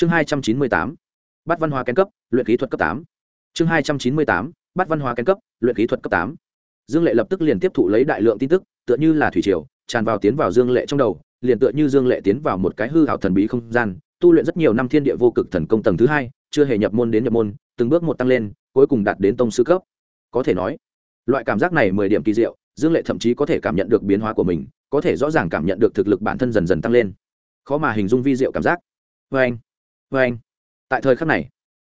chương hai trăm chín mươi tám, bắt văn hóa kén cấp, luyện kỹ thuật cấp tám. Chương hai trăm chín mươi tám, bắt văn hóa kén cấp, luyện kỹ thuật cấp tám. Dương lệ lập tức liền tiếp thụ lấy đại lượng tin tức, tựa như là thủy triều, tràn vào tiến vào dương lệ trong đầu, liền tựa như dương lệ tiến vào một cái hư hảo thần bí không gian, tu luyện rất nhiều năm thiên địa vô cực thần công tầng thứ hai, chưa hề nhập môn đến nhập môn, từng bước một tăng lên, cuối cùng đạt đến tông sư cấp. Có thể nói, loại cảm giác này mười điểm kỳ diệu, dương lệ thậm chí có thể cảm nhận được biến hóa của mình, có thể rõ ràng cảm nhận được thực lực bản thân dần dần tăng lên. Khó mà hình dung vi diệu cảm giác. Vê anh vê anh, tại thời khắc này,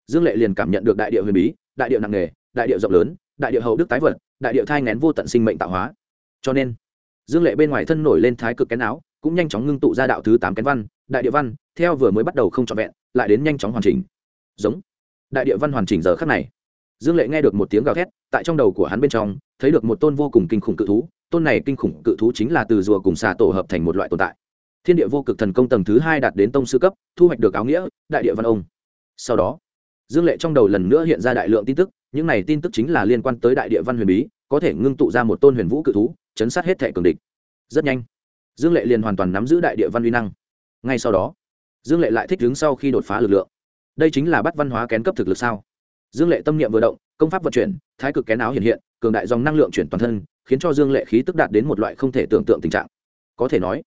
dương lệ liền cảm nhận được đại địa huyền bí, đại địa nặng nề, đại địa rộng lớn, đại địa hậu đức tái vật, đại địa thai ngén vô tận sinh mệnh tạo hóa. Cho nên, dương lệ bên ngoài thân nổi lên thái cực kén áo, cũng nhanh chóng ngưng tụ ra đạo thứ tám kén văn, đại địa văn, theo vừa mới bắt đầu không trọn vẹn, lại đến nhanh chóng hoàn chỉnh. Giống, đại địa văn hoàn chỉnh giờ khắc này. Dương lệ nghe được một tiếng gào thét, tại trong đầu của hắn bên trong, thấy được một tôn vô cùng kinh khủng cự thú, tôn này kinh khủng cự thú chính là từ rùa cùng xà tổ hợp thành một loại tồn tại thiên địa vô cực thần công tầng thứ hai đạt đến tông sư cấp, thu hoạch được áo nghĩa, đại địa văn ông. Sau đó, dương lệ trong đầu lần nữa hiện ra đại lượng tin tức, những này tin tức chính là liên quan tới đại địa văn huyền bí, có thể ngưng tụ ra một tôn huyền vũ cự thú, chấn sát hết thẻ cường địch. Rất nhanh, dương lệ liền hoàn toàn nắm giữ đại địa văn uy năng. Ngay sau đó, dương lệ lại thích đứng sau khi đột phá lực lượng. Đây chính là bắt văn hóa kén cấp thực lực sao? Dương lệ tâm niệm vừa động, công pháp vận chuyển, thái cực kén áo hiện hiện, cường đại dòng năng lượng chuyển toàn thân, khiến cho dương lệ khí tức đạt đến một loại không thể tưởng tượng tình trạng. Có thể nói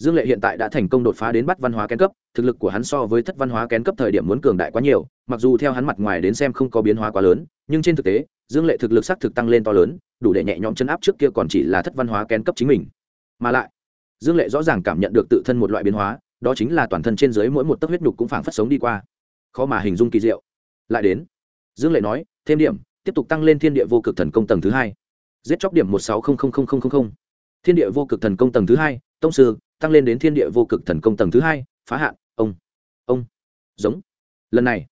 dương lệ hiện tại đã thành công đột phá đến bắt văn hóa kén cấp, thực lực của hắn so với thất văn hóa kén cấp thời điểm muốn cường đại quá nhiều, mặc dù theo hắn mặt ngoài đến xem không có biến hóa quá lớn, nhưng trên thực tế, dương lệ thực lực xác thực tăng lên to lớn, đủ để nhẹ nhõm chân áp trước kia còn chỉ là thất văn hóa kén cấp chính mình. Mà lại, dương lệ rõ ràng cảm nhận được tự thân một loại biến hóa, đó chính là toàn thân trên dưới mỗi một tấc huyết nhục cũng phảng phất sống đi qua. Khó mà hình dung kỳ diệu. Lại đến, dương lệ nói, thêm điểm, tiếp tục tăng lên thiên địa vô cực thần công tầng thứ hai. Giết chóc điểm một sáu không không không không không. Thiên địa vô cực thần công tầng thứ hai, tông sư tăng lên đến thiên địa vô cực thần công tầng thứ hai, phá hạn, ông ông, giống. Lần này,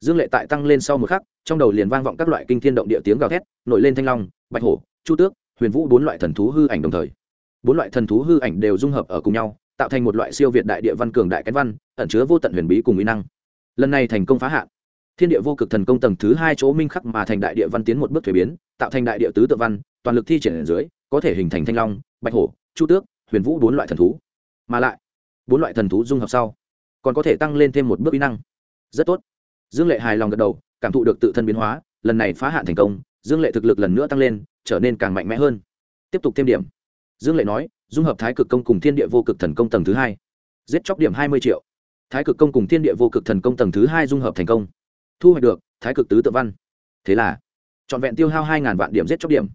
dương lệ tại tăng lên sau một khắc, trong đầu liền vang vọng các loại kinh thiên động địa tiếng gào thét, nổi lên thanh long, bạch hổ, chu tước, huyền vũ bốn loại thần thú hư ảnh đồng thời. Bốn loại thần thú hư ảnh đều dung hợp ở cùng nhau, tạo thành một loại siêu việt đại địa văn cường đại cánh văn, ẩn chứa vô tận huyền bí cùng mỹ năng. Lần này thành công phá hạn. Thiên địa vô cực thần công tầng thứ hai chỗ minh khắc mà thành đại địa văn tiến một bước thuế biến, tạo thành đại địa tứ tự văn, toàn lực thi triển ở dưới, có thể hình thành thanh long, bạch hổ, chu tước, huyền vũ bốn loại thần thú mà lại bốn loại thần thú dung hợp sau còn có thể tăng lên thêm một bước kỹ năng. Rất tốt. Dương lệ hài lòng gật đầu, cảm thụ được tự thân biến hóa, lần này phá hạn thành công, dương lệ thực lực lần nữa tăng lên, trở nên càng mạnh mẽ hơn. Tiếp tục thêm điểm. Dương lệ nói, dung hợp thái cực công cùng thiên địa vô cực thần công tầng thứ hai. Giết chóc điểm hai mươi triệu. Thái cực công cùng thiên địa vô cực thần công tầng thứ hai dung hợp thành công. Thu hoạch được thái cực tứ tự văn. Thế là, trọn vẹn tiêu hao hai vạn điểm giết chóc điểm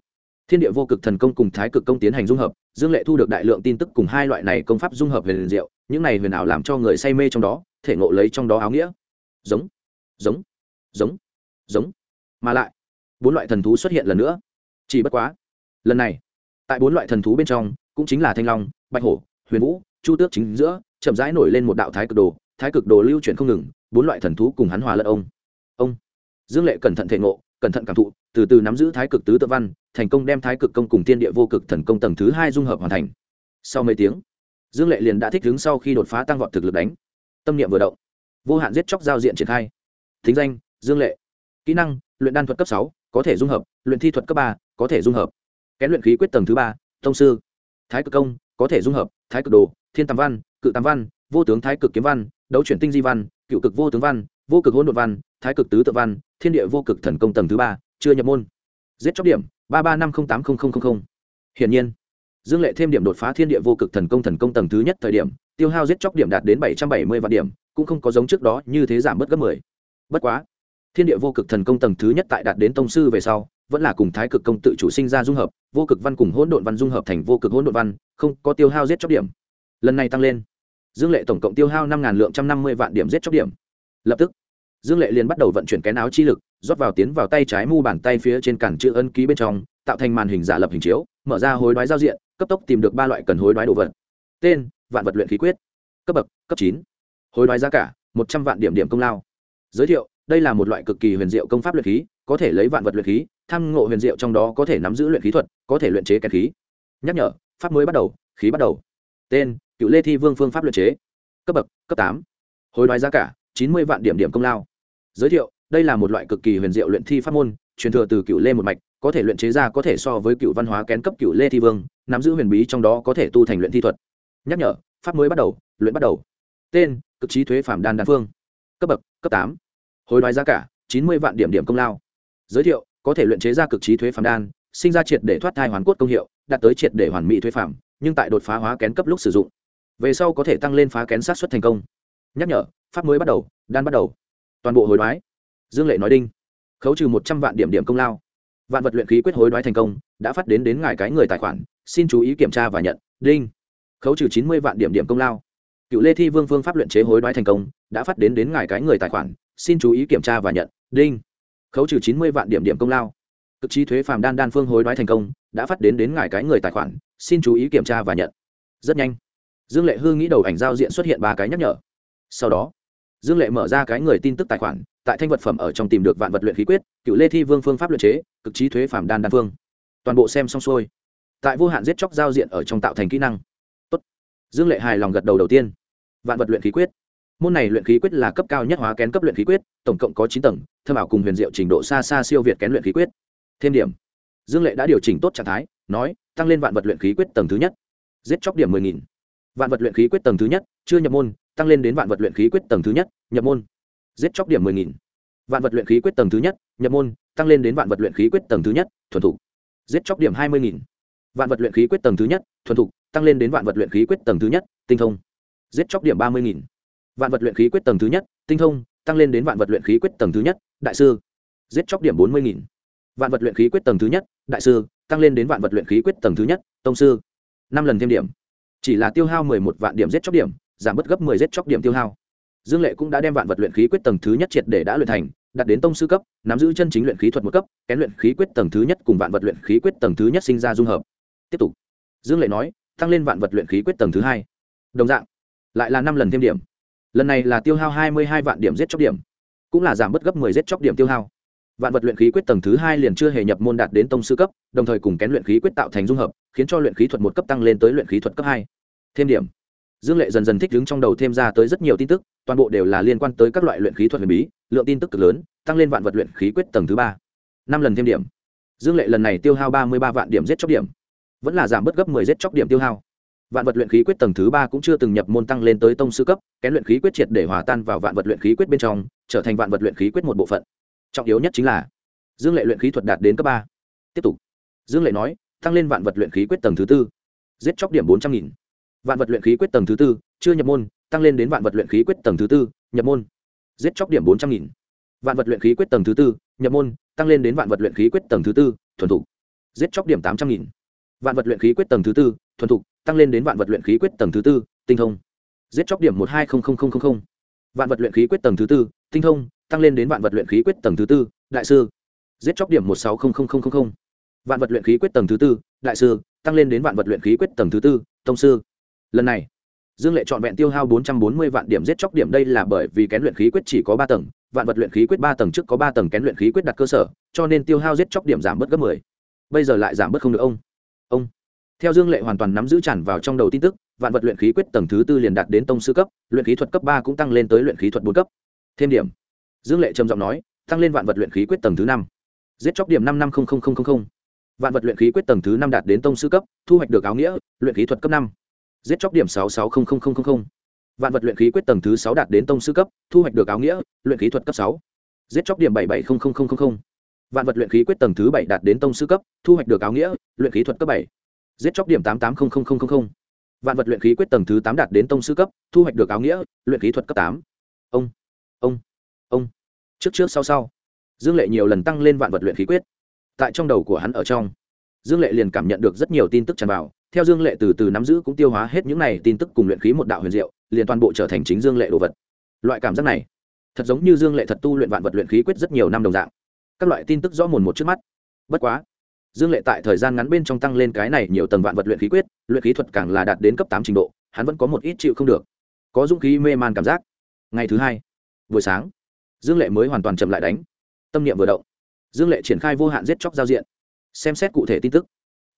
thiên địa vô cực thần công cùng thái cực công tiến hành dung hợp, dương lệ thu được đại lượng tin tức cùng hai loại này công pháp dung hợp về liền diệu, những này huyền ảo làm cho người say mê trong đó, thể ngộ lấy trong đó áo nghĩa. Giống giống giống giống. Mà lại, bốn loại thần thú xuất hiện lần nữa. Chỉ bất quá, lần này, tại bốn loại thần thú bên trong, cũng chính là thanh long, bạch hổ, huyền vũ, chu tước chính giữa, chậm rãi nổi lên một đạo thái cực đồ, thái cực đồ lưu chuyển không ngừng, bốn loại thần thú cùng hắn hòa lẫn ông. Ông. Dương lệ cẩn thận thể ngộ cẩn thận cảm thụ, từ từ nắm giữ thái cực tứ tự văn, thành công đem thái cực công cùng tiên địa vô cực thần công tầng thứ hai dung hợp hoàn thành. Sau mấy tiếng, dương lệ liền đã thích đứng sau khi đột phá tăng vọt thực lực đánh. Tâm niệm vừa động, vô hạn giết chóc giao diện triển khai. Thính danh, dương lệ. Kỹ năng, luyện đan thuật cấp sáu, có thể dung hợp, luyện thi thuật cấp ba, có thể dung hợp. Kén luyện khí quyết tầng thứ ba, thông sư. Thái cực công, có thể dung hợp, thái cực đồ, thiên tam văn, cự tam văn, vô tướng thái cực kiếm văn, đấu chuyển tinh di văn, cựu cực vô tướng văn vô cực hỗn đột văn, thái cực tứ tự văn, thiên địa vô cực thần công tầng thứ ba, chưa nhập môn. Giết chóc điểm, ba ba năm không tám không không không hiển nhiên, dương lệ thêm điểm đột phá thiên địa vô cực thần công thần công tầng thứ nhất thời điểm, tiêu hao giết chóc điểm đạt đến bảy trăm bảy mươi vạn điểm, cũng không có giống trước đó như thế giảm bớt gấp mười. Bất quá, thiên địa vô cực thần công tầng thứ nhất tại đạt đến tông sư về sau, vẫn là cùng thái cực công tự chủ sinh ra dung hợp, vô cực văn cùng hỗn độn văn dung hợp thành vô cực hỗn độn văn, không có tiêu hao giết chóc điểm. Lần này tăng lên, dương lệ tổng cộng tiêu hao năm lượng trăm năm mươi vạn điểm giết chóc điểm. Lập tức dương lệ liền bắt đầu vận chuyển cái áo chi lực, rót vào tiến vào tay trái mu bàn tay phía trên cản chữ ân ký bên trong, tạo thành màn hình giả lập hình chiếu, mở ra hối đoái giao diện, cấp tốc tìm được ba loại cần hối đoái đồ vật. Tên, vạn vật luyện khí quyết. Cấp bậc, cấp chín. Hối đoái giá cả, một trăm vạn điểm điểm công lao. Giới thiệu, đây là một loại cực kỳ huyền diệu công pháp luyện khí, có thể lấy vạn vật luyện khí, tham ngộ huyền diệu trong đó có thể nắm giữ luyện khí thuật, có thể luyện chế kèn khí. Nhắc nhở, pháp mới bắt đầu, khí bắt đầu. Tên, cựu lê thi vương phương pháp luyện chế. Cấp bậc, cấp tám. Hối đoái giá cả, chín mươi vạn điểm điểm công lao giới thiệu, đây là một loại cực kỳ huyền diệu luyện thi pháp môn, truyền thừa từ cựu lê một mạch, có thể luyện chế ra có thể so với cựu văn hóa kén cấp cựu lê thi vương, nắm giữ huyền bí trong đó có thể tu thành luyện thi thuật. Nhắc nhở, pháp mới bắt đầu, luyện bắt đầu. Tên, cực trí thuế phạm đan đan phương. Cấp bậc, cấp tám. Hối đoái giá cả, chín mươi vạn điểm điểm công lao. Giới thiệu, có thể luyện chế ra cực trí thuế phạm đan, sinh ra triệt để thoát thai hoàn cốt công hiệu, đạt tới triệt để hoàn mỹ thuế phạm nhưng tại đột phá hóa kén cấp lúc sử dụng. Về sau có thể tăng lên phá kén sát xuất thành công. Nhắc nhở, pháp mới bắt đầu, đan bắt đầu toàn bộ hối đoái. Dương lệ nói đinh. Khấu trừ một trăm vạn điểm điểm công lao. Vạn vật luyện khí quyết hối đoái thành công, đã phát đến đến ngài cái người tài khoản, xin chú ý kiểm tra và nhận, đinh. Khấu trừ chín mươi vạn điểm điểm công lao. Cựu lê thi vương phương pháp luyện chế hối đoái thành công, đã phát đến đến ngài cái người tài khoản, xin chú ý kiểm tra và nhận, đinh. Khấu trừ chín mươi vạn điểm điểm công lao. Cực trí thuế phàm đan đan phương hối đoái thành công, đã phát đến đến ngài cái người tài khoản, xin chú ý kiểm tra và nhận. Rất nhanh. Dương lệ hương nghĩ đầu ảnh giao diện xuất hiện ba cái nhắc nhở. Sau đó dương lệ mở ra cái người tin tức tài khoản, tại thanh vật phẩm ở trong tìm được vạn vật luyện khí quyết, cựu lê thi vương phương pháp luyện chế, cực trí thuế phàm đan đan phương. Toàn bộ xem xong xuôi. Tại vô hạn giết chóc giao diện ở trong tạo thành kỹ năng. Tốt. dương lệ hài lòng gật đầu đầu tiên. Vạn vật luyện khí quyết. Môn này luyện khí quyết là cấp cao nhất hóa kén cấp luyện khí quyết, tổng cộng có chín tầng thơm ảo cùng huyền diệu trình độ xa xa siêu việt kén luyện khí quyết. Thêm điểm. Dương lệ đã điều chỉnh tốt trạng thái, nói, tăng lên vạn vật luyện khí quyết tầng thứ nhất. Giết chóc điểm mười nghìn. Vạn vật luyện khí quyết tầng thứ nhất, chưa nhập môn tăng lên đến vạn vật luyện khí quyết tầng thứ nhất, nhập môn. Giết chóc điểm mười nghìn. Vạn vật luyện khí quyết tầng thứ nhất, nhập môn, tăng lên đến vạn vật luyện khí quyết tầng thứ nhất, thuần thục. Giết chóc điểm hai mươi nghìn. Vạn vật luyện khí quyết tầng thứ nhất, thuần thục, tăng lên đến vạn vật luyện khí quyết tầng thứ nhất, tinh thông. Giết chóc điểm ba mươi nghìn. Vạn vật luyện khí quyết tầng thứ nhất, tinh thông, tăng lên đến vạn vật luyện khí quyết tầng thứ nhất, đại sư. Giết chóc điểm bốn mươi nghìn. Vạn vật luyện khí quyết tầng thứ nhất, đại sư, tăng lên đến vạn vật luyện khí quyết tầng thứ nhất, tông sư. Năm lần thêm điểm. Chỉ là tiêu hao mười một vạn điểm giết chóc điểm giảm bớt gấp mười giết chóc điểm tiêu hao. Dương lệ cũng đã đem vạn vật luyện khí quyết tầng thứ nhất triệt để đã luyện thành, đạt đến tông sư cấp, nắm giữ chân chính luyện khí thuật một cấp, kén luyện khí quyết tầng thứ nhất cùng vạn vật luyện khí quyết tầng thứ nhất sinh ra dung hợp. Tiếp tục. Dương lệ nói, tăng lên vạn vật luyện khí quyết tầng thứ hai. Đồng dạng, lại là năm lần thêm điểm. Lần này là tiêu hao hai mươi hai vạn điểm giết chóc điểm, cũng là giảm bớt gấp mười giết chóc điểm tiêu hao. Vạn vật luyện khí quyết tầng thứ hai liền chưa hề nhập môn đạt đến tông sư cấp, đồng thời cùng kén luyện khí quyết tạo thành dung hợp, khiến cho luyện khí thuật một cấp tăng lên tới luyện khí thuật cấp hai. Thêm điểm dương lệ dần dần thích ứng trong đầu thêm ra tới rất nhiều tin tức, toàn bộ đều là liên quan tới các loại luyện khí thuật huyền bí, lượng tin tức cực lớn, tăng lên vạn vật luyện khí quyết tầng thứ ba. Năm lần thêm điểm. Dương lệ lần này tiêu hao ba mươi ba vạn điểm giết chóc điểm. Vẫn là giảm bớt gấp mười giết chóc điểm tiêu hao. Vạn vật luyện khí quyết tầng thứ ba cũng chưa từng nhập môn tăng lên tới tông sư cấp, kén luyện khí quyết triệt để hòa tan vào vạn vật luyện khí quyết bên trong, trở thành vạn vật luyện khí quyết một bộ phận. Trọng yếu nhất chính là, dương lệ luyện khí thuật đạt đến cấp ba. Tiếp tục. Dương lệ nói, tăng lên vạn vật luyện khí quyết tầng thứ tư. Giết chóc điểm bốn trăm nghìn vạn vật luyện khí quyết tầng thứ tư chưa nhập môn tăng lên đến vạn vật luyện khí quyết tầng thứ tư nhập môn giết chóc điểm bốn trăm nghìn vạn vật luyện khí quyết tầng thứ tư nhập môn tăng lên đến vạn vật luyện khí quyết tầng thứ tư thuần thục giết chóc điểm tám trăm nghìn vạn vật luyện khí quyết tầng thứ tư thuần thục tăng lên đến vạn vật luyện khí quyết tầng thứ tư tinh thông giết chóc điểm một hai vạn vật luyện khí quyết tầng thứ tư tinh thông tăng lên đến vạn vật luyện khí quyết tầng thứ tư đại sư giết chóc điểm một sáu vạn vật luyện khí quyết tầng thứ tư đại sư tăng lên đến vạn vật luyện khí quyết tầng thứ tư tông sư lần này, dương lệ chọn vẹn tiêu hao bốn trăm bốn mươi vạn điểm giết chóc, điểm đây là bởi vì kén luyện khí quyết chỉ có ba tầng, vạn vật luyện khí quyết ba tầng trước có ba tầng kén luyện khí quyết đặt cơ sở, cho nên tiêu hao giết chóc điểm giảm bớt gấp mười. Bây giờ lại giảm bớt không được, ông. Ông. Theo dương lệ hoàn toàn nắm giữ tràn vào trong đầu tin tức, vạn vật luyện khí quyết tầng thứ tư liền đạt đến tông sư cấp, luyện khí thuật cấp ba cũng tăng lên tới luyện khí thuật bốn cấp. Thêm điểm. Dương lệ trầm giọng nói, tăng lên vạn vật luyện khí quyết tầng thứ năm. Giết chóc điểm năm năm vạn vật luyện khí quyết tầng thứ năm đạt đến tông sư cấp, thu hoạch được áo nghĩa, luyện khí thuật cấp năm giết chóc điểm sáu sáu vạn vật luyện khí quyết tầng thứ sáu đạt đến tông sư cấp, thu hoạch được áo nghĩa, luyện khí thuật cấp sáu. Giết chóc điểm bảy bảy vạn vật luyện khí quyết tầng thứ bảy đạt đến tông sư cấp, thu hoạch được áo nghĩa, luyện khí thuật cấp bảy. Giết chóc điểm tám tám vạn vật luyện khí quyết tầng thứ tám đạt đến tông sư cấp, thu hoạch được áo nghĩa, luyện khí thuật cấp tám. Ông ông ông. Trước trước sau sau. Dương lệ nhiều lần tăng lên vạn vật luyện khí quyết. Tại trong đầu của hắn ở trong, dương lệ liền cảm nhận được rất nhiều tin tức tràn vào theo dương lệ từ từ nắm giữ cũng tiêu hóa hết những này tin tức cùng luyện khí một đạo huyền diệu, liền toàn bộ trở thành chính dương lệ đồ vật. Loại cảm giác này, thật giống như dương lệ thật tu luyện vạn vật luyện khí quyết rất nhiều năm đồng dạng. Các loại tin tức rõ mồn một trước mắt. Bất quá, dương lệ tại thời gian ngắn bên trong tăng lên cái này nhiều tầng vạn vật luyện khí quyết, luyện khí thuật càng là đạt đến cấp tám trình độ, hắn vẫn có một ít chịu không được. Có dũng khí mê man cảm giác. Ngày thứ hai, buổi sáng, dương lệ mới hoàn toàn chậm lại đánh. Tâm niệm vừa động, dương lệ triển khai vô hạn giết chóc giao diện, xem xét cụ thể tin tức.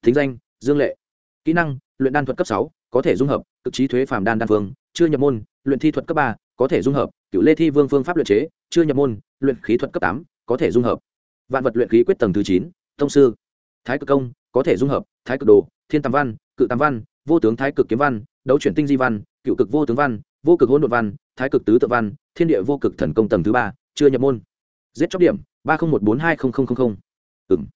Thính danh, dương lệ kỹ năng, luyện đan thuật cấp sáu, có thể dung hợp, cực trí thuế phàm đan đan phương, chưa nhập môn, luyện thi thuật cấp ba, có thể dung hợp cựu lê thi vương phương pháp luyện chế, chưa nhập môn, luyện khí thuật cấp tám, có thể dung hợp. Vạn vật luyện khí quyết tầng thứ chín thông sư. Thái cực công, có thể dung hợp, thái cực đồ, thiên tam văn, cự tam văn, vô tướng thái cực kiếm văn, đấu chuyển tinh di văn, cựu cực vô tướng văn, vô cực hỗn độn văn, thái cực tứ tự văn, thiên địa vô cực thần công tầng thứ ba, chưa nhập môn. Giết chóc điểm, ba nghìn một bốn hai ừng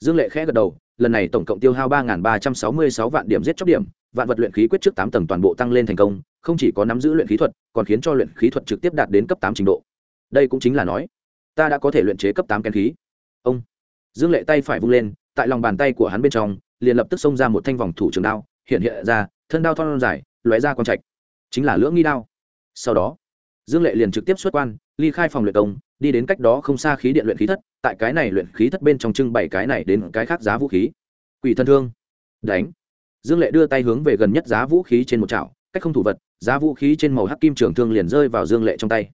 dương lệ khẽ gật đầu lần này tổng cộng tiêu hao ba ba trăm sáu mươi sáu vạn điểm giết chóc điểm, vạn vật luyện khí quyết trước tám tầng toàn bộ tăng lên thành công, không chỉ có nắm giữ luyện khí thuật, còn khiến cho luyện khí thuật trực tiếp đạt đến cấp tám trình độ. Đây cũng chính là nói, ta đã có thể luyện chế cấp tám kén khí. Ông dương lệ tay phải vung lên, tại lòng bàn tay của hắn bên trong, liền lập tức xông ra một thanh vòng thủ trường đao, hiện hiện ra, thân đao thon dài, lóe ra quang trạch. Chính là lưỡng nghi đao. Sau đó, dương lệ liền trực tiếp xuất quan, ly khai phòng luyện công đi đến cách đó không xa khí điện luyện khí thất, tại cái này luyện khí thất bên trong trưng bày cái này đến cái khác giá vũ khí. Quỷ thân thương. Đánh. Dương lệ đưa tay hướng về gần nhất giá vũ khí trên một chảo, cách không thủ vật, giá vũ khí trên màu hắc kim trường thương liền rơi vào dương lệ trong tay.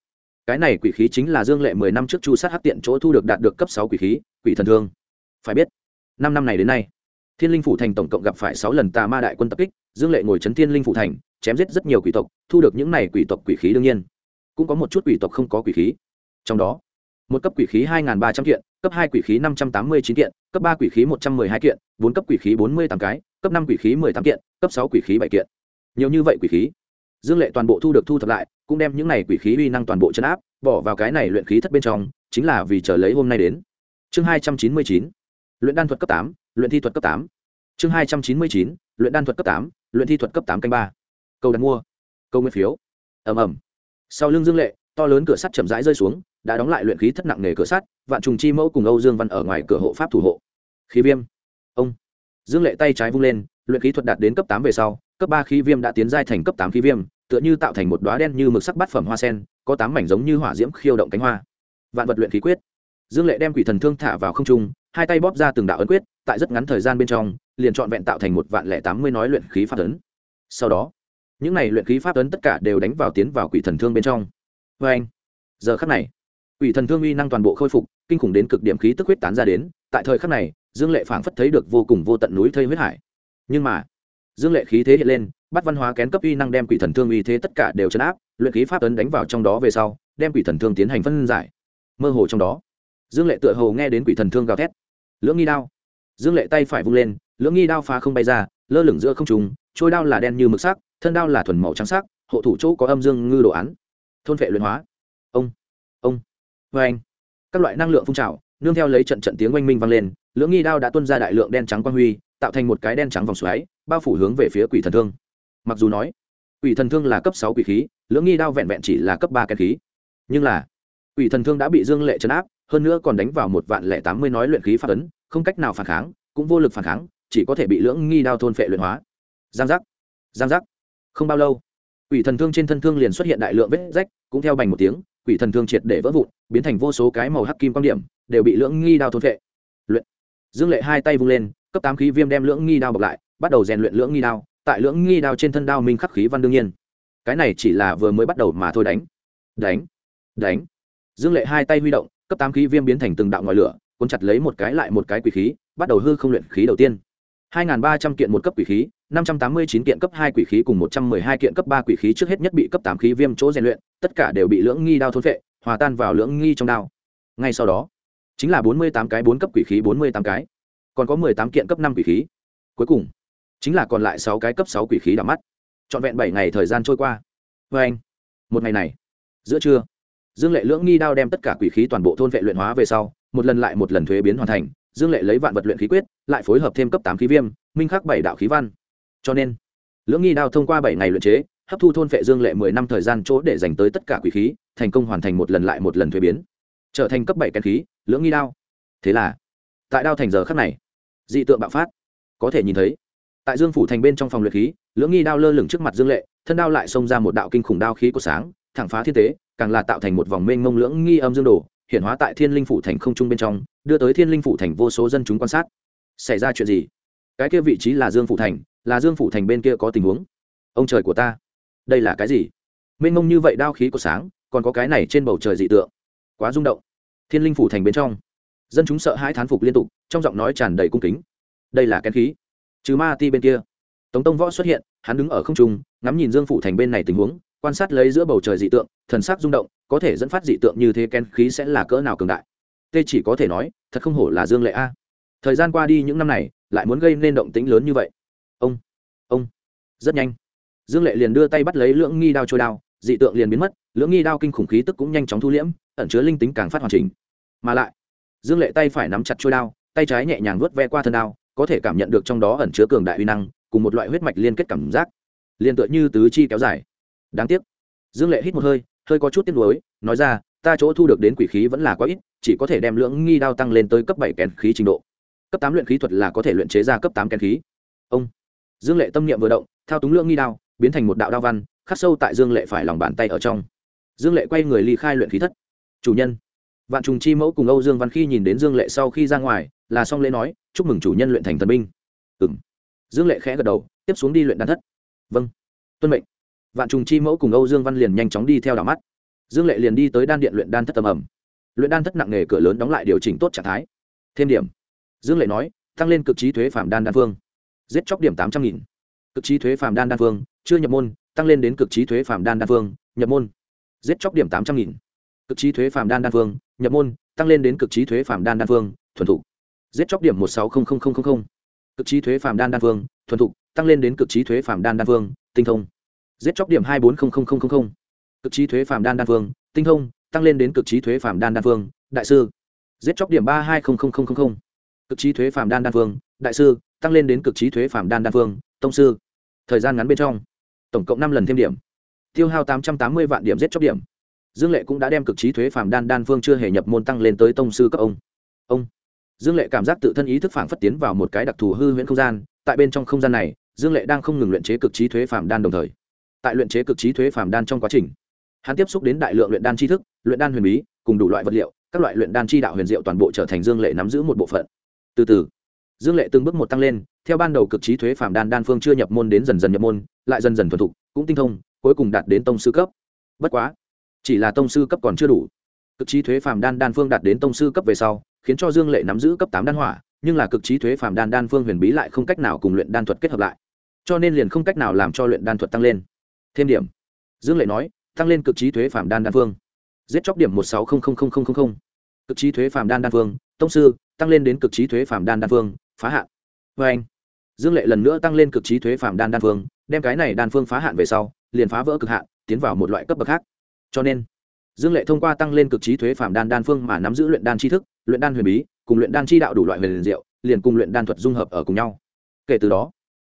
Cái này quỷ khí chính là dương lệ mười năm trước chu sát hắc tiện chỗ thu được đạt được cấp sáu quỷ khí, quỷ thần thương. Phải biết, năm năm này đến nay, thiên linh phủ thành tổng cộng gặp phải sáu lần tà ma đại quân tập kích, dương lệ ngồi chấn thiên linh phủ thành, chém giết rất nhiều quỷ tộc, thu được những này quỷ tộc quỷ khí đương nhiên. Cũng có một chút quỷ tộc không có quỷ khí trong đó, một cấp quỷ khí hai ba trăm kiện, cấp hai quỷ khí năm trăm tám mươi chín kiện, cấp ba quỷ khí một trăm m ư ơ i hai kiện, bốn cấp quỷ khí bốn mươi tám cái, cấp năm quỷ khí m ư ơ i tám kiện, cấp sáu quỷ khí bảy kiện. Nhiều như vậy quỷ khí, dương lệ toàn bộ thu được thu thập lại, cũng đem những này quỷ khí uy năng toàn bộ chấn áp, bỏ vào cái này luyện khí thất bên trong, chính là vì chờ lấy hôm nay đến. Chương hai trăm chín mươi chín, luyện đan thuật cấp tám, luyện thi thuật cấp tám. Chương hai trăm chín mươi chín, luyện đan thuật cấp tám, luyện thi thuật cấp tám canh ba. Câu đặt mua câu nguyên phiếu. Ầm ầm. Sau lưng dương lệ, to lớn cửa sắt chậm rãi rơi xuống đã đóng lại luyện khí thất nặng nghề cửa sắt, vạn trùng chi mẫu cùng âu dương văn ở ngoài cửa hộ pháp thủ hộ. Khí viêm. Ông. Dương lệ tay trái vung lên, luyện khí thuật đạt đến cấp tám về sau, cấp ba khí viêm đã tiến giai thành cấp tám khí viêm, tựa như tạo thành một đoá đen như mực sắc bát phẩm hoa sen, có tám mảnh giống như hỏa diễm khiêu động cánh hoa. Vạn vật luyện khí quyết. Dương lệ đem quỷ thần thương thả vào không trung, hai tay bóp ra từng đạo ấn quyết, tại rất ngắn thời gian bên trong, liền trọn vẹn tạo thành một vạn lẻ tám mươi nói luyện khí pháp ấn. Sau đó, những này luyện khí pháp ấn tất cả đều đánh vào tiến vào quỷ thần thương bên trong. Vê anh. Giờ khắc này quỷ thần thương uy năng toàn bộ khôi phục, kinh khủng đến cực điểm khí tức huyết tán ra đến, tại thời khắc này, dương lệ phảng phất thấy được vô cùng vô tận núi thây huyết hải. Nhưng mà, dương lệ khí thế hiện lên, bắt văn hóa kén cấp uy năng đem quỷ thần thương uy thế tất cả đều chấn áp, luyện khí pháp ấn đánh vào trong đó về sau, đem quỷ thần thương tiến hành phân giải. Mơ hồ trong đó, dương lệ tựa hồ nghe đến quỷ thần thương gào thét. Lưỡng nghi đao. Dương lệ tay phải vung lên, lưỡng nghi đao phá không bay ra, lơ lửng giữa không trung, trôi đao là đen như mực sắc, thân đao là thuần màu trắng sắc, hộ thủ chỗ có âm dương ngư đồ án. Thôn vệ luyện hóa. Ông vê anh, các loại năng lượng phun trào, nương theo lấy trận trận tiếng oanh minh vang lên, lưỡng nghi đao đã tuân ra đại lượng đen trắng quang huy, tạo thành một cái đen trắng vòng xoáy, bao phủ hướng về phía quỷ thần thương. Mặc dù nói, quỷ thần thương là cấp sáu quỷ khí, lưỡng nghi đao vẹn vẹn chỉ là cấp ba kèn khí. Nhưng là, quỷ thần thương đã bị dương lệ chấn áp, hơn nữa còn đánh vào một vạn lẻ tám mươi nói luyện khí phát ấn, không cách nào phản kháng, cũng vô lực phản kháng, chỉ có thể bị lưỡng nghi đao thôn phệ luyện hóa. Giang giác giang giác. Không bao lâu, quỷ thần thương trên thân thương liền xuất hiện đại lượng vết rách, cũng theo bành một tiếng quỷ thần thương triệt để vỡ vụn, biến thành vô số cái màu hắc kim quan điểm, đều bị lưỡng nghi đao thôn vệ luyện. Dương lệ hai tay vung lên, cấp tám khí viêm đem lưỡng nghi đao bọc lại, bắt đầu rèn luyện lưỡng nghi đao, tại lưỡng nghi đao trên thân đao minh khắc khí văn đương nhiên. Cái này chỉ là vừa mới bắt đầu mà thôi đánh. Đánh. Đánh. Dương lệ hai tay huy động, cấp tám khí viêm biến thành từng đạo ngòi lửa, cuốn chặt lấy một cái lại một cái quỷ khí, bắt đầu hư không luyện khí đầu tiên. Hai ba trăm kiện một cấp quỷ khí, năm trăm tám mươi chín kiện cấp hai quỷ khí cùng một trăm mười hai kiện cấp ba quỷ khí trước hết nhất bị cấp tám khí viêm chỗ rèn luyện tất cả đều bị lưỡng nghi đao thôn vệ hòa tan vào lưỡng nghi trong đao. Ngay sau đó, chính là bốn mươi tám cái bốn cấp quỷ khí, bốn mươi tám cái, còn có mười tám kiện cấp năm quỷ khí. Cuối cùng, chính là còn lại sáu cái cấp sáu quỷ khí đã mắt. Trọn vẹn bảy ngày thời gian trôi qua. Vê anh, một ngày này, giữa trưa, dương lệ lưỡng nghi đao đem tất cả quỷ khí toàn bộ thôn vệ luyện hóa về sau, một lần lại một lần thuế biến hoàn thành, dương lệ lấy vạn vật luyện khí quyết, lại phối hợp thêm cấp tám khí viêm, minh khắc bảy đạo khí văn. Cho nên, lưỡng nghi đao thông qua bảy ngày luyện chế hấp thu thôn vệ dương lệ mười năm thời gian chỗ để dành tới tất cả quỷ khí, thành công hoàn thành một lần lại một lần thuế biến. Trở thành cấp bảy kén khí, lưỡng nghi đao. Thế là, tại đao thành giờ khắc này, dị tượng bạo phát. Có thể nhìn thấy, tại dương phủ thành bên trong phòng luyện khí, lưỡng nghi đao lơ lửng trước mặt dương lệ, thân đao lại xông ra một đạo kinh khủng đao khí của sáng, thẳng phá thiên tế, càng là tạo thành một vòng mênh mông lưỡng nghi âm dương đồ hiện hóa tại thiên linh phủ thành không trung bên trong, đưa tới thiên linh phủ thành vô số dân chúng quan sát. Xảy ra chuyện gì? Cái kia vị trí là dương phủ thành, là dương phủ thành bên kia có tình huống. Ông trời của ta đây là cái gì? Mênh mông như vậy đao khí của sáng, còn có cái này trên bầu trời dị tượng. Quá rung động. Thiên linh phủ thành bên trong. Dân chúng sợ hãi thán phục liên tục, trong giọng nói tràn đầy cung kính. Đây là kén khí. Trừ ma ti bên kia, tống tông võ xuất hiện, hắn đứng ở không trung, ngắm nhìn dương phủ thành bên này tình huống, quan sát lấy giữa bầu trời dị tượng, thần sắc rung động, có thể dẫn phát dị tượng như thế kén khí sẽ là cỡ nào cường đại. Tê chỉ có thể nói, thật không hổ là dương lệ a. Thời gian qua đi những năm này, lại muốn gây nên động tĩnh lớn như vậy. Ông ông, rất nhanh dương lệ liền đưa tay bắt lấy lưỡng nghi đao trôi đao, dị tượng liền biến mất, lưỡng nghi đao kinh khủng khí tức cũng nhanh chóng thu liễm, ẩn chứa linh tính càng phát hoàn chỉnh. Mà lại, dương lệ tay phải nắm chặt trôi đao, tay trái nhẹ nhàng vuốt ve qua thân đao, có thể cảm nhận được trong đó ẩn chứa cường đại uy năng, cùng một loại huyết mạch liên kết cảm giác. Liền tựa như tứ chi kéo dài. Đáng tiếc, dương lệ hít một hơi hơi có chút tiếc nuối, nói ra, ta chỗ thu được đến quỷ khí vẫn là quá ít, chỉ có thể đem lưỡng nghi đao tăng lên tới cấp bảy kèn khí trình độ. Cấp tám luyện khí thuật là có thể luyện chế ra cấp tám kèn khí. Ông, dương lệ tâm niệm vừa động, thao túng lưỡng nghi đao biến thành một đạo đao văn, khắc sâu tại dương lệ phải lòng bàn tay ở trong. Dương lệ quay người ly khai luyện khí thất. Chủ nhân. Vạn trùng chi mẫu cùng âu dương văn khi nhìn đến dương lệ sau khi ra ngoài, là xong lễ nói, chúc mừng chủ nhân luyện thành thần binh. Ừng dương lệ khẽ gật đầu, tiếp xuống đi luyện đan thất. Vâng. Tuân mệnh. Vạn trùng chi mẫu cùng âu dương văn liền nhanh chóng đi theo đảo mắt. Dương lệ liền đi tới đan điện luyện đan thất tầm ẩm. Luyện đan thất nặng nghề cửa lớn đóng lại điều chỉnh tốt trạng thái. Thêm điểm. Dương lệ nói, tăng lên cực trí thuế phạm đan đan phương giết chóc điểm tám trăm nghìn. Cực trí thuế phạm đan đan phương chưa nhập môn, tăng lên đến cực trí thuế phạm đan đan phương nhập môn. Giết chóc điểm tám trăm nghìn. Cực trí thuế phạm đan đan phương nhập môn, tăng lên đến cực trí thuế phạm đan đan phương thuần thục. Giết chóc điểm một sáu không không không không cực trí thuế phạm đan đan phương thuần thục, tăng lên đến cực trí thuế phạm đan đan phương tinh thông. Giết chóc điểm hai bốn không không không không cực trí thuế phạm đan đan phương tinh thông, tăng lên đến cực trí thuế phạm đan đan phương đại sư. Giết chóc điểm ba hai không không không không cực trí thuế phạm đan đan phương đại sư, tăng lên đến cực trí thuế phạm đan đan phương tông sư. Thời gian ngắn bên trong tổng cộng năm lần thêm điểm. Tiêu hao tám trăm tám mươi vạn điểm giết chóc điểm. Dương lệ cũng đã đem cực trí thuế phạm đan đan phương chưa hề nhập môn tăng lên tới tông sư cấp ông. Ông. Dương lệ cảm giác tự thân ý thức phản phất tiến vào một cái đặc thù hư huyễn không gian, tại bên trong không gian này, dương lệ đang không ngừng luyện chế cực trí thuế phạm đan đồng thời. Tại luyện chế cực trí thuế phạm đan trong quá trình, hắn tiếp xúc đến đại lượng luyện đan tri thức, luyện đan huyền bí, cùng đủ loại vật liệu, các loại luyện đan chi đạo huyền diệu toàn bộ trở thành dương lệ nắm giữ một bộ phận. Từ từ, dương lệ từng bước một tăng lên, theo ban đầu cực trí thuế phạm đan đan phương chưa nhập môn đến dần dần nhập môn lại dần dần thuần thục, cũng tinh thông, cuối cùng đạt đến tông sư cấp. Bất quá, chỉ là tông sư cấp còn chưa đủ. Cực trí thuế phạm đan đan phương đạt đến tông sư cấp về sau, khiến cho dương lệ nắm giữ cấp tám đan hỏa, nhưng là cực trí thuế phạm đan đan phương huyền bí lại không cách nào cùng luyện đan thuật kết hợp lại. Cho nên liền không cách nào làm cho luyện đan thuật tăng lên. Thêm điểm. Dương lệ nói, tăng lên cực trí thuế phạm đan đan phương. Giết chóc điểm một sáu không không không không không cực trí thuế phạm đan đan phương, tông sư, tăng lên đến cực trí thuế phạm đan đan phương, phá hạn. Vê anh dương lệ lần nữa tăng lên cực trí thuế phạm đan đan phương đem cái này đan phương phá hạn về sau, liền phá vỡ cực hạn, tiến vào một loại cấp bậc khác. Cho nên, dương lệ thông qua tăng lên cực trí thuế phạm đan đan phương mà nắm giữ luyện đan tri thức, luyện đan huyền bí, cùng luyện đan chi đạo đủ loại huyền diệu, liền cùng luyện đan thuật dung hợp ở cùng nhau. Kể từ đó,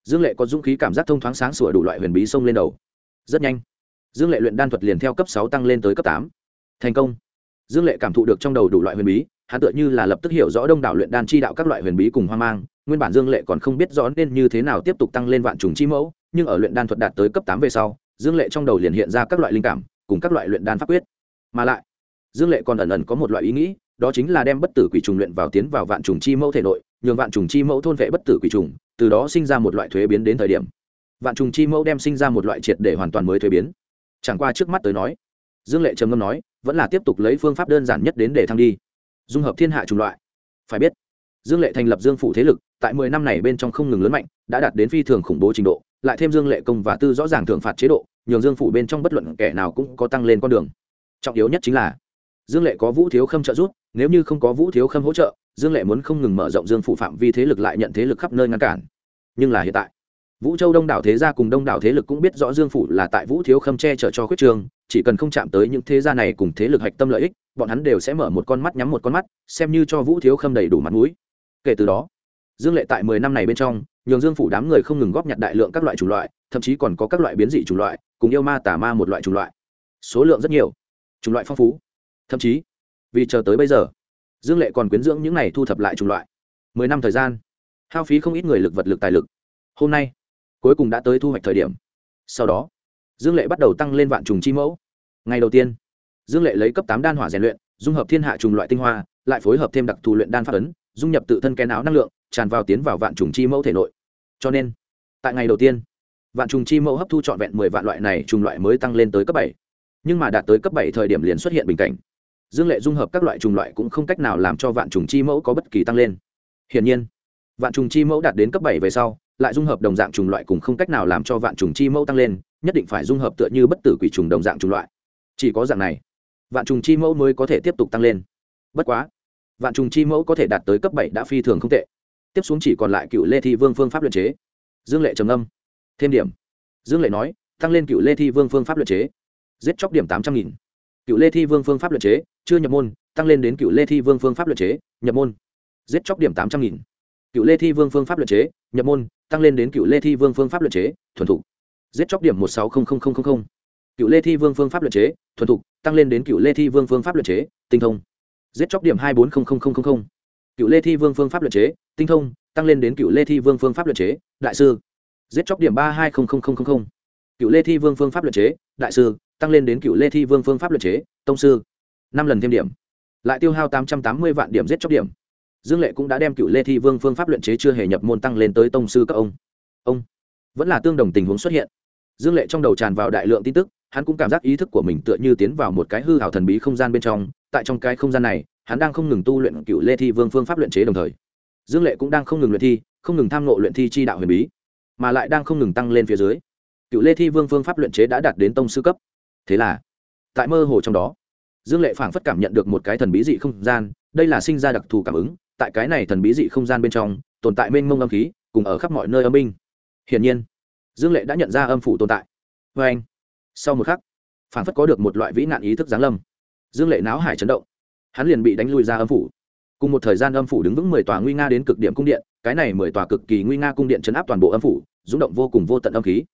dương lệ có dũng khí cảm giác thông thoáng sáng sủa đủ loại huyền bí xông lên đầu. Rất nhanh, dương lệ luyện đan thuật liền theo cấp sáu tăng lên tới cấp tám. Thành công. Dương lệ cảm thụ được trong đầu đủ loại huyền bí, hắn tựa như là lập tức hiểu rõ đông đảo luyện đan chi đạo các loại huyền bí cùng hoang mang, nguyên bản dương lệ còn không biết rõ nên như thế nào tiếp tục tăng lên vạn trùng chi mẫu nhưng ở luyện đan thuật đạt tới cấp tám về sau, dương lệ trong đầu liền hiện ra các loại linh cảm, cùng các loại luyện đan pháp quyết. Mà lại, dương lệ còn ẩn ẩn có một loại ý nghĩ, đó chính là đem bất tử quỷ trùng luyện vào tiến vào vạn trùng chi mẫu thể nội, nhường vạn trùng chi mẫu thôn vệ bất tử quỷ trùng, từ đó sinh ra một loại thuế biến đến thời điểm. Vạn trùng chi mẫu đem sinh ra một loại triệt để hoàn toàn mới thuế biến. Chẳng qua trước mắt tới nói, dương lệ trầm ngâm nói, vẫn là tiếp tục lấy phương pháp đơn giản nhất đến để thăng đi. Dung hợp thiên hạ chủng loại. Phải biết, dương lệ thành lập dương phủ thế lực, tại mười năm này bên trong không ngừng lớn mạnh, đã đạt đến phi thường khủng bố trình độ lại thêm dương lệ công và tư rõ ràng thưởng phạt chế độ, nhường dương phủ bên trong bất luận kẻ nào cũng có tăng lên con đường. Trọng yếu nhất chính là, dương lệ có vũ thiếu khâm trợ giúp, nếu như không có vũ thiếu khâm hỗ trợ, dương lệ muốn không ngừng mở rộng dương phủ phạm vi thế lực lại nhận thế lực khắp nơi ngăn cản. Nhưng là hiện tại, vũ châu đông đảo thế gia cùng đông đảo thế lực cũng biết rõ dương phủ là tại vũ thiếu khâm che chở cho khuyết trường, chỉ cần không chạm tới những thế gia này cùng thế lực hạch tâm lợi ích, bọn hắn đều sẽ mở một con mắt nhắm một con mắt, xem như cho vũ thiếu khâm đầy đủ mặt mũi. Kể từ đó dương lệ tại mười năm này bên trong, nhường dương phủ đám người không ngừng góp nhặt đại lượng các loại chủng loại, thậm chí còn có các loại biến dị chủng loại, cùng yêu ma tả ma một loại chủng loại. Số lượng rất nhiều, chủng loại phong phú. Thậm chí, vì chờ tới bây giờ, dương lệ còn quyến dưỡng những này thu thập lại chủng loại. Mười năm thời gian, hao phí không ít người lực vật lực tài lực. Hôm nay, cuối cùng đã tới thu hoạch thời điểm. Sau đó, dương lệ bắt đầu tăng lên vạn trùng chi mẫu. Ngày đầu tiên, dương lệ lấy cấp tám đan hỏa rèn luyện, dung hợp thiên hạ trùng loại tinh hoa, lại phối hợp thêm đặc thù luyện đan pháp ấn dung nhập tự thân kén áo năng lượng, tràn vào tiến vào vạn trùng chi mẫu thể nội. Cho nên, tại ngày đầu tiên, vạn trùng chi mẫu hấp thu trọn vẹn mười vạn loại này trùng loại mới tăng lên tới cấp bảy. Nhưng mà đạt tới cấp bảy thời điểm liền xuất hiện bình cảnh. Dương lệ dung hợp các loại trùng loại cũng không cách nào làm cho vạn trùng chi mẫu có bất kỳ tăng lên. Hiển nhiên, vạn trùng chi mẫu đạt đến cấp bảy về sau, lại dung hợp đồng dạng trùng loại cùng không cách nào làm cho vạn trùng chi mẫu tăng lên, nhất định phải dung hợp tựa như bất tử quỷ trùng đồng dạng trùng loại. Chỉ có dạng này, vạn trùng chi mẫu mới có thể tiếp tục tăng lên. Bất quá vạn trùng chi mẫu có thể đạt tới cấp bảy đã phi thường không tệ. Tiếp xuống chỉ còn lại cựu lê thi vương phương pháp luyện chế. Dương lệ trầm âm thêm điểm. Dương lệ nói, tăng lên cựu lê thi vương phương pháp luyện chế. Giết chóc điểm tám trăm nghìn. Cựu lê thi vương phương pháp luật chế, chưa nhập môn, tăng lên đến cựu lê thi vương phương pháp luật chế, nhập môn. Giết chóc điểm tám trăm nghìn. Cựu lê thi vương phương pháp luật chế, nhập môn, tăng lên đến cựu lê thi vương phương pháp luật chế, thuần thục. Giết chóc điểm một sáu không không không không cựu lê thi vương phương pháp luật chế, thuần thục, tăng lên đến cựu lê thi vương phương pháp luật chế, tinh thông giết chóc điểm hai bốn không không không không cựu lê thi vương phương pháp luật chế, tinh thông, tăng lên đến cựu lê thi vương phương pháp luật chế, đại sư. Giết chóc điểm ba hai không không không không cựu lê thi vương phương pháp luật chế, đại sư, tăng lên đến cựu lê thi vương phương pháp luật chế, tông sư. Năm lần thêm điểm. Lại tiêu hao tám trăm tám mươi vạn điểm giết chóc điểm. Dương lệ cũng đã đem cựu lê thi vương phương pháp luyện chế chưa hề nhập môn tăng lên tới tông sư các ông. Ông. Vẫn là tương đồng tình huống xuất hiện. Dương lệ trong đầu tràn vào đại lượng tin tức, hắn cũng cảm giác ý thức của mình tựa như tiến vào một cái hư hảo thần bí không gian bên trong tại trong cái không gian này, hắn đang không ngừng tu luyện cựu lê thi vương phương pháp luyện chế đồng thời. Dương lệ cũng đang không ngừng luyện thi, không ngừng tham nộ luyện thi chi đạo huyền bí, mà lại đang không ngừng tăng lên phía dưới. Cựu lê thi vương phương pháp luyện chế đã đạt đến tông sư cấp. Thế là, tại mơ hồ trong đó, dương lệ phảng phất cảm nhận được một cái thần bí dị không gian, đây là sinh ra đặc thù cảm ứng, tại cái này thần bí dị không gian bên trong, tồn tại mênh mông âm khí, cùng ở khắp mọi nơi âm binh. Hiển nhiên, dương lệ đã nhận ra âm phủ tồn tại. Vê anh, sau một khắc, phảng phất có được một loại vĩ nạn ý thức giáng lâm dương lệ náo hải chấn động. Hắn liền bị đánh lui ra âm phủ. Cùng một thời gian âm phủ đứng vững mười tòa nguy nga đến cực điểm cung điện, cái này mười tòa cực kỳ nguy nga cung điện chấn áp toàn bộ âm phủ, rung động vô cùng vô tận âm khí.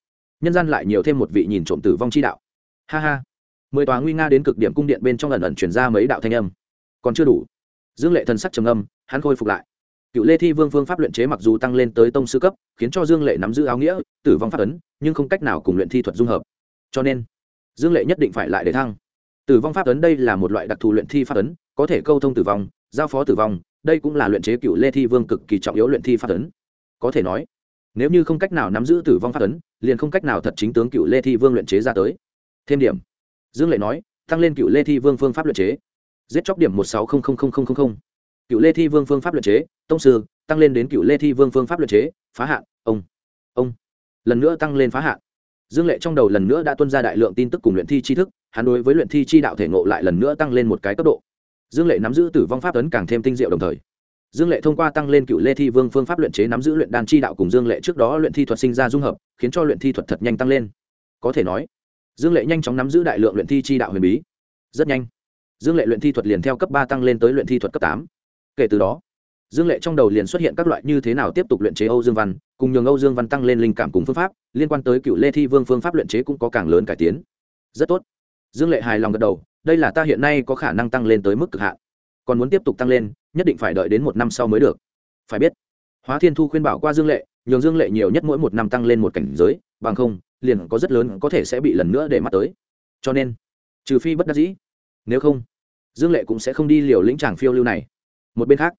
Nhân gian lại nhiều thêm một vị nhìn trộm tử vong chi đạo. Ha ha. Mười tòa nguy nga đến cực điểm cung điện bên trong ẩn ẩn chuyển ra mấy đạo thanh âm. Còn chưa đủ. Dương lệ thần sắc trầm âm hắn khôi phục lại. Cựu lê thi vương phương pháp luyện chế mặc dù tăng lên tới tông sư cấp, khiến cho dương lệ nắm giữ áo nghĩa, tử vong pháp ấn, nhưng không cách nào cùng luyện thi thuật dung hợp. Cho nên, dương lệ nhất định phải lại để thăng tử vong pháp ấn đây là một loại đặc thù luyện thi pháp ấn, có thể câu thông tử vong, giao phó tử vong, đây cũng là luyện chế cựu lê thi vương cực kỳ trọng yếu luyện thi pháp ấn. Có thể nói, nếu như không cách nào nắm giữ tử vong pháp ấn, liền không cách nào thật chính tướng cựu lê thi vương luyện chế ra tới. Thêm điểm, dương lệ nói, tăng lên cựu lê thi vương phương pháp luyện chế. Giết chóc điểm một sáu không không không không không cựu lê thi vương phương pháp luyện chế, tông sư, tăng lên đến cựu lê thi vương phương pháp luyện chế, phá hạn, ông ông. Lần nữa tăng lên phá hạn dương lệ trong đầu lần nữa đã tuân ra đại lượng tin tức cùng luyện thi tri thức, hắn đối với luyện thi chi đạo thể ngộ lại lần nữa tăng lên một cái cấp độ. Dương lệ nắm giữ tử vong pháp tấn càng thêm tinh diệu đồng thời. Dương lệ thông qua tăng lên cựu lê thi vương phương pháp luyện chế nắm giữ luyện đan chi đạo cùng dương lệ trước đó luyện thi thuật sinh ra dung hợp, khiến cho luyện thi thuật thật nhanh tăng lên. Có thể nói, dương lệ nhanh chóng nắm giữ đại lượng luyện thi chi đạo huyền bí. Rất nhanh. Dương lệ luyện thi thuật liền theo cấp ba tăng lên tới luyện thi thuật cấp tám. Kể từ đó dương lệ trong đầu liền xuất hiện các loại như thế nào tiếp tục luyện chế âu dương văn, cùng nhường âu dương văn tăng lên linh cảm cùng phương pháp, liên quan tới cựu lê thi vương phương pháp luyện chế cũng có càng lớn cải tiến. Rất tốt. Dương lệ hài lòng gật đầu, đây là ta hiện nay có khả năng tăng lên tới mức cực hạn. Còn muốn tiếp tục tăng lên, nhất định phải đợi đến một năm sau mới được. Phải biết, hóa thiên thu khuyên bảo qua dương lệ, nhường dương lệ nhiều nhất mỗi một năm tăng lên một cảnh giới, bằng không, liền có rất lớn có thể sẽ bị lần nữa để mắt tới. Cho nên, trừ phi bất đắc dĩ. Nếu không, dương lệ cũng sẽ không đi liều lĩnh tràng phiêu lưu này. Một bên khác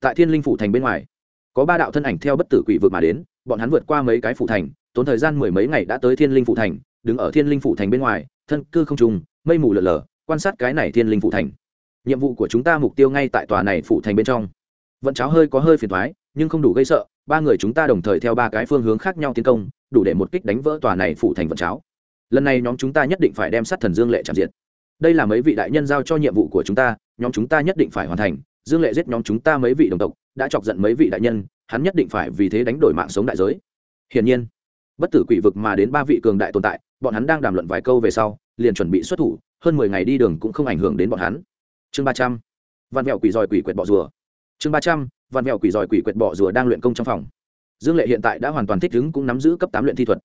tại thiên linh phủ thành bên ngoài. Có ba đạo thân ảnh theo bất tử quỷ vượt mà đến, bọn hắn vượt qua mấy cái phủ thành, tốn thời gian mười mấy ngày đã tới thiên linh phủ thành, đứng ở thiên linh phủ thành bên ngoài, thân cư không trùng, mây mù lở lở, quan sát cái này thiên linh phủ thành. Nhiệm vụ của chúng ta mục tiêu ngay tại tòa này phủ thành bên trong. Vận cháo hơi có hơi phiền thoái nhưng không đủ gây sợ, ba người chúng ta đồng thời theo ba cái phương hướng khác nhau tiến công, đủ để một kích đánh vỡ tòa này phủ thành vận cháo. Lần này nhóm chúng ta nhất định phải đem sát thần dương lệ chạm diện đây là mấy vị đại nhân giao cho nhiệm vụ của chúng ta, nhóm chúng ta nhất định phải hoàn thành dương lệ giết nhóm chúng ta mấy vị đồng tộc, đã chọc giận mấy vị đại nhân, hắn nhất định phải vì thế đánh đổi mạng sống đại giới. Hiển nhiên, bất tử quỷ vực mà đến ba vị cường đại tồn tại, bọn hắn đang đàm luận vài câu về sau, liền chuẩn bị xuất thủ, hơn mười ngày đi đường cũng không ảnh hưởng đến bọn hắn. Chương ba trăm văn mẹo quỷ giỏi quỷ quyệt bọ rùa. Chương ba trăm văn mẹo quỷ giỏi quỷ quyệt bọ rùa đang luyện công trong phòng. Dương lệ hiện tại đã hoàn toàn thích ứng cũng nắm giữ cấp tám luyện thi thuật.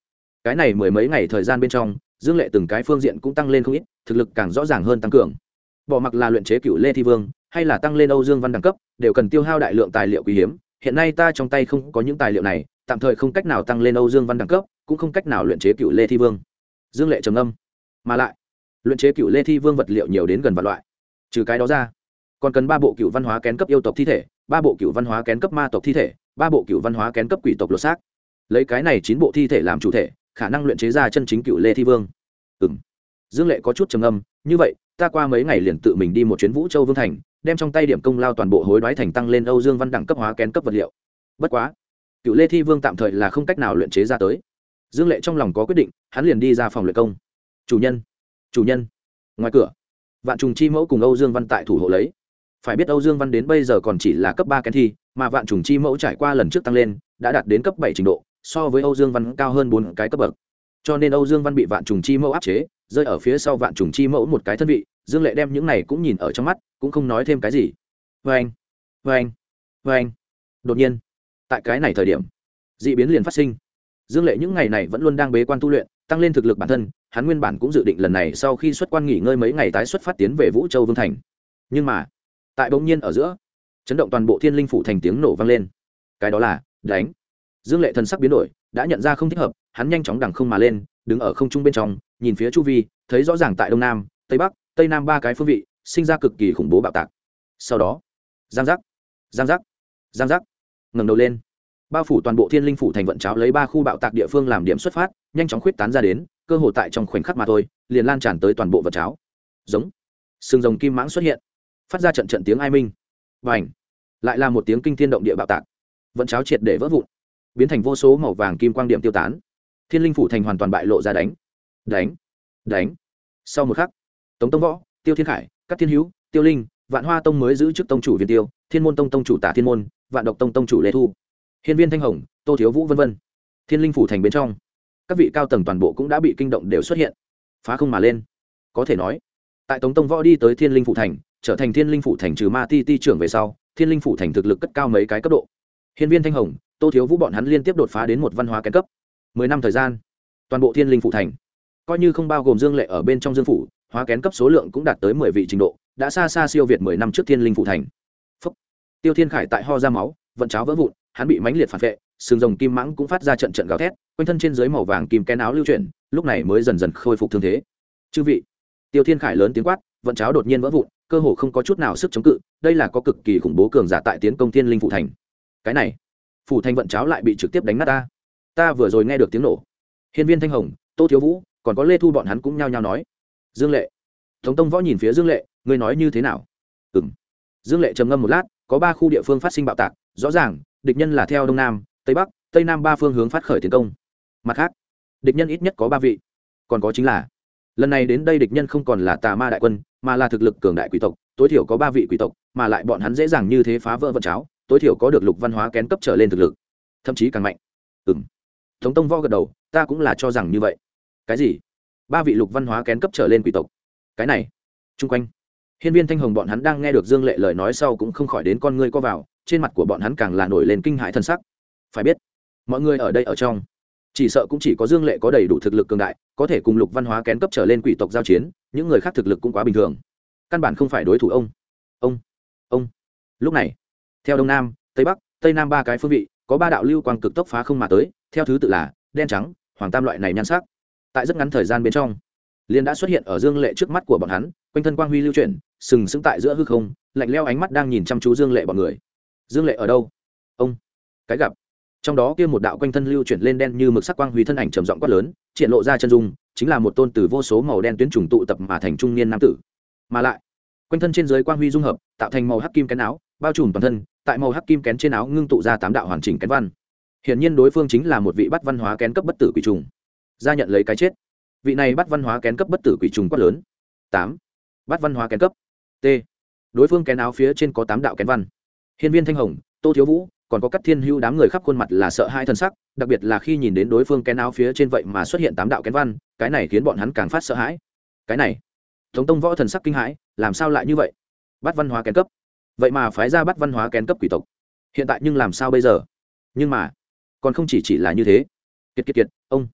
Cái này mười mấy ngày thời gian bên trong, dương lệ từng cái phương diện cũng tăng lên không ít, thực lực càng rõ ràng hơn tăng cường. Bỏ mặc là luyện chế cựu lê thi vương hay là tăng lên âu dương văn đẳng cấp, đều cần tiêu hao đại lượng tài liệu quý hiếm. Hiện nay ta trong tay không có những tài liệu này, tạm thời không cách nào tăng lên âu dương văn đẳng cấp, cũng không cách nào luyện chế cựu lê thi vương. Dương lệ trầm âm mà lại, luyện chế cựu lê thi vương vật liệu nhiều đến gần vạn loại. Trừ cái đó ra, còn cần ba bộ cựu văn hóa kén cấp yêu tộc thi thể, ba bộ cựu văn hóa kén cấp ma tộc thi thể, ba bộ cựu văn hóa kén cấp quỷ tộc lột xác. Lấy cái này chín bộ thi thể làm chủ thể, khả năng luyện chế ra chân chính cựu lê thi vương. Ừm. dương lệ có chút trầm âm như vậy ta qua mấy ngày liền tự mình đi một chuyến vũ châu vương thành, đem trong tay điểm công lao toàn bộ hối đoái thành tăng lên âu dương văn đẳng cấp hóa kén cấp vật liệu. Bất quá, cựu lê thi vương tạm thời là không cách nào luyện chế ra tới. Dương lệ trong lòng có quyết định, hắn liền đi ra phòng luyện công. Chủ nhân chủ nhân. Ngoài cửa, vạn trùng chi mẫu cùng âu dương văn tại thủ hộ lấy. Phải biết âu dương văn đến bây giờ còn chỉ là cấp ba kén thi, mà vạn trùng chi mẫu trải qua lần trước tăng lên, đã đạt đến cấp bảy trình độ, so với âu dương văn cao hơn bốn cái cấp bậc cho nên âu dương văn bị vạn trùng chi mẫu áp chế, rơi ở phía sau vạn trùng chi mẫu một cái thân vị, dương lệ đem những này cũng nhìn ở trong mắt, cũng không nói thêm cái gì. Vê anh vê anh vê anh đột nhiên, tại cái này thời điểm d ị biến liền phát sinh. Dương lệ những ngày này vẫn luôn đang bế quan tu luyện, tăng lên thực lực bản thân, hắn nguyên bản cũng dự định lần này sau khi xuất quan nghỉ ngơi mấy ngày tái xuất phát tiến về vũ châu vương thành. Nhưng mà, tại bỗng nhiên ở giữa, chấn động toàn bộ thiên linh phủ thành tiếng nổ vang lên. Cái đó là, đánh dương lệ thần sắc biến đổi, đã nhận ra không thích hợp, hắn nhanh chóng đằng không mà lên, đứng ở không trung bên trong, nhìn phía chu vi, thấy rõ ràng tại đông nam, tây bắc, tây nam ba cái phương vị, sinh ra cực kỳ khủng bố bạo tạc. Sau đó, giang giác giang giác giang giác, ngẩng đầu lên. Bao phủ toàn bộ thiên linh phủ thành vận cháo lấy ba khu bạo tạc địa phương làm điểm xuất phát, nhanh chóng khuyết tán ra đến, cơ hồ tại trong khoảnh khắc mà thôi, liền lan tràn tới toàn bộ vật cháo. Giống, sừng rồng kim mãng xuất hiện, phát ra trận trận tiếng ai minh. Và ảnh lại là một tiếng kinh thiên động địa bạo tạc. Vận cháo triệt để vỡ vụn biến thành vô số màu vàng kim quang điểm tiêu tán. Thiên linh phủ thành hoàn toàn bại lộ ra đánh. Đánh đánh. Sau một khắc, tống tông võ, tiêu thiên khải các thiên hữu, tiêu linh, vạn hoa tông mới giữ chức tông chủ viên tiêu, thiên môn tông tông chủ tả thiên môn, vạn độc tông tông chủ lê thu, hiên viên thanh hồng, tô thiếu vũ v v thiên linh phủ thành bên trong, các vị cao tầng toàn bộ cũng đã bị kinh động đều xuất hiện. Phá không mà lên. Có thể nói, tại tống tông võ đi tới thiên linh phủ thành, trở thành thiên linh phủ thành trừ ma ti ti trưởng về sau, thiên linh phủ thành thực lực cất cao mấy cái cấp độ. Hiên viên thanh hồng tô thiếu vũ bọn hắn liên tiếp đột phá đến một văn hóa kén cấp. Mười năm thời gian, toàn bộ thiên linh phủ thành, coi như không bao gồm dương lệ ở bên trong dương phủ, hóa kén cấp số lượng cũng đạt tới mười vị trình độ, đã xa xa siêu việt mười năm trước thiên linh phủ thành. Phúc. tiêu thiên khải tại ho ra máu, vận cháo vỡ vụn, hắn bị mãnh liệt phản vệ, sừng rồng kim mãng cũng phát ra trận trận gào thét, quanh thân trên dưới màu vàng kim kén áo lưu chuyển, lúc này mới dần dần khôi phục thương thế. Chư vị. Tiêu thiên khải lớn tiếng quát, vận cháo đột nhiên vỡ vụn, cơ hồ không có chút nào sức chống cự, đây là có cực kỳ khủng bố cường giả tại tiến công thiên linh phủ thành. Cái này phủ thành vận cháo lại bị trực tiếp đánh nát ta. Ta vừa rồi nghe được tiếng nổ. Hiên viên thanh hồng, tô thiếu vũ, còn có lê thu bọn hắn cũng nhao nhao nói. Dương lệ. Tống tông võ nhìn phía dương lệ, ngươi nói như thế nào? Ừ m dương lệ trầm ngâm một lát, có ba khu địa phương phát sinh bạo tạc, rõ ràng, địch nhân là theo đông nam, tây bắc, tây nam ba phương hướng phát khởi tiến công. Mặt khác, địch nhân ít nhất có ba vị. Còn có chính là, lần này đến đây địch nhân không còn là tà ma đại quân, mà là thực lực cường đại quỷ tộc, tối thiểu có ba vị quỷ tộc, mà lại bọn hắn dễ dàng như thế phá vỡ vận cháo tối thiểu có được lục văn hóa kén cấp trở lên thực lực. Thậm chí càng mạnh. Ừng thống tông võ gật đầu, ta cũng là cho rằng như vậy. Cái gì? Ba vị lục văn hóa kén cấp trở lên quỷ tộc. Cái này. Chung quanh. Hiên viên thanh hồng bọn hắn đang nghe được dương lệ lời nói sau cũng không khỏi đến con ngươi co vào, trên mặt của bọn hắn càng là nổi lên kinh hãi thân sắc. Phải biết, mọi người ở đây ở trong, chỉ sợ cũng chỉ có dương lệ có đầy đủ thực lực cường đại, có thể cùng lục văn hóa kén cấp trở lên quỷ tộc giao chiến, những người khác thực lực cũng quá bình thường. Căn bản không phải đối thủ ông. Ông. Ông. Lúc này theo đông nam, tây bắc, tây nam ba cái phương vị, có ba đạo lưu quang cực tốc phá không mà tới, theo thứ tự là đen trắng, hoàng tam loại này nhan sắc. Tại rất ngắn thời gian bên trong, liền đã xuất hiện ở dương lệ trước mắt của bọn hắn, quanh thân quang huy lưu chuyển, sừng sững tại giữa hư không, lạnh leo ánh mắt đang nhìn chăm chú dương lệ bọn người. Dương lệ ở đâu? Ông, cái gặp. Trong đó kia một đạo quanh thân lưu chuyển lên đen như mực sắc quang huy thân ảnh trầm giọng quát lớn, triển lộ ra chân dung, chính là một tôn từ vô số màu đen tuyến trùng tụ tập mà thành trung niên nam tử. Mà lại, quanh thân trên dưới quang huy dung hợp, tạo thành màu hắc kim cái áo bao trùm toàn thân tại màu hắc kim kén trên áo ngưng tụ ra tám đạo hoàn chỉnh kén văn. Hiển nhiên đối phương chính là một vị bắt văn hóa kén cấp bất tử quỷ trùng. Ra nhận lấy cái chết. Vị này bắt văn hóa kén cấp bất tử quỷ trùng quát lớn. Tám. Bắt văn hóa kén cấp. T. Đối phương kén áo phía trên có tám đạo kén văn. Hiên viên thanh hồng, tô thiếu vũ, còn có các thiên hưu đám người khắp khuôn mặt là sợ hai thân sắc, đặc biệt là khi nhìn đến đối phương kén áo phía trên vậy mà xuất hiện tám đạo kén văn, cái này khiến bọn hắn càng phát sợ hãi. Cái này thống tông võ thần sắc kinh hãi, làm sao lại như vậy? Bắt văn hóa kén cấp vậy mà phái ra bắt văn hóa kén cấp quỷ tộc. Hiện tại nhưng làm sao bây giờ? Nhưng mà, còn không chỉ chỉ là như thế. Kiệt kiệt kiệt, ông.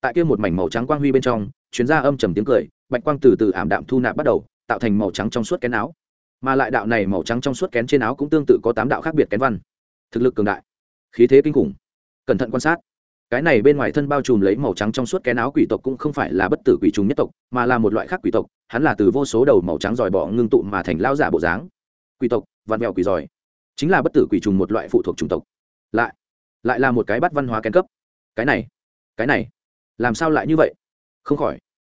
Tại kia một mảnh màu trắng quang huy bên trong, chuyến ra âm trầm tiếng cười, bạch quang từ từ ảm đạm thu nạp bắt đầu, tạo thành màu trắng trong suốt kén áo. Mà lại đạo này màu trắng trong suốt kén trên áo cũng tương tự có tám đạo khác biệt kén văn. Thực lực cường đại, khí thế kinh khủng. Cẩn thận quan sát. Cái này bên ngoài thân bao trùm lấy màu trắng trong suốt kén áo quỷ tộc cũng không phải là bất tử quỷ trùng nhất tộc, mà là một loại khác quỷ tộc, hắn là từ vô số đầu màu trắng giỏi bỏ ngưng tụ mà thành lao giả bộ dáng quỷ tộc văn mèo quỷ giỏi. Chính là bất tử quỷ trùng một loại phụ thuộc chủng tộc. Lại lại là một cái bắt văn hóa kén cấp. Cái này cái này, làm sao lại như vậy? Không khỏi,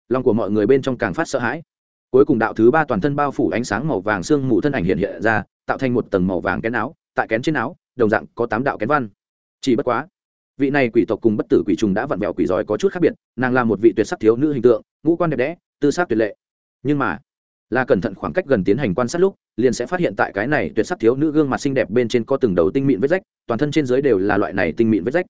lòng của mọi người bên trong càng phát sợ hãi. Cuối cùng đạo thứ ba toàn thân bao phủ ánh sáng màu vàng sương mù thân ảnh hiện hiện ra, tạo thành một tầng màu vàng kén áo. Tại kén trên áo, đồng dạng có tám đạo kén văn. Chỉ bất quá, vị này quỷ tộc cùng bất tử quỷ trùng đã vặn vẹo quỷ giỏi có chút khác biệt. Nàng là một vị tuyệt sắc thiếu nữ hình tượng, ngũ quan đẹp đẽ, tư sắc tuyệt lệ. Nhưng mà là cẩn thận khoảng cách gần tiến hành quan sát lúc, liền sẽ phát hiện tại cái này tuyệt sắc thiếu nữ gương mặt xinh đẹp bên trên có từng đầu tinh mịn vết rách, toàn thân trên dưới đều là loại này tinh mịn vết rách.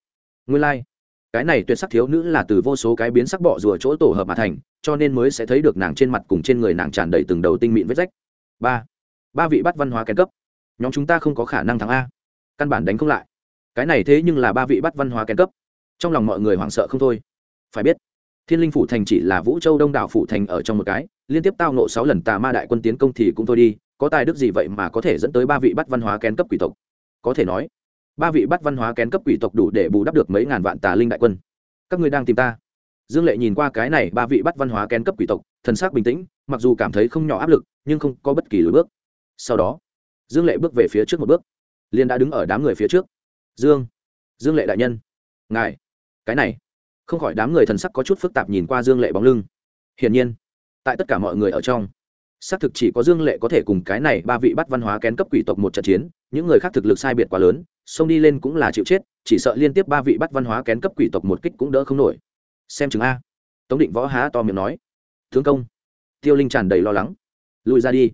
Nguyên lai、like. cái này tuyệt sắc thiếu nữ là từ vô số cái biến sắc bọ rùa chỗ tổ hợp mà thành, cho nên mới sẽ thấy được nàng trên mặt cùng trên người nàng tràn đầy từng đầu tinh mịn vết rách. Ba ba vị bắt văn hóa kén cấp. Nhóm chúng ta không có khả năng thắng a. Căn bản đánh không lại. Cái này thế nhưng là ba vị bắt văn hóa kén cấp. Trong lòng mọi người hoảng sợ không thôi. Phải biết, thiên linh phủ thành chỉ là vũ châu đông đảo phủ thành ở trong một cái liên tiếp tao nộ sáu lần tà ma đại quân tiến công thì cũng thôi đi, có tài đức gì vậy mà có thể dẫn tới ba vị bắt văn hóa kén cấp quỷ tộc? Có thể nói, ba vị bắt văn hóa kén cấp quỷ tộc đủ để bù đắp được mấy ngàn vạn tà linh đại quân. Các ngươi đang tìm ta. Dương lệ nhìn qua cái này ba vị bắt văn hóa kén cấp quỷ tộc, thần sắc bình tĩnh, mặc dù cảm thấy không nhỏ áp lực, nhưng không có bất kỳ lối bước. Sau đó, dương lệ bước về phía trước một bước. Liên đã đứng ở đám người phía trước. Dương dương lệ đại nhân. Ngài, cái này. Không khỏi đám người thần sắc có chút phức tạp nhìn qua dương lệ bóng lưng. Hiển nhiên tại tất cả mọi người ở trong. Xác thực chỉ có dương lệ có thể cùng cái này ba vị bắt văn hóa kén cấp quỷ tộc một trận chiến, những người khác thực lực sai biệt quá lớn, xông đi lên cũng là chịu chết, chỉ sợ liên tiếp ba vị bắt văn hóa kén cấp quỷ tộc một kích cũng đỡ không nổi. Xem chừng a. Tống định võ há to miệng nói. Thương công. Tiêu linh tràn đầy lo lắng. Lùi ra đi.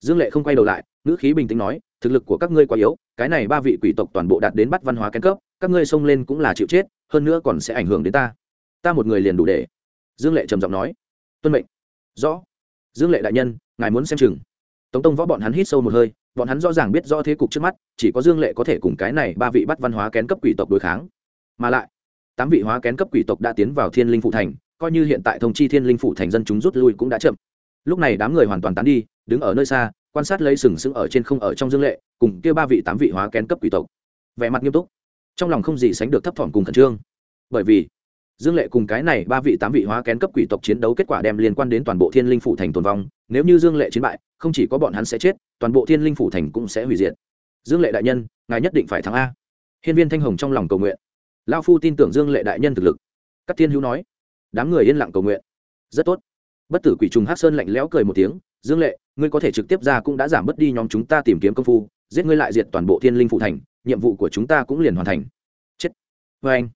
Dương lệ không quay đầu lại, ngữ khí bình tĩnh nói, thực lực của các ngươi quá yếu, cái này ba vị quỷ tộc toàn bộ đạt đến bắt văn hóa kén cấp, các ngươi xông lên cũng là chịu chết, hơn nữa còn sẽ ảnh hưởng đến ta. Ta một người liền đủ để. Dương lệ trầm giọng nói. Tuân mệnh rõ. Dương lệ đại nhân, ngài muốn xem chừng. Tống tông võ bọn hắn hít sâu một hơi, bọn hắn rõ ràng biết rõ thế cục trước mắt, chỉ có dương lệ có thể cùng cái này ba vị bắt văn hóa kén cấp quỷ tộc đối kháng. Mà lại, tám vị hóa kén cấp quỷ tộc đã tiến vào thiên linh phụ thành, coi như hiện tại thông chi thiên linh phụ thành dân chúng rút lui cũng đã chậm. Lúc này đám người hoàn toàn tán đi, đứng ở nơi xa, quan sát lấy sừng sững ở trên không ở trong dương lệ, cùng kia ba vị tám vị hóa kén cấp quỷ tộc. Vẻ mặt nghiêm túc, trong lòng không gì sánh được thấp thỏm cùng khẩn trương. Bởi vì dương lệ cùng cái này ba vị tám vị hóa kén cấp quỷ tộc chiến đấu kết quả đem liên quan đến toàn bộ thiên linh phủ thành tồn vong. Nếu như dương lệ chiến bại, không chỉ có bọn hắn sẽ chết, toàn bộ thiên linh phủ thành cũng sẽ hủy diệt. Dương lệ đại nhân, ngài nhất định phải thắng a. Hiên viên thanh hồng trong lòng cầu nguyện. Lao phu tin tưởng dương lệ đại nhân thực lực. Các thiên hữu nói. Đám người yên lặng cầu nguyện. Rất tốt. Bất tử quỷ trùng hát sơn lạnh lẽo cười một tiếng. Dương lệ, ngươi có thể trực tiếp ra cũng đã giảm bớt đi nhóm chúng ta tìm kiếm công phu, giết ngươi lại diệt toàn bộ thiên linh phụ thành, nhiệm vụ của chúng ta cũng liền hoàn thành. Chết. Vê anh.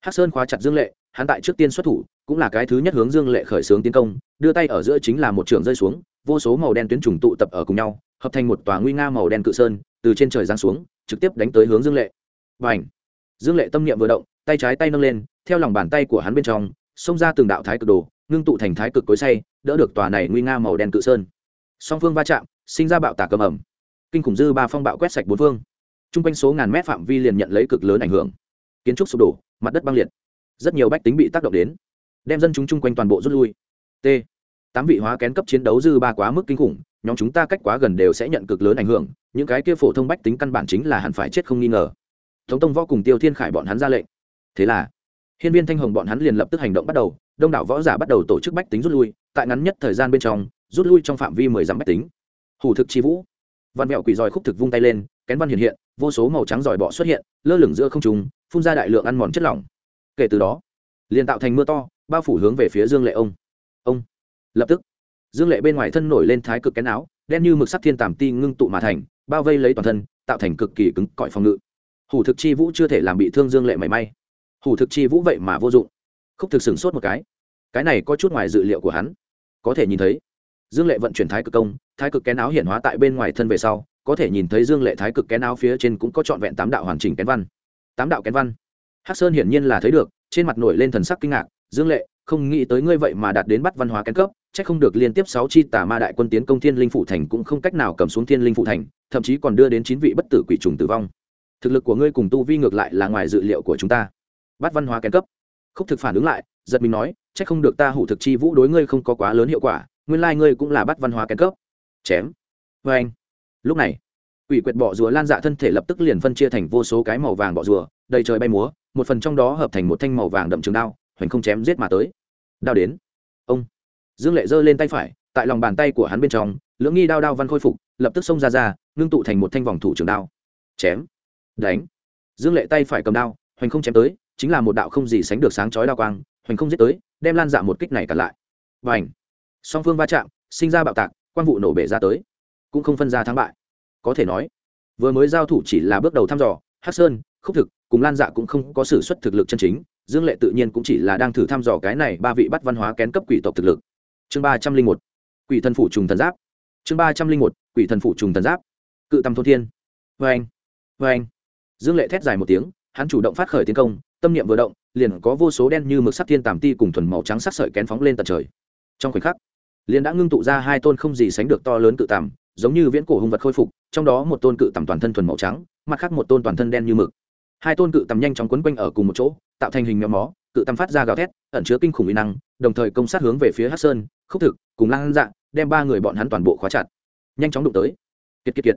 Hắc sơn khóa chặt dương lệ hắn tại trước tiên xuất thủ, cũng là cái thứ nhất hướng dương lệ khởi xướng tiến công, đưa tay ở giữa chính là một trường rơi xuống, vô số màu đen tuyến trùng tụ tập ở cùng nhau, hợp thành một tòa nguy nga màu đen cự sơn, từ trên trời giáng xuống, trực tiếp đánh tới hướng dương lệ. Và ảnh dương lệ tâm niệm vừa động, tay trái tay nâng lên, theo lòng bàn tay của hắn bên trong, xông ra từng đạo thái cực đồ, ngưng tụ thành thái cực cối say đỡ được tòa này nguy nga màu đen cự sơn. Song phương va chạm, sinh ra bạo tả cầm ẩm kinh khủng dư ba phong bạo quét sạch bốn phương. T r u n g quanh số ngàn mét phạm vi liền nhận lấy cực lớn ảnh hưởng. Kiến trúc sụp đổ, mặt đất băng liệt rất nhiều bách tính bị tác động đến, đem dân chúng chung quanh toàn bộ rút lui. T. Tám vị hóa kén cấp chiến đấu dư ba quá mức kinh khủng, nhóm chúng ta cách quá gần đều sẽ nhận cực lớn ảnh hưởng, những cái kia phổ thông bách tính căn bản chính là hẳn phải chết không nghi ngờ. Thống tông võ cùng tiêu thiên khải bọn hắn ra lệnh. Thế là, hiên viên thanh hồng bọn hắn liền lập tức hành động bắt đầu, đông đảo võ giả bắt đầu tổ chức bách tính rút lui, tại ngắn nhất thời gian bên trong, rút lui trong phạm vi mười dặm bách tính. Hủ thực chi vũ. Văn mẹo quỷ dòi khúc thực vung tay lên, kén văn hiện hiện, vô số màu trắng giỏi bọ xuất hiện, lơ lửng giữa không trùng phun ra đại lượng ăn mòn chất lỏng kể từ đó, liền tạo thành mưa to, bao phủ hướng về phía dương lệ ông. Ông, lập tức, dương lệ bên ngoài thân nổi lên thái cực kén áo, đen như mực sắc thiên tàm ti ngưng tụ mà thành, bao vây lấy toàn thân, tạo thành cực kỳ cứng cỏi phòng ngự. Hủ thực chi vũ chưa thể làm bị thương dương lệ mảy may. Hủ thực chi vũ vậy mà vô dụng. Khúc thực sửng sốt một cái. Cái này có chút ngoài dự liệu của hắn. Có thể nhìn thấy, dương lệ vận chuyển thái cực công, thái cực kén áo hiện hóa tại bên ngoài thân về sau, có thể nhìn thấy dương lệ thái cực kén áo phía trên cũng có trọn vẹn tám đạo hoàn chỉnh kén văn. Tám đạo kén văn hắc sơn hiển nhiên là thấy được, trên mặt nổi lên thần sắc kinh ngạc, dương lệ, không nghĩ tới ngươi vậy mà đạt đến bắt văn hóa kén cấp, chắc không được liên tiếp sáu chi tà ma đại quân tiến công thiên linh phụ thành cũng không cách nào cầm xuống thiên linh phụ thành, thậm chí còn đưa đến chín vị bất tử quỷ trùng tử vong. Thực lực của ngươi cùng tu vi ngược lại là ngoài dự liệu của chúng ta. Bắt văn hóa kén cấp. Khúc thực phản ứng lại, giật mình nói, chắc không được ta hủ thực chi vũ đối ngươi không có quá lớn hiệu quả, nguyên lai ngươi cũng là bắt văn hóa kén cấp. Chém. Vê anh. Lúc này, quỷ quyệt bọ rùa lan dạ thân thể lập tức liền phân chia thành vô số cái màu vàng bọ rùa, đầy trời bay múa một phần trong đó hợp thành một thanh màu vàng đậm trường đao, hoành không chém giết mà tới. Đao đến. Ông. Dương lệ giơ lên tay phải, tại lòng bàn tay của hắn bên trong, lưỡng nghi đao đao văn khôi phục, lập tức xông ra ra, ngưng tụ thành một thanh vòng thủ trường đao. Chém. Đánh. Dương lệ tay phải cầm đao, hoành không chém tới, chính là một đạo không gì sánh được sáng chói đao quang, hoành không giết tới, đem lan dạ một kích này cản lại. Và ảnh song phương va chạm, sinh ra bạo tạc quan vụ nổ bể ra tới. Cũng không phân ra thắng bại. Có thể nói, vừa mới giao thủ chỉ là bước đầu thăm dò hát sơn khúc thực, cùng lan dạ cũng không có s ử suất thực lực chân chính, dương lệ tự nhiên cũng chỉ là đang thử thăm dò cái này ba vị bắt văn hóa kén cấp quỷ tộc thực lực. Chương ba trăm linh một, quỷ thần phủ trùng thần giáp. Chương ba trăm linh một, quỷ thần phủ trùng thần giáp. Cự tầm thôn thiên. Vê anh vê anh. Dương lệ thét dài một tiếng, hắn chủ động phát khởi tiến công, tâm niệm vừa động, liền có vô số đen như mực sắc thiên tàm ti cùng thuần màu trắng sắc sợi kén phóng lên tận trời. Trong khoảnh khắc, liền đã ngưng tụ ra hai tôn không gì sánh được to lớn cự tàm, giống như viễn cổ hung vật khôi phục, trong đó một tôn cự tằm toàn thân thuần màu trắng, mặt khác một tôn toàn thân đen như mực hai tôn cự tầm nhanh chóng quấn quanh ở cùng một chỗ, tạo thành hình méo mó, cự tầm phát ra gào thét, ẩn chứa kinh khủng uy năng, đồng thời công sát hướng về phía hát sơn, khúc thực cùng lan dạng đem ba người bọn hắn toàn bộ khóa chặt. Nhanh chóng đụng tới. Kiệt kiệt kiệt.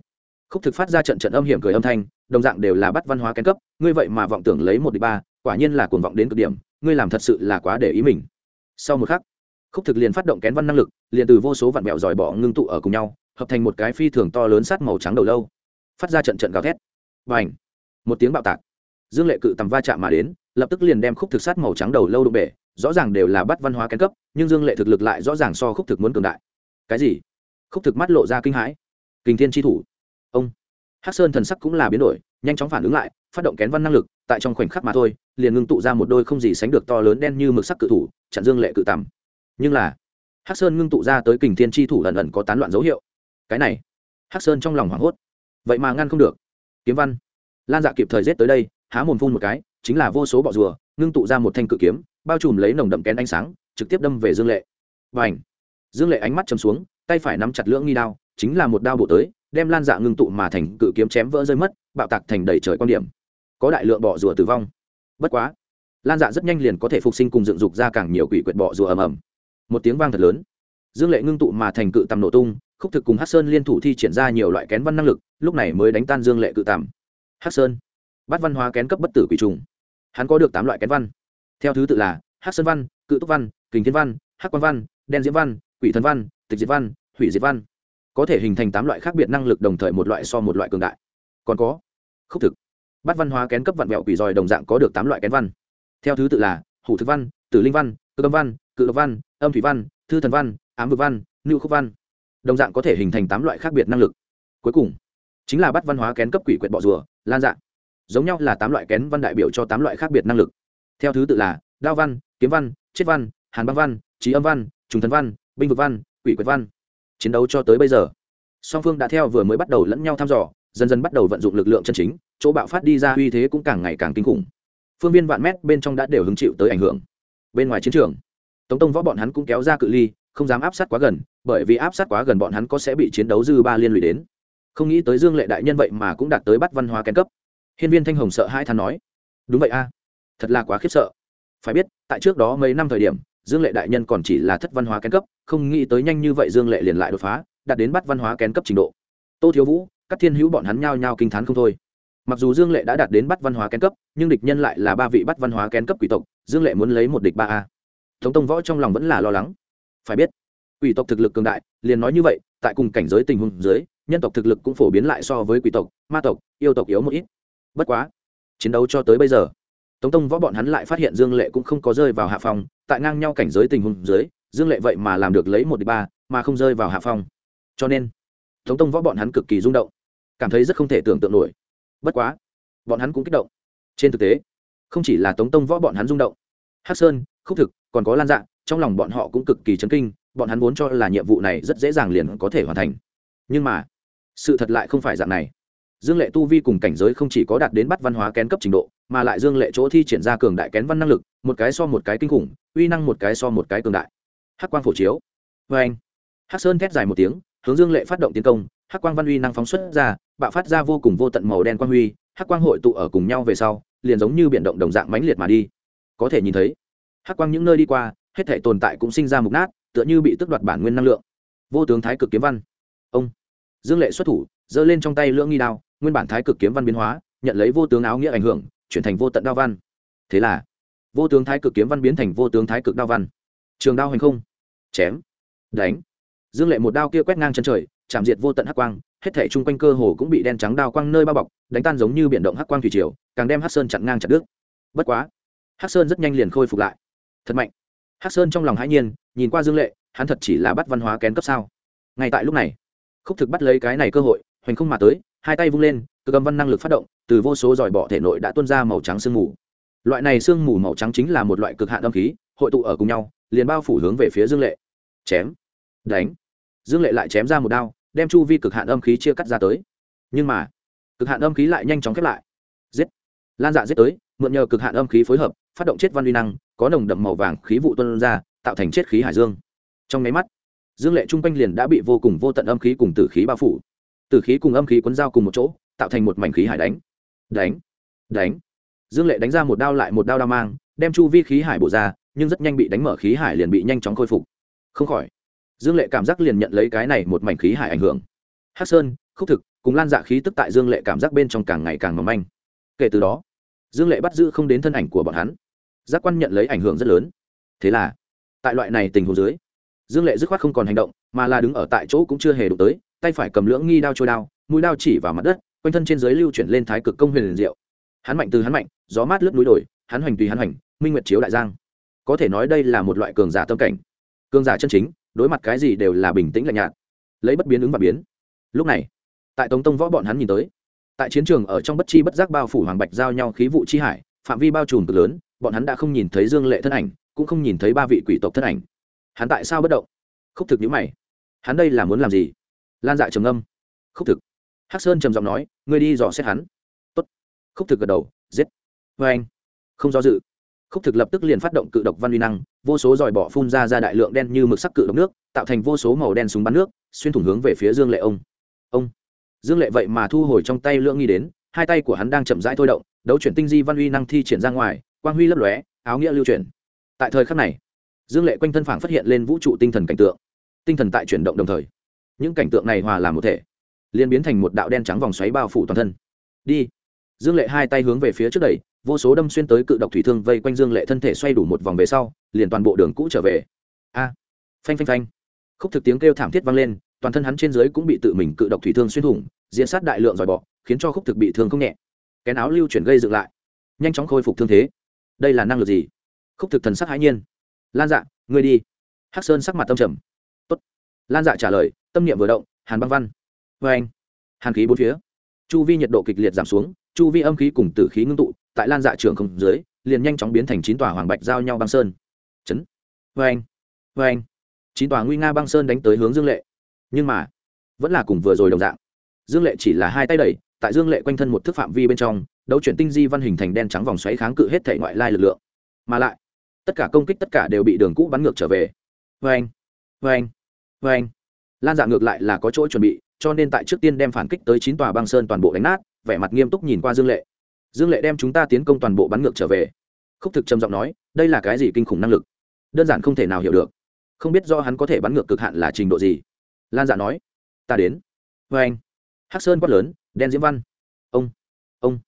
Khúc thực phát ra trận trận âm hiểm cười âm thanh, đồng dạng đều là bắt văn hóa kén cấp, ngươi vậy mà vọng tưởng lấy một đi ba, quả nhiên là cuồng vọng đến cực điểm, ngươi làm thật sự là quá để ý mình. Sau một khắc, khúc thực liền phát động kén văn năng lực, liền từ vô số vạn mẹo dòi bỏ ngưng tụ ở cùng nhau, hợp thành một cái phi thường to lớn sát màu trắng đầu lâu. Phát ra trận trận gào thét. Và ảnh một tiếng bạo tạc dương lệ cự tầm va chạm mà đến, lập tức liền đem khúc thực sát màu trắng đầu lâu đụng bể, rõ ràng đều là bắt văn hóa kén cấp, nhưng dương lệ thực lực lại rõ ràng so khúc thực muốn cường đại. Cái gì? Khúc thực mắt lộ ra kinh hãi. Kình thiên tri thủ. Ông. Hắc sơn thần sắc cũng là biến đổi, nhanh chóng phản ứng lại, phát động kén văn năng lực, tại trong khoảnh khắc mà thôi, liền ngưng tụ ra một đôi không gì sánh được to lớn đen như mực sắc cự thủ, chặn dương lệ cự tầm. Nhưng là, hắc sơn ngưng tụ ra tới kình thiên tri thủ ẩn ẩn có tán loạn dấu hiệu. Cái này, hắc sơn trong lòng hoảng hốt. Vậy mà ngăn không được. Kiếm văn. Lan dạ kịp thời rết tới đây há mồm phun một cái, chính là vô số bọ rùa, ngưng tụ ra một thanh cự kiếm, bao trùm lấy nồng đậm kén ánh sáng, trực tiếp đâm về dương lệ. Và ảnh dương lệ ánh mắt chầm xuống, tay phải nắm chặt lưỡng nghi đao, chính là một đao bổ tới, đem lan dạ ngưng tụ mà thành cự kiếm chém vỡ rơi mất, bạo tạc thành đầy trời quan điểm. Có đại lượng bọ rùa tử vong. Bất quá, lan dạ rất nhanh liền có thể phục sinh cùng dựng dục ra càng nhiều quỷ quyệt bọ rùa ầm ầm. Một tiếng vang thật lớn. Dương lệ ngưng tụ mà thành cự tầm nổ tung, khúc thực cùng hát sơn liên thủ thi triển ra nhiều loại kén văn năng lực, lúc này mới đánh tan dương lệ cự tầm hát sơn bắt văn hóa kén cấp bất tử quỷ trùng. Hắn có được tám loại kén văn. Theo thứ tự là hát sơn văn, cự túc văn, kình thiên văn hát quan văn, đen diễm văn, quỷ thần văn, tịch diệt văn, hủy diệt văn. Có thể hình thành tám loại khác biệt năng lực đồng thời một loại so một loại cường đại. Còn có, khúc thực. Bắt văn hóa kén cấp vạn mẹo quỷ dòi đồng dạng có được tám loại kén văn. Theo thứ tự là hủ thực văn, tử linh văn, cơ âm văn, cự lộc văn, âm thủy văn, thư thần văn, ám vực văn ngự khúc văn. Đồng dạng có thể hình thành tám loại khác biệt năng lực. Cuối cùng, chính là bắt văn hóa kén cấp quỷ quyệt bọ rùa, lan dạng giống nhau là tám loại kén văn đại biểu cho tám loại khác biệt năng lực. Theo thứ tự là đao văn, kiếm văn, chết văn, hàn băng văn trí âm văn, trùng thần văn, binh vực văn, quỷ quyệt văn. Chiến đấu cho tới bây giờ, song phương đã theo vừa mới bắt đầu lẫn nhau thăm dò, dần dần bắt đầu vận dụng lực lượng chân chính, chỗ bạo phát đi ra uy thế cũng càng ngày càng kinh khủng. Phương viên vạn mét bên trong đã đều hứng chịu tới ảnh hưởng. Bên ngoài chiến trường, tống tông võ bọn hắn cũng kéo ra cự ly, không dám áp sát quá gần, bởi vì áp sát quá gần bọn hắn có sẽ bị chiến đấu dư ba liên lụy đến. Không nghĩ tới dương lệ đại nhân vậy mà cũng đạt tới bắt văn hóa kén cấp hiên viên thanh hồng sợ hai than nói, đúng vậy a, thật là quá khiếp sợ. Phải biết, tại trước đó mấy năm thời điểm, dương lệ đại nhân còn chỉ là thất văn hóa kén cấp, không nghĩ tới nhanh như vậy dương lệ liền lại đột phá, đạt đến bắt văn hóa kén cấp trình độ. Tô thiếu vũ, các thiên hữu bọn hắn nhao nhao kinh t h á n không thôi. Mặc dù dương lệ đã đạt đến bắt văn hóa kén cấp, nhưng địch nhân lại là ba vị bắt văn hóa kén cấp quỷ tộc, dương lệ muốn lấy một địch ba a. Tống tông võ trong lòng vẫn là lo lắng. Phải biết, quỷ tộc thực lực cường đại, liền nói như vậy, tại cùng cảnh giới tình huống dưới, nhân tộc thực lực cũng phổ biến lại so với quỷ tộc, ma tộc, yêu tộc yếu một ít bất quá, chiến đấu cho tới bây giờ, tống tông võ bọn hắn lại phát hiện dương lệ cũng không có rơi vào hạ phòng tại ngang nhau cảnh giới tình huống dưới, dương lệ vậy mà làm được lấy một đ ba, mà không rơi vào hạ phong. Cho nên, tống tông võ bọn hắn cực kỳ rung động, cảm thấy rất không thể tưởng tượng nổi. Bất quá, bọn hắn cũng kích động. Trên thực tế, không chỉ là tống tông võ bọn hắn rung động, hắc sơn, khúc thực, còn có lan dạ trong lòng bọn họ cũng cực kỳ chấn kinh, bọn hắn vốn cho là nhiệm vụ này rất dễ dàng liền có thể hoàn thành. Nhưng mà, sự thật lại không phải dạng này dương lệ tu vi cùng cảnh giới không chỉ có đạt đến bắt văn hóa kén cấp trình độ, mà lại dương lệ chỗ thi triển ra cường đại kén văn năng lực, một cái so một cái kinh khủng, uy năng một cái so một cái cường đại. Hắc quang phổ chiếu. Vê anh, hắc sơn thét dài một tiếng, hướng dương lệ phát động tiến công, hắc quang văn uy năng phóng xuất ra, bạo phát ra vô cùng vô tận màu đen quang huy, hắc quang hội tụ ở cùng nhau về sau, liền giống như biển động đồng dạng mãnh liệt mà đi. Có thể nhìn thấy, hắc quang những nơi đi qua, hết thể tồn tại cũng sinh ra mục nát, tựa như bị tước đoạt bản nguyên năng lượng. Vô tướng thái cực kiếm văn. Ông, dương lệ xuất thủ, giơ lên trong tay lưỡng nghi đao nguyên bản thái cực kiếm văn biến hóa, nhận lấy vô tướng áo nghĩa ảnh hưởng, chuyển thành vô tận đao văn. Thế là, vô tướng thái cực kiếm văn biến thành vô tướng thái cực đao văn. Trường đao hành không, chém, đánh. Dương lệ một đao kia quét ngang chân trời, chạm diệt vô tận hắc quang, hết thể chung quanh cơ hồ cũng bị đen trắng đao quang nơi bao bọc, đánh tan giống như biển động hắc quang thủy triều, càng đem hắc sơn chặn ngang chặt đứt. Bất quá, hắc sơn rất nhanh liền khôi phục lại. Thật mạnh. Hắc sơn trong lòng hãi nhiên, nhìn qua dương lệ, hắn thật chỉ là bắt văn hóa kén cấp sao. Ngay tại lúc này, khúc thực bắt lấy cái này cơ hội hoành không mà tới, hai tay vung lên, cơ cầm văn năng lực phát động, từ vô số giỏi bọ thể nội đã tuôn ra màu trắng sương mù. Loại này sương mù màu trắng chính là một loại cực hạn âm khí, hội tụ ở cùng nhau, liền bao phủ hướng về phía dương lệ. Chém. Đánh. Dương lệ lại chém ra một đao, đem chu vi cực hạn âm khí chia cắt ra tới. Nhưng mà, cực hạn âm khí lại nhanh chóng khép lại. Giết. Lan dạ giết tới, mượn nhờ cực hạn âm khí phối hợp, phát động chết văn uy năng, có nồng đậm màu vàng khí vụ tuân ra, tạo thành chết khí hải dương. Trong nháy mắt, dương lệ trung quanh liền đã bị vô cùng vô tận âm khí cùng tử khí bao phủ tử khí cùng âm khí cuốn dao cùng một chỗ, tạo thành một mảnh khí hải đánh. Đánh đánh. Dương lệ đánh ra một đao lại một đao đao mang, đem chu vi khí hải bổ ra, nhưng rất nhanh bị đánh mở khí hải liền bị nhanh chóng khôi phục. Không khỏi, dương lệ cảm giác liền nhận lấy cái này một mảnh khí hải ảnh hưởng. Hắc sơn, khúc thực cùng lan dạ khí tức tại dương lệ cảm giác bên trong càng ngày càng mầm manh. Kể từ đó, dương lệ bắt giữ không đến thân ảnh của bọn hắn. Giác quan nhận lấy ảnh hưởng rất lớn. Thế là, tại loại này tình huống dưới, dương lệ dứt khoát không còn hành động, mà là đứng ở tại chỗ cũng chưa hề đụng tới tay phải cầm lưỡng nghi đao trôi đao, mũi đao chỉ vào mặt đất, quanh thân trên dưới lưu chuyển lên thái cực công huyền liền diệu. Hắn mạnh từ hắn mạnh, gió mát lướt núi đồi, hắn hoành tùy hắn hoành, minh nguyệt chiếu đại giang. Có thể nói đây là một loại cường giả tâm cảnh. Cường giả chân chính, đối mặt cái gì đều là bình tĩnh lạnh nhạt, lấy bất biến ứng và biến. Lúc này, tại tống tông võ bọn hắn nhìn tới, tại chiến trường ở trong bất chi bất giác bao phủ hoàng bạch giao nhau khí vụ chi hải, phạm vi bao trùm cực lớn, bọn hắn đã không nhìn thấy dương lệ thân ảnh, cũng không nhìn thấy ba vị quỷ tộc thân ảnh. Hắn tại sao bất động? Khúc thực nhữ mày. Hắn đây là muốn làm gì? Lan dạ trầm âm khúc thực. Hắc sơn trầm giọng nói, ngươi đi dò xét hắn. Tốt. Khúc thực gật đầu, giết. Vê anh. Không do dự. Khúc thực lập tức liền phát động cự độc văn uy năng, vô số dòi bọ phun ra ra đại lượng đen như mực sắc cự độc nước, tạo thành vô số màu đen súng bắn nước, xuyên thủng hướng về phía dương lệ ông. Ông. Dương lệ vậy mà thu hồi trong tay lượng nghi đến, hai tay của hắn đang chậm rãi thôi động, đấu chuyển tinh di văn uy năng thi triển ra ngoài, quang huy lấp lóe, áo nghĩa lưu chuyển. Tại thời khắc này, dương lệ quanh thân phảng phát hiện lên vũ trụ tinh thần cảnh tượng, tinh thần tại chuyển động đồng thời những cảnh tượng này hòa làm một thể, liền biến thành một đạo đen trắng vòng xoáy bao phủ toàn thân. Đi. Dương lệ hai tay hướng về phía trước đẩy, vô số đâm xuyên tới cự độc thủy thương vây quanh dương lệ thân thể xoay đủ một vòng về sau, liền toàn bộ đường cũ trở về. A. Phanh phanh phanh. Khúc thực tiếng kêu thảm thiết vang lên, toàn thân hắn trên dưới cũng bị tự mình cự độc thủy thương xuyên thủng, diễn sát đại lượng dòi bọ, khiến cho khúc thực bị thương không nhẹ. Kén áo lưu chuyển gây dựng lại. Nhanh chóng khôi phục thương thế. Đây là năng lực gì? Khúc thực thần sắc hãi nhiên. Lan dạ ngươi đi. Hắc sơn sắc mặt tâm trầm. Tốt. lan dạ trả lời tâm niệm vừa động, hàn băng văn. Vê anh. Hàn khí bốn phía. Chu vi nhiệt độ kịch liệt giảm xuống, chu vi âm khí cùng tử khí ngưng tụ, tại lan dạ trường không dưới, liền nhanh chóng biến thành chín tòa hoàng bạch giao nhau băng sơn. Chấn. Vê anh. Vê anh. Chín tòa nguy nga băng sơn đánh tới hướng dương lệ. Nhưng mà, vẫn là cùng vừa rồi đồng dạng. Dương lệ chỉ là hai tay đẩy, tại dương lệ quanh thân một thức phạm vi bên trong, đấu chuyển tinh di văn hình thành đen trắng vòng xoáy kháng cự hết thể ngoại lai lực lượng. Mà lại, tất cả công kích tất cả đều bị đường cũ bắn ngược trở về. Vê anh. Vê anh. Vê anh lan dạ ngược lại là có chỗ chuẩn bị, cho nên tại trước tiên đem phản kích tới chín tòa băng sơn toàn bộ đánh nát, vẻ mặt nghiêm túc nhìn qua dương lệ. Dương lệ đem chúng ta tiến công toàn bộ bắn ngược trở về. Khúc thực trầm giọng nói, đây là cái gì kinh khủng năng lực? Đơn giản không thể nào hiểu được. Không biết do hắn có thể bắn ngược cực hạn là trình độ gì. Lan dạ nói, ta đến. Vê anh. Hắc sơn quát lớn, đen diễm văn. Ông ông.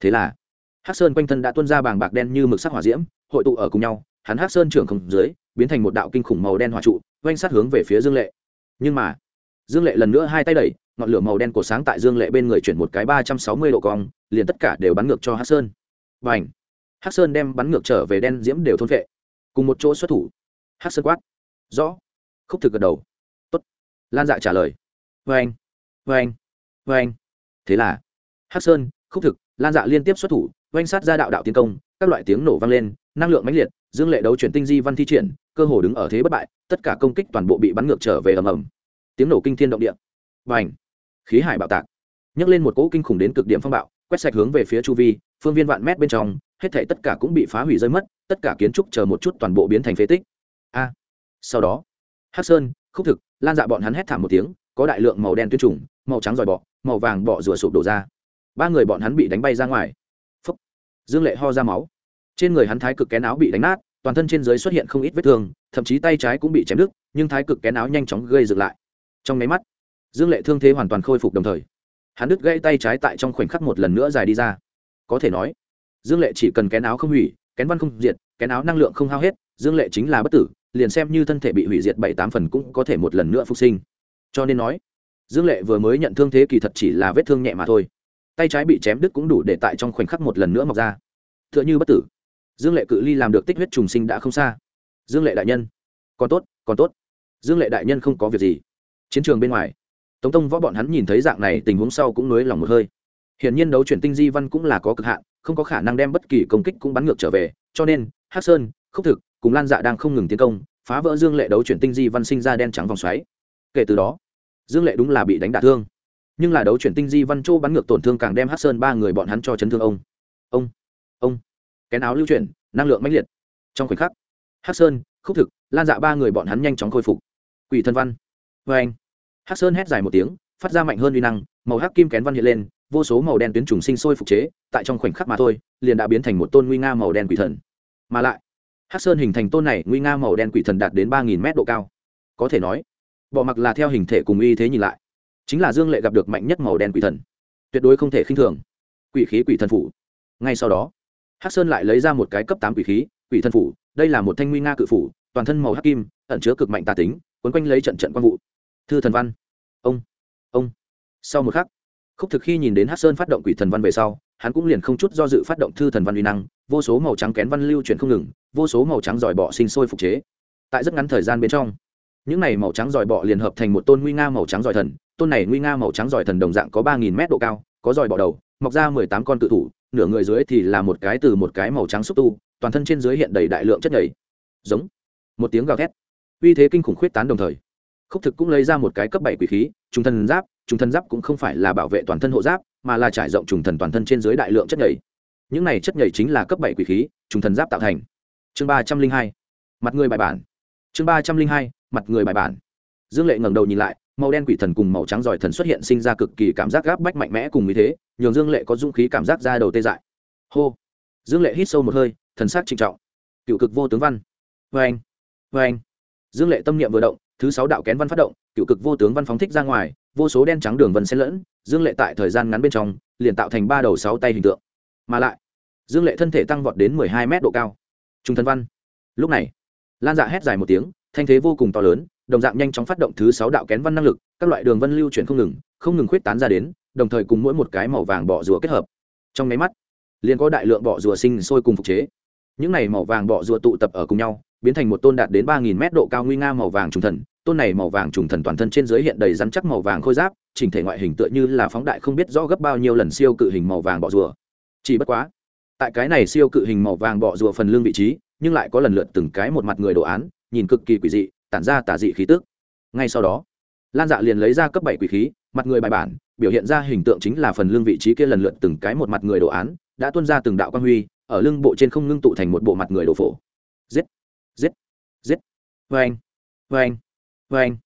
Thế là, hắc sơn quanh thân đã tuôn ra bàng bạc đen như mực sắc hỏa diễm, hội tụ ở cùng nhau, hắn hắc sơn trưởng không dưới, biến thành một đạo kinh khủng màu đen hỏa trụ oanh sát hướng về phía dương lệ nhưng mà, dương lệ lần nữa hai tay đẩy, ngọn lửa màu đen của sáng tại dương lệ bên người chuyển một cái ba trăm sáu mươi độ cong, liền tất cả đều bắn ngược cho hắc sơn. Và ảnh hắc sơn đem bắn ngược trở về đen diễm đều thôn vệ. Cùng một chỗ xuất thủ. Hắc sơn quát. Rõ. Khúc thực gật đầu. Tốt. Lan dạ trả lời. Vê anh vê anh vê anh thế là, hắc sơn, khúc thực, lan dạ liên tiếp xuất thủ, oanh sát ra đạo đạo tiến công, các loại tiếng nổ vang lên, năng lượng mãnh liệt, dương lệ đấu chuyển tinh di văn thi triển cơ hồ đứng ở thế bất bại, tất cả công kích toàn bộ bị bắn ngược trở về ầm ầm. Tiếng nổ kinh thiên động địa. Và ảnh khí hải bạo tạc. Nhấc lên một cỗ kinh khủng đến cực điểm phong bạo, quét sạch hướng về phía chu vi, phương viên vạn mét bên trong, hết thảy tất cả cũng bị phá hủy rơi mất, tất cả kiến trúc chờ một chút toàn bộ biến thành phế tích. A! Sau đó, hắc sơn, khúc thực, lan dạ bọn hắn hét thảm một tiếng, có đại lượng màu đen tuyên trùng, màu trắng dòi bọ, màu vàng bọ rùa sụp đổ ra. Ba người bọn hắn bị đánh bay ra ngoài. Phúc. dương lệ ho ra máu. Trên người hắn thái cực kén áo bị đánh nát toàn thân trên dưới xuất hiện không ít vết thương, thậm chí tay trái cũng bị chém đứt, nhưng thái cực kén áo nhanh chóng gây dựng lại. Trong máy mắt, dương lệ thương thế hoàn toàn khôi phục đồng thời, hắn đứt gãy tay trái tại trong khoảnh khắc một lần nữa dài đi ra. Có thể nói, dương lệ chỉ cần kén áo không hủy, kén văn không diệt, kén áo năng lượng không hao hết, dương lệ chính là bất tử, liền xem như thân thể bị hủy diệt bảy tám phần cũng có thể một lần nữa phục sinh. Cho nên nói, dương lệ vừa mới nhận thương thế kỳ thật chỉ là vết thương nhẹ mà thôi. Tay trái bị chém đứt cũng đủ để tại trong khoảnh khắc một lần nữa mọc ra. T h ư ợ n h ư bất tử dương lệ cự ly làm được tích huyết trùng sinh đã không xa. Dương lệ đại nhân. Còn tốt còn tốt. Dương lệ đại nhân không có việc gì. Chiến trường bên ngoài, tống tông võ bọn hắn nhìn thấy dạng này tình huống sau cũng nới lòng một hơi. Hiển nhiên đấu chuyển tinh di văn cũng là có cực hạn, không có khả năng đem bất kỳ công kích cũng bắn ngược trở về, cho nên, hắc sơn, khúc thực cùng lan dạ đang không ngừng tiến công, phá vỡ dương lệ đấu chuyển tinh di văn sinh ra đen trắng vòng xoáy. Kể từ đó, dương lệ đúng là bị đánh đả thương. Nhưng là đấu chuyển tinh di văn châu bắn ngược tổn thương càng đem hát sơn ba người bọn hắn cho chấn thương ông. Ông ông kén áo lưu chuyển, năng lượng mãnh liệt. Trong khoảnh khắc, hắc sơn, khúc thực, lan dạ ba người bọn hắn nhanh chóng khôi phục. Quỷ thần văn. Vê anh, hắc sơn hét dài một tiếng, phát ra mạnh hơn uy năng, màu hắc kim kén văn hiện lên, vô số màu đen tuyến trùng sinh sôi phục chế, tại trong khoảnh khắc mà thôi, liền đã biến thành một tôn nguy nga màu đen quỷ thần. Mà lại, hắc sơn hình thành tôn này nguy nga màu đen quỷ thần đạt đến ba nghìn mét độ cao. Có thể nói bỏ mặc là theo hình thể cùng uy thế nhìn lại, chính là dương lệ gặp được mạnh nhất màu đen quỷ thần. Tuyệt đối không thể khinh thường. Quỷ khí quỷ thần phủ. Ngay sau đó hắc sơn lại lấy ra một cái cấp tám quỷ khí, quỷ thần phủ, đây là một thanh nguy nga cự phủ, toàn thân màu hắc kim, ẩn chứa cực mạnh tà tính, quấn quanh lấy trận trận quang vụ. Thư thần văn. Ông ông. Sau một khắc, khúc thực khi nhìn đến hắc sơn phát động quỷ thần văn về sau, hắn cũng liền không chút do dự phát động thư thần văn uy năng, vô số màu trắng kén văn lưu chuyển không ngừng, vô số màu trắng giỏi bọ sinh sôi phục chế. Tại rất ngắn thời gian bên trong, những này màu trắng giỏi bọ liền hợp thành một tôn nguy nga màu trắng giỏi thần, tôn này nguy nga màu trắng giỏi thần đồng dạng có ba nghìn mét độ cao, có giỏi bọ đầu, mọc ra mười tám con tự thủ nửa người dưới thì là một cái từ một cái màu trắng xúc tu, toàn thân trên dưới hiện đầy đại lượng chất nhảy giống. Một tiếng gào thét. Uy thế kinh khủng khuyết tán đồng thời. Khúc thực cũng lấy ra một cái cấp bảy quỷ khí, trùng thần giáp, trùng thần giáp cũng không phải là bảo vệ toàn thân hộ giáp, mà là trải rộng trùng thần toàn thân trên dưới đại lượng chất nhảy những này chất nhảy chính là cấp bảy quỷ khí, trùng thần giáp tạo thành. Chương ba trăm linh hai. Mặt người bài bản. Chương ba trăm linh hai. Mặt người bài bản. Dương lệ ngẩng đầu nhìn lại màu đen quỷ thần cùng màu trắng giỏi thần xuất hiện sinh ra cực kỳ cảm giác gáp bách mạnh mẽ cùng như thế, nhường dương lệ có dũng khí cảm giác ra đầu tê dại. Hô. Dương lệ hít sâu một hơi, thần sắc trịnh trọng. Cựu cực vô tướng văn. Vê anh vê anh dương lệ tâm niệm vừa động, thứ sáu đạo kén văn phát động, cựu cực vô tướng văn phóng thích ra ngoài, vô số đen trắng đường vân xen lẫn, dương lệ tại thời gian ngắn bên trong, liền tạo thành ba đầu sáu tay hình tượng. Mà lại, dương lệ thân thể tăng vọt đến mười hai mét độ cao. Trung thân văn. Lúc này, lan dạ hét dài một tiếng, thanh thế vô cùng to lớn đồng dạng nhanh chóng phát động thứ sáu đạo kén văn năng lực, các loại đường vân lưu chuyển không ngừng không ngừng khuyết tán ra đến, đồng thời cùng mỗi một cái màu vàng bọ rùa kết hợp. Trong máy mắt, liền có đại lượng bọ rùa sinh sôi cùng phục chế. Những này màu vàng bọ rùa tụ tập ở cùng nhau, biến thành một tôn đạt đến ba nghìn mét độ cao nguy nga màu vàng trùng thần. Tôn này màu vàng trùng thần toàn thân trên dưới hiện đầy rắn chắc màu vàng khôi giáp, chỉnh thể ngoại hình tựa như là phóng đại không biết rõ gấp bao nhiêu lần siêu cự hình màu vàng bọ rùa. Chỉ bất quá, tại cái này siêu cự hình màu vàng bọ rùa phần lương vị trí, nhưng lại có lần lượt từng cái một mặt người đồ án, nhìn cực kỳ quỷ dị tản ra tả dị khí tức. Ngay sau đó, lan dạ liền lấy ra cấp bảy quỷ khí, mặt người bài bản, biểu hiện ra hình tượng chính là phần lưng vị trí kia lần lượt từng cái một mặt người đồ án, đã tuôn ra từng đạo quan huy, ở lưng bộ trên không ngưng tụ thành một bộ mặt người đồ phổ. Giết giết giết. Vê anh vê anh vê anh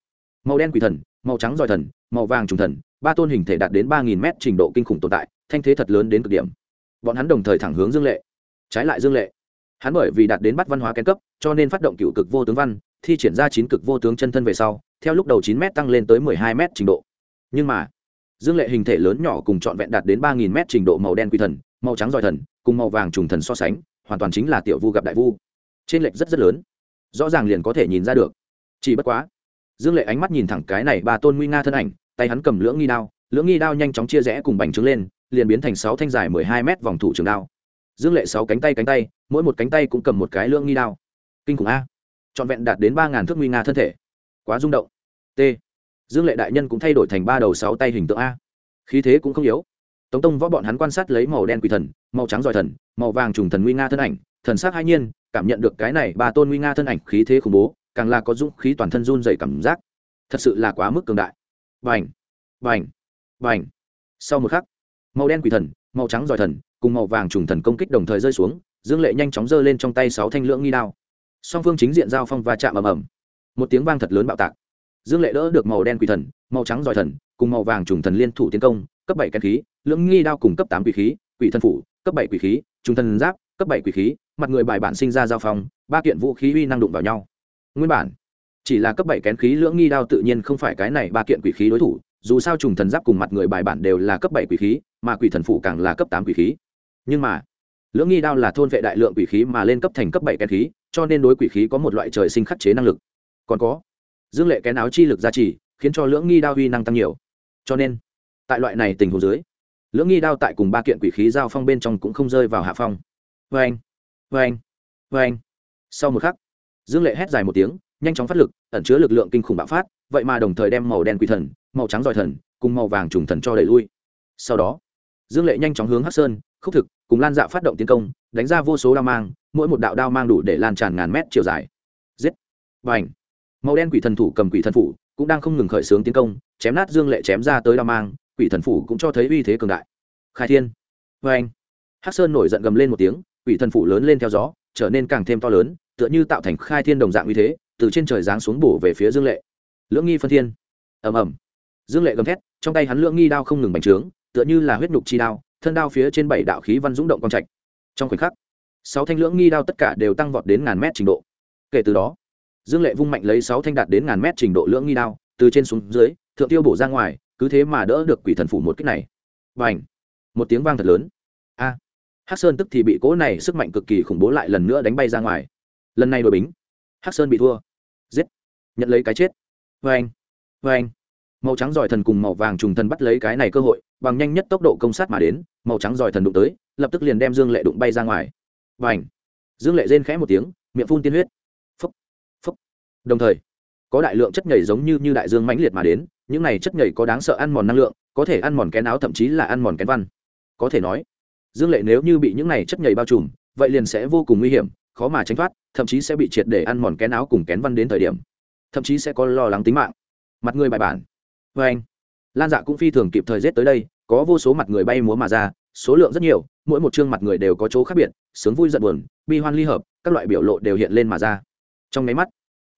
màu đen quỷ thần, màu trắng giỏi thần, màu vàng trùng thần, ba tôn hình thể đạt đến ba nghìn mét trình độ kinh khủng tồn tại, thanh thế thật lớn đến cực điểm. Bọn hắn đồng thời thẳng hướng dương lệ. Trái lại dương lệ. Hắn bởi vì đạt đến bắt văn hóa kén cấp, cho nên phát động cựu cực vô tướng văn thi triển ra chín cực vô tướng chân thân về sau, theo lúc đầu chín m tăng lên tới mười hai m trình độ. Nhưng mà, dương lệ hình thể lớn nhỏ cùng trọn vẹn đạt đến ba nghìn m trình độ màu đen quy thần, màu trắng giỏi thần, cùng màu vàng trùng thần so sánh, hoàn toàn chính là tiểu vu gặp đại vu. Trên lệch rất rất lớn. Rõ ràng liền có thể nhìn ra được. Chỉ bất quá, dương lệ ánh mắt nhìn thẳng cái này ba tôn nguy nga thân ảnh, tay hắn cầm lưỡng nghi đao, lưỡng nghi đao nhanh chóng chia rẽ cùng bành trướng lên, liền biến thành sáu thanh dài mười hai mét vòng thủ trường đao. Dương lệ sáu cánh tay cánh tay, mỗi một cánh tay cũng cầm một cái lưỡng nghi đao. Kinh khủng a trọn vẹn đạt đến ba ngàn thước nguy nga thân thể. Quá rung động. T. Dương lệ đại nhân cũng thay đổi thành ba đầu sáu tay hình tượng a. Khí thế cũng không yếu. Tống tông võ bọn hắn quan sát lấy màu đen quỷ thần, màu trắng giỏi thần, màu vàng trùng thần nguy nga thân ảnh, thần sắc hai nhiên, cảm nhận được cái này ba tôn nguy nga thân ảnh khí thế khủng bố, càng là có dũng khí toàn thân run dày cảm giác. Thật sự là quá mức cường đại. Vành vành vành sau một khắc, màu đen quỷ thần, màu trắng giỏi thần, cùng màu vàng trùng thần công kích đồng thời rơi xuống, dương lệ nhanh chóng giơ lên trong tay sáu thanh lưỡng nghi đao song phương chính diện giao phong và chạm ầm ầm. Một tiếng vang thật lớn bạo tạc. Dương lệ đỡ được màu đen quỷ thần, màu trắng giỏi thần, cùng màu vàng trùng thần liên thủ tiến công, cấp bảy kén khí, lưỡng nghi đao cùng cấp tám quỷ khí, quỷ thần phủ, cấp bảy quỷ khí, trùng thần giáp, cấp bảy quỷ khí, mặt người bài bản sinh ra giao phong, ba kiện vũ khí uy năng đụng vào nhau. Nguyên bản, chỉ là cấp bảy kén khí lưỡng nghi đao tự nhiên không phải cái này ba kiện quỷ khí đối thủ, dù sao trùng thần giáp cùng mặt người bài bản đều là cấp bảy quỷ khí, mà quỷ thần phủ càng là cấp tám quỷ khí. Nhưng mà, lưỡng nghi đao là thôn vệ đại lượng quỷ khí mà lên cấp thành cấp bảy kén khí cho nên đối quỷ khí có một loại trời sinh khắc chế năng lực. Còn có, dương lệ kén áo chi lực gia trì, khiến cho lưỡng nghi đao uy năng tăng nhiều. Cho nên, tại loại này tình huống dưới, lưỡng nghi đao tại cùng ba kiện quỷ khí giao phong bên trong cũng không rơi vào hạ phong. Vê anh vê anh vê anh sau một khắc, dương lệ hét dài một tiếng, nhanh chóng phát lực, ẩn chứa lực lượng kinh khủng bạo phát, vậy mà đồng thời đem màu đen quỷ thần, màu trắng giỏi thần, cùng màu vàng trùng thần cho đẩy lui. Sau đó, dương lệ nhanh chóng hướng hắc sơn, khúc thực cùng lan dạ phát động tiến công, đánh ra vô số đao mang, mỗi một đạo đao mang đủ để lan tràn ngàn mét chiều dài. Giết! Và ảnh màu đen quỷ thần thủ cầm quỷ thần phủ, cũng đang không ngừng khởi xướng tiến công, chém nát dương lệ chém ra tới đao mang, quỷ thần phủ cũng cho thấy uy thế cường đại. Khai thiên! Vê anh hắc sơn nổi giận gầm lên một tiếng, quỷ thần phủ lớn lên theo gió, trở nên càng thêm to lớn, tựa như tạo thành khai thiên đồng dạng uy thế, từ trên trời giáng xuống bổ về phía dương lệ. Lưỡng nghi phân thiên. Ầm ầm. Dương lệ gầm thét, trong tay hắn lưỡng nghi đao không ngừng bành trướng, tựa như là huyết nhục chi đao thân đao phía trên bảy đạo khí văn dũng động quang trạch. Trong khoảnh khắc, sáu thanh lưỡng nghi đao tất cả đều tăng vọt đến ngàn mét trình độ. Kể từ đó, dương lệ vung mạnh lấy sáu thanh đạt đến ngàn mét trình độ lưỡng nghi đao, từ trên xuống dưới, thượng tiêu bổ ra ngoài, cứ thế mà đỡ được quỷ thần phủ một kích này. Và ảnh một tiếng vang thật lớn. A! Hắc sơn tức thì bị cỗ này sức mạnh cực kỳ khủng bố lại lần nữa đánh bay ra ngoài. Lần này đội bính, hắc sơn bị thua. Giết! Nhận lấy cái chết. Vê anh vê anh màu trắng giỏi thần cùng màu vàng trùng thần bắt lấy cái này cơ hội, bằng nhanh nhất tốc độ công sát mà đến màu trắng giỏi thần đụng tới, lập tức liền đem dương lệ đụng bay ra ngoài. Và ảnh dương lệ rên khẽ một tiếng, miệng phun tiên huyết. Phúc phúc đồng thời, có đại lượng chất nhảy giống như như đại dương mãnh liệt mà đến, những này chất nhảy có đáng sợ ăn mòn năng lượng, có thể ăn mòn kén áo, thậm chí là ăn mòn kén văn. Có thể nói, dương lệ nếu như bị những này chất nhảy bao trùm, vậy liền sẽ vô cùng nguy hiểm, khó mà tránh thoát, thậm chí sẽ bị triệt để ăn mòn kén áo cùng kén văn đến thời điểm, thậm chí sẽ có lo lắng tính mạng. Mặt người bài bản. Vê anh lan dạ cũng phi thường kịp thời rét tới đây có vô số mặt người bay múa mà ra, số lượng rất nhiều, mỗi một chương mặt người đều có chỗ khác biệt, sướng vui giận buồn, bi hoan ly hợp, các loại biểu lộ đều hiện lên mà ra. Trong máy mắt,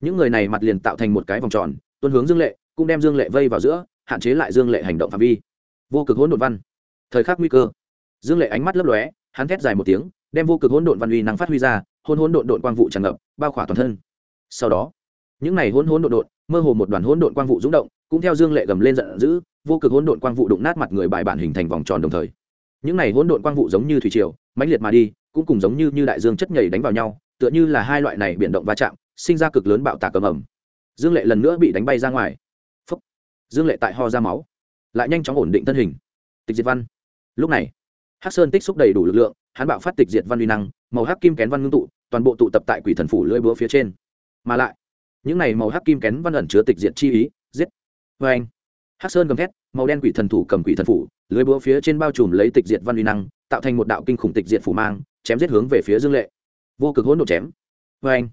những người này mặt liền tạo thành một cái vòng tròn, tuân hướng dương lệ, cũng đem dương lệ vây vào giữa, hạn chế lại dương lệ hành động phạm vi. Vô cực hỗn độn văn. Thời khắc nguy cơ. Dương lệ ánh mắt lấp lóe, hắn thét dài một tiếng, đem vô cực hỗn độn văn uy năng phát huy ra hôn hỗn độn độn quang vụ tràn ngập, bao khỏa toàn thân. Sau đó, những này hỗn hỗn độn độn, mơ hồ một đoàn hỗn độn quang vụ rung động, cũng theo dương lệ gầm lên giận dữ vô cực hỗn độn quang vụ đụng nát mặt người bài bản hình thành vòng tròn đồng thời. Những này hỗn độn quang vụ giống như thủy triều, mãnh liệt mà đi, cũng cùng giống như như đại dương chất nhảy đánh vào nhau, tựa như là hai loại này biển động va chạm, sinh ra cực lớn bạo tạc cầm ẩm dương lệ lần nữa bị đánh bay ra ngoài. Phúc. dương lệ tại ho ra máu, lại nhanh chóng ổn định thân hình. Tịch diệt văn. Lúc này, hắc sơn tích xúc đầy đủ lực lượng, hắn bạo phát tịch diệt văn uy năng, màu hắc kim kén văn ngưng tụ, toàn bộ tụ tập tại quỷ thần phủ lưỡi búa phía trên. Mà lại, những này màu hắc kim kén văn ẩn chứa tịch diệt chi ý, giết. Vê anh hắc sơn gầm thét màu đen quỷ thần thủ cầm quỷ thần phủ lưới búa phía trên bao trùm lấy tịch diệt văn uy năng tạo thành một đạo kinh khủng tịch diệt phủ mang chém giết hướng về phía dương lệ. Vô cực hỗn độn chém. Vê anh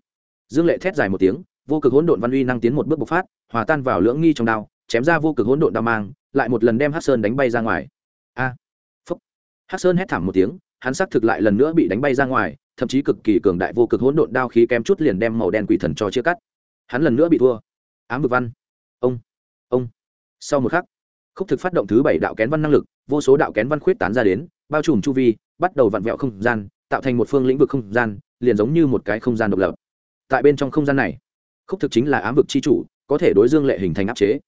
dương lệ thét dài một tiếng vô cực hỗn độn văn uy năng tiến một bước bộc phát hòa tan vào lưỡng nghi trong đao chém ra vô cực hỗn độn đao mang lại một lần đem hắc sơn đánh bay ra ngoài. A. À, phúc. Hắc sơn hét thảm một tiếng hắn xác thực lại lần nữa bị đánh bay ra ngoài thậm chí cực kỳ cường đại vô cực hỗn độn đao khí kém chút liền đem màu đen quỷ thần cho chia cắt. Hắn lần nữa bị thua. Ám vực văn. Ông ông sau một khắc, khúc thực phát động thứ bảy đạo kén văn năng lực, vô số đạo kén văn khuyết tán ra đến, bao trùm chu vi, bắt đầu vặn vẹo không gian, tạo thành một phương lĩnh vực không gian, liền giống như một cái không gian độc lập. Tại bên trong không gian này, khúc thực chính là ám vực c h i chủ, có thể đối dương lệ hình thành áp chế.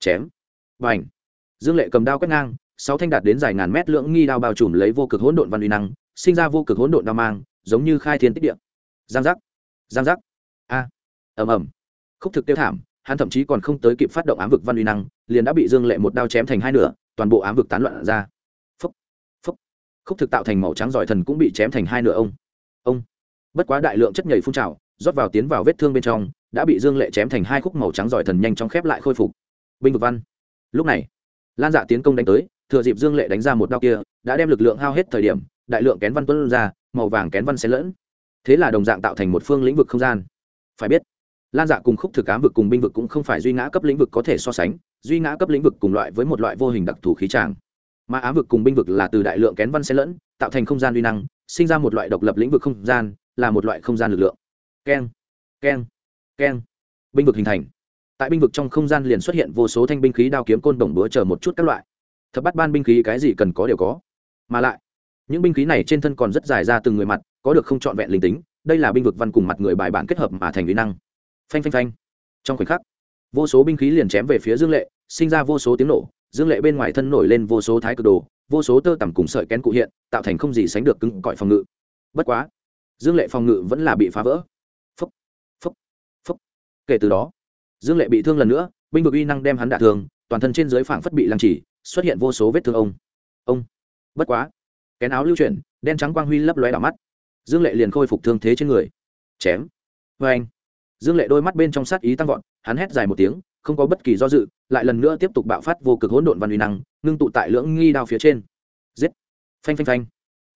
Chém. Và h dương lệ cầm đao quét ngang, sáu thanh đạt đến dài ngàn mét lưỡng nghi đao bao trùm lấy vô cực hỗn độn văn uy năng, sinh ra vô cực hỗn độn đao mang, giống như khai thiên tích điện giang giác. Giang giác. A. Ầm ầm. Khúc thực tiêu thảm hắn thậm chí còn không tới kịp phát động ám vực văn uy năng, liền đã bị dương lệ một đao chém thành hai nửa, toàn bộ ám vực tán loạn ra. Phúc phúc. Khúc thực tạo thành màu trắng giỏi thần cũng bị chém thành hai nửa ông. Ông. Bất quá đại lượng chất nhảy phun trào, rót vào tiến vào vết thương bên trong, đã bị dương lệ chém thành hai khúc màu trắng giỏi thần nhanh chóng khép lại khôi phục. Binh vực văn. Lúc này, lan dạ tiến công đánh tới, thừa dịp dương lệ đánh ra một đao kia, đã đem lực lượng hao hết thời điểm, đại lượng kén văn tuân ra, màu vàng kén văn xen lẫn. Thế là đồng dạng tạo thành một phương lĩnh vực không gian. Phải biết lan dạ cùng khúc thực ám vực cùng binh vực cũng không phải duy ngã cấp lĩnh vực có thể so sánh, duy ngã cấp lĩnh vực cùng loại với một loại vô hình đặc thù khí tràng. Mà ám vực cùng binh vực là từ đại lượng kén văn xen lẫn, tạo thành không gian uy năng, sinh ra một loại độc lập lĩnh vực không gian, là một loại không gian lực lượng. Keng keng keng. Binh vực hình thành. Tại binh vực trong không gian liền xuất hiện vô số thanh binh khí đao kiếm côn đồng búa chờ một chút các loại. Thập bắt ban binh khí cái gì cần có đều có. Mà lại, những binh khí này trên thân còn rất dài ra từng người mặt, có được không trọn vẹn linh tính, đây là binh vực văn cùng mặt người bài bản kết hợp mà thành uy năng phanh phanh phanh. Trong khoảnh khắc, vô số binh khí liền chém về phía dương lệ, sinh ra vô số tiếng nổ, dương lệ bên ngoài thân nổi lên vô số thái cực đồ, vô số tơ tằm cùng sợi kén cụ hiện, tạo thành không gì sánh được cứng cỏi phòng ngự. Bất quá, dương lệ phòng ngự vẫn là bị phá vỡ. Phấp phấp phấp kể từ đó, dương lệ bị thương lần nữa, binh vực uy năng đem hắn đả thương, toàn thân trên dưới phảng phất bị làm chỉ xuất hiện vô số vết thương ông. Ông. Bất quá, kén áo lưu chuyển, đen trắng quang huy lấp lóe đỏ mắt. Dương lệ liền khôi phục thương thế trên người. Chém. Vê anh dương lệ đôi mắt bên trong sát ý tăng vọt, hắn hét dài một tiếng, không có bất kỳ do dự, lại lần nữa tiếp tục bạo phát vô cực hỗn độn văn uy năng, ngưng tụ tại lưỡng nghi đao phía trên. Giết! Phanh phanh phanh.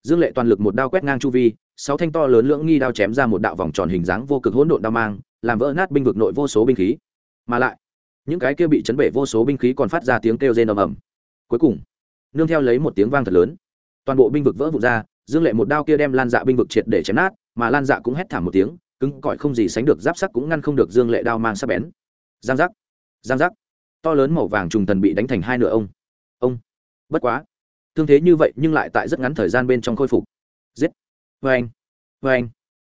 Dương lệ toàn lực một đao quét ngang chu vi, sáu thanh to lớn lưỡng nghi đao chém ra một đạo vòng tròn hình dáng vô cực hỗn độn đao mang, làm vỡ nát binh vực nội vô số binh khí. Mà lại, những cái kia bị chấn bể vô số binh khí còn phát ra tiếng kêu rên ầm ầm. Cuối cùng, nương theo lấy một tiếng vang thật lớn, toàn bộ binh vực vỡ vụn ra, dương lệ một đao kia đem lan dạ binh vực triệt để chém nát, mà lan dạ cũng hét thảm một tiếng cứng cỏi không gì sánh được giáp sắc cũng ngăn không được dương lệ đao mang sắc bén. Giang giác giang giác. To lớn màu vàng trùng thần bị đánh thành hai nửa ông. Ông. Bất quá. Thương thế như vậy nhưng lại tại rất ngắn thời gian bên trong khôi phục. Giết. Vê anh vê anh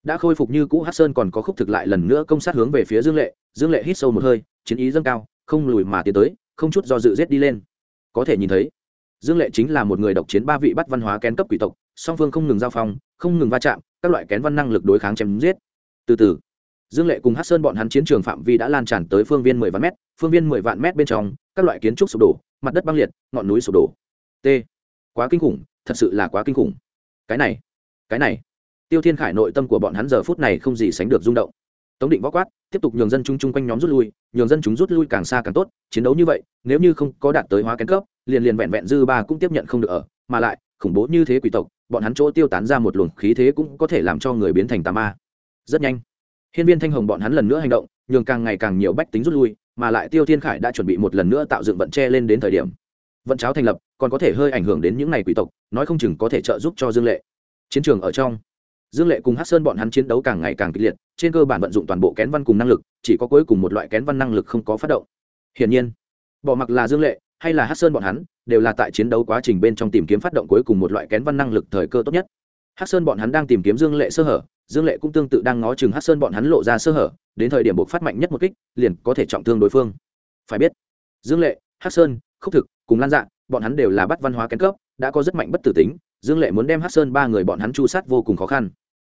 đã khôi phục như cũ hát sơn còn có khúc thực lại lần nữa công sát hướng về phía dương lệ. Dương lệ hít sâu một hơi, chiến ý dâng cao, không lùi mà tiến tới, không chút do dự giết đi lên. Có thể nhìn thấy, dương lệ chính là một người độc chiến ba vị bắt văn hóa kén cấp quỷ tộc, song phương không ngừng giao phong, không ngừng va chạm, các loại kén văn năng lực đối kháng chém giết từ từ. Dương lệ cùng hát sơn bọn hắn chiến trường phạm vi đã lan tràn tới phương viên mười vạn mét, phương viên mười vạn mét bên trong, các loại kiến trúc sụp đổ, mặt đất băng liệt, ngọn núi sụp đổ. T. Quá kinh khủng, thật sự là quá kinh khủng. Cái này cái này. Tiêu thiên khải nội tâm của bọn hắn giờ phút này không gì sánh được rung động. Tống định võ quát, tiếp tục nhường dân chúng chung quanh nhóm rút lui, nhường dân chúng rút lui càng xa càng tốt, chiến đấu như vậy, nếu như không có đạt tới hóa kén cấp, liền liền vẹn vẹn dư ba cũng tiếp nhận không được ở, mà lại, khủng bố như thế quỷ tộc, bọn hắn chỗ tiêu tán ra một luồng khí thế cũng có thể làm cho người biến thành tà ma rất nhanh. Hiên viên thanh hồng bọn hắn lần nữa hành động, nhường càng ngày càng nhiều bách tính rút lui, mà lại tiêu thiên khải đã chuẩn bị một lần nữa tạo dựng vận tre lên đến thời điểm. Vận cháo thành lập, còn có thể hơi ảnh hưởng đến những ngày quỷ tộc, nói không chừng có thể trợ giúp cho dương lệ. Chiến trường ở trong, dương lệ cùng hát sơn bọn hắn chiến đấu càng ngày càng kịch liệt, trên cơ bản vận dụng toàn bộ kén văn cùng năng lực, chỉ có cuối cùng một loại kén văn năng lực không có phát động. Hiển nhiên, bỏ mặc là dương lệ, hay là hát sơn bọn hắn, đều là tại chiến đấu quá trình bên trong tìm kiếm phát động cuối cùng một loại kén văn năng lực thời cơ tốt nhất. Hát sơn bọn hắn đang tìm kiếm dương lệ sơ hở dương lệ cũng tương tự đang ngó chừng hát sơn bọn hắn lộ ra sơ hở, đến thời điểm buộc phát mạnh nhất một kích, liền có thể trọng thương đối phương. Phải biết, dương lệ hát sơn, khúc thực cùng lan dạ bọn hắn đều là bắt văn hóa kén cấp, đã có rất mạnh bất tử tính, dương lệ muốn đem hát sơn ba người bọn hắn chu sát vô cùng khó khăn.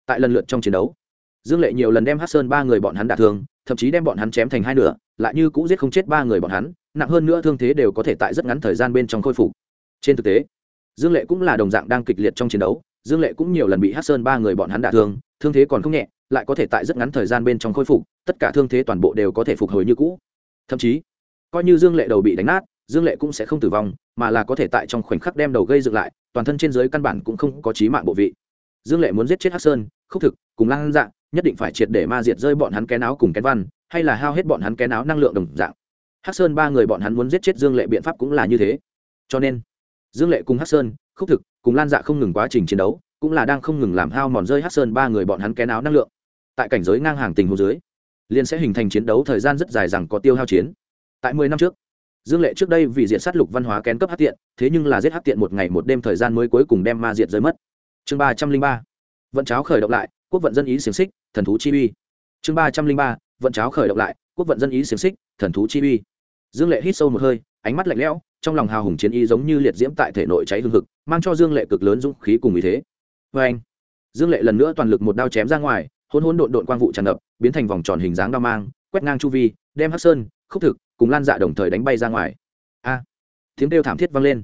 Tại lần lượt trong chiến đấu, dương lệ nhiều lần đem hát sơn ba người bọn hắn đả thương, thậm chí đem bọn hắn chém thành hai nửa, lại như cũng giết không chết ba người bọn hắn, nặng hơn nữa thương thế đều có thể tại rất ngắn thời gian bên trong khôi phục. Trên thực tế, dương lệ cũng là đồng dạng đang kịch liệt trong chiến đấu dương lệ cũng nhiều lần bị hát sơn ba người bọn hắn đả thương thương thế còn không nhẹ, lại có thể tại rất ngắn thời gian bên trong khôi phục, tất cả thương thế toàn bộ đều có thể phục hồi như cũ. Thậm chí, coi như dương lệ đầu bị đánh nát, dương lệ cũng sẽ không tử vong, mà là có thể tại trong khoảnh khắc đem đầu gây dựng lại, toàn thân trên dưới căn bản cũng không có trí mạng bộ vị. Dương lệ muốn giết chết hát sơn, khúc thực, cùng lan dạng nhất định phải triệt để ma diệt rơi bọn hắn kén áo cùng kén văn, hay là hao hết bọn hắn kén áo năng lượng đồng dạng. Hát sơn ba người bọn hắn muốn giết chết dương lệ biện pháp cũng là như thế. Cho nên dương lệ cùng hát sơn, khúc thực cùng lan dạ không ngừng quá trình chiến đấu, cũng là đang không ngừng làm hao mòn rơi hát sơn ba người bọn hắn kén áo năng lượng. Tại cảnh giới ngang hàng tình hồ dưới liên sẽ hình thành chiến đấu thời gian rất dài rằng có tiêu hao chiến. Tại mười năm trước, dương lệ trước đây vì diện sát lục văn hóa kén cấp hát tiện, thế nhưng là giết hát tiện một ngày một đêm thời gian mới cuối cùng đem ma diệt rơi mất. Chương ba trăm linh ba, vận cháo khởi động lại, quốc vận dân ý xiềng xích, thần thú chi uy. Chương ba trăm linh ba, vận cháo khởi động lại, quốc vận dân ý xiềng xích, thần thú chi uy. Dương lệ hít sâu một hơi, ánh mắt lạnh lẽo trong lòng hào hùng chiến y giống như liệt diễm tại thể nội cháy hương hực, mang cho dương lệ cực lớn dũng khí cùng ý thế. Vê anh, dương lệ lần nữa toàn lực một đao chém ra ngoài hôn hôn độn độn quang vụ tràn ngập, biến thành vòng tròn hình dáng đao mang, quét ngang chu vi, đem hắc sơn, khúc thực cùng lan dạ đồng thời đánh bay ra ngoài. A, tiếng kêu thảm thiết vang lên.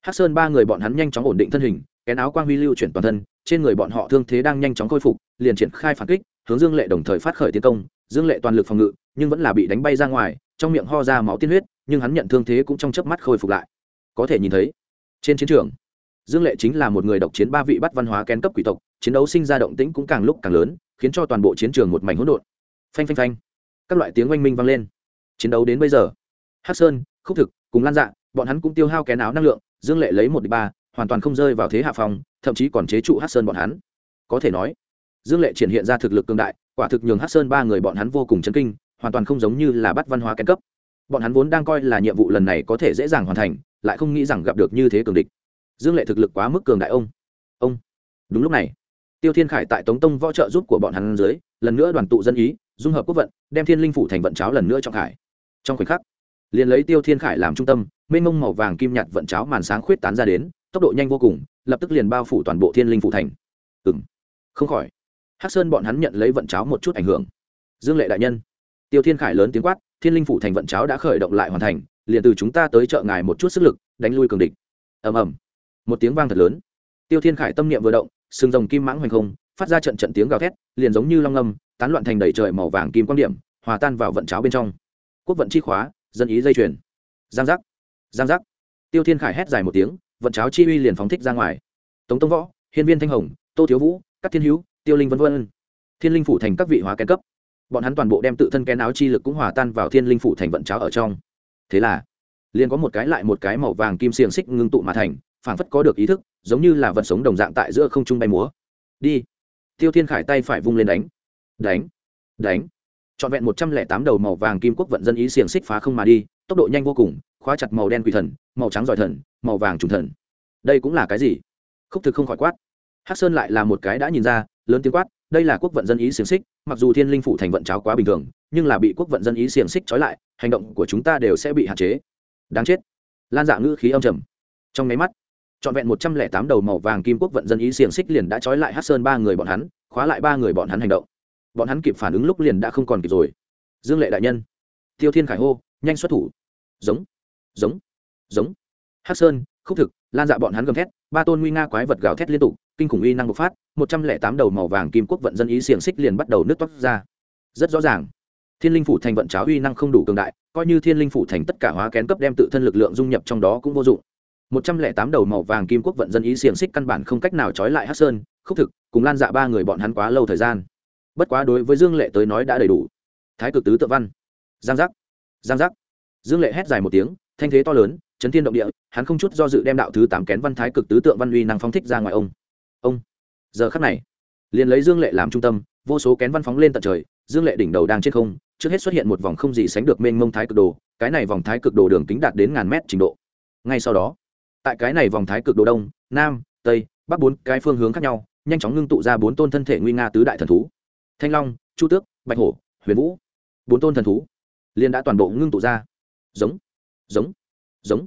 Hắc sơn ba người bọn hắn nhanh chóng ổn định thân hình, kén áo quang huy lưu chuyển toàn thân, trên người bọn họ thương thế đang nhanh chóng khôi phục, liền triển khai phản kích, hướng dương lệ đồng thời phát khởi tiến công. Dương lệ toàn lực phòng ngự, nhưng vẫn là bị đánh bay ra ngoài, trong miệng ho ra máu tiên huyết nhưng hắn nhận thương thế cũng trong chớp mắt khôi phục lại. Có thể nhìn thấy, trên chiến trường, dương lệ chính là một người độc chiến ba vị bắt văn hóa kén cấp quỷ tộc, chiến đấu sinh ra động tĩnh cũng càng lúc càng lớn, khiến cho toàn bộ chiến trường một mảnh hỗn độn. Phanh phanh phanh, các loại tiếng oanh minh vang lên. Chiến đấu đến bây giờ, hắc sơn, khúc thực cùng lan dạ bọn hắn cũng tiêu hao kén áo năng lượng, dương lệ lấy một đ ba, hoàn toàn không rơi vào thế hạ phòng, thậm chí còn chế trụ hắc sơn bọn hắn. Có thể nói, dương lệ triển hiện ra thực lực cường đại, quả thực nhường hắc sơn ba người bọn hắn vô cùng chấn kinh, hoàn toàn không giống như là bắt văn hóa kén cấp bọn hắn vốn đang coi là nhiệm vụ lần này có thể dễ dàng hoàn thành, lại không nghĩ rằng gặp được như thế cường địch. Dương lệ thực lực quá mức cường đại ông. Ông. Đúng lúc này, tiêu thiên khải tại tống tông võ trợ giúp của bọn hắn dưới, lần nữa đoàn tụ dân ý, dung hợp quốc vận, đem thiên linh phủ thành vận cháo lần nữa trong khải. Trong khoảnh khắc, liền lấy tiêu thiên khải làm trung tâm, mênh mông màu vàng kim nhạt vận cháo màn sáng khuyết tán ra đến, tốc độ nhanh vô cùng, lập tức liền bao phủ toàn bộ thiên linh phủ thành. Ừ m không khỏi, hắc sơn bọn hắn nhận lấy vận cháo một chút ảnh hưởng. Dương lệ đại nhân. Tiêu thiên khải lớn tiếng quát thiên linh phủ thành vận cháo đã khởi động lại hoàn thành, liền từ chúng ta tới chợ ngài một chút sức lực, đánh lui cường địch. Ầm ầm. Một tiếng vang thật lớn. Tiêu thiên khải tâm niệm vừa động, sừng rồng kim mãng hoành không, phát ra trận trận tiếng gào thét, liền giống như long ngâm, tán loạn thành đầy trời màu vàng kim quan điểm, hòa tan vào vận cháo bên trong. Quốc vận chi khóa, dân ý dây chuyền. Giang giác. Giang giác. Tiêu thiên khải hét dài một tiếng, vận cháo chi uy liền phóng thích ra ngoài. Tống tông võ, hiên viên thanh hồng, tô thiếu vũ các thiên hữu, tiêu linh v v thiên linh phủ thành các vị hóa kén cấp bọn hắn toàn bộ đem tự thân kén áo chi lực cũng hòa tan vào thiên linh phủ thành vận cháo ở trong. Thế là, liền có một cái lại một cái màu vàng kim xiềng xích ngưng tụ mà thành, phảng phất có được ý thức, giống như là vật sống đồng dạng tại giữa không trung bay múa. Đi. Tiêu thiên khải tay phải vung lên đánh. Đánh. Đánh. Trọn vẹn một trăm lẻ tám đầu màu vàng kim quốc vận dân ý xiềng xích phá không mà đi, tốc độ nhanh vô cùng, khóa chặt màu đen quỷ thần, màu trắng giỏi thần, màu vàng trùng thần. Đây cũng là cái gì? Khúc thực không khỏi quát. Hắc sơn lại là một cái đã nhìn ra, lớn tiếng quát đây là quốc vận dân ý xiềng xích, mặc dù thiên linh phủ thành vận cháo quá bình thường, nhưng là bị quốc vận dân ý xiềng xích trói lại, hành động của chúng ta đều sẽ bị hạn chế. Đáng chết. Lan dạ ngữ khí âm trầm. Trong máy mắt, trọn vẹn một trăm lẻ tám đầu màu vàng kim quốc vận dân ý xiềng xích liền đã trói lại hát sơn ba người bọn hắn, khóa lại ba người bọn hắn hành động. Bọn hắn kịp phản ứng lúc liền đã không còn kịp rồi. Dương lệ đại nhân, tiêu thiên khải hô, nhanh xuất thủ. Giống giống giống. Hát sơn khúc thực, lan dạ bọn hắn gầm thét, ba tôn nguy nga quái vật gào thét liên tục, kinh khủng uy năng bộc phát, một trăm lẻ tám đầu màu vàng kim quốc vận dân ý xiềng xích liền bắt đầu nước toát ra. Rất rõ ràng, thiên linh phủ thành vận cháo uy năng không đủ cường đại, coi như thiên linh phủ thành tất cả hóa kén cấp đem tự thân lực lượng dung nhập trong đó cũng vô dụng. Một trăm lẻ tám đầu màu vàng kim quốc vận dân ý xiềng xích căn bản không cách nào trói lại hát sơn, khúc thực, cùng lan dạ ba người bọn hắn quá lâu thời gian. Bất quá đối với dương lệ tới nói đã đầy đủ. Thái cực tứ tự văn. Giang giác. Giang giác. Dương lệ hét dài một tiếng, thanh thế to lớn chấn thiên động địa, hắn không chút do dự đem đạo thứ tám kén văn thái cực tứ tượng văn uy năng phóng thích ra ngoài ông. Ông, giờ khắc này, liền lấy dương lệ làm trung tâm, vô số kén văn phóng lên tận trời, dương lệ đỉnh đầu đang trên không, trước hết xuất hiện một vòng không gì sánh được mênh mông thái cực đồ, cái này vòng thái cực đồ đường kính đạt đến ngàn mét trình độ. Ngay sau đó, tại cái này vòng thái cực đồ đông, nam, tây, bắc bốn cái phương hướng khác nhau, nhanh chóng ngưng tụ ra bốn tôn thân thể nguy nga tứ đại thần thú. Thanh long, chu tước, bạch hổ, huyền vũ, bốn tôn thần thú liền đã toàn bộ ngưng tụ ra. Giống giống giống.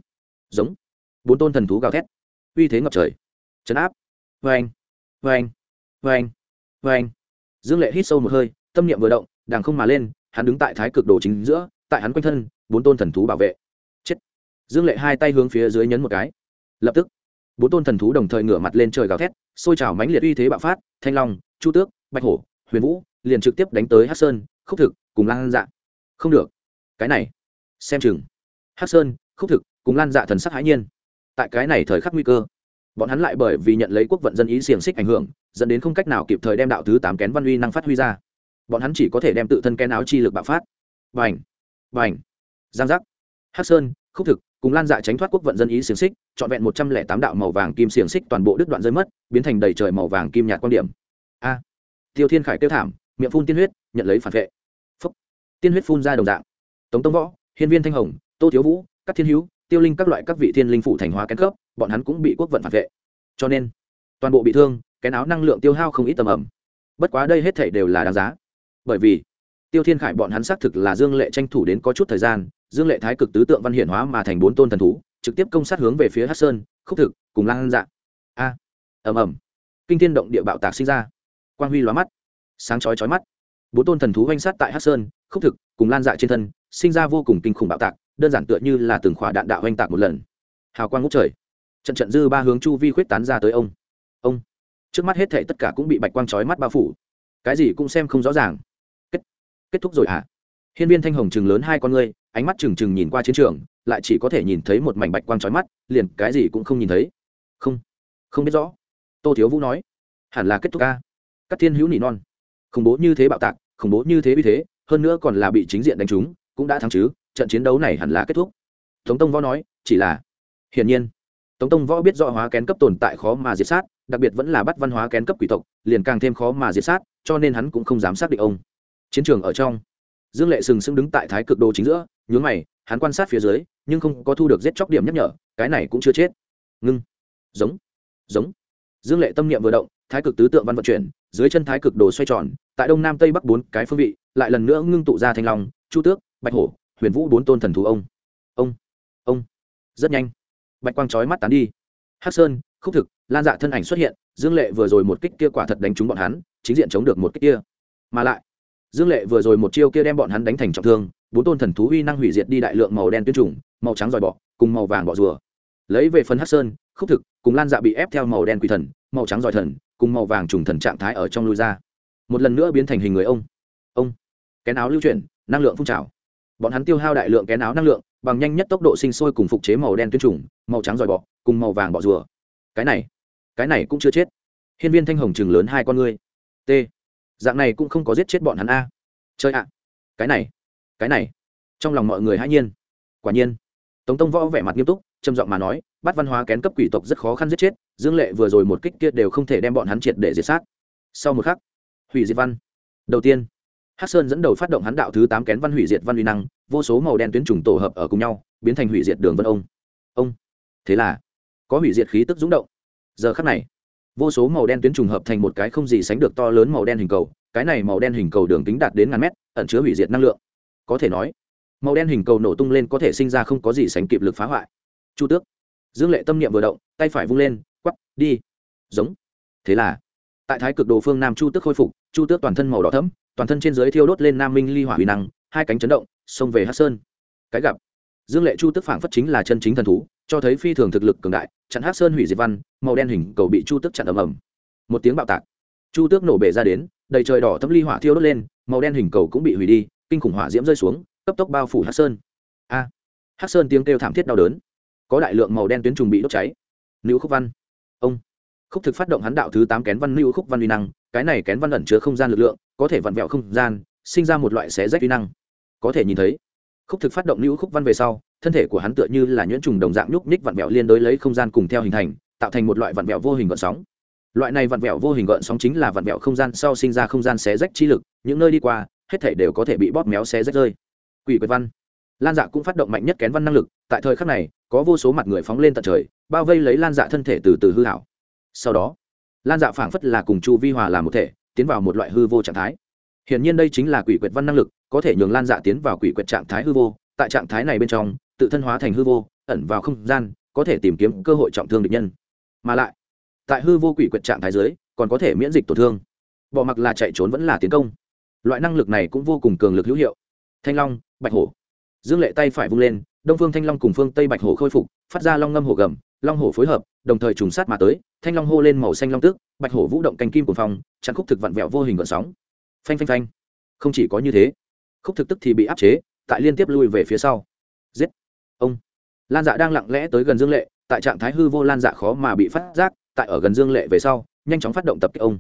Giống. Bốn tôn thần thú gào thét. Uy thế ngập trời. Chấn áp. Vê anh vê anh vê anh vê anh dương lệ hít sâu một hơi, tâm niệm vừa động đàng không mà lên, hắn đứng tại thái cực đồ chính giữa, tại hắn quanh thân, bốn tôn thần thú bảo vệ. Chết. Dương lệ hai tay hướng phía dưới nhấn một cái. Lập tức, bốn tôn thần thú đồng thời ngửa mặt lên trời gào thét, xôi trào mãnh liệt uy thế bạo phát, thanh long, chu tước, bạch hổ, huyền vũ liền trực tiếp đánh tới hát sơn, khúc thực cùng lan dạ. Không được. Cái này, xem chừng. Hát sơn khúc thực, cùng lan dạ thần sắc hãi nhiên. Tại cái này thời khắc nguy cơ, bọn hắn lại bởi vì nhận lấy quốc vận dân ý xiềng xích ảnh hưởng, dẫn đến không cách nào kịp thời đem đạo thứ tám kén văn uy năng phát huy ra. Bọn hắn chỉ có thể đem tự thân kén áo chi lực bạo phát. Vành vành giang giác! Hát sơn, khúc thực, cùng lan dạ tránh thoát quốc vận dân ý xiềng xích, trọn vẹn một trăm lẻ tám đạo màu vàng kim xiềng xích toàn bộ đứt đoạn rơi mất, biến thành đầy trời màu vàng kim nhạt quan điểm. A! Tiêu thiên khải kêu thảm, miệng phun tiên huyết, nhận lấy phản vệ. Phúc! Tiên huyết phun ra đồng dạng. Tống tông võ, hiên viên thanh hồng, tô thiếu vũ các thiên hữu, tiêu linh các loại các vị thiên linh phụ thành hóa kén cấp bọn hắn cũng bị quốc vận phản vệ. Cho nên, toàn bộ bị thương, kén áo năng lượng tiêu hao không ít tầm ẩm. Bất quá đây hết thể đều là đáng giá. Bởi vì, tiêu thiên khải bọn hắn xác thực là dương lệ tranh thủ đến có chút thời gian, dương lệ thái cực tứ tượng văn hiển hóa mà thành bốn tôn thần thú, trực tiếp công sát hướng về phía hát sơn, khúc thực, cùng lan dạng a, ầm ầm. Kinh thiên động địa bạo tạc sinh ra. Quang huy lóa mắt. Sáng chói chói mắt. Bốn tôn thần thú oanh sát tại hát sơn, khúc thực, cùng lan dạ trên thân, sinh ra vô cùng kinh khủng bạo tạc đơn giản tựa như là từng khỏa đạn đạo oanh tạc một lần. Hào quang ngút trời. Trận trận dư ba hướng chu vi khuyết tán ra tới ông. Ông. Trước mắt hết thệ tất cả cũng bị bạch quang chói mắt bao phủ. Cái gì cũng xem không rõ ràng. Kết kết thúc rồi hả? À? hiên viên thanh hồng chừng lớn hai con ngươi, ánh mắt trừng trừng nhìn qua chiến trường, lại chỉ có thể nhìn thấy một mảnh bạch quang chói mắt, liền cái gì cũng không nhìn thấy. Không không biết rõ. Tô thiếu vũ nói, hẳn là kết thúc ca. Các thiên hữu nỉ non. Khủng bố như thế bạo tạc, khủng bố như thế vì thế, hơn nữa còn là bị chính diện đánh trúng, cũng đã thắng chứ trận chiến đấu này hẳn là kết thúc. Tống tông võ nói, chỉ là, hiển nhiên, tống tông võ biết rõ hóa kén cấp tồn tại khó mà diệt sát, đặc biệt vẫn là bắt văn hóa kén cấp quỷ tộc, liền càng thêm khó mà diệt sát, cho nên hắn cũng không dám xác định ông. Chiến trường ở trong, dương lệ sừng sững đứng tại thái cực đồ chính giữa, nhướng mày, hắn quan sát phía dưới, nhưng không có thu được giết chóc điểm nhắc nhở, cái này cũng chưa chết. Ngưng. Giống. Giống. Dương lệ tâm niệm vừa động, thái cực tứ tượng văn vận chuyển, dưới chân thái cực đồ xoay tròn, tại đông nam tây bắc bốn cái phương vị, lại lần nữa ngưng tụ ra thanh long, chu tước, bạch hổ huyền vũ bốn tôn thần thú ông. Ông ông. Rất nhanh. Bạch quang chói mắt tán đi. Hắc sơn, khúc thực, lan dạ thân ảnh xuất hiện, dương lệ vừa rồi một kích kia quả thật đánh trúng bọn hắn, chính diện chống được một kích kia. Mà lại, dương lệ vừa rồi một chiêu kia đem bọn hắn đánh thành trọng thương, bốn tôn thần thú uy năng hủy diệt đi đại lượng màu đen tuyên trùng màu trắng dòi bọ, cùng màu vàng bọ rùa. Lấy về phần hắc sơn, khúc thực cùng lan dạ bị ép theo màu đen quỷ thần, màu trắng dòi thần, cùng màu vàng trùng thần trạng thái ở trong lui ra. Một lần nữa biến thành hình người ông. Ông, kén áo lưu chuyển, năng lượng phun trào bọn hắn tiêu hao đại lượng kén áo năng lượng, bằng nhanh nhất tốc độ sinh sôi cùng phục chế màu đen tuyến trùng, màu trắng dòi bọ, cùng màu vàng bọ rùa. Cái này cái này cũng chưa chết. Hiên viên thanh hồng chừng lớn hai con ngươi. T. Dạng này cũng không có giết chết bọn hắn a. Chơi ạ. Cái này cái này. Trong lòng mọi người hãy nhiên. Quả nhiên. Tống tông võ vẻ mặt nghiêm túc, trầm giọng mà nói, bắt văn hóa kén cấp quỷ tộc rất khó khăn giết chết, dương lệ vừa rồi một kích kia đều không thể đem bọn hắn triệt để diệt sát. Sau một khắc, hủy diệt văn. Đầu tiên hắc sơn dẫn đầu phát động hắn đạo thứ tám kén văn hủy diệt văn uy năng, vô số màu đen tuyến trùng tổ hợp ở cùng nhau, biến thành hủy diệt đường vân ông. Ông. Thế là, có hủy diệt khí tức rúng động. Giờ khắc này, vô số màu đen tuyến trùng hợp thành một cái không gì sánh được to lớn màu đen hình cầu, cái này màu đen hình cầu đường kính đạt đến ngàn mét, ẩn chứa hủy diệt năng lượng. Có thể nói, màu đen hình cầu nổ tung lên có thể sinh ra không có gì sánh kịp lực phá hoại. Chu tước. Dương lệ tâm niệm vừa động, tay phải vung lên quắp đi. Giống. Thế là, tại thái cực đồ phương nam chu tước khôi phục, chu tước toàn thân màu đỏ thẫm toàn thân trên dưới thiêu đốt lên nam minh ly hỏa huy năng hai cánh chấn động xông về hát sơn. Cái gặp dương lệ chu tước phảng phất chính là chân chính thần thú cho thấy phi thường thực lực cường đại chặn hát sơn hủy diệt văn màu đen hình cầu bị chu tước chặn ầm ầm. Một tiếng bạo tạc chu tước nổ bể ra đến đầy trời đỏ thấm ly hỏa thiêu đốt lên màu đen hình cầu cũng bị hủy đi kinh khủng hỏa diễm rơi xuống cấp tốc bao phủ hát sơn. A! À, hát sơn tiếng kêu thảm thiết đau đớn. Có đại lượng màu đen tuyến trùng bị đốt cháy. Nữ khúc văn. Ông! Khúc thực phát động hắn đạo thứ tám kén văn lưu khúc văn uy năng, cái này kén văn ẩn chứa không gian lực lượng, có thể vặn vẹo không gian, sinh ra một loại xé rách uy năng. Có thể nhìn thấy, khúc thực phát động lưu khúc văn về sau, thân thể của hắn tựa như là nhuyễn trùng đồng dạng nhúc nhích vặn vẹo liên đối lấy không gian cùng theo hình thành, tạo thành một loại vặn vẹo vô hình gợn sóng. Loại này vặn vẹo vô hình gợn sóng chính là vặn vẹo không gian sau sinh ra không gian xé rách chi lực, những nơi đi qua, hết thể đều có thể bị bóp méo xé rách rơi. Quỷ quyệt văn. Lan dạ cũng phát động mạnh nhất kén văn năng lực, tại thời khắc này, có vô số mặt người phóng lên tận trời, bao vây lấy lan dạ thân thể từ từ hư hảo sau đó, lan dạ phảng phất là cùng chu vi hòa làm một thể, tiến vào một loại hư vô trạng thái. Hiển nhiên đây chính là quỷ quyệt văn năng lực, có thể nhường lan dạ tiến vào quỷ quyệt trạng thái hư vô, tại trạng thái này bên trong, tự thân hóa thành hư vô, ẩn vào không gian, có thể tìm kiếm cơ hội trọng thương địch nhân. Mà lại, tại hư vô quỷ quyệt trạng thái dưới, còn có thể miễn dịch tổn thương. Bỏ mặc là chạy trốn vẫn là tiến công. Loại năng lực này cũng vô cùng cường lực hữu hiệu. Thanh long, bạch hổ. Dương lệ tay phải vung lên, đông phương thanh long cùng phương tây bạch hổ khôi phục, phát ra long ngâm hổ gầm, long hổ phối hợp đồng thời trùng sát mà tới, thanh long hô lên màu xanh long tước, bạch hổ vũ động canh kim của phòng chặn khúc thực vặn vẹo vô hình gợn sóng. Phanh phanh phanh. Không chỉ có như thế, khúc thực tức thì bị áp chế, tại liên tiếp lui về phía sau. Giết. Ông. Lan dạ đang lặng lẽ tới gần dương lệ, tại trạng thái hư vô lan dạ khó mà bị phát giác, tại ở gần dương lệ về sau, nhanh chóng phát động tập kích ông.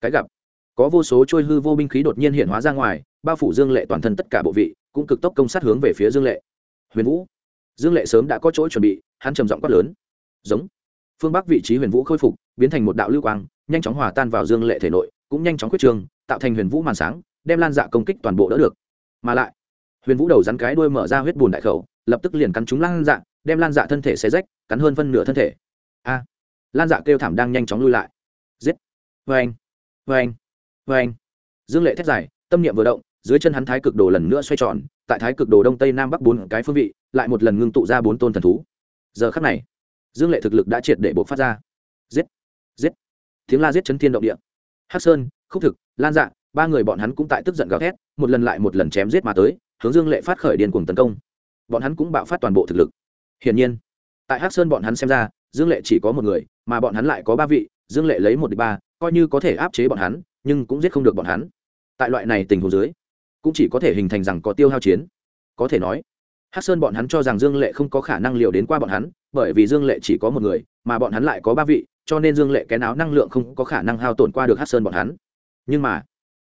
Cái gặp. Có vô số trôi hư vô binh khí đột nhiên hiện hóa ra ngoài, bao phủ dương lệ toàn thân tất cả bộ vị, cũng cực tốc công sát hướng về phía dương lệ. Huyền vũ. Dương lệ sớm đã có chỗ chuẩn bị, hắn trầm giọng quát lớn. Giống phương bắc vị trí huyền vũ khôi phục, biến thành một đạo lưu quang, nhanh chóng hòa tan vào dương lệ thể nội, cũng nhanh chóng quyết trường tạo thành huyền vũ màn sáng, đem lan dạ công kích toàn bộ đỡ được. Mà lại, huyền vũ đầu rắn cái đuôi mở ra huyết bùn đại khẩu, lập tức liền cắn trúng lan dạ đem lan dạ thân thể xé rách, cắn hơn phân nửa thân thể. A! Lan dạ kêu thảm đang nhanh chóng lui lại. Giết! Vê anh vê anh vê anh dương lệ thét dài, tâm niệm vừa động, dưới chân hắn thái cực đồ lần nữa xoay tròn, tại thái cực đồ đông tây nam bắc bốn cái phương vị, lại một lần ngưng tụ ra bốn tôn thần thú. Giờ khắc này dương lệ thực lực đã triệt để buộc phát ra. Giết giết. Tiếng la giết chấn thiên động địa. Hắc sơn, khúc thực, lan dạ ba người bọn hắn cũng tại tức giận gào thét, một lần lại một lần chém giết mà tới, hướng dương lệ phát khởi điên cuồng tấn công. Bọn hắn cũng bạo phát toàn bộ thực lực. Hiển nhiên, tại hắc sơn bọn hắn xem ra, dương lệ chỉ có một người, mà bọn hắn lại có ba vị, dương lệ lấy một đ ị c h ba, coi như có thể áp chế bọn hắn, nhưng cũng giết không được bọn hắn. Tại loại này tình huống dưới, cũng chỉ có thể hình thành rằng có tiêu hao chiến. Có thể nói, hắc sơn bọn hắn cho rằng dương lệ không có khả năng liều đến qua bọn hắn bởi vì dương lệ chỉ có một người, mà bọn hắn lại có ba vị, cho nên dương lệ cái áo năng lượng không có khả năng hao tổn qua được hắc sơn bọn hắn. Nhưng mà,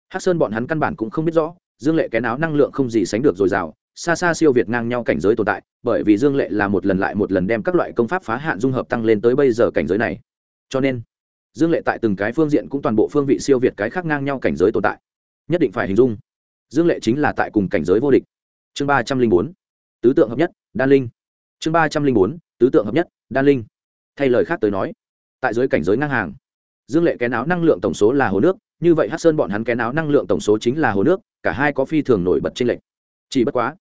hắc sơn bọn hắn căn bản cũng không biết rõ, dương lệ cái áo năng lượng không gì sánh được dồi dào, xa xa siêu việt ngang nhau cảnh giới tồn tại, bởi vì dương lệ là một lần lại một lần đem các loại công pháp phá hạn dung hợp tăng lên tới bây giờ cảnh giới này. Cho nên, dương lệ tại từng cái phương diện cũng toàn bộ phương vị siêu việt cái khác ngang nhau cảnh giới tồn tại. Nhất định phải hình dung, dương lệ chính là tại cùng cảnh giới vô địch. Chương ba trăm linh bốn, tứ tượng hợp nhất, đan linh chương ba trăm linh bốn, tứ tượng hợp nhất, đan linh. Thay lời khác tới nói, tại giới cảnh giới ngang hàng, dương lệ kén áo năng lượng tổng số là hồ nước, như vậy hát sơn bọn hắn kén áo năng lượng tổng số chính là hồ nước, cả hai có phi thường nổi bật trên lệnh chỉ bất quá,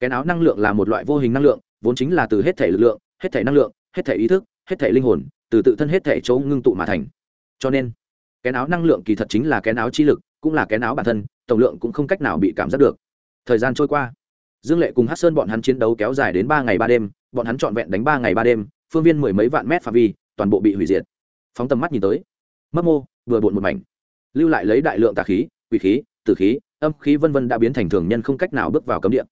kén áo năng lượng là một loại vô hình năng lượng, vốn chính là từ hết thể lực lượng, hết thể năng lượng, hết thể ý thức, hết thể linh hồn, từ tự thân hết thể chỗ ngưng tụ mà thành. Cho nên, kén áo năng lượng kỳ thật chính là kén áo chi lực, cũng là kén áo bản thân, tổng lượng cũng không cách nào bị cảm giác được. Thời gian trôi qua dương lệ cùng hát sơn bọn hắn chiến đấu kéo dài đến ba ngày ba đêm, bọn hắn trọn vẹn đánh ba ngày ba đêm, phương viên mười mấy vạn mét phạm vi, toàn bộ bị hủy diệt. Phóng tầm mắt nhìn tới. Mấp mô, vừa bộn một mảnh. Lưu lại lấy đại lượng tà khí, quỷ khí, tử khí, âm khí vân vân đã biến thành thường nhân không cách nào bước vào cấm địa.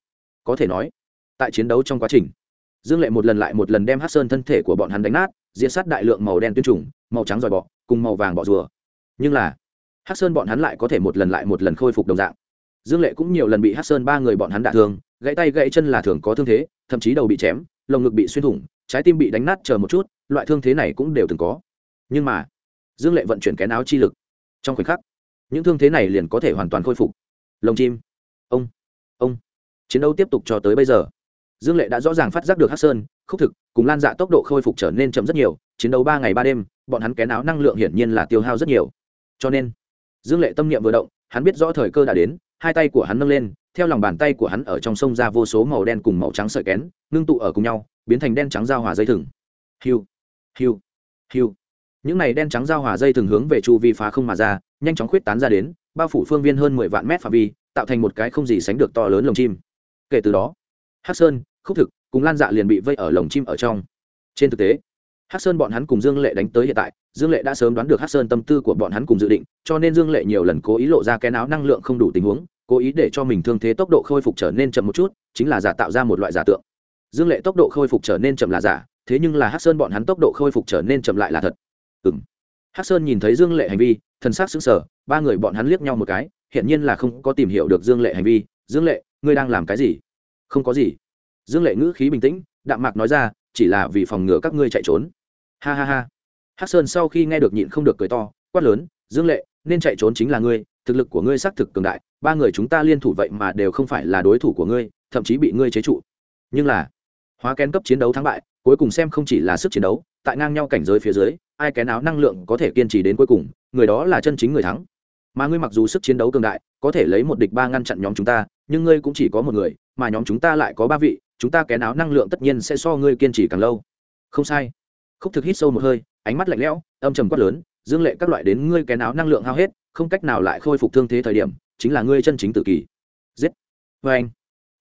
Có thể nói, tại chiến đấu trong quá trình, dương lệ một lần lại một lần đem hát sơn thân thể của bọn hắn đánh nát diễn sát đại lượng màu đen tuyên trùng, màu trắng dòi bọ, cùng màu vàng bọ rùa. Nhưng là hát sơn bọn hắn lại có thể một lần lại một lần khôi phục đồng dạng. Dương lệ cũng nhiều lần bị hát sơn ba người bọn hắn đả thương gãy tay gãy chân là thường có thương thế, thậm chí đầu bị chém, lồng ngực bị xuyên thủng, trái tim bị đánh nát chờ một chút, loại thương thế này cũng đều từng có. Nhưng mà, dương lệ vận chuyển kén áo chi lực. Trong khoảnh khắc, những thương thế này liền có thể hoàn toàn khôi phục. Lồng chim. Ông ông. Chiến đấu tiếp tục cho tới bây giờ. Dương lệ đã rõ ràng phát giác được hát sơn, khúc thực cùng lan dạ tốc độ khôi phục trở nên chậm rất nhiều, chiến đấu ba ngày ba đêm, bọn hắn kén áo năng lượng hiển nhiên là tiêu hao rất nhiều. Cho nên, dương lệ tâm niệm vừa động, hắn biết rõ thời cơ đã đến, hai tay của hắn nâng lên theo lòng bàn tay của hắn ở trong sông ra vô số màu đen cùng màu trắng sợi kén, ngưng tụ ở cùng nhau, biến thành đen trắng giao hòa dây thừng. Hiu hiu hiu. Những này đen trắng giao hòa dây thừng hướng về chu vi phá không mà ra, nhanh chóng khuyết tán ra đến, bao phủ phương viên hơn mười vạn mét phạm vi, tạo thành một cái không gì sánh được to lớn lồng chim. Kể từ đó, hắc sơn, khúc thực cùng lan dạ liền bị vây ở lồng chim ở trong. Trên thực tế, hắc sơn bọn hắn cùng dương lệ đánh tới hiện tại, dương lệ đã sớm đoán được hắc sơn tâm tư của bọn hắn cùng dự định, cho nên dương lệ nhiều lần cố ý lộ ra cái áo năng lượng không đủ tình huống cố ý để cho mình thương thế tốc độ khôi phục trở nên chậm một chút, chính là giả tạo ra một loại giả tượng. Dương lệ tốc độ khôi phục trở nên chậm là giả, thế nhưng là hắc sơn bọn hắn tốc độ khôi phục trở nên chậm lại là thật. Ừ m hắc sơn nhìn thấy dương lệ hành vi, thần s sững c xứng sở ba người bọn hắn liếc nhau một cái hiện nhiên là không có tìm hiểu được dương lệ hành vi. Dương lệ, ngươi đang làm cái gì? Không có gì. Dương lệ ngữ khí bình tĩnh, đạm mạc nói ra, chỉ là vì phòng ngừa các ngươi chạy trốn. Ha ha ha. Hắc sơn sau khi nghe được nhịn không được cười to, quát lớn, dương lệ, nên chạy trốn chính là ngươi thực lực của ngươi xác thực cường đại, ba người chúng ta liên thủ vậy mà đều không phải là đối thủ của ngươi, thậm chí bị ngươi chế trụ. Nhưng là, hóa kén cấp chiến đấu thắng bại, cuối cùng xem không chỉ là sức chiến đấu, tại ngang nhau cảnh giới phía dưới, ai kén áo năng lượng có thể kiên trì đến cuối cùng, người đó là chân chính người thắng. Mà ngươi mặc dù sức chiến đấu cường đại, có thể lấy một địch ba ngăn chặn nhóm chúng ta, nhưng ngươi cũng chỉ có một người, mà nhóm chúng ta lại có ba vị, chúng ta kén áo năng lượng tất nhiên sẽ so ngươi kiên trì càng lâu. Không sai. Khúc thực hít sâu một hơi, ánh mắt lạnh lẽo, âm trầm quát lớn, dương lệ, các loại đến ngươi kén áo năng lượng hao hết không cách nào lại khôi phục thương thế thời điểm, chính là ngươi chân chính tự kỷ. Giết. Vê anh.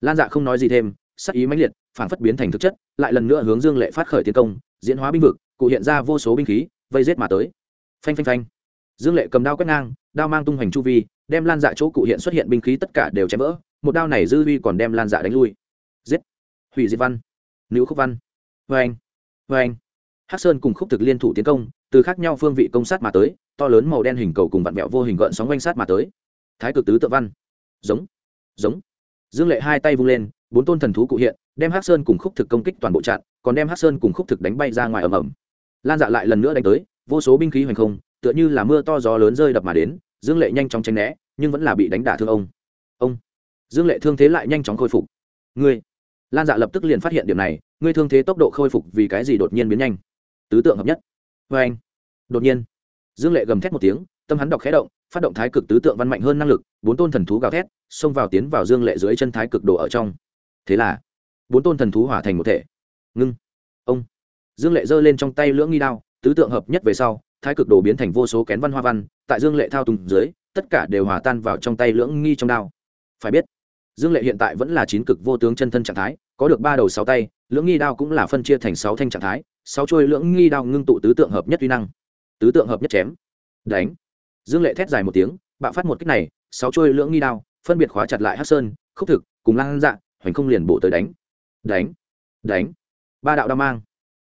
Lan dạ không nói gì thêm, sắc ý mãnh liệt phản phất biến thành thực chất, lại lần nữa hướng dương lệ phát khởi tiến công, diễn hóa binh vực, cụ hiện ra vô số binh khí, vây giết mà tới. Phanh phanh phanh. Dương lệ cầm đao quét ngang, đao mang tung hoành chu vi, đem lan dạ chỗ cụ hiện xuất hiện binh khí tất cả đều chém vỡ, một đao này dư vi còn đem lan dạ đánh lui. Giết. Hủy diệt văn. Nữ khúc văn. Vê anh. Vê anh. Hắc sơn cùng khúc thực liên thủ tiến công từ khác nhau phương vị công sát mà tới, to lớn màu đen hình cầu cùng vạn mẹo vô hình gợn sóng quanh sát mà tới. Thái cực tứ tự văn. Giống. Giống. Dương lệ hai tay vung lên, bốn tôn thần thú cụ hiện, đem hắc sơn cùng khúc thực công kích toàn bộ trận còn đem hắc sơn cùng khúc thực đánh bay ra ngoài ầm ầm. Lan dạ lại lần nữa đánh tới, vô số binh khí hoành không, tựa như là mưa to gió lớn rơi đập mà đến, dương lệ nhanh chóng tránh né, nhưng vẫn là bị đánh đả thương ông. Ông. Dương lệ thương thế lại nhanh chóng khôi phục. Ngươi. Lan dạ lập tức liền phát hiện điểm này, ngươi thương thế tốc độ khôi phục vì cái gì đột nhiên biến nhanh? Tứ tượng hợp nhất vê anh. Đột nhiên, dương lệ gầm thét một tiếng, tâm hắn đọc khẽ động, phát động thái cực tứ tượng văn mạnh hơn năng lực, bốn tôn thần thú gào thét, xông vào tiến vào dương lệ dưới chân thái cực đồ ở trong. Thế là, bốn tôn thần thú hỏa thành một thể. Ngưng. Ông. Dương lệ giơ lên trong tay lưỡng nghi đao, tứ tượng hợp nhất về sau, thái cực đồ biến thành vô số kén văn hoa văn, tại dương lệ thao tùng dưới, tất cả đều hòa tan vào trong tay lưỡng nghi trong đao. Phải biết, dương lệ hiện tại vẫn là chín cực vô tướng chân thân trạng thái, có được ba đầu sáu tay lưỡng nghi đao cũng là phân chia thành sáu thanh trạng thái, sáu trôi lưỡng nghi đao ngưng tụ tứ tượng hợp nhất uy năng. Tứ tượng hợp nhất chém. Đánh. Dương lệ thét dài một tiếng, bạo phát một cách này, sáu trôi lưỡng nghi đao, phân biệt khóa chặt lại hát sơn, khúc thực, cùng lan dạ hoành không liền bổ tới đánh. Đánh. Đánh. Ba đạo đao mang.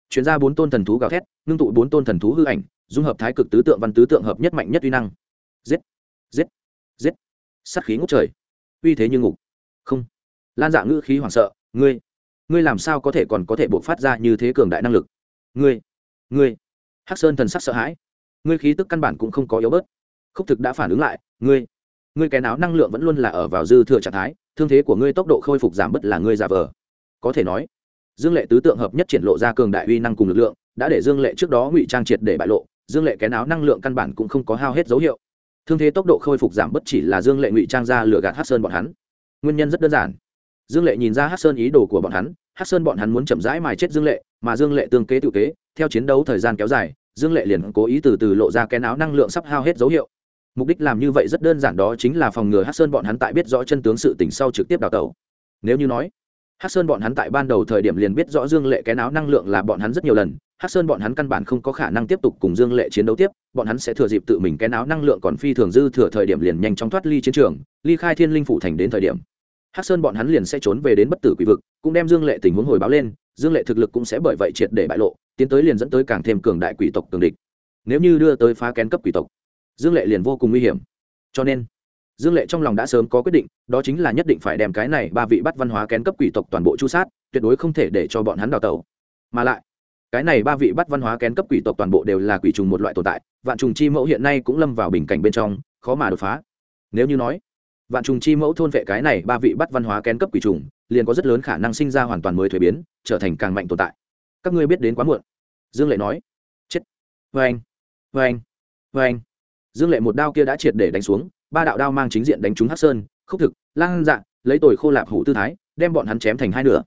Chuyển ra bốn tôn thần thú gào thét, ngưng tụ bốn tôn thần thú hư ảnh, dung hợp thái cực tứ tượng văn tứ tượng hợp nhất mạnh nhất uy năng. Giết. Giết. Giết. Sát khí ngút trời. Uy thế như ngục. Không. Lan dạ ngữ khí hoảng sợ, ngươi ngươi làm sao có thể còn có thể buộc phát ra như thế cường đại năng lực? Ngươi ngươi, hắc sơn thần sắc sợ hãi. Ngươi khí tức căn bản cũng không có yếu bớt. Khúc thực đã phản ứng lại, ngươi ngươi cái náo năng lượng vẫn luôn là ở vào dư thừa trạng thái, thương thế của ngươi tốc độ khôi phục giảm bớt là ngươi giả vờ. Có thể nói, dương lệ tứ tượng hợp nhất triển lộ ra cường đại uy năng cùng lực lượng, đã để dương lệ trước đó ngụy trang triệt để bại lộ, dương lệ cái náo năng lượng căn bản cũng không có hao hết dấu hiệu. Thương thế tốc độ khôi phục giảm bất chỉ là dương lệ ngụy trang ra lừa gạt hát sơn bọn hắn. Nguyên nhân rất đơn giản dương lệ nhìn ra hát sơn ý đồ của bọn hắn hát sơn bọn hắn muốn chậm rãi mài chết dương lệ, mà dương lệ tương kế tự kế, theo chiến đấu thời gian kéo dài, dương lệ liền cố ý từ từ lộ ra cái áo năng lượng sắp hao hết dấu hiệu. Mục đích làm như vậy rất đơn giản đó chính là phòng ngừa hát sơn bọn hắn tại biết rõ chân tướng sự tỉnh sau trực tiếp đào tẩu. Nếu như nói hát sơn bọn hắn tại ban đầu thời điểm liền biết rõ dương lệ cái áo năng lượng là bọn hắn rất nhiều lần hát sơn bọn hắn căn bản không có khả năng tiếp tục cùng dương lệ chiến đấu tiếp, bọn hắn sẽ thừa dịp tự mình cái áo năng lượng còn phi thường dư thừa thời điểm liền nhanh chóng thoát ly chiến trường, ly khai thiên linh phủ thành đến thời điểm. Hắc sơn bọn hắn liền sẽ trốn về đến bất tử quỷ vực, cũng đem dương lệ tình huống hồi báo lên, dương lệ thực lực cũng sẽ bởi vậy triệt để bại lộ, tiến tới liền dẫn tới càng thêm cường đại quỷ tộc cường địch. Nếu như đưa tới phá kén cấp quỷ tộc, dương lệ liền vô cùng nguy hiểm. Cho nên, dương lệ trong lòng đã sớm có quyết định, đó chính là nhất định phải đem cái này ba vị bắt văn hóa kén cấp quỷ tộc toàn bộ chu sát, tuyệt đối không thể để cho bọn hắn đào tẩu. Mà lại, cái này ba vị bắt văn hóa kén cấp quỷ tộc toàn bộ đều là quỷ trùng một loại tồn tại, vạn trùng chi mẫu hiện nay cũng lâm vào bình cảnh bên trong, khó mà đột phá. Nếu như nói vạn trùng chi mẫu thôn vệ cái này ba vị bắt văn hóa kén cấp quỷ trùng, liền có rất lớn khả năng sinh ra hoàn toàn mới thuế biến, trở thành càng mạnh tồn tại. Các ngươi biết đến quá muộn. Dương lệ nói. Chết. Vê anh. Vê anh. Vê anh. Dương lệ một đao kia đã triệt để đánh xuống, ba đạo đao mang chính diện đánh trúng hát sơn, khúc thực lan dạng lấy tồi khô lạp hủ tư thái, đem bọn hắn chém thành hai nửa.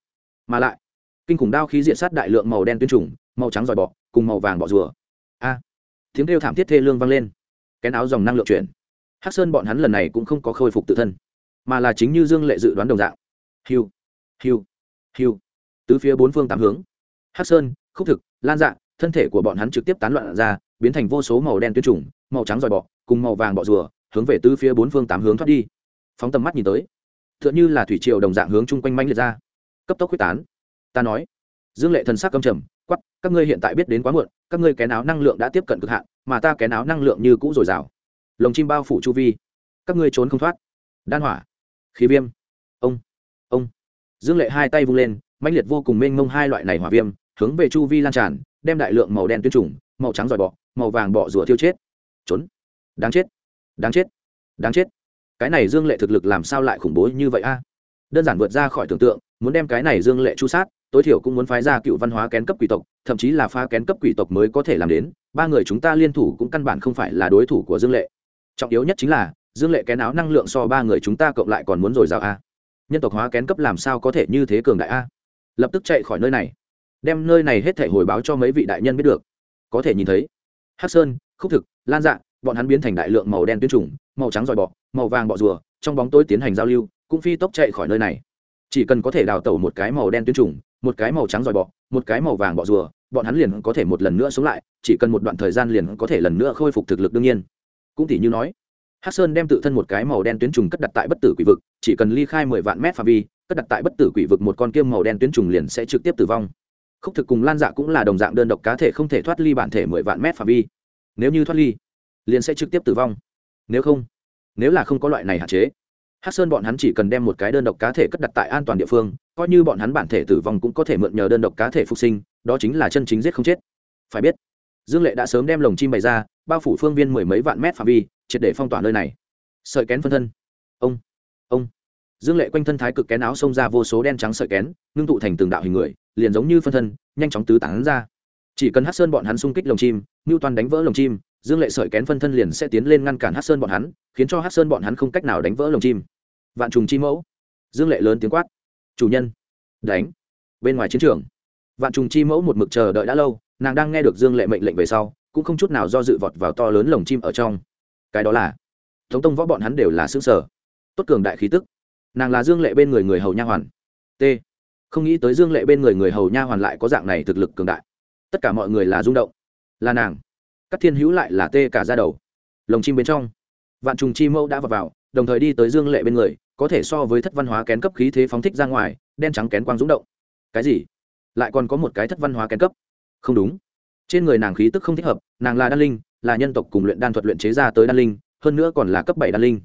Mà lại, kinh khủng đao khí diện sát đại lượng màu đen tuyên trùng, màu trắng dòi bọ, cùng màu vàng bọ rùa. A. Tiếng kêu thảm thiết thê lương vang lên. Kén áo dòng năng lượng chuyển hắc sơn bọn hắn lần này cũng không có khôi phục tự thân, mà là chính như dương lệ dự đoán đồng dạng. Hiu hiu hiu. Tứ phía bốn phương tám hướng, hắc sơn, khúc thực, lan dạ thân thể của bọn hắn trực tiếp tán loạn ra, biến thành vô số màu đen tuyết trùng, màu trắng dòi bọ, cùng màu vàng bọ rùa, hướng về tứ phía bốn phương tám hướng thoát đi. Phóng tầm mắt nhìn tới t h ư ợ n h ư là thủy triều đồng dạng hướng chung quanh manh liệt ra. Cấp tốc quyết tán. Ta nói, dương lệ thần sắc cầm trầm quắp các ngươi hiện tại biết đến quá muộn, các ngươi kén áo năng lượng đã tiếp cận cực hạn, mà ta kén áo năng lượng như cũ dồi dào lồng chim bao phủ chu vi. Các ngươi trốn không thoát. Đan hỏa. Khí viêm. Ông. Ông. Dương lệ hai tay vung lên, mãnh liệt vô cùng mênh mông hai loại này hỏa viêm, hướng về chu vi lan tràn, đem đại lượng màu đen tuyến trùng, màu trắng dòi bọ, màu vàng bọ rùa tiêu chết. Trốn. Đáng chết. Đáng chết. Đáng chết. Cái này dương lệ thực lực làm sao lại khủng bố như vậy a? Đơn giản vượt ra khỏi tưởng tượng, muốn đem cái này dương lệ chu sát, tối thiểu cũng muốn phái ra cựu văn hóa kén cấp quỷ tộc, thậm chí là pha kén cấp quỷ tộc mới có thể làm đến. Ba người chúng ta liên thủ cũng căn bản không phải là đối thủ của dương lệ trọng yếu nhất chính là, dương lệ kén áo năng lượng so ba người chúng ta cộng lại còn muốn dồi dào a. Nhân tộc hóa kén cấp làm sao có thể như thế cường đại a? Lập tức chạy khỏi nơi này. Đem nơi này hết thể hồi báo cho mấy vị đại nhân biết được. Có thể nhìn thấy, hắc sơn, khúc thực, lan dạ bọn hắn biến thành đại lượng màu đen tuyến trùng, màu trắng dòi bọ, màu vàng bọ rùa, trong bóng tối tiến hành giao lưu, cũng phi tốc chạy khỏi nơi này. Chỉ cần có thể đào tẩu một cái màu đen tuyến trùng, một cái màu trắng dòi bọ, một cái màu vàng bọ rùa, bọn hắn liền có thể một lần nữa sống lại, chỉ cần một đoạn thời gian liền có thể lần nữa khôi phục thực lực đương nhiên cũng thì như nói. Hắc sơn đem tự thân một cái màu đen tuyến trùng cất đặt tại bất tử quỷ vực, chỉ cần ly khai mười vạn mét phạm vi, cất đặt tại bất tử quỷ vực một con kiêm màu đen tuyến trùng liền sẽ trực tiếp tử vong. Khúc thực cùng lan dạ cũng là đồng dạng đơn độc cá thể không thể thoát ly bản thể mười vạn mét phạm vi. Nếu như thoát ly, liền sẽ trực tiếp tử vong. Nếu không, nếu là không có loại này hạn chế hát sơn bọn hắn chỉ cần đem một cái đơn độc cá thể cất đặt tại an toàn địa phương, coi như bọn hắn bản thể tử vong cũng có thể mượn nhờ đơn độc cá thể phục sinh, đó chính là chân chính giết không chết. Phải biết dương lệ đã sớm đem lồng chim bày ra, bao phủ phương viên mười mấy vạn mét phạm vi, triệt để phong tỏa nơi này. Sợi kén phân thân. Ông ông. Dương lệ quanh thân thái cực kén áo xông ra vô số đen trắng sợi kén, ngưng tụ thành từng đạo hình người, liền giống như phân thân, nhanh chóng tứ tán ra. Chỉ cần hát sơn bọn hắn xung kích lồng chim ngưu toàn đánh vỡ lồng chim, dương lệ sợi kén phân thân liền sẽ tiến lên ngăn cản hát sơn bọn hắn, khiến cho hát sơn bọn hắn không cách nào đánh vỡ lồng chim. Vạn trùng chi mẫu. Dương lệ lớn tiếng quát. Chủ nhân. Đánh. Bên ngoài chiến trường. Vạn trùng chi mẫu một mực chờ đợi đã lâu nàng đang nghe được dương lệ mệnh lệnh về sau cũng không chút nào do dự vọt vào to lớn lồng chim ở trong. Cái đó là thống tông võ bọn hắn đều là xứ sở tốt cường đại khí tức. Nàng là dương lệ bên người người hầu nha hoàn. T. Không nghĩ tới dương lệ bên người người hầu nha hoàn lại có dạng này thực lực cường đại. Tất cả mọi người là rung động. Là nàng. Các thiên hữu lại là tê cả ra đầu. Lồng chim bên trong vạn trùng chi mẫu đã vào, vào đồng thời đi tới dương lệ bên người có thể so với thất văn hóa kén cấp khí thế phóng thích ra ngoài đen trắng kén quang rúng động. Cái gì? Lại còn có một cái thất văn hóa kén cấp không đúng. Trên người nàng khí tức không thích hợp, nàng là đan linh, là nhân tộc cùng luyện đan thuật luyện chế ra tới đan linh, hơn nữa còn là cấp bảy đan linh.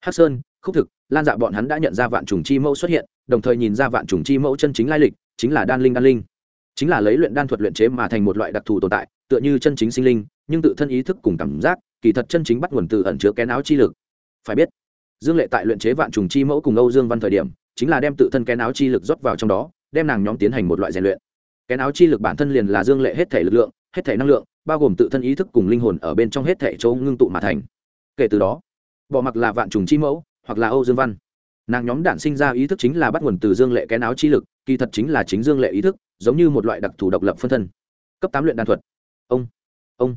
Hắc sơn, khúc thực, lan dạ bọn hắn đã nhận ra vạn trùng chi mẫu xuất hiện, đồng thời nhìn ra vạn trùng chi mẫu chân chính lai lịch, chính là đan linh đan linh. Chính là lấy luyện đan thuật luyện chế mà thành một loại đặc thù tồn tại, tựa như chân chính sinh linh, nhưng tự thân ý thức cùng cảm giác, kỳ thật chân chính bắt nguồn từ ẩn chứa kén áo chi lực. Phải biết, dương lệ tại luyện chế vạn trùng chi mẫu cùng âu dương văn thời điểm, chính là đem tự thân kén áo chi lực rót vào trong đó, đem nàng nhóm tiến hành một loại rèn luyện kén áo chi lực bản thân liền là dương lệ hết thể lực lượng, hết thể năng lượng, bao gồm tự thân ý thức cùng linh hồn ở bên trong hết thể châu ngưng tụ mà thành. Kể từ đó, bỏ mặc là vạn trùng chi mẫu, hoặc là âu dương văn. Nàng nhóm đản sinh ra ý thức chính là bắt nguồn từ dương lệ kén áo chi lực, kỳ thật chính là chính dương lệ ý thức, giống như một loại đặc thù độc lập phân thân. Cấp tám luyện đan thuật. Ông ông.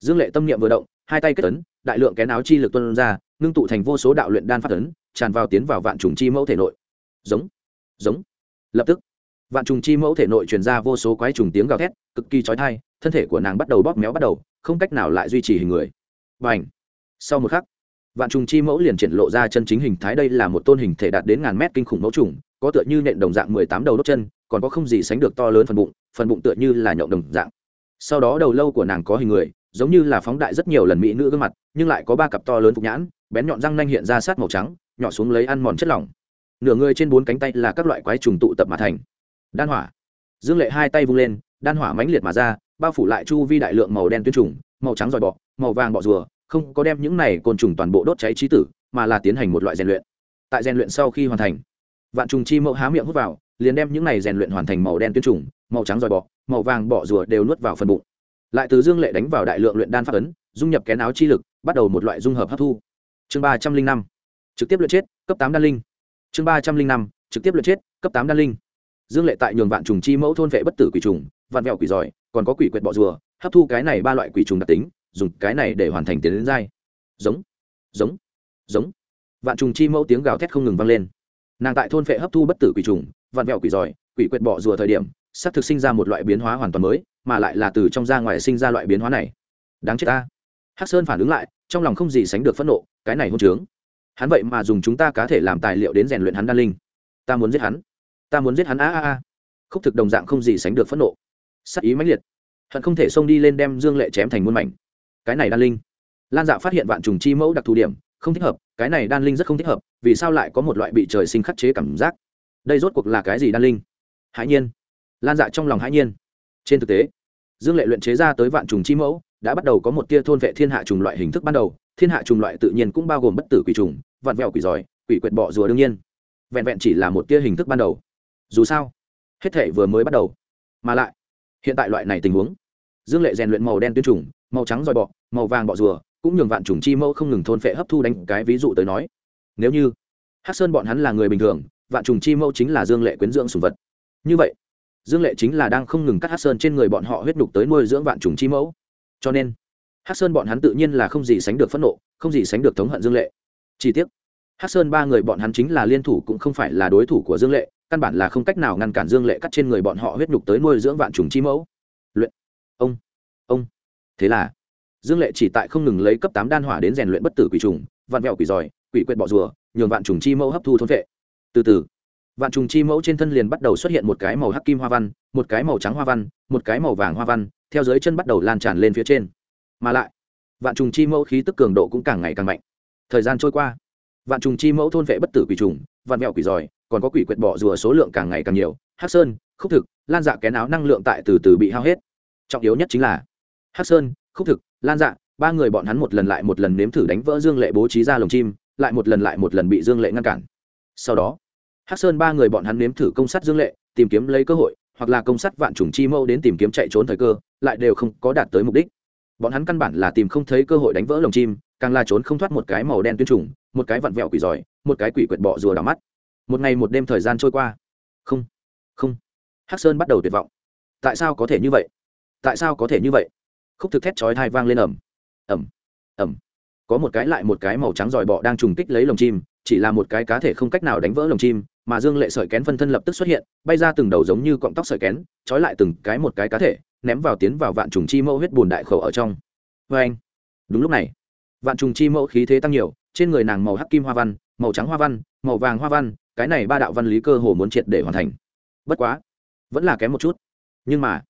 Dương lệ tâm niệm vừa động, hai tay kết tấn đại lượng kén áo chi lực tuân ra, ngưng tụ thành vô số đạo luyện đan phát tấn tràn vào tiến vào vạn trùng chi mẫu thể nội. Giống giống. Lập tức vạn trùng chi mẫu thể nội truyền ra vô số quái trùng tiếng gào thét, cực kỳ trói thai thân thể của nàng bắt đầu bóp méo bắt đầu, không cách nào lại duy trì hình người. Và ảnh sau một khắc, vạn trùng chi mẫu liền triển lộ ra chân chính hình thái, đây là một tôn hình thể đạt đến ngàn mét kinh khủng mẫu trùng, có tựa như nện đồng dạng mười tám đầu đốt chân, còn có không gì sánh được to lớn phần bụng phần bụng tựa như là nhậu đồng dạng. Sau đó đầu lâu của nàng có hình người, giống như là phóng đại rất nhiều lần mỹ nữ gương mặt, nhưng lại có ba cặp to lớn phục nhãn, bén nhọn răng nanh hiện ra sát màu trắng, nhỏ xuống lấy ăn mòn chất lỏng. Nửa người trên bốn cánh tay là các loại quái trùng tụ tập mà thành đan hỏa. Dương lệ hai tay vung lên, đan hỏa mãnh liệt mà ra, bao phủ lại chu vi đại lượng màu đen tuyến trùng, màu trắng dòi bọ, màu vàng bọ rùa, không có đem những này côn trùng toàn bộ đốt cháy trí tử, mà là tiến hành một loại rèn luyện. Tại rèn luyện sau khi hoàn thành, vạn trùng chi mẫu há miệng hút vào, liền đem những này rèn luyện hoàn thành màu đen tuyến trùng, màu trắng dòi bọ, màu vàng bọ rùa đều nuốt vào phần bụng. Lại từ dương lệ đánh vào đại lượng luyện đan pháp ấn, dung nhập kén áo chi lực, bắt đầu một loại dung hợp hấp thu. Chương ba trăm linh năm, trực tiếp luyện chết, cấp tám đan linh. Chương ba trăm linh năm, trực tiếp luyện chết, cấp tám đan linh dương lệ tại nhường vạn trùng chi mẫu thôn vệ bất tử quỷ trùng, vạn vẹo quỷ giỏi, còn có quỷ quyệt bọ rùa, hấp thu cái này ba loại quỷ trùng đặc tính, dùng cái này để hoàn thành tiến đến dai giống giống giống. Vạn trùng chi mẫu tiếng gào thét không ngừng vang lên. Nàng tại thôn vệ hấp thu bất tử quỷ trùng, vạn vẹo quỷ giỏi, quỷ quyệt bọ rùa thời điểm, sắp thực sinh ra một loại biến hóa hoàn toàn mới, mà lại là từ trong ra ngoài sinh ra loại biến hóa này. Đáng chết ta. Hắc sơn phản ứng lại, trong lòng không gì sánh được phẫn nộ, cái này hôn trướng. Hắn vậy mà dùng chúng ta cá thể làm tài liệu đến rèn luyện hắn đan linh. Ta muốn giết hắn ta muốn giết hắn, a a a. Khúc thực đồng dạng không gì sánh được phẫn nộ. Sắc ý mãnh liệt. Hận không thể xông đi lên đem dương lệ chém thành muôn mảnh. Cái này đan linh. Lan dạ phát hiện vạn trùng chi mẫu đặc thù điểm, không thích hợp, cái này đan linh rất không thích hợp, vì sao lại có một loại bị trời sinh khắc chế cảm giác? Đây rốt cuộc là cái gì đan linh? Hãi nhiên. Lan dạ trong lòng hãi nhiên. Trên thực tế, dương lệ luyện chế ra tới vạn trùng chi mẫu, đã bắt đầu có một tia thôn vệ thiên hạ trùng loại hình thức ban đầu, thiên hạ trùng loại tự nhiên cũng bao gồm bất tử quỷ trùng, vạn vẹo quỷ giỏi, quỷ quyệt bọ rùa đương nhiên. Vẹn vẹn chỉ là một tia hình thức ban đầu dù sao, hết thể vừa mới bắt đầu. Mà lại, hiện tại loại này tình huống, dương lệ rèn luyện màu đen tuyến trùng màu trắng dòi bọ, màu vàng bọ rùa, cũng nhường vạn trùng chi mẫu không ngừng thôn phệ hấp thu đánh cái ví dụ tới nói. Nếu như hắc sơn bọn hắn là người bình thường, vạn trùng chi mẫu chính là dương lệ quyến dưỡng sùng vật. Như vậy, dương lệ chính là đang không ngừng cắt hắc sơn trên người bọn họ huyết đục tới nuôi dưỡng vạn trùng chi mẫu. Cho nên, hắc sơn bọn hắn tự nhiên là không gì sánh được phẫn nộ, không gì sánh được thống hận dương lệ. Chi tiết hắc sơn ba người bọn hắn chính là liên thủ cũng không phải là đối thủ của dương lệ căn bản là không cách nào ngăn cản dương lệ cắt trên người bọn họ huyết nhục tới nuôi dưỡng vạn trùng chi mẫu. Luyện. Ông. Ông. Thế là, dương lệ chỉ tại không ngừng lấy cấp tám đan hỏa đến rèn luyện bất tử quỷ trùng, vạn vẹo quỷ giỏi, quỷ quyệt bọ rùa, nhường vạn trùng chi mẫu hấp thu thôn vệ. Từ từ, vạn trùng chi mẫu trên thân liền bắt đầu xuất hiện một cái màu hắc kim hoa văn, một cái màu trắng hoa văn, một cái màu vàng hoa văn, theo dưới chân bắt đầu lan tràn lên phía trên. Mà lại, vạn trùng chi mẫu khí tức cường độ cũng càng ngày càng mạnh. Thời gian trôi qua, vạn trùng chi mẫu thôn vệ bất tử quỷ trùng vạn mèo quỷ giỏi còn có quỷ quyệt bỏ rùa số lượng càng ngày càng nhiều. Hắc sơn, khúc thực, lan dạ kén áo năng lượng tại từ từ bị hao hết. Trọng yếu nhất chính là, hắc sơn, khúc thực, lan dạ ba người bọn hắn một lần lại một lần nếm thử đánh vỡ dương lệ bố trí ra lồng chim, lại một lần lại một lần bị dương lệ ngăn cản. Sau đó, hắc sơn ba người bọn hắn nếm thử công sát dương lệ, tìm kiếm lấy cơ hội, hoặc là công sát vạn trùng chi mâu đến tìm kiếm chạy trốn thời cơ, lại đều không có đạt tới mục đích. Bọn hắn căn bản là tìm không thấy cơ hội đánh vỡ lồng chim, càng là trốn không thoát một cái màu đen tuyên trùng một cái vặn vẹo quỷ giỏi, một cái quỷ quyệt bọ rùa đỏ mắt. Một ngày một đêm thời gian trôi qua. Không không. Hắc sơn bắt đầu tuyệt vọng. Tại sao có thể như vậy? Tại sao có thể như vậy? Khúc thực thét chói thai vang lên ẩm ẩm ẩm có một cái lại một cái màu trắng giỏi bọ đang trùng kích lấy lồng chim, chỉ là một cái cá thể không cách nào đánh vỡ lồng chim, mà dương lệ sợi kén phân thân lập tức xuất hiện, bay ra từng đầu giống như cọng tóc sợi kén, trói lại từng cái một cái cá thể, ném vào tiến vào vạn trùng chi mẫu huyết bùn đại khẩu ở trong. Vê anh đúng lúc này, vạn trùng chi mẫu khí thế tăng nhiều trên người nàng màu hắc kim hoa văn, màu trắng hoa văn, màu vàng hoa văn, cái này ba đạo văn lý cơ hồ muốn triệt để hoàn thành. Bất quá, vẫn là kém một chút. Nhưng mà,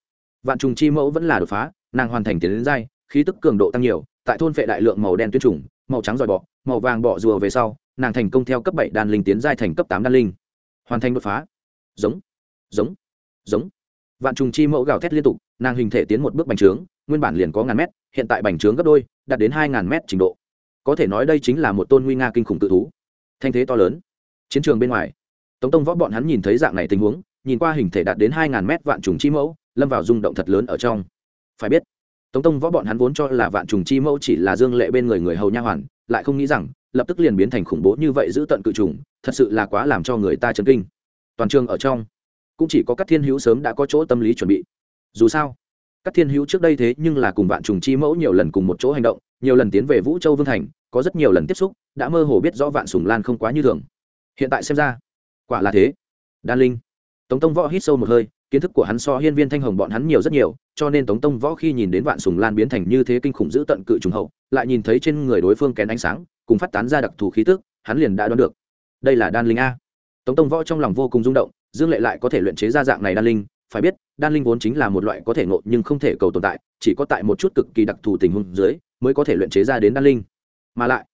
vạn trùng chi mẫu vẫn là đột phá, nàng hoàn thành tiến đến dai khí tức cường độ tăng nhiều, tại thôn phệ đại lượng màu đen tuyên trùng, màu trắng dòi bọ, màu vàng bọ rùa về sau, nàng thành công theo cấp bảy đan linh tiến giai thành cấp tám đan linh. Hoàn thành đột phá. Giống giống giống. Vạn trùng chi mẫu gào thét liên tục, nàng hình thể tiến một bước bành trướng, nguyên bản liền có ngàn mét, hiện tại bành trướng gấp đôi, đạt đến hai ngàn mét trình độ có thể nói đây chính là một tôn nguy nga kinh khủng tự thú. Thanh thế to lớn. Chiến trường bên ngoài. Tống tông võ bọn hắn nhìn thấy dạng này tình huống, nhìn qua hình thể đạt đến hai ngàn mét vạn trùng chi mẫu, lâm vào rung động thật lớn ở trong. Phải biết, tống tông võ bọn hắn vốn cho là vạn trùng chi mẫu chỉ là dương lệ bên người người hầu nha hoàn, lại không nghĩ rằng, lập tức liền biến thành khủng bố như vậy giữ tận cự trùng, thật sự là quá làm cho người ta chấn kinh. Toàn trường ở trong, cũng chỉ có các thiên hữu sớm đã có chỗ tâm lý chuẩn bị. Dù sao các thiên hữu trước đây thế nhưng là cùng vạn trùng chi mẫu nhiều lần cùng một chỗ hành động nhiều lần tiến về vũ châu vương thành, có rất nhiều lần tiếp xúc, đã mơ hồ biết rõ vạn sùng lan không quá như thường. Hiện tại xem ra, quả là thế. Đan linh, tống tông võ hít sâu một hơi, kiến thức của hắn so hiên viên thanh hồng bọn hắn nhiều rất nhiều, cho nên tống tông võ khi nhìn đến vạn sùng lan biến thành như thế kinh khủng giữ tận cự trùng hậu, lại nhìn thấy trên người đối phương kén ánh sáng, cùng phát tán ra đặc thù khí tức, hắn liền đã đoán được. Đây là đan linh a. Tống tông võ trong lòng vô cùng rung động, dương lệ lại có thể luyện chế ra dạng này đan linh, phải biết, đan linh vốn chính là một loại có thể ngộ nhưng không thể cầu tồn tại, chỉ có tại một chút cực kỳ đặc thù tình huống dưới mới có thể luyện chế ra đến đan linh. Mà lại,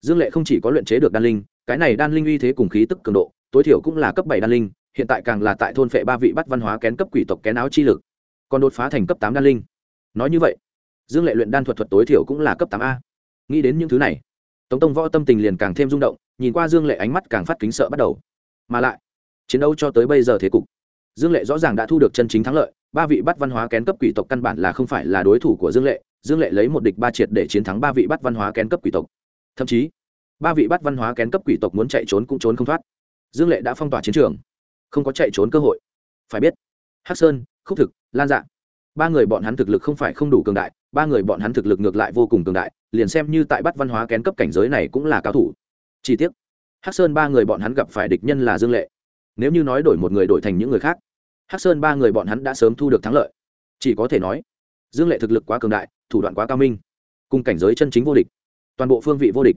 dương lệ không chỉ có luyện chế được đan linh, cái này đan linh uy thế cùng khí tức cường độ, tối thiểu cũng là cấp bảy đan linh, hiện tại càng là tại thôn phệ ba vị bắt văn hóa kén cấp quỷ tộc kén áo chi lực, còn đột phá thành cấp tám đan linh. Nói như vậy, dương lệ luyện đan thuật thuật tối thiểu cũng là cấp tám a. Nghĩ đến những thứ này, tống tông võ tâm tình liền càng thêm rung động, nhìn qua dương lệ ánh mắt càng phát kính sợ bắt đầu. Mà lại, chiến đấu cho tới bây giờ thế cục, dương lệ rõ ràng đã thu được chân chính thắng lợi, ba vị bắt văn hóa kén cấp quỷ tộc căn bản là không phải là đối thủ của dương lệ dương lệ lấy một địch ba triệt để chiến thắng ba vị bắt văn hóa kén cấp quỷ tộc. Thậm chí, ba vị bắt văn hóa kén cấp quỷ tộc muốn chạy trốn cũng trốn không thoát. Dương lệ đã phong tỏa chiến trường, không có chạy trốn cơ hội. Phải biết, hắc sơn, khúc thực, lan dạ ba người bọn hắn thực lực không phải không đủ cường đại, ba người bọn hắn thực lực ngược lại vô cùng cường đại, liền xem như tại bắt văn hóa kén cấp cảnh giới này cũng là cao thủ. Chi tiết hắc sơn ba người bọn hắn gặp phải địch nhân là dương lệ. Nếu như nói đổi một người đổi thành những người khác, hắc sơn ba người bọn hắn đã sớm thu được thắng lợi. Chỉ có thể nói dương lệ thực lực quá cường đại, thủ đoạn quá cao minh, cùng cảnh giới chân chính vô địch, toàn bộ phương vị vô địch,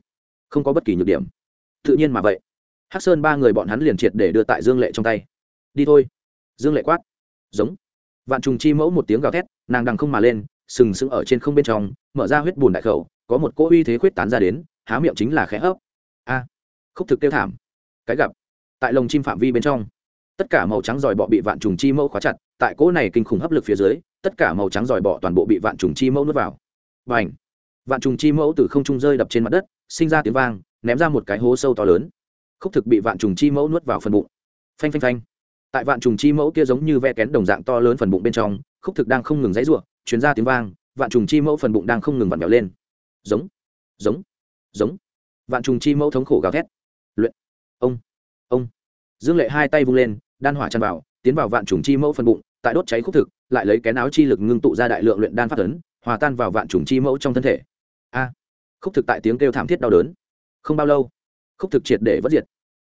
không có bất kỳ nhược điểm. Tự nhiên mà vậy, hắc sơn ba người bọn hắn liền triệt để đưa tại dương lệ trong tay. Đi thôi. Dương lệ quát. Giống. Vạn trùng chi mẫu một tiếng gào thét, nàng đằng không mà lên, sừng sững ở trên không bên trong, mở ra huyết bùn đại khẩu, có một cỗ uy thế khuyết tán ra đến, há miệng chính là khẽ hấp. A, khúc thực tiêu thảm. Cái gặp. Tại lồng chim phạm vi bên trong, tất cả màu trắng dòi bọ bị vạn trùng chi mẫu khóa chặt tại cỗ này kinh khủng hấp lực phía dưới, tất cả màu trắng dòi bọ toàn bộ bị vạn trùng chi mẫu nuốt vào. Và ảnh vạn trùng chi mẫu từ không trung rơi đập trên mặt đất, sinh ra tiếng vang, ném ra một cái hố sâu to lớn. Khúc thực bị vạn trùng chi mẫu nuốt vào phần bụng. Phanh phanh phanh! Tại vạn trùng chi mẫu kia giống như ve kén đồng dạng to lớn phần bụng bên trong, khúc thực đang không ngừng dãy ruộng chuyến ra tiếng vang, vạn trùng chi mẫu phần bụng đang không ngừng vặn vẹo lên. Giống! Giống! Giống! Vạn trùng chi mẫu thống khổ gào thét. Luyện! Ông! Ông! Dương lệ hai tay vung lên, đan hỏa chăn vào, tiến vào vạn trùng chi mẫu phần bụng tại đốt cháy khúc thực, lại lấy cái áo chi lực ngưng tụ ra đại lượng luyện đan phát ấn, hòa tan vào vạn trùng chi mẫu trong thân thể. A, khúc thực tại tiếng kêu thảm thiết đau đớn. Không bao lâu, khúc thực triệt để vất diệt.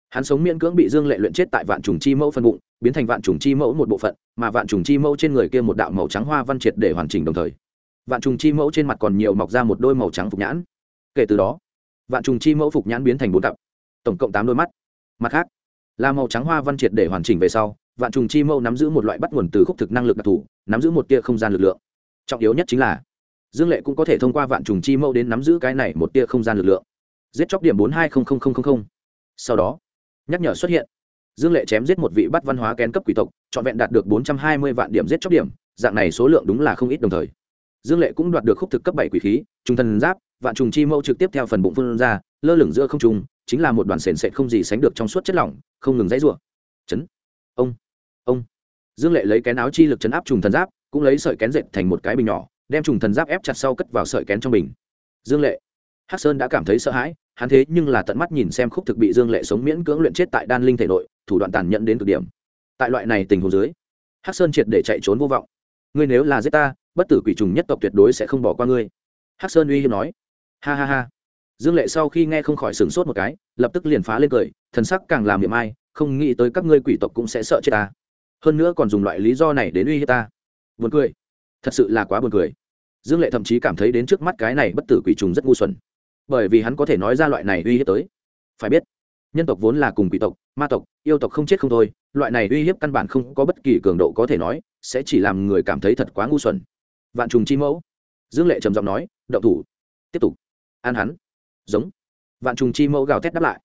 Hắn sống miễn cưỡng bị dương lệ luyện chết tại vạn trùng chi mẫu phân bụng, biến thành vạn trùng chi mẫu một bộ phận, mà vạn trùng chi mẫu trên người kia một đạo màu trắng hoa văn triệt để hoàn chỉnh đồng thời. Vạn trùng chi mẫu trên mặt còn nhiều mọc ra một đôi màu trắng phục nhãn. Kể từ đó, vạn trùng chi mẫu phục nhãn biến thành bốn cặp, tổng cộng tám đôi mắt. Mặt khác, là màu trắng hoa văn triệt để hoàn chỉnh về sau vạn trùng chi mâu nắm giữ một loại bắt nguồn từ khúc thực năng lực đặc thù, nắm giữ một tia không gian lực lượng. Trọng yếu nhất chính là, dương lệ cũng có thể thông qua vạn trùng chi mâu đến nắm giữ cái này một tia không gian lực lượng. Giết chóc điểm bốn hai sau đó, nhắc nhở xuất hiện. Dương lệ chém giết một vị bắt văn hóa kén cấp quỷ tộc, trọn vẹn đạt được bốn trăm hai mươi vạn điểm giết chóc điểm, dạng này số lượng đúng là không ít đồng thời. Dương lệ cũng đoạt được khúc thực cấp bảy quỷ khí trung thần giáp, vạn trùng chi mâu trực tiếp theo phần bụng phương ra, lơ lửng giữa không trùng chính là một đoàn sền sệt không gì sánh được trong suốt chất lỏng, không ngừng dãy rủa. Chấn ông ông. Dương lệ lấy kén áo chi lực chấn áp trùng thần giáp, cũng lấy sợi kén dệt thành một cái bình nhỏ, đem trùng thần giáp ép chặt sau cất vào sợi kén trong bình. Dương lệ. Hắc sơn đã cảm thấy sợ hãi, hắn thế nhưng là tận mắt nhìn xem khúc thực bị dương lệ sống miễn cưỡng luyện chết tại đan linh thể nội, thủ đoạn tàn nhẫn đến cực điểm. Tại loại này tình huống dưới, hắc sơn triệt để chạy trốn vô vọng. Ngươi nếu là giết ta, bất tử quỷ trùng nhất tộc tuyệt đối sẽ không bỏ qua ngươi. Hắc sơn uy hiếp nói. Ha ha ha. Dương lệ sau khi nghe không khỏi sửng sốt một cái, lập tức liền phá lên cười, thần sắc càng làm miệng ai không nghĩ tới các ngươi quỷ tộc cũng sẽ sợ chết ta. Hơn nữa còn dùng loại lý do này đến uy hiếp ta. Buồn cười. Thật sự là quá buồn cười. Dương lệ thậm chí cảm thấy đến trước mắt cái này bất tử quỷ trùng rất ngu xuẩn. Bởi vì hắn có thể nói ra loại này uy hiếp tới. Phải biết, nhân tộc vốn là cùng quỷ tộc, ma tộc, yêu tộc không chết không thôi. Loại này uy hiếp căn bản không có bất kỳ cường độ có thể nói, sẽ chỉ làm người cảm thấy thật quá ngu xuẩn. Vạn trùng chi mẫu. Dương lệ trầm giọng nói, động thủ. Tiếp tục. An hắn. Giống. Vạn trùng chi mẫu gào thét đáp lại.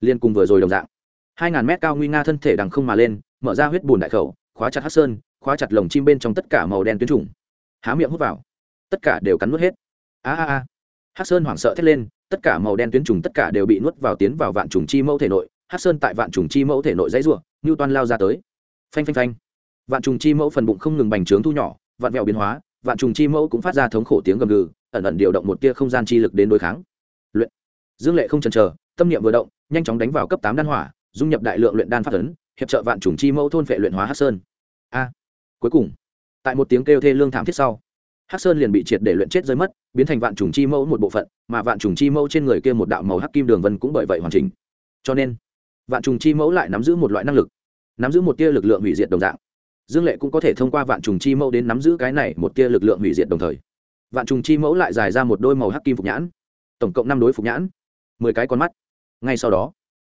Liên cùng vừa rồi đồng dạng hai ngàn mét cao nguy nga thân thể đằng không mà lên, mở ra huyết bùn đại khẩu, khóa chặt hát sơn, khóa chặt lồng chim bên trong tất cả màu đen tuyến trùng. Há miệng hút vào. Tất cả đều cắn nuốt hết. A a a. Hát sơn hoảng sợ thét lên, tất cả màu đen tuyến trùng tất cả đều bị nuốt vào tiến vào vạn trùng chi mẫu thể nội. Hát sơn tại vạn trùng chi mẫu thể nội dãy r u ộ n như toan lao ra tới. Phanh phanh phanh. Vạn trùng chi mẫu phần bụng không ngừng bành trướng thu nhỏ, vạn vẹo biến hóa, vạn trùng chi mẫu cũng phát ra thống khổ tiếng gầm gừ, ẩn ẩn điều động một tia không gian chi lực đến đối kháng. Luyện. Dương lệ không chần chờ, tâm niệm vừa động, nhanh chóng đánh vào cấp tám đan hỏa dung nhập đại lượng luyện đan phát ấn, hiệp trợ vạn trùng chi mẫu thôn vệ luyện hóa hát sơn. A, cuối cùng, tại một tiếng kêu thê lương thảm thiết sau, hắc sơn liền bị triệt để luyện chết rơi mất, biến thành vạn trùng chi mẫu một bộ phận, mà vạn trùng chi mẫu trên người kia một đạo màu hắc kim đường vân cũng bởi vậy hoàn chỉnh. Cho nên, vạn trùng chi mẫu lại nắm giữ một loại năng lực, nắm giữ một tia lực lượng hủy diệt đồng dạng. Dương lệ cũng có thể thông qua vạn trùng chi mẫu đến nắm giữ cái này một tia lực lượng hủy diệt đồng thời. Vạn trùng chi mẫu lại dài ra một đôi màu hắc kim phục nhãn, tổng cộng năm đối phục nhãn, mười cái con mắt. Ngay sau đó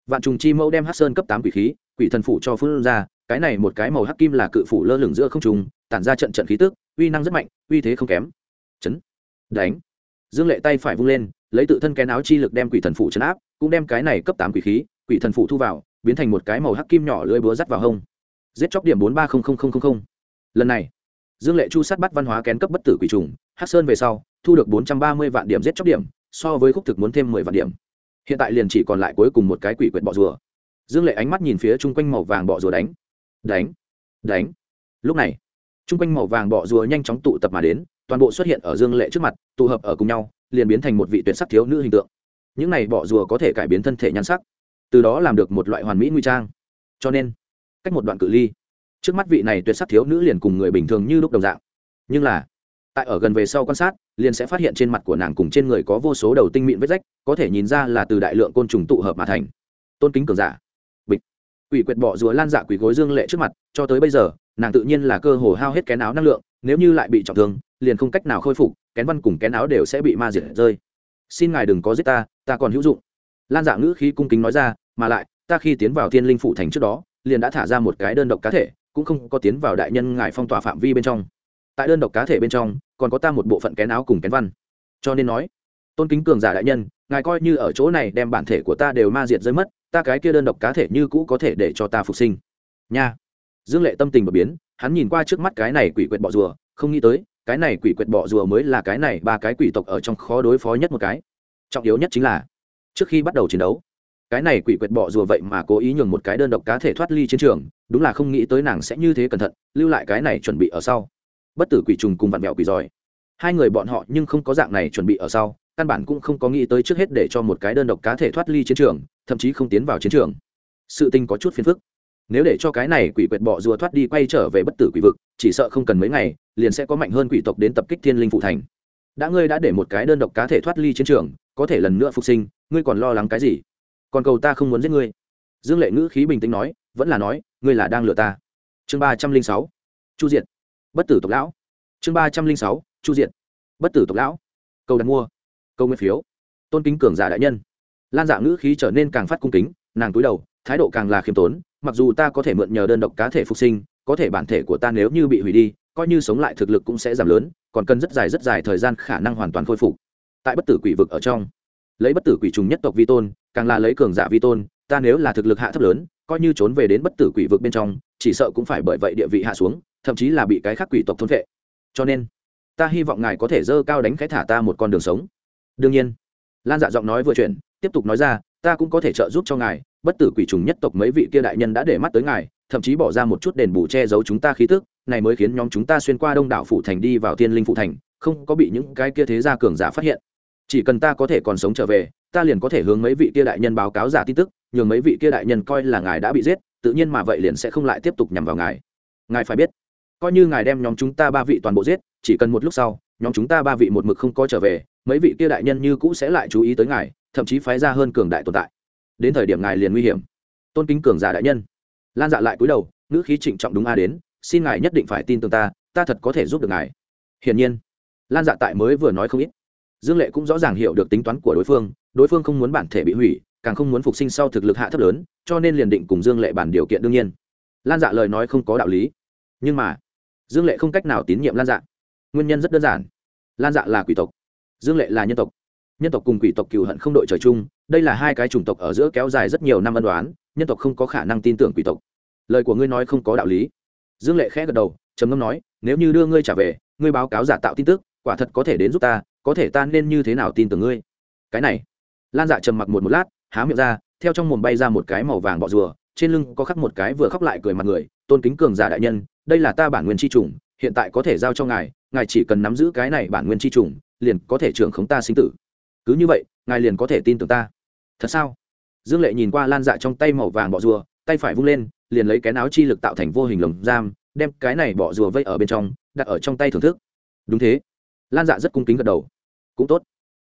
vạn trùng chi mẫu đem hắc sơn cấp tám quỷ khí, quỷ thần phủ cho phương ra, cái này một cái màu hắc kim là cự phủ lơ lửng giữa không trùng tản ra trận trận khí tức, uy năng rất mạnh, uy thế không kém. Chấn. Đánh. Dương lệ tay phải vung lên, lấy tự thân cái áo chi lực đem quỷ thần phủ chấn áp, cũng đem cái này cấp tám quỷ khí, quỷ thần phủ thu vào, biến thành một cái màu hắc kim nhỏ lưỡi búa dắt vào hông. Giết chóc điểm bốn ba lần này, dương lệ chu sát bắt văn hóa kén cấp bất tử quỷ trùng, hát sơn về sau, thu được bốn trăm ba mươi vạn điểm giết chóc điểm, so với khúc thực muốn thêm mười vạn điểm hiện tại liền chỉ còn lại cuối cùng một cái quỷ quyệt bọ rùa. Dương lệ ánh mắt nhìn phía chung quanh màu vàng bọ rùa đánh. Đánh đánh. Lúc này, chung quanh màu vàng bọ rùa nhanh chóng tụ tập mà đến, toàn bộ xuất hiện ở dương lệ trước mặt, tụ hợp ở cùng nhau, liền biến thành một vị tuyệt sắc thiếu nữ hình tượng. Những này bọ rùa có thể cải biến thân thể nhan sắc, từ đó làm được một loại hoàn mỹ nguy trang. Cho nên, cách một đoạn cự ly, trước mắt vị này tuyệt sắc thiếu nữ liền cùng người bình thường như lúc đồng dạng. Nhưng là tại ở gần về sau quan sát, liền sẽ phát hiện trên mặt của nàng cùng trên người có vô số đầu tinh mịn vết rách, có thể nhìn ra là từ đại lượng côn trùng tụ hợp mà thành. Tôn kính cường giả. Bịch. Quỷ quyệt bọ rùa lan dạ quỷ gối dương lệ trước mặt, cho tới bây giờ, nàng tự nhiên là cơ hồ hao hết kén áo năng lượng, nếu như lại bị trọng thương, liền không cách nào khôi phục, kén văn cùng kén áo đều sẽ bị ma diệt rơi. Xin ngài đừng có giết ta ta còn hữu dụng. Lan dạ ngữ khí cung kính nói ra, mà lại, ta khi tiến vào thiên linh phủ thành trước đó, liền đã thả ra một cái đơn độc cá thể, cũng không có tiến vào đại nhân ngài phong tỏa phạm vi bên trong tại đơn độc cá thể bên trong, còn có ta một bộ phận kén áo cùng kén văn. Cho nên nói, tôn kính cường giả đại nhân, ngài coi như ở chỗ này đem bản thể của ta đều ma diệt rơi mất, ta cái kia đơn độc cá thể như cũ có thể để cho ta phục sinh. Nha. Dương lệ tâm tình bờ biến, hắn nhìn qua trước mắt cái này quỷ quyệt bọ rùa, không nghĩ tới, cái này quỷ quyệt bọ rùa mới là cái này ba cái quỷ tộc ở trong khó đối phó nhất một cái. Trọng yếu nhất chính là, trước khi bắt đầu chiến đấu, cái này quỷ quyệt bọ rùa vậy mà cố ý nhường một cái đơn độc cá thể thoát ly chiến trường, đúng là không nghĩ tới nàng sẽ như thế cẩn thận, lưu lại cái này chuẩn bị ở sau bất tử quỷ trùng cùng vạn vẹo quỷ giỏi hai người bọn họ nhưng không có dạng này chuẩn bị ở sau, căn bản cũng không có nghĩ tới trước hết để cho một cái đơn độc cá thể thoát ly chiến trường, thậm chí không tiến vào chiến trường. Sự tình có chút phiền phức. Nếu để cho cái này quỷ quyệt bọ rùa thoát đi quay trở về bất tử quỷ vực, chỉ sợ không cần mấy ngày, liền sẽ có mạnh hơn quỷ tộc đến tập kích thiên linh phụ thành. Đã ngươi đã để một cái đơn độc cá thể thoát ly chiến trường, có thể lần nữa phục sinh, ngươi còn lo lắng cái gì? Còn cầu ta không muốn giết ngươi. Dương lệ ngữ khí bình tĩnh nói, vẫn là nói, ngươi là đang lừa ta. Chương ba trăm linh sáu. Chu diện bất tử tộc lão. Chương ba trăm linh sáu, chu diện bất tử tộc lão. Câu đặt mua. Câu nguyên phiếu. Tôn kính cường giả đại nhân. Lan dạ ngữ khí trở nên càng phát cung kính, nàng cúi đầu, thái độ càng là khiêm tốn, mặc dù ta có thể mượn nhờ đơn độc cá thể phục sinh, có thể bản thể của ta nếu như bị hủy đi, coi như sống lại thực lực cũng sẽ giảm lớn, còn cần rất dài rất dài thời gian khả năng hoàn toàn khôi phục. Tại bất tử quỷ vực ở trong, lấy bất tử quỷ trùng nhất tộc vi tôn, càng là lấy cường giả vi tôn, ta nếu là thực lực hạ thấp lớn, coi như trốn về đến bất tử quỷ vực bên trong, chỉ sợ cũng phải bởi vậy địa vị hạ xuống thậm chí là bị cái khác quỷ tộc thôn vệ. Cho nên, ta hy vọng ngài có thể dơ cao đánh cái thả ta một con đường sống. Đương nhiên, lan dạ giọng nói vừa chuyển, tiếp tục nói ra, ta cũng có thể trợ giúp cho ngài, bất tử quỷ trùng nhất tộc mấy vị kia đại nhân đã để mắt tới ngài, thậm chí bỏ ra một chút đền bù che giấu chúng ta khí tức, này mới khiến nhóm chúng ta xuyên qua đông đảo phủ thành đi vào thiên linh phủ thành, không có bị những cái kia thế gia cường giả phát hiện. Chỉ cần ta có thể còn sống trở về, ta liền có thể hướng mấy vị kia đại nhân báo cáo giả tin tức, nhường mấy vị kia đại nhân coi là ngài đã bị giết, tự nhiên mà vậy liền sẽ không lại tiếp tục nhằm vào ngài. Ngài phải biết coi như ngài đem nhóm chúng ta ba vị toàn bộ giết, chỉ cần một lúc sau, nhóm chúng ta ba vị một mực không có trở về, mấy vị kia đại nhân như cũ sẽ lại chú ý tới ngài, thậm chí phái ra hơn cường đại tồn tại. Đến thời điểm ngài liền nguy hiểm. Tôn kính cường giả đại nhân. Lan dạ lại cúi đầu, ngữ khí trịnh trọng đúng a đến, xin ngài nhất định phải tin tưởng ta ta thật có thể giúp được ngài. Hiển nhiên, lan dạ tại mới vừa nói không ít. Dương lệ cũng rõ ràng hiểu được tính toán của đối phương đối phương không muốn bản thể bị hủy, càng không muốn phục sinh sau thực lực hạ thấp lớn, cho nên liền định cùng dương lệ bản điều kiện đương nhiên. Lan dạ lời nói không có đạo lý. Nhưng mà dương lệ không cách nào tín nhiệm lan dạ. Nguyên nhân rất đơn giản. Lan dạ là quỷ tộc. Dương lệ là nhân tộc. Nhân tộc cùng quỷ tộc cựu hận không đội trời chung, đây là hai cái chủng tộc ở giữa kéo dài rất nhiều năm ân đoán nhân tộc không có khả năng tin tưởng quỷ tộc. Lời của ngươi nói không có đạo lý. Dương lệ khẽ gật đầu, trầm ngâm nói, nếu như đưa ngươi trả về, ngươi báo cáo giả tạo tin tức, quả thật có thể đến giúp ta, có thể ta nên như thế nào tin tưởng ngươi? Cái này. Lan dạ trầm mặc một một lát, há miệng ra, theo trong mồm bay ra một cái màu vàng bọ rùa, trên lưng có khắc một cái vừa khóc lại cười mặt người, tôn kính cường giả đại nhân đây là ta bản nguyên tri trùng, hiện tại có thể giao cho ngài ngài chỉ cần nắm giữ cái này bản nguyên tri trùng, liền có thể trưởng khống ta sinh tử. Cứ như vậy ngài liền có thể tin tưởng ta. Thật sao? Dương lệ nhìn qua lan dạ trong tay màu vàng bọ rùa tay phải vung lên liền lấy cái áo chi lực tạo thành vô hình lồng giam đem cái này bọ rùa vây ở bên trong đặt ở trong tay thưởng thức. Đúng thế. Lan dạ rất cung kính gật đầu. Cũng tốt.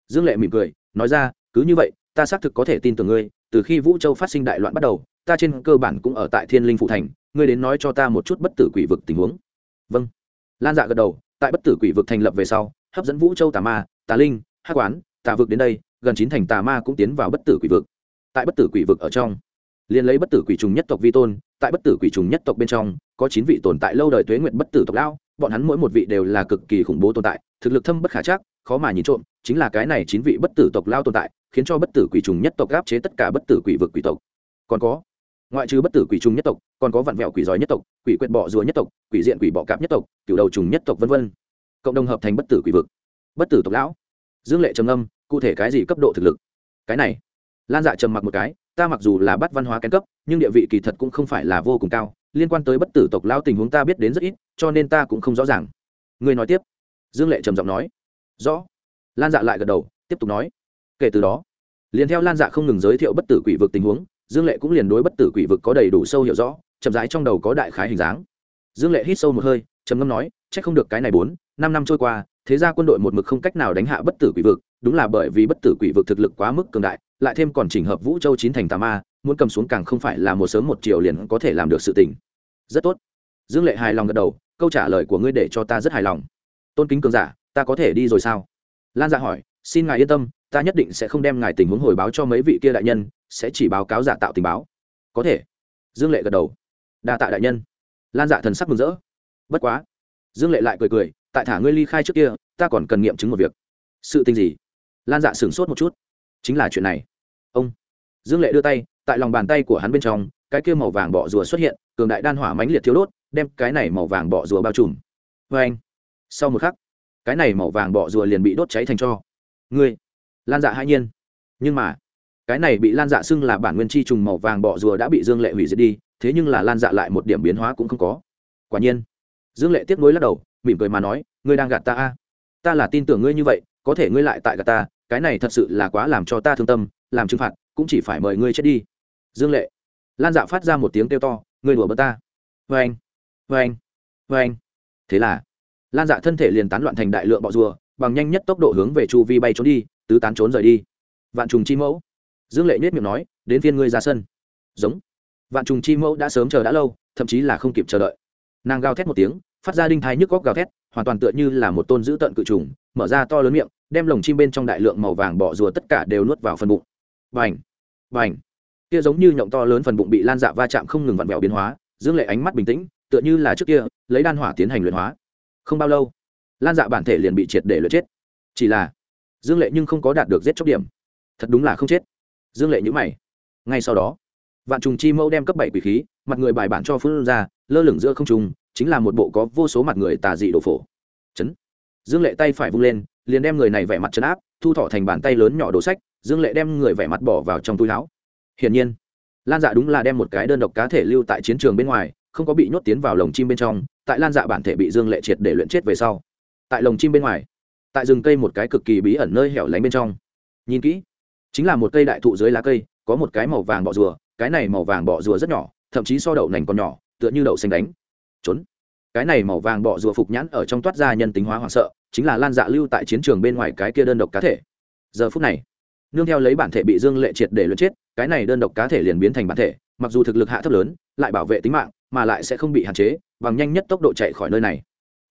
Dương lệ mỉm cười nói ra cứ như vậy ta xác thực có thể tin tưởng ngươi từ khi vũ châu phát sinh đại loạn bắt đầu ta trên cơ bản cũng ở tại thiên linh phụ thành ngươi đến nói cho ta một chút bất tử quỷ vực tình huống vâng lan dạ gật đầu tại bất tử quỷ vực thành lập về sau hấp dẫn vũ châu tà ma tà linh hát quán tà vực đến đây gần chín thành tà ma cũng tiến vào bất tử quỷ vực tại bất tử quỷ vực ở trong liền lấy bất tử quỷ trùng nhất tộc vi tôn tại bất tử quỷ trùng nhất tộc bên trong có chín vị tồn tại lâu đời tuế nguyện bất tử tộc lão bọn hắn mỗi một vị đều là cực kỳ khủng bố tồn tại thực lực thâm bất khả chắc khó mà nhìn trộm chính là cái này chín vị bất tử tộc lao tồn tại khiến cho bất tử quỷ trùng nhất tộc gáp chế tất cả bất tử quỷ vực quỷ tộc còn có ngoại trừ bất tử quỷ trùng nhất tộc, còn có vạn vẹo quỷ giỏi nhất tộc, quỷ quyệt bọ rùa nhất tộc, quỷ diện quỷ bọ cạp nhất tộc cựu đầu trùng nhất tộc v v cộng đồng hợp thành bất tử quỷ vực. Bất tử tộc lão. Dương lệ trầm âm cụ thể cái gì cấp độ thực lực? Cái này. Lan dạ trầm mặc một cái, ta mặc dù là bắt văn hóa kén cấp, nhưng địa vị kỳ thật cũng không phải là vô cùng cao, liên quan tới bất tử tộc lao tình huống ta biết đến rất ít, cho nên ta cũng không rõ ràng. Người nói tiếp. Dương lệ trầm giọng nói. Rõ. Lan dạ lại gật đầu, tiếp tục nói. Kể từ đó, liền theo lan dạ không ngừng giới thiệu bất tử quỷ vực tình huống dương lệ cũng liền đối bất tử quỷ vực có đầy đủ sâu hiểu rõ, chậm rãi trong đầu có đại khái hình dáng. Dương lệ hít sâu một hơi, trầm ngâm nói c h ắ c không được cái này bốn, năm năm trôi qua, thế ra quân đội một mực không cách nào đánh hạ bất tử quỷ vực, đúng là bởi vì bất tử quỷ vực thực lực quá mức cường đại, lại thêm còn chỉnh hợp vũ châu chín thành tà ma, muốn cầm xuống càng không phải là một sớm một chiều liền có thể làm được sự tình. Rất tốt. Dương lệ hài lòng gật đầu, câu trả lời của ngươi để cho ta rất hài lòng. Tôn kính cường giả, ta có thể đi rồi sao? Lan dạ hỏi xin ngài yên tâm, ta nhất định sẽ không đem ngài tình huống hồi báo cho mấy vị kia đại nhân, sẽ chỉ báo cáo giả tạo tình báo. Có thể. Dương lệ gật đầu. Đa tạ đại nhân. Lan dạ thần sắc mừng rỡ. Bất quá. Dương lệ lại cười cười, tại thả ngươi ly khai trước kia, ta còn cần nghiệm chứng một việc. Sự tình gì? Lan dạ sửng sốt một chút. Chính là chuyện này. Ông. Dương lệ đưa tay, tại lòng bàn tay của hắn bên trong, cái kia màu vàng bọ rùa xuất hiện, cường đại đan hỏa mãnh liệt thiếu đốt, đem cái này màu vàng bọ rùa bao trùm. Vê anh sau một khắc, cái này màu vàng bọ rùa liền bị đốt cháy thành cho ngươi, lan dạ hai nhiên. Nhưng mà, cái này bị lan dạ xưng là bản nguyên chi trùng màu vàng bọ rùa đã bị dương lệ hủy diệt đi, thế nhưng là lan dạ lại một điểm biến hóa cũng không có. Quả nhiên, dương lệ tiếp nối lắc đầu, mỉm cười mà nói, ngươi đang gạt ta a? Ta là tin tưởng ngươi như vậy, có thể ngươi lại tại gạt ta, cái này thật sự là quá làm cho ta thương tâm, làm trừng phạt, cũng chỉ phải mời ngươi chết đi. Dương lệ, lan dạ phát ra một tiếng kêu to, ngươi đùa bớt ta. Vê anh vê anh vê anh thế là, lan dạ thân thể liền tán loạn thành đại lượng bọ rùa bằng nhanh nhất tốc độ hướng về chu vi bay trốn đi, tứ tán trốn rời đi. Vạn trùng chi mẫu. Dương lệ nết miệng nói, đến phiên ngươi ra sân. Giống. Vạn trùng chi mẫu đã sớm chờ đã lâu, thậm chí là không kịp chờ đợi. Nàng gào thét một tiếng, phát ra đinh thái nhức góc gào thét, hoàn toàn tựa như là một tôn dữ tận cự trùng, mở ra to lớn miệng, đem lồng chim bên trong đại lượng màu vàng bọ rùa tất cả đều nuốt vào phần bụng. Vành vành kia giống như nhộng to lớn phần bụng bị lan dạ va chạm không ngừng vặn vẹo biến hóa, dương lệ ánh mắt bình tĩnh, tựa như là trước kia, lấy đan hỏa tiến hành luyện hóa. Không bao lâu lan dạ bản thể liền bị triệt để luyện chết. Chỉ là, dương lệ nhưng không có đạt được giết chóc điểm. Thật đúng là không chết. Dương lệ nhữ mày. Ngay sau đó, vạn trùng chi mẫu đem cấp bảy quỷ khí, mặt người bài bản cho phương ra, lơ lửng giữa không trùng chính là một bộ có vô số mặt người tà dị đổ phổ. Chấn. Dương lệ tay phải vung lên, liền đem người này vẻ mặt chấn áp, thu thọ thành bàn tay lớn nhỏ đồ sách, dương lệ đem người vẻ mặt bỏ vào trong túi láo hiển nhiên, lan dạ đúng là đem một cái đơn độc cá thể lưu tại chiến trường bên ngoài, không có bị nhốt tiến vào lồng chim bên trong, tại lan dạ bản thể bị dương lệ triệt để luyện chết về sau tại lồng chim bên ngoài, tại rừng cây một cái cực kỳ bí ẩn nơi hẻo lánh bên trong. Nhìn kỹ, chính là một cây đại thụ dưới lá cây, có một cái màu vàng bọ rùa, cái này màu vàng bọ rùa rất nhỏ, thậm chí so đậu nành còn nhỏ, tựa như đậu xanh đánh. Trốn. Cái này màu vàng bọ rùa phục nhãn ở trong toát ra nhân tính hóa hoảng sợ, chính là lan dạ lưu tại chiến trường bên ngoài cái kia đơn độc cá thể. Giờ phút này, nương theo lấy bản thể bị dương lệ triệt để luyện chết, cái này đơn độc cá thể liền biến thành bản thể, mặc dù thực lực hạ thấp lớn, lại bảo vệ tính mạng, mà lại sẽ không bị hạn chế, bằng nhanh nhất tốc độ chạy khỏi nơi này.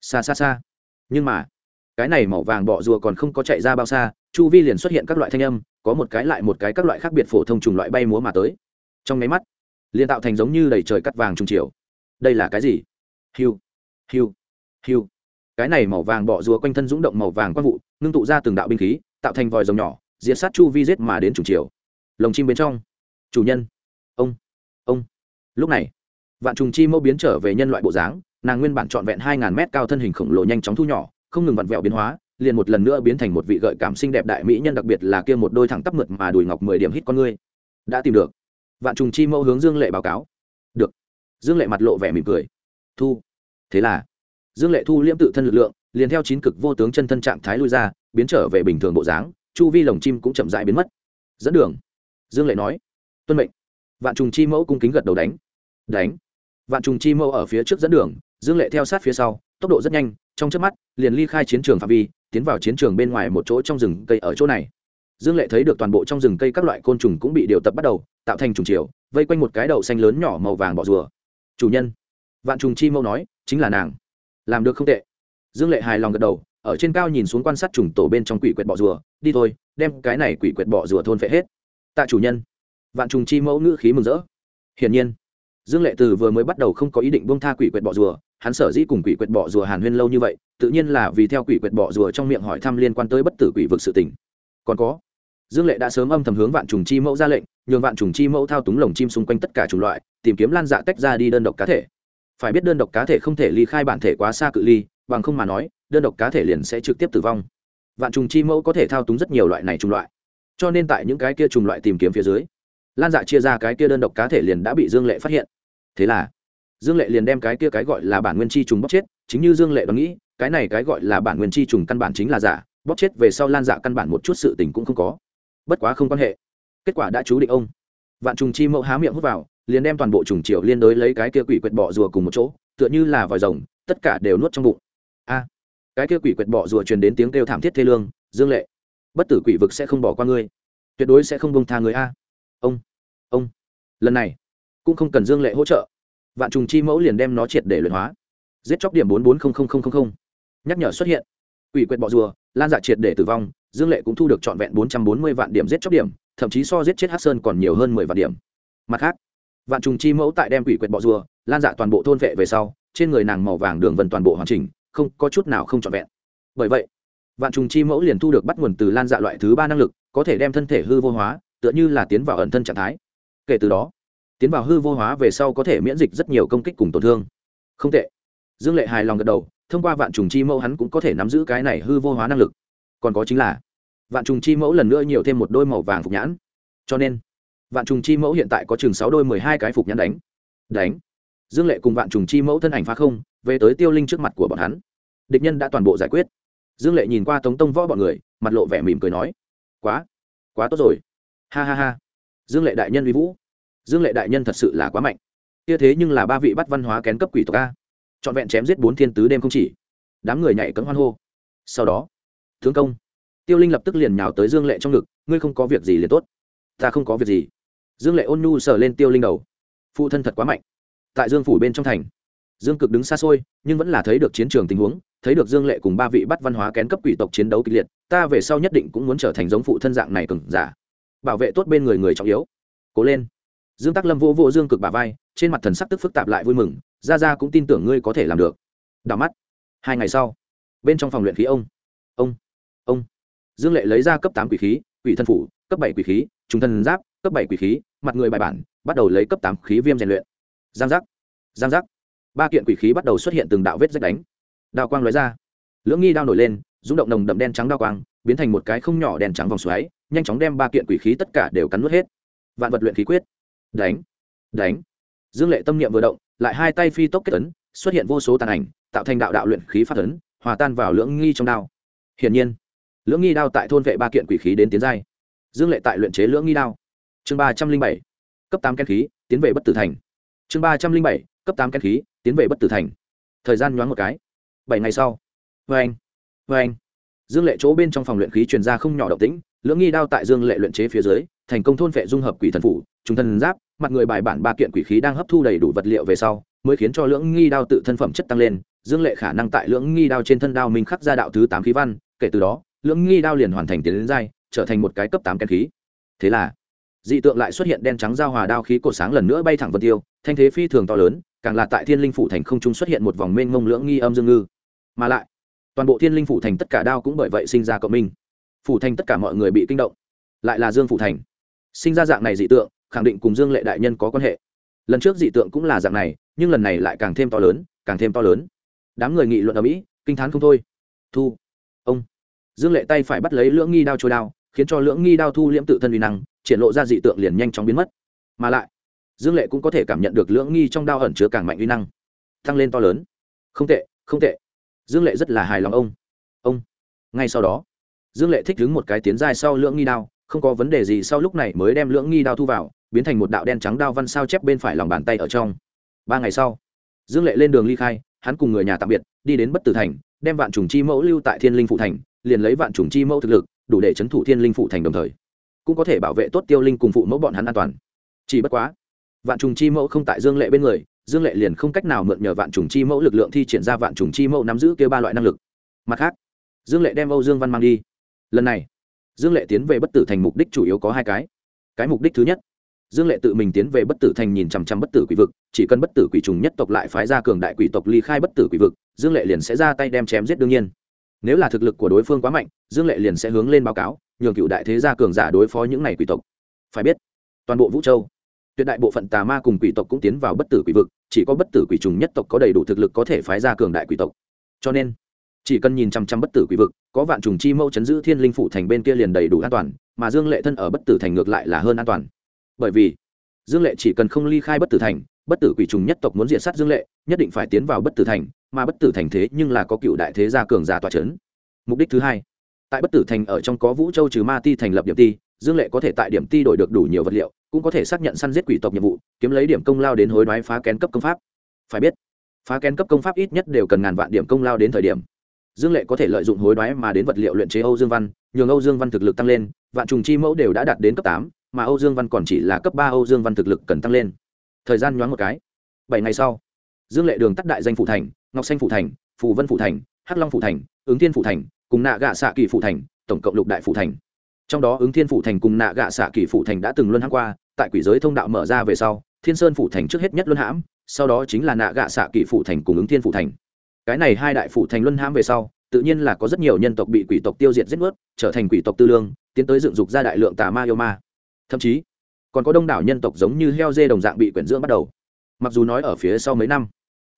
Xa xa xa nhưng mà, cái này màu vàng bọ rùa còn không có chạy ra bao xa, chu vi liền xuất hiện các loại thanh âm, có một cái lại một cái các loại khác biệt phổ thông trùng loại bay múa mà tới. Trong nháy mắt, liền tạo thành giống như đầy trời cắt vàng trùng chiều. Đây là cái gì? Hiu hiu hiu. Cái này màu vàng bọ rùa quanh thân rúng động màu vàng quang vụ, ngưng tụ ra từng đạo binh khí, tạo thành vòi rồng nhỏ, diệt sát chu vi giết mà đến trùng chiều. Lồng chim bên trong. Chủ nhân. Ông ông. Lúc này vạn trùng chi mẫu biến trở về nhân loại bộ dáng, nàng nguyên bản trọn vẹn hai ngàn mét cao thân hình khổng lồ nhanh chóng thu nhỏ, không ngừng vặn vẹo biến hóa, liền một lần nữa biến thành một vị gợi cảm xinh đẹp đại mỹ nhân đặc biệt là kia một đôi thẳng tắp mượt mà đùi ngọc mười điểm hít con ngươi. Đã tìm được. Vạn trùng chi mẫu hướng dương lệ báo cáo. Được. Dương lệ mặt lộ vẻ mỉm cười. Thu. Thế là, dương lệ thu liễm tự thân lực lượng, liền theo chín cực vô tướng chân thân trạng thái lui ra, biến trở về bình thường bộ dáng, chu vi lồng chim cũng chậm dại biến mất. Dẫn đường. Dương lệ nói. Tuân mệnh. Vạn trùng chi mẫu cung kính gật đầu đánh. Đánh vạn trùng chi mâu ở phía trước dẫn đường, dương lệ theo sát phía sau, tốc độ rất nhanh, trong trước mắt, liền ly khai chiến trường phạm vi, tiến vào chiến trường bên ngoài một chỗ trong rừng cây ở chỗ này. Dương lệ thấy được toàn bộ trong rừng cây các loại côn trùng cũng bị điều tập bắt đầu, tạo thành trùng chiều, vây quanh một cái đậu xanh lớn nhỏ màu vàng bọ rùa. Chủ nhân, vạn trùng chi mâu nói, chính là nàng. Làm được không tệ. Dương lệ hài lòng gật đầu, ở trên cao nhìn xuống quan sát trùng tổ bên trong quỷ quyệt bọ rùa, đi thôi, đem cái này quỷ quyệt bọ rùa thôn phệ hết. Tạ chủ nhân. Vạn trùng chi mẫu ngữ khí mừng rỡ. Hiển nhiên dương lệ từ vừa mới bắt đầu không có ý định buông tha quỷ quyệt bọ rùa, hắn sở dĩ cùng quỷ quyệt bọ rùa hàn huyên lâu như vậy, tự nhiên là vì theo quỷ quyệt bọ rùa trong miệng hỏi thăm liên quan tới bất tử quỷ vực sự tình. Còn có, dương lệ đã sớm âm thầm hướng vạn trùng chi mẫu ra lệnh, nhường vạn trùng chi mẫu thao túng lồng chim xung quanh tất cả chủng loại, tìm kiếm lan dạ tách ra đi đơn độc cá thể. Phải biết đơn độc cá thể không thể ly khai bản thể quá xa cự ly, bằng không mà nói, đơn độc cá thể liền sẽ trực tiếp tử vong. Vạn trùng chi mẫu có thể thao túng rất nhiều loại này chủng loại. Cho nên tại những cái kia chủng loại tìm kiếm phía dưới lan dạ chia ra cái kia đơn độc cá thể liền đã bị dương lệ phát hiện. Thế là, dương lệ liền đem cái kia cái gọi là bản nguyên chi trùng bóc chết, chính như dương lệ đoán nghĩ, cái này cái gọi là bản nguyên chi trùng căn bản chính là giả bóc chết về sau lan dạ căn bản một chút sự tình cũng không có. Bất quá không quan hệ. Kết quả đã chú định ông. Vạn trùng chi mẫu há miệng hút vào, liền đem toàn bộ trùng triệu liên đối lấy cái kia quỷ quyệt bọ rùa cùng một chỗ, tựa như là vòi rồng, tất cả đều nuốt trong bụng. A! Cái kia quỷ quyệt bọ rùa truyền đến tiếng kêu thảm thiết thê lương, dương lệ, bất tử quỷ vực sẽ không bỏ qua ngươi. Tuyệt đối sẽ không bông tha người a ông ông, lần này cũng không cần dương lệ hỗ trợ. Vạn trùng chi mẫu liền đem nó triệt để luyện hóa. Giết chóc điểm bốn bốn nhắc nhở xuất hiện. Ủy quyệt bọ rùa, lan dạ triệt để tử vong, dương lệ cũng thu được trọn vẹn bốn trăm bốn mươi vạn điểm giết chóc điểm, thậm chí so giết chết hát sơn còn nhiều hơn mười vạn điểm. Mặt khác, vạn trùng chi mẫu tại đem ủy quyệt bọ rùa, lan dạ toàn bộ thôn vệ về sau, trên người nàng màu vàng đường vân toàn bộ hoàn chỉnh, không có chút nào không trọn vẹn. Bởi vậy, vạn trùng chi mẫu liền thu được bắt nguồn từ lan dạ loại thứ ba năng lực, có thể đem thân thể hư vô hóa tựa như là tiến vào ẩn thân trạng thái. Kể từ đó, tiến vào hư vô hóa về sau có thể miễn dịch rất nhiều công kích cùng tổn thương. Không tệ. Dương lệ hài lòng gật đầu, thông qua vạn trùng chi mẫu hắn cũng có thể nắm giữ cái này hư vô hóa năng lực. Còn có chính là, vạn trùng chi mẫu lần nữa nhiều thêm một đôi màu vàng phục nhãn. Cho nên, vạn trùng chi mẫu hiện tại có chừng sáu đôi mười hai cái phục nhãn đánh. Đánh. Dương lệ cùng vạn trùng chi mẫu thân ảnh phá không, về tới tiêu linh trước mặt của bọn hắn. Địch nhân đã toàn bộ giải quyết. Dương lệ nhìn qua tống tông võ bọn người, mặt lộ vẻ mỉm cười nói, quá quá tốt rồi ha ha ha. Dương lệ đại nhân uy vũ. Dương lệ đại nhân thật sự là quá mạnh. Kia thế nhưng là ba vị bắt văn hóa kén cấp quỷ tộc a. Trọn vẹn chém giết bốn thiên tứ đêm không chỉ. Đám người nhảy cấm hoan hô. Sau đó, tướng công, tiêu linh lập tức liền nhào tới dương lệ trong ngực, ngươi không có việc gì liền tốt. Ta không có việc gì. Dương lệ ôn nhu sờ lên tiêu linh đầu. Phụ thân thật quá mạnh. Tại dương phủ bên trong thành, dương cực đứng xa xôi, nhưng vẫn là thấy được chiến trường tình huống, thấy được dương lệ cùng ba vị bắt văn hóa kén cấp quỷ tộc chiến đấu kịch liệt, ta về sau nhất định cũng muốn trở thành giống phụ thân dạng này cừng giả bảo vệ tốt bên người người trọng yếu. Cố lên. Dương tắc lâm vỗ vỗ dương cực bà vai, trên mặt thần sắc tức phức tạp lại vui mừng, ra ra cũng tin tưởng ngươi có thể làm được. Đảo mắt. Hai ngày sau, bên trong phòng luyện khí ông. Ông. Ông. Dương lệ lấy ra cấp tám quỷ khí, quỷ thân phủ, cấp bảy quỷ khí trung thân giáp, cấp bảy quỷ khí, mặt người bài bản, bắt đầu lấy cấp tám khí viêm rèn luyện. Giang giác. Giang giác. Ba kiện quỷ khí bắt đầu xuất hiện từng đạo vết rách đánh. Đào quang lóe ra. Lưỡng nghi đao nổi lên rung động nồng đậm đen trắng đao quang, biến thành một cái không nhỏ đen trắng vòng xoáy, nhanh chóng đem ba kiện quỷ khí tất cả đều cắn nuốt hết. Vạn vật luyện khí quyết. Đánh. Đánh. Dương lệ tâm niệm vừa động, lại hai tay phi tốc kết ấn, xuất hiện vô số tàn ảnh, tạo thành đạo đạo luyện khí phát ấn, hòa tan vào lưỡng nghi trong đao. Hiển nhiên, lưỡng nghi đao tại thôn vệ ba kiện quỷ khí đến tiến giai. Dương lệ tại luyện chế lưỡng nghi đao. Chương ba trăm linh bảy, cấp tám kén khí, tiến về bất tử thành. Chương ba trăm linh bảy, cấp tám kén khí, tiến về bất tử thành. Thời gian nhoáng một cái. Bảy ngày sau. Vê anh vê anh, dương lệ chỗ bên trong phòng luyện khí truyền ra không nhỏ động tĩnh, lưỡng nghi đao tại dương lệ luyện chế phía dưới, thành công thôn phệ dung hợp quỷ thần phủ trung thân giáp, mặt người bài bản ba kiện quỷ khí đang hấp thu đầy đủ vật liệu về sau, mới khiến cho lưỡng nghi đao tự thân phẩm chất tăng lên. Dương lệ khả năng tại lưỡng nghi đao trên thân đao minh khắc ra đạo thứ tám khí văn, kể từ đó, lưỡng nghi đao liền hoàn thành tiến đến giai, trở thành một cái cấp tám kén khí. Thế là, dị tượng lại xuất hiện đen trắng giao hòa đao khí cột sáng lần nữa bay thẳng vân tiêu, thanh thế phi thường to lớn, càng là tại thiên linh phủ thành không trung xuất hiện một vòng mênh mông lưỡng nghi âm dương ngư. Mà lại toàn bộ thiên linh phủ thành tất cả đao cũng bởi vậy sinh ra cộng minh. Phủ thành tất cả mọi người bị kinh động. Lại là dương phủ thành. Sinh ra dạng này dị tượng, khẳng định cùng dương lệ đại nhân có quan hệ. Lần trước dị tượng cũng là dạng này, nhưng lần này lại càng thêm to lớn, càng thêm to lớn. Đám người nghị luận ở mỹ, kinh t h á n không thôi. Thu. Ông. Dương lệ tay phải bắt lấy lưỡng nghi đao trôi đao, khiến cho lưỡng nghi đao thu liễm tự thân uy năng, triển lộ ra dị tượng liền nhanh chóng biến mất. Mà lại, dương lệ cũng có thể cảm nhận được lưỡng nghi trong đao ẩn chứa càng mạnh uy năng. Tăng lên to lớn. Không tệ không tệ dương lệ rất là hài lòng ông. Ông, ngay sau đó, dương lệ thích đứng một cái tiến dài sau lưỡng nghi đao, không có vấn đề gì sau lúc này mới đem lưỡng nghi đao thu vào, biến thành một đạo đen trắng đao văn sao chép bên phải lòng bàn tay ở trong. Ba ngày sau, dương lệ lên đường ly khai, hắn cùng người nhà tạm biệt, đi đến bất tử thành, đem vạn trùng chi mẫu lưu tại thiên linh phụ thành, liền lấy vạn trùng chi mẫu thực lực, đủ để chấn thủ thiên linh phụ thành đồng thời, cũng có thể bảo vệ tốt tiêu linh cùng phụ mẫu bọn hắn an toàn. Chỉ bất quá, vạn trùng chi mẫu không tại dương lệ bên người dương lệ liền không cách nào mượn nhờ vạn trùng chi mẫu lực lượng thi triển ra vạn trùng chi mẫu nắm giữ kêu ba loại năng lực. Mặt khác, dương lệ đem âu dương văn mang đi. Lần này, dương lệ tiến về bất tử thành mục đích chủ yếu có hai cái. Cái mục đích thứ nhất, dương lệ tự mình tiến về bất tử thành nhìn chằm chằm bất tử quỷ vực, chỉ cần bất tử quỷ trùng nhất tộc lại phái ra cường đại quỷ tộc ly khai bất tử quỷ vực, dương lệ liền sẽ ra tay đem chém giết đương nhiên. Nếu là thực lực của đối phương quá mạnh, dương lệ liền sẽ hướng lên báo cáo, nhường cựu đại thế gia cường giả đối phó những này quỷ tộc. Phải biết, toàn bộ vũ châu tuyệt đại bộ phận tà ma cùng quỷ tộc cũng tiến vào bất tử quỷ vực, chỉ có bất tử quỷ trùng nhất tộc có đầy đủ thực lực có thể phái ra cường đại quỷ tộc. Cho nên, chỉ cần nhìn chăm chăm bất tử quỷ vực, có vạn trùng chi mâu chấn giữ thiên linh phủ thành bên kia liền đầy đủ an toàn, mà dương lệ thân ở bất tử thành ngược lại là hơn an toàn. Bởi vì, dương lệ chỉ cần không ly khai bất tử thành, bất tử quỷ trùng nhất tộc muốn diện sát dương lệ, nhất định phải tiến vào bất tử thành, mà bất tử thành thế nhưng là có cựu đại thế gia cường giả tòa c h ấ n mục đích thứ hai, tại bất tử thành ở trong có vũ châu trừ ma ti thành lập điểm ti dương lệ có thể tại điểm ti đổi được đủ nhiều vật liệu, cũng có thể xác nhận săn giết quỷ tộc nhiệm vụ, kiếm lấy điểm công lao đến hối đoái phá kén cấp công pháp. Phải biết, phá kén cấp công pháp ít nhất đều cần ngàn vạn điểm công lao đến thời điểm. Dương lệ có thể lợi dụng hối đoái mà đến vật liệu luyện chế âu dương văn, nhường âu dương văn thực lực tăng lên, vạn trùng chi mẫu đều đã đạt đến cấp tám, mà âu dương văn còn chỉ là cấp ba âu dương văn thực lực cần tăng lên. Thời gian nhoáng một cái. Bảy ngày sau, dương lệ đường tắt đại danh Phụ thành, ngọc xanh Phụ thành, phù vân Phụ thành, hắc long Phụ thành, ứng thiên Phụ thành, cùng nạ gạ xạ kỳ Phụ thành, tổng cộng lục đại Phụ thành trong đó ứng thiên phủ thành cùng nạ gạ xạ kỳ phủ thành đã từng luân hãm qua, tại quỷ giới thông đạo mở ra về sau, thiên sơn phủ thành trước hết nhất luân hãm, sau đó chính là nạ gạ xạ kỳ phủ thành cùng ứng thiên phủ thành. Cái này hai đại phủ thành luân hãm về sau, tự nhiên là có rất nhiều nhân tộc bị quỷ tộc tiêu diệt giết ướt trở thành quỷ tộc tư lương, tiến tới dựng dục ra đại lượng tà ma yêu ma. Thậm chí, còn có đông đảo nhân tộc giống như heo dê đồng dạng bị quyển dưỡng bắt đầu. Mặc dù nói ở phía sau mấy năm,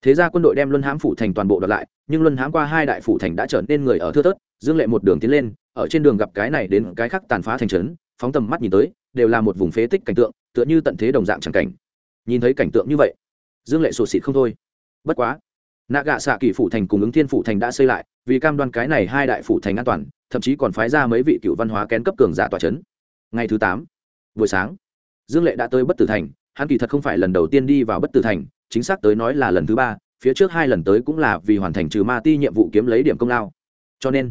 thế ra quân đội đem luân hãm phủ thành toàn bộ đợt lại, nhưng luân hãm qua hai đại phủ thành đã trở nên người ở thưa tớt dương lệ một đường tiến lên ở trên đường gặp cái này đến cái khác tàn phá thành trấn, phóng tầm mắt nhìn tới, đều là một vùng phế tích cảnh tượng, tựa như tận thế đồng dạng chẳng cảnh. Nhìn thấy cảnh tượng như vậy, dương lệ sụt xịt không thôi. Bất quá, nạ gạ xạ kỳ phủ thành cùng ứng thiên phủ thành đã xây lại, vì cam đoan cái này hai đại phủ thành an toàn, thậm chí còn phái ra mấy vị cựu văn hóa kén cấp cường giả tòa c h ấ n ngày thứ tám, buổi sáng, dương lệ đã tới bất tử thành. Hắn kỳ thật không phải lần đầu tiên đi vào bất tử thành, chính xác tới nói là lần thứ ba, phía trước hai lần tới cũng là vì hoàn thành trừ ma ti nhiệm vụ kiếm lấy điểm công lao. Cho nên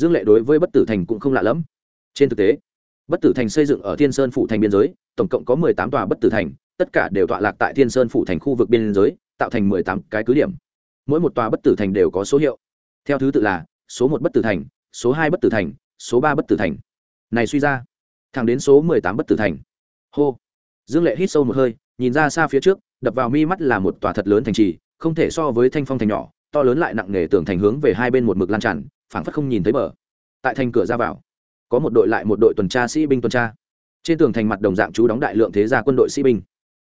dương lệ đối với bất tử thành cũng không lạ lẫm. Trên thực tế, bất tử thành xây dựng ở thiên sơn phủ thành biên giới, tổng cộng có mười tám tòa bất tử thành, tất cả đều tọa lạc tại thiên sơn phủ thành khu vực biên giới, tạo thành mười tám cái cứ điểm. Mỗi một tòa bất tử thành đều có số hiệu. Theo thứ tự là, số một bất tử thành, số hai bất tử thành, số ba bất tử thành. Này suy ra, thẳng đến số mười tám bất tử thành. Hô. Dương lệ hít sâu một hơi, nhìn ra xa phía trước, đập vào mi mắt là một tòa thật lớn thành trì, không thể so với thanh phong thành nhỏ, to lớn lại nặng nề tường thành hướng về hai bên một mực lan tràn phảng phất không nhìn thấy bờ. Tại thành cửa ra vào, có một đội lại một đội tuần tra sĩ binh tuần tra. Trên tường thành mặt đồng dạng chú đóng đại lượng thế gia quân đội sĩ binh.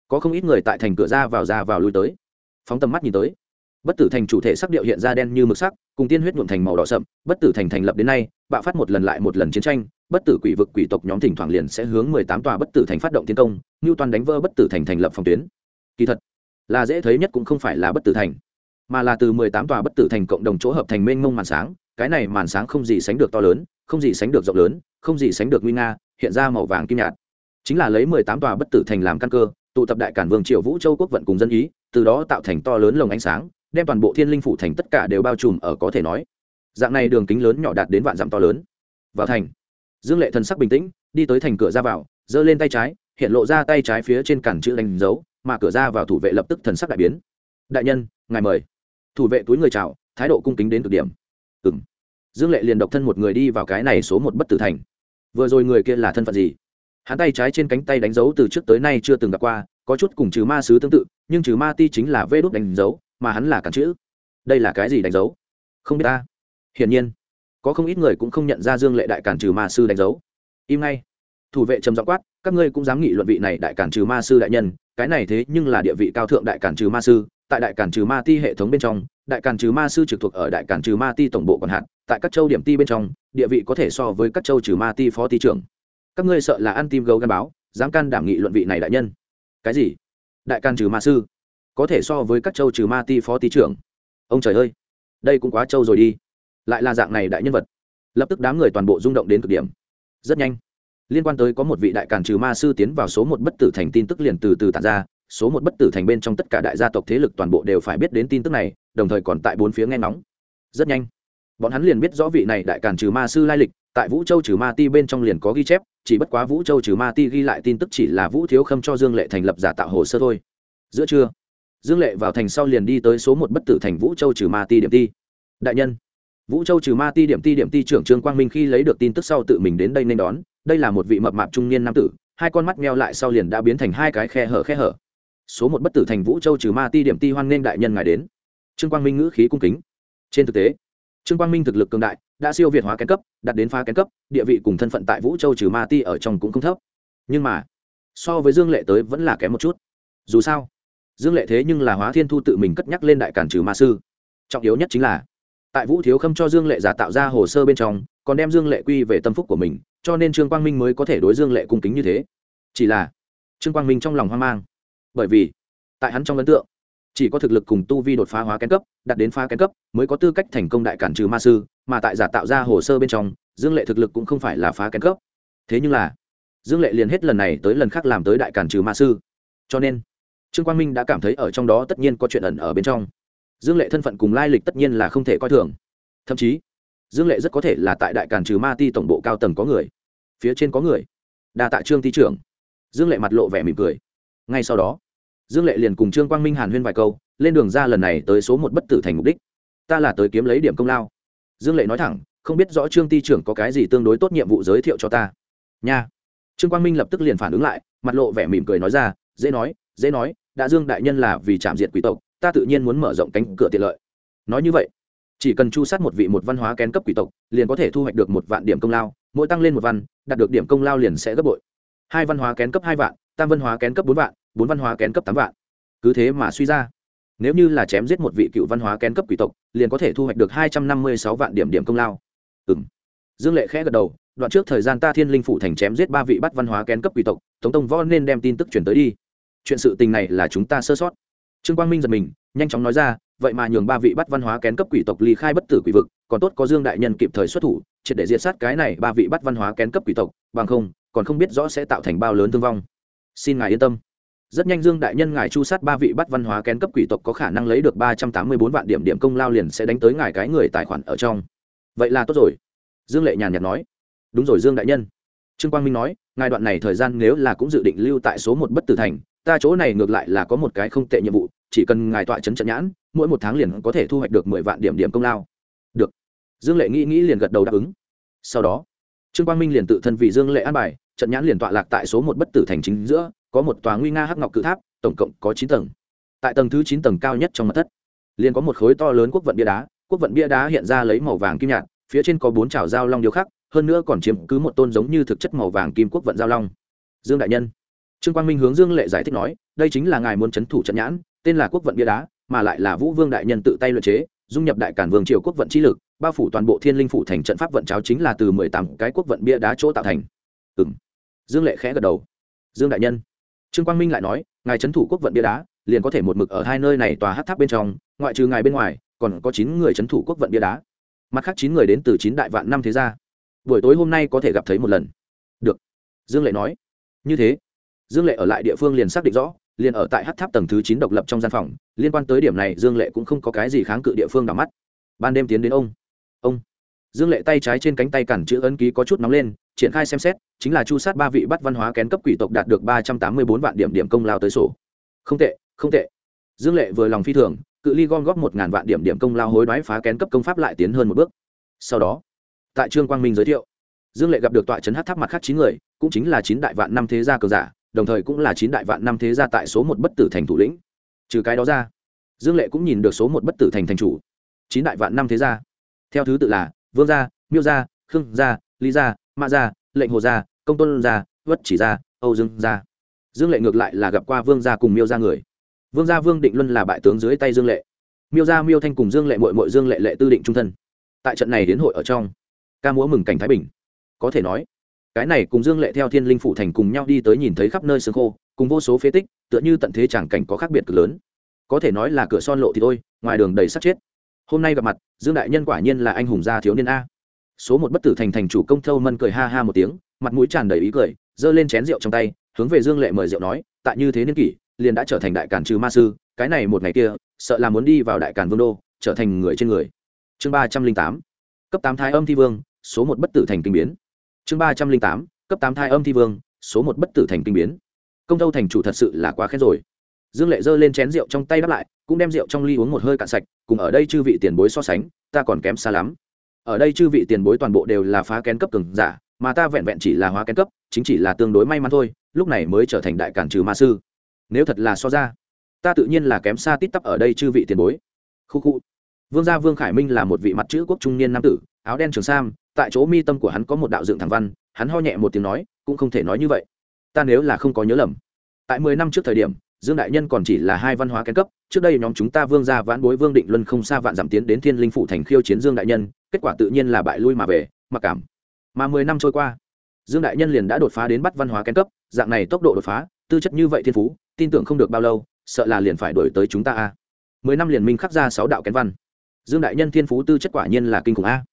Có không ít người tại thành cửa ra vào ra vào lui tới. Phóng tầm mắt nhìn tới, bất tử thành chủ thể sắc điệu hiện ra đen như mực sắc, cùng tiên huyết nhuộm thành màu đỏ sậm. Bất tử thành thành lập đến nay, bạo phát một lần lại một lần chiến tranh, bất tử quỷ vực quỷ tộc nhóm thỉnh thoảng liền sẽ hướng mười tám tòa bất tử thành phát động tiến công ngưu toàn đánh vỡ bất tử thành thành lập phòng tuyến. Kỳ thật, là dễ thấy nhất cũng không phải là bất tử thành, mà là từ mười tám tòa bất tử thành cộng đồng chỗ hợp thành mênh mông màn sáng cái này màn sáng không gì sánh được to lớn, không gì sánh được rộng lớn, không gì sánh được nguy nga, hiện ra màu vàng kim nhạt. Chính là lấy mười tám tòa bất tử thành làm căn cơ, tụ tập đại cản vương triều vũ châu quốc vận cùng dân ý, từ đó tạo thành to lớn lồng ánh sáng, đem toàn bộ thiên linh phủ thành tất cả đều bao trùm ở có thể nói. Dạng này đường kính lớn nhỏ đạt đến vạn dặm to lớn. Vào thành, dương lệ thần sắc bình tĩnh, đi tới thành cửa ra vào, giơ lên tay trái, hiện lộ ra tay trái phía trên cản chữ đánh dấu, mà cửa ra vào thủ vệ lập tức thần sắc đại biến. Đại nhân, ngài mời. Thủ vệ túi người chào, thái độ cung kính đến cực điểm dương lệ liền độc thân một người đi vào cái này số một bất tử thành. Vừa rồi người kia là thân phận gì? Hắn tay trái trên cánh tay đánh dấu từ trước tới nay chưa từng gặp qua, có chút cùng trừ ma sứ tương tự, nhưng trừ ma ti chính là vê đốt đánh dấu, mà hắn là cản chữ. Đây là cái gì đánh dấu? Không biết ta. Hiển nhiên, có không ít người cũng không nhận ra dương lệ đại cản trừ ma sư đánh dấu. Im ngay. Thủ vệ trầm giọng quát, các ngươi cũng dám nghị luận vị này đại cản trừ ma sư đại nhân cái này thế nhưng là địa vị cao thượng đại cản trừ ma sư, tại đại cản trừ ma ti hệ thống bên trong, đại cản trừ ma sư trực thuộc ở đại cản trừ ma ti tổng bộ còn hạn tại các châu điểm ti bên trong, địa vị có thể so với các châu trừ ma ti phó ti trưởng. Các ngươi sợ là ăn tim gấu gắn báo, dám can đảm nghị luận vị này đại nhân. Cái gì? Đại cản trừ ma sư? Có thể so với các châu trừ ma ti phó ti trưởng? Ông trời ơi! Đây cũng quá châu rồi đi. Lại là dạng này đại nhân vật. Lập tức đám người toàn bộ rung động đến cực điểm. Rất nhanh liên quan tới có một vị đại càn trừ ma sư tiến vào số một bất tử thành tin tức liền từ từ tàn ra, số một bất tử thành bên trong tất cả đại gia tộc thế lực toàn bộ đều phải biết đến tin tức này, đồng thời còn tại bốn phía nghe nóng rất nhanh, bọn hắn liền biết rõ vị này đại càn trừ ma sư lai lịch, tại vũ châu trừ ma ti bên trong liền có ghi chép, chỉ bất quá vũ châu trừ ma ti ghi lại tin tức chỉ là vũ thiếu khâm cho dương lệ thành lập giả tạo hồ sơ thôi. Giữa trưa, dương lệ vào thành sau liền đi tới số một bất tử thành vũ châu trừ ma ti điểm ti đại nhân, vũ châu trừ ma ti điểm ti điểm ti trưởng trương quang minh khi lấy được tin tức sau tự mình đến đây nên đón đây là một vị mập mạp trung niên nam tử, hai con mắt meo lại sau liền đã biến thành hai cái khe hở khe hở. Số một bất tử thành vũ châu trừ ma ti điểm ti hoan nghênh đại nhân ngài đến. Trương quang minh ngữ khí cung kính. Trên thực tế, trương quang minh thực lực cường đại, đã siêu việt hóa kén cấp đặt đến phá kén cấp, địa vị cùng thân phận tại vũ châu trừ ma ti ở trong cũng không thấp. Nhưng mà, so với dương lệ tới vẫn là kém một chút. Dù sao, dương lệ thế nhưng là hóa thiên thu tự mình cất nhắc lên đại cản trừ ma sư. Trọng yếu nhất chính là tại vũ thiếu khâm cho dương lệ giả tạo ra hồ sơ bên trong, còn đem dương lệ quy về tâm phúc của mình, cho nên trương quang minh mới có thể đối dương lệ cung kính như thế. Chỉ là, trương quang minh trong lòng hoang mang. Bởi vì, tại hắn trong ấn tượng, chỉ có thực lực cùng tu vi đột phá hóa kén cấp đặt đến phá kén cấp, mới có tư cách thành công đại cản trừ ma sư, mà tại giả tạo ra hồ sơ bên trong, dương lệ thực lực cũng không phải là phá kén cấp. Thế nhưng là, dương lệ liền hết lần này tới lần khác làm tới đại cản trừ ma sư. Cho nên, trương quang minh đã cảm thấy ở trong đó tất nhiên có chuyện ẩn ở bên trong dương lệ thân phận cùng lai lịch tất nhiên là không thể coi thường. Thậm chí, dương lệ rất có thể là tại đại cản trừ ma ti tổng bộ cao tầng có người, phía trên có người. Đa tạ trương ti trưởng. Dương lệ mặt lộ vẻ mỉm cười. Ngay sau đó, dương lệ liền cùng trương quang minh hàn huyên vài câu, lên đường ra lần này tới số một bất tử thành mục đích. Ta là tới kiếm lấy điểm công lao. Dương lệ nói thẳng, không biết rõ trương ti trưởng có cái gì tương đối tốt nhiệm vụ giới thiệu cho ta. Nha. Trương quang minh lập tức liền phản ứng lại, mặt lộ vẻ mỉm cười nói ra, dễ nói dễ nói, đã dương đại nhân là vì chạm diện quỷ tộc ta tự nhiên muốn mở rộng cánh cửa tiện lợi. Nói như vậy, chỉ cần chu sát một vị một văn hóa kén cấp quỷ tộc, liền có thể thu hoạch được một vạn điểm công lao, mỗi tăng lên một văn, đạt được điểm công lao liền sẽ gấp bội. Hai văn hóa kén cấp hai vạn, tam văn hóa kén cấp bốn vạn, bốn văn hóa kén cấp tám vạn. Cứ thế mà suy ra, nếu như là chém giết một vị cựu văn hóa kén cấp quỷ tộc, liền có thể thu hoạch được hai trăm năm mươi sáu vạn điểm điểm công lao. Ừ m dương lệ khẽ gật đầu, đoạn trước thời gian ta thiên linh phủ thành chém giết ba vị bắt văn hóa kén cấp quỷ tộc, tống tông võ nên đem tin tức chuyển tới đi. Chuyện sự tình này là chúng ta sơ sót trương quang minh giật mình, nhanh chóng nói ra, vậy mà nhường ba vị bắt văn hóa kén cấp quỷ tộc ly khai bất tử quỷ vực, còn tốt có dương đại nhân kịp thời xuất thủ, triệt để diệt sát cái này ba vị bắt văn hóa kén cấp quỷ tộc, bằng không, còn không biết rõ sẽ tạo thành bao lớn thương vong. Xin ngài yên tâm. Rất nhanh dương đại nhân ngài chu sát ba vị bắt văn hóa kén cấp quỷ tộc có khả năng lấy được ba trăm tám mươi bốn vạn điểm điểm công lao liền sẽ đánh tới ngài cái người tài khoản ở trong. Vậy là tốt rồi. Dương lệ nhàn nhạt nói. Đúng rồi dương đại nhân. Trương quang minh nói, ngài đoạn này thời gian nếu là cũng dự định lưu tại số một bất tử thành ta chỗ này ngược lại là có một cái không tệ nhiệm vụ, chỉ cần ngài tọa chấn trận nhãn, mỗi một tháng liền có thể thu hoạch được mười vạn điểm điểm công lao. Được. Dương lệ nghĩ nghĩ liền gật đầu đáp ứng. Sau đó, trương quang minh liền tự thân vì dương lệ an bài, trận nhãn liền tọa lạc tại số một bất tử thành chính giữa, có một tòa nguy nga hắc ngọc cự tháp, tổng cộng có chín tầng. Tại tầng thứ chín tầng cao nhất trong mặt thất, liền có một khối to lớn quốc vận bia đá, quốc vận bia đá hiện ra lấy màu vàng kim nhạt, phía trên có bốn chảo dao long điêu khắc, hơn nữa còn chiếm cứ một tôn giống như thực chất màu vàng kim quốc vận giao long. Dương đại nhân trương quang minh hướng dương lệ giải thích nói, đây chính là ngài muốn c h ấ n thủ trận nhãn, tên là quốc vận bia đá, mà lại là vũ vương đại nhân tự tay luyện chế, dung nhập đại cản vương triều quốc vận trí lực, bao phủ toàn bộ thiên linh phủ thành trận pháp vận cháo chính là từ mười tám cái quốc vận bia đá chỗ tạo thành. Ừ m dương lệ khẽ gật đầu. Dương đại nhân. Trương quang minh lại nói, ngài c h ấ n thủ quốc vận bia đá, liền có thể một mực ở hai nơi này tòa hát tháp bên trong, ngoại trừ ngài bên ngoài, còn có chín người c h ấ n thủ quốc vận bia đá. Mặt khác chín người đến từ chín đại vạn năm thế gia. Buổi tối hôm nay có thể gặp thấy một lần. Được. Dương lệ nói. Như thế dương lệ ở lại địa phương liền xác định rõ, liền ở tại hát tháp tầng thứ chín độc lập trong gian phòng, liên quan tới điểm này dương lệ cũng không có cái gì kháng cự địa phương đỏ mắt. Ban đêm tiến đến ông ông. Dương lệ tay trái trên cánh tay cản chữ ấn ký có chút nóng lên, triển khai xem xét, chính là chu sát ba vị bắt văn hóa kén cấp quỷ tộc đạt được ba trăm tám mươi bốn vạn điểm điểm công lao tới sổ. Không tệ không tệ. Dương lệ vừa lòng phi thường, cự ly gom góp một ngàn vạn điểm điểm công lao hối đoái phá kén cấp công pháp lại tiến hơn một bước. Sau đó, tại trương quang minh giới thiệu, dương lệ gặp được tọa trấn hát tháp mặt khác chín người, cũng chính là chín đại vạn năm thế gia cờ giả đồng thời cũng là chín đại vạn năm thế gia tại số một bất tử thành thủ lĩnh. Trừ cái đó ra, dương lệ cũng nhìn được số một bất tử thành thành chủ. Chín đại vạn năm thế gia. Theo thứ tự là vương gia, miêu gia, khương gia, lý gia, mã gia, lệnh hồ gia, công tôn gia vất chỉ gia, âu dương gia. Dương lệ ngược lại là gặp qua vương gia cùng miêu gia người. Vương gia vương định luân là bại tướng dưới tay dương lệ. Miêu gia miêu thanh cùng dương lệ mội mội dương lệ lệ tư định trung thân. Tại trận này đến hội ở trong, ca múa mừng cảnh thái bình. Có thể nói cái này cùng dương lệ theo thiên linh phủ thành cùng nhau đi tới nhìn thấy khắp nơi xương khô, cùng vô số phế tích, tựa như tận thế chẳng cảnh có khác biệt cực lớn. Có thể nói là cửa son lộ thì thôi, ngoài đường đầy sắt chết. Hôm nay gặp mặt, dương đại nhân quả nhiên là anh hùng gia thiếu niên a. Số một bất tử thành thành chủ công thâu mân cười ha ha một tiếng, mặt mũi tràn đầy ý cười, giơ lên chén rượu trong tay, hướng về dương lệ mời rượu nói tại như thế niên kỷ, liền đã trở thành đại cản trừ ma sư, cái này một ngày kia, sợ là muốn đi vào đại cản vương đô, trở thành người trên người. Chương ba trăm linh tám, cấp tám thái âm thi vương, số một bất tử thành kinh biến chương ba trăm linh tám, cấp tám thai âm thi vương, số một bất tử thành kinh biến. Công tâu thành chủ thật sự là quá khen rồi. Dương lệ giơ lên chén rượu trong tay đáp lại, cũng đem rượu trong ly uống một hơi cạn sạch, cùng ở đây chư vị tiền bối so sánh, ta còn kém xa lắm. Ở đây chư vị tiền bối toàn bộ đều là phá kén cấp cường giả, mà ta vẹn vẹn chỉ là hóa kén cấp, chính chỉ là tương đối may mắn thôi, lúc này mới trở thành đại cản trừ ma sư. Nếu thật là so ra, ta tự nhiên là kém xa tít tắp ở đây chư vị tiền bối. Khu khu. Vương gia vương khải minh là một vị mặt chữ quốc trung niên nam tử, áo đen trường sam tại chỗ mi tâm của hắn có một đạo dựng thẳng văn, hắn ho nhẹ một tiếng nói, cũng không thể nói như vậy. Ta nếu là không có nhớ lầm, tại mười năm trước thời điểm, dương đại nhân còn chỉ là hai văn hóa kén cấp, trước đây nhóm chúng ta vương gia vãn bối vương định luân không xa vạn giảm tiến đến thiên linh phủ thành khiêu chiến dương đại nhân, kết quả tự nhiên là bại lui mà về, mặc cảm. Mà mười năm trôi qua, dương đại nhân liền đã đột phá đến bắt văn hóa kén cấp, dạng này tốc độ đột phá, tư chất như vậy thiên phú, tin tưởng không được bao lâu, sợ là liền phải đổi tới chúng ta a. Mười năm liền minh khắc ra sáu đạo kén văn. Dương đại nhân thiên phú tư chất quả nhiên là kinh khủng a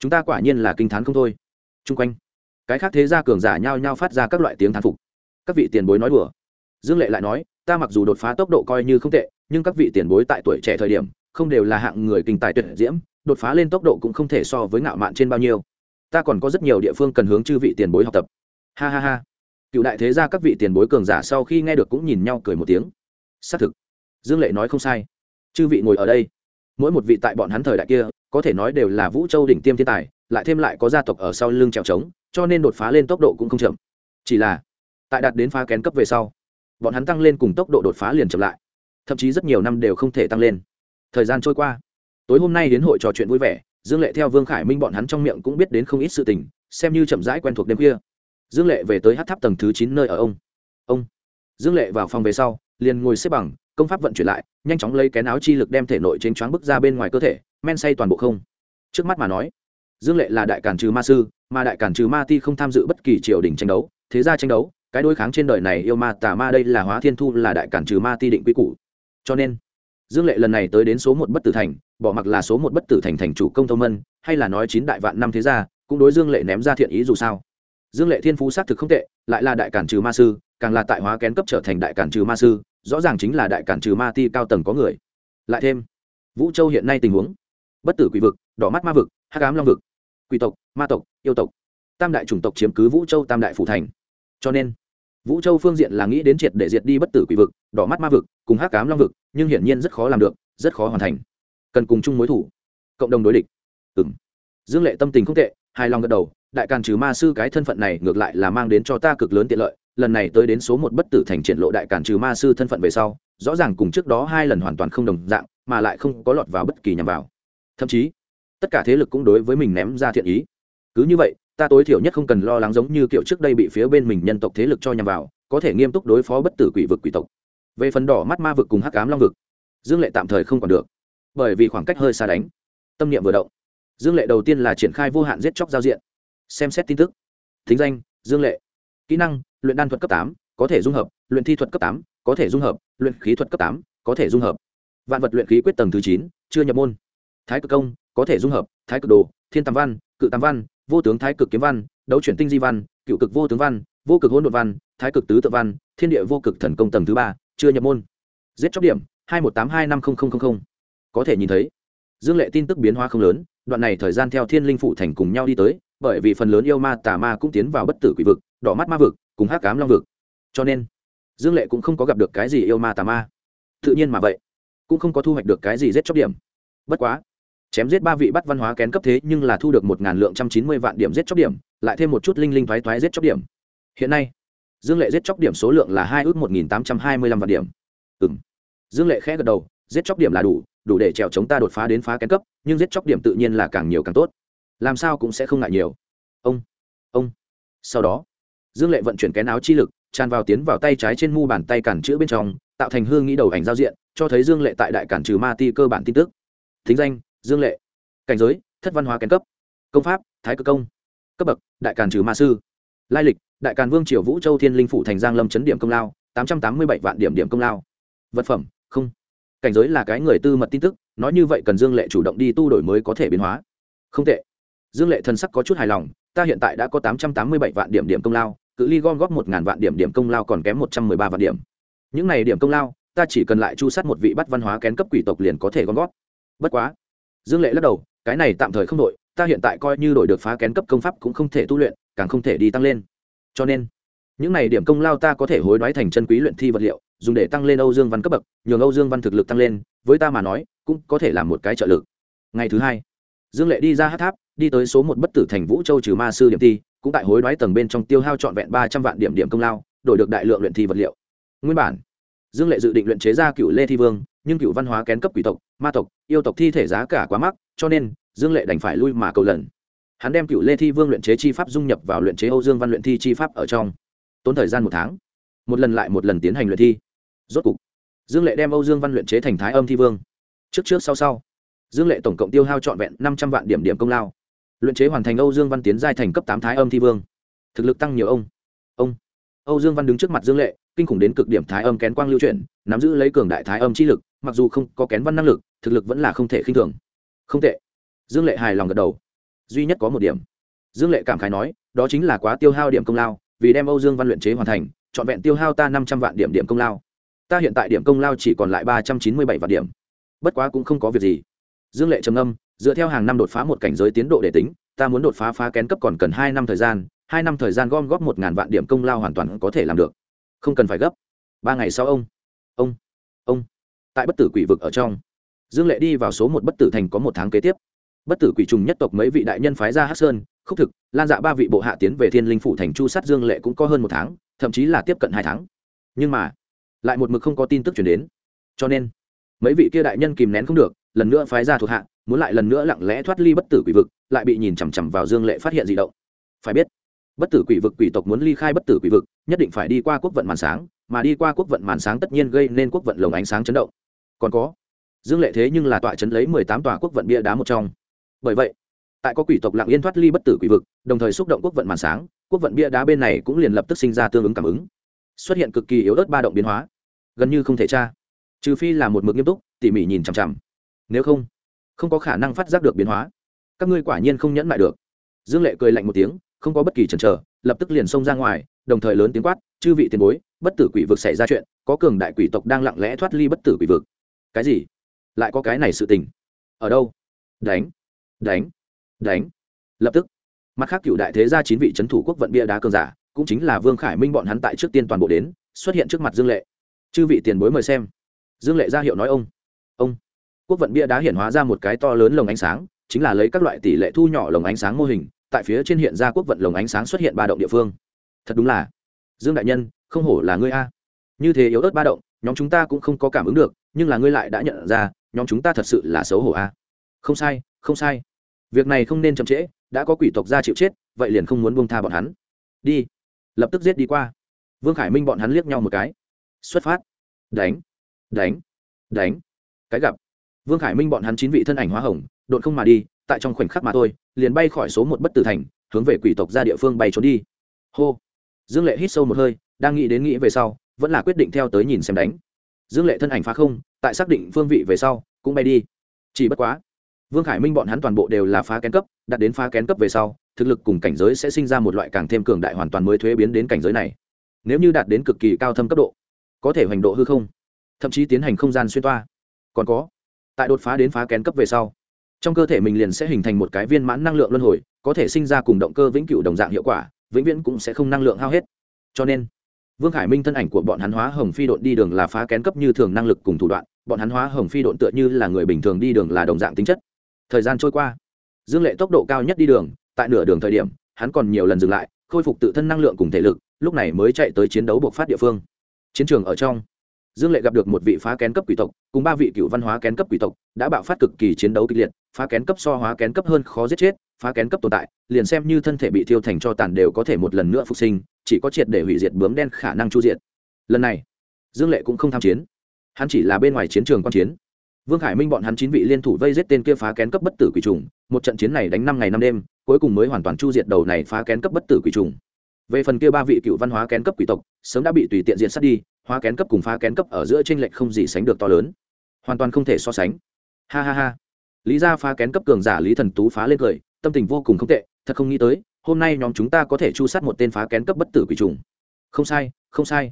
chúng ta quả nhiên là kinh t h á n không thôi. Chung quanh, cái khác thế gia cường giả nhao nhao phát ra các loại tiếng thán phục. Các vị tiền bối nói đùa. Dương lệ lại nói, ta mặc dù đột phá tốc độ coi như không tệ, nhưng các vị tiền bối tại tuổi trẻ thời điểm, không đều là hạng người kinh tài tuyệt diễm, đột phá lên tốc độ cũng không thể so với ngạo mạn trên bao nhiêu. Ta còn có rất nhiều địa phương cần hướng chư vị tiền bối học tập. Ha ha ha. Cựu đại thế gia các vị tiền bối cường giả sau khi nghe được cũng nhìn nhau cười một tiếng. Xác thực. Dương lệ nói không sai. Chư vị ngồi ở đây. Mỗi một vị tại bọn hắn thời đại kia có thể nói đều là vũ châu đỉnh tiêm thiên tài, lại thêm lại có gia tộc ở sau lưng trèo trống, cho nên đột phá lên tốc độ cũng không chậm. Chỉ là, tại đạt đến phá kén cấp về sau, bọn hắn tăng lên cùng tốc độ đột phá liền chậm lại. Thậm chí rất nhiều năm đều không thể tăng lên. Thời gian trôi qua. Tối hôm nay đến hội trò chuyện vui vẻ, dương lệ theo vương khải minh bọn hắn trong miệng cũng biết đến không ít sự tình, xem như chậm rãi quen thuộc đêm khuya. Dương lệ về tới hát tháp tầng thứ chín nơi ở ông. Ông. Dương lệ vào phòng về sau, liền ngồi xếp bằng công pháp vận chuyển lại, nhanh chóng lấy kén áo chi lực đem thể nội trên choáng bức ra bên ngoài cơ thể, men say toàn bộ không. Trước mắt mà nói, dương lệ là đại cản trừ ma sư, mà đại cản trừ ma ti không tham dự bất kỳ triều đình tranh đấu. Thế ra tranh đấu, cái đối kháng trên đời này yêu ma tà ma đây là hóa thiên thu, là đại cản trừ ma ti định quy củ. Cho nên, dương lệ lần này tới đến số một bất tử thành, bỏ mặc là số một bất tử thành thành chủ công thông mân, hay là nói chín đại vạn năm thế gia, cũng đối dương lệ ném ra thiện ý dù sao dương lệ thiên phú xác thực không tệ, lại là đại cản trừ ma sư, càng là tại hóa kén cấp trở thành đại cản trừ ma sư, rõ ràng chính là đại cản trừ ma ti cao tầng có người. Lại thêm, vũ châu hiện nay tình huống, bất tử quỷ vực, đỏ mắt ma vực, hắc ám long vực, quỷ tộc, ma tộc, yêu tộc, tam đại chủng tộc chiếm cứ vũ châu tam đại phủ thành. Cho nên, vũ châu phương diện là nghĩ đến triệt để diệt đi bất tử quỷ vực, đỏ mắt ma vực cùng hắc ám long vực, nhưng hiển nhiên rất khó làm được, rất khó hoàn thành. Cần cùng chung mối thủ. Cộng đồng đối địch. Ừ dương lệ tâm tình không tệ, hài lòng gật đầu đại càn trừ ma sư cái thân phận này ngược lại là mang đến cho ta cực lớn tiện lợi, lần này tới đến số một bất tử thành triển lộ đại càn trừ ma sư thân phận về sau, rõ ràng cùng trước đó hai lần hoàn toàn không đồng dạng, mà lại không có lọt vào bất kỳ nhằm vào. Thậm chí, tất cả thế lực cũng đối với mình ném ra thiện ý. Cứ như vậy, ta tối thiểu nhất không cần lo lắng giống như kiểu trước đây bị phía bên mình nhân tộc thế lực cho nhằm vào, có thể nghiêm túc đối phó bất tử quỷ vực quỷ tộc. Về phần đỏ mắt ma vực cùng hắc cám long vực, dương lệ tạm thời không còn được, bởi vì khoảng cách hơi xa đánh, tâm niệm vừa động. Dương lệ đầu tiên là triển khai vô hạn giết chóc giao diện xem xét tin tức. Thính danh, dương lệ. Kỹ năng, luyện đan thuật cấp tám, có thể dung hợp. Luyện thi thuật cấp tám, có thể dung hợp. Luyện khí thuật cấp tám, có thể dung hợp. Vạn vật luyện khí quyết tầng thứ chín, chưa nhập môn. Thái cực công, có thể dung hợp. Thái cực đồ, thiên tam văn, cự tam văn, vô tướng thái cực kiếm văn, đấu chuyển tinh di văn, cựu cực vô tướng văn, vô cực hỗn độn văn, thái cực tứ tự văn, thiên địa vô cực thần công tầng thứ ba, chưa nhập môn. Giết chóc điểm, hai một tám hai năm có thể nhìn thấy. Dương lệ tin tức biến hóa không lớn, đoạn này thời gian theo thiên linh phụ thành cùng nhau đi tới bởi vì phần lớn yêu ma tà ma cũng tiến vào bất tử quỷ vực, đỏ mắt ma vực, cùng hắc cám long vực. Cho nên, dương lệ cũng không có gặp được cái gì yêu ma tà ma. Tự nhiên mà vậy, cũng không có thu hoạch được cái gì giết chóc điểm. Bất quá, chém giết ba vị bắt văn hóa kén cấp thế nhưng là thu được một ngàn lượng trăm chín mươi vạn điểm giết chóc điểm, lại thêm một chút linh linh thoái thoái giết chóc điểm. Hiện nay, dương lệ giết chóc điểm số lượng là hai ước một nghìn tám trăm hai mươi lăm vạn điểm. Ừ m dương lệ khẽ gật đầu, giết chóc điểm là đủ đủ để trèo chống ta đột phá đến phá kén cấp, nhưng giết chóc điểm tự nhiên là càng nhiều càng tốt làm sao cũng sẽ không ngại nhiều. Ông ông. Sau đó, dương lệ vận chuyển kén áo chi lực, tràn vào tiến vào tay trái trên mu bàn tay cản chữ bên trong, tạo thành hương nghĩ đầu ảnh giao diện, cho thấy dương lệ tại đại cản trừ ma ti cơ bản tin tức. Thính danh, dương lệ. Cảnh giới, thất văn hóa kén cấp. Công pháp, thái cực công. Cấp bậc, đại cản trừ ma sư. Lai lịch, đại càn vương triều vũ châu thiên linh phủ thành giang lâm chấn điểm công lao, tám trăm tám mươi bảy vạn điểm điểm công lao. Vật phẩm, không. Cảnh giới là cái người tư mật tin tức, nói như vậy cần dương lệ chủ động đi tu đổi mới có thể biến hóa. Không tệ dương lệ thần sắc có chút hài lòng, ta hiện tại đã có tám trăm tám mươi bảy vạn điểm điểm công lao, cự ly gom góp một ngàn vạn điểm điểm công lao còn kém một trăm mười ba vạn điểm. Những này điểm công lao, ta chỉ cần lại chu sát một vị bắt văn hóa kén cấp quỷ tộc liền có thể gom góp. Bất quá. Dương lệ lắc đầu, cái này tạm thời không đổi, ta hiện tại coi như đổi được phá kén cấp công pháp cũng không thể tu luyện, càng không thể đi tăng lên. Cho nên, những này điểm công lao ta có thể hối đoái thành chân quý luyện thi vật liệu, dùng để tăng lên âu dương văn cấp bậc, nhường âu dương văn thực lực tăng lên, với ta mà nói, cũng có thể là một cái trợ lực. Ngày thứ hai, dương lệ đi ra hát tháp đi tới số một bất tử thành vũ châu trừ ma sư điểm thi, cũng tại hối đoái tầng bên trong tiêu hao trọn vẹn ba trăm vạn điểm điểm công lao, đổi được đại lượng luyện thi vật liệu. Nguyên bản, dương lệ dự định luyện chế ra cựu lê thi vương, nhưng cựu văn hóa kén cấp quỷ tộc, ma tộc, yêu tộc thi thể giá cả quá mắc, cho nên dương lệ đành phải lui mà cầu lần. Hắn đem cựu lê thi vương luyện chế chi pháp dung nhập vào luyện chế âu dương văn luyện thi chi pháp ở trong. Tốn thời gian một tháng, một lần lại một lần tiến hành luyện thi. Rốt cục, dương lệ đem âu dương văn luyện chế thành thái âm thi vương. Trước trước sau sau, dương lệ tổng cộng tiêu hao trọn vẹn năm trăm vạn điểm điểm công lao luyện chế hoàn thành âu dương văn tiến giai thành cấp tám thái âm thi vương. Thực lực tăng nhiều ông. Ông. Âu dương văn đứng trước mặt dương lệ, kinh khủng đến cực điểm thái âm kén quang lưu chuyển, nắm giữ lấy cường đại thái âm chi lực, mặc dù không có kén văn năng lực, thực lực vẫn là không thể khinh thường. Không tệ. Dương lệ hài lòng gật đầu. Duy nhất có một điểm. Dương lệ cảm khái nói, đó chính là quá tiêu hao điểm công lao, vì đem âu dương văn luyện chế hoàn thành, trọn vẹn tiêu hao ta năm trăm vạn điểm điểm công lao. Ta hiện tại điểm công lao chỉ còn lại ba trăm chín mươi bảy vạn điểm. Bất quá cũng không có việc gì. Dương lệ trầm âm dựa theo hàng năm đột phá một cảnh giới tiến độ để tính, ta muốn đột phá phá kén cấp còn cần hai năm thời gian, hai năm thời gian gom góp một ngàn vạn điểm công lao hoàn toàn có thể làm được. Không cần phải gấp. Ba ngày sau ông ông ông. Tại bất tử quỷ vực ở trong, dương lệ đi vào số một bất tử thành có một tháng kế tiếp. Bất tử quỷ trùng nhất tộc mấy vị đại nhân phái ra hát sơn, khúc thực, lan dạ ba vị bộ hạ tiến về thiên linh phủ thành chu sát dương lệ cũng có hơn một tháng, thậm chí là tiếp cận hai tháng. Nhưng mà, lại một mực không có tin tức chuyển đến. Cho nên, mấy vị kia đại nhân kìm nén không được lần nữa phái ra thuộc hạ, muốn lại lần nữa lặng lẽ thoát ly bất tử quỷ vực, lại bị nhìn chằm chằm vào dương lệ phát hiện di động. Phải biết, bất tử quỷ vực quỷ tộc muốn ly khai bất tử quỷ vực, nhất định phải đi qua quốc vận màn sáng, mà đi qua quốc vận màn sáng tất nhiên gây nên quốc vận lồng ánh sáng chấn động. Còn có, dương lệ thế nhưng là tọa chấn lấy mười tám tòa quốc vận bia đá một trong. Bởi vậy, tại có quỷ tộc lặng yên thoát ly bất tử quỷ vực, đồng thời xúc động quốc vận màn sáng, quốc vận bia đá bên này cũng liền lập tức sinh ra tương ứng cảm ứng. Xuất hiện cực kỳ yếu ớt ba động biến hóa, gần như không thể tra. Trừ phi là một mực nghiêm túc, tỉ mỉ nhìn chằm chằm nếu không không có khả năng phát giác được biến hóa. Các ngươi quả nhiên không nhẫn lại được. Dương lệ cười lạnh một tiếng, không có bất kỳ chần chờ, lập tức liền xông ra ngoài, đồng thời lớn tiếng quát, chư vị tiền bối, bất tử quỷ vực xảy ra chuyện, có cường đại quỷ tộc đang lặng lẽ thoát ly bất tử quỷ vực. Cái gì? Lại có cái này sự tình? Ở đâu? Đánh đánh đánh. Lập tức, mặt khác cựu đại thế gia chín vị c h ấ n thủ quốc vận bia đá cường giả, cũng chính là vương khải minh bọn hắn tại trước tiên toàn bộ đến, xuất hiện trước mặt dương lệ. Chư vị tiền bối mời xem. Dương lệ ra hiệu nói ông. Ông quốc vận bia đá hiện hóa ra một cái to lớn lồng ánh sáng, chính là lấy các loại tỷ lệ thu nhỏ lồng ánh sáng mô hình, tại phía trên hiện ra quốc vận lồng ánh sáng xuất hiện ba động địa phương. Thật đúng là, dương đại nhân, không hổ là ngươi a. Như thế yếu ớt ba động, nhóm chúng ta cũng không có cảm ứng được, nhưng là ngươi lại đã nhận ra, nhóm chúng ta thật sự là xấu hổ a. Không sai không sai. Việc này không nên chậm trễ, đã có quỷ tộc ra chịu chết, vậy liền không muốn buông tha bọn hắn. Đi. Lập tức giết đi qua. Vương khải minh bọn hắn liếc nhau một cái. Xuất phát. Đánh. Đánh. Đánh. Cái gặp vương khải minh bọn hắn chín vị thân ảnh hóa hồng, đột không mà đi, tại trong khoảnh khắc mà thôi, liền bay khỏi số một bất tử thành, hướng về quỷ tộc ra địa phương bay trốn đi. Hô. Dương lệ hít sâu một hơi, đang nghĩ đến nghĩ về sau, vẫn là quyết định theo tới nhìn xem đánh. Dương lệ thân ảnh phá không, tại xác định phương vị về sau, cũng bay đi. Chỉ bất quá, vương khải minh bọn hắn toàn bộ đều là phá kén cấp, đặt đến phá kén cấp về sau, thực lực cùng cảnh giới sẽ sinh ra một loại càng thêm cường đại hoàn toàn mới thuế biến đến cảnh giới này. Nếu như đạt đến cực kỳ cao thâm cấp độ, có thể hoành độ hư không, thậm chí tiến hành không gian xuyên toa. Còn có tại đột phá đến phá kén cấp về sau, trong cơ thể mình liền sẽ hình thành một cái viên mãn năng lượng luân hồi, có thể sinh ra cùng động cơ vĩnh cửu đồng dạng hiệu quả, vĩnh viễn cũng sẽ không năng lượng hao hết. Cho nên, vương khải minh thân ảnh của bọn hắn hóa hồng phi độn đi đường là phá kén cấp như thường năng lực cùng thủ đoạn, bọn hắn hóa hồng phi độn tựa như là người bình thường đi đường là đồng dạng tính chất. Thời gian trôi qua, dương lệ tốc độ cao nhất đi đường, tại nửa đường thời điểm, hắn còn nhiều lần dừng lại, khôi phục tự thân năng lượng cùng thể lực, lúc này mới chạy tới chiến đấu buộc phát địa phương. Chiến trường ở trong dương lệ gặp được một vị phá kén cấp quỷ tộc, cùng ba vị cựu văn hóa kén cấp quỷ tộc, đã bạo phát cực kỳ chiến đấu kịch liệt, phá kén cấp so hóa kén cấp hơn khó giết chết, phá kén cấp tồn tại, liền xem như thân thể bị thiêu thành cho tàn đều có thể một lần nữa phục sinh, chỉ có triệt để hủy diệt bướm đen khả năng chu diệt. Lần này, dương lệ cũng không tham chiến. Hắn chỉ là bên ngoài chiến trường quan chiến. Vương khải minh bọn hắn chín vị liên thủ vây giết tên kia phá kén cấp bất tử quỷ trùng, một trận chiến này đánh năm ngày năm đêm, cuối cùng mới hoàn toàn chu diệt đầu này phá kén cấp bất tử quỷ trùng. Về phần kia ba vị cựu văn hóa kén cấp quỷ tộc, sớm đã bị tùy tiện diệt sát đi hóa kén cấp cùng phá kén cấp ở giữa tranh lệch không gì sánh được to lớn. Hoàn toàn không thể so sánh. Ha ha ha. Lý ra phá kén cấp cường giả lý thần tú phá lên cười, tâm tình vô cùng không tệ, thật không nghĩ tới, hôm nay nhóm chúng ta có thể chu sát một tên phá kén cấp bất tử quỷ trùng. Không sai không sai.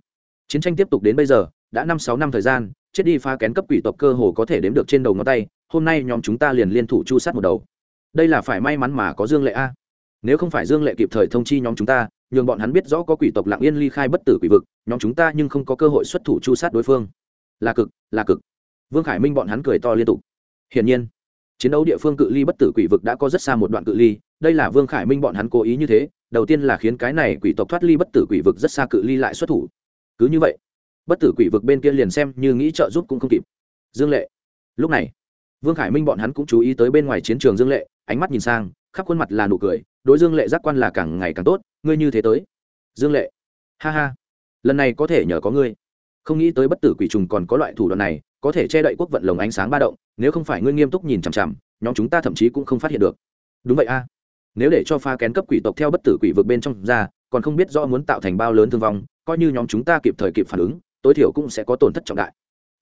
Chiến tranh tiếp tục đến bây giờ, đã năm sáu năm thời gian, chết đi phá kén cấp quỷ tộc cơ hồ có thể đếm được trên đầu ngón tay, hôm nay nhóm chúng ta liền liên thủ chu sát một đầu. Đây là phải may mắn mà có dương lệ a. Nếu không phải dương lệ kịp thời thông chi nhóm chúng ta nhường bọn hắn biết rõ có quỷ tộc lặng yên ly khai bất tử quỷ vực, nhóm chúng ta nhưng không có cơ hội xuất thủ chu sát đối phương. Là cực là cực. Vương khải minh bọn hắn cười to liên tục. Hiển nhiên, chiến đấu địa phương cự ly bất tử quỷ vực đã có rất xa một đoạn cự ly, đây là vương khải minh bọn hắn cố ý như thế, đầu tiên là khiến cái này quỷ tộc thoát ly bất tử quỷ vực rất xa cự ly lại xuất thủ. Cứ như vậy, bất tử quỷ vực bên kia liền xem như nghĩ trợ giúp cũng không kịp. Dương lệ. Lúc này, vương khải minh bọn hắn cũng chú ý tới bên ngoài chiến trường dương lệ, ánh mắt nhìn sang khắp khuôn mặt là nụ cười, đối dương lệ giác quan là càng ngày càng tốt, ngươi như thế tới. Dương lệ, ha ha, lần này có thể nhờ có ngươi. Không nghĩ tới bất tử quỷ trùng còn có loại thủ đoạn này, có thể che đậy quốc vận lồng ánh sáng ba động, nếu không phải ngươi nghiêm túc nhìn chằm chằm, nhóm chúng ta thậm chí cũng không phát hiện được. Đúng vậy a. Nếu để cho pha kén cấp quỷ tộc theo bất tử quỷ vực bên trong ra, còn không biết rõ muốn tạo thành bao lớn thương vong, coi như nhóm chúng ta kịp thời kịp phản ứng, tối thiểu cũng sẽ có tổn thất trọng đại.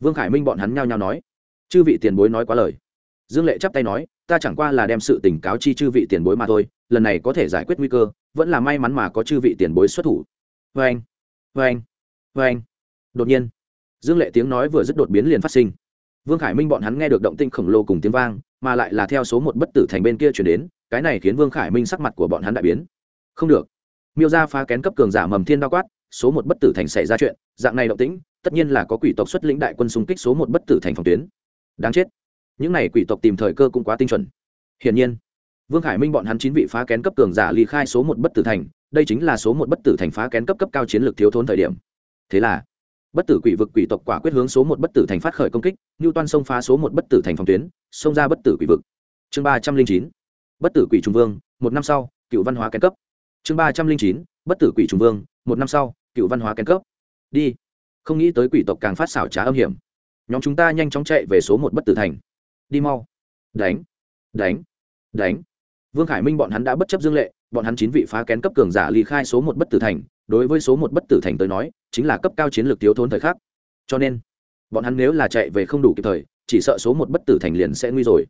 Vương khải minh bọn hắn nhao nhao nói. Chư vị tiền bối nói quá lời dương lệ chắp tay nói, ta chẳng qua là đem sự tỉnh cáo chi chư vị tiền bối mà thôi, lần này có thể giải quyết nguy cơ, vẫn là may mắn mà có chư vị tiền bối xuất thủ. Vê anh vê anh vê anh. Đột nhiên, dương lệ tiếng nói vừa dứt đột biến liền phát sinh. Vương khải minh bọn hắn nghe được động tinh khổng lồ cùng tiếng vang, mà lại là theo số một bất tử thành bên kia chuyển đến, cái này khiến vương khải minh sắc mặt của bọn hắn đại biến. Không được. Miêu ra phá kén cấp cường giả mầm thiên đao quát, số một bất tử thành xảy ra chuyện, dạng này động tĩnh, tất nhiên là có quỷ tộc xuất lĩnh đại quân xung kích số một bất tử thành phòng tuyến. Đáng chết những này quỷ tộc tìm thời cơ cũng quá tinh chuẩn. Hiển nhiên, vương khải minh bọn hắn chín vị phá kén cấp cường giả ly khai số một bất tử thành, đây chính là số một bất tử thành phá kén cấp cấp cao chiến lược thiếu thốn thời điểm. Thế là, bất tử quỷ vực quỷ tộc quả quyết hướng số một bất tử thành phát khởi công kích như toan xông phá số một bất tử thành phòng tuyến, xông ra bất tử quỷ vực. Chương ba trăm linh chín, bất tử quỷ trung vương, một năm sau, cựu văn hóa kén cấp. Chương ba trăm linh chín, bất tử quỷ trung vương, một năm sau, cựu văn hóa kén cấp. Đi. Không nghĩ tới quỷ tộc càng phát xảo trá âm hiểm. Nhóm chúng ta nhanh chóng chạy về số một bất tử thành đi mau. Đánh đánh đánh. Vương khải minh bọn hắn đã bất chấp dương lệ, bọn hắn chín vị phá kén cấp cường giả ly khai số một bất tử thành, đối với số một bất tử thành tới nói, chính là cấp cao chiến lược thiếu thốn thời khắc. Cho nên, bọn hắn nếu là chạy về không đủ kịp thời, chỉ sợ số một bất tử thành liền sẽ nguy rồi.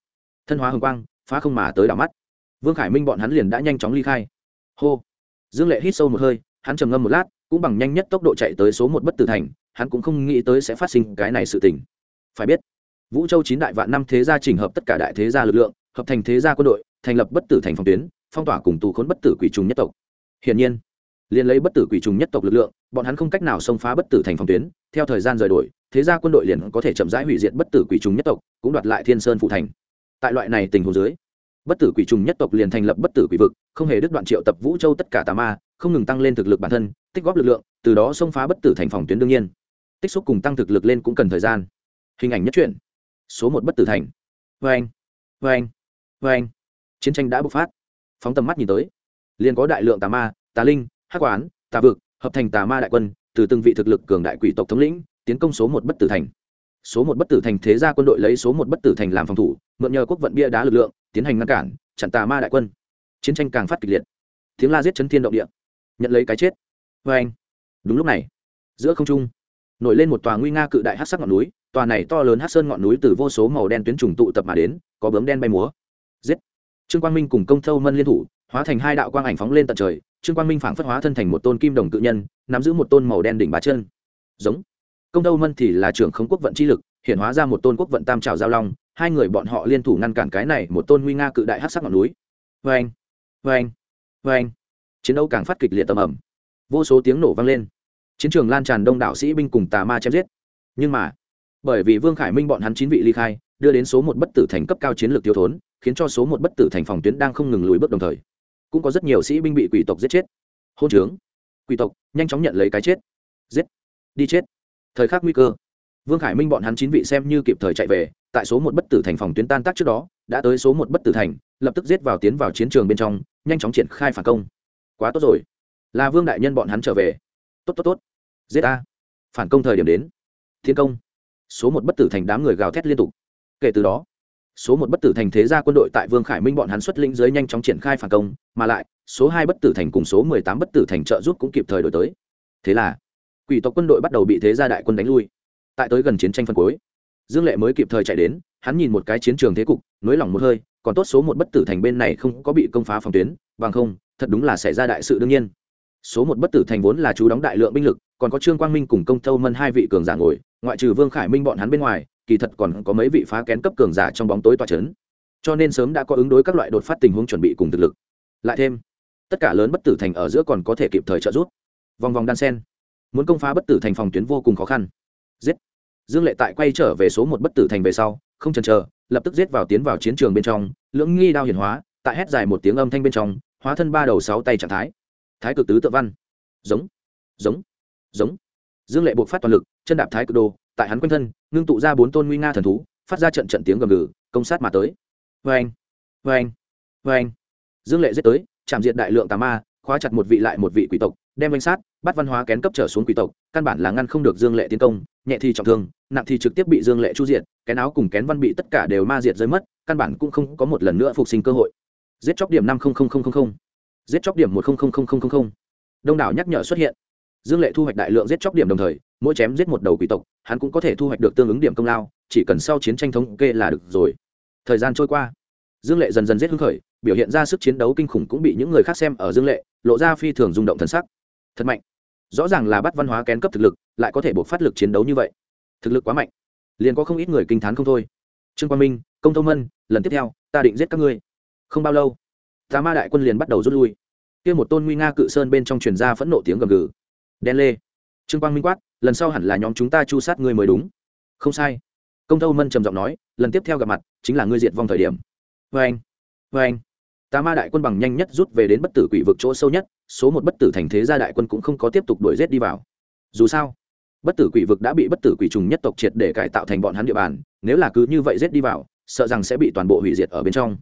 Thân hóa hồng quang, phá không mà tới đảo mắt. Vương khải minh bọn hắn liền đã nhanh chóng ly khai. Hô! Dương lệ hít sâu một hơi, hắn trầm ngâm một lát, cũng bằng nhanh nhất tốc độ chạy tới số một bất tử thành, hắn cũng không nghĩ tới sẽ phát sinh cái này sự tình. Phải biết vũ châu chín đại vạn năm thế gia trình hợp tất cả đại thế gia lực lượng, hợp thành thế gia quân đội, thành lập bất tử thành phòng tuyến, phong tỏa cùng tù khốn bất tử quỷ trùng nhất tộc. Hiển nhiên liền lấy bất tử quỷ trùng nhất tộc lực lượng, bọn hắn không cách nào xông phá bất tử thành phòng tuyến, theo thời gian rời đổi, thế gia quân đội liền có thể chậm rãi hủy diệt bất tử quỷ trùng nhất tộc, cũng đoạt lại thiên sơn phụ thành. Tại loại này tình huống dưới, bất tử quỷ trùng nhất tộc liền thành lập bất tử quỷ vực, không hề đứt đoạn triệu tập vũ châu tất cả tà ma, không ngừng tăng lên thực lực bản thân, tích góp lực lượng, từ đó xông phá bất tử thành phòng tuyến đương nhiên. Tích xúc cùng tăng thực lực lên cũng cần thời gian. Hình ảnh nhất truyện số một bất tử thành. Vê anh vê anh vê anh. Chiến tranh đã bộc phát. Phóng tầm mắt nhìn tới. Liền có đại lượng tà ma, tà linh, hắc quán, tà vực, hợp thành tà ma đại quân, từ từng vị thực lực cường đại quỷ tộc thống lĩnh, tiến công số một bất tử thành. Số một bất tử thành thế gia quân đội lấy số một bất tử thành làm phòng thủ, mượn nhờ quốc vận bia đá lực lượng, tiến hành ngăn cản, chặn tà ma đại quân. Chiến tranh càng phát kịch liệt. Tiếng la giết chấn thiên động địa. Nhận lấy cái chết. Vê anh. Đúng lúc này, giữa không trung, nổi lên một tòa nguy nga cự đại hát sắc ngọn núi tòa này to lớn hát sơn ngọn núi từ vô số màu đen tuyến trùng tụ tập mà đến, có bướm đen bay múa. Giết! Trương quang minh cùng công thâu mân liên thủ, hóa thành hai đạo quang ảnh phóng lên tận trời, trương quang minh phảng phất hóa thân thành một tôn kim đồng cự nhân, nắm giữ một tôn màu đen đỉnh bá chân. Giống! Công thâu mân thì là trưởng không quốc vận chi lực, hiện hóa ra một tôn quốc vận tam trào giao long, hai người bọn họ liên thủ ngăn cản cái này một tôn nguy nga cự đại hát sắc ngọn núi. Vê anh vê anh vê anh chiến đấu càng phát kịch liệt tầm ẩm. Vô số tiếng nổ vang lên. Chiến trường lan tràn đông đảo sĩ binh cùng tà ma chém giết. Nhưng mà bởi vì vương khải minh bọn hắn chín vị ly khai, đưa đến số một bất tử thành cấp cao chiến lược thiếu thốn, khiến cho số một bất tử thành phòng tuyến đang không ngừng lùi bước đồng thời. Cũng có rất nhiều sĩ binh bị quỷ tộc giết chết. Hôn trướng. Quỷ tộc, nhanh chóng nhận lấy cái chết. Giết. Đi chết. Thời khắc nguy cơ. Vương khải minh bọn hắn chín vị xem như kịp thời chạy về, tại số một bất tử thành phòng tuyến tan tác trước đó, đã tới số một bất tử thành, lập tức giết vào tiến vào chiến trường bên trong, nhanh chóng triển khai phản công. Quá tốt rồi. Là vương đại nhân bọn hắn trở về. Tốt tốt tốt. Giết a phản công thời điểm đến. Thiên công số một bất tử thành đám người gào thét liên tục. Kể từ đó, số một bất tử thành thế gia quân đội tại vương khải minh bọn hắn xuất lĩnh dưới nhanh chóng triển khai phản công, mà lại, số hai bất tử thành cùng số mười tám bất tử thành trợ giúp cũng kịp thời đổi tới. Thế là, quỷ tộc quân đội bắt đầu bị thế gia đại quân đánh lui. Tại tới gần chiến tranh phân cuối, dương lệ mới kịp thời chạy đến, hắn nhìn một cái chiến trường thế cục, nới lỏng một hơi, còn tốt số một bất tử thành bên này không có bị công phá phòng tuyến, bằng không, thật đúng là xảy ra đại sự đương nhiên. Số một bất tử thành vốn là chú đóng đại lượng binh lực còn có trương quang minh cùng công thâu mân hai vị cường giả ngồi, ngoại trừ vương khải minh bọn hắn bên ngoài, kỳ thật còn có mấy vị phá kén cấp cường giả trong bóng tối tòa c h ấ n cho nên sớm đã có ứng đối các loại đột phát tình huống chuẩn bị cùng thực lực. Lại thêm, tất cả lớn bất tử thành ở giữa còn có thể kịp thời trợ giúp. Vòng vòng đan sen. Muốn công phá bất tử thành phòng tuyến vô cùng khó khăn. Giết. Dương lệ tại quay trở về số một bất tử thành về sau, không chần chờ, lập tức giết vào tiến vào chiến trường bên trong, lưỡng nghi đao hiển hóa, tại hét dài một tiếng âm thanh bên trong, hóa thân ba đầu sáu tay trạng thái. Thái cực tứ tự văn. Giống. Giống giống. Dương lệ buộc phát toàn lực, chân đạp thái cực đồ tại hắn quanh thân, ngưng tụ ra bốn tôn nguy nga thần thú, phát ra trận trận tiếng gầm gừ, công sát mà tới. Vê anh vê anh vê anh dương lệ giết tới, chạm diệt đại lượng tà ma, khóa chặt một vị lại một vị quỷ tộc, đem danh sát, bắt văn hóa kén cấp trở xuống quỷ tộc, căn bản là ngăn không được dương lệ tiến công, nhẹ thì trọng thương, nặng thì trực tiếp bị dương lệ chu diệt, kén áo cùng kén văn bị tất cả đều ma diệt rơi mất, căn bản cũng không có một lần nữa phục sinh cơ hội. Giết chóc điểm năm giết chóc điểm một đông đảo nhắc nhở xuất hiện dương lệ thu hoạch đại lượng giết chóc điểm đồng thời, mỗi chém giết một đầu quỷ tộc, hắn cũng có thể thu hoạch được tương ứng điểm công lao, chỉ cần sau chiến tranh thống kê là được rồi. Thời gian trôi qua, dương lệ dần dần giết hưng khởi, biểu hiện ra sức chiến đấu kinh khủng cũng bị những người khác xem ở dương lệ, lộ ra phi thường rung động thần sắc. Thật mạnh. Rõ ràng là bắt văn hóa kén cấp thực lực, lại có thể buộc phát lực chiến đấu như vậy. Thực lực quá mạnh. Liền có không ít người kinh t h á n không thôi. Trương quang minh, công Thông mân, lần tiếp theo, ta định giết các ngươi. Không bao lâu, tà ma đại quân liền bắt đầu rút lui. Kia một tôn nguy nga cự sơn bên trong truyền ra phẫn nộ tiếng gầm gừ đen lê. Trương quang minh quát, lần sau hẳn là nhóm chúng ta chu sát ngươi mới đúng. Không sai. Công tâu mân trầm giọng nói, lần tiếp theo gặp mặt chính là ngươi diệt vong thời điểm. Vê anh vê anh. Tà ma đại quân bằng nhanh nhất rút về đến bất tử quỷ vực chỗ sâu nhất, số một bất tử thành thế gia đại quân cũng không có tiếp tục đuổi rét đi vào. Dù sao, bất tử quỷ vực đã bị bất tử quỷ trùng nhất tộc triệt để cải tạo thành bọn hắn địa bàn, nếu là cứ như vậy rét đi vào, sợ rằng sẽ bị toàn bộ hủy diệt ở bên trong.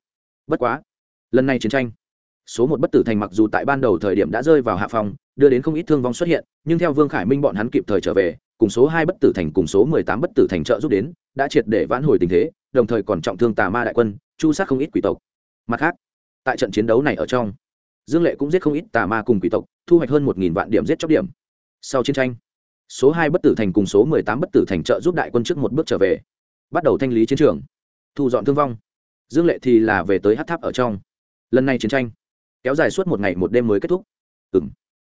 Bất quá, lần này chiến tranh số một bất tử thành mặc dù tại ban đầu thời điểm đã rơi vào hạ phòng đưa đến không ít thương vong xuất hiện, nhưng theo vương khải minh bọn hắn kịp thời trở về, cùng số hai bất tử thành cùng số mười tám bất tử thành trợ giúp đến, đã triệt để vãn hồi tình thế, đồng thời còn trọng thương tà ma đại quân, chu sát không ít quỷ tộc. Mặt khác, tại trận chiến đấu này ở trong, dương lệ cũng giết không ít tà ma cùng quỷ tộc, thu hoạch hơn một nghìn vạn điểm giết chóc điểm. Sau chiến tranh, số hai bất tử thành cùng số mười tám bất tử thành trợ giúp đại quân trước một bước trở về, bắt đầu thanh lý chiến trường, thu dọn thương vong. Dương lệ thì là về tới hát tháp ở trong. Lần này chiến tranh kéo dài suốt một ngày một đêm mới kết thúc. Ừ m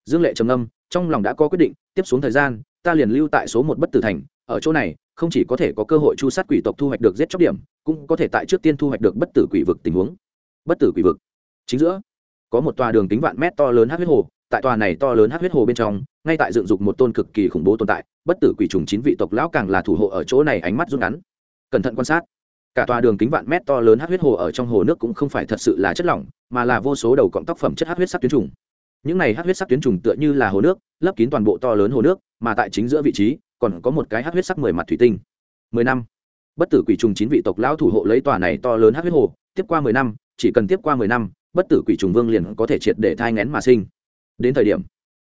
dương lệ trầm âm trong lòng đã có quyết định, tiếp xuống thời gian, ta liền lưu tại số một bất tử thành, ở chỗ này, không chỉ có thể có cơ hội chu sát quỷ tộc thu hoạch được giết chóc điểm, cũng có thể tại trước tiên thu hoạch được bất tử quỷ vực tình huống. Bất tử quỷ vực. Chính giữa, có một tòa đường tính vạn mét to lớn hát huyết hồ, tại tòa này to lớn hát huyết hồ bên trong, ngay tại dựng dục một tôn cực kỳ khủng bố tồn tại, bất tử quỷ trùng chín vị tộc lão càng là thủ hộ ở chỗ này ánh mắt rút ngắn. Cẩn thận quan sát cả tòa đường kính vạn mét to lớn hát huyết hồ ở trong hồ nước cũng không phải thật sự là chất lỏng, mà là vô số đầu cọng tóc phẩm chất hát huyết sắc tuyến trùng. Những này hát huyết sắc tuyến trùng tựa như là hồ nước, lấp kín toàn bộ to lớn hồ nước, mà tại chính giữa vị trí, còn có một cái hát huyết sắc mười mặt thủy tinh. Mười năm. Bất tử quỷ trùng chín vị tộc lão thủ hộ lấy tòa này to lớn hát huyết hồ, tiếp qua mười năm, chỉ cần tiếp qua mười năm, bất tử quỷ trùng vương liền có thể triệt để thai ngén mà sinh. Đến thời điểm,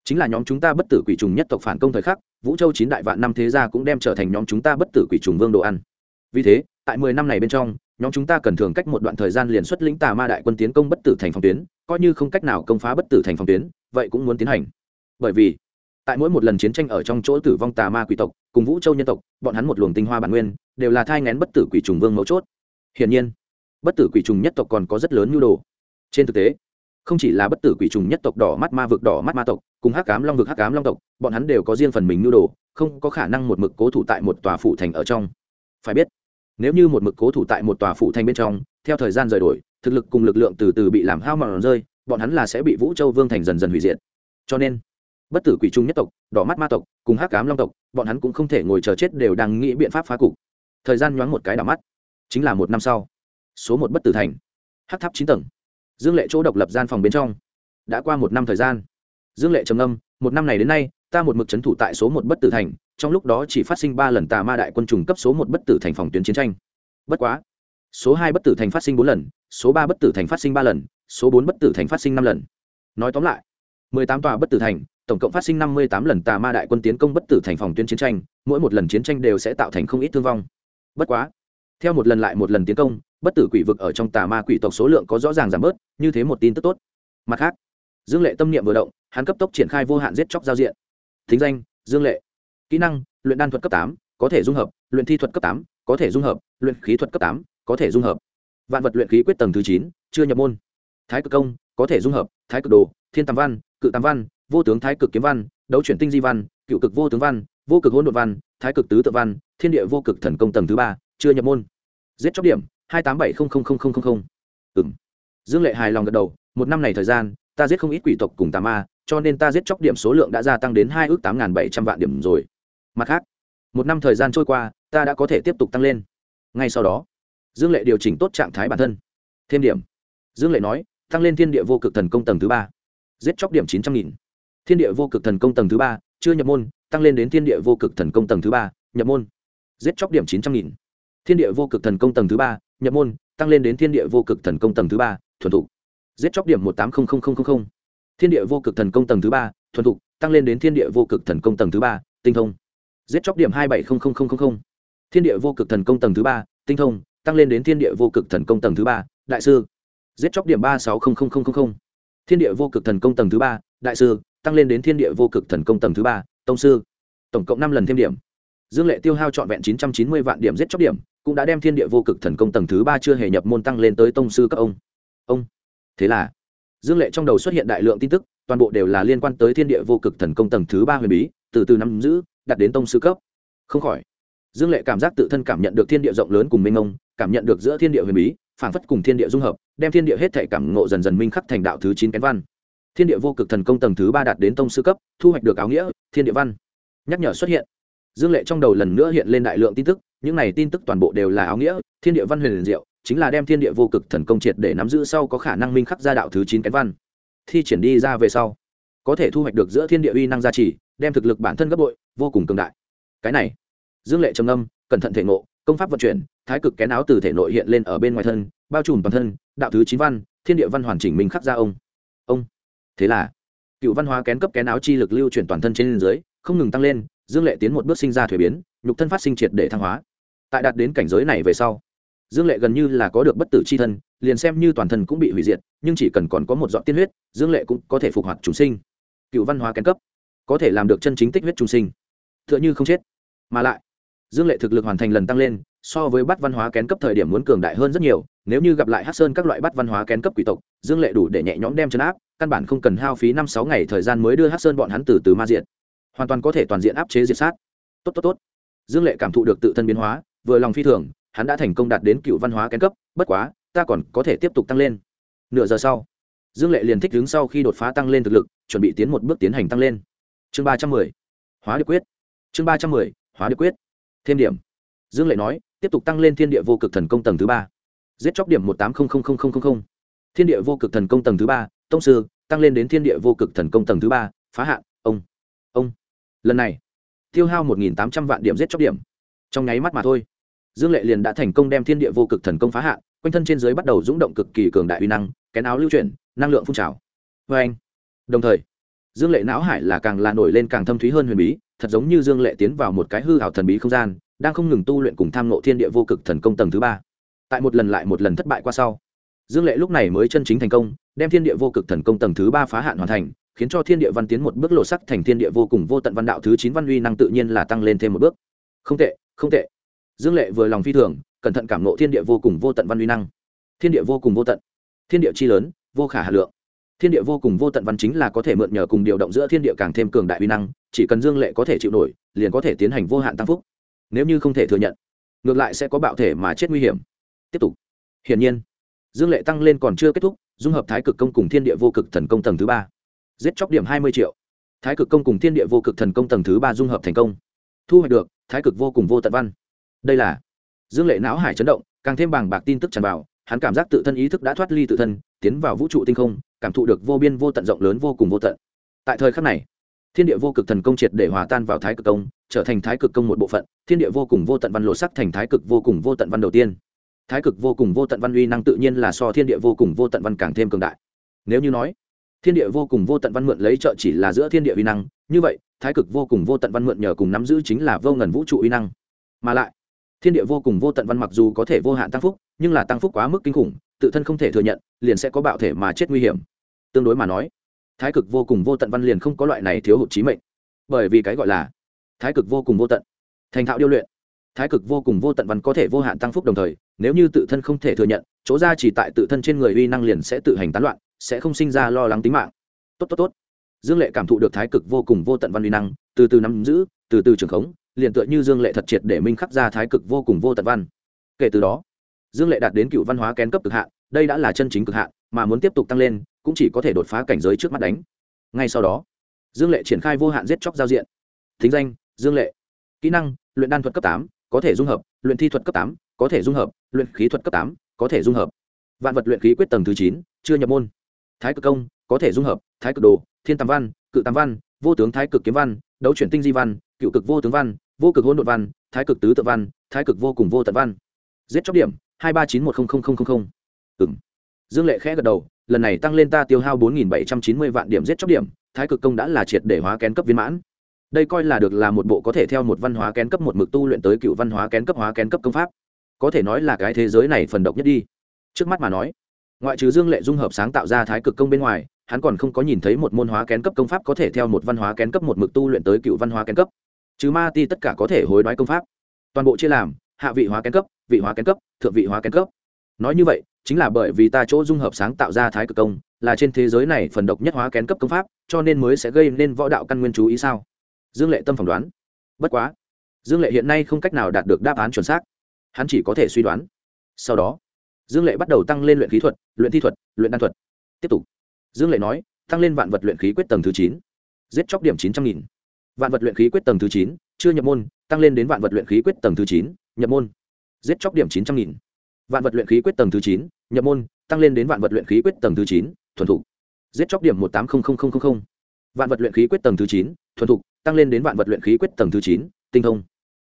chính là nhóm chúng ta bất tử quỷ trùng nhất tộc phản công thời khắc, vũ châu chín đại vạn năm thế gia cũng đem trở thành nhóm chúng ta bất tử quỷ trùng vương đồ ăn. Vì thế tại mười năm này bên trong, nhóm chúng ta cần thường cách một đoạn thời gian liền xuất lĩnh tà ma đại quân tiến công bất tử thành phòng tuyến, coi như không cách nào công phá bất tử thành phòng tuyến, vậy cũng muốn tiến hành. Bởi vì, tại mỗi một lần chiến tranh ở trong chỗ tử vong tà ma quỷ tộc, cùng vũ châu nhân tộc, bọn hắn một luồng tinh hoa bản nguyên, đều là thai ngén bất tử quỷ trùng vương mấu chốt. Hiển nhiên, bất tử quỷ trùng nhất tộc còn có rất lớn nhu đồ. Trên thực tế, không chỉ là bất tử quỷ trùng nhất tộc đỏ mắt ma vực đỏ mắt ma tộc, cùng hắc cám long vực hắc cám long tộc, bọn hắn đều có riêng phần mình nhu đồ, không có khả năng một mực cố thủ tại một tòa phủ thành ở trong. Phải biết nếu như một mực cố thủ tại một tòa phủ thành bên trong, theo thời gian rời đổi, thực lực cùng lực lượng từ từ bị làm hao mòn rơi, bọn hắn là sẽ bị vũ châu vương thành dần dần hủy diệt. Cho nên, bất tử quỷ trung nhất tộc, đỏ mắt ma tộc, cùng hắc cám long tộc, bọn hắn cũng không thể ngồi chờ chết đều đang nghĩ biện pháp phá cục. Thời gian nhoáng một cái đỏ mắt. Chính là một năm sau, số một bất tử thành. Hắc tháp chín tầng. Dương lệ chỗ độc lập gian phòng bên trong. Đã qua một năm thời gian. Dương lệ trầm âm một năm này đến nay, ta một mực c h ấ n thủ tại số một bất tử thành trong lúc đó chỉ phát sinh ba lần tà ma đại quân trùng cấp số một bất tử thành phòng tuyến chiến tranh. Bất quá, số hai bất tử thành phát sinh bốn lần, số ba bất tử thành phát sinh ba lần, số bốn bất tử thành phát sinh năm lần. Nói tóm lại, mười tám tòa bất tử thành, tổng cộng phát sinh năm mươi tám lần tà ma đại quân tiến công bất tử thành phòng tuyến chiến tranh, mỗi một lần chiến tranh đều sẽ tạo thành không ít thương vong. Bất quá, theo một lần lại một lần tiến công, bất tử quỷ vực ở trong tà ma quỷ tộc số lượng có rõ ràng giảm bớt, như thế một tin tức tốt. Mặt khác, dương lệ tâm niệm vừa động, hắn cấp tốc triển khai vô hạn giết chóc giao diện. Thính danh, dương lệ kỹ năng, luyện đan thuật cấp tám, có thể dung hợp, luyện thi thuật cấp tám, có thể dung hợp, luyện khí thuật cấp tám, có thể dung hợp. Vạn vật luyện khí quyết tầng thứ chín, chưa nhập môn. Thái cực công, có thể dung hợp, thái cực đồ, thiên tam văn, cự tam văn, vô tướng thái cực kiếm văn, đấu chuyển tinh di văn, cựu cực vô tướng văn, vô cực hỗn đột văn, thái cực tứ tự văn, thiên địa vô cực thần công tầng thứ ba, chưa nhập môn. Giết chóc điểm, hai tám bảy ừng dương lệ hài lòng gật đầu, một năm này thời gian, ta giết không ít quỷ tộc cùng tà ma, cho nên ta giết chóc điểm số lượng đã gia tăng đến hai ước tám bảy trăm vạn điểm rồi mặt khác, một năm thời gian trôi qua, ta đã có thể tiếp tục tăng lên. Ngay sau đó, dương lệ điều chỉnh tốt trạng thái bản thân. Thêm điểm. Dương lệ nói, tăng lên thiên địa vô cực thần công tầng thứ ba. Giết chóc điểm chín trăm nghìn. Thiên địa vô cực thần công tầng thứ ba, chưa nhập môn, tăng lên đến thiên địa vô cực thần công tầng thứ ba, nhập môn. Giết chóc điểm chín trăm nghìn. Thiên địa vô cực thần công tầng thứ ba, nhập môn, tăng lên đến thiên địa vô cực thần công tầng thứ ba, thuần thục. Giết chóc điểm một tám không không không không không. Thiên địa vô cực thần công tầng thứ ba, thuần thục, tăng lên đến thiên địa vô cực thần công tầng thứ ba, tinh thông giết chóc điểm hai bảy không không không không không. Thiên địa vô cực thần công tầng thứ ba, tinh thông, tăng lên đến thiên địa vô cực thần công tầng thứ ba, đại sư. Giết chóc điểm ba sáu không không không không không. Thiên địa vô cực thần công tầng thứ ba, đại sư, tăng lên đến thiên địa vô cực thần công tầng thứ ba, tông sư. Tổng cộng năm lần thêm điểm. Dương lệ tiêu hao trọn vẹn chín trăm chín mươi vạn điểm giết chóc điểm, cũng đã đem thiên địa vô cực thần công tầng thứ ba chưa hề nhập môn tăng lên tới tông sư các ông. Ông. Thế là, dương lệ trong đầu xuất hiện đại lượng tin tức, toàn bộ đều là liên quan tới thiên địa vô cực thần công tầng thứ ba huyền bí, từ từ nắm giữ đạt đến tông sư cấp. Không khỏi, dương lệ cảm giác tự thân cảm nhận được thiên địa rộng lớn cùng minh ông cảm nhận được giữa thiên địa huyền bí phản phất cùng thiên địa dung hợp, đem thiên địa hết thể cảm ngộ dần dần minh khắc thành đạo thứ chín kén văn. Thiên địa vô cực thần công tầng thứ ba đạt đến tông sư cấp, thu hoạch được áo nghĩa, thiên địa văn. Nhắc nhở xuất hiện. Dương lệ trong đầu lần nữa hiện lên đại lượng tin tức, những này tin tức toàn bộ đều là áo nghĩa, thiên địa văn huyền liền diệu, chính là đem thiên địa vô cực thần công triệt để nắm giữ sau có khả năng minh khắc ra đạo thứ chín kén văn. Thi triển đi ra về sau, có thể thu hoạch được giữa thiên địa uy năng gia trì, đem thực lực bản thân gấp bội vô cùng cường đại. Cái này, dương lệ trầm âm cẩn thận thể ngộ, công pháp vận chuyển, thái cực kén áo từ thể nội hiện lên ở bên ngoài thân, bao trùm toàn thân, đạo thứ chín văn, thiên địa văn hoàn chỉnh mình khắc ra ông. Ông, thế là, cựu văn hóa kén cấp kén áo chi lực lưu chuyển toàn thân trên dưới, không ngừng tăng lên, dương lệ tiến một bước sinh ra thuế biến, nhục thân phát sinh triệt để thăng hóa. Tại đạt đến cảnh giới này về sau, dương lệ gần như là có được bất tử c h i thân, liền xem như toàn thân cũng bị hủy diệt, nhưng chỉ cần còn có một dọn tiên huyết, dương lệ cũng có thể phục hoạt chúng sinh. Cựu văn hóa kén cấp, có thể làm được chân chính tích huyết chúng sinh tựa như không chết. Mà lại, dương lệ thực lực hoàn thành lần tăng lên, so với bắt văn hóa kén cấp thời điểm muốn cường đại hơn rất nhiều, nếu như gặp lại hát sơn các loại bắt văn hóa kén cấp quỷ tộc, dương lệ đủ để nhẹ nhõm đem chấn áp, căn bản không cần hao phí năm sáu ngày thời gian mới đưa hát sơn bọn hắn từ từ ma diện hoàn toàn có thể toàn diện áp chế diệt sát. Tốt tốt tốt. Dương lệ cảm thụ được tự thân biến hóa, vừa lòng phi thường, hắn đã thành công đạt đến cựu văn hóa kén cấp, bất quá, ta còn có thể tiếp tục tăng lên. Nửa giờ sau, dương lệ liền thích đứng sau khi đột phá tăng lên thực lực, chuẩn bị tiến một bước tiến hành tăng lên. Chương ba trăm mười, hóa điệp quyết chương ba trăm mười, hóa được quyết. Thêm điểm. Dương lệ nói, tiếp tục tăng lên thiên địa vô cực thần công tầng thứ ba. Giết chóc điểm một tám không thiên địa vô cực thần công tầng thứ ba, tông sư, tăng lên đến thiên địa vô cực thần công tầng thứ ba, phá hạn, ông ông. Lần này, tiêu hao một tám trăm vạn điểm giết chóc điểm. Trong nháy mắt mà thôi, dương lệ liền đã thành công đem thiên địa vô cực thần công phá hạn, quanh thân trên dưới bắt đầu rung động cực kỳ cường đại uy năng, kén áo lưu chuyển, năng lượng phun trào. Vê anh. Đồng thời, dương lệ não hải là càng là nổi lên càng thâm thúy hơn huyền bí thật giống như dương lệ tiến vào một cái hư hảo thần bí không gian, đang không ngừng tu luyện cùng tham nộ thiên địa vô cực thần công tầng thứ ba. Tại một lần lại một lần thất bại qua sau, dương lệ lúc này mới chân chính thành công, đem thiên địa vô cực thần công tầng thứ ba phá hạn hoàn thành, khiến cho thiên địa văn tiến một bước lộ sắc thành thiên địa vô cùng vô tận văn đạo thứ chín văn uy năng tự nhiên là tăng lên thêm một bước. Không tệ không tệ. Dương lệ vừa lòng phi thường, cẩn thận cảm nộ thiên địa vô cùng vô tận văn uy năng. Thiên địa vô cùng vô tận. Thiên địa chi lớn, vô khả hà lượng thiên địa vô cùng vô tận văn chính là có thể mượn nhờ cùng điều động giữa thiên địa càng thêm cường đại uy năng, chỉ cần dương lệ có thể chịu nổi, liền có thể tiến hành vô hạn tăng phúc. Nếu như không thể thừa nhận, ngược lại sẽ có bạo thể mà chết nguy hiểm. Tiếp tục. Hiển nhiên, dương lệ tăng lên còn chưa kết thúc, dung hợp thái cực công cùng thiên địa vô cực thần công tầng thứ ba. Giết chóc điểm hai mươi triệu. Thái cực công cùng thiên địa vô cực thần công tầng thứ ba dung hợp thành công. Thu hoạch được thái cực vô cùng vô tận văn. Đây là dương lệ não hải chấn động, càng thêm bàng bạc tin tức tràn vào, hắn cảm giác tự thân ý thức đã thoát ly tự thân, tiến vào vũ trụ tinh không cảm thụ được vô biên vô tận rộng lớn vô cùng vô tận. Tại thời khắc này, thiên địa vô cực thần công triệt để hòa tan vào thái cực công, trở thành thái cực công một bộ phận, thiên địa vô cùng vô tận văn lộ sắc thành thái cực vô cùng vô tận văn đầu tiên. Thái cực vô cùng vô tận văn uy năng tự nhiên là so thiên địa vô cùng vô tận văn càng thêm cường đại. Nếu như nói, thiên địa vô cùng vô tận văn mượn lấy trợ chỉ là giữa thiên địa uy năng, như vậy, thái cực vô cùng vô tận văn mượn nhờ cùng nắm giữ chính là vô ngần vũ trụ uy năng. Mà lại, thiên địa vô cùng vô tận văn mặc dù có thể vô hạn tăng phúc, nhưng là tăng phúc quá mức kinh khủng, tự thân không thể thừa nhận, liền sẽ có bạo thể mà chết nguy hiểm tương đối mà nói, thái cực vô cùng vô tận văn liền không có loại này thiếu hụt trí mệnh. Bởi vì cái gọi là thái cực vô cùng vô tận, thành thạo điêu luyện, thái cực vô cùng vô tận văn có thể vô hạn tăng phúc đồng thời, nếu như tự thân không thể thừa nhận, chỗ ra chỉ tại tự thân trên người uy năng liền sẽ tự hành tán loạn, sẽ không sinh ra lo lắng tính mạng. Tốt tốt tốt. Dương lệ cảm thụ được thái cực vô cùng vô tận văn uy năng, từ từ nắm giữ, từ từ trường khống, liền tựa như dương lệ thật triệt để minh khắc ra thái cực vô cùng vô tận văn. Kể từ đó, dương lệ đạt đến cựu văn hóa kén cấp cực hạn, đây đã là chân chính cực hạn, mà muốn tiếp tục tăng lên cũng chỉ có thể đột phá cảnh giới trước mắt đánh. Ngay sau đó, dương lệ triển khai vô hạn giết chóc giao diện. Thính danh, dương lệ. Kỹ năng, luyện đan thuật cấp tám, có thể dung hợp, luyện thi thuật cấp tám, có thể dung hợp, luyện khí thuật cấp tám, có thể dung hợp. Vạn vật luyện khí quyết tầng thứ chín, chưa nhập môn. Thái cực công, có thể dung hợp, thái cực đồ, thiên tam văn, cự tam văn, vô tướng thái cực kiếm văn, đấu chuyển tinh di văn, cựu cực vô tướng văn, vô cực hôn đột văn, thái cực tứ tự văn, thái cực vô cùng vô tận văn. Giết chóc điểm, hai ba chín một không không không không ừng dương lệ khẽ gật đầu lần này tăng lên ta tiêu hao bốn nghìn bảy trăm chín mươi vạn điểm giết chóc điểm thái cực công đã là triệt để hóa kén cấp viên mãn đây coi là được là một bộ có thể theo một văn hóa kén cấp một mực tu luyện tới cựu văn hóa kén cấp hóa kén cấp công pháp có thể nói là cái thế giới này phần độc nhất đi trước mắt mà nói ngoại trừ dương lệ dung hợp sáng tạo ra thái cực công bên ngoài hắn còn không có nhìn thấy một môn hóa kén cấp công pháp có thể theo một văn hóa kén cấp một mực tu luyện tới cựu văn hóa kén cấp chứ ma ti tất cả có thể hối đoái công pháp toàn bộ chia làm hạ vị hóa kén cấp vị hóa kén cấp thượng vị hóa kén cấp nói như vậy chính là bởi vì ta chỗ dung hợp sáng tạo ra thái cực công, là trên thế giới này phần độc nhất hóa kén cấp công pháp, cho nên mới sẽ gây nên võ đạo căn nguyên chú ý sao? Dương lệ tâm phỏng đoán. Bất quá, dương lệ hiện nay không cách nào đạt được đáp án chuẩn xác. Hắn chỉ có thể suy đoán. Sau đó, dương lệ bắt đầu tăng lên luyện khí thuật, luyện thi thuật, luyện đan thuật. Tiếp tục. Dương lệ nói, tăng lên vạn vật luyện khí quyết tầng thứ chín. Giết chóc điểm chín trăm nghìn. Vạn vật luyện khí quyết tầng thứ chín, chưa nhập môn, tăng lên đến vạn vật luyện khí quyết tầng thứ chín, nhập môn. Giết chóc điểm chín trăm nghìn vạn vật luyện khí quyết tầng thứ chín, nhập môn, tăng lên đến vạn vật luyện khí quyết tầng thứ chín, thuần thục. Giết chóc điểm một tám mươi vạn vật luyện khí quyết tầng thứ chín, thuần thục, tăng lên đến vạn vật luyện khí quyết tầng thứ chín, tinh thông.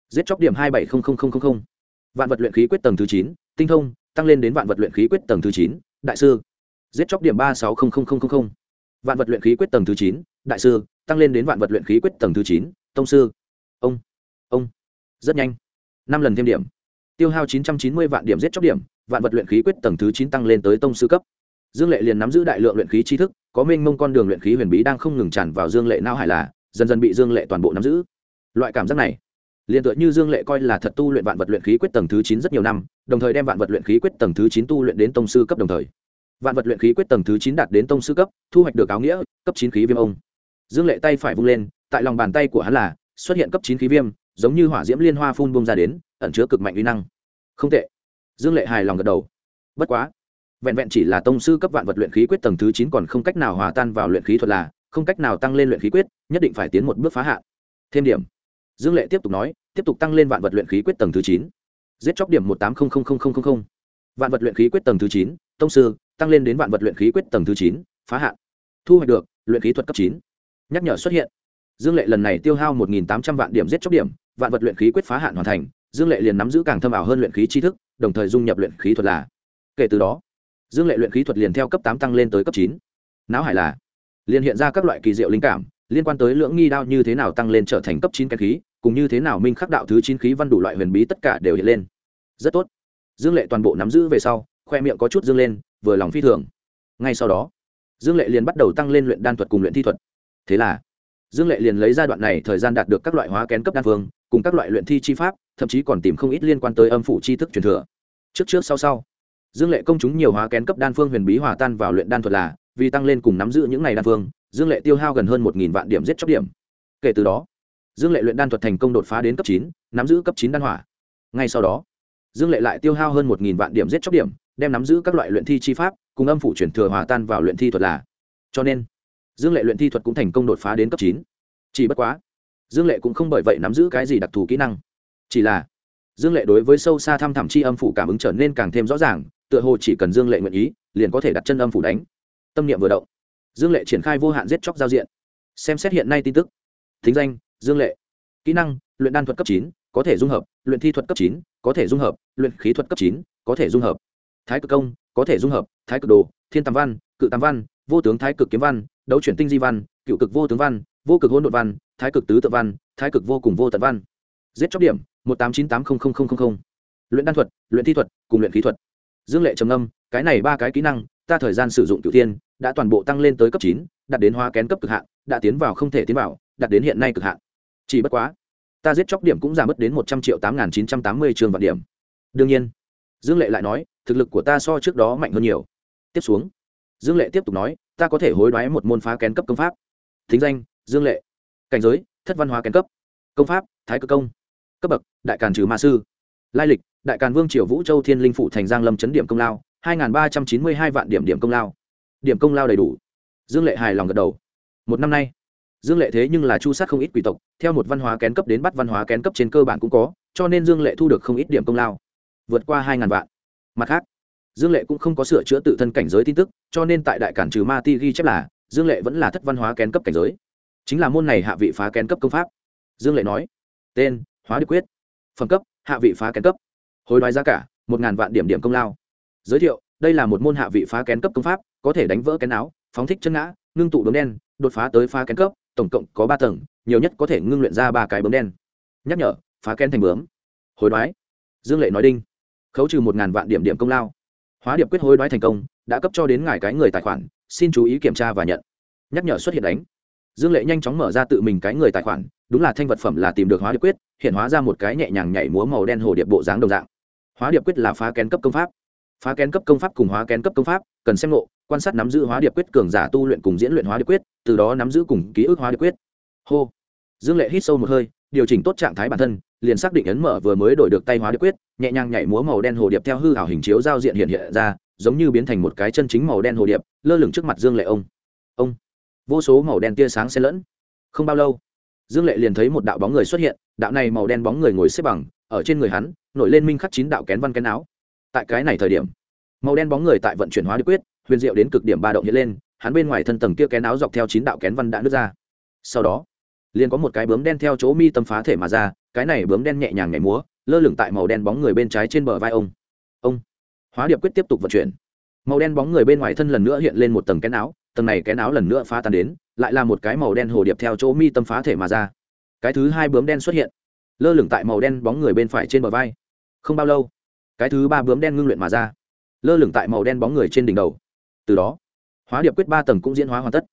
Giết chóc điểm hai bảy vạn vật luyện khí quyết tầng thứ chín, tinh thông, tăng lên đến vạn vật luyện khí quyết tầng thứ chín, đại sư. Giết chóc điểm ba sáu vạn vật luyện khí quyết tầng thứ chín, đại sư, tăng lên đến vạn vật luyện khí quyết tầng thứ chín, tông sư. Ông ông. Rất nhanh. Năm lần thêm điểm tiêu hao chín trăm chín mươi vạn điểm giết chóc điểm, vạn vật luyện khí quyết tầng thứ chín tăng lên tới tông sư cấp. Dương lệ liền nắm giữ đại lượng luyện khí tri thức, có mênh mông con đường luyện khí huyền bí đang không ngừng tràn vào dương lệ não hải là, dần dần bị dương lệ toàn bộ nắm giữ. Loại cảm giác này, liền tựa như dương lệ coi là thật tu luyện vạn vật luyện khí quyết tầng thứ chín rất nhiều năm, đồng thời đem vạn vật luyện khí quyết tầng thứ chín tu luyện đến tông sư cấp đồng thời. Vạn vật luyện khí quyết tầng thứ chín đạt đến tông sư cấp, thu hoạch được áo nghĩa, cấp chín khí viêm ông. Dương lệ tay phải vung lên, tại lòng bàn tay của hắn là, xuất hiện cấp chín khí viêm, giống như hỏa diễm liên hoa phun bông ra đến ẩn chứa cực mạnh uy năng. Không tệ. Dương lệ hài lòng gật đầu. Bất quá, vẹn vẹn chỉ là tông sư cấp vạn vật luyện khí quyết tầng thứ chín còn không cách nào hòa tan vào luyện khí thuật là, không cách nào tăng lên luyện khí quyết, nhất định phải tiến một bước phá hạn. Thêm điểm. Dương lệ tiếp tục nói, tiếp tục tăng lên vạn vật luyện khí quyết tầng thứ chín. Giết chóc điểm một tám trăm vạn vật luyện khí quyết tầng thứ chín, tông sư, tăng lên đến vạn vật luyện khí quyết tầng thứ chín, phá hạn. Thu hoạch được, luyện khí thuật cấp chín. Nhắc nhở xuất hiện. Dương lệ lần này tiêu hao một tám trăm vạn điểm giết chóc điểm, vạn vật luyện khí quyết phá hạn hoàn thành dương lệ liền nắm giữ càng thâm ảo hơn luyện khí tri thức, đồng thời dung nhập luyện khí thuật là. Kể từ đó, dương lệ luyện khí thuật liền theo cấp tám tăng lên tới cấp chín. Não hải là, liền hiện ra các loại kỳ diệu linh cảm, liên quan tới lưỡng nghi đao như thế nào tăng lên trở thành cấp chín cái khí, cùng như thế nào minh khắc đạo thứ chín khí văn đủ loại huyền bí tất cả đều hiện lên. Rất tốt. Dương lệ toàn bộ nắm giữ về sau, khoe miệng có chút dương lên, vừa lòng phi thường. Ngay sau đó, dương lệ liền bắt đầu tăng lên luyện đan thuật cùng luyện thi thuật. Thế là, dương lệ liền lấy giai đoạn này thời gian đạt được các loại hóa kén cấp đan phương, cùng các loại luyện thi chi pháp thậm chí còn tìm không ít liên quan tới âm phủ chi thức truyền thừa. Trước trước sau sau, dương lệ công chúng nhiều hóa kén cấp đan phương huyền bí hòa tan vào luyện đan thuật là, vì tăng lên cùng nắm giữ những này đan phương, dương lệ tiêu hao gần hơn một vạn điểm giết chóc điểm. Kể từ đó, dương lệ luyện đan thuật thành công đột phá đến cấp chín, nắm giữ cấp chín đan hỏa. Ngay sau đó, dương lệ lại tiêu hao hơn một vạn điểm giết chóc điểm, đem nắm giữ các loại luyện thi chi pháp cùng âm phủ chuyển thừa hòa tan vào luyện thi thuật là. Cho nên, dương lệ luyện thi thuật cũng thành công đột phá đến cấp chín. Chỉ bất quá, dương lệ cũng không bởi vậy nắm giữ cái gì đặc thù kỹ năng chỉ là, dương lệ đối với sâu xa thăm thẳm chi âm phủ cảm ứng trở nên càng thêm rõ ràng, tựa hồ chỉ cần dương lệ nguyện ý, liền có thể đặt chân âm phủ đánh. Tâm niệm vừa động, dương lệ triển khai vô hạn giết chóc giao diện. Xem xét hiện nay tin tức. Thính danh, dương lệ. Kỹ năng, luyện đan thuật cấp chín, có thể dung hợp, luyện thi thuật cấp chín, có thể dung hợp, luyện khí thuật cấp chín, có thể dung hợp. Thái cực công, có thể dung hợp, thái cực đồ, thiên tam văn, cự tam văn, vô tướng thái cực kiếm văn, đấu chuyển tinh di văn, cựu cực vô tướng văn, vô cực hỗn độn văn, thái cực tứ tự văn, thái cực vô cùng vô tận văn. Giết chóc điểm một tám chín tám không không không không không. Luyện đan thuật, luyện thi thuật, cùng luyện khí thuật. Dương lệ trầm âm cái này ba cái kỹ năng, ta thời gian sử dụng cựu thiên, đã toàn bộ tăng lên tới cấp chín, đạt đến hóa kén cấp cực hạn, đã tiến vào không thể tiến vào, đạt đến hiện nay cực hạn. Chỉ bất quá, ta giết chóc điểm cũng giảm mất đến một trăm triệu tám nghìn chín trăm tám mươi trường vạn điểm. Đương nhiên, dương lệ lại nói, thực lực của ta so trước đó mạnh hơn nhiều. Tiếp xuống, dương lệ tiếp tục nói, ta có thể hối đoái một môn phá kén cấp công pháp. Thính danh, dương lệ. Cảnh giới, thất văn hóa kén cấp. Công pháp, thái cực công cấp bậc, đại càn trừ ma sư. Lai lịch, đại càn vương triều vũ châu thiên linh phụ thành giang lâm chấn điểm công lao, hai ba trăm chín mươi hai vạn điểm điểm công lao. Điểm công lao đầy đủ. Dương lệ hài lòng gật đầu. Một năm nay, dương lệ thế nhưng là chu sát không ít quỷ tộc, theo một văn hóa kén cấp đến bắt văn hóa kén cấp trên cơ bản cũng có, cho nên dương lệ thu được không ít điểm công lao. Vượt qua hai ngàn vạn. Mặt khác, dương lệ cũng không có sửa chữa tự thân cảnh giới tin tức, cho nên tại đại cản trừ ma ti ghi chép là, dương lệ vẫn là thất văn hóa kén cấp cảnh giới. Chính là môn này hạ vị phá kén cấp công pháp. Dương lệ nói, tên hóa được quyết. Phẩm cấp, hạ vị phá kén cấp. Hối đoái giá cả, một ngàn vạn điểm điểm công lao. Giới thiệu, đây là một môn hạ vị phá kén cấp công pháp, có thể đánh vỡ kén áo, phóng thích chân ngã, ngưng tụ bướm đen, đột phá tới phá kén cấp, tổng cộng có ba tầng, nhiều nhất có thể ngưng luyện ra ba cái bướm đen. Nhắc nhở, phá kén thành bướm. Hối đoái. Dương lệ nói đinh. Khấu trừ một ngàn vạn điểm điểm công lao. Hóa điệp quyết hối đoái thành công, đã cấp cho đến ngài cái người tài khoản, xin chú ý kiểm tra và nhận. Nhắc nhở xuất hiện đánh. Dương lệ nhanh chóng mở ra tự mình cái người tài khoản, đúng là thanh vật phẩm là tìm được hóa điệp quyết hiện hóa ra một cái nhẹ nhàng nhảy múa màu đen hồ điệp bộ dáng đồng dạng. Hóa điệp quyết là phá kén cấp công pháp. Phá kén cấp công pháp cùng hóa kén cấp công pháp, cần xem nộ quan sát nắm giữ hóa điệp quyết cường giả tu luyện cùng diễn luyện hóa điệp quyết, từ đó nắm giữ cùng ký ức hóa điệp quyết. Hô. Dương lệ hít sâu một hơi, điều chỉnh tốt trạng thái bản thân, liền xác định ấn mở vừa mới đổi được tay hóa điệp quyết, nhẹ nhàng nhảy múa màu đen hồ điệp theo hư hảo hình chiếu giao diện hiện hiện ra, giống như biến thành một cái chân chính màu đen hồ điệp, lơ lửng trước mặt dương lệ ông. Ông. Vô số màu đen tia sáng xen lẫn. Không bao lâu dương lệ liền thấy một đạo bóng người xuất hiện, đạo này màu đen bóng người ngồi xếp bằng, ở trên người hắn, nổi lên minh khắc chín đạo kén văn kén áo. Tại cái này thời điểm, màu đen bóng người tại vận chuyển hóa điệp quyết, huyền diệu đến cực điểm ba động hiện lên, hắn bên ngoài thân tầng kia kén áo dọc theo chín đạo kén văn đã nứt ra. Sau đó, liền có một cái bướm đen theo chỗ mi tâm phá thể mà ra, cái này bướm đen nhẹ nhàng nhảy múa, lơ lửng tại màu đen bóng người bên trái trên bờ vai ông. Ông, hóa điệp quyết tiếp tục vận chuyển. Màu đen bóng người bên ngoài thân lần nữa hiện lên một tầng kén áo, tầng này kén áo lần nữa phá tan đến lại là một cái màu đen hồ điệp theo chỗ mi tâm phá thể mà ra. Cái thứ hai bướm đen xuất hiện, lơ lửng tại màu đen bóng người bên phải trên bờ vai. Không bao lâu, cái thứ ba bướm đen ngưng luyện mà ra, lơ lửng tại màu đen bóng người trên đỉnh đầu. Từ đó, hóa điệp quyết ba tầng cũng diễn hóa hoàn tất.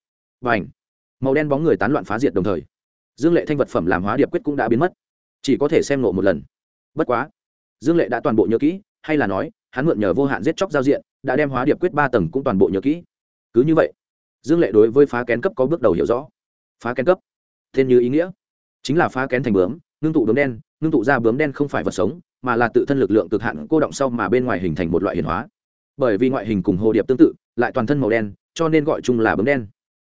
Và ảnh màu đen bóng người tán loạn phá diệt đồng thời, dương lệ thanh vật phẩm làm hóa điệp quyết cũng đã biến mất. Chỉ có thể xem nộ một lần. Bất quá, dương lệ đã toàn bộ nhớ kỹ, hay là nói, hắn mượn nhờ vô hạn giết chóc giao diện, đã đem hóa điệp quyết ba tầng cũng toàn bộ nhớ kỹ. Cứ như vậy dương lệ đối với phá kén cấp có bước đầu hiểu rõ. Phá kén cấp? Tên như ý nghĩa. Chính là phá kén thành bướm, ngưng tụ bướm đen, ngưng tụ ra bướm đen không phải vật sống, mà là tự thân lực lượng cực hạn cô động sau mà bên ngoài hình thành một loại hiền hóa. Bởi vì ngoại hình cùng hồ điệp tương tự, lại toàn thân màu đen, cho nên gọi chung là bướm đen.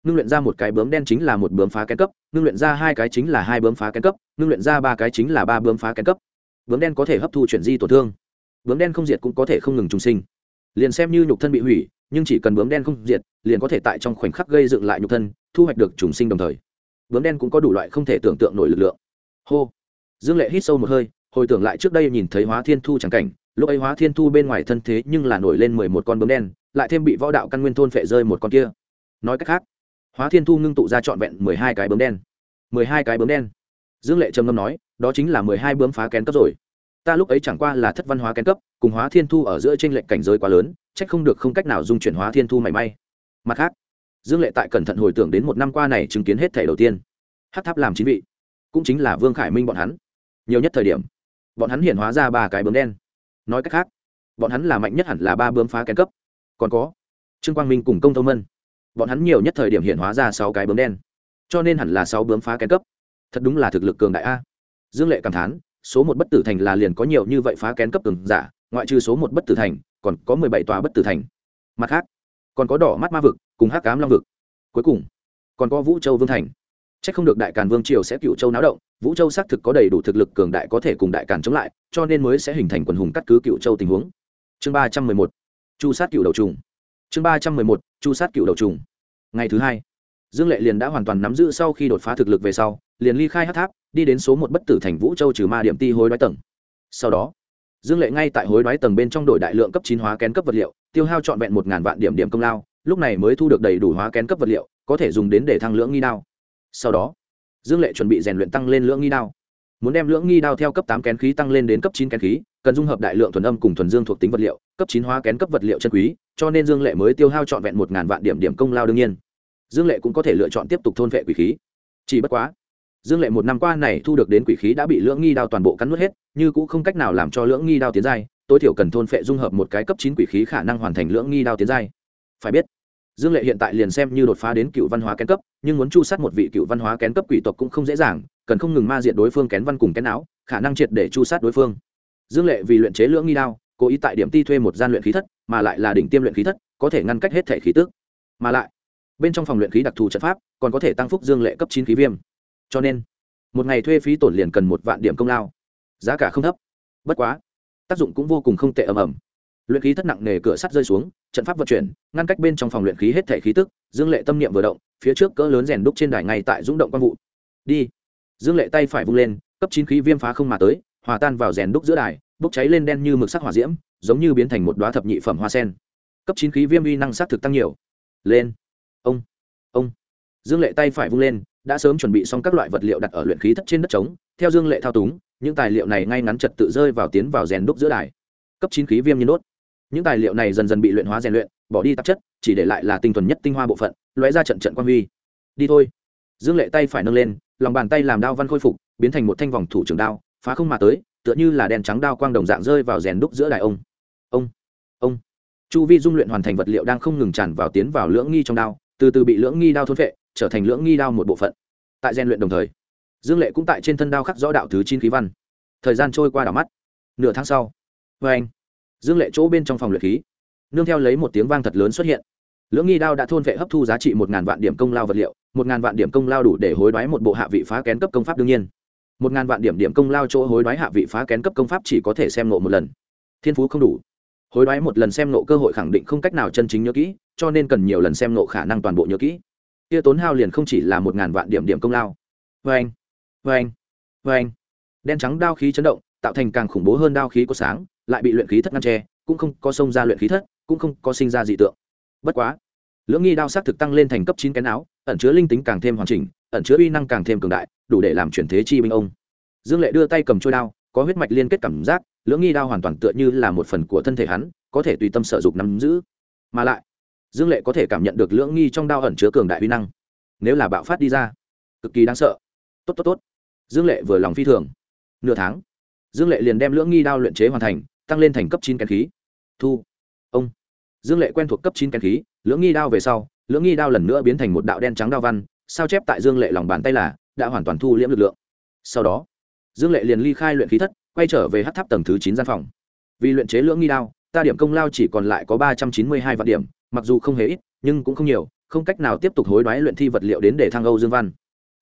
Ngưng luyện ra một cái bướm đen chính là một bướm phá kén cấp, ngưng luyện ra hai cái chính là hai bướm phá kén cấp, ngưng luyện ra ba cái chính là ba bướm phá kén cấp. Bướm đen có thể hấp thu chuyển di tổn thương. Bướm đen không diệt cũng có thể không ngừng trùng sinh. Liền xem như nhục thân bị hủy nhưng chỉ cần bướm đen không diệt, liền có thể tại trong khoảnh khắc gây dựng lại nhục thân, thu hoạch được trùng sinh đồng thời. Bướm đen cũng có đủ loại không thể tưởng tượng nổi lực lượng. Hô. Dương lệ hít sâu một hơi, hồi tưởng lại trước đây nhìn thấy hóa thiên thu chẳng cảnh, lúc ấy hóa thiên thu bên ngoài thân thế nhưng là nổi lên mười một con bướm đen, lại thêm bị võ đạo căn nguyên thôn phệ rơi một con kia. Nói cách khác, hóa thiên thu ngưng tụ ra trọn vẹn mười hai cái bướm đen. Mười hai cái bướm đen. Dương lệ trầm ngâm nói, đó chính là mười hai bướm phá kén cấp rồi ta lúc ấy chẳng qua là thất văn hóa kén cấp, cùng hóa thiên thu ở giữa t r ê n lệch cảnh giới quá lớn c h ắ c không được không cách nào dung chuyển hóa thiên thu mảy may. Mặt khác, dương lệ tại cẩn thận hồi tưởng đến một năm qua này chứng kiến hết thể đầu tiên. Hát tháp làm chín vị, cũng chính là vương khải minh bọn hắn. Nhiều nhất thời điểm, bọn hắn hiện hóa ra ba cái bướm đen. Nói cách khác, bọn hắn là mạnh nhất hẳn là ba bướm phá kén cấp. Còn có, trương quang minh cùng công thông mân, bọn hắn nhiều nhất thời điểm hiện hóa ra sáu cái bướm đen. Cho nên hẳn là sáu bướm phá kén cấp. Thật đúng là thực lực cường đại a. Dương lệ cảm thán số một bất tử thành là liền có nhiều như vậy phá kén cấp từng giả, ngoại trừ số một bất tử thành, còn có mười bảy tòa bất tử thành. Mặt khác, còn có đỏ mắt ma vực cùng hắc cám long vực. Cuối cùng, còn có vũ châu vương thành. C h ắ c không được đại càn vương triều sẽ cựu châu náo động, vũ châu xác thực có đầy đủ thực lực cường đại có thể cùng đại càn chống lại, cho nên mới sẽ hình thành quần hùng cắt cứ cựu châu tình huống. Chương ba trăm mười một, chu sát cựu đầu trùng. Chương ba trăm mười một, chu sát cựu đầu trùng. Ngày thứ hai dương lệ liền đã hoàn toàn nắm giữ sau khi đột phá thực lực về sau, liền ly khai hát tháp, đi đến số một bất tử thành vũ châu trừ ma điểm ti hối đoái tầng. Sau đó, dương lệ ngay tại hối đoái tầng bên trong đổi đại lượng cấp chín hóa kén cấp vật liệu, tiêu hao trọn vẹn một ngàn vạn điểm điểm công lao, lúc này mới thu được đầy đủ hóa kén cấp vật liệu, có thể dùng đến để thăng lưỡng nghi đao. Sau đó, dương lệ chuẩn bị rèn luyện tăng lên lưỡng nghi đao. Muốn đem lưỡng nghi đao theo cấp tám kén khí tăng lên đến cấp chín kén khí, cần dung hợp đại lượng thuần âm cùng thuần dương thuộc tính vật liệu, cấp chín hóa kén cấp vật liệu chân quý, cho nên dương lệ mới tiêu hao trọn vẹn một ngàn vạn điểm điểm công lao đương nhiên dương lệ cũng có thể lựa chọn tiếp tục thôn vệ quỷ khí. Chỉ bất quá, dương lệ một năm qua này thu được đến quỷ khí đã bị lưỡng nghi đao toàn bộ cắn nuốt hết, như cũng không cách nào làm cho lưỡng nghi đao tiến giai, tối thiểu cần thôn phệ dung hợp một cái cấp chín quỷ khí khả năng hoàn thành lưỡng nghi đao tiến giai. Phải biết, dương lệ hiện tại liền xem như đột phá đến cựu văn hóa kén cấp, nhưng muốn chu sát một vị cựu văn hóa kén cấp quỷ tộc cũng không dễ dàng, cần không ngừng ma diện đối phương kén văn cùng kén áo khả năng triệt để chu sát đối phương. Dương lệ vì luyện chế lưỡng nghi đao, cố ý tại điểm ti thuê một gian luyện khí thất, mà lại là đỉnh tiêm luyện khí thất, có thể ngăn cách hết thể khí tước mà lại bên trong phòng luyện khí đặc thù trận pháp, còn có thể tăng phúc dương lệ cấp chín khí viêm. Cho nên, một ngày thuê phí tổn liền cần một vạn điểm công lao. Giá cả không thấp. Bất quá, tác dụng cũng vô cùng không tệ ầm ầm. Luyện khí thất nặng nề cửa sắt rơi xuống, trận pháp vận chuyển, ngăn cách bên trong phòng luyện khí hết thể khí tức, dương lệ tâm niệm vừa động, phía trước cỡ lớn rèn đúc trên đài ngay tại rung động quang vụ. Đi. Dương lệ tay phải vung lên, cấp chín khí viêm phá không mà tới, hòa tan vào rèn đúc giữa đài, bốc cháy lên đen như mực sắc hỏa diễm, giống như biến thành một đoá thập nhị phẩm hoa sen. Cấp chín khí viêm uy năng s á t thực tăng nhiều. Lên ông ông. Dương lệ tay phải vung lên, đã sớm chuẩn bị xong các loại vật liệu đặt ở luyện khí thất trên đất trống. Theo dương lệ thao túng, những tài liệu này ngay ngắn trật tự rơi vào tiến vào rèn đúc giữa đài. Cấp chín khí viêm nhiên đốt. Những tài liệu này dần dần bị luyện hóa rèn luyện, bỏ đi tạp chất, chỉ để lại là tinh thuần nhất tinh hoa bộ phận, lóe ra trận trận quan huy. Đi thôi. Dương lệ tay phải nâng lên, lòng bàn tay làm đao văn khôi phục, biến thành một thanh vòng thủ trưởng đao, phá không mà tới, tựa như là đèn trắng đao quang đồng dạng rơi vào rèn đúc giữa đài ông. Ông ông. Chu vi dung luyện hoàn thành vật liệu đang không ngừng tràn vào tiến vào lưỡng nghi trong đao từ từ bị lưỡng nghi đao thôn vệ trở thành lưỡng nghi đao một bộ phận. Tại rèn luyện đồng thời, dương lệ cũng tại trên thân đao khắc rõ đạo thứ chín khí văn. Thời gian trôi qua đảo mắt. Nửa tháng sau vê anh. Dương lệ chỗ bên trong phòng luyện khí, nương theo lấy một tiếng vang thật lớn xuất hiện. Lưỡng nghi đao đã thôn vệ hấp thu giá trị một ngàn vạn điểm công lao vật liệu, một ngàn vạn điểm công lao đủ để hối đoái một bộ hạ vị phá kén cấp công pháp đương nhiên. Một ngàn vạn điểm điểm công lao chỗ hối đoái hạ vị phá kén cấp công pháp chỉ có thể xem nộ một lần. Thiên phú không đủ hối đoái một lần xem nộ cơ hội khẳng định không cách nào chân chính nhớ kỹ, cho nên cần nhiều lần xem nộ khả năng toàn bộ nhớ kỹ. Kia tốn hao liền không chỉ là một ngàn vạn điểm điểm công lao. Vê anh vê anh vê anh đen trắng đao khí chấn động, tạo thành càng khủng bố hơn đao khí của sáng, lại bị luyện khí thất ngăn tre cũng không có sông ra luyện khí thất, cũng không có sinh ra dị tượng. Bất quá, lưỡng nghi đao s á c thực tăng lên thành cấp chín kén áo, ẩn chứa linh tính càng thêm hoàn chỉnh, ẩn chứa uy năng càng thêm cường đại, đủ để làm chuyển thế chi binh ông. Dương lệ đưa tay cầm trôi đao, có huyết mạch liên kết cảm giác lưỡng nghi đao hoàn toàn tựa như là một phần của thân thể hắn, có thể tùy tâm sở dục nắm giữ. Mà lại, dương lệ có thể cảm nhận được lưỡng nghi trong đao ẩn chứa cường đại huy năng. Nếu là bạo phát đi ra, cực kỳ đáng sợ. Tốt tốt tốt. Dương lệ vừa lòng phi thường. Nửa tháng, dương lệ liền đem lưỡng nghi đao luyện chế hoàn thành, tăng lên thành cấp chín kén khí. Thu, ông. Dương lệ quen thuộc cấp chín kén khí, lưỡng nghi đao về sau, lưỡng nghi đao lần nữa biến thành một đạo đen trắng đao văn, sao chép tại dương lệ lòng bàn tay là, đã hoàn toàn thu liễm lực lượng. Sau đó, dương lệ liền ly khai luyện khí thất quay trở về hát tháp tầng thứ chín gian phòng. Vì luyện chế lưỡng nghi đao, ta điểm công lao chỉ còn lại có ba trăm chín mươi hai vạn điểm, mặc dù không hề ít, nhưng cũng không nhiều, không cách nào tiếp tục hối đoái luyện thi vật liệu đến để thăng âu dương văn.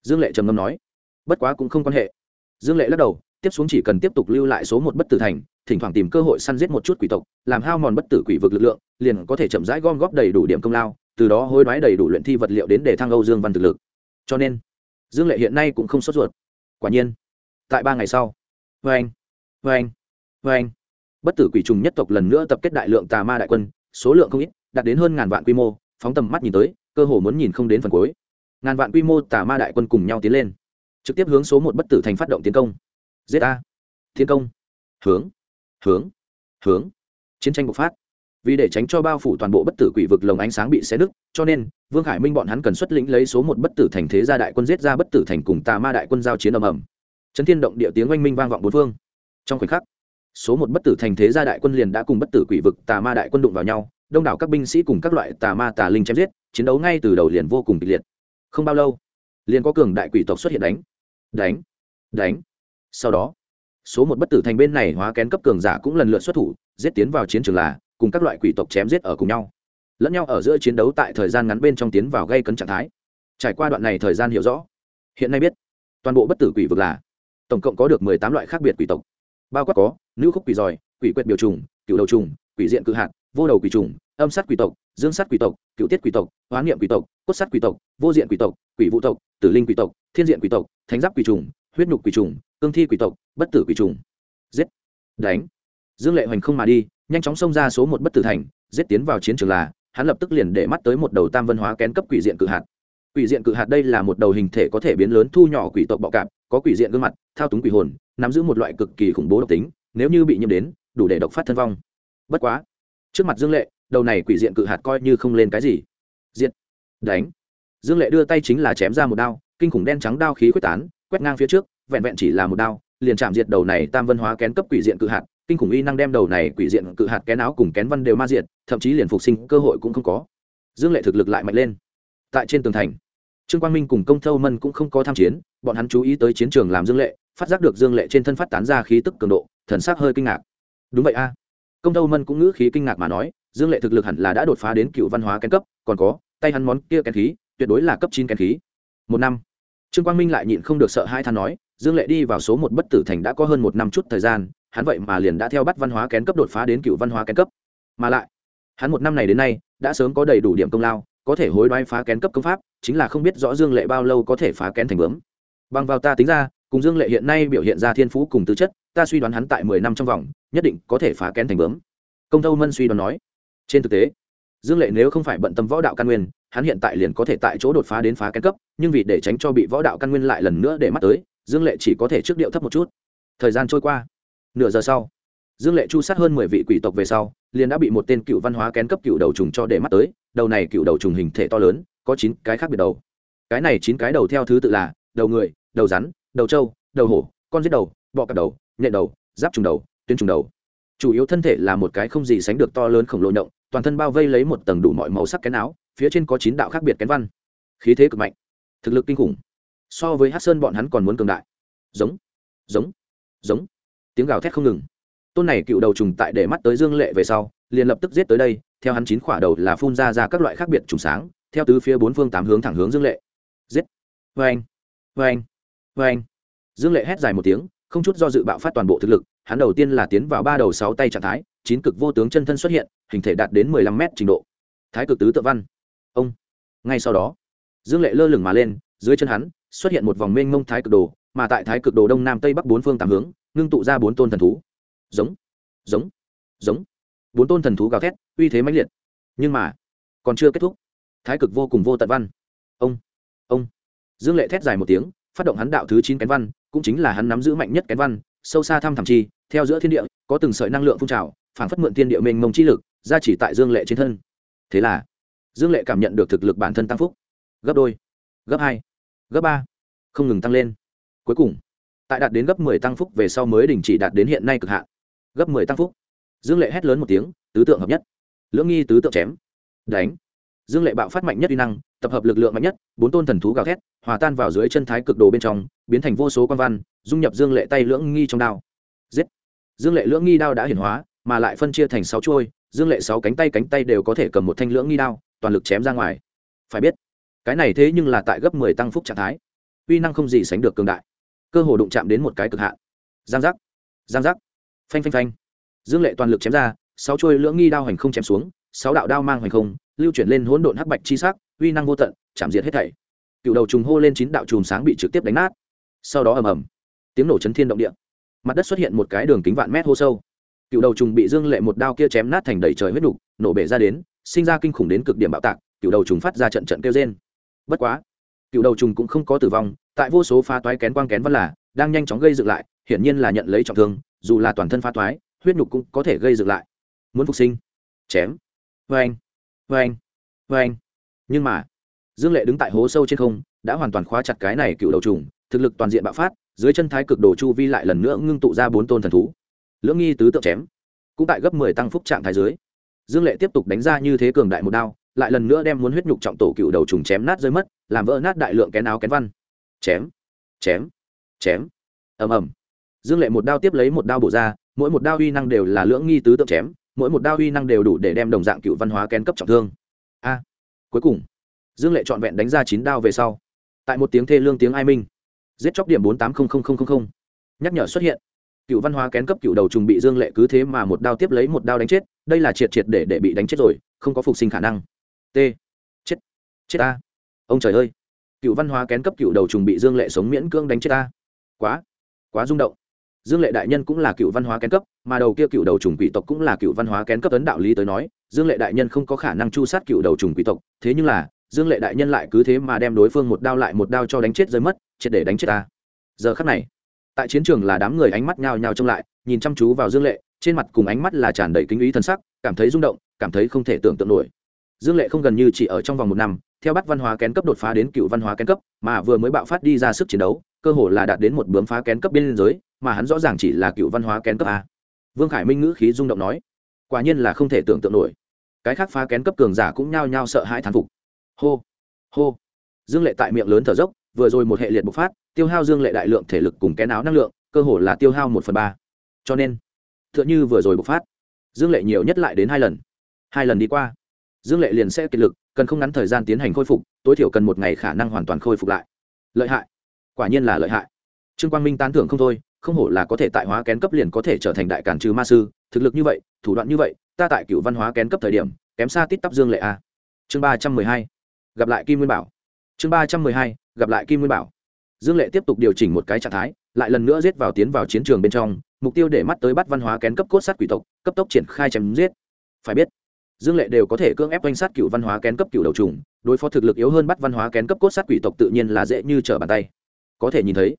Dương lệ trầm ngâm nói, bất quá cũng không quan hệ. Dương lệ lắc đầu, tiếp xuống chỉ cần tiếp tục lưu lại số một bất tử thành, thỉnh thoảng tìm cơ hội săn giết một chút quỷ tộc, làm hao mòn bất tử quỷ vực lực lượng, liền có thể chậm rãi gom góp đầy đủ điểm công lao, từ đó hối đoái đầy đủ luyện thi vật liệu đến để thăng âu dương văn thực lực. Cho nên, dương lệ hiện nay cũng không sốt ruột. Quả nhiên, tại ba ngày sau vê anh vê anh. Vê anh. Bất tử quỷ trùng nhất tộc lần nữa tập kết đại lượng tà ma đại quân số lượng không ít đạt đến hơn ngàn vạn quy mô phóng tầm mắt nhìn tới cơ hồ muốn nhìn không đến phần cuối. Ngàn vạn quy mô tà ma đại quân cùng nhau tiến lên. Trực tiếp hướng số một bất tử thành phát động tiến công. Giết a. Tiến công. Hướng. Hướng. Hướng. Chiến tranh bộc phát. Vì để tránh cho bao phủ toàn bộ bất tử quỷ vực lồng ánh sáng bị xé đứt, cho nên vương khải minh bọn hắn cần xuất lĩnh lấy số một bất tử thành thế gia đại quân giết ra bất tử thành cùng tà ma đại quân giao chiến ầm ầm. Trấn thiên động địa tiếng oanh minh vang vọng bốn phương trong khoảnh khắc, số một bất tử thành thế gia đại quân liền đã cùng bất tử quỷ vực tà ma đại quân đụng vào nhau, đông đảo các binh sĩ cùng các loại tà ma tà linh chém giết, chiến đấu ngay từ đầu liền vô cùng kịch liệt. Không bao lâu, liền có cường đại quỷ tộc xuất hiện đánh đánh đánh. Sau đó, số một bất tử thành bên này hóa kén cấp cường giả cũng lần lượt xuất thủ, giết tiến vào chiến trường là, cùng các loại quỷ tộc chém giết ở cùng nhau. Lẫn nhau ở giữa chiến đấu tại thời gian ngắn bên trong tiến vào gây cấn trạng thái. Trải qua đoạn này thời gian hiểu rõ, hiện nay biết, toàn bộ bất tử quỷ vực là, tổng cộng có được mười tám loại khác biệt quỷ tộc bao quát có, nữ khúc quỷ giỏi quỷ quyệt biểu trùng, cựu đầu trùng, quỷ diện cự hạt, vô đầu quỷ trùng, âm sát quỷ tộc, dương sát quỷ tộc, cựu tiết quỷ tộc hoán niệm quỷ tộc, cốt sát quỷ tộc, vô diện quỷ tộc, quỷ vũ tộc, tử linh quỷ tộc, thiên diện quỷ tộc, thánh giáp quỷ trùng, huyết nhục quỷ trùng, cương thi quỷ tộc, bất tử quỷ trùng. Giết. Đánh. Dương lệ hoành không mà đi, nhanh chóng xông ra số một bất tử thành, giết tiến vào chiến trường là, hắn lập tức liền để mắt tới một đầu tam văn hóa kén cấp quỷ diện cự hạt. Quỷ diện cự hạt đây là một đầu hình thể có thể biến lớn thu nhỏ quỷ tộc bọ cạp, có quỷ diện gương mặt, thao túng quỷ hồn nắm giữ một loại cực kỳ khủng bố độc tính, nếu như bị nhiễm đến, đủ để độc phát thân vong. Bất quá, trước mặt dương lệ, đầu này quỷ diện cự hạt coi như không lên cái gì. Diện đánh. Dương lệ đưa tay chính là chém ra một đao, kinh khủng đen trắng đao khí quyết tán, quét ngang phía trước, vẹn vẹn chỉ là một đao, liền chạm diệt đầu này tam vân hóa kén cấp quỷ diện cự hạt, kinh khủng y năng đem đầu này quỷ diện cự hạt kén áo cùng kén văn đều ma diệt, thậm chí liền phục sinh cơ hội cũng không có. Dương lệ thực lực lại mạnh lên. Tại trên tường thành, trương quang minh cùng công thâu mân cũng không có tham chiến, bọn hắn chú ý tới chiến trường làm dương lệ phát giác được dương lệ trên thân phát tán ra khí tức cường độ, thần sắc hơi kinh ngạc. Đúng vậy a. Công tâu mân cũng ngữ khí kinh ngạc mà nói, dương lệ thực lực hẳn là đã đột phá đến cựu văn hóa kén cấp, còn có, tay hắn món kia kén khí, tuyệt đối là cấp chín kén khí. Một năm. Trương quang minh lại nhịn không được sợ hai than nói, dương lệ đi vào số một bất tử thành đã có hơn một năm chút thời gian, hắn vậy mà liền đã theo bắt văn hóa kén cấp đột phá đến cựu văn hóa kén cấp. Mà lại, hắn một năm này đến nay, đã sớm có đầy đủ điểm công lao, có thể hối đoái phá kén cấp công pháp, chính là không biết rõ dương lệ bao lâu có thể phá kén thành bướm. Bằng vào ta tính ra cùng dương lệ hiện nay biểu hiện ra thiên phú cùng tư chất, ta suy đoán hắn tại mười năm trong vòng, nhất định có thể phá kén thành bướm. Công thâu mân suy đoán nói. Trên thực tế, dương lệ nếu không phải bận tâm võ đạo căn nguyên, hắn hiện tại liền có thể tại chỗ đột phá đến phá kén cấp, nhưng vì để tránh cho bị võ đạo căn nguyên lại lần nữa để mắt tới, dương lệ chỉ có thể trước điệu thấp một chút. Thời gian trôi qua, nửa giờ sau, dương lệ chu sát hơn mười vị quỷ tộc về sau, liền đã bị một tên cựu văn hóa kén cấp cựu đầu trùng cho để mắt tới, đầu này cựu đầu trùng hình thể to lớn, có chín cái khác biệt đầu. Cái này chín cái đầu theo thứ tự là, đầu người, đầu rắn đầu trâu, đầu hổ, con giết đầu, bọ cặp đầu, nhện đầu, giáp trùng đầu, tuyến trùng đầu. Chủ yếu thân thể là một cái không gì sánh được to lớn khổng lồ nhộng, toàn thân bao vây lấy một tầng đủ mọi màu sắc kén áo, phía trên có chín đạo khác biệt kén văn. Khí thế cực mạnh, thực lực kinh khủng. So với hát sơn bọn hắn còn muốn cường đại. Giống giống giống. Tiếng gào thét không ngừng. Tôn này cựu đầu trùng tại để mắt tới dương lệ về sau, liền lập tức giết tới đây, theo hắn chín khỏa đầu là phun ra ra các loại khác biệt trùng sáng, theo tứ phía bốn phương tám hướng thẳng hướng dương lệ. Giết. Vê anh vê anh vê anh. Dương lệ hét dài một tiếng, không chút do dự bạo phát toàn bộ thực lực, hắn đầu tiên là tiến vào ba đầu sáu tay trạng thái, chín cực vô tướng chân thân xuất hiện, hình thể đạt đến mười lăm mét trình độ. Thái cực tứ tự văn. Ông. Ngay sau đó, dương lệ lơ lửng mà lên, dưới chân hắn, xuất hiện một vòng mênh mông thái cực đồ, mà tại thái cực đồ đông nam tây bắc bốn phương tám hướng, ngưng tụ ra bốn tôn thần thú. Giống. Giống. Giống. Bốn tôn thần thú gào thét, uy thế mãnh liệt. Nhưng mà, còn chưa kết thúc. Thái cực vô cùng vô tận văn. Ông. Ông. Dương lệ thét dài một tiếng phát động hắn đạo thứ chín kén văn, cũng chính là hắn nắm giữ mạnh nhất kén văn, sâu xa thăm thẳm chi, theo giữa thiên địa, có từng sợi năng lượng phun trào phản phất mượn thiên địa mênh mông chi lực ra chỉ tại dương lệ trên thân. Thế là, dương lệ cảm nhận được thực lực bản thân tăng phúc. Gấp đôi, gấp hai, gấp ba, không ngừng tăng lên. Cuối cùng, tại đạt đến gấp mười tăng phúc về sau mới đình chỉ đạt đến hiện nay cực hạn. Gấp mười tăng phúc. Dương lệ hét lớn một tiếng, tứ tượng hợp nhất. Lưỡng nghi tứ tượng chém. Đánh dương lệ bạo phát mạnh nhất uy năng, tập hợp lực lượng mạnh nhất, bốn tôn thần thú gào thét, hòa tan vào dưới chân thái cực đồ bên trong, biến thành vô số quan văn, dung nhập dương lệ tay lưỡng nghi trong đao. Giết! Dương lệ lưỡng nghi đao đã hiển hóa, mà lại phân chia thành sáu chuôi, dương lệ sáu cánh tay cánh tay đều có thể cầm một thanh lưỡng nghi đao, toàn lực chém ra ngoài. Phải biết, cái này thế nhưng là tại gấp mười tăng phúc trạng thái. Uy năng không gì sánh được cường đại. Cơ hồ đụng chạm đến một cái cực hạn. Giang giác! Giang giác! Phanh phanh phanh! Dương lệ toàn lực chém ra, sáu chuôi lưỡng nghi đao hành không chém xuống, sáu đạo đao mang hành không lưu chuyển lên hỗn độn hắc bạch chi sắc, uy năng vô tận, chạm diệt hết thảy. Cựu đầu trùng hô lên chín đạo chùm sáng bị trực tiếp đánh nát. Sau đó ầm ầm, tiếng nổ chấn thiên động địa. Mặt đất xuất hiện một cái đường kính vạn mét hô sâu. Cựu đầu trùng bị dương lệ một đao kia chém nát thành đầy trời huyết đục nổ bể ra đến, sinh ra kinh khủng đến cực điểm bạo tạc, cựu đầu trùng phát ra trận trận kêu rên. bất quá, cựu đầu trùng cũng không có tử vong, tại vô số pha toái kén quang kén vẫn là đang nhanh chóng gây dựng lại, hiển nhiên là nhận lấy trọng thương, dù là toàn thân pha toái, huyết nhục cũng có thể gây dựng lại. Muốn phục sinh, chém. Vê vê anh vê anh. Nhưng mà, dương lệ đứng tại hố sâu trên không, đã hoàn toàn khóa chặt cái này cựu đầu trùng, thực lực toàn diện bạo phát, dưới chân thái cực đồ chu vi lại lần nữa ngưng tụ ra bốn tôn thần thú. Lưỡng nghi tứ tượng chém, cũng tại gấp mười tăng phúc trạng thái dưới. Dương lệ tiếp tục đánh ra như thế cường đại một đao, lại lần nữa đem muốn huyết nhục trọng tổ cựu đầu trùng chém nát rơi mất, làm vỡ nát đại lượng kén áo kén văn. Chém chém chém. Ầm ầm. Dương lệ một đao tiếp lấy một đao bổ ra, mỗi một đao uy năng đều là lưỡng nghi tứ tượng chém mỗi một đao uy năng đều đủ để đem đồng dạng cựu văn hóa kén cấp trọng thương. A, cuối cùng, dương lệ trọn vẹn đánh ra chín đao về sau, tại một tiếng thê lương tiếng ai minh, giết chóc điểm bốn tám nhắc nhở xuất hiện. Cựu văn hóa kén cấp cựu đầu trùng bị dương lệ cứ thế mà một đao tiếp lấy một đao đánh chết, đây là triệt triệt để để bị đánh chết rồi, không có phục sinh khả năng. T, chết chết ta. Ông trời ơi, cựu văn hóa kén cấp cựu đầu trùng bị dương lệ sống miễn cưỡng đánh chết ta. Quá quá rung động dương lệ đại nhân cũng là cựu văn hóa kén cấp, mà đầu kia cựu đầu trùng quỷ tộc cũng là cựu văn hóa kén cấp ấn đạo lý tới nói, dương lệ đại nhân không có khả năng chu sát cựu đầu trùng quỷ tộc, thế nhưng là, dương lệ đại nhân lại cứ thế mà đem đối phương một đao lại một đao cho đánh chết rơi mất, triệt để đánh chết ta. Giờ khắc này, tại chiến trường là đám người ánh mắt nhào nhào trông lại, nhìn chăm chú vào dương lệ, trên mặt cùng ánh mắt là tràn đầy kính ý thân sắc, cảm thấy rung động, cảm thấy không thể tưởng tượng nổi. Dương lệ không gần như chỉ ở trong vòng một năm, theo bắt văn hóa kén cấp đột phá đến cựu văn hóa kén cấp, mà vừa mới bạo phát đi ra sức chiến đấu, cơ hồ là đạt đến một bướm phá kén cấp biên giới mà hắn rõ ràng chỉ là cựu văn hóa kén cấp a. Vương khải minh ngữ khí rung động nói, quả nhiên là không thể tưởng tượng nổi. Cái khác phá kén cấp cường giả cũng nhao nhao sợ hãi thán phục. Hô hô. Dương lệ tại miệng lớn thở dốc, vừa rồi một hệ liệt bộc phát, tiêu hao dương lệ đại lượng thể lực cùng kén áo năng lượng, cơ hồ là tiêu hao một phần ba. Cho nên t h ư ợ n h ư vừa rồi bộc phát, dương lệ nhiều nhất lại đến hai lần. Hai lần đi qua, dương lệ liền sẽ kiệt lực, cần không ngắn thời gian tiến hành khôi phục, tối thiểu cần một ngày khả năng hoàn toàn khôi phục lại. Lợi hại. Quả nhiên là lợi hại. Trương quang minh tán thưởng không thôi không hổ là có thể tại hóa kén cấp liền có thể trở thành đại cản trừ ma sư, thực lực như vậy, thủ đoạn như vậy, ta tại cựu văn hóa kén cấp thời điểm, kém xa tít tắp dương lệ a. Chương ba trăm mười hai, gặp lại kim nguyên bảo. Chương ba trăm mười hai, gặp lại kim nguyên bảo. Dương lệ tiếp tục điều chỉnh một cái trạng thái, lại lần nữa giết vào tiến vào chiến trường bên trong, mục tiêu để mắt tới bắt văn hóa kén cấp cốt sát quỷ tộc, cấp tốc triển khai chém giết. Phải biết, dương lệ đều có thể cưỡng ép oanh sát cựu văn hóa kén cấp cựu đầu trùng, đối phó thực lực yếu hơn bắt văn hóa kén cấp cốt sát quỷ tộc tự nhiên là dễ như trở bàn tay. Có thể nhìn thấy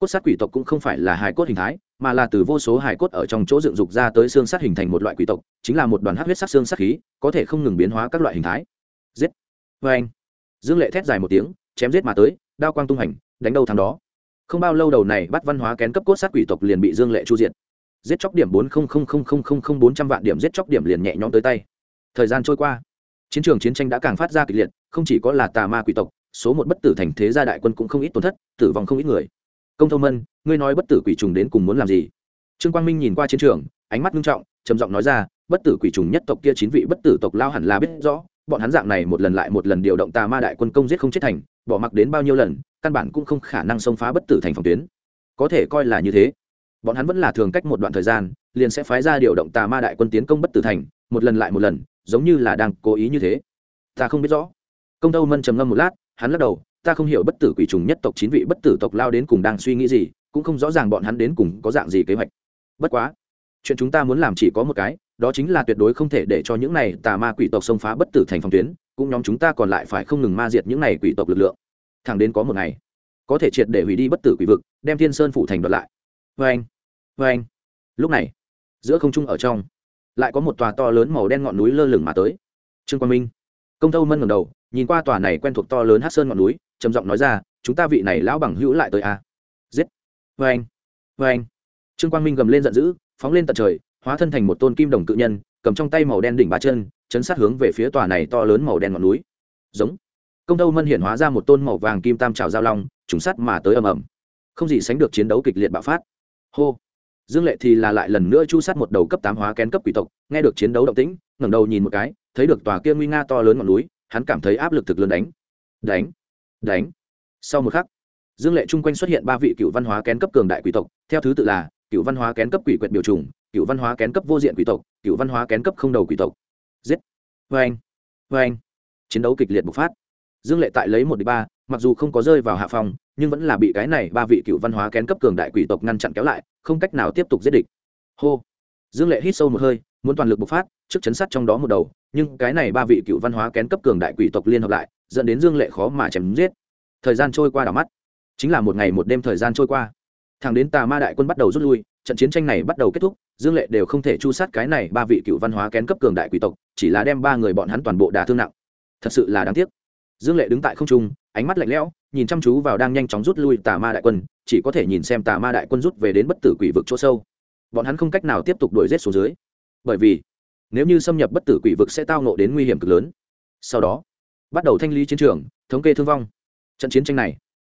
cốt sát quỷ tộc cũng không phải là hài cốt hình thái, mà là từ vô số hài cốt ở trong chỗ dựng dục ra tới xương sát hình thành một loại quỷ tộc, chính là một đoàn hát huyết sát xương sát khí, có thể không ngừng biến hóa các loại hình thái. Giết! Vê anh! Dương lệ thét dài một tiếng, chém giết mà tới, đao quang tung hành, đánh đầu thằng đó. Không bao lâu đầu này, bắt văn hóa kén cấp cốt sát quỷ tộc liền bị dương lệ chu diện giết chóc điểm bốn bốn trăm vạn điểm, giết chóc điểm liền nhẹ nhõm tới tay. Thời gian trôi qua. Chiến trường chiến tranh đã càng phát ra kịch liệt, không chỉ có là tà ma quỷ tộc, số một bất tử thành thế gia đại quân cũng không ít tổn thất, tử vong không ít người công thâu mân, ngươi nói bất tử quỷ trùng đến cùng muốn làm gì? Trương quang minh nhìn qua chiến trường, ánh mắt nghiêm trọng, trầm giọng nói ra, bất tử quỷ trùng nhất tộc kia chín vị bất tử tộc lao hẳn là biết rõ, bọn hắn dạng này một lần lại một lần điều động tà ma đại quân công giết không chết thành, bỏ mặc đến bao nhiêu lần, căn bản cũng không khả năng xông phá bất tử thành phòng tuyến. Có thể coi là như thế. Bọn hắn vẫn là thường cách một đoạn thời gian, liền sẽ phái ra điều động tà ma đại quân tiến công bất tử thành, một lần lại một lần, giống như là đang cố ý như thế. Ta không biết rõ. Công tâu mân trầm ngâm một lát, hắn lắc đầu ta không hiểu bất tử quỷ trùng nhất tộc chín vị bất tử tộc lao đến cùng đang suy nghĩ gì, cũng không rõ ràng bọn hắn đến cùng có dạng gì kế hoạch. Bất quá, chuyện chúng ta muốn làm chỉ có một cái, đó chính là tuyệt đối không thể để cho những này tà ma quỷ tộc xông phá bất tử thành phòng tuyến, cũng nhóm chúng ta còn lại phải không ngừng ma diệt những này quỷ tộc lực lượng. Thẳng đến có một ngày, có thể triệt để hủy đi bất tử quỷ vực, đem thiên sơn phủ thành đoạt lại. Vê anh vê anh. Lúc này, giữa không trung ở trong, lại có một tòa to lớn màu đen ngọn núi lơ lửng mà tới. Trương quang minh, công tâu mân ngẩng đầu, nhìn qua tòa này quen thuộc to lớn hát sơn ngọn núi trầm giọng nói ra, chúng ta vị này lão bằng hữu lại tới a à? giết! Vê anh! Vê anh! Trương quang minh gầm lên giận dữ, phóng lên tận trời, hóa thân thành một tôn kim đồng cự nhân, cầm trong tay màu đen đỉnh ba chân, chấn sát hướng về phía tòa này to lớn màu đen ngọn núi. Giống! Công tâu mân hiện hóa ra một tôn màu vàng kim tam trào giao long, trùng sắt mà tới ầm ầm. Không gì sánh được chiến đấu kịch liệt bạo phát. Hô! Dương lệ thì là lại lần nữa chu sát một đầu cấp tám hóa kén cấp quỷ tộc, nghe được chiến đấu động tĩnh, ngẩng đầu nhìn một cái, thấy được tòa kia nguy nga to lớn ngọn núi, hắn cảm thấy áp lực thực lớn đánh. Đánh! Đánh. Sau một khắc, dương lệ chung quanh xuất hiện ba vị cựu văn hóa kén cấp cường đại quỷ tộc, theo thứ tự là cựu văn hóa kén cấp quỷ quyệt biểu trùng, cựu văn hóa kén cấp vô diện quỷ tộc, cựu văn hóa kén cấp không đầu quỷ tộc. Giết. Vê anh vê anh chiến đấu kịch liệt bộc phát. Dương lệ tại lấy một đi ba, mặc dù không có rơi vào hạ phòng nhưng vẫn là bị cái này ba vị cựu văn hóa kén cấp cường đại quỷ tộc ngăn chặn kéo lại, không cách nào tiếp tục giết địch. Hô. Dương lệ hít sâu một hơi, muốn toàn lực bộc phát, trước chấn sát trong đó một đầu, nhưng cái này ba vị cựu văn hóa kén cấp cường đại quỷ tộc liên hợp lại dẫn đến dương lệ khó mà chém giết. Thời gian trôi qua đảo mắt. Chính là một ngày một đêm thời gian trôi qua. Thằng đến tà ma đại quân bắt đầu rút lui, trận chiến tranh này bắt đầu kết thúc, dương lệ đều không thể chu sát cái này ba vị cựu văn hóa kén cấp cường đại quỷ tộc, chỉ là đem ba người bọn hắn toàn bộ đả thương nặng. Thật sự là đáng tiếc. Dương lệ đứng tại không trung, ánh mắt lạnh lẽo, nhìn chăm chú vào đang nhanh chóng rút lui tà ma đại quân, chỉ có thể nhìn xem tà ma đại quân rút về đến bất tử quỷ vực chỗ sâu. Bọn hắn không cách nào tiếp tục đuổi rết xuống dưới. Bởi vì, nếu như xâm nhập bất tử quỷ vực sẽ tao nộ đến nguy hiểm cực lớn. Sau đó bắt đầu thanh lý chiến trường, thống kê thương vong. Trận chiến tranh này,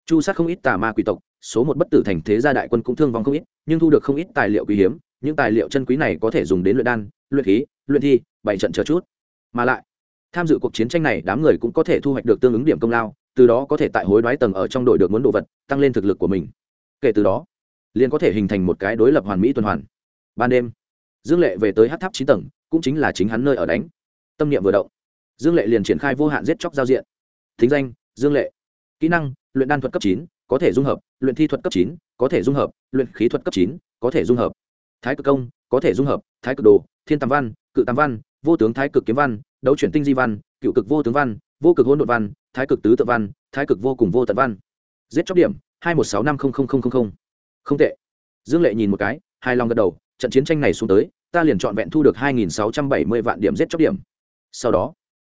chu sát không ít tà ma quỷ tộc, số một bất tử thành thế gia đại quân cũng thương vong không ít, nhưng thu được không ít tài liệu quý hiếm, những tài liệu chân quý này có thể dùng đến luyện đan, luyện khí, luyện thi bảy trận chờ chút. Mà lại, tham dự cuộc chiến tranh này đám người cũng có thể thu hoạch được tương ứng điểm công lao, từ đó có thể tại hối đoái tầng ở trong đội được muốn đồ vật, tăng lên thực lực của mình. Kể từ đó, liền có thể hình thành một cái đối lập hoàn mỹ tuần hoàn. Ban đêm, dương lệ về tới hát tháp chín tầng, cũng chính là chính hắn nơi ở đánh. Tâm niệm vừa động dương lệ liền triển khai vô hạn giết chóc giao diện. Thính danh, dương lệ. Kỹ năng, luyện đan thuật cấp chín, có thể dung hợp, luyện thi thuật cấp chín, có thể dung hợp, luyện khí thuật cấp chín, có thể dung hợp. Thái cực công, có thể dung hợp, thái cực đồ, thiên tam văn, cự tam văn, vô tướng thái cực kiếm văn, đấu chuyển tinh di văn, cựu cực vô tướng văn, vô cực hỗn độn văn, thái cực tứ tự văn, thái cực vô cùng vô tận văn. Giết chóc điểm, hai một sáu năm không không không không không. Tệ. Dương lệ nhìn một cái hai lòng gật đầu, trận chiến tranh này xuống tới, ta liền chọn vẹn thu được hai nghìn sáu trăm bảy mươi vạn điểm giết chóc điểm. Sau đó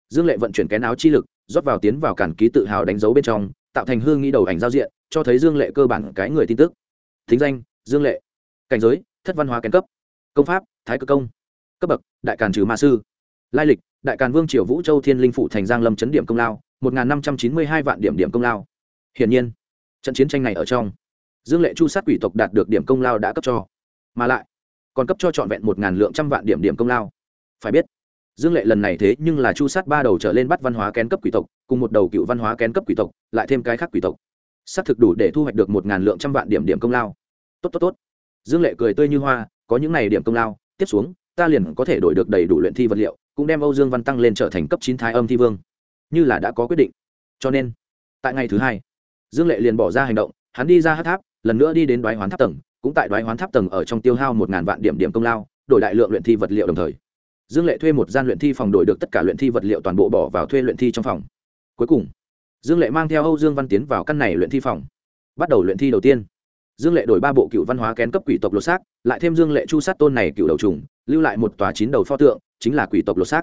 dương lệ vận chuyển kén áo chi lực, rót vào tiến vào cản ký tự hào đánh dấu bên trong, tạo thành hương nghĩ đầu ảnh giao diện, cho thấy dương lệ cơ bản cái người tin tức. Thính danh, dương lệ. Cảnh giới, thất văn hóa kén cấp. Công pháp, thái cực công. Cấp bậc, đại càn trừ ma sư. Lai lịch, đại càn vương triều vũ châu thiên linh phụ thành giang lâm chấn điểm công lao, một năm trăm chín mươi hai vạn điểm điểm công lao. Hiển nhiên, trận chiến tranh này ở trong, dương lệ chu sát quỷ tộc đạt được điểm công lao đã cấp cho. Mà lại, còn cấp cho trọn vẹn một ngàn lượng trăm vạn điểm điểm công lao. Phải biết dương lệ lần này thế nhưng là chu sát ba đầu trở lên bắt văn hóa kén cấp quỷ tộc, cùng một đầu cựu văn hóa kén cấp quỷ tộc, lại thêm cái khác quỷ tộc. Xác thực đủ để thu hoạch được một ngàn lượng trăm vạn điểm điểm công lao. Tốt tốt tốt. Dương lệ cười tươi như hoa, có những n à y điểm công lao, tiếp xuống, ta liền có thể đổi được đầy đủ luyện thi vật liệu, cũng đem âu dương văn tăng lên trở thành cấp chín thái âm thi vương. Như là đã có quyết định. Cho nên, tại ngày thứ hai, dương lệ liền bỏ ra hành động, hắn đi ra hát tháp, lần nữa đi đến đoái hoán tháp tầng, cũng tại đoái hoán tháp tầng ở trong tiêu hao một ngàn vạn điểm điểm công lao, đổi đại lượng luyện thi vật liệu đồng thời dương lệ thuê một gian luyện thi phòng đổi được tất cả luyện thi vật liệu toàn bộ bỏ vào thuê luyện thi trong phòng. Cuối cùng, dương lệ mang theo âu dương văn tiến vào căn này luyện thi phòng. Bắt đầu luyện thi đầu tiên. Dương lệ đổi ba bộ cựu văn hóa kén cấp quỷ tộc lột xác, lại thêm dương lệ chu sát tôn này cựu đầu trùng, lưu lại một tòa chín đầu pho tượng, chính là quỷ tộc lột xác.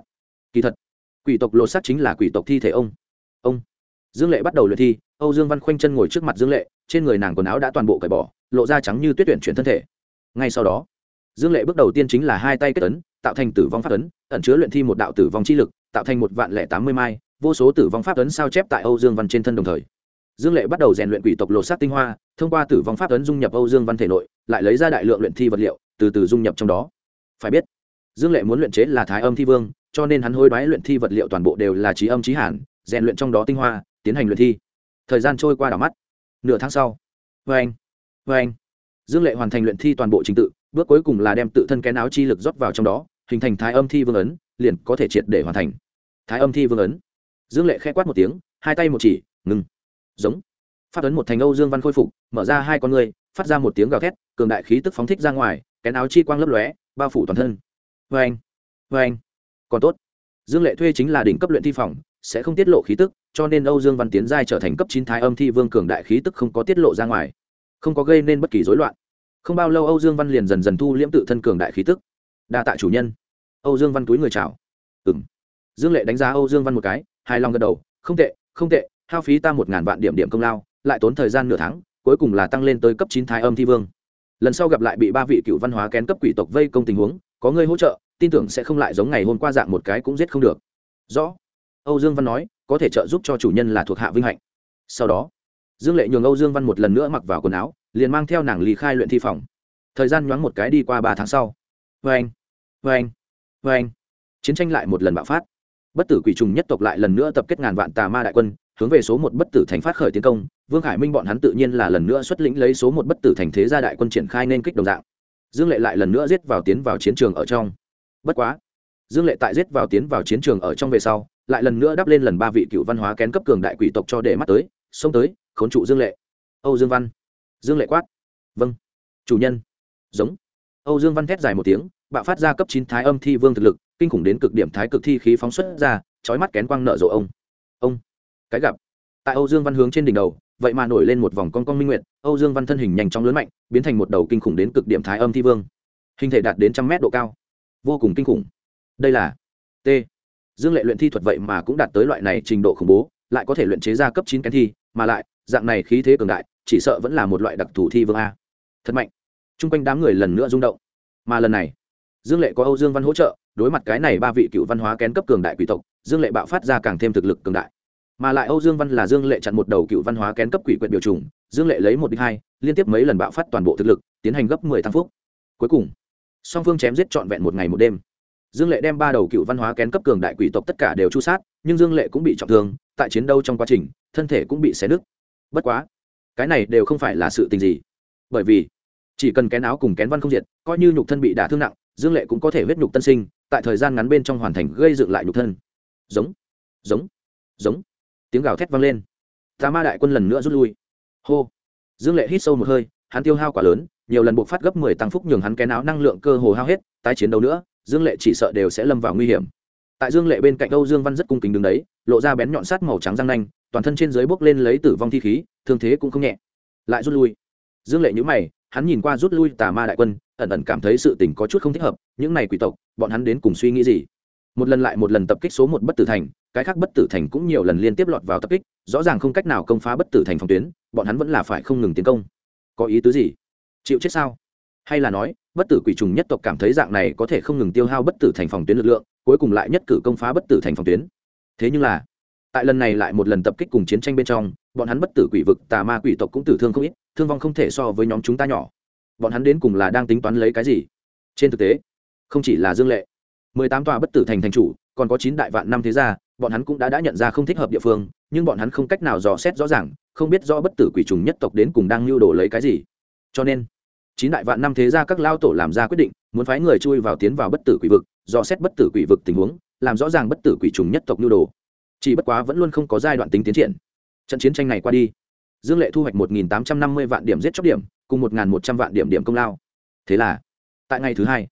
Kỳ thật, quỷ tộc lột xác chính là quỷ tộc thi thể ông. Ông. Dương lệ bắt đầu luyện thi, âu dương văn khoanh chân ngồi trước mặt dương lệ, trên người nàng quần áo đã toàn bộ cởi bỏ, lộ ra trắng như tuyết tuyển chuyển thân thể. Ngay sau đó dương lệ bước đầu tiên chính là hai tay kết ấn, tạo thành tử vong pháp ấn, ẩn chứa luyện thi một đạo tử vong chi lực, tạo thành một vạn lẻ tám mươi mai, vô số tử vong pháp ấn sao chép tại âu dương văn trên thân đồng thời. Dương lệ bắt đầu rèn luyện quỷ tộc lột sát tinh hoa, thông qua tử vong pháp ấn dung nhập âu dương văn thể nội, lại lấy ra đại lượng luyện thi vật liệu, từ từ dung nhập trong đó. Phải biết, dương lệ muốn luyện chế là thái âm thi vương, cho nên hắn hối đoái luyện thi vật liệu toàn bộ đều là trí âm trí hàn, rèn luyện trong đó tinh hoa, tiến hành luyện thi. Thời gian trôi qua đảo mắt. Nửa tháng sau. Vê anh vê anh dương lệ hoàn thành luyện thi toàn bộ trình tự bước cuối cùng là đem tự thân kén áo chi lực rót vào trong đó, hình thành thái âm thi vương ấn, liền có thể triệt để hoàn thành. Thái âm thi vương ấn. Dương lệ k h ẽ quát một tiếng, hai tay một chỉ, ngừng. Giống. Phát ấn một thành âu dương văn khôi phục, mở ra hai con người, phát ra một tiếng gào thét, cường đại khí tức phóng thích ra ngoài kén áo chi quang lấp lóe, bao phủ toàn thân. Vê anh vê anh còn tốt. Dương lệ thuê chính là đỉnh cấp luyện thi phòng, sẽ không tiết lộ khí tức, cho nên âu dương văn tiến giai trở thành cấp chín thái âm thi vương cường đại khí tức không có tiết lộ ra ngoài, không có gây nên bất kỳ rối loạn không bao lâu âu dương văn liền dần dần thu liễm tự thân cường đại khí tức. Đa tạ chủ nhân. Âu dương văn túi người chào. Ừng dương lệ đánh giá âu dương văn một cái, hài lòng gật đầu, không tệ không tệ, hao phí ta một ngàn vạn điểm điểm công lao, lại tốn thời gian nửa tháng, cuối cùng là tăng lên tới cấp chín thái âm thi vương. Lần sau gặp lại bị ba vị cựu văn hóa kén cấp quỷ tộc vây công tình huống, có người hỗ trợ, tin tưởng sẽ không lại giống ngày hôm qua dạng một cái cũng giết không được. Rõ. Âu dương văn nói, có thể trợ giúp cho chủ nhân là thuộc hạ vinh hạnh. Sau đó dương lệ nhường âu dương văn một lần nữa mặc vào quần áo, liền mang theo nàng lý khai luyện thi phòng. Thời gian nhoáng một cái đi qua ba tháng sau. Vê anh vê anh vê anh chiến tranh lại một lần bạo phát. Bất tử quỷ trùng nhất tộc lại lần nữa tập kết ngàn vạn tà ma đại quân, hướng về số một bất tử thành phát khởi tiến công. Vương khải minh bọn hắn tự nhiên là lần nữa xuất lĩnh lấy số một bất tử thành thế gia đại quân triển khai nên kích đồng dạng. Dương lệ lại lần nữa giết vào tiến vào chiến trường ở trong. Bất quá, dương lệ tại giết vào tiến vào chiến trường ở trong về sau, lại lần nữa đắp lên lần ba vị cựu văn hóa kén cấp cường đại quỷ tộc cho để mắt tới, xông tới khốn trụ dương lệ. Âu dương văn. Dương lệ quát. Vâng. Chủ nhân. Giống. Âu dương văn thét dài một tiếng, bạo phát ra cấp chín thái âm thi vương thực lực, kinh khủng đến cực điểm thái cực thi khí phóng xuất ra trói mắt kén quang nợ rộ ông. Ông. Cái gặp. Tại âu dương văn hướng trên đỉnh đầu, vậy mà nổi lên một vòng con con minh nguyện âu dương văn thân hình nhanh chóng lớn mạnh, biến thành một đầu kinh khủng đến cực điểm thái âm thi vương. Hình thể đạt đến trăm mét độ cao. Vô cùng kinh khủng. Đây là t. Dương lệ luyện thi thuật vậy mà cũng đạt tới loại này trình độ khủng bố, lại có thể luyện chế ra cấp chín kén thi, mà lại dạng này khí thế cường đại, chỉ sợ vẫn là một loại đặc thù thi vương a. Thật mạnh. T r u n g quanh đám người lần nữa rung động. Mà lần này, dương lệ có âu dương văn hỗ trợ, đối mặt cái này ba vị cựu văn hóa kén cấp cường đại quỷ tộc, dương lệ bạo phát ra càng thêm thực lực cường đại. Mà lại âu dương văn là dương lệ chặn một đầu cựu văn hóa kén cấp quỷ quyệt biểu trùng, dương lệ lấy một đích hai, liên tiếp mấy lần bạo phát toàn bộ thực lực, tiến hành gấp mười thăng phúc. Cuối cùng, song phương chém giết trọn vẹn một ngày một đêm. Dương lệ đem ba đầu cựu văn hóa kén cấp cường đại quỷ tộc tất cả đều chu sát, nhưng dương lệ cũng bị trọng thương, tại chiến đấu trong quá trình, thân thể cũng bị xé nứt bất quá, cái này đều không phải là sự tình gì. Bởi vì, chỉ cần kén áo cùng kén văn không diệt, coi như nhục thân bị đả thương nặng, dương lệ cũng có thể huyết nhục tân sinh, tại thời gian ngắn bên trong hoàn thành gây dựng lại nhục thân. Giống giống giống. Tiếng gào thét vang lên. Tà ma đại quân lần nữa rút lui. Hô. Dương lệ hít sâu một hơi, hắn tiêu hao quả lớn, nhiều lần buộc phát gấp mười tăng phúc nhường hắn kén áo năng lượng cơ hồ hao hết, tái chiến đấu nữa, dương lệ chỉ sợ đều sẽ lâm vào nguy hiểm. Tại dương lệ bên cạnh âu dương văn rất cung kính đứng đấy, lộ ra bén nhọn sát màu trắng răng nanh toàn thân trên dưới bốc lên lấy tử vong thi khí, thương thế cũng không nhẹ. Lại rút lui. Dương lệ nhữ mày, hắn nhìn qua rút lui tà ma đại quân, ẩn ẩn cảm thấy sự tình có chút không thích hợp, những này quỷ tộc, bọn hắn đến cùng suy nghĩ gì? Một lần lại một lần tập kích số một bất tử thành, cái khác bất tử thành cũng nhiều lần liên tiếp lọt vào tập kích, rõ ràng không cách nào công phá bất tử thành phòng tuyến, bọn hắn vẫn là phải không ngừng tiến công. Có ý tứ gì? Chịu chết sao? Hay là nói, bất tử quỷ trùng nhất tộc cảm thấy dạng này có thể không ngừng tiêu hao bất tử thành phòng tuyến lực lượng, cuối cùng lại nhất cử công phá bất tử thành phòng tuyến. Thế nhưng là tại lần này lại một lần tập kích cùng chiến tranh bên trong, bọn hắn bất tử quỷ vực, tà ma quỷ tộc cũng tử thương không ít, thương vong không thể so với nhóm chúng ta nhỏ. Bọn hắn đến cùng là đang tính toán lấy cái gì? Trên thực tế, không chỉ là dương lệ, mười tám tòa bất tử thành thành chủ, còn có chín đại vạn năm thế gia, bọn hắn cũng đã đã nhận ra không thích hợp địa phương, nhưng bọn hắn không cách nào dò xét rõ ràng, không biết do bất tử quỷ trùng nhất tộc đến cùng đang lưu đồ lấy cái gì. Cho nên, chín đại vạn năm thế gia các lao tổ làm ra quyết định, muốn phái người chui vào tiến vào bất tử quỷ vực, dò xét bất tử quỷ vực tình huống, làm rõ ràng bất tử quỷ trùng nhất tộc lưu đồ chỉ bất quá vẫn luôn không có giai đoạn tính tiến triển. Trận chiến tranh này qua đi, dương lệ thu hoạch một tám trăm năm mươi vạn điểm giết chóc điểm, cùng một một trăm vạn điểm điểm công lao. Thế là, tại ngày thứ hai,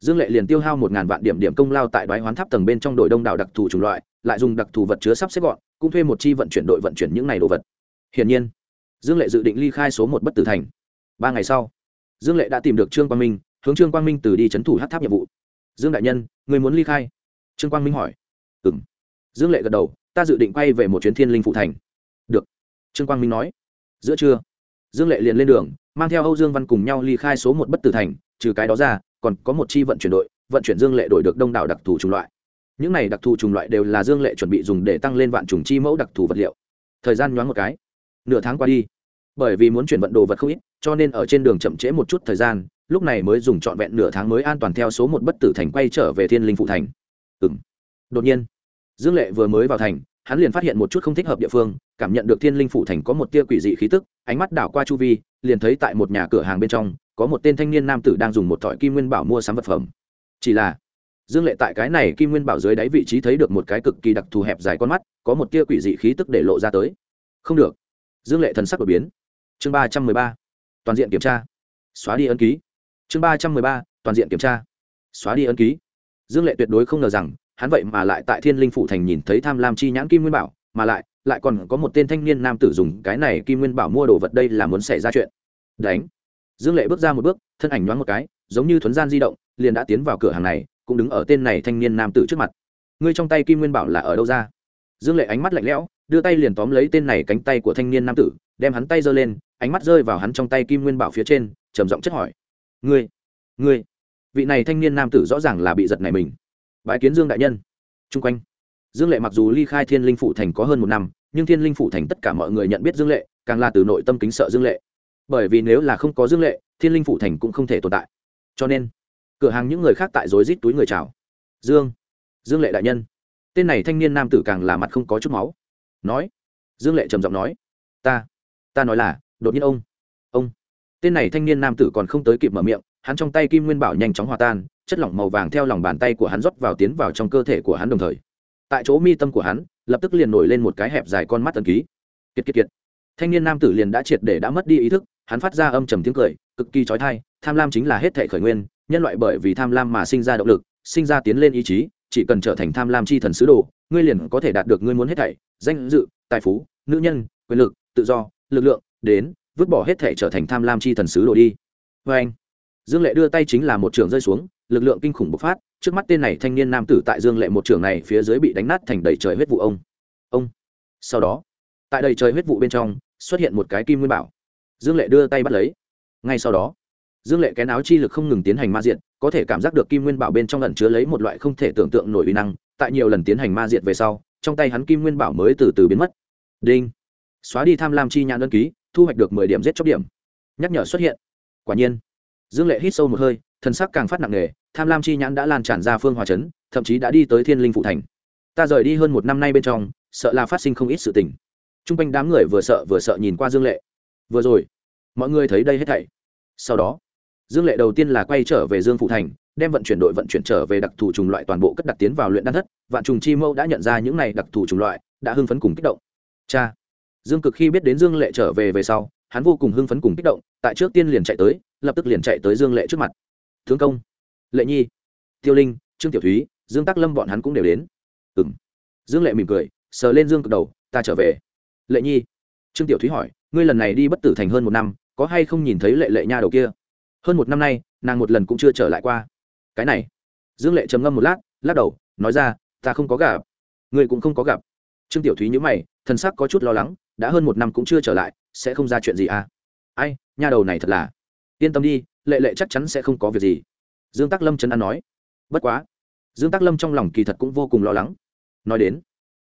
dương lệ liền tiêu hao một ngàn vạn điểm điểm công lao tại đoái hoán tháp tầng bên trong đội đông đảo đặc thù chủng loại, lại dùng đặc thù vật chứa sắp xếp gọn, cũng thuê một chi vận chuyển đội vận chuyển những này đồ vật. Hiển nhiên, dương lệ dự định ly khai số một bất tử thành. Ba ngày sau, dương lệ đã tìm được trương quang minh, hướng trương quang minh từ đi c h ấ n thủ hát tháp nhiệm vụ. Dương đại nhân, người muốn ly khai? Trương quang minh hỏi. Ừng dương lệ gật đầu, ta dự định quay về một chuyến thiên linh phụ thành. Được. Trương quang minh nói. Giữa trưa. Dương lệ liền lên đường, mang theo âu dương văn cùng nhau ly khai số một bất tử thành, trừ cái đó ra, còn có một chi vận chuyển đội, vận chuyển dương lệ đổi được đông đảo đặc thù chủng loại. Những này đặc thù chủng loại đều là dương lệ chuẩn bị dùng để tăng lên vạn chủng chi mẫu đặc thù vật liệu. Thời gian nhoáng một cái, nửa tháng qua đi. Bởi vì muốn chuyển vận đồ vật không ít, cho nên ở trên đường chậm trễ một chút thời gian, lúc này mới dùng trọn vẹn nửa tháng mới an toàn theo số một bất tử thành quay trở về thiên linh phụ thành. Ừ m đột nhiên dương lệ vừa mới vào thành, hắn liền phát hiện một chút không thích hợp địa phương, cảm nhận được thiên linh Phủ thành có một tia quỷ dị khí tức, ánh mắt đảo qua chu vi, liền thấy tại một nhà cửa hàng bên trong, có một tên thanh niên nam tử đang dùng một thỏi kim nguyên bảo mua sắm vật phẩm. Chỉ là, dương lệ tại cái này kim nguyên bảo dưới đáy vị trí thấy được một cái cực kỳ đặc thù hẹp dài con mắt, có một tia quỷ dị khí tức để lộ ra tới. Không được. Dương lệ thần sắc đột biến. Chương ba trăm mười ba. Toàn diện kiểm tra. Xóa đi ấn ký. Chương ba trăm mười ba. Toàn diện kiểm tra. Xóa đi ấn ký. Dương lệ tuyệt đối không ngờ rằng hắn vậy mà lại tại thiên linh phủ thành nhìn thấy tham lam chi nhãn kim nguyên bảo, mà lại lại còn có một tên thanh niên nam tử dùng cái này kim nguyên bảo mua đồ vật đây là muốn xảy ra chuyện. Đánh. Dương lệ bước ra một bước, thân ảnh nhoáng một cái, giống như thuấn gian di động, liền đã tiến vào cửa hàng này, cũng đứng ở tên này thanh niên nam tử trước mặt. Ngươi trong tay kim nguyên bảo là ở đâu ra? Dương lệ ánh mắt lạnh lẽo, đưa tay liền tóm lấy tên này cánh tay của thanh niên nam tử, đem hắn tay giơ lên, ánh mắt rơi vào hắn trong tay kim nguyên bảo phía trên, trầm giọng chất hỏi. Ngươi ngươi, vị này thanh niên nam tử rõ ràng là bị giật này mình bãi kiến dương đại nhân. Chung quanh, dương lệ mặc dù ly khai thiên linh phủ thành có hơn một năm, nhưng thiên linh phủ thành tất cả mọi người nhận biết dương lệ, càng là từ nội tâm kính sợ dương lệ. Bởi vì nếu là không có dương lệ, thiên linh phủ thành cũng không thể tồn tại. Cho nên, cửa hàng những người khác tại rối rít túi người chào. Dương dương lệ đại nhân. Tên này thanh niên nam tử càng là mặt không có chút máu. Nói, dương lệ trầm giọng nói, ta ta nói là, đột nhiên ông ông. Tên này thanh niên nam tử còn không tới kịp mở miệng hắn trong tay kim nguyên bảo nhanh chóng hòa tan, chất lỏng màu vàng theo lòng bàn tay của hắn rót vào tiến vào trong cơ thể của hắn đồng thời. Tại chỗ mi tâm của hắn, lập tức liền nổi lên một cái hẹp dài con mắt tần ký. Kiệt kiệt kiệt. Thanh niên nam tử liền đã triệt để đã mất đi ý thức, hắn phát ra âm trầm tiếng cười, cực kỳ trói thai tham lam chính là hết thể khởi nguyên, nhân loại bởi vì tham lam mà sinh ra động lực, sinh ra tiến lên ý chí, chỉ cần trở thành tham lam chi thần sứ đồ, ngươi liền có thể đạt được ngươi muốn hết thảy, danh dự, tài phú, nữ nhân, quyền lực, tự do, lực lượng, đến, vứt bỏ hết thảy trở thành tham lam chi thần sứ đồ đi. Vê anh dương lệ đưa tay chính là một trường rơi xuống, lực lượng kinh khủng bộc phát, trước mắt tên này thanh niên nam tử tại dương lệ một trường này phía dưới bị đánh nát thành đầy trời huyết vụ ông. Ông. Sau đó, tại đầy trời huyết vụ bên trong, xuất hiện một cái kim nguyên bảo. Dương lệ đưa tay bắt lấy. Ngay sau đó, dương lệ kén áo chi lực không ngừng tiến hành ma diện có thể cảm giác được kim nguyên bảo bên trong lần chứa lấy một loại không thể tưởng tượng nổi uy năng, tại nhiều lần tiến hành ma diện về sau, trong tay hắn kim nguyên bảo mới từ từ biến mất. Đinh. Xóa đi tham lam chi nhãn đơn ký, thu hoạch được mười điểm giết chóc điểm. Nhắc nhở xuất hiện. Quả nhiên dương lệ hít sâu một hơi, thần sắc càng phát nặng nề, tham lam chi nhãn đã lan tràn ra phương hòa trấn thậm chí đã đi tới thiên linh phụ thành. Ta rời đi hơn một năm nay bên trong, sợ là phát sinh không ít sự tình. T r u n g quanh đám người vừa sợ vừa sợ nhìn qua dương lệ. Vừa rồi, mọi người thấy đây hết thảy. Sau đó, dương lệ đầu tiên là quay trở về dương phụ thành, đem vận chuyển đội vận chuyển trở về đặc thù chủng loại toàn bộ cất đặt tiến vào luyện đan thất. Vạn trùng chi mâu đã nhận ra những này đặc thù chủng loại, đã hưng phấn cùng kích động. Cha! Dương cực khi biết đến dương lệ trở về về sau, hắn vô cùng hưng phấn cùng kích động, tại trước tiên liền chạy tới lập tức liền chạy tới dương lệ trước mặt. Thương công. Lệ nhi. Tiêu linh, trương tiểu thúy, dương tác lâm bọn hắn cũng đều đến. Ừ m dương lệ mỉm cười, sờ lên dương cực đầu, ta trở về. Lệ nhi. Trương tiểu thúy hỏi, ngươi lần này đi bất tử thành hơn một năm, có hay không nhìn thấy lệ lệ nha đầu kia? Hơn một năm nay, nàng một lần cũng chưa trở lại qua. Cái này. Dương lệ trầm ngâm một lát, lắc đầu, nói ra, ta không có gặp. Ngươi cũng không có gặp. Trương tiểu thúy nhữ mày thân sắc có chút lo lắng, đã hơn một năm cũng chưa trở lại, sẽ không ra chuyện gì à? Ai, nha đầu này thật là yên tâm đi, lệ lệ chắc chắn sẽ không có việc gì. Dương tắc lâm chân ăn nói. Bất quá, dương tắc lâm trong lòng kỳ thật cũng vô cùng lo lắng. Nói đến,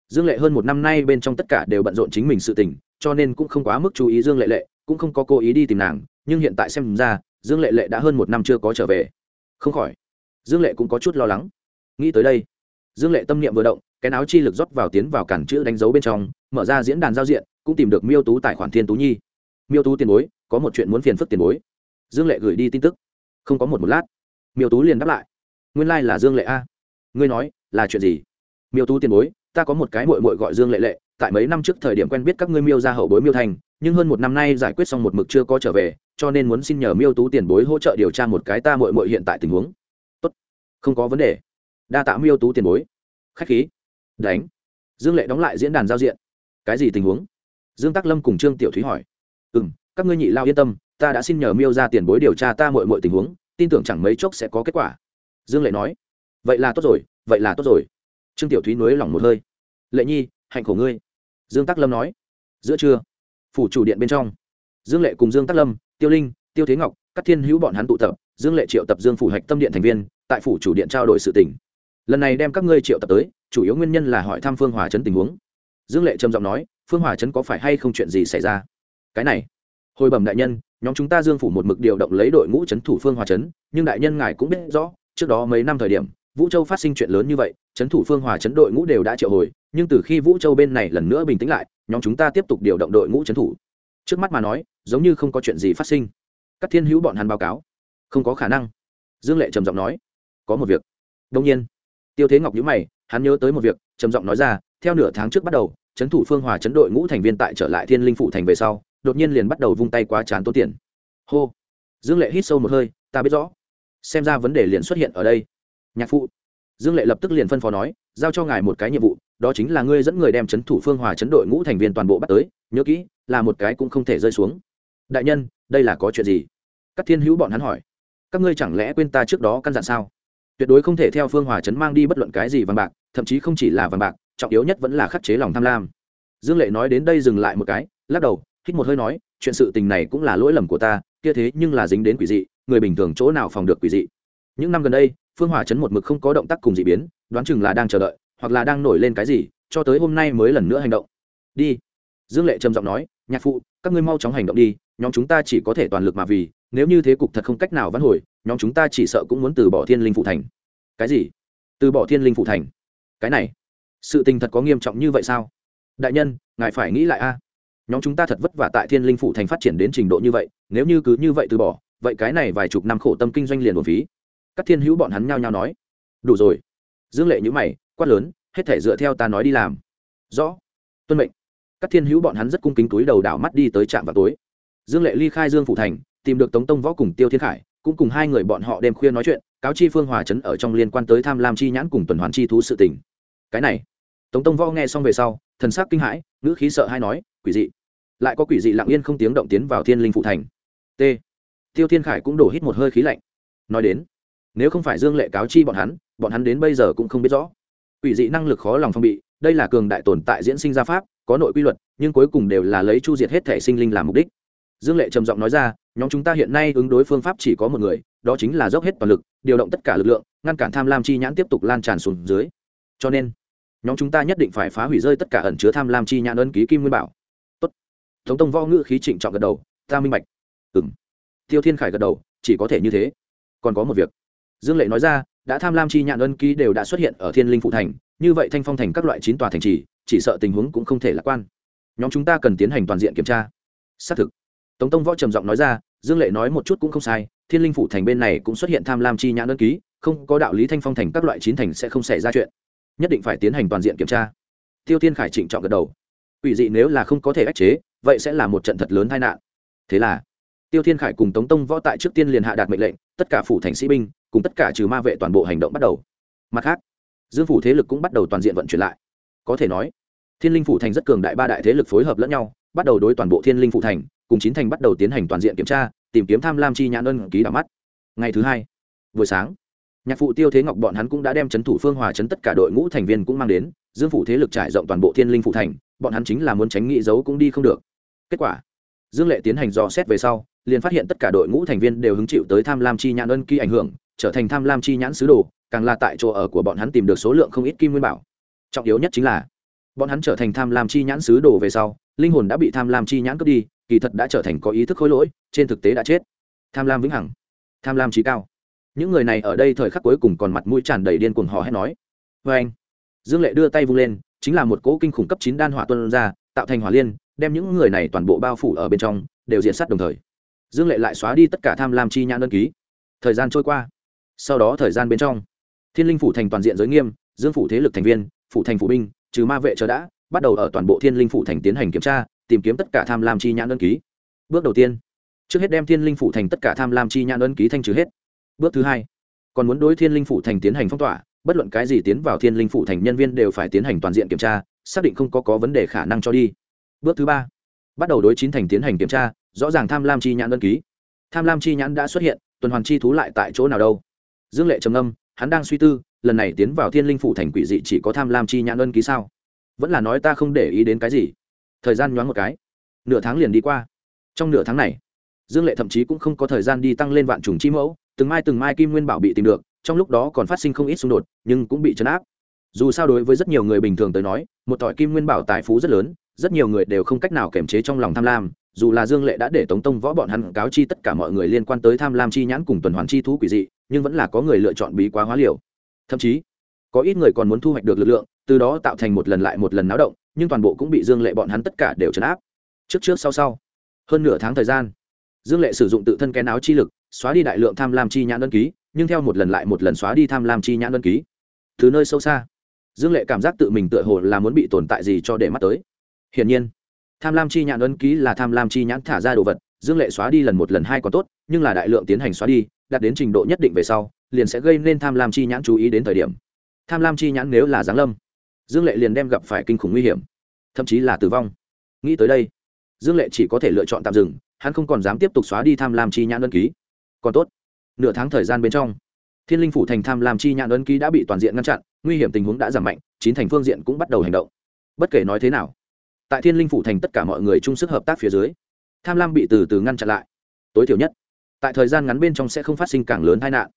dương lệ hơn một năm nay bên trong tất cả đều bận rộn chính mình sự tình, cho nên cũng không quá mức chú ý dương lệ lệ, cũng không có cố ý đi tìm nàng, nhưng hiện tại xem ra, dương lệ lệ đã hơn một năm chưa có trở về. Không khỏi, dương lệ cũng có chút lo lắng. Nghĩ tới đây, dương lệ tâm niệm vừa động, cái áo chi lực rót vào tiến vào cản chữ đánh dấu bên trong, mở ra diễn đàn giao diện, cũng tìm được miêu tú tài khoản thiên tú nhi. Miêu tú tiền bối, có một chuyện muốn phiền phức tiền bối dương lệ gửi đi tin tức. Không có một một lát. Miêu tú liền đáp lại. Nguyên lai、like、là dương lệ a. Ngươi nói, là chuyện gì? Miêu tú tiền bối, ta có một cái mội mội gọi dương lệ lệ, tại mấy năm trước thời điểm quen biết các ngươi miêu ra hậu bối miêu thành, nhưng hơn một năm nay giải quyết xong một mực chưa có trở về, cho nên muốn xin nhờ miêu tú tiền bối hỗ trợ điều tra một cái ta mội mội hiện tại tình huống. Tốt. không có vấn đề. Đa tạ miêu tú tiền bối. Khách khí. Đánh. Dương lệ đóng lại diễn đàn giao diện. Cái gì tình huống? Dương tắc lâm cùng trương tiểu thúy hỏi. Ừ m các ngươi nhị lao yên tâm ta đã xin nhờ miêu ra tiền bối điều tra ta mọi mọi tình huống, tin tưởng chẳng mấy chốc sẽ có kết quả. Dương lệ nói, vậy là tốt rồi, vậy là tốt rồi. Trương tiểu thúy nối lòng một hơi. Lệ nhi, hạnh khổ ngươi. Dương tắc lâm nói, giữa trưa, phủ chủ điện bên trong. Dương lệ cùng dương tắc lâm, tiêu linh, tiêu thế ngọc các thiên hữu bọn hắn tụ tập, dương lệ triệu tập dương phủ hạch tâm điện thành viên, tại phủ chủ điện trao đổi sự tỉnh lần này đem các ngươi triệu tập tới, chủ yếu nguyên nhân là hỏi thăm phương hòa chấn tình huống. Dương lệ trầm giọng nói, phương hòa chấn có phải hay không chuyện gì xảy ra? Cái này, hồi bẩm đại nhân nhóm chúng ta dương phủ một mực điều động lấy đội ngũ chấn thủ phương hòa chấn, nhưng đại nhân ngài cũng biết rõ, trước đó mấy năm thời điểm, vũ châu phát sinh chuyện lớn như vậy, chấn thủ phương hòa chấn đội ngũ đều đã triệu hồi, nhưng từ khi vũ châu bên này lần nữa bình tĩnh lại, nhóm chúng ta tiếp tục điều động đội ngũ chấn thủ. Trước mắt mà nói, giống như không có chuyện gì phát sinh. Các thiên hữu bọn hắn báo cáo. Không có khả năng. Dương lệ trầm giọng nói. Có một việc. Đông nhiên, tiêu thế ngọc nhữ mày, hắn nhớ tới một việc, trầm giọng nói ra, theo nửa tháng trước bắt đầu trấn thủ phương hòa chấn đội ngũ thành viên tại trở lại thiên linh phụ thành về sau đột nhiên liền bắt đầu vung tay quá chán tốn tiền. Hô. Dương lệ hít sâu một hơi, ta biết rõ. Xem ra vấn đề liền xuất hiện ở đây. Nhạc phụ. Dương lệ lập tức liền phân phó nói, giao cho ngài một cái nhiệm vụ, đó chính là ngươi dẫn người đem chấn thủ phương hòa chấn đội ngũ thành viên toàn bộ bắt tới, nhớ kỹ, là một cái cũng không thể rơi xuống. Đại nhân, đây là có chuyện gì? Các thiên hữu bọn hắn hỏi. Các ngươi chẳng lẽ quên ta trước đó căn dặn sao? Tuyệt đối không thể theo phương hòa chấn mang đi bất luận cái gì vàng bạc, thậm chí không chỉ là vàng bạc, trọng yếu nhất vẫn là khắc chế lòng tham lam. Dương lệ nói đến đây dừng lại một cái, lắc đầu hít một hơi nói, chuyện sự tình này cũng là lỗi lầm của ta, kia thế nhưng là dính đến quỷ dị, người bình thường chỗ nào phòng được quỷ dị. Những năm gần đây, phương hòa chấn một mực không có động tác cùng dị biến, đoán chừng là đang chờ đợi, hoặc là đang nổi lên cái gì, cho tới hôm nay mới lần nữa hành động. Đi. Dương lệ trầm giọng nói, nhạc phụ, các ngươi mau chóng hành động đi, nhóm chúng ta chỉ có thể toàn lực mà vì, nếu như thế cục thật không cách nào vãn hồi, nhóm chúng ta chỉ sợ cũng muốn từ bỏ thiên linh phụ thành. Cái gì? Từ bỏ thiên linh phụ thành? Cái này? Sự tình thật có nghiêm trọng như vậy sao? Đại nhân, ngài phải nghĩ lại a nhóm chúng ta thật vất vả tại thiên linh phủ thành phát triển đến trình độ như vậy, nếu như cứ như vậy từ bỏ, vậy cái này vài chục năm khổ tâm kinh doanh liền một phí. Các thiên hữu bọn hắn nhao nhao nói. Đủ rồi. Dương lệ nhữ mày, quát lớn, hết thể dựa theo ta nói đi làm. Rõ. Tuân mệnh. Các thiên hữu bọn hắn rất cung kính túi đầu đảo mắt đi tới trạm vào tối. Dương lệ ly khai dương phủ thành, tìm được tống tông võ cùng tiêu thiên khải, cũng cùng hai người bọn họ đêm khuya nói chuyện, cáo chi phương hòa trấn ở trong liên quan tới tham lam chi nhãn cùng tuần hoàn chi thú sự tình. Cái này. Tống tông võ nghe xong về sau, thần sắc kinh hãi, ngữ khí sợ hay nói quỷ dị. Lại có quỷ dị lặng yên không tiếng động tiến vào thiên linh phụ thành. T. Tiêu thiên khải cũng đổ hít một hơi khí lạnh. Nói đến, nếu không phải dương lệ cáo chi bọn hắn bọn hắn đến bây giờ cũng không biết rõ. Quỷ dị năng lực khó lòng phong bị, đây là cường đại tồn tại diễn sinh ra pháp, có nội quy luật, nhưng cuối cùng đều là lấy chu diệt hết thể sinh linh làm mục đích. Dương lệ trầm giọng nói ra, nhóm chúng ta hiện nay ứng đối phương pháp chỉ có một người, đó chính là dốc hết toàn lực, điều động tất cả lực lượng, ngăn cản tham lam chi nhãn tiếp tục lan tràn xuống dưới. Cho nên, nhóm chúng ta nhất định phải phá hủy rơi tất cả ẩn chứa tham lam chi nhãn ân ký kim nguyên bảo. Tống thống tông võ ngữ khí trịnh trọng gật đầu, ta minh bạch. Ừng tiêu thiên khải gật đầu, chỉ có thể như thế. Còn có một việc. Dương lệ nói ra, đã tham lam chi nhạn ân ký đều đã xuất hiện ở thiên linh phụ thành, như vậy thanh phong thành các loại chín tòa thành trì, chỉ sợ tình huống cũng không thể lạc quan. Nhóm chúng ta cần tiến hành toàn diện kiểm tra. Xác thực. Tống tông võ trầm giọng nói ra, dương lệ nói một chút cũng không sai, thiên linh phủ thành bên này cũng xuất hiện tham lam chi nhãn đơn ký, không có đạo lý thanh phong thành các loại chín thành sẽ không xảy ra chuyện. Nhất định phải tiến hành toàn diện kiểm tra. Tiêu tiên khải trịnh trọng gật đầu. Ủy dị nếu là không có thể ách chế vậy sẽ là một trận thật lớn tai nạn. Thế là, tiêu thiên khải cùng tống tông võ tại trước tiên liền hạ đạt mệnh lệnh, tất cả phủ thành sĩ binh, cùng tất cả trừ ma vệ toàn bộ hành động bắt đầu. Mặt khác, dương phủ thế lực cũng bắt đầu toàn diện vận chuyển lại. Có thể nói, thiên linh phủ thành rất cường đại ba đại thế lực phối hợp lẫn nhau, bắt đầu đối toàn bộ thiên linh phủ thành, cùng chín thành bắt đầu tiến hành toàn diện kiểm tra, tìm kiếm tham lam chi nhãn ân ký đảo mắt. Ngày thứ hai, buổi sáng, nhạc phụ tiêu thế ngọc bọn hắn cũng đã đem c h ấ n thủ phương hòa chấn tất cả đội ngũ thành viên cũng mang đến, dương phủ thế lực trải rộng toàn bộ thiên linh phủ thành, bọn hắn chính là muốn tránh nghị giấu cũng đi không được kết quả. Dương lệ tiến hành dò xét về sau, liền phát hiện tất cả đội ngũ thành viên đều hứng chịu tới tham lam chi nhãn ân ký ảnh hưởng, trở thành tham lam chi nhãn sứ đồ, càng là tại chỗ ở của bọn hắn tìm được số lượng không ít kim nguyên bảo. Trọng yếu nhất chính là, bọn hắn trở thành tham lam chi nhãn sứ đồ về sau, linh hồn đã bị tham lam chi nhãn cướp đi, kỳ thật đã trở thành có ý thức khối lỗi, trên thực tế đã chết. Tham lam vĩnh hằng, tham lam trí cao. Những người này ở đây thời khắc cuối cùng còn mặt mũi tràn đầy điên cuồng hò hét nói. Vê anh dương lệ đưa tay vung lên, chính là một cỗ kinh khủng cấp chín đan hỏa tuân ra, tạo thành hỏa liên đem những người này toàn bộ bao phủ ở bên trong, đều diện sát đồng thời. Dương lệ lại xóa đi tất cả tham lam chi nhãn đơn ký. Thời gian trôi qua. Sau đó thời gian bên trong, thiên linh phủ thành toàn diện giới nghiêm, dương phủ thế lực thành viên, phủ thành phủ binh, trừ ma vệ chờ đã, bắt đầu ở toàn bộ thiên linh phủ thành tiến hành kiểm tra, tìm kiếm tất cả tham lam chi nhãn đơn ký. Bước đầu tiên, trước hết đem thiên linh phủ thành tất cả tham lam chi nhãn đơn ký thanh trừ hết. Bước thứ hai, còn muốn đối thiên linh phủ thành tiến hành phong tỏa, bất luận cái gì tiến vào thiên linh phủ thành nhân viên đều phải tiến hành toàn diện kiểm tra, xác định không có có vấn đề khả năng cho đi bước thứ ba. Bắt đầu đối chín thành tiến hành kiểm tra, rõ ràng tham lam chi nhãn đơn ký. Tham lam chi nhãn đã xuất hiện, tuần hoàn chi thú lại tại chỗ nào đâu? Dương lệ trầm âm hắn đang suy tư, lần này tiến vào thiên linh phủ thành quỷ dị chỉ có tham lam chi nhãn ân ký sao? Vẫn là nói ta không để ý đến cái gì. Thời gian nhoáng một cái. Nửa tháng liền đi qua. Trong nửa tháng này, dương lệ thậm chí cũng không có thời gian đi tăng lên vạn trùng chi mẫu, từng mai từng mai kim nguyên bảo bị tìm được, trong lúc đó còn phát sinh không ít xung đột, nhưng cũng bị chấn áp. Dù sao đối với rất nhiều người bình thường tới nói, một tỏi kim nguyên bảo tài phú rất lớn rất nhiều người đều không cách nào kiềm chế trong lòng tham lam, dù là dương lệ đã để tống tông võ bọn hắn cáo chi tất cả mọi người liên quan tới tham lam chi nhãn cùng tuần hoàn chi thú quỷ dị, nhưng vẫn là có người lựa chọn bí quá hóa liều. Thậm chí, có ít người còn muốn thu hoạch được lực lượng, từ đó tạo thành một lần lại một lần náo động, nhưng toàn bộ cũng bị dương lệ bọn hắn tất cả đều chấn áp. Trước trước sau sau, hơn nửa tháng thời gian, dương lệ sử dụng tự thân kén áo chi lực, xóa đi đại lượng tham lam chi nhãn đơn ký, nhưng theo một lần lại một lần xóa đi tham lam chi nhãn đơn ký. Từ nơi sâu xa, dương lệ cảm giác tự mình tựa hồ là muốn bị tồn tại gì cho để mắt tới hiển nhiên, tham lam chi nhãn ấn ký là tham lam chi nhãn thả ra đồ vật, dương lệ xóa đi lần một lần hai còn tốt, nhưng là đại lượng tiến hành xóa đi, đạt đến trình độ nhất định về sau, liền sẽ gây nên tham lam chi nhãn chú ý đến thời điểm. Tham lam chi nhãn nếu là giáng lâm, dương lệ liền đem gặp phải kinh khủng nguy hiểm, thậm chí là tử vong. Nghĩ tới đây, dương lệ chỉ có thể lựa chọn tạm dừng, hắn không còn dám tiếp tục xóa đi tham lam chi nhãn ấn ký. Còn tốt, nửa tháng thời gian bên trong, thiên linh phủ thành tham lam chi nhãn ấn ký đã bị toàn diện ngăn chặn, nguy hiểm tình huống đã giảm mạnh, chín thành phương diện cũng bắt đầu hành động. Bất kể nói thế nào tại thiên linh phủ thành tất cả mọi người chung sức hợp tác phía dưới, tham lam bị từ từ ngăn chặn lại. Tối thiểu nhất, tại thời gian ngắn bên trong sẽ không phát sinh càng lớn tai nạn.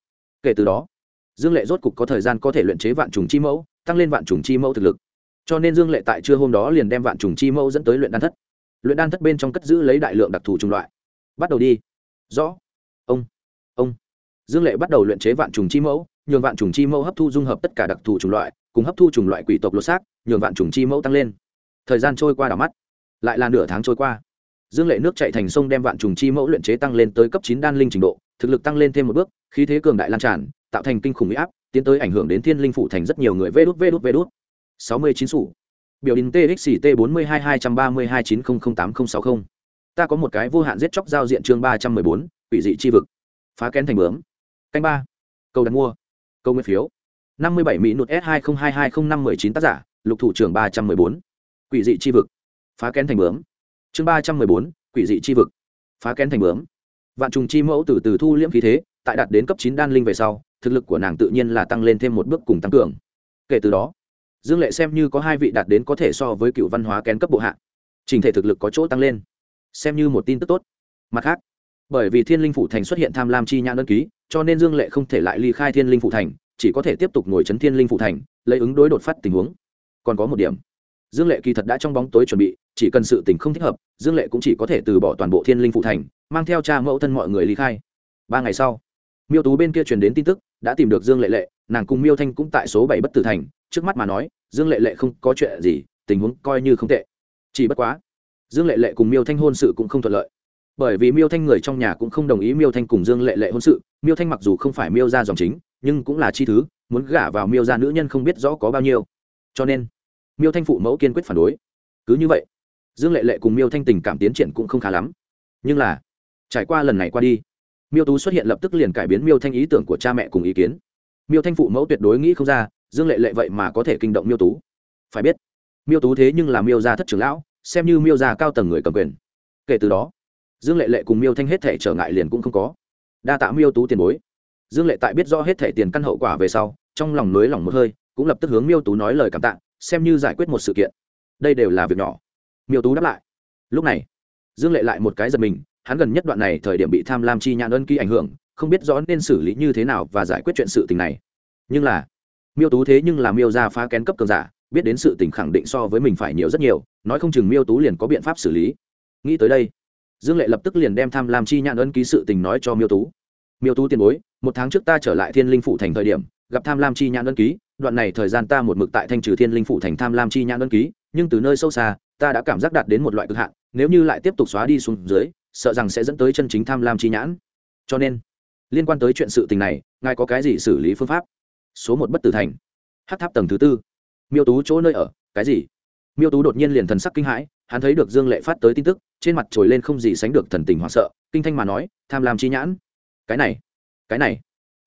Kể từ đó, dương lệ rốt cục có thời gian có thể luyện chế vạn trùng chi mẫu, tăng lên vạn trùng chi mẫu thực lực. Cho nên dương lệ tại trưa hôm đó liền đem vạn trùng chi mẫu dẫn tới luyện đan thất. Luyện đan thất bên trong cất giữ lấy đại lượng đặc thù chủng loại. Bắt đầu đi. Rõ. Ông. Ông. Dương lệ bắt đầu luyện chế vạn trùng chi mẫu, nhường vạn trùng chi mẫu hấp thu dung hợp tất cả đặc thù chủng loại, cùng hấp thu chủng loại quỷ tộc lột xác, nhường vạn trùng chi mẫu tăng lên thời gian trôi qua đảo mắt. Lại là nửa tháng trôi qua. Dương lệ nước chạy thành sông đem vạn trùng chi mẫu luyện chế tăng lên tới cấp chín đan linh trình độ, thực lực tăng lên thêm một bước, khí thế cường đại lan tràn, tạo thành kinh khủng huy áp, tiến tới ảnh hưởng đến thiên linh phủ thành rất nhiều người vê đút vê đút vê đút. Sáu mươi chín sủ. Biểu đình txt bốn mươi hai hai trăm ba mươi hai chín không không tám không sáu không. Ta có một cái vô hạn giết chóc giao diện chương ba trăm mười bốn ủy dị chi vực. Phá kén thành bướm. Canh ba. Câu đặt mua. Câu nguyên phiếu. năm mươi bảy mỹ nụt s hai nghìn hai hai không năm mười chín tác giả, lục thủ trưởng ba trăm mười bốn quỷ dị chi vực, phá kén thành bướm. Chương ba trăm mười bốn, quỷ dị chi vực, phá kén thành bướm. Vạn trùng chi mẫu từ từ thu liễm khí thế, tại đạt đến cấp chín đan linh về sau, thực lực của nàng tự nhiên là tăng lên thêm một bước cùng tăng cường. Kể từ đó, dương lệ xem như có hai vị đạt đến có thể so với cựu văn hóa kén cấp bộ hạ. Trình thể thực lực có chỗ tăng lên. Xem như một tin tức tốt. Mặt khác, bởi vì thiên linh phủ thành xuất hiện tham lam chi nhãn đơn ký, cho nên dương lệ không thể lại ly khai thiên linh phủ thành, chỉ có thể tiếp tục ngồi chấn thiên linh phủ thành, lấy ứng đối đột phát tình huống. Còn có một điểm dương lệ kỳ thật đã trong bóng tối chuẩn bị, chỉ cần sự tình không thích hợp, dương lệ cũng chỉ có thể từ bỏ toàn bộ thiên linh phụ thành, mang theo cha mẫu thân mọi người ly khai. Ba ngày sau, miêu tú bên kia truyền đến tin tức, đã tìm được dương lệ lệ, nàng cùng miêu thanh cũng tại số bảy bất tử thành, trước mắt mà nói, dương lệ lệ không có chuyện gì, tình huống coi như không tệ. Chỉ bất quá, dương lệ lệ cùng miêu thanh hôn sự cũng không thuận lợi. Bởi vì miêu thanh người trong nhà cũng không đồng ý miêu thanh cùng dương lệ lệ hôn sự, miêu thanh mặc dù không phải miêu ra dòng chính, nhưng cũng là chi thứ, muốn gả vào miêu ra nữ nhân không biết rõ có bao nhiêu. Cho nên miêu thanh phụ mẫu kiên quyết phản đối. Cứ như vậy, dương lệ lệ cùng miêu thanh tình cảm tiến triển cũng không khá lắm. Nhưng là, trải qua lần này qua đi, miêu tú xuất hiện lập tức liền cải biến miêu thanh ý tưởng của cha mẹ cùng ý kiến. Miêu thanh phụ mẫu tuyệt đối nghĩ không ra, dương lệ lệ vậy mà có thể kinh động miêu tú. Phải biết, miêu tú thế nhưng là miêu gia thất trưởng lão, xem như miêu gia cao tầng người cầm quyền. Kể từ đó, dương lệ lệ cùng miêu thanh hết thể trở ngại liền cũng không có. Đa tạ miêu tú tiền bối. Dương lệ tại biết rõ hết thể tiền căn hậu quả về sau, trong lòng nới lòng một hơi, cũng lập tức hướng miêu tú nói lời cảm tạ xem như giải quyết một sự kiện. Đây đều là việc nhỏ. Miêu tú đáp lại. Lúc này, dương lệ lại một cái giật mình, hắn gần nhất đoạn này thời điểm bị tham lam chi nhãn ân ký ảnh hưởng, không biết rõ nên xử lý như thế nào và giải quyết chuyện sự tình này. Nhưng là, miêu tú thế nhưng là miêu ra phá kén cấp cường giả, biết đến sự tình khẳng định so với mình phải nhiều rất nhiều, nói không chừng miêu tú liền có biện pháp xử lý. Nghĩ tới đây, dương lệ lập tức liền đem tham lam chi nhãn ân ký sự tình nói cho miêu tú. Miêu tú tiền bối, một tháng trước ta trở lại thiên linh phủ thành thời điểm, gặp tham lam chi nhãn ân ký đoạn này thời gian ta một mực tại thanh trừ thiên linh phủ thành tham lam chi nhãn ân ký, nhưng từ nơi sâu xa, ta đã cảm giác đạt đến một loại cực hạn, nếu như lại tiếp tục xóa đi xuống dưới, sợ rằng sẽ dẫn tới chân chính tham lam chi nhãn. Cho nên, liên quan tới chuyện sự tình này, ngài có cái gì xử lý phương pháp? Số một bất tử thành. Hát tháp tầng thứ tư. Miêu tú chỗ nơi ở, cái gì? Miêu tú đột nhiên liền thần sắc kinh hãi, hắn thấy được dương lệ phát tới tin tức, trên mặt trồi lên không gì sánh được thần tình hoảng sợ, kinh thanh mà nói, tham lam chi nhãn. Cái này cái này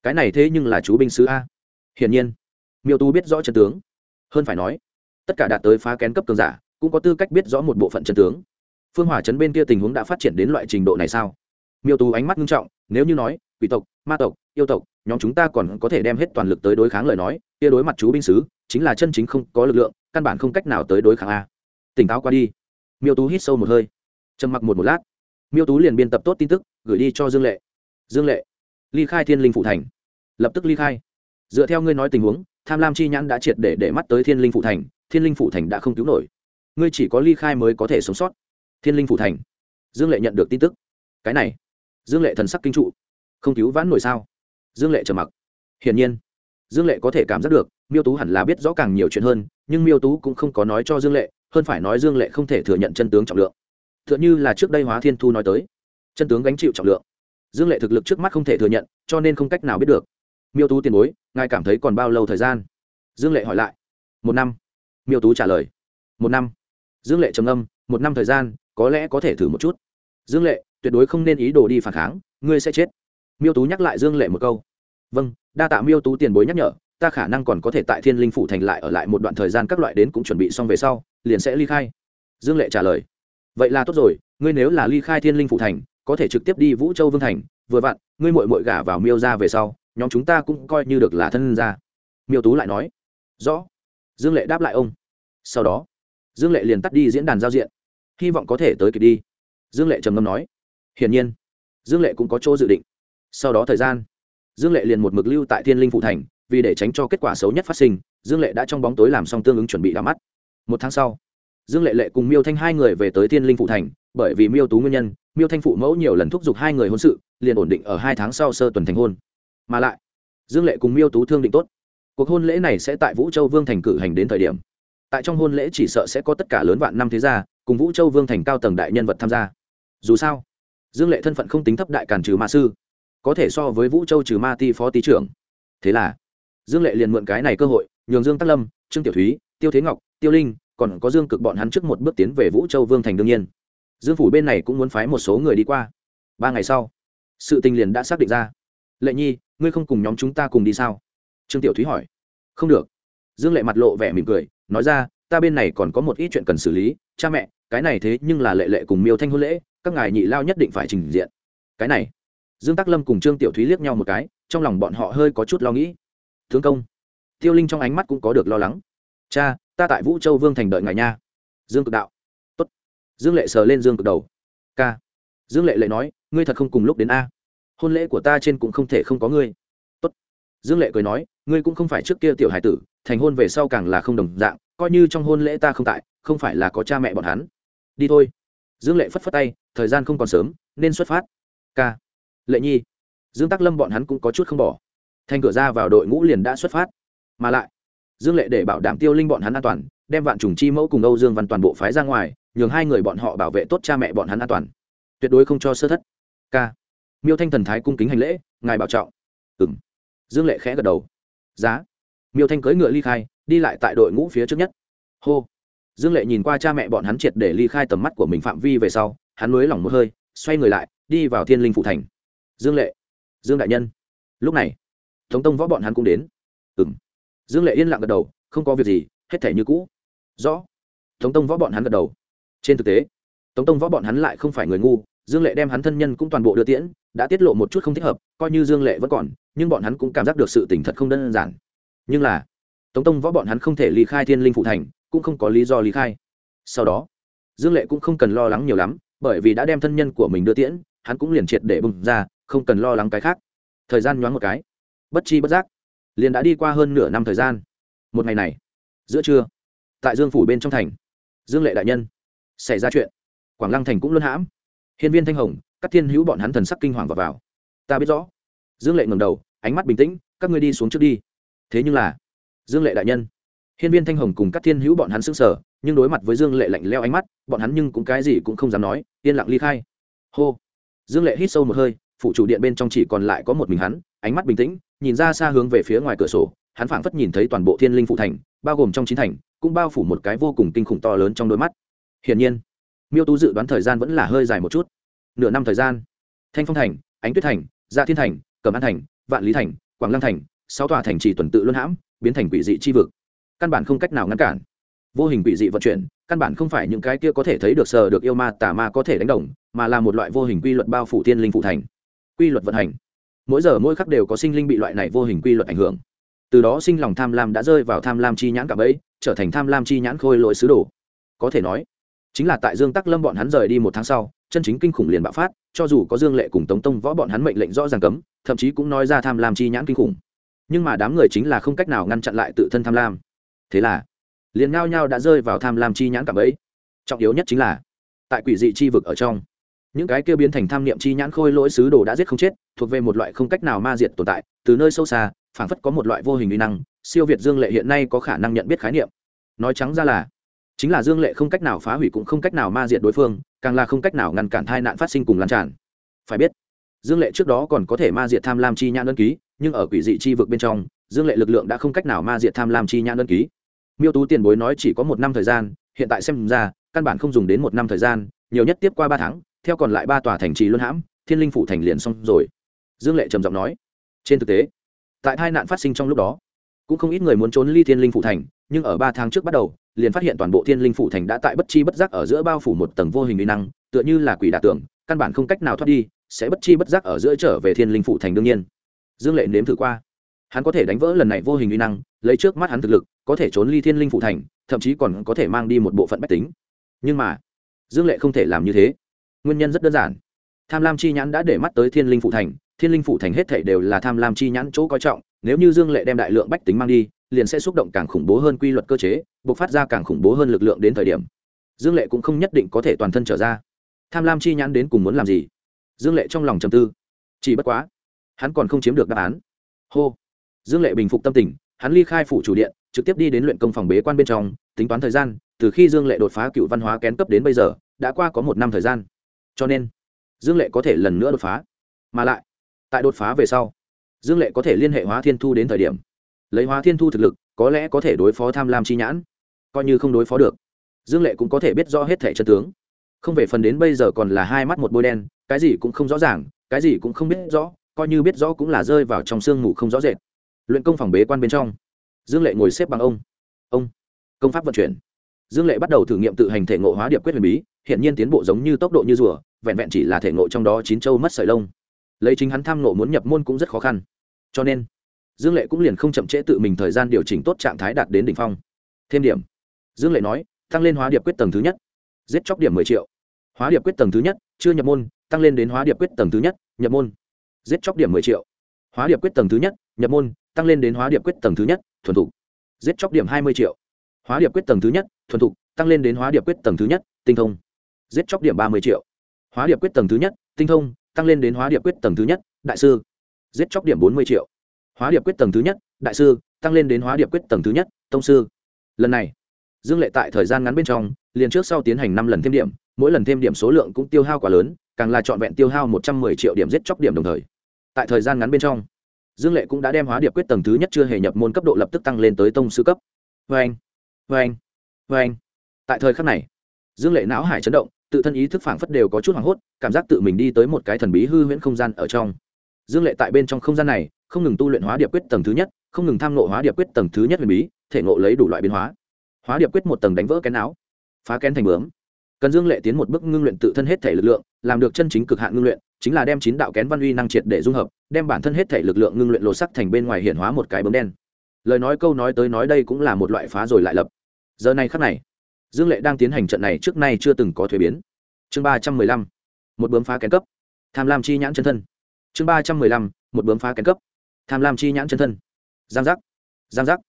cái này thế nhưng là chú binh sứ a. Hiển nhiên miêu Tu biết rõ chân tướng. Hơn phải nói, tất cả đạt tới phá kén cấp cường giả, cũng có tư cách biết rõ một bộ phận chân tướng. Phương hòa chấn bên kia tình huống đã phát triển đến loại trình độ này sao? Miêu tú ánh mắt nghiêm trọng, nếu như nói, quỷ tộc, ma tộc, yêu tộc, nhóm chúng ta còn có thể đem hết toàn lực tới đối kháng lời nói, kia đối mặt chú binh sứ, chính là chân chính không có lực lượng, căn bản không cách nào tới đối kháng a. Tỉnh táo qua đi. Miêu tú hít sâu một hơi, trầm mặc một một lát. Miêu tú liền biên tập tốt tin tức, gửi đi cho dương lệ. Dương lệ, ly khai thiên linh phụ thành. Lập tức ly khai. Dựa theo ngươi nói tình huống tham lam chi nhãn đã triệt để để mắt tới thiên linh phụ thành, thiên linh phụ thành đã không cứu nổi. Ngươi chỉ có ly khai mới có thể sống sót. Thiên linh phụ thành. Dương lệ nhận được tin tức. Cái này, dương lệ thần sắc kinh trụ. Không cứu vãn nổi sao? Dương lệ trầm mặc. Hiển nhiên, dương lệ có thể cảm giác được, miêu tú hẳn là biết rõ càng nhiều chuyện hơn, nhưng miêu tú cũng không có nói cho dương lệ, hơn phải nói dương lệ không thể thừa nhận chân tướng trọng lượng. T h ư ợ n h ư là trước đây hóa thiên thu nói tới, chân tướng gánh chịu trọng lượng. Dương lệ thực lực trước mắt không thể thừa nhận, cho nên không cách nào biết được miêu tú tiền bối, ngài cảm thấy còn bao lâu thời gian? Dương lệ hỏi lại. Một năm. Miêu tú trả lời. Một năm. Dương lệ trầm âm một năm thời gian, có lẽ có thể thử một chút. Dương lệ, tuyệt đối không nên ý đồ đi phản kháng, ngươi sẽ chết. Miêu tú nhắc lại dương lệ một câu. Vâng đa tạ miêu tú tiền bối nhắc nhở, ta khả năng còn có thể tại thiên linh phủ thành lại ở lại một đoạn thời gian các loại đến cũng chuẩn bị xong về sau, liền sẽ ly khai. Dương lệ trả lời. Vậy là tốt rồi, ngươi nếu là ly khai thiên linh phủ thành, có thể trực tiếp đi vũ châu vương thành, vừa vặn, ngươi mội mội gả vào miêu ra về sau nhóm chúng ta cũng coi như được là thân ra miêu tú lại nói, rõ. Dương lệ đáp lại ông. Sau đó, dương lệ liền tắt đi diễn đàn giao diện, hy vọng có thể tới kịp đi. Dương lệ trầm ngâm nói, hiển nhiên, dương lệ cũng có chỗ dự định. Sau đó thời gian, dương lệ liền một mực lưu tại thiên linh phụ thành, vì để tránh cho kết quả xấu nhất phát sinh, dương lệ đã trong bóng tối làm xong tương ứng chuẩn bị đ mắt. Một tháng sau, dương lệ lệ cùng miêu thanh hai người về tới thiên linh phụ thành, bởi vì miêu tú nguyên nhân, miêu thanh phụ mẫu nhiều lần thúc giục hai người hôn sự, liền ổn định ở hai tháng sau sơ tuần thành hôn mà lại, dương lệ cùng miêu tú thương định tốt. Cuộc hôn lễ này sẽ tại vũ châu vương thành cử hành đến thời điểm. Tại trong hôn lễ chỉ sợ sẽ có tất cả lớn vạn năm thế gia cùng vũ châu vương thành cao tầng đại nhân vật tham gia. Dù sao, dương lệ thân phận không tính thấp đại càn trừ ma sư, có thể so với vũ châu trừ ma ti phó tý trưởng. Thế là, dương lệ liền mượn cái này cơ hội, nhường dương tắc lâm, trương tiểu thúy, tiêu thế ngọc, tiêu linh, còn có dương cực bọn hắn trước một bước tiến về vũ châu vương thành đương nhiên. Dương phủ bên này cũng muốn phái một số người đi qua. Ba ngày sau, sự tình liền đã xác định ra. Lệ nhi ngươi không cùng nhóm chúng ta cùng đi sao? Trương tiểu thúy hỏi. Không được. Dương lệ mặt lộ vẻ mỉm cười, nói ra, ta bên này còn có một ít chuyện cần xử lý, cha mẹ, cái này thế nhưng là lệ lệ cùng miêu thanh hôn lễ, các ngài nhị lao nhất định phải trình diện. Cái này. Dương tắc lâm cùng trương tiểu thúy liếc nhau một cái, trong lòng bọn họ hơi có chút lo nghĩ. Thương công. Tiêu linh trong ánh mắt cũng có được lo lắng. Cha, ta tại vũ châu vương thành đợi ngài nha. Dương cực đạo. Tốt. dương lệ sờ lên dương cực đầu. Ca. dương lệ lệ nói, ngươi thật không cùng lúc đến a hôn lễ của ta trên cũng không thể không có ngươi. Tốt. dương lệ cười nói, ngươi cũng không phải trước kia tiểu hải tử, thành hôn về sau càng là không đồng dạng, coi như trong hôn lễ ta không tại, không phải là có cha mẹ bọn hắn. Đi thôi. Dương lệ phất phất tay, thời gian không còn sớm, nên xuất phát. K lệ nhi. Dương tắc lâm bọn hắn cũng có chút không bỏ. Thành cửa ra vào đội ngũ liền đã xuất phát. Mà lại, dương lệ để bảo đảm tiêu linh bọn hắn an toàn, đem vạn trùng chi mẫu cùng âu dương văn toàn bộ phái ra ngoài, nhường hai người bọn họ bảo vệ tốt cha mẹ bọn hắn an toàn. Tuyệt đối không cho sơ thất. K miêu thanh thần thái cung kính hành lễ, ngài bảo trọng. Ừng dương lệ khẽ gật đầu. Giá. Miêu thanh cưỡi ngựa ly khai, đi lại tại đội ngũ phía trước nhất. Hô. Dương lệ nhìn qua cha mẹ bọn hắn triệt để ly khai tầm mắt của mình phạm vi về sau, hắn lưới lỏng một hơi, xoay người lại, đi vào thiên linh phụ thành. Dương lệ. Dương đại nhân. Lúc này thống tông võ bọn hắn cũng đến. Ừng dương lệ yên lặng gật đầu, không có việc gì, hết thể như cũ. Rõ. Tống tông võ bọn hắn gật đầu. Trên thực tế, tống tông võ bọn hắn lại không phải người ngu dương lệ đem hắn thân nhân cũng toàn bộ đưa tiễn, đã tiết lộ một chút không thích hợp, coi như dương lệ vẫn còn, nhưng bọn hắn cũng cảm giác được sự tỉnh thật không đơn giản. Nhưng là, tống tông võ bọn hắn không thể ly khai thiên linh phụ thành, cũng không có lý do ly khai. Sau đó, dương lệ cũng không cần lo lắng nhiều lắm, bởi vì đã đem thân nhân của mình đưa tiễn, hắn cũng liền triệt để bừng ra, không cần lo lắng cái khác. Thời gian nhoáng một cái, bất chi bất giác, liền đã đi qua hơn nửa năm thời gian. Một ngày này, giữa trưa, tại dương phủ bên trong thành, dương lệ đại nhân, xảy ra chuyện. Quảng lăng thành cũng luân hãm hiên viên thanh hồng các thiên hữu bọn hắn thần sắc kinh hoàng vào, vào. ta biết rõ. Dương lệ ngầm đầu ánh mắt bình tĩnh các ngươi đi xuống trước đi. Thế nhưng là dương lệ đại nhân. Hiên viên thanh hồng cùng các thiên hữu bọn hắn s ư n g sở nhưng đối mặt với dương lệ lạnh leo ánh mắt bọn hắn nhưng cũng cái gì cũng không dám nói yên lặng ly khai. Hô. Dương lệ hít sâu một hơi phụ chủ điện bên trong chỉ còn lại có một mình hắn ánh mắt bình tĩnh nhìn ra xa hướng về phía ngoài cửa sổ hắn phảng phất nhìn thấy toàn bộ thiên linh phụ thành bao gồm trong chín thành cũng bao phủ một cái vô cùng kinh khủng to lớn trong đôi mắt. Hiển nhiên miêu tú dự đoán thời gian vẫn là hơi dài một chút. Nửa năm thời gian. Thanh phong thành, ánh tuyết thành gia thiên thành, cẩm an thành, vạn lý thành, quảng lăng thành, sáu tòa thành trì tuần tự luân hãm, biến thành quỷ dị chi vực. Căn bản không cách nào ngăn cản. Vô hình quỷ dị vận chuyển, căn bản không phải những cái kia có thể thấy được sờ được yêu ma, tà ma có thể đánh đồng, mà là một loại vô hình quy luật bao phủ thiên linh phụ thành. Quy luật vận hành. Mỗi giờ mỗi khắc đều có sinh linh bị loại này vô hình quy luật ảnh hưởng. Từ đó sinh lòng tham lam đã rơi vào tham lam chi nhãn cả bẫy trở thành tham lam chi nhãn khôi lỗi sứ đồ. Có thể nói chính là tại dương tắc lâm bọn hắn rời đi một tháng sau, chân chính kinh khủng liền bạo phát, cho dù có dương lệ cùng tống tông võ bọn hắn mệnh lệnh rõ ràng cấm, thậm chí cũng nói ra tham lam chi nhãn kinh khủng. Nhưng mà đám người chính là không cách nào ngăn chặn lại tự thân tham lam. Thế là, liền ngao nhau đã rơi vào tham lam chi nhãn cảm ấy. trọng yếu nhất chính là, tại quỷ dị chi vực ở trong, những cái kia biến thành tham niệm chi nhãn khôi lỗi sứ đồ đã giết không chết, thuộc về một loại không cách nào ma diệt tồn tại, từ nơi sâu xa, phảng phất có một loại vô hình uy năng, siêu việt dương lệ hiện nay có khả năng nhận biết khái niệm. Nói trắng ra là chính là dương lệ không cách nào phá hủy cũng không cách nào ma diệt đối phương, càng là không cách nào ngăn cản tai nạn phát sinh cùng lan tràn. Phải biết, dương lệ trước đó còn có thể ma diệt tham lam chi nhãn đơn ký, nhưng ở quỷ dị chi vực bên trong, dương lệ lực lượng đã không cách nào ma diệt tham lam chi nhãn đơn ký. Miêu tú tiền bối nói chỉ có một năm thời gian, hiện tại xem ra, căn bản không dùng đến một năm thời gian, nhiều nhất tiếp qua ba tháng, theo còn lại ba tòa thành trì luân hãm, thiên linh phủ thành liền xong rồi. Dương lệ trầm giọng nói. Trên thực tế, tại tai nạn phát sinh trong lúc đó, cũng không ít người muốn trốn ly thiên linh phủ thành, nhưng ở ba tháng trước bắt đầu liền phát hiện toàn bộ thiên linh phủ thành đã tại bất chi bất giác ở giữa bao phủ một tầng vô hình uy năng, tựa như là quỷ đả tưởng căn bản không cách nào thoát đi, sẽ bất chi bất giác ở giữa trở về thiên linh phủ thành đương nhiên. Dương lệ nếm thử qua. Hắn có thể đánh vỡ lần này vô hình uy năng, lấy trước mắt hắn thực lực, có thể trốn ly thiên linh phủ thành, thậm chí còn có thể mang đi một bộ phận bách tính. Nhưng mà, dương lệ không thể làm như thế. Nguyên nhân rất đơn giản. Tham lam chi nhãn đã để mắt tới thiên linh phụ thành, thiên linh phụ thành hết thể đều là tham lam chi nhãn chỗ coi trọng nếu như dương lệ đem đại lượng bách tính mang đi, liền sẽ xúc động càng khủng bố hơn quy luật cơ chế buộc phát ra càng khủng bố hơn lực lượng đến thời điểm. Dương lệ cũng không nhất định có thể toàn thân trở ra. Tham lam chi nhãn đến cùng muốn làm gì? Dương lệ trong lòng trầm tư. Chỉ bất quá, hắn còn không chiếm được đáp án. Hô! Dương lệ bình phục tâm tình, hắn ly khai phủ chủ điện, trực tiếp đi đến luyện công phòng bế quan bên trong, tính toán thời gian, từ khi dương lệ đột phá cựu văn hóa kén cấp đến bây giờ, đã qua có một năm thời gian. Cho nên, dương lệ có thể lần nữa đột phá. Mà lại, tại đột phá về sau dương lệ có thể liên hệ hóa thiên thu đến thời điểm. Lấy hóa thiên thu thực lực, có lẽ có thể đối phó tham lam chi nhãn. Coi như không đối phó được, dương lệ cũng có thể biết rõ hết thẻ chân tướng. Không về phần đến bây giờ còn là hai mắt một bôi đen, cái gì cũng không rõ ràng, cái gì cũng không biết rõ, coi như biết rõ cũng là rơi vào trong sương mù không rõ rệt. Luyện công phòng bế quan bên trong, dương lệ ngồi xếp bằng ông. Ông, công pháp vận chuyển. Dương lệ bắt đầu thử nghiệm tự hành thể ngộ hóa điệp quyết huyền bí hiện nhiên tiến bộ giống như tốc độ như rùa, vẹn vẹn chỉ là thể ngộ trong đó chín châu mất sợi lông lấy chính hắn tham nộ muốn nhập môn cũng rất khó khăn. Cho nên, dương lệ cũng liền không chậm trễ tự mình thời gian điều chỉnh tốt trạng thái đạt đến đỉnh phong. Thêm điểm, dương lệ nói, tăng lên hóa điệp quyết tầng thứ nhất, giết chóc điểm mười triệu. Hóa điệp quyết tầng thứ nhất, chưa nhập môn, tăng lên đến hóa điệp quyết tầng thứ nhất, nhập môn, giết chóc điểm mười triệu. Hóa điệp quyết tầng thứ nhất, nhập môn, tăng lên đến hóa điệp quyết tầng thứ nhất, thuần thục, giết chóc điểm hai mươi triệu. Hóa điệp quyết tầng thứ nhất, thuần thục, tăng lên đến hóa điệp quyết tầng thứ nhất, tinh thông, giết chóc điểm ba mươi triệu. Hóa điệp quyết tầng thứ nhất, tinh thông tăng lên đến hóa điệp quyết tầng thứ nhất, đại sư. Giết chóc điểm bốn mươi triệu. Hóa điệp quyết tầng thứ nhất, đại sư, tăng lên đến hóa điệp quyết tầng thứ nhất, tông sư. Lần này, dương lệ tại thời gian ngắn bên trong, liền trước sau tiến hành năm lần thêm điểm, mỗi lần thêm điểm số lượng cũng tiêu hao quá lớn, càng là trọn vẹn tiêu hao một trăm mười triệu điểm giết chóc điểm đồng thời. Tại thời gian ngắn bên trong, dương lệ cũng đã đem hóa điệp quyết tầng thứ nhất chưa hề nhập môn cấp độ lập tức tăng lên tới tông sư cấp. Vê anh vê anh vê anh tại thời khắc này, dương lệ não hải chấn động tự thân ý thức phảng phất đều có chút hoảng hốt, cảm giác tự mình đi tới một cái thần bí hư huyễn không gian ở trong. Dương lệ tại bên trong không gian này, không ngừng tu luyện hóa điệp quyết tầng thứ nhất, không ngừng tham nộ hóa điệp quyết tầng thứ nhất huyền bí, thể nộ lấy đủ loại biến hóa. Hóa điệp quyết một tầng đánh vỡ kén áo, phá kén thành bướm. Cần dương lệ tiến một bước ngưng luyện tự thân hết thể lực lượng, làm được chân chính cực hạn ngưng luyện, chính là đem chín đạo kén văn uy năng triệt để dung hợp, đem bản thân hết thể lực lượng ngưng luyện lộ sắc thành bên ngoài hiện hóa một cái bướm đen. Lời nói câu nói tới nói đây cũng là một loại phá rồi lại lập. Giờ này khắc này dương lệ đang tiến hành trận này trước nay chưa từng có thuế biến. Chương ba trăm mười lăm, một bướm phá kén cấp. Tham lam chi nhãn chân thân. Chương ba trăm mười lăm, một bướm phá kén cấp. Tham lam chi nhãn chân thân. Giang giác giang giác.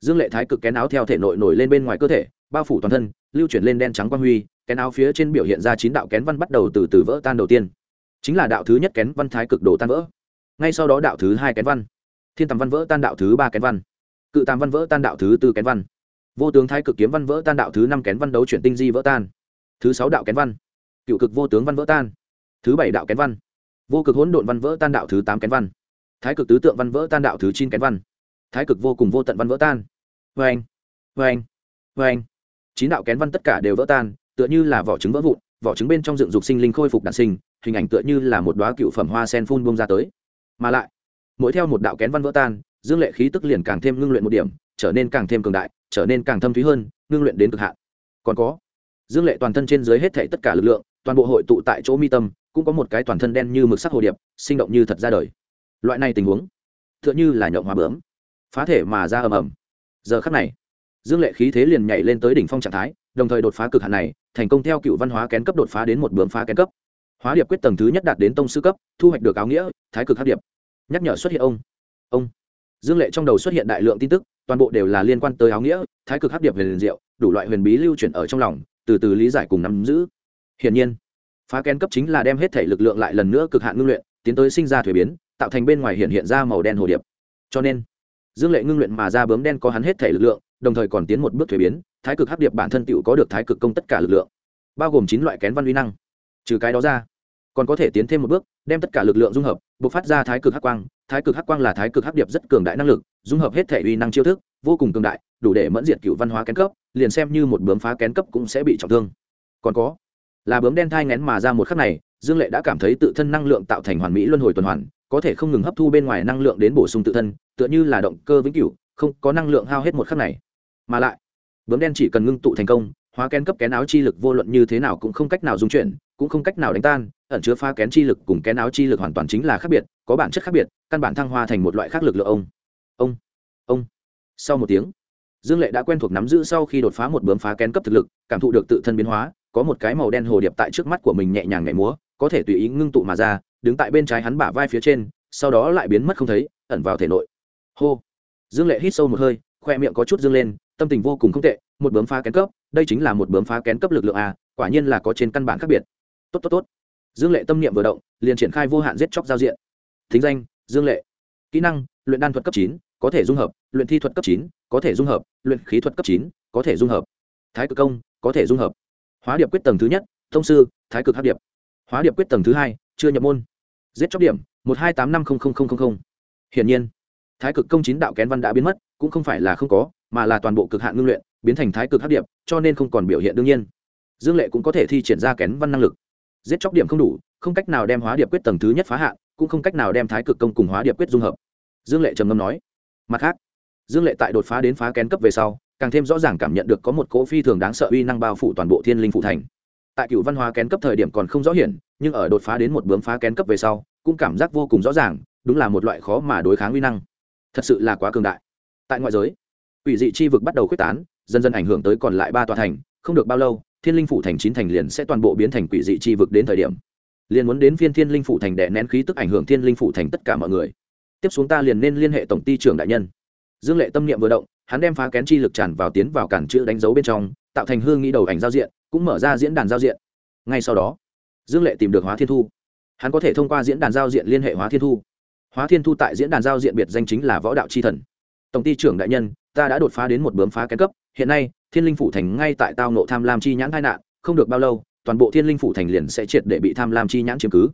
Dương lệ thái cực kén áo theo thể nội nổi lên bên ngoài cơ thể, bao phủ toàn thân, lưu chuyển lên đen trắng quang huy, kén áo phía trên biểu hiện ra chín đạo kén văn bắt đầu từ từ vỡ tan đầu tiên. Chính là đạo thứ nhất kén văn thái cực đồ tan vỡ. Ngay sau đó đạo thứ hai kén văn. Thiên tầm văn vỡ tan đạo thứ ba kén văn. Cự tam văn vỡ tan đạo thứ tư kén văn vô tướng thái cực kiếm văn vỡ tan đạo thứ năm kén văn đấu chuyển tinh di vỡ tan. Thứ sáu đạo kén văn, cựu cực vô tướng văn vỡ tan. Thứ bảy đạo kén văn, vô cực hỗn độn văn vỡ tan đạo thứ tám kén văn. Thái cực tứ tượng văn vỡ tan đạo thứ chín kén văn. Thái cực vô cùng vô tận văn vỡ tan. Vê anh vê anh vê anh chín đạo kén văn tất cả đều vỡ tan, tựa như là vỏ trứng vỡ vụn, vỏ trứng bên trong dựng dục sinh linh khôi phục đạn sinh, hình ảnh tựa như là một đoá cựu phẩm hoa sen phun bông ra tới. Mà lại, mỗi theo một đạo kén văn vỡ tan, dương lệ khí tức liền càng thêm ngưng luyện một điểm trở nên càng thêm cường đại, trở nên càng thâm thúy hơn, ngưng luyện đến cực hạn. Còn có, dương lệ toàn thân trên dưới hết thảy tất cả lực lượng, toàn bộ hội tụ tại chỗ mi tâm, cũng có một cái toàn thân đen như mực sắc hồ điệp, sinh động như thật ra đời. Loại này tình huống, tựa như là nhậu hóa bướm, phá thể mà ra ầm ầm. Giờ khắc này, dương lệ khí thế liền nhảy lên tới đỉnh phong trạng thái, đồng thời đột phá cực hạn này, thành công theo cựu văn hóa kén cấp đột phá đến một bướm phá kén cấp. Hóa điệp quyết tầng thứ nhất đạt đến tông sư cấp, thu hoạch được áo nghĩa, thái cực hát điệp. Nhắc nhở xuất hiện ông. Ông. Dương lệ trong đầu xuất hiện đại lượng tin tức toàn bộ đều là liên quan tới áo nghĩa, thái cực hấp điệp huyền diệu, đủ loại huyền bí lưu chuyển ở trong lòng, từ từ lý giải cùng nắm giữ. Hiển nhiên, phá kén cấp chính là đem hết thể lực lượng lại lần nữa cực hạn ngưng luyện, tiến tới sinh ra thuế biến, tạo thành bên ngoài hiện hiện ra màu đen hồ điệp. Cho nên, dương lệ ngưng luyện mà ra bướm đen có hắn hết thể lực lượng, đồng thời còn tiến một bước thuế biến, thái cực hấp điệp bản thân tựu có được thái cực công tất cả lực lượng, bao gồm chín loại kén văn uy năng. Trừ cái đó ra, còn có thể tiến thêm một bước, đem tất cả lực lượng dung hợp bộc phát ra thái cực hắc quang, thái cực hắc quang là thái cực hắc điệp rất cường đại năng lực, dung hợp hết thể uy năng chiêu thức, vô cùng cường đại, đủ để mẫn diệt cựu văn hóa kén cấp, liền xem như một bướm phá kén cấp cũng sẽ bị trọng thương. Còn có, là bướm đen thai ngén mà ra một khắc này, dương lệ đã cảm thấy tự thân năng lượng tạo thành hoàn mỹ luân hồi tuần hoàn, có thể không ngừng hấp thu bên ngoài năng lượng đến bổ sung tự thân, tựa như là động cơ vĩnh cửu, không có năng lượng hao hết một khắc này. Mà lại, bướm đen chỉ cần ngưng tụ thành công, hóa kén cấp kén áo chi lực vô luận như thế nào cũng không cách nào dung chuyển cũng không cách nào đánh tan, ẩn chứa pha kén chi lực cùng kén áo chi lực hoàn toàn chính là khác biệt, có bản chất khác biệt, căn bản thăng hoa thành một loại khác lực lượng ông. Ông ông. Sau một tiếng, dương lệ đã quen thuộc nắm giữ sau khi đột phá một bướm phá kén cấp thực lực, cảm thụ được tự thân biến hóa, có một cái màu đen hồ điệp tại trước mắt của mình nhẹ nhàng nhảy múa, có thể tùy ý ngưng tụ mà ra, đứng tại bên trái hắn bả vai phía trên, sau đó lại biến mất không thấy, ẩn vào thể nội. Hô. Dương lệ hít sâu một hơi, khoe miệng có chút dương lên, tâm tình vô cùng không tệ, một bướm phá kén cấp, đây chính là một bướm phá kén cấp lực lượng a, quả nhiên là có trên căn bản khác biệt tốt tốt tốt. Dương lệ tâm niệm vừa động, liền triển khai vô hạn giết chóc giao diện. Thính danh, dương lệ. Kỹ năng, luyện đan thuật cấp chín, có thể dung hợp, luyện thi thuật cấp chín, có thể dung hợp, luyện khí thuật cấp chín, có thể dung hợp. Thái cực công, có thể dung hợp. Hóa điệp quyết tầng thứ nhất, thông sư, thái cực hát điệp. Hóa điệp quyết tầng thứ hai, chưa nhập môn. Giết chóc điểm, một hai tám năm không không không không không. hiển nhiên, thái cực công chín đạo kén văn đã biến mất, cũng không phải là không có, mà là toàn bộ cực hạn ngưng luyện, biến thành thái cực hát điệp, cho nên không còn biểu hiện đương nhiên. Dương lệ cũng có thể thi triển ra kén văn năng lực giết chóc điểm không đủ, không cách nào đem hóa điệp quyết tầng thứ nhất phá hạn, cũng không cách nào đem thái cực công cùng hóa điệp quyết dung hợp. Dương lệ trầm ngâm nói. Mặt khác, dương lệ tại đột phá đến phá kén cấp về sau, càng thêm rõ ràng cảm nhận được có một cỗ phi thường đáng sợ uy năng bao phủ toàn bộ thiên linh phụ thành. Tại cựu văn hóa kén cấp thời điểm còn không rõ hiển, nhưng ở đột phá đến một bướm phá kén cấp về sau, cũng cảm giác vô cùng rõ ràng, đúng là một loại khó mà đối kháng uy năng. Thật sự là quá cường đại. Tại ngoại giới ủy dị chi vực bắt đầu quyết tán, dần dần ảnh hưởng tới còn lại ba tòa thành, không được bao lâu thiên linh phủ thành chín thành liền sẽ toàn bộ biến thành quỷ dị chi vực đến thời điểm. Liền muốn đến phiên thiên linh phủ thành đè nén khí tức ảnh hưởng thiên linh phủ thành tất cả mọi người. Tiếp xuống ta liền nên liên hệ tổng ty trưởng đại nhân. Dương lệ tâm niệm vừa động, hắn đem phá kén chi lực tràn vào tiến vào cản chữ đánh dấu bên trong, tạo thành hương nghĩ đầu ảnh giao diện, cũng mở ra diễn đàn giao diện. Ngay sau đó, dương lệ tìm được hóa thiên thu. Hắn có thể thông qua diễn đàn giao diện liên hệ hóa thiên thu. Hóa thiên thu tại diễn đàn giao diện biệt danh chính là võ đạo c h i thần. Tổng ty trưởng đại nhân, ta đã đột phá đến một bướm phá kén cấp, hiện nay thiên linh phủ thành ngay tại tao nộ tham lam chi nhãn tai nạn, không được bao lâu, toàn bộ thiên linh phủ thành liền sẽ triệt để bị tham lam chi nhãn chiếm cứ.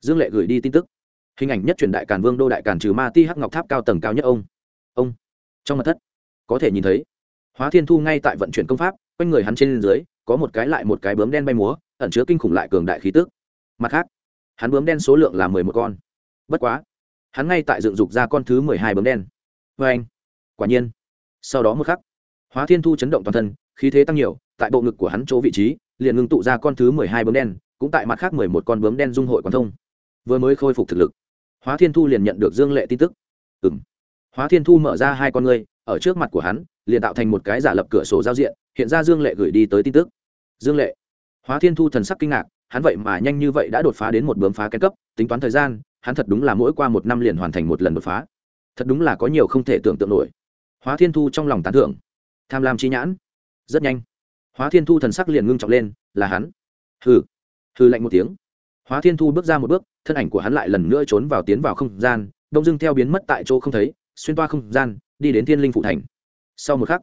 Dương lệ gửi đi tin tức. Hình ảnh nhất truyền đại càn vương đô đại càn trừ ma ti hắc ngọc tháp cao tầng cao nhất ông. Ông. Trong mặt thất. Có thể nhìn thấy. Hóa thiên thu ngay tại vận chuyển công pháp, quanh người hắn trên dưới, có một cái lại một cái bướm đen bay múa, ẩn chứa kinh khủng lại cường đại khí tức. Mặt khác, hắn bướm đen số lượng là mười một con. Bất quá, hắn ngay tại dựng dục ra con thứ mười hai bướm đen. Vê anh quả nhiên, sau đó một khắc hóa thiên thu chấn động toàn thân, khí thế tăng nhiều, tại bộ ngực của hắn chỗ vị trí, liền ngưng tụ ra con thứ mười hai bướm đen, cũng tại mặt khác mười một con bướm đen dung hội quán thông. Vừa mới khôi phục thực lực, hóa thiên thu liền nhận được dương lệ tin tức. Ừ m hóa thiên thu mở ra hai con ngươi, ở trước mặt của hắn, liền tạo thành một cái giả lập cửa sổ giao diện, hiện ra dương lệ gửi đi tới tin tức. Dương lệ. Hóa thiên thu thần sắc kinh ngạc, hắn vậy mà nhanh như vậy đã đột phá đến một bướm phá kén cấp, tính toán thời gian, hắn thật đúng là mỗi qua một năm liền hoàn thành một lần đột phá. Thật đúng là có nhiều không thể tưởng tượng nổi. Hóa thiên thu trong lòng tán thưởng tham lam chi nhãn. Rất nhanh. Hóa thiên thu thần sắc liền ngưng trọng lên, là hắn. Hừ. Hừ lạnh một tiếng. Hóa thiên thu bước ra một bước, thân ảnh của hắn lại lần nữa trốn vào tiến vào không gian, đông dưng theo biến mất tại chỗ không thấy, xuyên toa không gian, đi đến thiên linh phụ thành. Sau một khắc,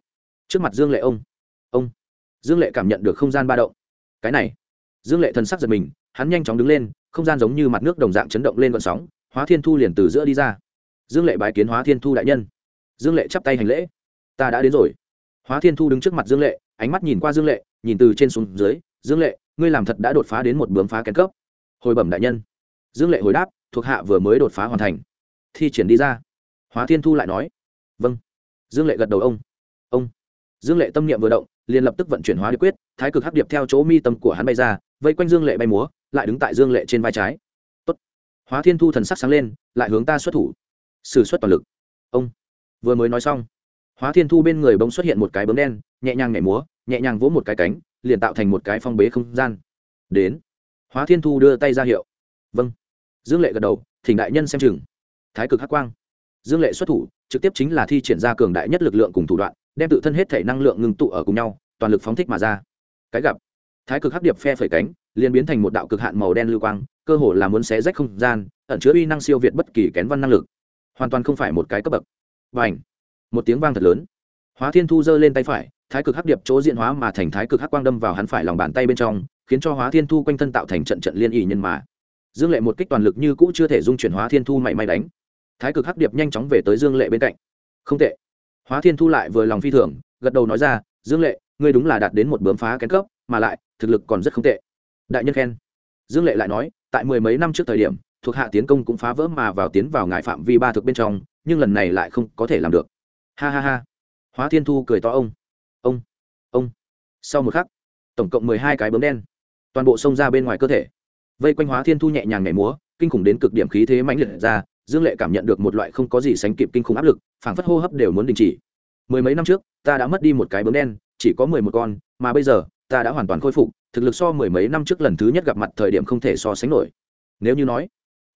trước mặt dương lệ ông ông, dương lệ cảm nhận được không gian ba động. Cái này, dương lệ thần sắc giật mình, hắn nhanh chóng đứng lên, không gian giống như mặt nước đồng dạng chấn động lên vận sóng, hóa thiên thu liền từ giữa đi ra. Dương lệ bái kiến hóa thiên thu đại nhân. Dương lệ chắp tay hành lễ. Ta đã đến rồi hóa thiên thu đứng trước mặt dương lệ, ánh mắt nhìn qua dương lệ, nhìn từ trên xuống dưới, dương lệ, ngươi làm thật đã đột phá đến một bướm phá kén cấp. Hồi bẩm đại nhân. Dương lệ hồi đáp, thuộc hạ vừa mới đột phá hoàn thành. Thi triển đi ra. Hóa thiên thu lại nói. Vâng. Dương lệ gật đầu, ông ông. Dương lệ tâm niệm vừa động, liền lập tức vận chuyển hóa điệp quyết, thái cực hắc điệp theo chỗ mi tâm của hắn bay ra, vây quanh dương lệ bay múa, lại đứng tại dương lệ trên vai trái. Tốt. hóa thiên thu thần sắc sáng lên, lại hướng ta xuất thủ. Sử xuất toàn lực. Ông. Vừa mới nói xong hóa thiên thu bên người bỗng xuất hiện một cái bướm đen, nhẹ nhàng nhảy múa, nhẹ nhàng vỗ một cái cánh, liền tạo thành một cái phong bế không gian. Đến. Hóa thiên thu đưa tay ra hiệu. Vâng. Dương lệ gật đầu, thỉnh đại nhân xem chừng. Thái cực hắc quang. Dương lệ xuất thủ, trực tiếp chính là thi triển ra cường đại nhất lực lượng cùng thủ đoạn, đem tự thân hết thể năng lượng ngưng tụ ở cùng nhau, toàn lực phóng thích mà ra. Cái gặp. Thái cực hắc điệp phe phẩy cánh, liền biến thành một đạo cực hạn màu đen lưu quang, cơ hồ là muốn xé rách không gian, ẩn chứa uy năng siêu việt bất kỳ kén văn năng lực. Hoàn toàn không phải một cái cấp bậc. Và ảnh một tiếng vang thật lớn. Hóa thiên thu giơ lên tay phải, thái cực hắc điệp chỗ diện hóa mà thành thái cực hắc quang đâm vào hắn phải lòng bàn tay bên trong, khiến cho hóa thiên thu quanh thân tạo thành trận trận liên ỉ nhân mà. Dương lệ một kích toàn lực như cũ chưa thể dung chuyển hóa thiên thu mảy may đánh. Thái cực hắc điệp nhanh chóng về tới dương lệ bên cạnh. Không tệ. Hóa thiên thu lại vừa lòng phi thường, gật đầu nói ra, dương lệ, ngươi đúng là đạt đến một bướm phá kén cấp, mà lại, thực lực còn rất không tệ. Đại nhân khen. Dương lệ lại nói, tại mười mấy năm trước thời điểm, thuộc hạ tiến công cũng phá vỡ mà vào tiến vào ngại phạm vi ba thực bên trong, nhưng lần này lại không có thể làm được ha ha ha. Hóa thiên thu cười to ông. Ông ông. Sau một khắc, tổng cộng mười hai cái bướm đen, toàn bộ xông ra bên ngoài cơ thể. Vây quanh hóa thiên thu nhẹ nhàng nhảy múa, kinh khủng đến cực điểm khí thế mãnh liệt ra, dương lệ cảm nhận được một loại không có gì sánh kịp kinh khủng áp lực, phảng phất hô hấp đều muốn đình chỉ. Mười mấy năm trước, ta đã mất đi một cái bướm đen, chỉ có mười một con, mà bây giờ, ta đã hoàn toàn khôi phục, thực lực so mười mấy năm trước lần thứ nhất gặp mặt thời điểm không thể so sánh nổi. Nếu như nói,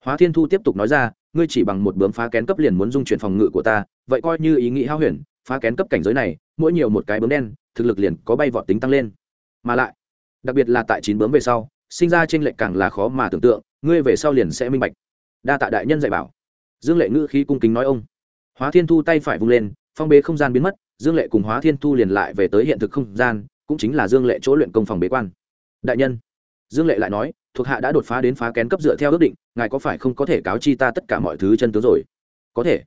hóa thiên thu tiếp tục nói ra ngươi chỉ bằng một bướm phá kén cấp liền muốn dung chuyển phòng ngự của ta, vậy coi như ý nghĩ hao huyền, phá kén cấp cảnh giới này, mỗi nhiều một cái bướm đen, thực lực liền có bay vọt tính tăng lên. Mà lại, đặc biệt là tại chín bướm về sau, sinh ra trên lệnh càng là khó mà tưởng tượng, ngươi về sau liền sẽ minh bạch. Đa tạ đại nhân dạy bảo. Dương lệ ngữ khí cung kính nói ông. Hóa thiên thu tay phải vung lên, phong bế không gian biến mất, dương lệ cùng hóa thiên thu liền lại về tới hiện thực không gian, cũng chính là dương lệ chỗ luyện công phòng bế quan. Đại nhân. Dương lệ lại nói thuộc hạ đã đột phá đến phá kén cấp dựa theo ước định, ngài có phải không có thể cáo chi ta tất cả mọi thứ chân tướng rồi? Có thể.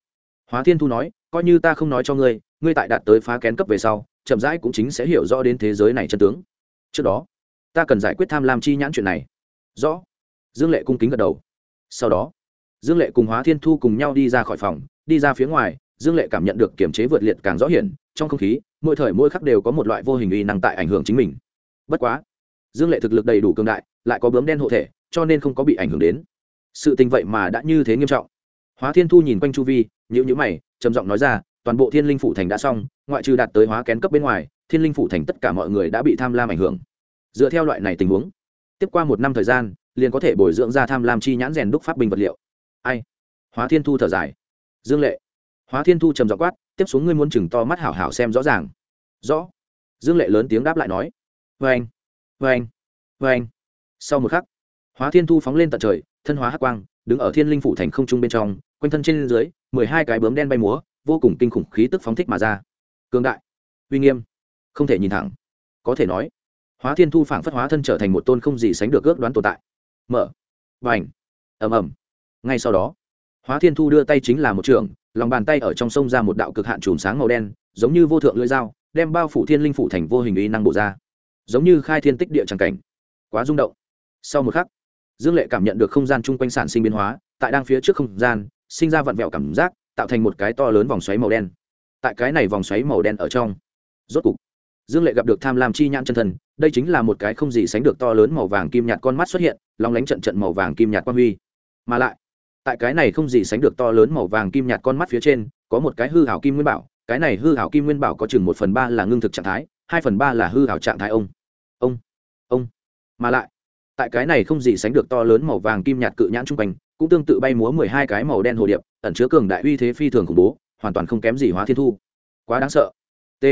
Hóa thiên thu nói, coi như ta không nói cho ngươi ngươi tại đạt tới phá kén cấp về sau, chậm rãi cũng chính sẽ hiểu rõ đến thế giới này chân tướng. Trước đó, ta cần giải quyết tham lam chi nhãn chuyện này. Rõ. Dương lệ cung kính gật đầu. Sau đó, dương lệ cùng hóa thiên thu cùng nhau đi ra khỏi phòng, đi ra phía ngoài, dương lệ cảm nhận được kiểm chế vượt liệt càng rõ hiển, trong không khí, mỗi thời mỗi khắc đều có một loại vô hình uy năng tại ảnh hưởng chính mình. Bất quá, dương lệ thực lực đầy đủ cường đại lại có bướm đen hộ thể, cho nên không có bị ảnh hưởng đến. Sự tình vậy mà đã như thế nghiêm trọng. Hóa thiên thu nhìn quanh chu vi nhữ nhữ mày, trầm giọng nói ra, toàn bộ thiên linh phủ thành đã xong, ngoại trừ đạt tới hóa kén cấp bên ngoài, thiên linh phủ thành tất cả mọi người đã bị tham lam ảnh hưởng. Dựa theo loại này tình huống, tiếp qua một năm thời gian, liền có thể bồi dưỡng ra tham lam chi nhãn rèn đúc pháp bình vật liệu. Ai? Hóa thiên thu thở dài. Dương lệ. Hóa thiên thu trầm giọng quát, tiếp xuống ngươi muốn chừng to mắt hảo hảo xem rõ ràng. Rõ. Dương lệ lớn tiếng đáp lại nói. Vê anh vê anh vê anh sau một khắc, hóa thiên thu phóng lên tận trời, thân hóa hắc quang, đứng ở thiên linh phủ thành không trung bên trong, quanh thân trên dưới, mười hai cái bướm đen bay múa, vô cùng kinh khủng khí tức phóng thích mà ra. Cương đại, uy nghiêm, không thể nhìn thẳng. Có thể nói, hóa thiên thu phảng phất hóa thân trở thành một tôn không gì sánh được ước đoán tồn tại. Mở và h ầm ầm. Ngay sau đó, hóa thiên thu đưa tay chính là một trường, lòng bàn tay ở trong sông ra một đạo cực hạn chùm sáng màu đen, giống như vô thượng lưỡi dao, đem bao phủ thiên linh phủ thành vô hình uy năng bổ ra. Giống như khai thiên tích địa tràng cảnh. Quá rung động sau một khắc, dương lệ cảm nhận được không gian chung quanh sản sinh biến hóa, tại đang phía trước không gian, sinh ra vặn vẹo cảm giác, tạo thành một cái to lớn vòng xoáy màu đen. Tại cái này vòng xoáy màu đen ở trong, rốt cục, dương lệ gặp được tham lam chi nhãn chân thần, đây chính là một cái không gì sánh được to lớn màu vàng kim nhạt con mắt xuất hiện lóng lánh trận trận màu vàng kim nhạt quan huy. Mà lại, tại cái này không gì sánh được to lớn màu vàng kim nhạt con mắt phía trên, có một cái hư hảo kim nguyên bảo, cái này hư hảo kim nguyên bảo có chừng một phần ba là ngưng thực trạng thái, hai phần ba là hư hảo trạng thái ông. Ông ông. Mà lại tại cái này không gì sánh được to lớn màu vàng kim nhạt cự nhãn trung quanh, cũng tương tự bay múa mười hai cái màu đen hồ điệp, ẩn chứa cường đại uy thế phi thường khủng bố, hoàn toàn không kém gì hóa thiên thu. Quá đáng sợ. T.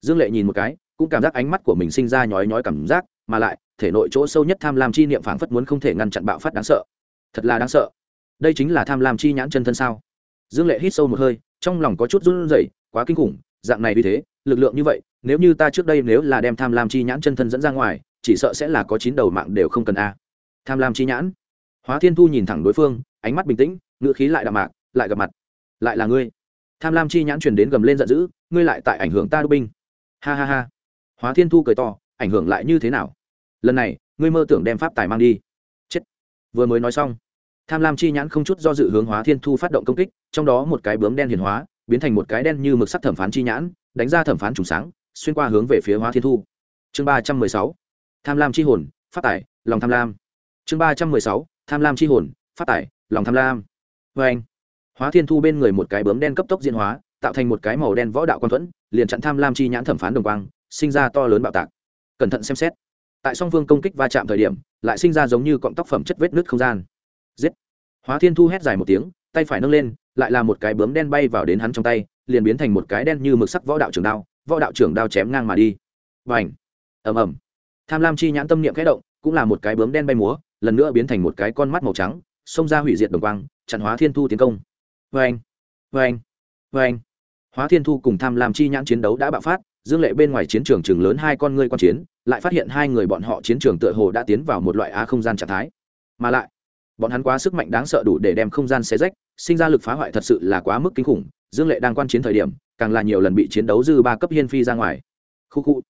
Dương lệ nhìn một cái, cũng cảm giác ánh mắt của mình sinh ra nhói nhói cảm giác, mà lại, thể nội chỗ sâu nhất tham lam chi niệm phảng phất muốn không thể ngăn chặn bạo phát đáng sợ. Thật là đáng sợ. Đây chính là tham lam chi nhãn chân thân sao? Dương lệ hít sâu một hơi, trong lòng có chút run rẩy, quá kinh khủng, dạng này vì thế, lực lượng như vậy, nếu như ta trước đây nếu là đem tham lam chi nhãn chân thân dẫn ra ngoài chỉ sợ sẽ là có chín đầu mạng đều không cần a. Tham lam chi nhãn. Hóa thiên thu nhìn thẳng đối phương, ánh mắt bình tĩnh ngựa khí lại đạm mạc, lại gặp mặt. Lại là ngươi. Tham lam chi nhãn truyền đến gầm lên giận dữ, ngươi lại tại ảnh hưởng ta đô binh. Ha ha ha. Hóa thiên thu cười to, ảnh hưởng lại như thế nào? Lần này, ngươi mơ tưởng đem pháp tài mang đi. Chết. Vừa mới nói xong, tham lam chi nhãn không chút do dự hướng hóa thiên thu phát động công kích, trong đó một cái bướm đen hiền hóa, biến thành một cái đen như mực sắc thẩm phán chi nhãn, đánh ra thẩm phán trùng sáng, xuyên qua hướng về phía hóa thiên thu. Chương ba trăm mười sáu tham lam chi hồn phát tải lòng tham lam. Chương ba trăm mười sáu, tham lam chi hồn phát tải lòng tham lam. Vê anh, hóa thiên thu bên người một cái bướm đen cấp tốc diễn hóa, tạo thành một cái màu đen võ đạo quan thuẫn, liền chặn tham lam chi nhãn thẩm phán đồng quang, sinh ra to lớn bạo tạc. Cẩn thận xem xét. Tại song phương công kích va chạm thời điểm, lại sinh ra giống như cọng tóc phẩm chất vết nứt không gian. Giết! Hóa thiên thu hét dài một tiếng, tay phải nâng lên, lại là một cái bướm đen bay vào đến hắn trong tay, liền biến thành một cái đen như mực sắc võ đạo trưởng đao, võ đạo trưởng đao chém ngang mà đi. Và ảnh ầm ầm tham lam chi nhãn tâm niệm khẽ động, cũng là một cái bướm đen bay múa, lần nữa biến thành một cái con mắt màu trắng, xông ra hủy diệt đồng quang, chặn hóa thiên thu tiến công. Vê anh vê anh vê anh hóa thiên thu cùng tham lam chi nhãn chiến đấu đã bạo phát, dương lệ bên ngoài chiến trường trường lớn hai con ngươi quan chiến, lại phát hiện hai người bọn họ chiến trường tựa hồ đã tiến vào một loại á không gian trạng thái. Mà lại, bọn hắn quá sức mạnh đáng sợ đủ để đem không gian xé rách, sinh ra lực phá hoại thật sự là quá mức kinh khủng, dương lệ đang quan chiến thời điểm, càng là nhiều lần bị chiến đấu dư ba cấp hiên phi ra ngoài. Khu khu.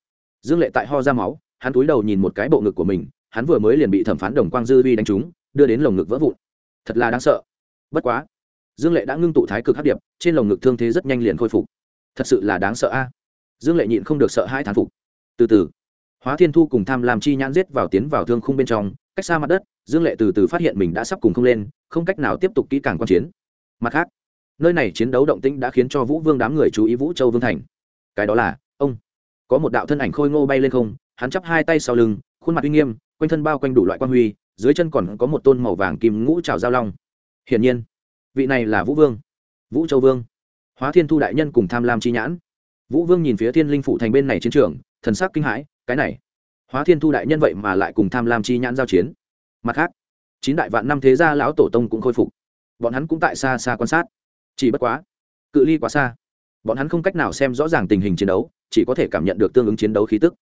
Dương lệ tại ho ra máu hắn túi đầu nhìn một cái bộ ngực của mình, hắn vừa mới liền bị thẩm phán đồng quang dư vi đánh trúng, đưa đến lồng ngực vỡ vụn. Thật là đáng sợ. Bất quá, dương lệ đã ngưng tụ thái cực hấp điệp, trên lồng ngực thương thế rất nhanh liền khôi phục. Thật sự là đáng sợ a. Dương lệ nhịn không được sợ hai thán phục. Từ từ, hóa thiên thu cùng tham làm chi nhãn giết vào tiến vào thương khung bên trong, cách xa mặt đất, dương lệ từ từ phát hiện mình đã sắp cùng không lên, không cách nào tiếp tục kỹ càng quan chiến. Mặt khác, nơi này chiến đấu động tĩnh đã khiến cho vũ vương đám người chú ý vũ châu vương thành. Cái đó là, ông, có một đạo thân ảnh khôi ngô bay lên không hắn chắp hai tay sau lưng, khuôn mặt uy nghiêm, quanh thân bao quanh đủ loại quan huy, dưới chân còn có một tôn màu vàng kim ngũ trào giao long. Hiển nhiên, vị này là vũ vương, vũ châu vương, hóa thiên thu đại nhân cùng tham lam chi nhãn. Vũ vương nhìn phía thiên linh phụ thành bên này chiến trường, thần sắc kinh hãi, cái này, hóa thiên thu đại nhân vậy mà lại cùng tham lam chi nhãn giao chiến. Mặt khác, chín đại vạn năm thế gia lão tổ tông cũng khôi phục. Bọn hắn cũng tại xa xa quan sát. Chỉ bất quá, cự ly quá xa. Bọn hắn không cách nào xem rõ ràng tình hình chiến đấu, chỉ có thể cảm nhận được tương ứng chiến đấu khí tức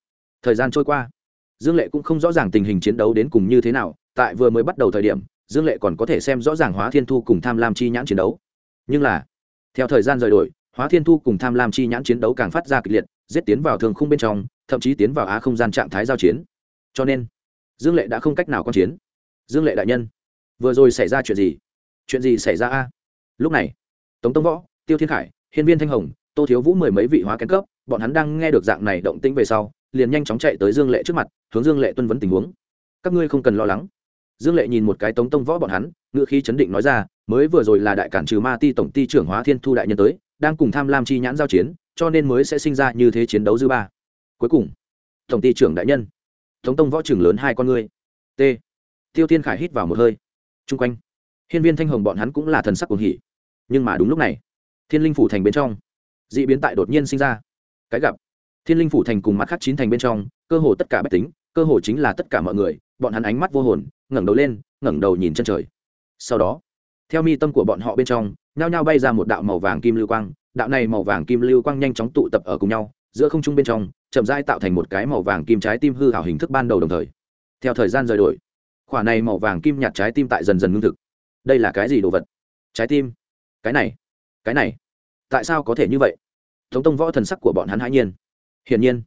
thời gian trôi qua. Dương lệ cũng không rõ ràng tình hình chiến đấu đến cùng như thế nào, tại vừa mới bắt đầu thời điểm, dương lệ còn có thể xem rõ ràng hóa thiên thu cùng tham lam chi nhãn chiến đấu. Nhưng là, theo thời gian rời đổi, hóa thiên thu cùng tham lam chi nhãn chiến đấu càng phát ra kịch liệt, giết tiến vào thường khung bên trong, thậm chí tiến vào á không gian trạng thái giao chiến. Cho nên, dương lệ đã không cách nào q chiến. Dương lệ đại nhân, vừa rồi xảy ra chuyện gì? Chuyện gì xảy ra a? Lúc này, tống tông võ, tiêu thiên khải, hiên viên thanh hồng, tô thiếu vũ mười mấy vị hóa kén cấp, bọn hắn đang nghe được dạng này động tĩnh về sau liền nhanh chóng chạy tới dương lệ trước mặt, hướng dương lệ tuân vấn tình huống. Các ngươi không cần lo lắng. Dương lệ nhìn một cái tống tông võ bọn hắn ngự khí chấn định nói ra, mới vừa rồi là đại cản trừ ma ti tổng ty trưởng hóa thiên thu đại nhân tới, đang cùng tham lam chi nhãn giao chiến, cho nên mới sẽ sinh ra như thế chiến đấu dư ba. Cuối cùng, tổng ty trưởng đại nhân. Tống tông võ trưởng lớn hai con ngươi. T. Tiêu Thiên khải hít vào một hơi. Chung quanh, hiên viên thanh hồng bọn hắn cũng là thần sắc cuồng hỉ. Nhưng mà đúng lúc này, thiên linh phủ thành bên trong d ị biến tại đột nhiên sinh ra. Cái gặp thiên linh phủ thành cùng mặt khác chín thành bên trong, cơ hồ tất cả bách tính, cơ hồ chính là tất cả mọi người, bọn hắn ánh mắt vô hồn, ngẩng đầu lên, ngẩng đầu nhìn chân trời. Sau đó, theo mi tâm của bọn họ bên trong, nhao nhao bay ra một đạo màu vàng kim lưu quang, đạo này màu vàng kim lưu quang nhanh chóng tụ tập ở cùng nhau, giữa không trung bên trong, chậm rãi tạo thành một cái màu vàng kim trái tim hư hảo hình thức ban đầu đồng thời. Theo thời gian rời đổi, khỏa này màu vàng kim nhạt trái tim tại dần dần ngưng thực. Đây là cái gì đồ vật? Trái tim? Cái này? Cái này? Tại sao có thể như vậy? Thống tông võ thần sắc của bọn hắn hãi nhiên hiển nhiên,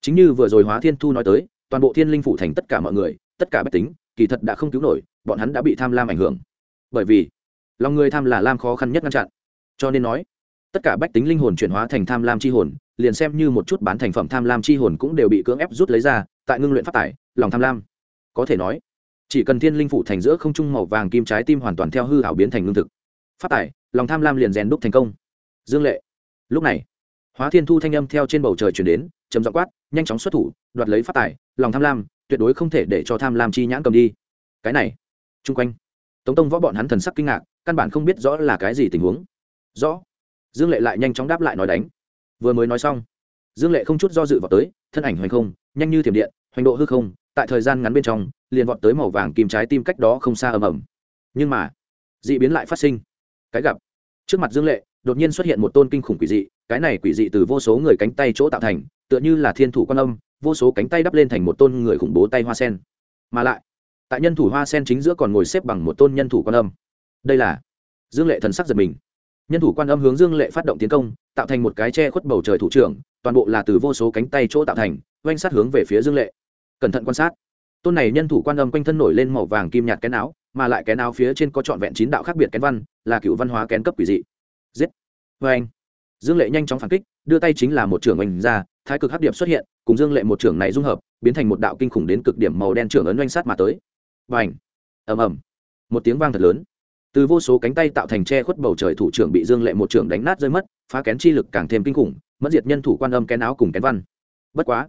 chính như vừa rồi hóa thiên thu nói tới, toàn bộ thiên linh phủ thành tất cả mọi người, tất cả bách tính, kỳ thật đã không cứu nổi, bọn hắn đã bị tham lam ảnh hưởng. Bởi vì, lòng người tham là lam khó khăn nhất ngăn chặn. Cho nên nói, tất cả bách tính linh hồn chuyển hóa thành tham lam c h i hồn, liền xem như một chút bán thành phẩm tham lam c h i hồn cũng đều bị cưỡng ép rút lấy ra, tại ngưng luyện phát tải, lòng tham lam. Có thể nói, chỉ cần thiên linh phủ thành giữa không trung màu vàng kim trái tim hoàn toàn theo hư hảo biến thành lương thực. Phát tải, lòng tham lam liền rèn đúc thành công. Dương lệ, lúc này hóa thiên thu thanh âm theo trên bầu trời chuyển đến chấm dọ quát nhanh chóng xuất thủ đoạt lấy phát tài, lòng tham lam tuyệt đối không thể để cho tham lam chi nhãn cầm đi. Cái này chung quanh tống tông võ bọn hắn thần sắc kinh ngạc căn bản không biết rõ là cái gì tình huống. Rõ. Dương lệ lại nhanh chóng đáp lại nói đánh. Vừa mới nói xong dương lệ không chút do dự vào tới thân ảnh hoành không nhanh như thiểm điện hoành độ hư không tại thời gian ngắn bên trong liền vọt tới màu vàng kim trái tim cách đó không xa ầm ầm. Nhưng mà d ị biến lại phát sinh. Cái gặp trước mặt dương lệ đột nhiên xuất hiện một tôn kinh khủng quỷ dị, cái này quỷ dị từ vô số người cánh tay chỗ tạo thành, tựa như là thiên thủ quan âm, vô số cánh tay đắp lên thành một tôn người khủng bố tay hoa sen. Mà lại, tại nhân thủ hoa sen chính giữa còn ngồi xếp bằng một tôn nhân thủ quan âm. Đây là dương lệ thần sắc giật mình. Nhân thủ quan âm hướng dương lệ phát động tiến công, tạo thành một cái che khuất bầu trời thủ trưởng, toàn bộ là từ vô số cánh tay chỗ tạo thành, oanh sát hướng về phía dương lệ. Cẩn thận quan sát. Tôn này nhân thủ quan âm quanh thân nổi lên màu vàng kim nhạt cái não mà lại kén áo phía trên có trọn vẹn chín đạo khác biệt kén văn, là cựu văn hóa kén cấp quỷ dị giết. Vê anh. Dương lệ nhanh chóng phản kích, đưa tay chính là một trưởng oanh ra, thái cực hấp điệp xuất hiện, cùng dương lệ một trưởng này dung hợp, biến thành một đạo kinh khủng đến cực điểm màu đen trưởng ấn oanh sát mà tới. Và ảnh ầm ầm. Một tiếng vang thật lớn. Từ vô số cánh tay tạo thành che khuất bầu trời thủ trưởng bị dương lệ một trưởng đánh nát rơi mất, phá kén chi lực càng thêm kinh khủng, mất diệt nhân thủ quan âm kén áo cùng kén văn. Bất quá,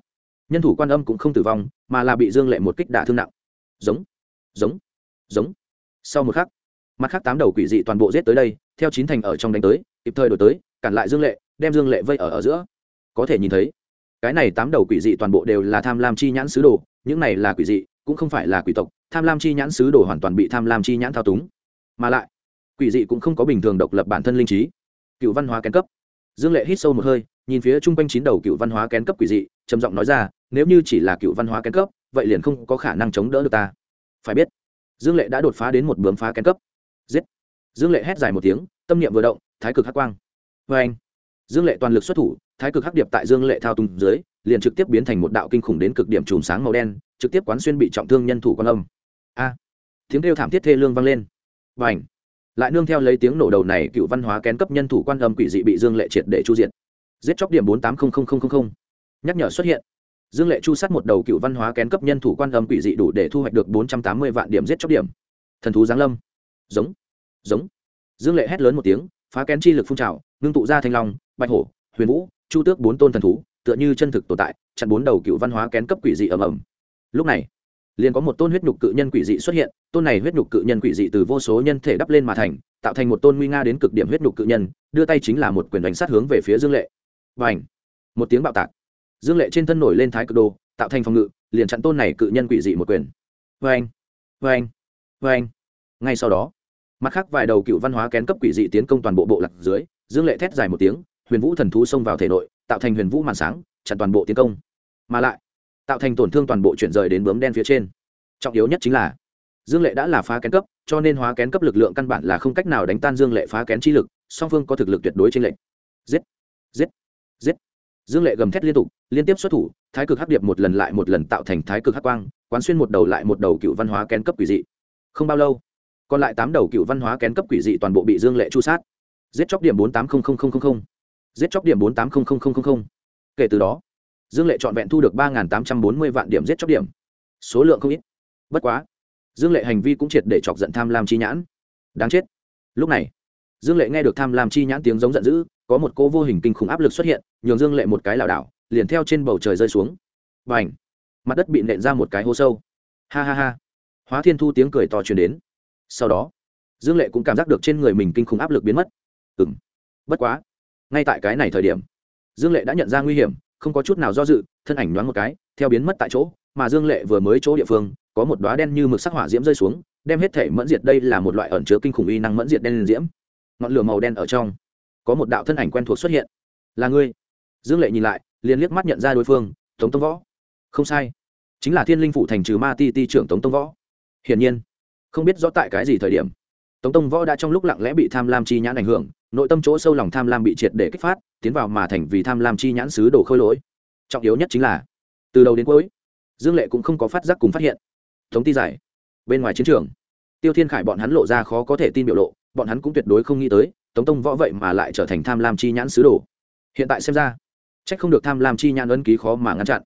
nhân thủ quan âm cũng không tử vong, mà là bị dương lệ một kích đả thương nặng. Giống. Giống. Giống. Sau một khắc mặt khác tám đầu quỷ dị toàn bộ giết tới đây, theo chín thành ở trong đánh tới, kịp thời đổi tới, cản lại dương lệ, đem dương lệ vây ở ở giữa. Có thể nhìn thấy, cái này tám đầu quỷ dị toàn bộ đều là tham lam chi nhãn sứ đồ, những này là quỷ dị, cũng không phải là quỷ tộc, tham lam chi nhãn sứ đồ hoàn toàn bị tham lam chi nhãn thao túng. Mà lại, quỷ dị cũng không có bình thường độc lập bản thân linh trí. Cựu văn hóa kén cấp. Dương lệ hít sâu một hơi, nhìn phía chung quanh chín đầu cựu văn hóa kén cấp quỷ dị, trầm giọng nói ra, nếu như chỉ là cựu văn hóa kén cấp, vậy liền không có khả năng chống đỡ được ta. Phải biết, dương lệ đã đột phá đến một bướm phá kén cấp giết. Dương lệ hét dài một tiếng, tâm niệm vừa động, thái cực hắc quang. Vê anh, dương lệ toàn lực xuất thủ, thái cực hắc điệp tại dương lệ thao túng dưới, liền trực tiếp biến thành một đạo kinh khủng đến cực điểm chùm sáng màu đen, trực tiếp quán xuyên bị trọng thương nhân thủ quan âm. A. À. Tiếng kêu thảm thiết thê lương vang lên. Và ảnh lại nương theo lấy tiếng nổ đầu này, cựu văn hóa kén cấp nhân thủ quan âm quỷ dị bị dương lệ triệt để chu diện giết chóc điểm bốn tám nhắc nhở xuất hiện. Dương lệ chu sát một đầu cựu văn hóa kén cấp nhân thủ quan âm quỷ dị đủ để thu hoạch được bốn trăm tám mươi vạn điểm giết chóc điểm. Thần thú giáng lâm giống. Giống. Dương lệ hét lớn một tiếng, phá kén chi lực phun trào, ngưng tụ ra thanh long, bạch hổ, huyền vũ, chu tước bốn tôn thần thú, tựa như chân thực tồn tại, chặn bốn đầu cựu văn hóa kén cấp quỷ dị ầm ầm. Lúc này, liền có một tôn huyết nhục cự nhân quỷ dị xuất hiện, tôn này huyết nhục cự nhân quỷ dị từ vô số nhân thể đắp lên mà thành, tạo thành một tôn nguy nga đến cực điểm huyết nhục cự nhân, đưa tay chính là một quyền đánh sát hướng về phía dương lệ. Và ảnh một tiếng bạo tạc. Dương lệ trên thân nổi lên thái cực đồ, tạo thành phòng ngự, liền chặn tôn này cự nhân quỷ dị một quyền. Và anh và anh và anh ngay sau đó mặt khác vài đầu cựu văn hóa kén cấp quỷ dị tiến công toàn bộ bộ lạc dưới, dương lệ thét dài một tiếng, huyền vũ thần thú xông vào thể nội, tạo thành huyền vũ màn sáng, chặn toàn bộ tiến công. Mà lại, tạo thành tổn thương toàn bộ chuyển rời đến bướm đen phía trên. Trọng yếu nhất chính là, dương lệ đã là phá kén cấp, cho nên hóa kén cấp lực lượng căn bản là không cách nào đánh tan dương lệ phá kén chi lực, song phương có thực lực tuyệt đối trên lệnh giết giết giết. Dương lệ gầm thét liên tục, liên tiếp xuất thủ, thái cực hắc điệp một lần lại một lần tạo thành thái cực hắc quang, quán xuyên một đầu lại một đầu cựu văn hóa kén cấp quỷ dị. Không bao lâu còn lại tám đầu cựu văn hóa kén cấp quỷ dị toàn bộ bị dương lệ chu sát. Giết chóc điểm bốn tám giết chóc điểm bốn tám kể từ đó, dương lệ trọn vẹn thu được ba tám trăm bốn mươi vạn điểm giết chóc điểm. Số lượng không ít. Bất quá, dương lệ hành vi cũng triệt để chọc giận tham lam chi nhãn. Đáng chết. Lúc này, dương lệ nghe được tham lam chi nhãn tiếng giống giận dữ, có một cô vô hình kinh khủng áp lực xuất hiện, nhường dương lệ một cái lảo đảo, liền theo trên bầu trời rơi xuống. B à n h mặt đất bị nện ra một cái hố sâu. Ha ha ha. Hóa thiên thu tiếng cười to truyền đến sau đó, dương lệ cũng cảm giác được trên người mình kinh khủng áp lực biến mất. Ừng bất quá, ngay tại cái này thời điểm, dương lệ đã nhận ra nguy hiểm, không có chút nào do dự, thân ảnh nhoáng một cái, theo biến mất tại chỗ, mà dương lệ vừa mới chỗ địa phương, có một đoá đen như mực sắc hỏa diễm rơi xuống, đem hết thể mẫn diệt đây là một loại ẩn chứa kinh khủng uy năng mẫn diệt đen diễm. Ngọn lửa màu đen ở trong, có một đạo thân ảnh quen thuộc xuất hiện. Là ngươi? Dương lệ nhìn lại, liền liếc mắt nhận ra đối phương, tống tông võ. Không sai, chính là thiên linh phủ thành trừ ma ti ti trưởng tống tông võ. Hiển nhiên không biết rõ tại cái gì thời điểm. Tống tông võ đã trong lúc lặng lẽ bị tham lam chi nhãn ảnh hưởng, nội tâm chỗ sâu lòng tham lam bị triệt để kích phát, tiến vào mà thành vì tham lam chi nhãn sứ đồ khôi lỗi. Trọng yếu nhất chính là, từ đầu đến cuối, dương lệ cũng không có phát giác cùng phát hiện. Thống ti giải, bên ngoài chiến trường, tiêu thiên khải bọn hắn lộ ra khó có thể tin biểu lộ, bọn hắn cũng tuyệt đối không nghĩ tới, tống tông võ vậy mà lại trở thành tham lam chi nhãn sứ đồ. Hiện tại xem ra trách không được tham lam chi nhãn ấn ký khó mà ngăn chặn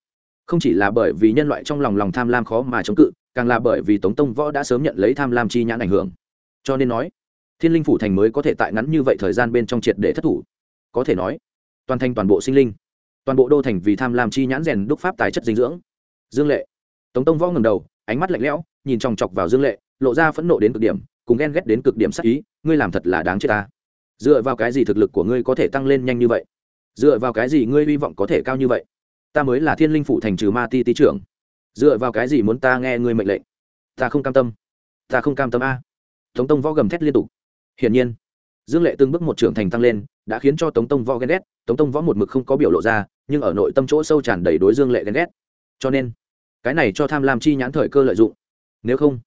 không chỉ là bởi vì nhân loại trong lòng lòng tham lam khó mà chống cự, càng là bởi vì tống tông võ đã sớm nhận lấy tham lam chi nhãn ảnh hưởng. Cho nên nói, thiên linh phủ thành mới có thể tại ngắn như vậy thời gian bên trong triệt để thất thủ. Có thể nói, toàn thành toàn bộ sinh linh, toàn bộ đô thành vì tham lam chi nhãn rèn đúc pháp tài chất dinh dưỡng. Dương lệ. Tống tông võ ngầm đầu, ánh mắt lạnh lẽo, nhìn chòng chọc vào dương lệ, lộ ra phẫn nộ đến cực điểm, cùng ghen ghét đến cực điểm sắc ý, ngươi làm thật là đáng chết ta. Dựa vào cái gì thực lực của ngươi có thể tăng lên nhanh như vậy? Dựa vào cái gì ngươi hy vọng có thể cao như vậy? Ta mới là thiên linh phụ thành trừ ma ti ti trưởng. Dựa vào cái gì muốn ta nghe ngươi mệnh lệnh? Ta không cam tâm. Ta không cam tâm a. Tống tông võ gầm thét liên tục. Hiển nhiên, dương lệ từng bước một trưởng thành tăng lên, đã khiến cho tống tông võ ghen ghét. Tống tông võ một mực không có biểu lộ ra, nhưng ở nội tâm chỗ sâu tràn đầy đối dương lệ ghen ghét. Cho nên, cái này cho tham lam chi nhãn thời cơ lợi dụng. Nếu không,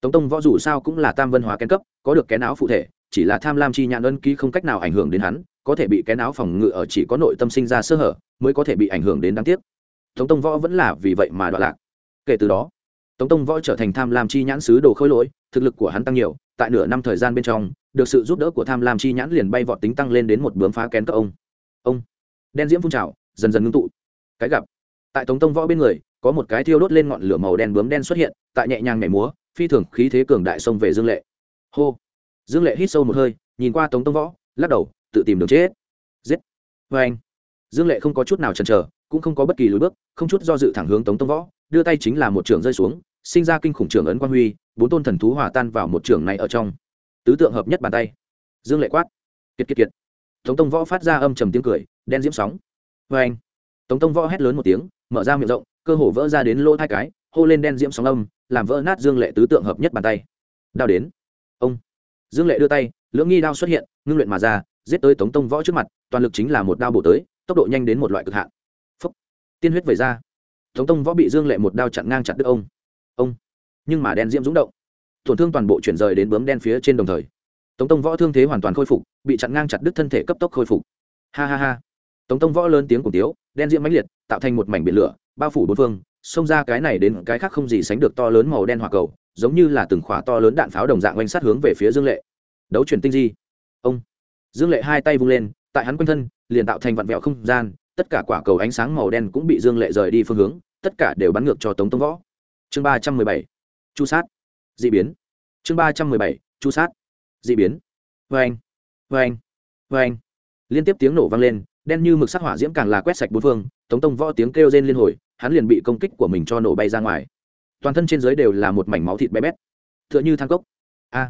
tống tông võ dù sao cũng là tam vân hóa kén cấp, có được kén áo phụ thể, chỉ là tham lam chi nhãn ân ký không cách nào ảnh hưởng đến hắn có thể bị cái náo phòng ngự ở chỉ có nội tâm sinh ra sơ hở, mới có thể bị ảnh hưởng đến đáng tiếc. Tống tông võ vẫn là vì vậy mà đoạn lạc. Kể từ đó, tống tông võ trở thành tham lam chi nhãn sứ đồ khôi lỗi, thực lực của hắn tăng nhiều, tại nửa năm thời gian bên trong, được sự giúp đỡ của tham lam chi nhãn liền bay vọt tính tăng lên đến một bướm phá kén cấp ông. Ông, đen diễm phun trào, dần dần ngưng tụ. Cái gặp, tại tống tông võ bên người, có một cái thiêu đốt lên ngọn lửa màu đen bướm đen xuất hiện, tại nhẹ nhàng nhảy múa, phi thường khí thế cường đại xông về dương lệ. Hô, dương lệ hít sâu một hơi, nhìn qua tống tông võ, lắc đầu tự tìm đường chết. Giết. Vê anh. Dương lệ không có chút nào chần chờ, cũng không có bất kỳ lối bước, không chút do dự thẳng hướng tống tông võ, đưa tay chính là một trường rơi xuống, sinh ra kinh khủng trường ấn quan huy, bốn tôn thần thú hòa tan vào một trường này ở trong. Tứ tượng hợp nhất bàn tay. Dương lệ quát. Kiệt kiệt kiệt. Tống tông võ phát ra âm trầm tiếng cười, đen diễm sóng. Vê anh. Tống tông võ hét lớn một tiếng, mở ra miệng rộng, cơ hồ vỡ ra đến lỗ hai cái, hô lên đen diễm sóng âm, làm vỡ nát dương lệ tứ tượng hợp nhất bàn tay. Đao đến. Ông. Dương lệ đưa tay, lưỡng nghi đao xuất hiện, ngưng luyện mà ra giết tới tống tông võ trước mặt, toàn lực chính là một đao bổ tới, tốc độ nhanh đến một loại cực hạn. Phấp tiên huyết về ra. Tống tông võ bị dương lệ một đao chặn ngang chặt đứt ông. Ông. Nhưng mà đen diễm rúng động. Tổn thương toàn bộ chuyển rời đến bướm đen phía trên đồng thời. Tống tông võ thương thế hoàn toàn khôi phục, bị chặn ngang chặt đứt thân thể cấp tốc khôi phục. Ha ha ha. Tống tông võ lớn tiếng cùng tiếu, đen diễm mãnh liệt, tạo thành một mảnh biển lửa, bao phủ bốn phương, xông ra cái này đến cái khác không gì sánh được to lớn màu đen hỏa cầu, giống như là từng khỏa to lớn đạn pháo đồng dạng oanh sát hướng về phía dương lệ. Đấu chuyển tinh di. Ông dương lệ hai tay vung lên, tại hắn quanh thân, liền tạo thành vặn vẹo không gian, tất cả quả cầu ánh sáng màu đen cũng bị dương lệ rời đi phương hướng, tất cả đều bắn ngược cho tống tông võ. Chương ba trăm mười bảy, chu sát d ị biến. Chương ba trăm mười bảy, chu sát d ị biến. Vê anh vê anh vê anh liên tiếp tiếng nổ vang lên, đen như mực sắc hỏa diễm càng là quét sạch bốn phương, tống tông võ tiếng kêu rên liên hồi, hắn liền bị công kích của mình cho nổ bay ra ngoài. Toàn thân trên dưới đều là một mảnh máu thịt bé bét. T h ư ợ n h ư than cốc. A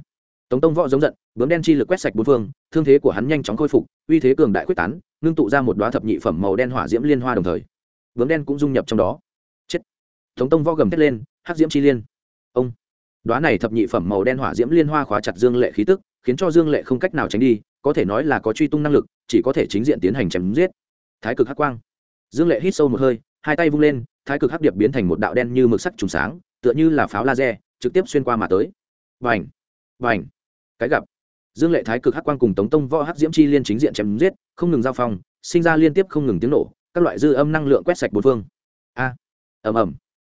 tống tông võ giống giận, bướm đen chi lực quét sạch bốn phương, thương thế của hắn nhanh chóng khôi phục, uy thế cường đại quyết tán, ngưng tụ ra một đoá thập nhị phẩm màu đen hỏa diễm liên hoa đồng thời. Bướm đen cũng dung nhập trong đó. Chết. Tống tông võ gầm thét lên, hắc diễm chi liên. Ông. Đoá này thập nhị phẩm màu đen hỏa diễm liên hoa khóa chặt dương lệ khí tức, khiến cho dương lệ không cách nào tránh đi, có thể nói là có truy tung năng lực, chỉ có thể chính diện tiến hành chém giết. Thái cực hắc quang. Dương lệ hít sâu một hơi, hai tay vung lên, thái cực hắc điệp biến thành một đạo đen như mực sắc trùng sáng, tựa như là pháo laser, trực tiếp xuyên qua mà tới. Vành vành cái gặp. Dương lệ thái cực hắc quang cùng tống tông võ hắc diễm chi liên chính diện chém giết, không ngừng giao phong, sinh ra liên tiếp không ngừng tiếng nổ, các loại dư âm năng lượng quét sạch bốn phương. A! Ầm ầm.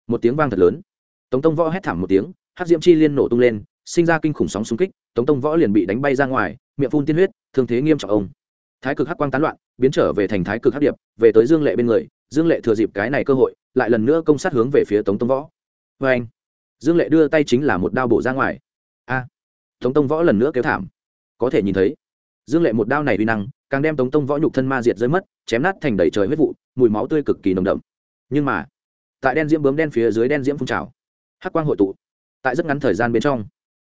Một tiếng vang thật lớn. Tống tông võ hét thảm một tiếng, hắc diễm chi liên nổ tung lên, sinh ra kinh khủng sóng xung kích, tống tông võ liền bị đánh bay ra ngoài, miệng phun tiên huyết, thương thế nghiêm trọng ông. Thái cực hắc quang tán loạn, biến trở về thành thái cực hắc điệp, về tới dương lệ bên người, dương lệ thừa dịp cái này cơ hội, lại lần nữa công sát hướng về phía tống tông võ. Vê anh dương lệ đưa tay chính là một đao bổ ra ngoài tống tông võ lần nữa kêu thảm. Có thể nhìn thấy, dương lệ một đao này uy năng, càng đem tống tông võ nhục thân ma diệt rơi mất, chém nát thành đầy trời huyết vụ, mùi máu tươi cực kỳ nồng đậm. Nhưng mà, tại đen diễm bướm đen phía dưới đen diễm phun trào, hắc quang hội tụ, tại rất ngắn thời gian bên trong,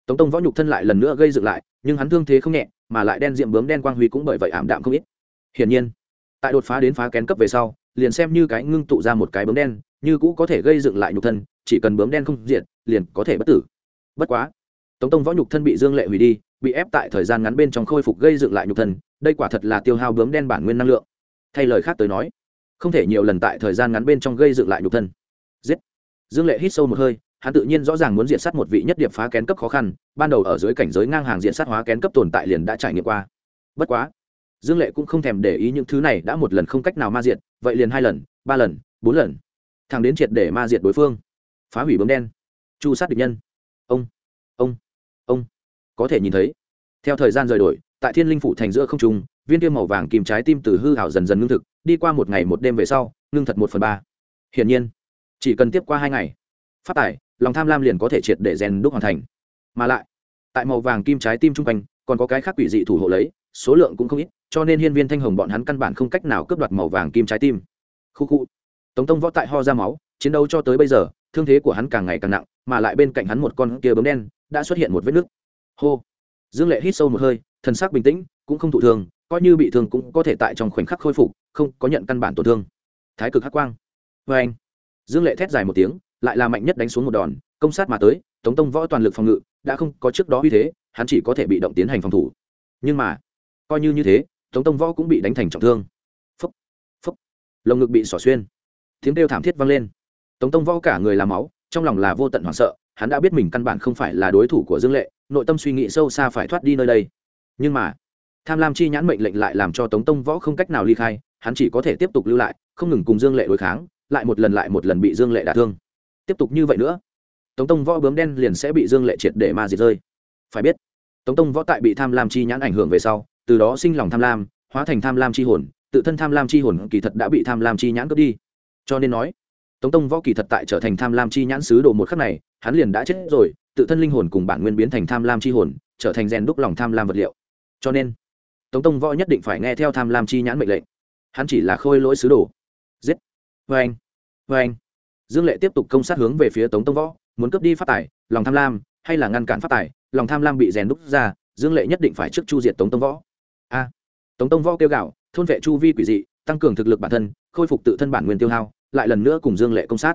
tống tông võ nhục thân lại lần nữa gây dựng lại, nhưng hắn thương thế không nhẹ, mà lại đen diễm bướm đen quang huy cũng bởi vậy ảm đạm không ít. Hiển nhiên, tại đột phá đến phá kén cấp về sau, liền xem như cái ngưng tụ ra một cái bướm đen, như cũ có thể gây dựng lại nhục thân, chỉ cần bướm đen không diệt, liền có thể bất tử. Bất quá tống tông võ nhục thân bị dương lệ hủy đi, bị ép tại thời gian ngắn bên trong khôi phục gây dựng lại nhục thân, đây quả thật là tiêu hao bướm đen bản nguyên năng lượng. Thay lời khác tới nói, không thể nhiều lần tại thời gian ngắn bên trong gây dựng lại nhục thân. Giết! Dương lệ hít sâu một hơi, hắn tự nhiên rõ ràng muốn diện sát một vị nhất điệp phá kén cấp khó khăn, ban đầu ở dưới cảnh giới ngang hàng diện sát hóa kén cấp tồn tại liền đã trải nghiệm qua. Bất quá, dương lệ cũng không thèm để ý những thứ này đã một lần không cách nào ma diệt, vậy liền hai lần, ba lần, bốn lần. Thằng đến triệt để ma diệt đối phương. Phá hủy bấm đen. Chu sát địch nhân. Ông ông ông, có thể nhìn thấy. Theo thời gian rời đổi, tại thiên linh phủ thành giữa không trung, viên tiêu màu vàng kìm trái tim từ hư hảo dần dần ngưng thực, đi qua một ngày một đêm về sau, ngưng thật một phần ba. Hiển nhiên, chỉ cần tiếp qua hai ngày phát tải lòng tham lam liền có thể triệt để rèn đúc hoàn thành. Mà lại, tại màu vàng kim trái tim trung quanh, còn có cái khác quỷ dị thủ hộ lấy, số lượng cũng không ít, cho nên hiên viên thanh hồng bọn hắn căn bản không cách nào cướp đoạt màu vàng kim trái tim. Khu khu. Tống tông võ tại ho ra máu, chiến đấu cho tới bây giờ, thương thế của hắn càng ngày càng nặng, mà lại bên cạnh hắn một con kia bấm đen đã xuất hiện một vết nứt. Hô. Dương lệ hít sâu một hơi, thần sắc bình tĩnh, cũng không thụ thương, coi như bị thương cũng có thể tại trong khoảnh khắc khôi phục, không có nhận căn bản tổn thương. Thái cực hắc quang. Vê anh. Dương lệ thét dài một tiếng, lại là mạnh nhất đánh xuống một đòn, công sát mà tới, tống tông võ toàn lực phòng ngự, đã không có trước đó uy thế, hắn chỉ có thể bị động tiến hành phòng thủ. Nhưng mà, coi như như thế, tống tông võ cũng bị đánh thành trọng thương. Phấp phấp lồng ngực bị xỏ xuyên. Tiếng kêu thảm thiết vang lên. Tống tông võ cả người làm máu, trong lòng là vô tận hoảng sợ hắn đã biết mình căn bản không phải là đối thủ của dương lệ, nội tâm suy nghĩ sâu xa phải thoát đi nơi đây. Nhưng mà, tham lam chi nhãn mệnh lệnh lại làm cho tống tông võ không cách nào ly khai, hắn chỉ có thể tiếp tục lưu lại, không ngừng cùng dương lệ đối kháng, lại một lần lại một lần bị dương lệ đả thương. Tiếp tục như vậy nữa, tống tông võ bướm đen liền sẽ bị dương lệ triệt để ma diệt rơi. Phải biết, tống tông võ tại bị tham lam chi nhãn ảnh hưởng về sau, từ đó sinh lòng tham lam, hóa thành tham lam chi hồn, tự thân tham lam chi hồn kỳ thật đã bị tham lam chi nhãn cướp đi. Cho nên nói tống tông võ kỳ thật tại trở thành tham lam chi nhãn sứ đồ một khắc này, hắn liền đã chết rồi, tự thân linh hồn cùng bản nguyên biến thành tham lam chi hồn, trở thành rèn đúc lòng tham lam vật liệu. Cho nên, tống tông võ nhất định phải nghe theo tham lam chi nhãn mệnh lệnh. Hắn chỉ là khôi lỗi sứ đồ. Giết! Vê anh! Vê anh! Dương lệ tiếp tục công sát hướng về phía tống tông võ, muốn cướp đi phát tài, lòng tham lam, hay là ngăn cản phát tài, lòng tham lam bị rèn đúc ra, dương lệ nhất định phải trước chu diệt tống tông võ. A! Tống tông võ kêu gạo thôn vệ chu vi quỷ dị, tăng cường thực lực bản thân, khôi phục tự thân bản nguyên tiêu hao lại lần nữa cùng dương lệ công sát.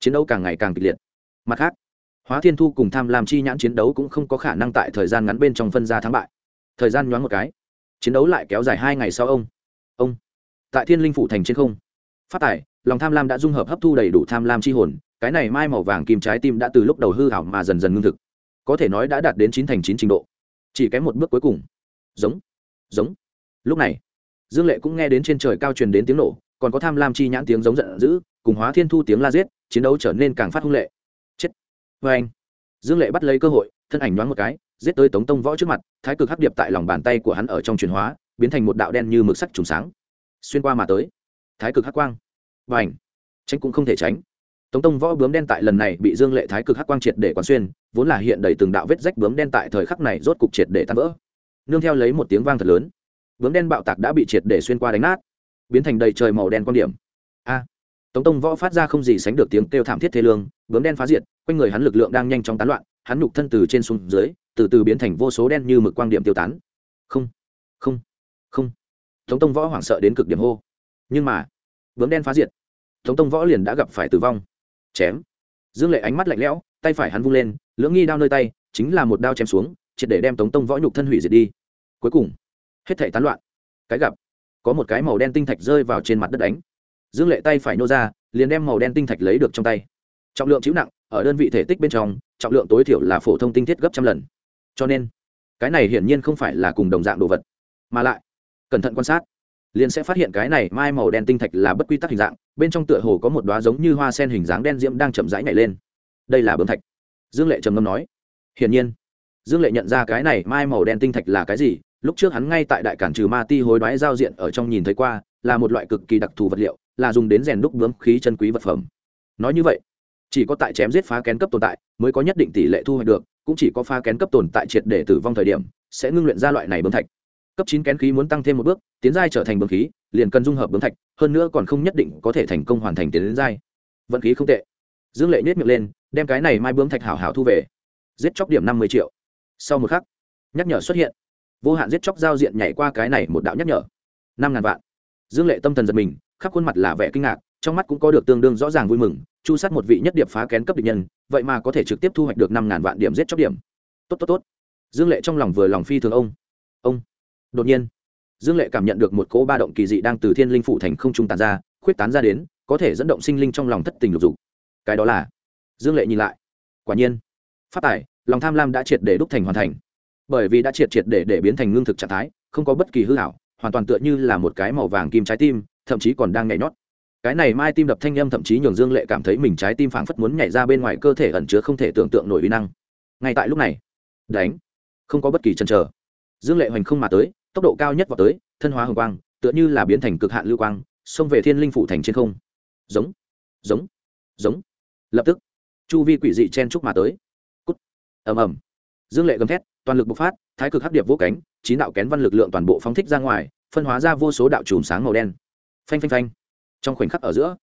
Chiến đấu càng ngày càng kịch liệt. Mặt khác, hóa thiên thu cùng tham lam chi nhãn chiến đấu cũng không có khả năng tại thời gian ngắn bên trong phân ra thắng bại. Thời gian nhoáng một cái, chiến đấu lại kéo dài hai ngày sau ông. Ông, tại thiên linh phủ thành trên không, phát tài, lòng tham lam đã dung hợp hấp thu đầy đủ tham lam chi hồn, cái này mai màu vàng kim trái tim đã từ lúc đầu hư hảo mà dần dần ngưng thực. Có thể nói đã đạt đến chín thành chín trình độ. Chỉ kém một bước cuối cùng. Giống giống. Lúc này, dương lệ cũng nghe đến trên trời cao truyền đến tiếng nổ còn có tham lam chi nhãn tiếng giống giận dữ, cùng hóa thiên thu tiếng la giết, chiến đấu trở nên càng phát hung lệ. Chết. Vê anh, dương lệ bắt lấy cơ hội, thân ảnh nhoáng một cái, giết tới tống tông võ trước mặt, thái cực hấp điệp tại lòng bàn tay của hắn ở trong truyền hóa, biến thành một đạo đen như mực sắc trùng sáng. Xuyên qua mà tới. Thái cực hắc quang. Và ảnh tránh cũng không thể tránh. Tống tông võ bướm đen tại lần này bị dương lệ thái cực hắc quang triệt để quán xuyên, vốn là hiện đầy từng đạo vết rách bướm đen tại thời khắc này rốt cục triệt để tan vỡ. Nương theo lấy một tiếng vang thật lớn. Bướm đen bạo tạc đã bị triệt để xuyên qua đánh nát biến thành đầy trời màu đen quan điểm. A. Tống tông võ phát ra không gì sánh được tiếng kêu thảm thiết thế lương, bướm đen phá diệt, quanh người hắn lực lượng đang nhanh chóng tán loạn, hắn nhục thân từ trên xuống dưới, từ từ biến thành vô số đen như mực quang điểm tiêu tán. Không không không. Tống tông võ hoảng sợ đến cực điểm hô. Nhưng mà, bướm đen phá diệt. Tống tông võ liền đã gặp phải tử vong. Chém. Dương lệ ánh mắt lạnh lẽo, tay phải hắn vung lên, lưỡng nghi đao nơi tay, chính là một đao chém xuống, triệt để đem tống tông võ nhục thân hủy diệt đi. Cuối cùng, hết thể tán loạn. Cái gặp có một cái màu đen tinh thạch rơi vào trên mặt đất đánh. Dương lệ tay phải nô ra, liền đem màu đen tinh thạch lấy được trong tay. Trọng lượng chịu nặng, ở đơn vị thể tích bên trong, trọng lượng tối thiểu là phổ thông tinh thiết gấp trăm lần. Cho nên, cái này hiển nhiên không phải là cùng đồng dạng đồ vật. Mà lại, cẩn thận quan sát, liền sẽ phát hiện cái này mai màu đen tinh thạch là bất quy tắc hình dạng, bên trong tựa hồ có một đoá giống như hoa sen hình dáng đen diễm đang chậm rãi nhảy lên. Đây là bướm thạch. Dương lệ trầm ngâm nói, hiển nhiên, dương lệ nhận ra cái này mai màu đen tinh thạch là cái gì lúc trước hắn ngay tại đại cản trừ ma ti hối đoái giao diện ở trong nhìn thấy qua, là một loại cực kỳ đặc thù vật liệu, là dùng đến rèn đúc bướm khí chân quý vật phẩm. Nói như vậy, chỉ có tại chém giết phá kén cấp tồn tại mới có nhất định tỷ lệ thu hoạch được, cũng chỉ có phá kén cấp tồn tại triệt để tử vong thời điểm sẽ ngưng luyện ra loại này bướm thạch. Cấp chín kén khí muốn tăng thêm một bước, tiến giai trở thành bướm khí, liền cần dung hợp bướm thạch, hơn nữa còn không nhất định có thể thành công hoàn thành tiến đến giai. Vận khí không tệ. Dương lệ nhét miệng lên, đem cái này mai bướm thạch hảo hảo thu về. Giết chóc điểm năm mươi triệu. Sau một khắc, nhắc nhở xuất hiện vô hạn giết chóc giao diện nhảy qua cái này một đạo nhắc nhở. Năm ngàn vạn. Dương lệ tâm thần giật mình, khắp khuôn mặt là vẻ kinh ngạc, trong mắt cũng có được tương đương rõ ràng vui mừng, chu sát một vị nhất điệp phá kén cấp địch nhân, vậy mà có thể trực tiếp thu hoạch được năm ngàn vạn điểm giết chóc điểm. Tốt tốt tốt. Dương lệ trong lòng vừa lòng phi thường ông. Ông. Đột nhiên, dương lệ cảm nhận được một cỗ ba động kỳ dị đang từ thiên linh phủ thành không trung tàn ra, khuyết tán ra đến, có thể dẫn động sinh linh trong lòng thất tình lục dục. Cái đó là, dương lệ nhìn lại. Quả nhiên phát tài, lòng tham lam đã triệt để đúc thành hoàn thành bởi vì đã triệt triệt để để biến thành ngưng thực trạng thái, không có bất kỳ hư hảo, hoàn toàn tựa như là một cái màu vàng kim trái tim, thậm chí còn đang nhảy nhót. Cái này mai tim đập thanh âm thậm chí nhường dương lệ cảm thấy mình trái tim phảng phất muốn nhảy ra bên ngoài cơ thể ẩn chứa không thể tưởng tượng nổi uy năng. Ngay tại lúc này, đánh, không có bất kỳ chần chờ. Dương lệ hoành không mà tới, tốc độ cao nhất vào tới, thân hóa hồng quang, tựa như là biến thành cực hạn lưu quang, xông về thiên linh phủ thành trên không. Giống giống giống. Lập tức, chu vi quỷ dị chen trúc mà tới. Cút, ầm ầm dương lệ gầm thét, toàn lực bộc phát, thái cực hấp điệp vô cánh, chín đạo kén văn lực lượng toàn bộ phóng thích ra ngoài, phân hóa ra vô số đạo chùm sáng màu đen. Phanh phanh phanh. Trong khoảnh khắc ở giữa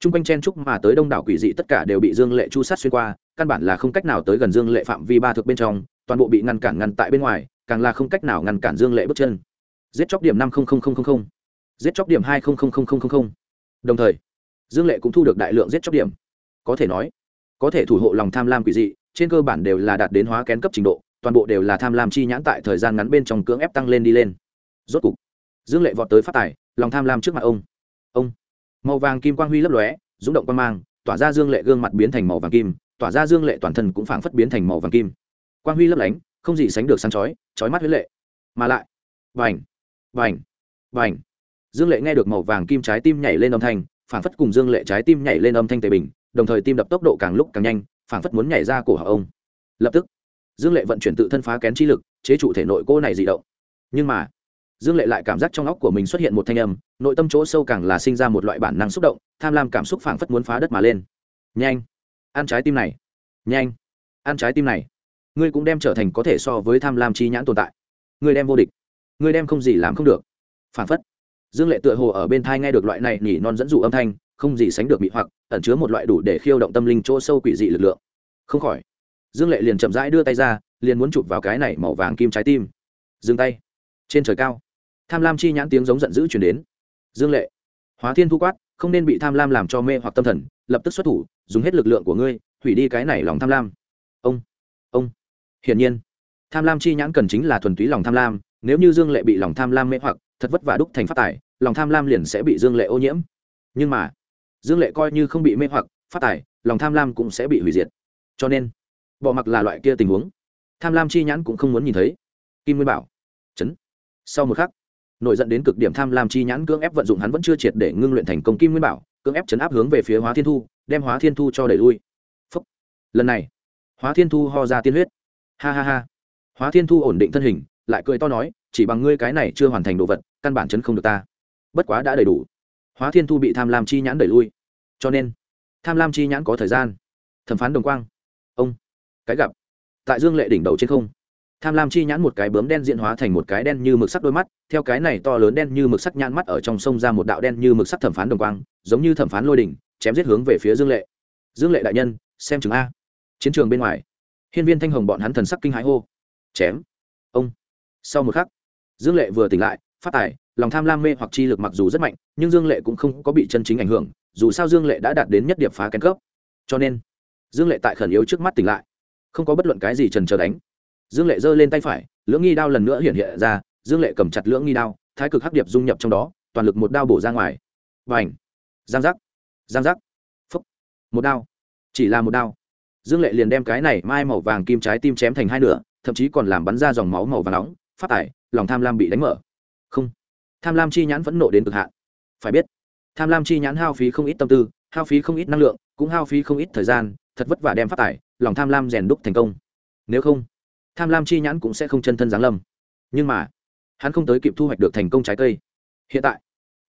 t r u n g quanh chen trúc mà tới đông đảo quỷ dị tất cả đều bị dương lệ chu sát xuyên qua, căn bản là không cách nào tới gần dương lệ phạm vi ba thực bên trong, toàn bộ bị ngăn cản ngăn tại bên ngoài, càng là không cách nào ngăn cản dương lệ bước chân. Giết chóc điểm năm giết chóc điểm hai đồng thời, dương lệ cũng thu được đại lượng giết chóc điểm. Có thể nói, có thể thủ hộ lòng tham lam quỷ dị trên cơ bản đều là đạt đến hóa kén cấp trình độ, toàn bộ đều là tham lam chi nhãn tại thời gian ngắn bên trong cưỡng ép tăng lên đi lên. Rốt cục, dương lệ vọt tới phát tài, lòng tham lam trước mặt ông. Ông, màu vàng kim quang huy lấp lóe rúng động quang mang, tỏa ra dương lệ gương mặt biến thành màu vàng kim, tỏa ra dương lệ toàn thân cũng phảng phất biến thành màu vàng kim. Quang huy lấp lánh, không gì sánh được sáng chói chói mắt huyết lệ. Mà lại vành vành vành dương lệ nghe được màu vàng kim trái tim nhảy lên âm thanh, phảng phất cùng dương lệ trái tim nhảy lên âm thanh tề bình, đồng thời tim đập tốc độ càng lúc càng nhanh phảng phất muốn nhảy ra cổ họng ông. Lập tức, dương lệ vận chuyển tự thân phá kén chi lực, chế trụ thể nội cô này dị động. Nhưng mà, dương lệ lại cảm giác trong óc của mình xuất hiện một thanh âm, nội tâm chỗ sâu càng là sinh ra một loại bản năng xúc động, tham lam cảm xúc phảng phất muốn phá đất mà lên. Nhanh, ăn trái tim này. Nhanh, ăn trái tim này. Ngươi cũng đem trở thành có thể so với tham lam chi nhãn tồn tại. Ngươi đem vô địch. Ngươi đem không gì làm không được. Phảng phất, dương lệ tựa hồ ở bên thai nghe được loại này nhỉ non dẫn dụ âm thanh không gì sánh được bị hoặc, ẩn chứa một loại đủ để khiêu động tâm linh chỗ sâu quỷ dị lực lượng. Không khỏi, dương lệ liền chậm rãi đưa tay ra, liền muốn chụp vào cái này màu vàng kim trái tim. Dừng tay. Trên trời cao, tham lam chi nhãn tiếng giống giận dữ chuyển đến. Dương lệ, hóa thiên thu quát, không nên bị tham lam làm cho mê hoặc tâm thần, lập tức xuất thủ, dùng hết lực lượng của ngươi, hủy đi cái này lòng tham lam. Ông ông. Hiển nhiên, tham lam chi nhãn cần chính là thuần túy lòng tham lam, nếu như dương lệ bị lòng tham lam mê hoặc, thật vất vả đúc thành phát tài, lòng tham lam liền sẽ bị dương lệ ô nhiễm. Nhưng mà dương lệ coi như không bị mê hoặc, phát tài, lòng tham lam cũng sẽ bị hủy diệt. Cho nên, bỏ mặc là loại kia tình huống. Tham lam chi nhãn cũng không muốn nhìn thấy. Kim nguyên bảo, chấn. Sau một khắc, nổi dẫn đến cực điểm tham lam chi nhãn cưỡng ép vận dụng hắn vẫn chưa triệt để ngưng luyện thành công kim nguyên bảo, cưỡng ép chấn áp hướng về phía hóa thiên thu, đem hóa thiên thu cho đẩy lui. Phúc. lần này, hóa thiên thu ho ra tiên huyết. Ha ha ha. Hóa thiên thu ổn định thân hình, lại cười to nói, chỉ bằng ngươi cái này chưa hoàn thành đồ vật, căn bản chấn không được ta. Bất quá đã đầy đủ hóa thiên thu bị tham lam chi nhãn đẩy lui. Cho nên, tham lam chi nhãn có thời gian. Thẩm phán đồng quang. Ông, cái gặp. Tại dương lệ đỉnh đầu trên không, tham lam chi nhãn một cái bướm đen diễn hóa thành một cái đen như mực sắc đôi mắt. Theo cái này to lớn đen như mực sắc nhãn mắt ở trong sông ra một đạo đen như mực sắc thẩm phán đồng quang, giống như thẩm phán lôi đỉnh, chém giết hướng về phía dương lệ. Dương lệ đại nhân, xem chừng a. Chiến trường bên ngoài, hiên viên thanh hồng bọn hắn thần sắc kinh hãi hô. Chém. Ông, sau một khắc, dương lệ vừa tỉnh lại phát tài, lòng tham lam mê hoặc chi lực mặc dù rất mạnh, nhưng dương lệ cũng không có bị chân chính ảnh hưởng, dù sao dương lệ đã đạt đến nhất điệp phá kén cấp. Cho nên, dương lệ tại khẩn yếu trước mắt tỉnh lại, không có bất luận cái gì trần trờ đánh. Dương lệ giơ lên tay phải, lưỡng nghi đao lần nữa hiện hiện ra, dương lệ cầm chặt lưỡng nghi đao, thái cực hắc điệp dung nhập trong đó, toàn lực một đao bổ ra ngoài. Và ảnh giang giác! Giang giác! Phúc! Một đao. Chỉ là một đao. Dương lệ liền đem cái này mai màu vàng kim trái tim chém thành hai nửa, thậm chí còn làm bắn ra dòng máu màu vàng nóng phát tải lòng tham lam bị đánh mở không. Tham lam chi nhãn vẫn nộ đến cực hạn. Phải biết, tham lam chi nhãn hao phí không ít tâm tư, hao phí không ít năng lượng, cũng hao phí không ít thời gian, thật vất vả đem phát tải, lòng tham lam rèn đúc thành công. Nếu không, tham lam chi nhãn cũng sẽ không chân thân giáng lâm. Nhưng mà, hắn không tới kịp thu hoạch được thành công trái cây. Hiện tại,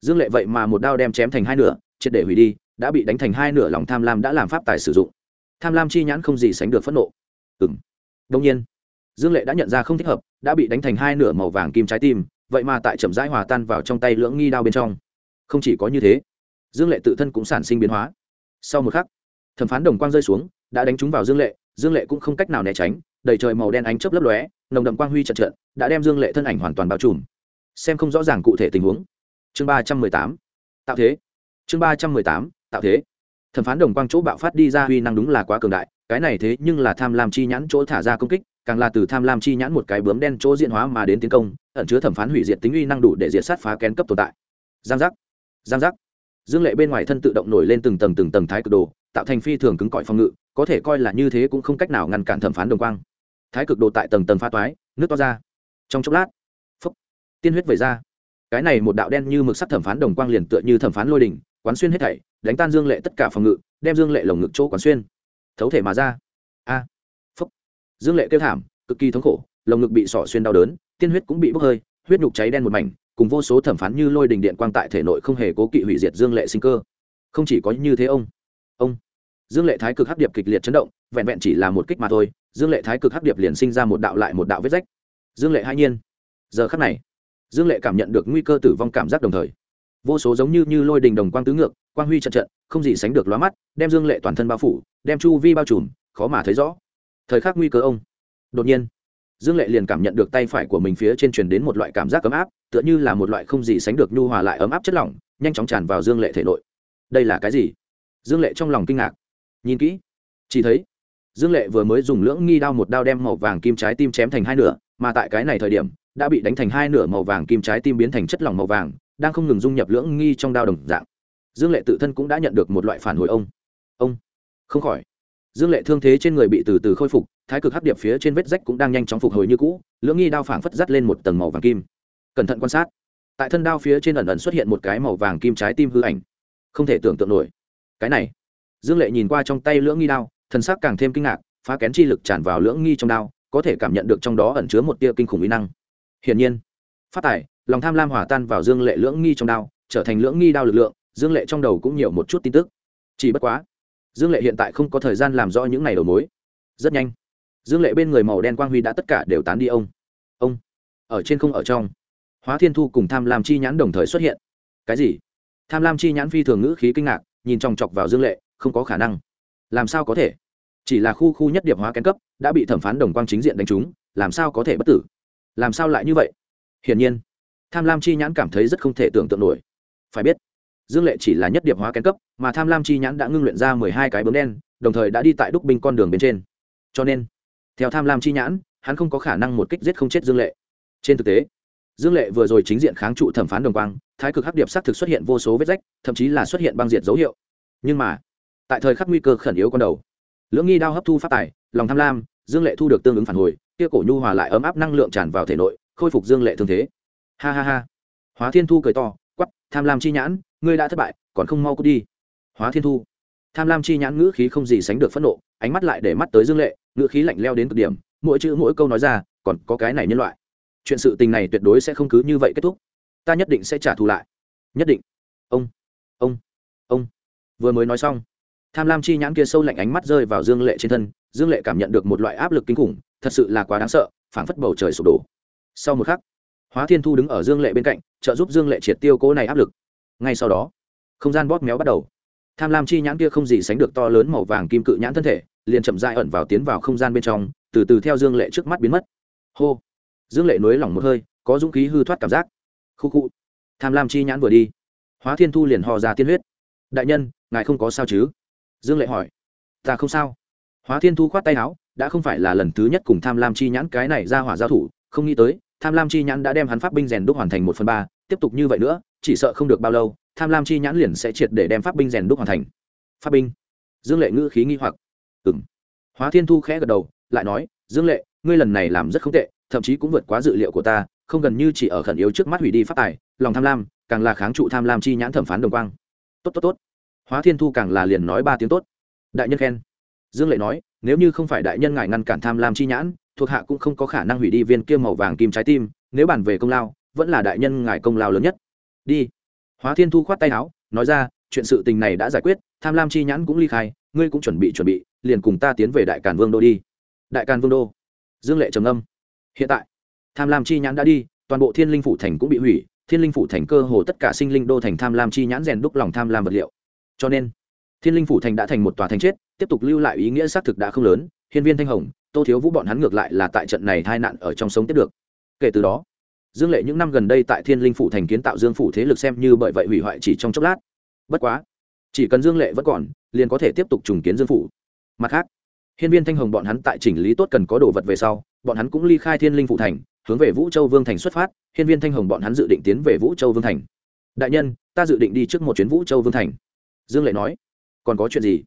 dương lệ vậy mà một đao đem chém thành hai nửa, triệt để hủy đi, đã bị đánh thành hai nửa lòng tham lam đã làm pháp tài sử dụng. Tham lam chi nhãn không gì sánh được phẫn nộ. Ừng đông nhiên, dương lệ đã nhận ra không thích hợp, đã bị đánh thành hai nửa màu vàng kim trái tim vậy mà tại chậm rãi hòa tan vào trong tay lưỡng nghi đao bên trong. Không chỉ có như thế, dương lệ tự thân cũng sản sinh biến hóa. Sau một khắc, thẩm phán đồng quang rơi xuống, đã đánh trúng vào dương lệ dương lệ cũng không cách nào né tránh, đầy trời màu đen ánh chớp lấp lóe, nồng đậm quang huy trận trận đã đem dương lệ thân ảnh hoàn toàn bao trùm. Xem không rõ ràng cụ thể tình huống. Chương ba trăm mười tám, tạo thế. Chương ba trăm mười tám, tạo thế. Thẩm phán đồng quang chỗ bạo phát đi ra huy năng đúng là quá cường đại, cái này thế nhưng là tham lam chi nhãn chỗ thả ra công kích càng là từ tham lam chi nhãn một cái bướm đen chỗ diện hóa mà đến tiến công, ẩn chứa thẩm phán hủy diệt tính uy năng đủ để diệt sát phá kén cấp tồn tại. Giang giác giang giác. Dương lệ bên ngoài thân tự động nổi lên từng tầng từng tầng thái cực đồ, tạo thành phi thường cứng cỏi phòng ngự, có thể coi là như thế cũng không cách nào ngăn cản thẩm phán đồng quang. Thái cực đồ tại tầng tầng pha toái, nước to ra. Trong chốc lát, phúc, tiên huyết vẩy ra. Cái này một đạo đen như mực sắc thẩm phán đồng quang liền tựa như thẩm phán lôi đỉnh, quán xuyên hết thảy, đánh tan dương lệ tất cả phòng ngự, đem dương lệ lồng ngực chỗ quán xuyên. Thấu thể mà ra. A dương lệ kêu thảm, cực kỳ thống khổ, lồng ngực bị sỏ xuyên đau đớn, tiên huyết cũng bị bốc hơi, huyết nhục cháy đen một mảnh, cùng vô số thẩm phán như lôi đình điện quang tại thể nội không hề cố kỵ hủy diệt dương lệ sinh cơ. Không chỉ có như thế ông ông. Dương lệ thái cực hắc điệp kịch liệt chấn động, vẹn vẹn chỉ là một kích mà thôi, dương lệ thái cực hắc điệp liền sinh ra một đạo lại một đạo vết rách. Dương lệ hai nhiên. Giờ khắc này, dương lệ cảm nhận được nguy cơ tử vong cảm giác đồng thời. Vô số giống như như lôi đình đồng quang tứ ngược, quang huy trận trận không gì sánh được lóa mắt, đem dương lệ toàn thân bao phủ, đem chu vi bao trùm, khó mà thấy rõ thời khắc nguy cơ ông. Đột nhiên, dương lệ liền cảm nhận được tay phải của mình phía trên truyền đến một loại cảm giác ấm áp, tựa như là một loại không gì sánh được nhu hòa lại ấm áp chất lỏng, nhanh chóng tràn vào dương lệ thể nội. Đây là cái gì? Dương lệ trong lòng kinh ngạc. Nhìn kỹ, chỉ thấy, dương lệ vừa mới dùng lưỡng nghi đao một đao đem màu vàng kim trái tim chém thành hai nửa, mà tại cái này thời điểm, đã bị đánh thành hai nửa màu vàng kim trái tim biến thành chất lỏng màu vàng, đang không ngừng dung nhập lưỡng nghi trong đao đồng dạng. Dương lệ tự thân cũng đã nhận được một loại phản hồi ông. Ông, không khỏi dương lệ thương thế trên người bị từ từ khôi phục, thái cực hấp điệp phía trên vết rách cũng đang nhanh chóng phục hồi như cũ, lưỡng nghi đao phảng phất dắt lên một tầng màu vàng kim. Cẩn thận quan sát. Tại thân đao phía trên ẩn ẩn xuất hiện một cái màu vàng kim trái tim hư ảnh. Không thể tưởng tượng nổi. Cái này. Dương lệ nhìn qua trong tay lưỡng nghi đao, thần sắc càng thêm kinh ngạc, phá kén chi lực tràn vào lưỡng nghi trong đao, có thể cảm nhận được trong đó ẩn chứa một tia kinh khủng uy năng. Hiển nhiên, phát tài, lòng tham lam hòa tan vào dương lệ lưỡng nghi trong đao, trở thành lưỡng nghi đao lực lượng, dương lệ trong đầu cũng nhiều một chút tin tức. Chỉ bất quá dương lệ hiện tại không có thời gian làm rõ những ngày đầu mối. Rất nhanh, dương lệ bên người màu đen quang huy đã tất cả đều tán đi ông. Ông, ở trên không ở trong, hóa thiên thu cùng tham lam chi nhãn đồng thời xuất hiện. Cái gì? Tham lam chi nhãn phi thường ngữ khí kinh ngạc, nhìn chòng chọc vào dương lệ, không có khả năng. Làm sao có thể? Chỉ là khu khu nhất điệp hóa kén cấp, đã bị thẩm phán đồng quang chính diện đánh trúng, làm sao có thể bất tử? Làm sao lại như vậy? Hiển nhiên, tham lam chi nhãn cảm thấy rất không thể tưởng tượng nổi. Phải biết dương lệ chỉ là nhất điệp hóa kén cấp, mà tham lam chi nhãn đã ngưng luyện ra mười hai cái bướm đen, đồng thời đã đi tại đúc binh con đường bên trên. Cho nên, theo tham lam chi nhãn, hắn không có khả năng một kích giết không chết dương lệ. Trên thực tế, dương lệ vừa rồi chính diện kháng trụ thẩm phán đồng quang, thái cực hắc điệp xác thực xuất hiện vô số vết rách, thậm chí là xuất hiện băng diệt dấu hiệu. Nhưng mà, tại thời khắc nguy cơ khẩn yếu con đầu, lưỡng nghi đao hấp thu phát tài, lòng tham lam, dương lệ thu được tương ứng phản hồi, kia cổ nhu hòa lại ấm áp năng lượng tràn vào thể nội, khôi phục dương lệ thương thế. Ha ha ha. Hóa thiên thu cười to quắp tham lam chi nhãn ngươi đã thất bại, còn không mau cút đi. Hóa thiên thu. Tham lam chi nhãn ngữ khí không gì sánh được phẫn nộ, ánh mắt lại để mắt tới dương lệ, ngữ khí lạnh leo đến cực điểm, mỗi chữ mỗi câu nói ra, còn có cái này nhân loại. Chuyện sự tình này tuyệt đối sẽ không cứ như vậy kết thúc. Ta nhất định sẽ trả thù lại. Nhất định. Ông. Ông. Ông. Vừa mới nói xong, tham lam chi nhãn kia sâu lạnh ánh mắt rơi vào dương lệ trên thân, dương lệ cảm nhận được một loại áp lực kinh khủng, thật sự là quá đáng sợ, phảng phất bầu trời sụp đổ. Sau một khắc, hóa thiên thu đứng ở dương lệ bên cạnh, trợ giúp dương lệ triệt tiêu cố này áp lực ngay sau đó, không gian bóp méo bắt đầu. Tham lam chi nhãn kia không gì sánh được to lớn màu vàng kim cự nhãn thân thể, liền chậm dại ẩn vào tiến vào không gian bên trong, từ từ theo dương lệ trước mắt biến mất. Hô! Dương lệ nối lỏng một hơi, có dũng khí hư thoát cảm giác. Khu khu! Tham lam chi nhãn vừa đi, hóa thiên thu liền hò ra tiên huyết. Đại nhân, ngài không có sao chứ? Dương lệ hỏi. Ta không sao. Hóa thiên thu khoát tay áo, đã không phải là lần thứ nhất cùng tham lam chi nhãn cái này ra hỏa giao thủ, không nghĩ tới, tham lam chi nhãn đã đem hắn pháp binh rèn đúc hoàn thành một phần ba tiếp tục như vậy nữa, chỉ sợ không được bao lâu, tham lam chi nhãn liền sẽ triệt để đem pháp binh rèn đúc hoàn thành. Pháp binh? Dương lệ ngữ khí nghi hoặc. Ừ m hóa thiên thu khẽ gật đầu, lại nói, dương lệ, ngươi lần này làm rất không tệ, thậm chí cũng vượt quá dự liệu của ta, không gần như chỉ ở khẩn yếu trước mắt hủy đi phát tài, lòng tham lam, càng là kháng trụ tham lam chi nhãn thẩm phán đồng quang. Tốt tốt tốt. Hóa thiên thu càng là liền nói ba tiếng tốt. Đại nhân khen. Dương lệ nói, nếu như không phải đại nhân ngài ngăn cản tham lam chi nhãn, thuộc hạ cũng không có khả năng hủy đi viên kia màu vàng kim trái tim, nếu bàn về công lao vẫn là đại nhân ngài công lao lớn nhất. Đi. Hóa thiên thu khoát tay áo, nói ra, chuyện sự tình này đã giải quyết, tham lam chi nhãn cũng ly khai, ngươi cũng chuẩn bị chuẩn bị, liền cùng ta tiến về đại càn vương đô đi. Đại càn vương đô. Dương lệ trầm âm hiện tại, tham lam chi nhãn đã đi, toàn bộ thiên linh phủ thành cũng bị hủy, thiên linh phủ thành cơ hồ tất cả sinh linh đô thành tham lam chi nhãn rèn đúc lòng tham lam vật liệu. Cho nên, thiên linh phủ thành đã thành một tòa thành chết, tiếp tục lưu lại ý nghĩa xác thực đã không lớn, hiên viên thanh hồng, tô thiếu vũ bọn hắn ngược lại là tại trận này tai nạn ở trong sống tiếp được. Kể từ đó dương lệ những năm gần đây tại thiên linh phủ thành kiến tạo dương phủ thế lực xem như bởi vậy hủy hoại chỉ trong chốc lát. Bất quá, chỉ cần dương lệ vẫn còn, liền có thể tiếp tục trùng kiến dương phủ. Mặt khác, hiên viên thanh hồng bọn hắn tại chỉnh lý tốt cần có đồ vật về sau, bọn hắn cũng ly khai thiên linh phủ thành, hướng về vũ châu vương thành xuất phát, hiên viên thanh hồng bọn hắn dự định tiến về vũ châu vương thành. Đại nhân, ta dự định đi trước một chuyến vũ châu vương thành. Dương lệ nói. Còn có chuyện gì?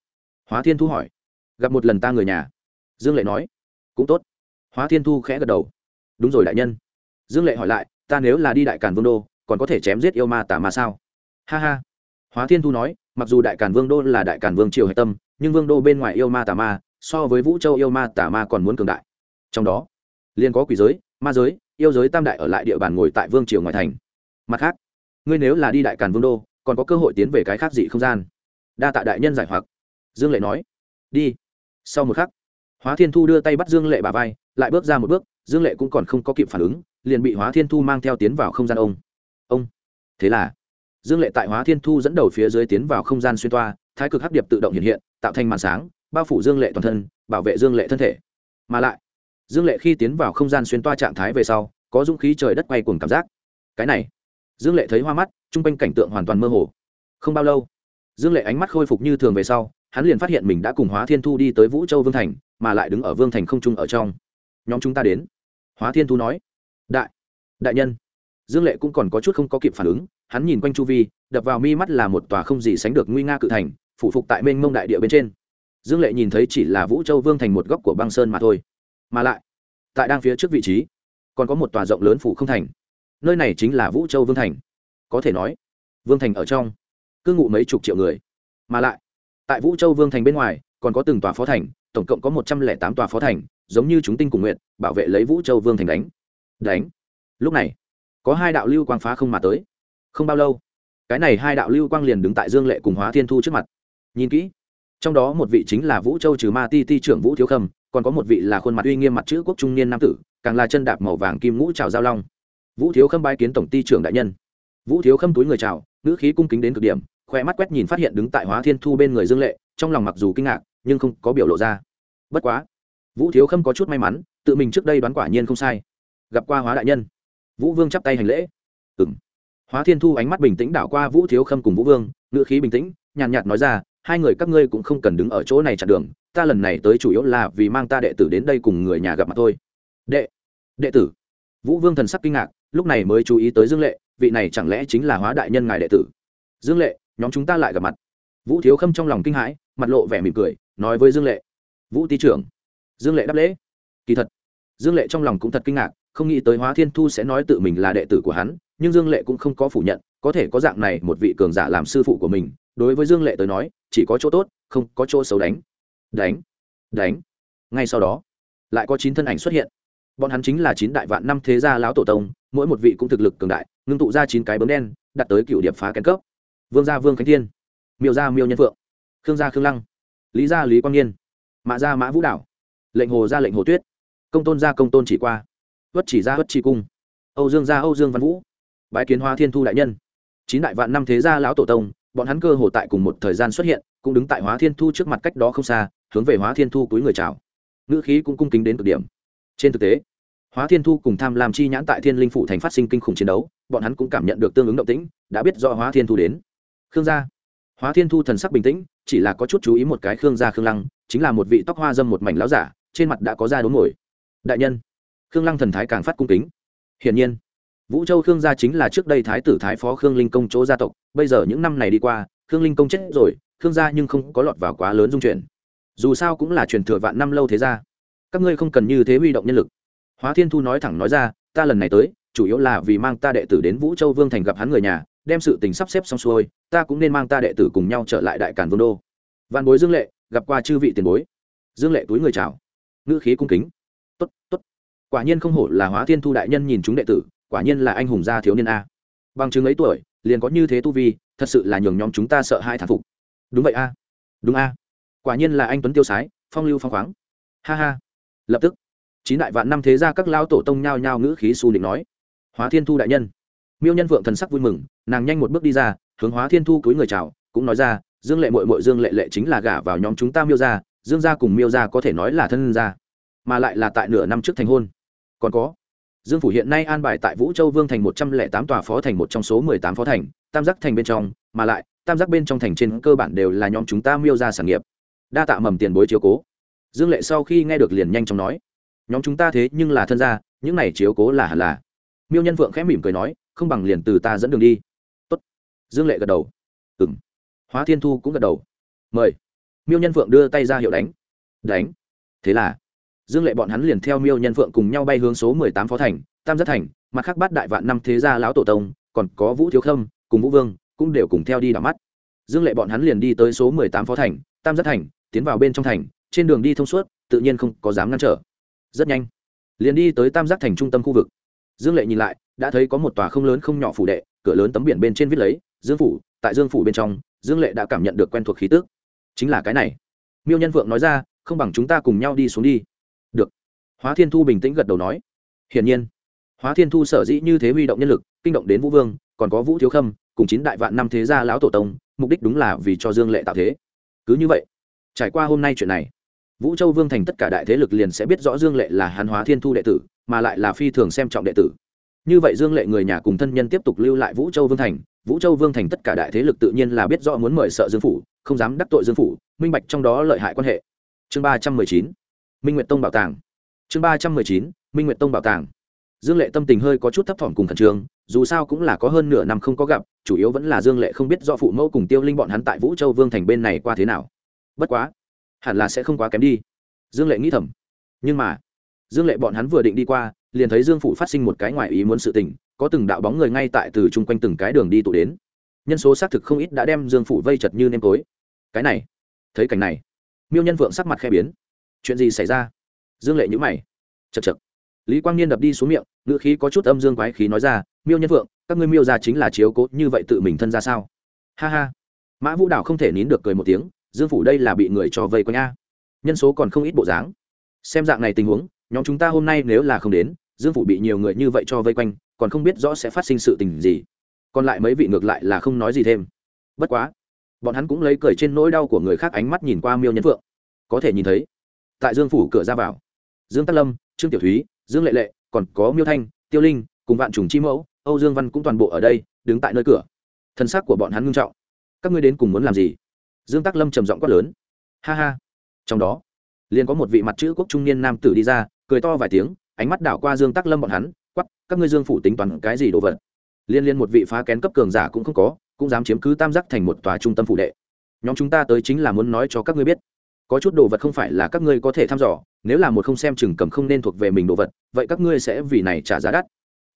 Hóa thiên thu hỏi. Gặp một lần ta người nhà. Dương lệ nói. Cũng tốt. Hóa thiên thu khẽ gật đầu. Đúng rồi đại nhân dương lệ hỏi lại, ta nếu là đi đại càn vương đô, còn có thể chém giết yêu ma tả ma sao? Ha ha. Hóa thiên thu nói, mặc dù đại càn vương đô là đại càn vương triều hạch tâm, nhưng vương đô bên ngoài yêu ma tà ma, so với vũ châu yêu ma tà ma còn muốn cường đại. Trong đó liên có quỷ giới, ma giới, yêu giới tam đại ở lại địa bàn ngồi tại vương triều ngoại thành. Mặt khác, ngươi nếu là đi đại càn vương đô, còn có cơ hội tiến về cái khác dị không gian. Đa tạ đại nhân giải hoặc. Dương lệ nói, đi. Sau một khắc, hóa thiên thu đưa tay bắt dương lệ bà vai, lại bước ra một bước, dương lệ cũng còn không có kịp phản ứng liền bị hóa thiên thu mang theo tiến vào không gian ông. Ông. Thế là, dương lệ tại hóa thiên thu dẫn đầu phía dưới tiến vào không gian xuyên toa, thái cực hắc điệp tự động hiện hiện, tạo thành màn sáng, bao phủ dương lệ toàn thân, bảo vệ dương lệ thân thể. Mà lại, dương lệ khi tiến vào không gian xuyên toa trạng thái về sau, có dũng khí trời đất quay cuồng cảm giác. Cái này, dương lệ thấy hoa mắt t r u n g quanh cảnh tượng hoàn toàn mơ hồ. Không bao lâu, dương lệ ánh mắt khôi phục như thường về sau, hắn liền phát hiện mình đã cùng hóa thiên thu đi tới vũ châu vương thành, mà lại đứng ở vương thành không trung ở trong. Nhóm chúng ta đến. Hóa thiên thu nói đại đại nhân. Dương lệ cũng còn có chút không có kịp phản ứng, hắn nhìn quanh chu vi, đập vào mi mắt là một tòa không gì sánh được nguy nga cự thành, phủ phục tại mênh mông đại địa bên trên. Dương lệ nhìn thấy chỉ là vũ châu vương thành một góc của băng sơn mà thôi. Mà lại, tại đang phía trước vị trí, còn có một tòa rộng lớn phủ không thành. Nơi này chính là vũ châu vương thành. Có thể nói, vương thành ở trong, cư ngụ mấy chục triệu người. Mà lại, tại vũ châu vương thành bên ngoài, còn có từng tòa phó thành, tổng cộng có một trăm lẻ tám tòa phó thành, giống như chúng tinh cùng nguyện, bảo vệ lấy vũ châu vương thành đánh đánh. Lúc này, có hai đạo lưu quang phá không mà tới. Không bao lâu, cái này hai đạo lưu quang liền đứng tại dương lệ cùng hóa thiên thu trước mặt. Nhìn kỹ, trong đó một vị chính là vũ châu trừ ma ti ti trưởng vũ thiếu khâm, còn có một vị là khuôn mặt uy nghiêm mặt chữ quốc trung niên nam tử, càng là chân đạp màu vàng kim ngũ trào giao long. Vũ thiếu khâm bái kiến tổng ty trưởng đại nhân. Vũ thiếu khâm túi người chào, ngữ khí cung kính đến cực điểm, khoe mắt quét nhìn phát hiện đứng tại hóa thiên thu bên người dương lệ, trong lòng mặc dù kinh ngạc, nhưng không có biểu lộ ra. Bất quá, vũ thiếu khâm có chút may mắn, tự mình trước đây đoán quả nhiên không sai gặp qua hóa đại nhân. Vũ vương chắp tay hành lễ. Ừ m hóa thiên thu ánh mắt bình tĩnh đảo qua vũ thiếu khâm cùng vũ vương, ngữ khí bình tĩnh, nhàn nhạt nói ra, hai người các ngươi cũng không cần đứng ở chỗ này chặn đường, ta lần này tới chủ yếu là vì mang ta đệ tử đến đây cùng người nhà gặp mặt thôi. Đệ đệ tử. Vũ vương thần sắc kinh ngạc, lúc này mới chú ý tới dương lệ, vị này chẳng lẽ chính là hóa đại nhân ngài đệ tử? Dương lệ, nhóm chúng ta lại gặp mặt. Vũ thiếu khâm trong lòng kinh hãi, mặt lộ vẻ mỉm cười, nói với dương lệ. Vũ ti trưởng. Dương lệ đáp lễ. Kỳ thật, dương lệ trong lòng cũng thật kinh ngạc không nghĩ tới hóa thiên thu sẽ nói tự mình là đệ tử của hắn, nhưng dương lệ cũng không có phủ nhận, có thể có dạng này một vị cường giả làm sư phụ của mình, đối với dương lệ tới nói, chỉ có chỗ tốt, không có chỗ xấu đánh. Đánh đánh. Ngay sau đó, lại có chín thân ảnh xuất hiện. Bọn hắn chính là chín đại vạn năm thế gia lão tổ tông, mỗi một vị cũng thực lực cường đại, ngưng tụ ra chín cái bấm đen, đặt tới cựu điệp phá kén cấp. Vương gia vương khánh thiên, miêu gia miêu nhân phượng, khương gia khương lăng, lý gia lý quang nhiên mã gia mã vũ đảo, lệnh hồ gia lệnh hồ tuyết, công tôn gia công tôn chỉ qua vất chỉ ra vất chỉ cung. Âu dương gia, âu dương văn vũ. Bái kiến hoa thiên thu đại nhân. Chín đại vạn năm thế gia lão tổ tông, bọn hắn cơ hồ tại cùng một thời gian xuất hiện, cũng đứng tại hóa thiên thu trước mặt cách đó không xa, hướng về hóa thiên thu túi người chào. Ngữ khí cũng cung kính đến cực điểm. Trên thực tế hóa thiên thu cùng tham lam chi nhãn tại thiên linh phủ thành phát sinh kinh khủng chiến đấu, bọn hắn cũng cảm nhận được tương ứng động tĩnh, đã biết do hóa thiên thu đến. Khương gia. Hóa thiên thu thần sắc bình tĩnh, chỉ là có chút chú ý một cái khương gia khương lăng, chính là một vị tóc hoa dâm một mảnh láo giả, trên mặt đã có da đốn ngồi đại nhân khương lăng thần thái càng phát cung kính. Hiển nhiên, vũ châu khương gia chính là trước đây thái tử thái phó khương linh công chỗ gia tộc, bây giờ những năm này đi qua, khương linh công chết rồi, khương gia nhưng không có lọt vào quá lớn dung chuyển dù sao cũng là truyền thừa vạn năm lâu thế ra các ngươi không cần như thế huy động nhân lực. Hóa thiên thu nói thẳng nói ra, ta lần này tới, chủ yếu là vì mang ta đệ tử đến vũ châu vương thành gặp hắn người nhà, đem sự tình sắp xếp xong xuôi, ta cũng nên mang ta đệ tử cùng nhau trở lại đại cản vương đô. Văn bối dương lệ gặp qua chư vị tiền bối. Dương lệ túi người chào. Ngữ khí cung kính. Tốt tốt quả nhiên không hổ là hóa thiên thu đại nhân nhìn chúng đệ tử, quả nhiên là anh hùng gia thiếu niên a. Bằng chứng ấy tuổi, liền có như thế tu vi, thật sự là nhường nhóm chúng ta sợ hai thản phục. Đúng vậy a. Đúng a. Quả nhiên là anh tuấn tiêu sái, phong lưu phong khoáng. Ha ha. Lập tức, chín đại vạn năm thế ra các lao tổ tông nhao nhao ngữ khí su định nói. Hóa thiên thu đại nhân. Miêu nhân vượng thần sắc vui mừng, nàng nhanh một bước đi ra, hướng hóa thiên thu cúi người chào, cũng nói ra, dương lệ mội mội dương lệ lệ chính là gả vào nhóm chúng ta miêu ra dương gia cùng miêu gia có thể nói là thân gia, mà lại là tại nửa năm trước thành hôn còn có. Dương phủ hiện nay an bài tại vũ châu vương thành một trăm lẻ tám tòa phó thành một trong số mười tám phó thành, tam giác thành bên trong, mà lại, tam giác bên trong thành trên cơ bản đều là nhóm chúng ta miêu ra sản nghiệp. Đa tạ mầm tiền bối chiếu cố. Dương lệ sau khi nghe được liền nhanh chóng nói, nhóm chúng ta thế nhưng là thân gia, những này chiếu cố là hẳn là. Miêu nhân vượng khẽ mỉm cười nói, không bằng liền từ ta dẫn đường đi. Tốt. dương lệ gật đầu. Ừ m hóa thiên thu cũng gật đầu. Mời. Miêu nhân vượng đưa tay ra hiệu đánh. Đánh. Thế là dương lệ bọn hắn liền theo miêu nhân phượng cùng nhau bay hướng số mười tám phó thành, tam giác thành, mặt khác bát đại vạn năm thế gia lão tổ tông, còn có vũ thiếu khâm, cùng vũ vương, cũng đều cùng theo đi đảo mắt. Dương lệ bọn hắn liền đi tới số mười tám phó thành, tam giác thành, tiến vào bên trong thành, trên đường đi thông suốt, tự nhiên không có dám ngăn trở. Rất nhanh, liền đi tới tam giác thành trung tâm khu vực. Dương lệ nhìn lại, đã thấy có một tòa không lớn không nhỏ phủ đệ, cửa lớn tấm biển bên trên viết lấy, dương phủ. Tại dương phủ bên trong, dương lệ đã cảm nhận được quen thuộc khí tước chính là cái này. Miêu nhân vượng nói ra, không bằng chúng ta cùng nhau đi xuống đi hóa thiên thu bình tĩnh gật đầu nói, hiển nhiên, hóa thiên thu sở dĩ như thế huy động nhân lực, kinh động đến vũ vương, còn có vũ thiếu khâm, cùng chín đại vạn năm thế gia lão tổ tông, mục đích đúng là vì cho dương lệ tạo thế. Cứ như vậy, trải qua hôm nay chuyện này, vũ châu vương thành tất cả đại thế lực liền sẽ biết rõ dương lệ là hàn hóa thiên thu đệ tử, mà lại là phi thường xem trọng đệ tử. Như vậy dương lệ người nhà cùng thân nhân tiếp tục lưu lại vũ châu vương thành, vũ châu vương thành tất cả đại thế lực tự nhiên là biết rõ muốn mời sợ dương phủ, không dám đắc tội dương phủ, minh bạch trong đó lợi hại quan hệ. Chương ba trăm mười chín, minh nguyệt tông bảo tàng chương ba trăm mười chín, minh nguyệt tông bảo tàng. Dương lệ tâm tình hơi có chút thấp thỏm cùng khẩn trương, dù sao cũng là có hơn nửa năm không có gặp, chủ yếu vẫn là dương lệ không biết do phụ mẫu cùng tiêu linh bọn hắn tại vũ châu vương thành bên này qua thế nào. Bất quá, hẳn là sẽ không quá kém đi. Dương lệ nghĩ thầm. Nhưng mà, dương lệ bọn hắn vừa định đi qua, liền thấy dương phủ phát sinh một cái ngoài ý muốn sự tình, có từng đạo bóng người ngay tại từ chung quanh từng cái đường đi tụ đến. Nhân số xác thực không ít đã đem dương phủ vây chật như nêm tối. Cái này, thấy cảnh này, miêu nhân vượng sắc mặt khe biến. Chuyện gì xảy ra? Dương lệ nhữ mày. Chật chật lý quang niên đập đi xuống miệng, ngữ khí có chút âm dương quái khí nói ra, miêu nhân phượng các ngươi miêu ra chính là chiếu cố như vậy tự mình thân ra sao? Ha ha. Mã vũ đảo không thể nín được cười một tiếng, dương phủ đây là bị người cho vây quanh a. Nhân số còn không ít bộ dáng. Xem dạng này tình huống, nhóm chúng ta hôm nay nếu là không đến, dương phủ bị nhiều người như vậy cho vây quanh, còn không biết rõ sẽ phát sinh sự tình gì. Còn lại mấy vị ngược lại là không nói gì thêm. Bất quá. Bọn hắn cũng lấy cười trên nỗi đau của người khác ánh mắt nhìn qua miêu nhân phượng có thể nhìn thấy. Tại dương phủ cửa ra vào dương tắc lâm, trương tiểu thúy, dương lệ lệ, còn có miêu thanh, tiêu linh, cùng vạn trùng chi mẫu, âu dương văn cũng toàn bộ ở đây, đứng tại nơi cửa. Thân xác của bọn hắn ngưng trọng. Các ngươi đến cùng muốn làm gì? Dương tắc lâm trầm giọng quát lớn. Ha ha. Trong đó, liền có một vị mặt chữ quốc trung niên nam tử đi ra, cười to vài tiếng, ánh mắt đảo qua dương tắc lâm bọn hắn quắp các ngươi dương phủ tính toán cái gì đồ vật? Liên liên một vị phá kén cấp cường giả cũng không có, cũng dám chiếm cứ tam giác thành một tòa trung tâm phủ đệ. Nhóm chúng ta tới chính là muốn nói cho các ngươi biết. Có chút đồ vật không phải là các ngươi có thể thăm dò nếu là một không xem chừng cầm không nên thuộc về mình đồ vật, vậy các ngươi sẽ vì này trả giá đắt.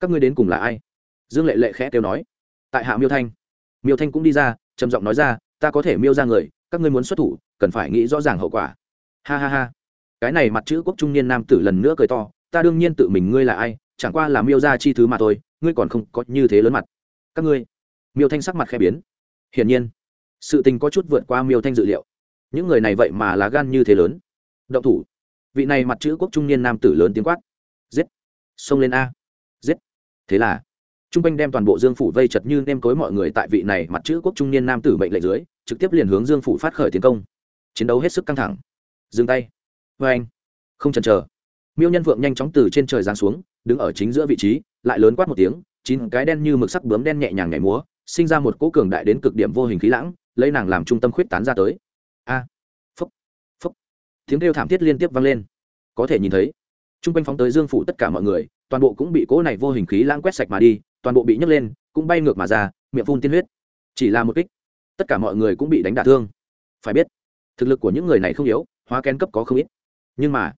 Các ngươi đến cùng là ai? Dương lệ lệ khẽ kêu nói. Tại hạ miêu thanh. Miêu thanh cũng đi ra, trầm giọng nói ra, ta có thể miêu ra người, các ngươi muốn xuất thủ, cần phải nghĩ rõ ràng hậu quả. Ha ha ha. Cái này mặt chữ quốc trung niên nam tử lần nữa cười to, ta đương nhiên tự mình ngươi là ai, chẳng qua là miêu ra chi thứ mà thôi, ngươi còn không có như thế lớn mặt. Các ngươi. Miêu thanh sắc mặt khẽ biến. Hiển nhiên, sự tình có chút vượt qua miêu thanh dự liệu. Những người này vậy mà là gan như thế lớn. Động thủ vị này mặt chữ quốc trung niên nam tử lớn tiếng quát. Giết! Xông lên a. Giết! Thế là t r u n g quanh đem toàn bộ dương phủ vây chật như nêm cối mọi người tại vị này mặt chữ quốc trung niên nam tử mệnh lệnh dưới, trực tiếp liền hướng dương phủ phát khởi tiến công. Chiến đấu hết sức căng thẳng. Dừng tay. Vê anh. Không chần chờ. Miêu nhân vượng nhanh chóng từ trên trời giáng xuống, đứng ở chính giữa vị trí, lại lớn quát một tiếng, chín cái đen như mực sắc bướm đen nhẹ nhàng nhảy múa, sinh ra một cỗ cường đại đến cực điểm vô hình khí lãng, lấy nàng làm trung tâm khuyết tán ra tới. A tiếng kêu thảm thiết liên tiếp vang lên. Có thể nhìn thấy, chung quanh phóng tới dương phủ tất cả mọi người, toàn bộ cũng bị cỗ này vô hình khí lãng quét sạch mà đi, toàn bộ bị nhấc lên, cũng bay ngược mà ra, miệng phun tiên huyết. Chỉ là một kích, tất cả mọi người cũng bị đánh đả thương. Phải biết, thực lực của những người này không yếu, hóa kén cấp có không ít. Nhưng mà,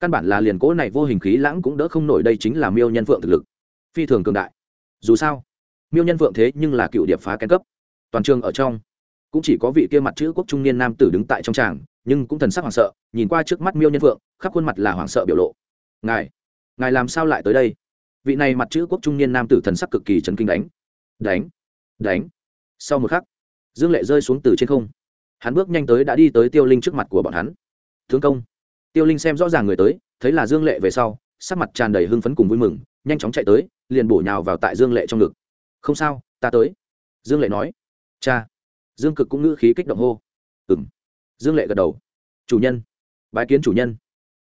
căn bản là liền cỗ này vô hình khí lãng cũng đỡ không nổi đây chính là miêu nhân phượng thực lực. Phi thường cường đại. Dù sao, miêu nhân phượng thế nhưng là cựu điệp phá kén cấp. Toàn trường ở trong, cũng chỉ có vị kia mặt chữ quốc trung niên nam tử đứng tại trong tràng nhưng cũng thần sắc hoảng sợ, nhìn qua trước mắt miêu nhân phượng khắp khuôn mặt là hoảng sợ biểu lộ. Ngài ngài làm sao lại tới đây? Vị này mặt chữ quốc trung niên nam tử thần sắc cực kỳ chấn kinh đánh. Đánh đánh. Sau một khắc, dương lệ rơi xuống từ trên không. Hắn bước nhanh tới đã đi tới tiêu linh trước mặt của bọn hắn. Thương công. Tiêu linh xem rõ ràng người tới, thấy là dương lệ về sau, sắc mặt tràn đầy hưng phấn cùng vui mừng, nhanh chóng chạy tới, liền bổ nhào vào tại dương lệ trong ngực. Không sao, ta tới. Dương lệ nói. Cha. Dương cực cũng ngữ khí kích động hô. Ừ m dương lệ gật đầu. Chủ nhân, bái kiến chủ nhân.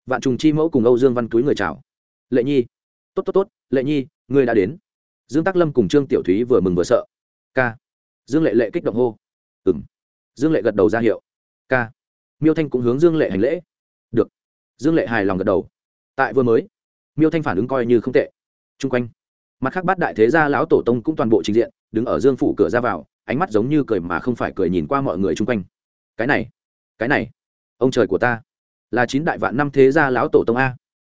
Vạn trùng chi mẫu cùng âu dương văn túi người chào. Lệ nhi. Tốt tốt tốt, lệ nhi, ngươi đã đến. Dương tắc lâm cùng trương tiểu thúy vừa mừng vừa sợ. K dương lệ lệ kích động hô. Ừ m dương lệ gật đầu ra hiệu. K miêu thanh cũng hướng dương lệ hành lễ. Được. Dương lệ hài lòng gật đầu. Tại vừa mới. Miêu thanh phản ứng coi như không tệ. T r u n g quanh, mặt khác bát đại thế gia lão tổ tông cũng toàn bộ trình diện, đứng ở dương phủ cửa ra vào, ánh mắt giống như cười mà không phải cười nhìn qua mọi người chung quanh. Cái này cái này, ông trời của ta, là chín đại vạn năm thế gia lão tổ tông a.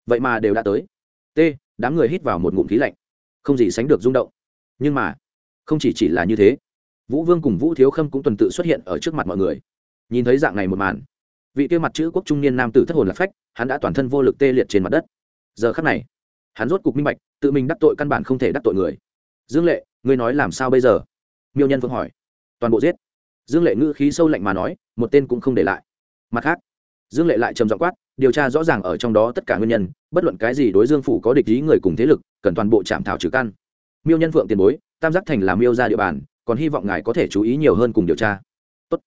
Vậy mà đều đã tới. T, đám người hít vào một ngụm khí lạnh. Không gì sánh được rung động. Nhưng mà, không chỉ chỉ là như thế, vũ vương cùng vũ thiếu khâm cũng tuần tự xuất hiện ở trước mặt mọi người. Nhìn thấy dạng này một màn, vị kia mặt chữ quốc trung niên nam tử thất hồn lạc phách, hắn đã toàn thân vô lực tê liệt trên mặt đất. Giờ khắc này, hắn rốt cục minh bạch, tự mình đắc tội căn bản không thể đắc tội người. Dương lệ, ngươi nói làm sao bây giờ? Miêu nhân vương hỏi. Toàn bộ giết dương lệ ngữ khí sâu lạnh mà nói, một tên cũng không để lại. Mặt khác, dương lệ lại trầm giọng quát, điều tra rõ ràng ở trong đó tất cả nguyên nhân, bất luận cái gì đối dương phủ có địch ý người cùng thế lực, cần toàn bộ chạm thảo trừ căn. Miêu nhân phượng tiền bối, tam giác thành làm miêu ra địa bàn, còn hy vọng ngài có thể chú ý nhiều hơn cùng điều tra. Tốt.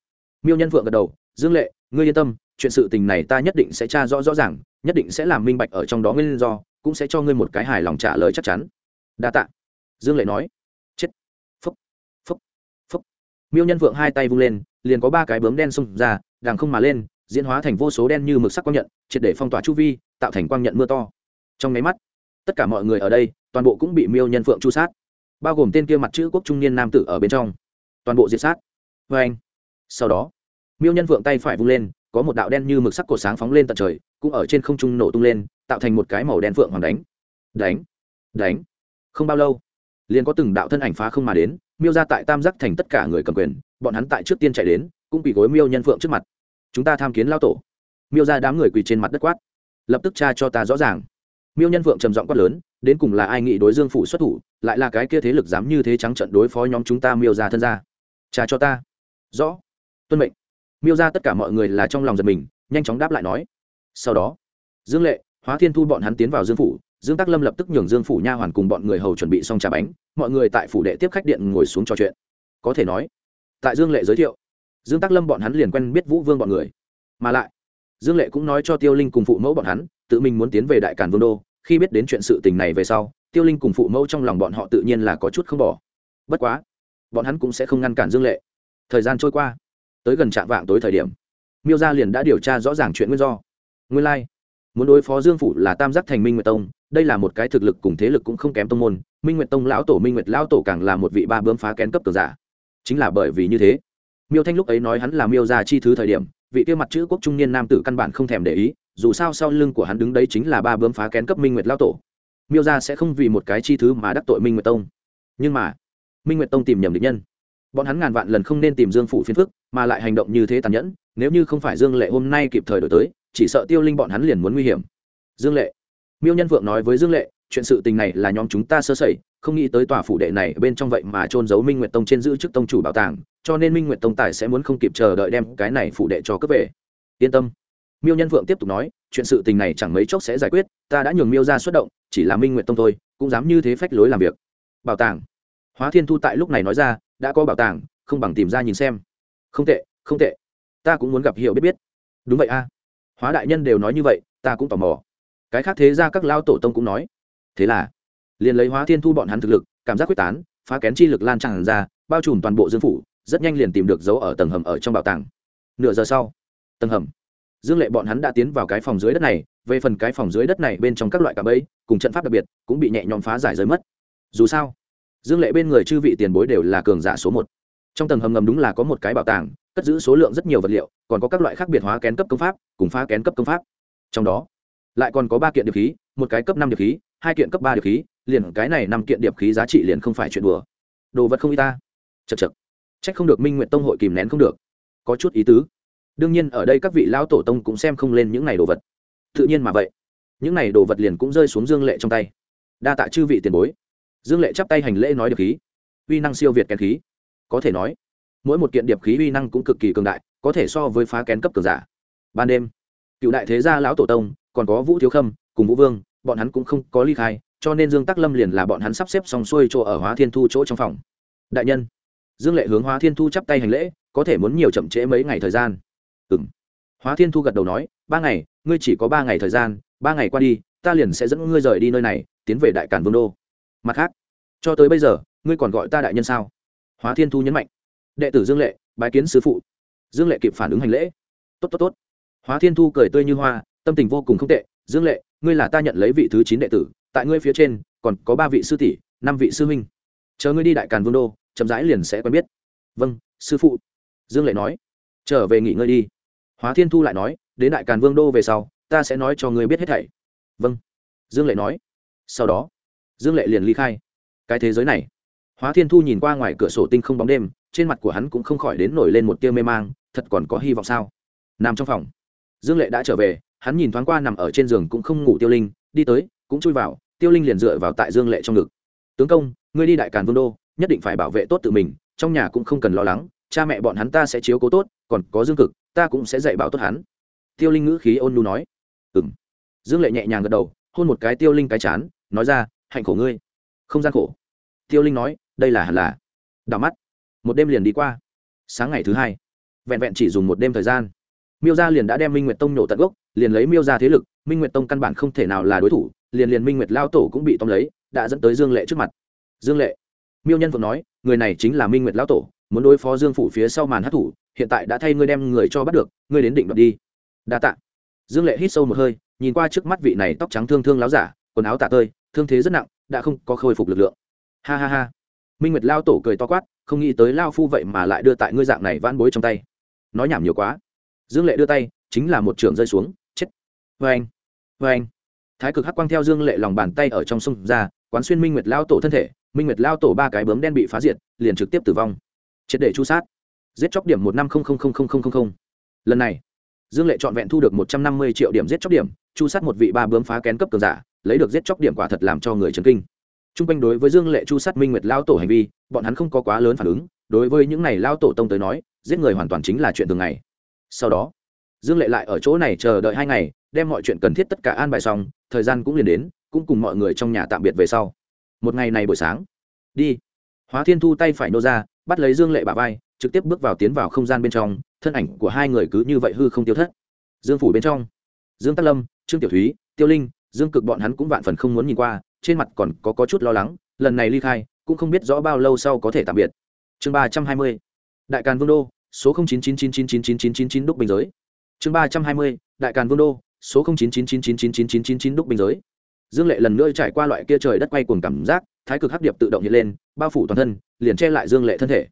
miêu nhân phượng gật đầu, dương lệ, ngươi yên tâm, chuyện sự tình này ta nhất định sẽ tra rõ rõ ràng, nhất định sẽ làm minh bạch ở trong đó nguyên do, cũng sẽ cho ngươi một cái hài lòng trả lời chắc chắn. Đa tạ. Dương lệ nói miêu nhân vượng hai tay vung lên, liền có ba cái bướm đen xông ra đàng không mà lên, diễn hóa thành vô số đen như mực sắc quang nhận, triệt để phong tỏa chu vi, tạo thành quang nhận mưa to. Trong máy mắt, tất cả mọi người ở đây, toàn bộ cũng bị miêu nhân phượng chu sát. Bao gồm tên kia mặt chữ quốc trung niên nam tử ở bên trong. Toàn bộ diệt sát. Vê anh, sau đó, miêu nhân phượng tay phải vung lên, có một đạo đen như mực sắc cột sáng phóng lên tận trời, cũng ở trên không trung nổ tung lên, tạo thành một cái màu đen phượng hoàng đánh. Đánh đánh. Không bao lâu liền có từng đạo thân ảnh phá không mà đến, miêu ra tại tam giác thành tất cả người cầm quyền, bọn hắn tại trước tiên chạy đến, cũng bị gối miêu nhân phượng trước mặt. Chúng ta tham kiến lao tổ. Miêu ra đám người quỳ trên mặt đất quát. Lập tức tra cho ta rõ ràng. Miêu nhân phượng trầm giọng quát lớn, đến cùng là ai nghị đối dương phủ xuất thủ, lại là cái kia thế lực dám như thế trắng trận đối phó nhóm chúng ta miêu ra thân ra trả cho ta. Rõ. Tuân mệnh. Miêu ra tất cả mọi người là trong lòng giật mình, nhanh chóng đáp lại nói. Sau đó, dương lệ, hóa thiên thu bọn hắn tiến vào dương phủ dương tắc lâm lập tức nhường dương phủ nha hoàn cùng bọn người hầu chuẩn bị xong trà bánh, mọi người tại phủ đệ tiếp khách điện ngồi xuống trò chuyện. Có thể nói, tại dương lệ giới thiệu, dương tắc lâm bọn hắn liền quen biết vũ vương bọn người. Mà lại, dương lệ cũng nói cho tiêu linh cùng phụ mẫu bọn hắn, tự mình muốn tiến về đại càn vương đô, khi biết đến chuyện sự tình này về sau, tiêu linh cùng phụ mẫu trong lòng bọn họ tự nhiên là có chút không bỏ. Bất quá, bọn hắn cũng sẽ không ngăn cản dương lệ. Thời gian trôi qua, tới gần trạm vạng tối thời điểm, miêu gia liền đã điều tra rõ ràng chuyện nguyên do. Nguyên lai、like. muốn đối phó dương phủ là tam giác thành minh nguyệt tông đây là một cái thực lực cùng thế lực cũng không kém tông môn, minh nguyệt tông lão tổ minh nguyệt lão tổ càng là một vị ba bướm phá kén cấp cường giả. Chính là bởi vì như thế, miêu thanh lúc ấy nói hắn là miêu gia chi thứ thời điểm, vị kia mặt chữ quốc trung niên nam tử căn bản không thèm để ý, dù sao sau lưng của hắn đứng đấy chính là ba bướm phá kén cấp minh nguyệt lão tổ. Miêu gia sẽ không vì một cái chi thứ mà đắc tội minh nguyệt tông. Nhưng mà, minh nguyệt tông tìm nhầm định nhân. Bọn hắn ngàn vạn lần không nên tìm dương phủ phiền phức, mà lại hành động như thế tàn nhẫn, nếu như không phải dương lệ hôm nay kịp thời đổi tới, chỉ sợ tiêu linh bọn hắn liền muốn nguy hiểm. Dương lệ miêu nhân vượng nói với dương lệ, chuyện sự tình này là nhóm chúng ta sơ sẩy, không nghĩ tới tòa phủ đệ này bên trong vậy mà trôn giấu minh nguyệt tông trên giữ chức tông chủ bảo tàng, cho nên minh nguyệt tông tài sẽ muốn không kịp chờ đợi đem cái này phủ đệ cho cấp về. Yên tâm. Miêu nhân vượng tiếp tục nói, chuyện sự tình này chẳng mấy chốc sẽ giải quyết, ta đã nhường miêu ra xuất động, chỉ là minh nguyệt tông thôi, cũng dám như thế phách lối làm việc. Bảo tàng. Hóa thiên thu tại lúc này nói ra, đã có bảo tàng, không bằng tìm ra nhìn xem. Không tệ không tệ. Ta cũng muốn gặp hiểu biết biết. Đúng vậy a. Hóa đại nhân đều nói như vậy, ta cũng tò mò cái khác thế ra các lao tổ tông cũng nói, thế là, liền lấy hóa thiên thu bọn hắn thực lực, cảm giác quyết tán, phá kén chi lực lan tràn ra, bao trùm toàn bộ dương phủ, rất nhanh liền tìm được dấu ở tầng hầm ở trong bảo tàng. Nửa giờ sau, tầng hầm, dương lệ bọn hắn đã tiến vào cái phòng dưới đất này, về phần cái phòng dưới đất này bên trong các loại cạm bẫy, cùng trận pháp đặc biệt, cũng bị nhẹ nhõm phá giải rơi mất. Dù sao, dương lệ bên người chư vị tiền bối đều là cường giả số một. Trong tầng hầm ngầm đúng là có một cái bảo tàng, cất giữ số lượng rất nhiều vật liệu, còn có các loại khác biệt hóa kén cấp công pháp, cùng phá kén cấp công pháp. Trong đó lại còn có ba kiện điệp khí, một cái cấp năm điệp khí, hai kiện cấp ba điệp khí, liền cái này năm kiện điệp khí giá trị liền không phải chuyện đùa. Đồ vật không y ta. Chật chật c h ắ c không được minh nguyện tông hội kìm nén không được. Có chút ý tứ. Đương nhiên, ở đây các vị lão tổ tông cũng xem không lên những này đồ vật. Tự nhiên mà vậy. Những này đồ vật liền cũng rơi xuống dương lệ trong tay. Đa tạ chư vị tiền bối. Dương lệ chắp tay hành lễ nói điệp khí. Uy năng siêu việt kén khí. Có thể nói, mỗi một kiện điệp khí uy năng cũng cực kỳ cường đại, có thể so với phá kén cấp cường giả. Ban đêm, cựu đại thế gia lão tổ tông còn có vũ thiếu khâm, cùng vũ vương, bọn hắn cũng không có ly khai, cho nên dương tắc lâm liền là bọn hắn sắp xếp xong xuôi chỗ ở hóa thiên thu chỗ trong phòng. Đại nhân, dương lệ hướng hóa thiên thu chắp tay hành lễ, có thể muốn nhiều chậm trễ mấy ngày thời gian. Ừ m hóa thiên thu gật đầu nói, ba ngày, ngươi chỉ có ba ngày thời gian, ba ngày qua đi, ta liền sẽ dẫn ngươi rời đi nơi này, tiến về đại cản vương đô. Mặt khác, cho tới bây giờ, ngươi còn gọi ta đại nhân sao? Hóa thiên thu nhấn mạnh. Đệ tử dương lệ, bái kiến sứ phụ. Dương lệ kịp phản ứng hành lễ. Tốt tốt tốt. Hóa thiên thu cười tươi như hoa tâm tình vô cùng không tệ, dương lệ, ngươi là ta nhận lấy vị thứ chín đệ tử, tại ngươi phía trên, còn có ba vị sư tỷ, năm vị sư huynh. Chờ ngươi đi đại càn vương đô, chậm rãi liền sẽ quen biết. Vâng sư phụ. Dương lệ nói. Trở về nghỉ ngơi đi. Hóa thiên thu lại nói, đến đại càn vương đô về sau, ta sẽ nói cho ngươi biết hết thảy. Vâng. Dương lệ nói. Sau đó, dương lệ liền ly khai. Cái thế giới này. Hóa thiên thu nhìn qua ngoài cửa sổ tinh không bóng đêm, trên mặt của hắn cũng không khỏi đến nổi lên một tia mê mang, thật còn có hy vọng sao? Nằm trong phòng. Dương lệ đã trở về hắn nhìn thoáng qua nằm ở trên giường cũng không ngủ tiêu linh, đi tới, cũng chui vào, tiêu linh liền dựa vào tại dương lệ trong ngực. Tướng công, ngươi đi đại càn vương đô, nhất định phải bảo vệ tốt tự mình, trong nhà cũng không cần lo lắng, cha mẹ bọn hắn ta sẽ chiếu cố tốt, còn có dương cực, ta cũng sẽ dạy bảo tốt hắn. Tiêu linh ngữ khí ôn nhu nói. Ừ m dương lệ nhẹ nhàng gật đầu, hôn một cái tiêu linh cái chán, nói ra, hạnh khổ ngươi. Không gian khổ. Tiêu linh nói, đây là hẳn là. Đào mắt. Một đêm liền đi qua. Sáng ngày thứ hai, vẹn vẹn chỉ dùng một đêm thời gian. Miêu gia liền đã đem minh nguyệt tông nhổ tận gốc liền lấy miêu ra thế lực, minh nguyệt tông căn bản không thể nào là đối thủ, liền liền minh nguyệt lao tổ cũng bị tông lấy, đã dẫn tới dương lệ trước mặt. Dương lệ, miêu nhân vừa nói, người này chính là minh nguyệt lao tổ, muốn đối phó dương phủ phía sau màn hát thủ, hiện tại đã thay ngươi đem người cho bắt được, ngươi đến định đoạt đi. Đa tạ. Dương lệ hít sâu một hơi, nhìn qua trước mắt vị này tóc trắng thương thương láo giả, quần áo tạ tơi, thương thế rất nặng, đã không có khôi phục lực lượng. Ha ha ha. Minh nguyệt lao tổ cười to quát, không nghĩ tới lao phu vậy mà lại đưa tại ngươi dạng này van bối trong tay. Nói nhảm nhiều quá. Dương lệ đưa tay, chính là một trường rơi xuống vê anh vê anh. Thái cực hắc quang theo dương lệ lòng bàn tay ở trong sông ra, quán xuyên minh nguyệt lao tổ thân thể, minh nguyệt lao tổ ba cái bướm đen bị phá diệt, liền trực tiếp tử vong. Triệt để chu sát. Giết chóc điểm một năm không không không không không không lần này, dương lệ trọn vẹn thu được một trăm năm mươi triệu điểm giết chóc điểm, chu sát một vị ba bướm phá kén cấp cường giả, lấy được giết chóc điểm quả thật làm cho người chấn kinh. T r u n g quanh đối với dương lệ chu sát minh nguyệt lao tổ hành vi, bọn hắn không có quá lớn phản ứng, đối với những này lao tổ tông tới nói, giết người hoàn toàn chính là chuyện thường ngày. Sau đó, dương lệ lại ở chỗ này chờ đợi hai ngày đem mọi chuyện cần thiết tất cả an bài xong thời gian cũng liền đến cũng cùng mọi người trong nhà tạm biệt về sau. Một ngày này buổi sáng đi. Hóa thiên thu tay phải nô ra bắt lấy dương lệ bà vai trực tiếp bước vào tiến vào không gian bên trong thân ảnh của hai người cứ như vậy hư không tiêu thất. Dương phủ bên trong dương tắc lâm trương tiểu thúy tiêu linh dương cực bọn hắn cũng vạn phần không muốn nhìn qua trên mặt còn có, có chút lo lắng lần này ly khai cũng không biết rõ bao lâu sau có thể tạm biệt. Chương ba trăm hai mươi đại càn vương đô số chín chín chín chín chín chín chín chín chín đúc bình giới. Chương ba trăm hai mươi đại càn vương đô số 0999999999 đúc binh giới. Dương Lệ lần nữa trải qua loại kia trời đất quay cuồng cảm giác, thái cực hấp điệp tự động hiện lên, bao phủ toàn thân, liền che lại Dương Lệ thân thể.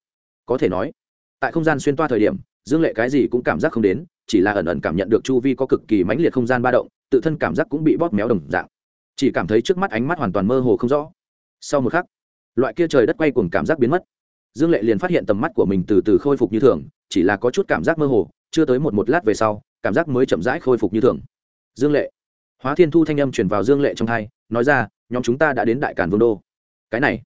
Có thể nói, tại không gian xuyên toa thời điểm, Dương Lệ cái gì cũng cảm giác không đến, chỉ là ẩn ẩn cảm nhận được chu vi có cực kỳ mãnh liệt không gian ba động, tự thân cảm giác cũng bị bóp méo đồng dạng. Chỉ cảm thấy trước mắt ánh mắt hoàn toàn mơ hồ không rõ. Sau một khắc, loại kia trời đất quay cuồng cảm giác biến mất. Dương Lệ liền phát hiện tầm mắt của mình từ từ khôi phục như thường, chỉ là có chút cảm giác mơ hồ, chưa tới một một lát về sau, cảm giác mới chậm rãi khôi phục như thường dương lệ. Hóa thiên thu thanh âm chuyển vào dương lệ trong thai nói ra, nhóm chúng ta đã đến đại cản vương đô. Cái này.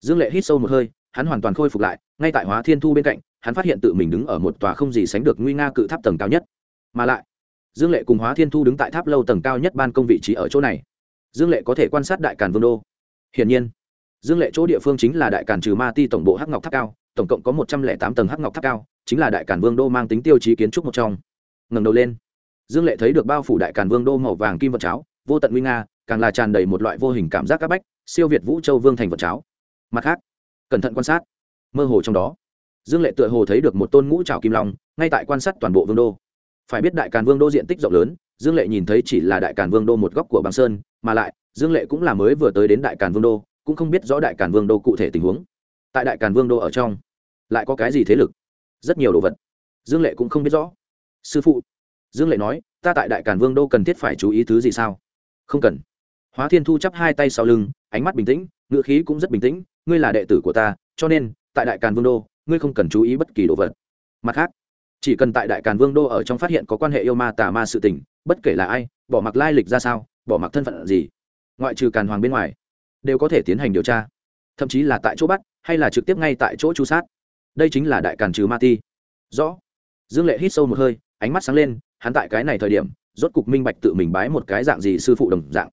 Dương lệ hít sâu một hơi, hắn hoàn toàn khôi phục lại, ngay tại hóa thiên thu bên cạnh, hắn phát hiện tự mình đứng ở một tòa không gì sánh được nguy nga cự tháp tầng cao nhất. Mà lại, dương lệ cùng hóa thiên thu đứng tại tháp lâu tầng cao nhất ban công vị trí ở chỗ này. Dương lệ có thể quan sát đại càn vương đô. Hiển nhiên, dương lệ chỗ địa phương chính là đại càn trừ ma ti tổng bộ hắc ngọc tháp cao, tổng cộng có một trăm lẻ tám tầng hắc ngọc tháp cao, chính là đại càn vương đô mang tính tiêu chí kiến trúc một trong. Ngẩng đầu lên dương lệ thấy được bao phủ đại càn vương đô màu vàng kim vật cháo, vô tận nguy nga, càng là tràn đầy một loại vô hình cảm giác các bách, siêu việt vũ châu vương thành vật cháo. Mặt khác, cẩn thận quan sát. Mơ hồ trong đó, dương lệ tựa hồ thấy được một tôn ngũ trào kim long, ngay tại quan sát toàn bộ vương đô. Phải biết đại càn vương đô diện tích rộng lớn, dương lệ nhìn thấy chỉ là đại càn vương đô một góc của bằng sơn, mà lại, dương lệ cũng là mới vừa tới đến đại càn vương đô, cũng không biết rõ đại càn vương đô cụ thể tình huống. Tại đại càn vương đô ở trong, lại có cái gì thế lực? Rất nhiều đồ vật. Dương lệ cũng không biết rõ. Sư phụ dương lệ nói, ta tại đại càn vương đô cần thiết phải chú ý thứ gì sao? Không cần. Hóa thiên thu chắp hai tay sau lưng, ánh mắt bình tĩnh, ngữ khí cũng rất bình tĩnh, ngươi là đệ tử của ta, cho nên, tại đại càn vương đô, ngươi không cần chú ý bất kỳ đồ vật. Mặt khác, chỉ cần tại đại càn vương đô ở trong phát hiện có quan hệ yêu ma tà ma sự tình, bất kể là ai, bỏ mặc lai lịch ra sao, bỏ mặc thân phận gì, ngoại trừ càn hoàng bên ngoài, đều có thể tiến hành điều tra, thậm chí là tại chỗ bắt, hay là trực tiếp ngay tại chỗ chu sát. Đây chính là đại càn trừ ma ti. Rõ. Dương lệ hít sâu một hơi, ánh mắt sáng lên hắn tại cái này thời điểm, rốt cục minh bạch tự mình bái một cái dạng gì sư phụ đồng dạng.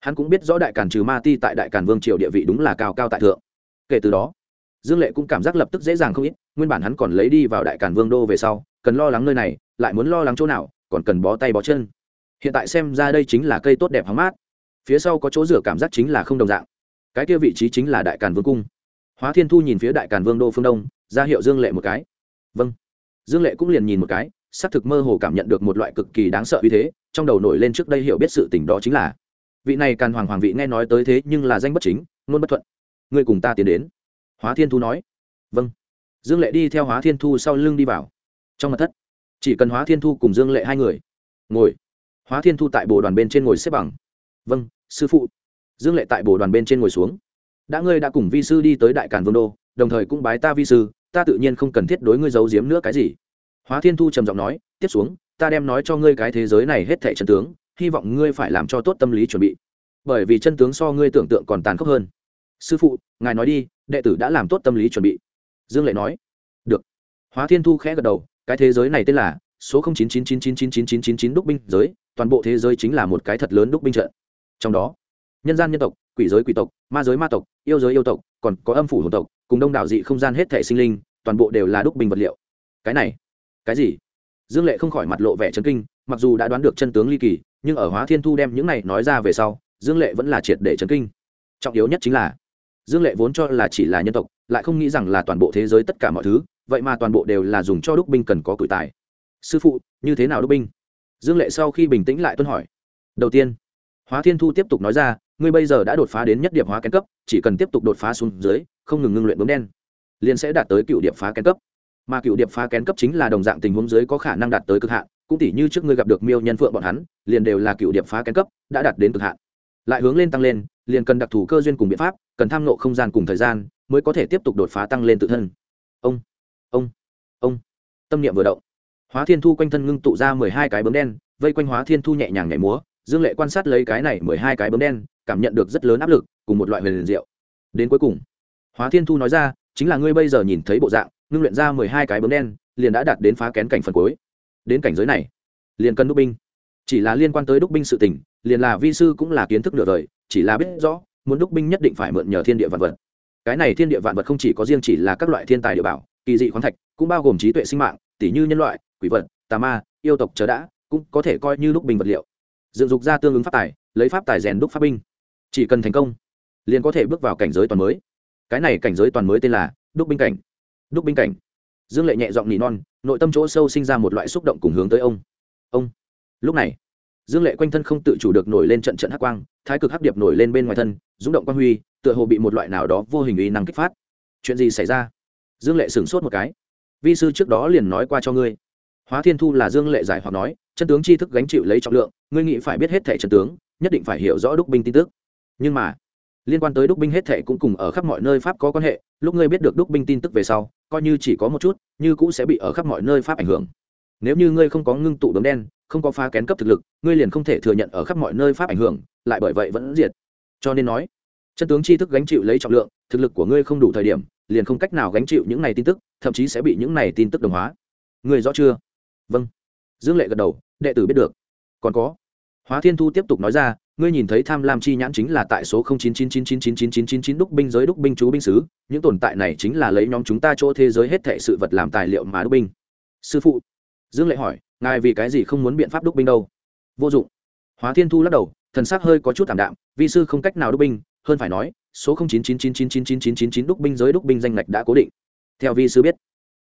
Hắn cũng biết rõ đại càn trừ ma ti tại đại càn vương triều địa vị đúng là cao cao tại thượng. Kể từ đó, dương lệ cũng cảm giác lập tức dễ dàng không ít, nguyên bản hắn còn lấy đi vào đại càn vương đô về sau, cần lo lắng nơi này, lại muốn lo lắng chỗ nào, còn cần bó tay bó chân. Hiện tại xem ra đây chính là cây tốt đẹp hóng mát. Phía sau có chỗ rửa cảm giác chính là không đồng dạng. Cái kia vị trí chính là đại càn vương cung. Hóa thiên thu nhìn phía đại càn vương đô phương đông, ra hiệu dương lệ một cái. Vâng. Dương lệ cũng liền nhìn một cái xác thực mơ hồ cảm nhận được một loại cực kỳ đáng sợ uy thế, trong đầu nổi lên trước đây hiểu biết sự tình đó chính là, vị này càn hoàng hoàng vị nghe nói tới thế nhưng là danh bất chính, luôn bất thuận. Ngươi cùng ta tiến đến. Hóa thiên thu nói. Vâng. Dương lệ đi theo hóa thiên thu sau lưng đi vào. Trong mặt thất, chỉ cần hóa thiên thu cùng dương lệ hai người ngồi. Hóa thiên thu tại bồ đoàn bên trên ngồi xếp bằng. Vâng sư phụ. Dương lệ tại bồ đoàn bên trên ngồi xuống. Đã ngươi đã cùng vi sư đi tới đại càn vương đô, đồng thời cũng bái ta vi sư, ta tự nhiên không cần thiết đối ngươi giấu giếm nữa cái gì hóa thiên thu trầm giọng nói, tiếp xuống, ta đem nói cho ngươi cái thế giới này hết thẻ chân tướng, hy vọng ngươi phải làm cho tốt tâm lý chuẩn bị. Bởi vì chân tướng so ngươi tưởng tượng còn tàn khốc hơn. Sư phụ, ngài nói đi, đệ tử đã làm tốt tâm lý chuẩn bị. Dương lệ nói. Được. Hóa thiên thu khẽ gật đầu, cái thế giới này tên là số chín chín chín chín chín chín chín chín chín đúc binh giới, toàn bộ thế giới chính là một cái thật lớn đúc binh trận. Trong đó, nhân gian nhân tộc, quỷ giới quỷ tộc, ma giới ma tộc, yêu giới yêu tộc, còn có âm phủ hồn tộc, cùng đông đảo dị không gian hết thể sinh linh, toàn bộ đều là đúc binh vật liệu. Cái này cái gì? Dương lệ không khỏi mặt lộ vẻ chấn kinh, mặc dù đã đoán được chân tướng ly kỳ, nhưng ở hóa thiên thu đem những này nói ra về sau, dương lệ vẫn là triệt để chấn kinh. Trọng yếu nhất chính là, dương lệ vốn cho là chỉ là nhân tộc, lại không nghĩ rằng là toàn bộ thế giới tất cả mọi thứ, vậy mà toàn bộ đều là dùng cho đúc binh cần có cự tài. Sư phụ, như thế nào đúc binh? Dương lệ sau khi bình tĩnh lại tuân hỏi. Đầu tiên, hóa thiên thu tiếp tục nói ra, ngươi bây giờ đã đột phá đến nhất điệp hóa kén cấp, chỉ cần tiếp tục đột phá xuống dưới, không ngừng ngưng luyện bấm đen, liền sẽ đạt tới cựu điệp phá kén cấp mà cựu điệp phá kén cấp chính là đồng dạng tình huống dưới có khả năng đạt tới cực hạn, cũng tỉ như trước ngươi gặp được miêu nhân phượng bọn hắn, liền đều là cựu điệp phá kén cấp, đã đạt đến cực hạn. Lại hướng lên tăng lên, liền cần đặc thù cơ duyên cùng biện pháp, cần tham nộ không gian cùng thời gian, mới có thể tiếp tục đột phá tăng lên tự thân. Ông ông ông. Tâm niệm vừa động. Hóa thiên thu quanh thân ngưng tụ ra mười hai cái bấm đen, vây quanh hóa thiên thu nhẹ nhàng nhảy múa, dương lệ quan sát lấy cái này mười hai cái bấm đen, cảm nhận được rất lớn áp lực, cùng một loại huyền liền diệu. Đến cuối cùng, hóa thiên thu nói ra, chính là ngươi bây giờ nhìn thấy bộ dạng ngưng luyện ra mười hai cái bấm đen, liền đã đạt đến phá kén cảnh phần cuối. Đến cảnh giới này, liền cần đúc binh. Chỉ là liên quan tới đúc binh sự tình, liền là vi sư cũng là kiến thức nửa đời, chỉ là biết rõ, muốn đúc binh nhất định phải mượn nhờ thiên địa vạn vật. Cái này thiên địa vạn vật không chỉ có riêng chỉ là các loại thiên tài địa bảo, kỳ dị khoáng thạch, cũng bao gồm trí tuệ sinh mạng tỷ như nhân loại, quỷ vật, tà ma, yêu tộc chờ đã, cũng có thể coi như đúc binh vật liệu. Dựng dục ra tương ứng pháp tài, lấy pháp tài rèn đúc pháp binh. Chỉ cần thành công, liền có thể bước vào cảnh giới toàn mới. Cái này cảnh giới toàn mới tên là đúc binh cảnh đúc binh cảnh. Dương lệ nhẹ giọng nỉ non, nội tâm chỗ sâu sinh ra một loại xúc động cùng hướng tới ông. Ông. Lúc này, dương lệ quanh thân không tự chủ được nổi lên trận trận hắc quang, thái cực hắc điệp nổi lên bên ngoài thân rúng động quang huy, tựa hồ bị một loại nào đó vô hình uy năng kích phát. Chuyện gì xảy ra? Dương lệ sửng sốt một cái. Vi sư trước đó liền nói qua cho ngươi. Hóa thiên thu là dương lệ giải hoặc nói, chân tướng tri thức gánh chịu lấy trọng lượng, ngươi nghĩ phải biết hết thẻ chân tướng, nhất định phải hiểu rõ đúc binh tin tức. Nhưng mà, liên quan tới đúc binh hết thệ cũng cùng ở khắp mọi nơi pháp có quan hệ, lúc ngươi biết được đúc binh tin tức về sau coi như chỉ có một chút, như cũ sẽ bị ở khắp mọi nơi pháp ảnh hưởng. Nếu như ngươi không có ngưng tụ bấm đen, không có phá kén cấp thực lực, ngươi liền không thể thừa nhận ở khắp mọi nơi pháp ảnh hưởng, lại bởi vậy vẫn diệt. Cho nên nói, chân tướng tri thức gánh chịu lấy trọng lượng, thực lực của ngươi không đủ thời điểm, liền không cách nào gánh chịu những này tin tức, thậm chí sẽ bị những này tin tức đồng hóa. Người rõ chưa? Vâng. Dương lệ gật đầu, đệ tử biết được. Còn có. Hóa thiên thu tiếp tục nói ra ngươi nhìn thấy tham lam chi nhãn chính là tại số 0999999999 đúc binh giới đúc binh chú binh sứ, những tồn tại này chính là lấy nhóm chúng ta chỗ thế giới hết thảy sự vật làm tài liệu mà đúc binh. Sư phụ, Dương Lệ hỏi, ngài vì cái gì không muốn biện pháp đúc binh đâu? Vô dụng. Hóa Thiên Thu lắc đầu, thần sắc hơi có chút tạm đạm, vi sư không cách nào đúc binh, hơn phải nói, số 0999999999 đúc binh giới đúc binh danh ngạch đã cố định. Theo vi sư biết,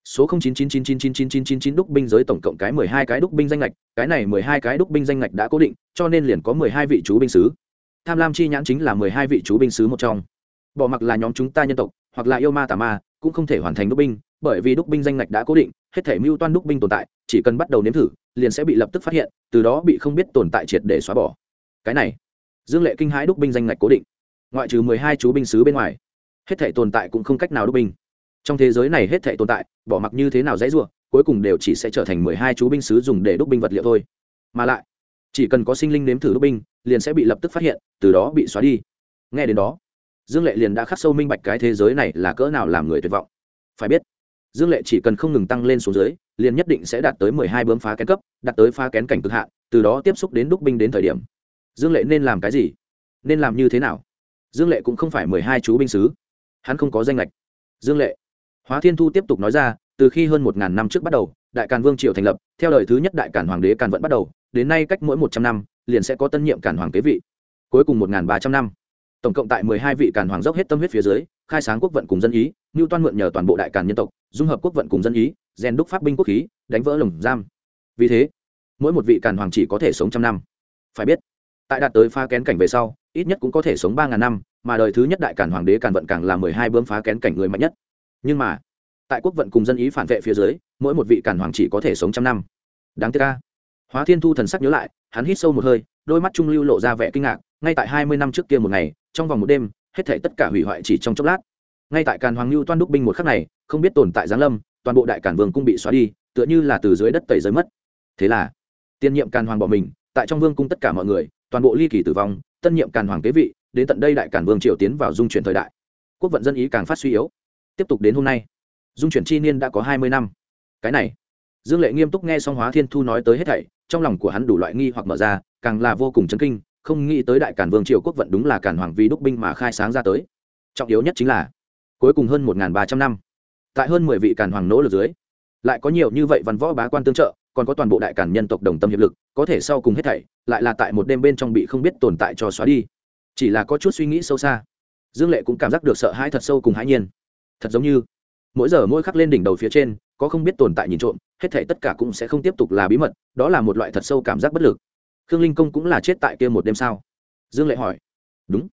số 0999999999 đúc binh giới tổng cộng cái 12 cái đúc binh danh ngạch, cái này 12 cái đúc binh danh ngạch đã cố định, cho nên liền có 12 vị chú binh sứ. Tham Lam chi nhãn chính là 12 vị chú binh sứ một trong. Bỏ mặc là nhóm chúng ta nhân tộc, hoặc là yêu ma tà ma, cũng không thể hoàn thành đúc binh, bởi vì đúc binh danh ngạch đã cố định, hết thể mưu toan đúc binh tồn tại, chỉ cần bắt đầu nếm thử, liền sẽ bị lập tức phát hiện, từ đó bị không biết tồn tại triệt để xóa bỏ. Cái này, Dương Lệ kinh hãi đúc binh danh ngạch cố định. Ngoại trừ 12 chú binh sứ bên ngoài, hết thể tồn tại cũng không cách nào đúc binh trong thế giới này hết thể tồn tại, bỏ mặc như thế nào dãy ruộng cuối cùng đều chỉ sẽ trở thành mười hai chú binh sứ dùng để đúc binh vật liệu thôi. Mà lại, chỉ cần có sinh linh nếm thử đúc binh, liền sẽ bị lập tức phát hiện, từ đó bị xóa đi. Nghe đến đó, dương lệ liền đã khắc sâu minh bạch cái thế giới này là cỡ nào làm người tuyệt vọng. Phải biết, dương lệ chỉ cần không ngừng tăng lên xuống dưới, liền nhất định sẽ đạt tới mười hai bướm phá kén cấp, đạt tới phá kén cảnh cực hạn, từ đó tiếp xúc đến đúc binh đến thời điểm. Dương lệ nên làm cái gì? Nên làm như thế nào? Dương lệ cũng không phải mười hai chú binh sứ. Hắn không có danh lệch dương lệ hóa thiên thu tiếp tục nói ra, từ khi hơn một ngàn năm trước bắt đầu, đại càn vương triều thành lập, theo đời thứ nhất đại càn hoàng đế càn vẫn bắt đầu, đến nay cách mỗi một trăm năm, liền sẽ có tân nhiệm càn hoàng kế vị. Cuối cùng một ngàn ba trăm năm, tổng cộng tại mười hai vị càn hoàng dốc hết tâm huyết phía dưới, khai sáng quốc vận cùng dân ý, ngưu toan mượn nhờ toàn bộ đại càn nhân tộc, dung hợp quốc vận cùng dân ý, rèn đúc pháp binh quốc khí, đánh vỡ lồng giam. Vì thế, mỗi một vị càn hoàng chỉ có thể sống trăm năm. Phải biết, tại đạt tới pha kén cảnh về sau, ít nhất cũng có thể sống ba ngàn năm, mà đời thứ nhất đại càn hoàng đế càn vận càng là mười hai bướm phá kén cảnh người mạnh nhất nhưng mà, tại quốc vận cùng dân ý phản vệ phía dưới, mỗi một vị càn hoàng chỉ có thể sống trăm năm. Đáng tiếc ca hóa thiên thu thần sắc nhớ lại, hắn hít sâu một hơi, đôi mắt trung lưu lộ ra vẻ kinh ngạc, ngay tại hai mươi năm trước kia một ngày, trong vòng một đêm, hết thể tất cả hủy hoại chỉ trong chốc lát. Ngay tại càn hoàng lưu toan đúc binh một khắc này, không biết tồn tại giáng lâm, toàn bộ đại càn vương cung bị xóa đi, tựa như là từ dưới đất tẩy rơi mất. Thế là, tiên nhiệm càn hoàng bỏ mình, tại trong vương cung tất cả mọi người, toàn bộ ly kỳ tử vong, tân nhiệm càn hoàng kế vị, đến tận đây đại càn vương triều tiến vào dung chuyển thời đại. Quốc vận dân ý càng phát suy yếu tiếp tục đến hôm nay. Dung chuyển chi niên đã có hai mươi năm. Cái này, dương lệ nghiêm túc nghe xong hóa thiên thu nói tới hết thảy, trong lòng của hắn đủ loại nghi hoặc mở ra, càng là vô cùng chấn kinh, không nghĩ tới đại cản vương triều quốc vận đúng là cản hoàng vì đúc binh mà khai sáng ra tới. Trọng yếu nhất chính là, cuối cùng hơn một ba trăm năm, tại hơn mười vị cản hoàng nỗ lực dưới, lại có nhiều như vậy văn võ bá quan tương trợ, còn có toàn bộ đại cản nhân tộc đồng tâm hiệp lực, có thể sau cùng hết thảy, lại là tại một đêm bên trong bị không biết tồn tại cho xóa đi. Chỉ là có chút suy nghĩ sâu xa. Dương lệ cũng cảm giác được sợ hãi thật sâu cùng hãi nhiên thật giống như mỗi giờ mỗi khắc lên đỉnh đầu phía trên có không biết tồn tại nhìn trộm hết thể tất cả cũng sẽ không tiếp tục là bí mật đó là một loại thật sâu cảm giác bất lực. Khương linh công cũng là chết tại kia một đêm sao? Dương lệ hỏi. Đúng.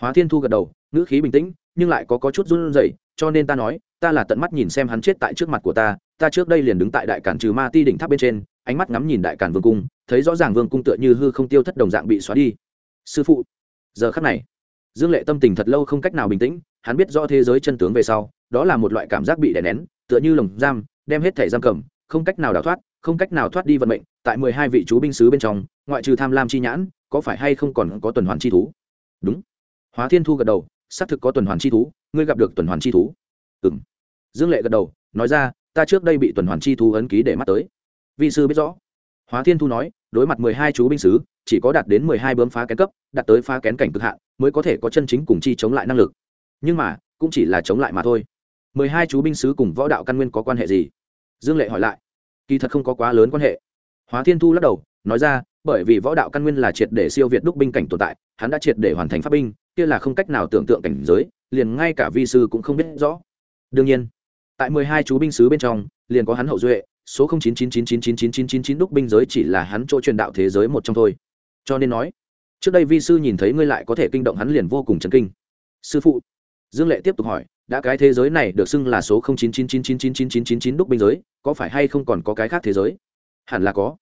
Hóa thiên thu gật đầu ngữ khí bình tĩnh nhưng lại có, có chút run rẩy cho nên ta nói ta là tận mắt nhìn xem hắn chết tại trước mặt của ta ta trước đây liền đứng tại đại cản trừ ma ti đỉnh tháp bên trên ánh mắt ngắm nhìn đại cản vương cung thấy rõ ràng vương cung tựa như hư không tiêu thất đồng dạng bị xóa đi. Sư phụ. Giờ khắc này dương lệ tâm tình thật lâu không cách nào bình tĩnh, hắn biết rõ thế giới chân tướng về sau, đó là một loại cảm giác bị đè nén, tựa như lồng giam, đem hết thể giam cầm, không cách nào đào thoát, không cách nào thoát đi vận mệnh, tại mười hai vị chú binh sứ bên trong, ngoại trừ tham lam chi nhãn, có phải hay không còn có tuần hoàn chi thú? Đúng. Hóa thiên thu gật đầu, xác thực có tuần hoàn chi thú, ngươi gặp được tuần hoàn chi thú. Ừ m dương lệ gật đầu, nói ra, ta trước đây bị tuần hoàn chi thú ấn ký để mắt tới. Vị sư biết rõ. Hóa thiên thu nói đối mặt mười hai chú binh sứ, chỉ có đạt đến mười hai bướm phá kén cấp, đạt tới phá kén cảnh cực hạn, mới có thể có chân chính cùng chi chống lại năng lực. Nhưng mà, cũng chỉ là chống lại mà thôi. Mười hai chú binh sứ cùng võ đạo căn nguyên có quan hệ gì? Dương lệ hỏi lại. Kỳ thật không có quá lớn quan hệ. Hóa thiên thu lắc đầu, nói ra, bởi vì võ đạo căn nguyên là triệt để siêu việt đúc binh cảnh tồn tại, hắn đã triệt để hoàn thành pháp binh, kia là không cách nào tưởng tượng cảnh giới, liền ngay cả vi sư cũng không biết rõ. Đương nhiên, tại mười hai chú binh sứ bên trong, liền có hắn hậu duệ số 0999999999 đúc binh giới chỉ là hắn chỗ truyền đạo thế giới một trong thôi. Cho nên nói, trước đây vi sư nhìn thấy ngươi lại có thể kinh động hắn liền vô cùng chấn kinh. Sư phụ, Dương Lệ tiếp tục hỏi, đã cái thế giới này được xưng là số 0999999999 đúc binh giới, có phải hay không còn có cái khác thế giới? Hẳn là có.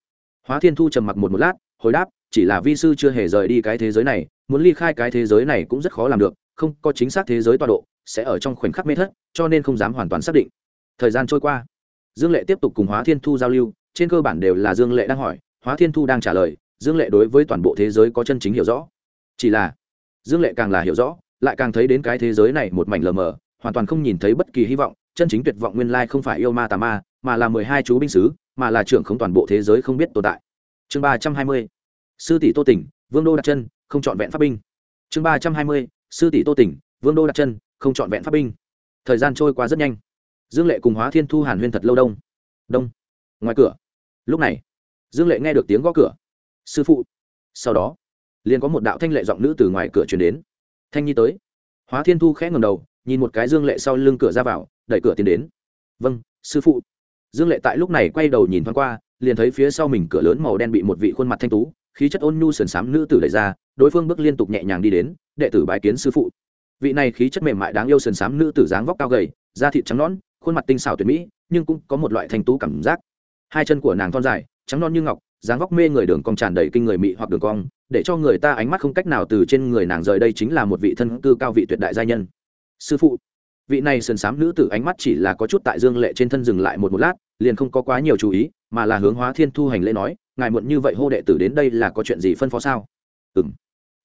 Hóa Thiên Thu trầm mặc một một lát, hồi đáp, chỉ là vi sư chưa hề rời đi cái thế giới này, muốn ly khai cái thế giới này cũng rất khó làm được, không có chính xác thế giới tọa độ, sẽ ở trong khoảnh khắc mê thất, cho nên không dám hoàn toàn xác định. Thời gian trôi qua, dương lệ tiếp tục cùng hóa thiên thu giao lưu, trên cơ bản đều là dương lệ đang hỏi, hóa thiên thu đang trả lời, dương lệ đối với toàn bộ thế giới có chân chính hiểu rõ. Chỉ là, dương lệ càng là hiểu rõ, lại càng thấy đến cái thế giới này một mảnh lờ mờ, hoàn toàn không nhìn thấy bất kỳ hy vọng, chân chính tuyệt vọng nguyên lai không phải yêu ma tà ma, mà là mười hai chú binh sứ, mà là trưởng không toàn bộ thế giới không biết tồn tại. Chương ba trăm hai mươi, sư tỷ tô tỉnh, vương đô đặt chân, không chọn vẹn pháp binh. Chương ba trăm hai mươi, sư tỷ tô tỉnh, vương đô đặt chân, không chọn vẹn pháp binh. Thời gian trôi qua rất nhanh dương lệ cùng hóa thiên thu hàn huyên thật lâu đông. Đông. Ngoài cửa. Lúc này, dương lệ nghe được tiếng gõ cửa. Sư phụ. Sau đó, liền có một đạo thanh lệ giọng nữ từ ngoài cửa chuyển đến. Thanh nhi tới. Hóa thiên thu khẽ ngầm đầu, nhìn một cái dương lệ sau lưng cửa ra vào, đẩy cửa tiến đến. Vâng sư phụ. Dương lệ tại lúc này quay đầu nhìn thoáng qua, liền thấy phía sau mình cửa lớn màu đen bị một vị khuôn mặt thanh tú, khí chất ôn nhu sườn xám nữ tử đẩy ra, đối phương bước liên tục nhẹ nhàng đi đến, đệ tử bái kiến sư phụ. Vị này khí chất mềm mại đáng yêu sườn xám nữ tử dáng vóc cao gầy, da thịt trắng nõn khuôn mặt tinh xảo tuyệt mỹ, nhưng cũng có một loại thanh tú cảm giác. Hai chân của nàng thon dài, trắng non như ngọc, dáng vóc mê người đường cong tràn đầy kinh người mị hoặc đường cong, để cho người ta ánh mắt không cách nào từ trên người nàng rời đây chính là một vị thân cư cao vị tuyệt đại gia nhân. Sư phụ, vị này sườn xám nữ tử ánh mắt chỉ là có chút tại dương lệ trên thân dừng lại một một lát, liền không có quá nhiều chú ý, mà là hướng hóa thiên thu hành lễ nói, ngài muộn như vậy hô đệ tử đến đây là có chuyện gì phân phó sao? Ừ m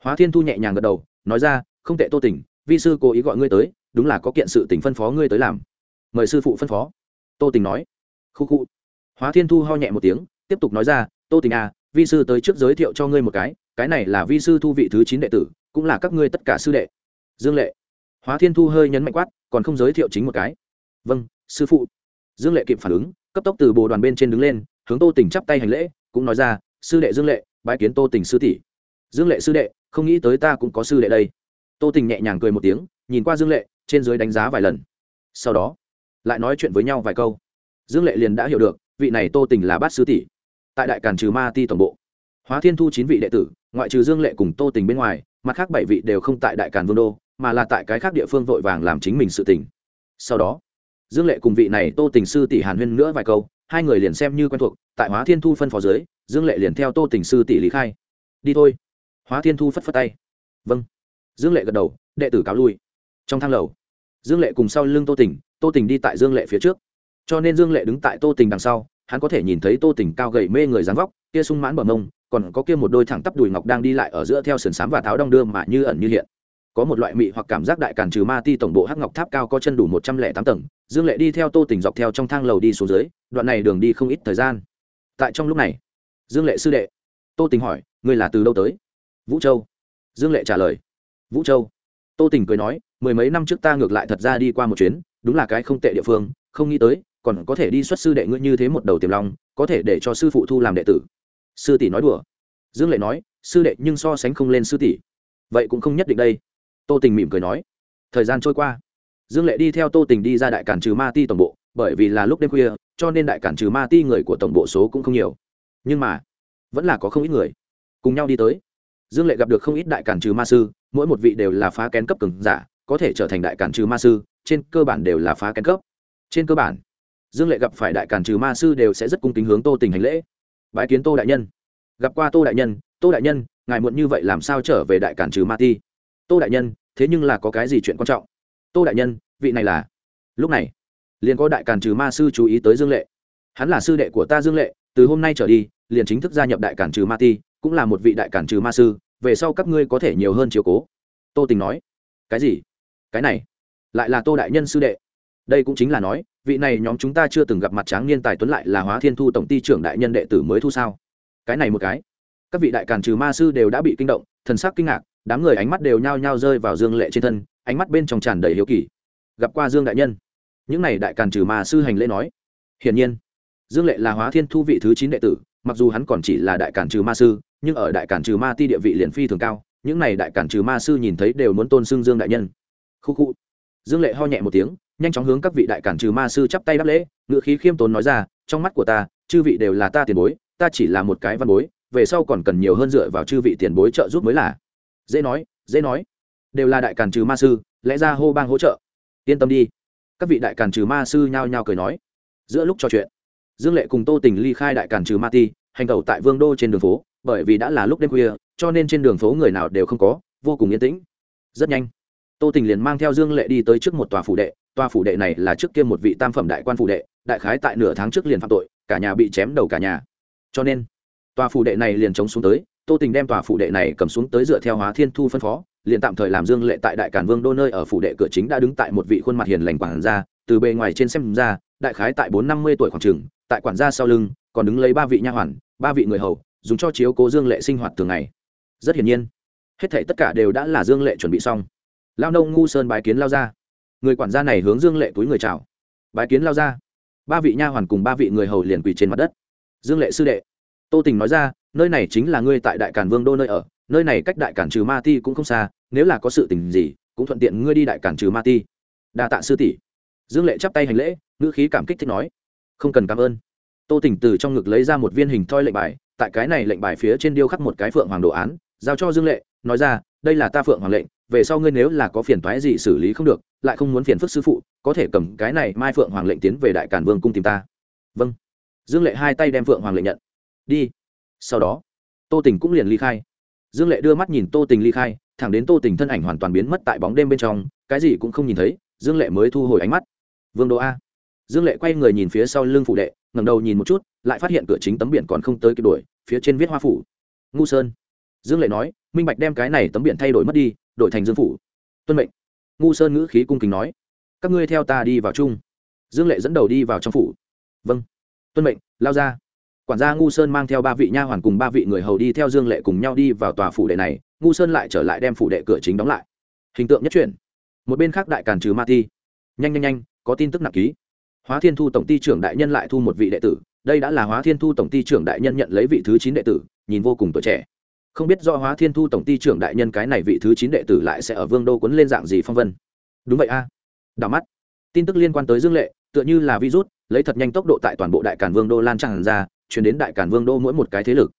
hóa thiên thu nhẹ nhàng gật đầu, nói ra, không tệ tô tình, vi sư cố ý gọi ngươi tới, đúng là có kiện sự tình phân phó ngươi tới làm mời sư phụ phân phó. Tô tình nói. Khu khu. Hóa thiên thu ho nhẹ một tiếng, tiếp tục nói ra, tô tình à vi sư tới trước giới thiệu cho ngươi một cái cái này là vi sư thu vị thứ chín đệ tử, cũng là các ngươi tất cả sư đệ. Dương lệ. Hóa thiên thu hơi nhấn mạnh quát, còn không giới thiệu chính một cái. Vâng sư phụ. Dương lệ kịp phản ứng, cấp tốc từ bồ đoàn bên trên đứng lên, hướng tô tình chắp tay hành lễ, cũng nói ra, sư đệ dương lệ bãi kiến tô tình sư tỷ. Dương lệ sư đệ, không nghĩ tới ta cũng có sư đệ đây. Tô tình nhẹ nhàng cười một tiếng, nhìn qua dương lệ, trên dưới đánh giá vài lần. Sau đó lại nói chuyện với nhau vài câu. Dương lệ liền đã hiểu được, vị này tô tình là bát sư tỷ. Tại đại càn trừ ma ti tổng bộ, hóa thiên thu chín vị đệ tử, ngoại trừ dương lệ cùng tô tình bên ngoài, mặt khác bảy vị đều không tại đại càn vương đô, mà là tại cái khác địa phương vội vàng làm chính mình sự tình. Sau đó, dương lệ cùng vị này tô tình sư tỷ hàn huyên nữa vài câu, hai người liền xem như quen thuộc, tại hóa thiên thu phân phó dưới, dương lệ liền theo tô tình sư tỷ lý khai. Đi thôi. Hóa thiên thu phất phất tay. Vâng. Dương lệ gật đầu, đệ tử cáo lui. Trong thang lầu dương lệ cùng sau lưng tô tình tô tình đi tại dương lệ phía trước. Cho nên dương lệ đứng tại tô tình đằng sau, hắn có thể nhìn thấy tô tình cao gầy mê người dáng vóc, kia sung mãn bờ mông, còn có kia một đôi thẳng tắp đùi ngọc đang đi lại ở giữa theo sườn xám và tháo đong đưa mà như ẩn như hiện. Có một loại mị hoặc cảm giác đại cản trừ ma ti tổng bộ hắc ngọc tháp cao có chân đủ một trăm lẻ tám tầng, dương lệ đi theo tô tỉnh dọc theo trong thang lầu đi xuống dưới, đoạn này đường đi không ít thời gian. Tại trong lúc này, dương lệ sư đệ. Tô tình hỏi, ngươi là từ đâu tới? Vũ châu. Dương lệ trả lời, vũ châu. Tô tình cười nói mười mấy năm trước ta ngược lại thật ra đi qua một chuyến, đúng là cái không tệ địa phương, không nghĩ tới, còn có thể đi xuất sư đệ ngươi như thế một đầu tiềm long, có thể để cho sư phụ thu làm đệ tử. Sư tỷ nói đùa. Dương lệ nói, sư đệ nhưng so sánh không lên sư tỷ. Vậy cũng không nhất định đây. Tô tình mỉm cười nói, thời gian trôi qua. Dương lệ đi theo tô tình đi ra đại cản trừ ma ti tổng bộ, bởi vì là lúc đêm khuya, cho nên đại cản trừ ma ti người của tổng bộ số cũng không nhiều. Nhưng mà, vẫn là có không ít người cùng nhau đi tới. Dương lệ gặp được không ít đại cản trừ ma sư, mỗi một vị đều là phá kén cấp cường giả có thể trở thành đại cản trừ ma sư, trên cơ bản đều là phá kén cấp. Trên cơ bản, dương lệ gặp phải đại cản trừ ma sư đều sẽ rất cung kính hướng tô tình hành lễ. Bãi kiến tô đại nhân. Gặp qua tô đại nhân, tô đại nhân, ngài muộn như vậy làm sao trở về đại cản trừ ma ti? Tô đại nhân, thế nhưng là có cái gì chuyện quan trọng? Tô đại nhân, vị này là? Lúc này, liền có đại càn trừ ma sư chú ý tới dương lệ. Hắn là sư đệ của ta dương lệ, từ hôm nay trở đi, liền chính thức gia nhập đại cản trừ ma ti, cũng là một vị đại cản trừ ma sư, về sau các ngươi có thể nhiều hơn chiều cố. Tô tình nói. Cái gì? Cái này lại là tô đại nhân sư đệ. Đây cũng chính là nói, vị này nhóm chúng ta chưa từng gặp mặt tráng niên tài tuấn lại là hóa thiên thu tổng ty trưởng đại nhân đệ tử mới thu sao? Cái này một cái. Các vị đại càn trừ ma sư đều đã bị kinh động, thần sắc kinh ngạc, đám người ánh mắt đều nhao nhao rơi vào dương lệ trên thân, ánh mắt bên trong tràn đầy hiếu kỳ. Gặp qua dương đại nhân. Những này đại càn trừ ma sư hành lễ nói. Hiển nhiên, dương lệ là hóa thiên thu vị thứ chín đệ tử, mặc dù hắn còn chỉ là đại càn trừ ma sư, nhưng ở đại càn trừ ma ti địa vị liền phi thường cao, những này đại càn trừ ma sư nhìn thấy đều muốn tôn xưng dương đại nhân khu khu. Dương lệ ho nhẹ một tiếng, nhanh chóng hướng các vị đại cản trừ ma sư chắp tay đáp lễ ngự khí khiêm tốn nói ra, trong mắt của ta, chư vị đều là ta tiền bối, ta chỉ là một cái văn bối, về sau còn cần nhiều hơn dựa vào chư vị tiền bối trợ giúp mới là. Dễ nói dễ nói. Đều là đại cản trừ ma sư, lẽ ra hô bang hỗ trợ. Yên tâm đi. Các vị đại cản trừ ma sư nhao nhao cười nói. Giữa lúc trò chuyện, dương lệ cùng tô tình ly khai đại cản trừ ma ti, hành tẩu tại vương đô trên đường phố, bởi vì đã là lúc đêm khuya, cho nên trên đường phố người nào đều không có, vô cùng yên tĩnh. Rất nhanh tô tình liền mang theo dương lệ đi tới trước một tòa phủ đệ, tòa phủ đệ này là trước kia một vị tam phẩm đại quan phủ đệ, đại khái tại nửa tháng trước liền phạm tội, cả nhà bị chém đầu cả nhà. Cho nên, tòa phủ đệ này liền chống xuống tới, tô tình đem tòa phủ đệ này cầm xuống tới dựa theo hóa thiên thu phân phó, liền tạm thời làm dương lệ tại đại cản vương đô nơi ở phủ đệ cửa chính đã đứng tại một vị khuôn mặt hiền lành quản gia, từ bề ngoài trên xem ra, đại khái tại bốn năm mươi tuổi khoảng trường tại quản gia sau lưng, còn đứng lấy ba vị nha hoàn, ba vị người hầu, dùng cho chiếu cố dương lệ sinh hoạt thường ngày. Rất hiển nhiên, hết thể tất cả đều đã là dương lệ chuẩn bị xong lao nông ngu sơn bái kiến lao ra người quản gia này hướng dương lệ túi người chào. Bái kiến lao ra ba vị nha hoàn cùng ba vị người hầu liền quỳ trên mặt đất. Dương lệ sư đệ. Tô tình nói ra, nơi này chính là ngươi tại đại cản vương đô nơi ở, nơi này cách đại cản trừ ma ti cũng không xa, nếu là có sự tình gì, cũng thuận tiện ngươi đi đại cản trừ ma ti. Đa tạ sư tỷ. Dương lệ chắp tay hành lễ, ngữ khí cảm kích thích nói. Không cần cảm ơn. Tô tình từ trong ngực lấy ra một viên hình thoi lệnh bài, tại cái này lệnh bài phía trên điêu khắc một cái phượng hoàng đồ án, giao cho dương lệ, nói ra, đây là ta phượng hoàng lệnh về sau ngươi nếu là có phiền toái gì xử lý không được, lại không muốn phiền phức sư phụ, có thể cầm cái này mai phượng hoàng lệnh tiến về đại cản vương cung tìm ta. Vâng. Dương lệ hai tay đem phượng hoàng lệnh nhận. Đi. Sau đó, tô tình cũng liền ly khai. Dương lệ đưa mắt nhìn tô tình ly khai, thẳng đến tô tình thân ảnh hoàn toàn biến mất tại bóng đêm bên trong, cái gì cũng không nhìn thấy, dương lệ mới thu hồi ánh mắt. Vương đô a. Dương lệ quay người nhìn phía sau lưng phụ đệ ngầm đầu nhìn một chút, lại phát hiện cửa chính tấm biển còn không tới kịp đuổi, phía trên viết hoa phủ. Ngu sơn. Dương lệ nói, minh bạch đem cái này tấm biển thay đổi mất đi đổi thành dương phủ. Tuân mệnh. Ngu sơn ngữ khí cung kính nói, các ngươi theo ta đi vào chung. Dương lệ dẫn đầu đi vào trong phủ. Vâng. Tuân mệnh, lao ra. Quản gia ngu sơn mang theo ba vị nha hoàn cùng ba vị người hầu đi theo dương lệ cùng nhau đi vào tòa phủ đệ này. Ngu sơn lại trở lại đem phủ đệ cửa chính đóng lại. Hình tượng nhất truyền một bên khác đại càn trừ ma ti. Nhanh nhanh nhanh, có tin tức nặng ký. Hóa thiên thu tổng ty trưởng đại nhân lại thu một vị đệ tử. Đây đã là hóa thiên thu tổng ty trưởng đại nhân nhận lấy vị thứ chín đệ tử, nhìn vô cùng tuổi trẻ không biết do hóa thiên thu tổng ty trưởng đại nhân cái này vị thứ chín đệ tử lại sẽ ở vương đô quấn lên dạng gì phong vân. Đúng vậy a. À. đảo mắt. Tin tức liên quan tới dương lệ, tựa như là virus, lấy thật nhanh tốc độ tại toàn bộ đại cản vương đô lan tràn ra, chuyển đến đại cản vương đô mỗi một cái thế lực.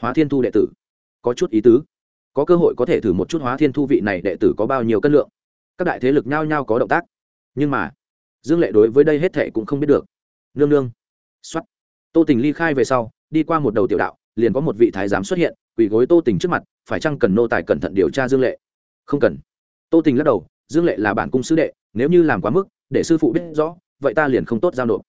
Hóa thiên thu đệ tử. Có chút ý tứ. Có cơ hội có thể thử một chút hóa thiên thu vị này đệ tử có bao nhiêu cân lượng. Các đại thế lực nhao nhao có động tác. Nhưng mà, dương lệ đối với đây hết thệ cũng không biết được. Nương nương. X o á t tô tình ly khai về sau, đi qua một đầu tiểu đạo, liền có một vị thái giám xuất hiện quỳ gối tô tình trước mặt, phải chăng cần nô tài cẩn thận điều tra dương lệ? Không cần. Tô tình lắc đầu, dương lệ là bản cung sứ đệ, nếu như làm quá mức, để sư phụ biết rõ, vậy ta liền không tốt giao nộp.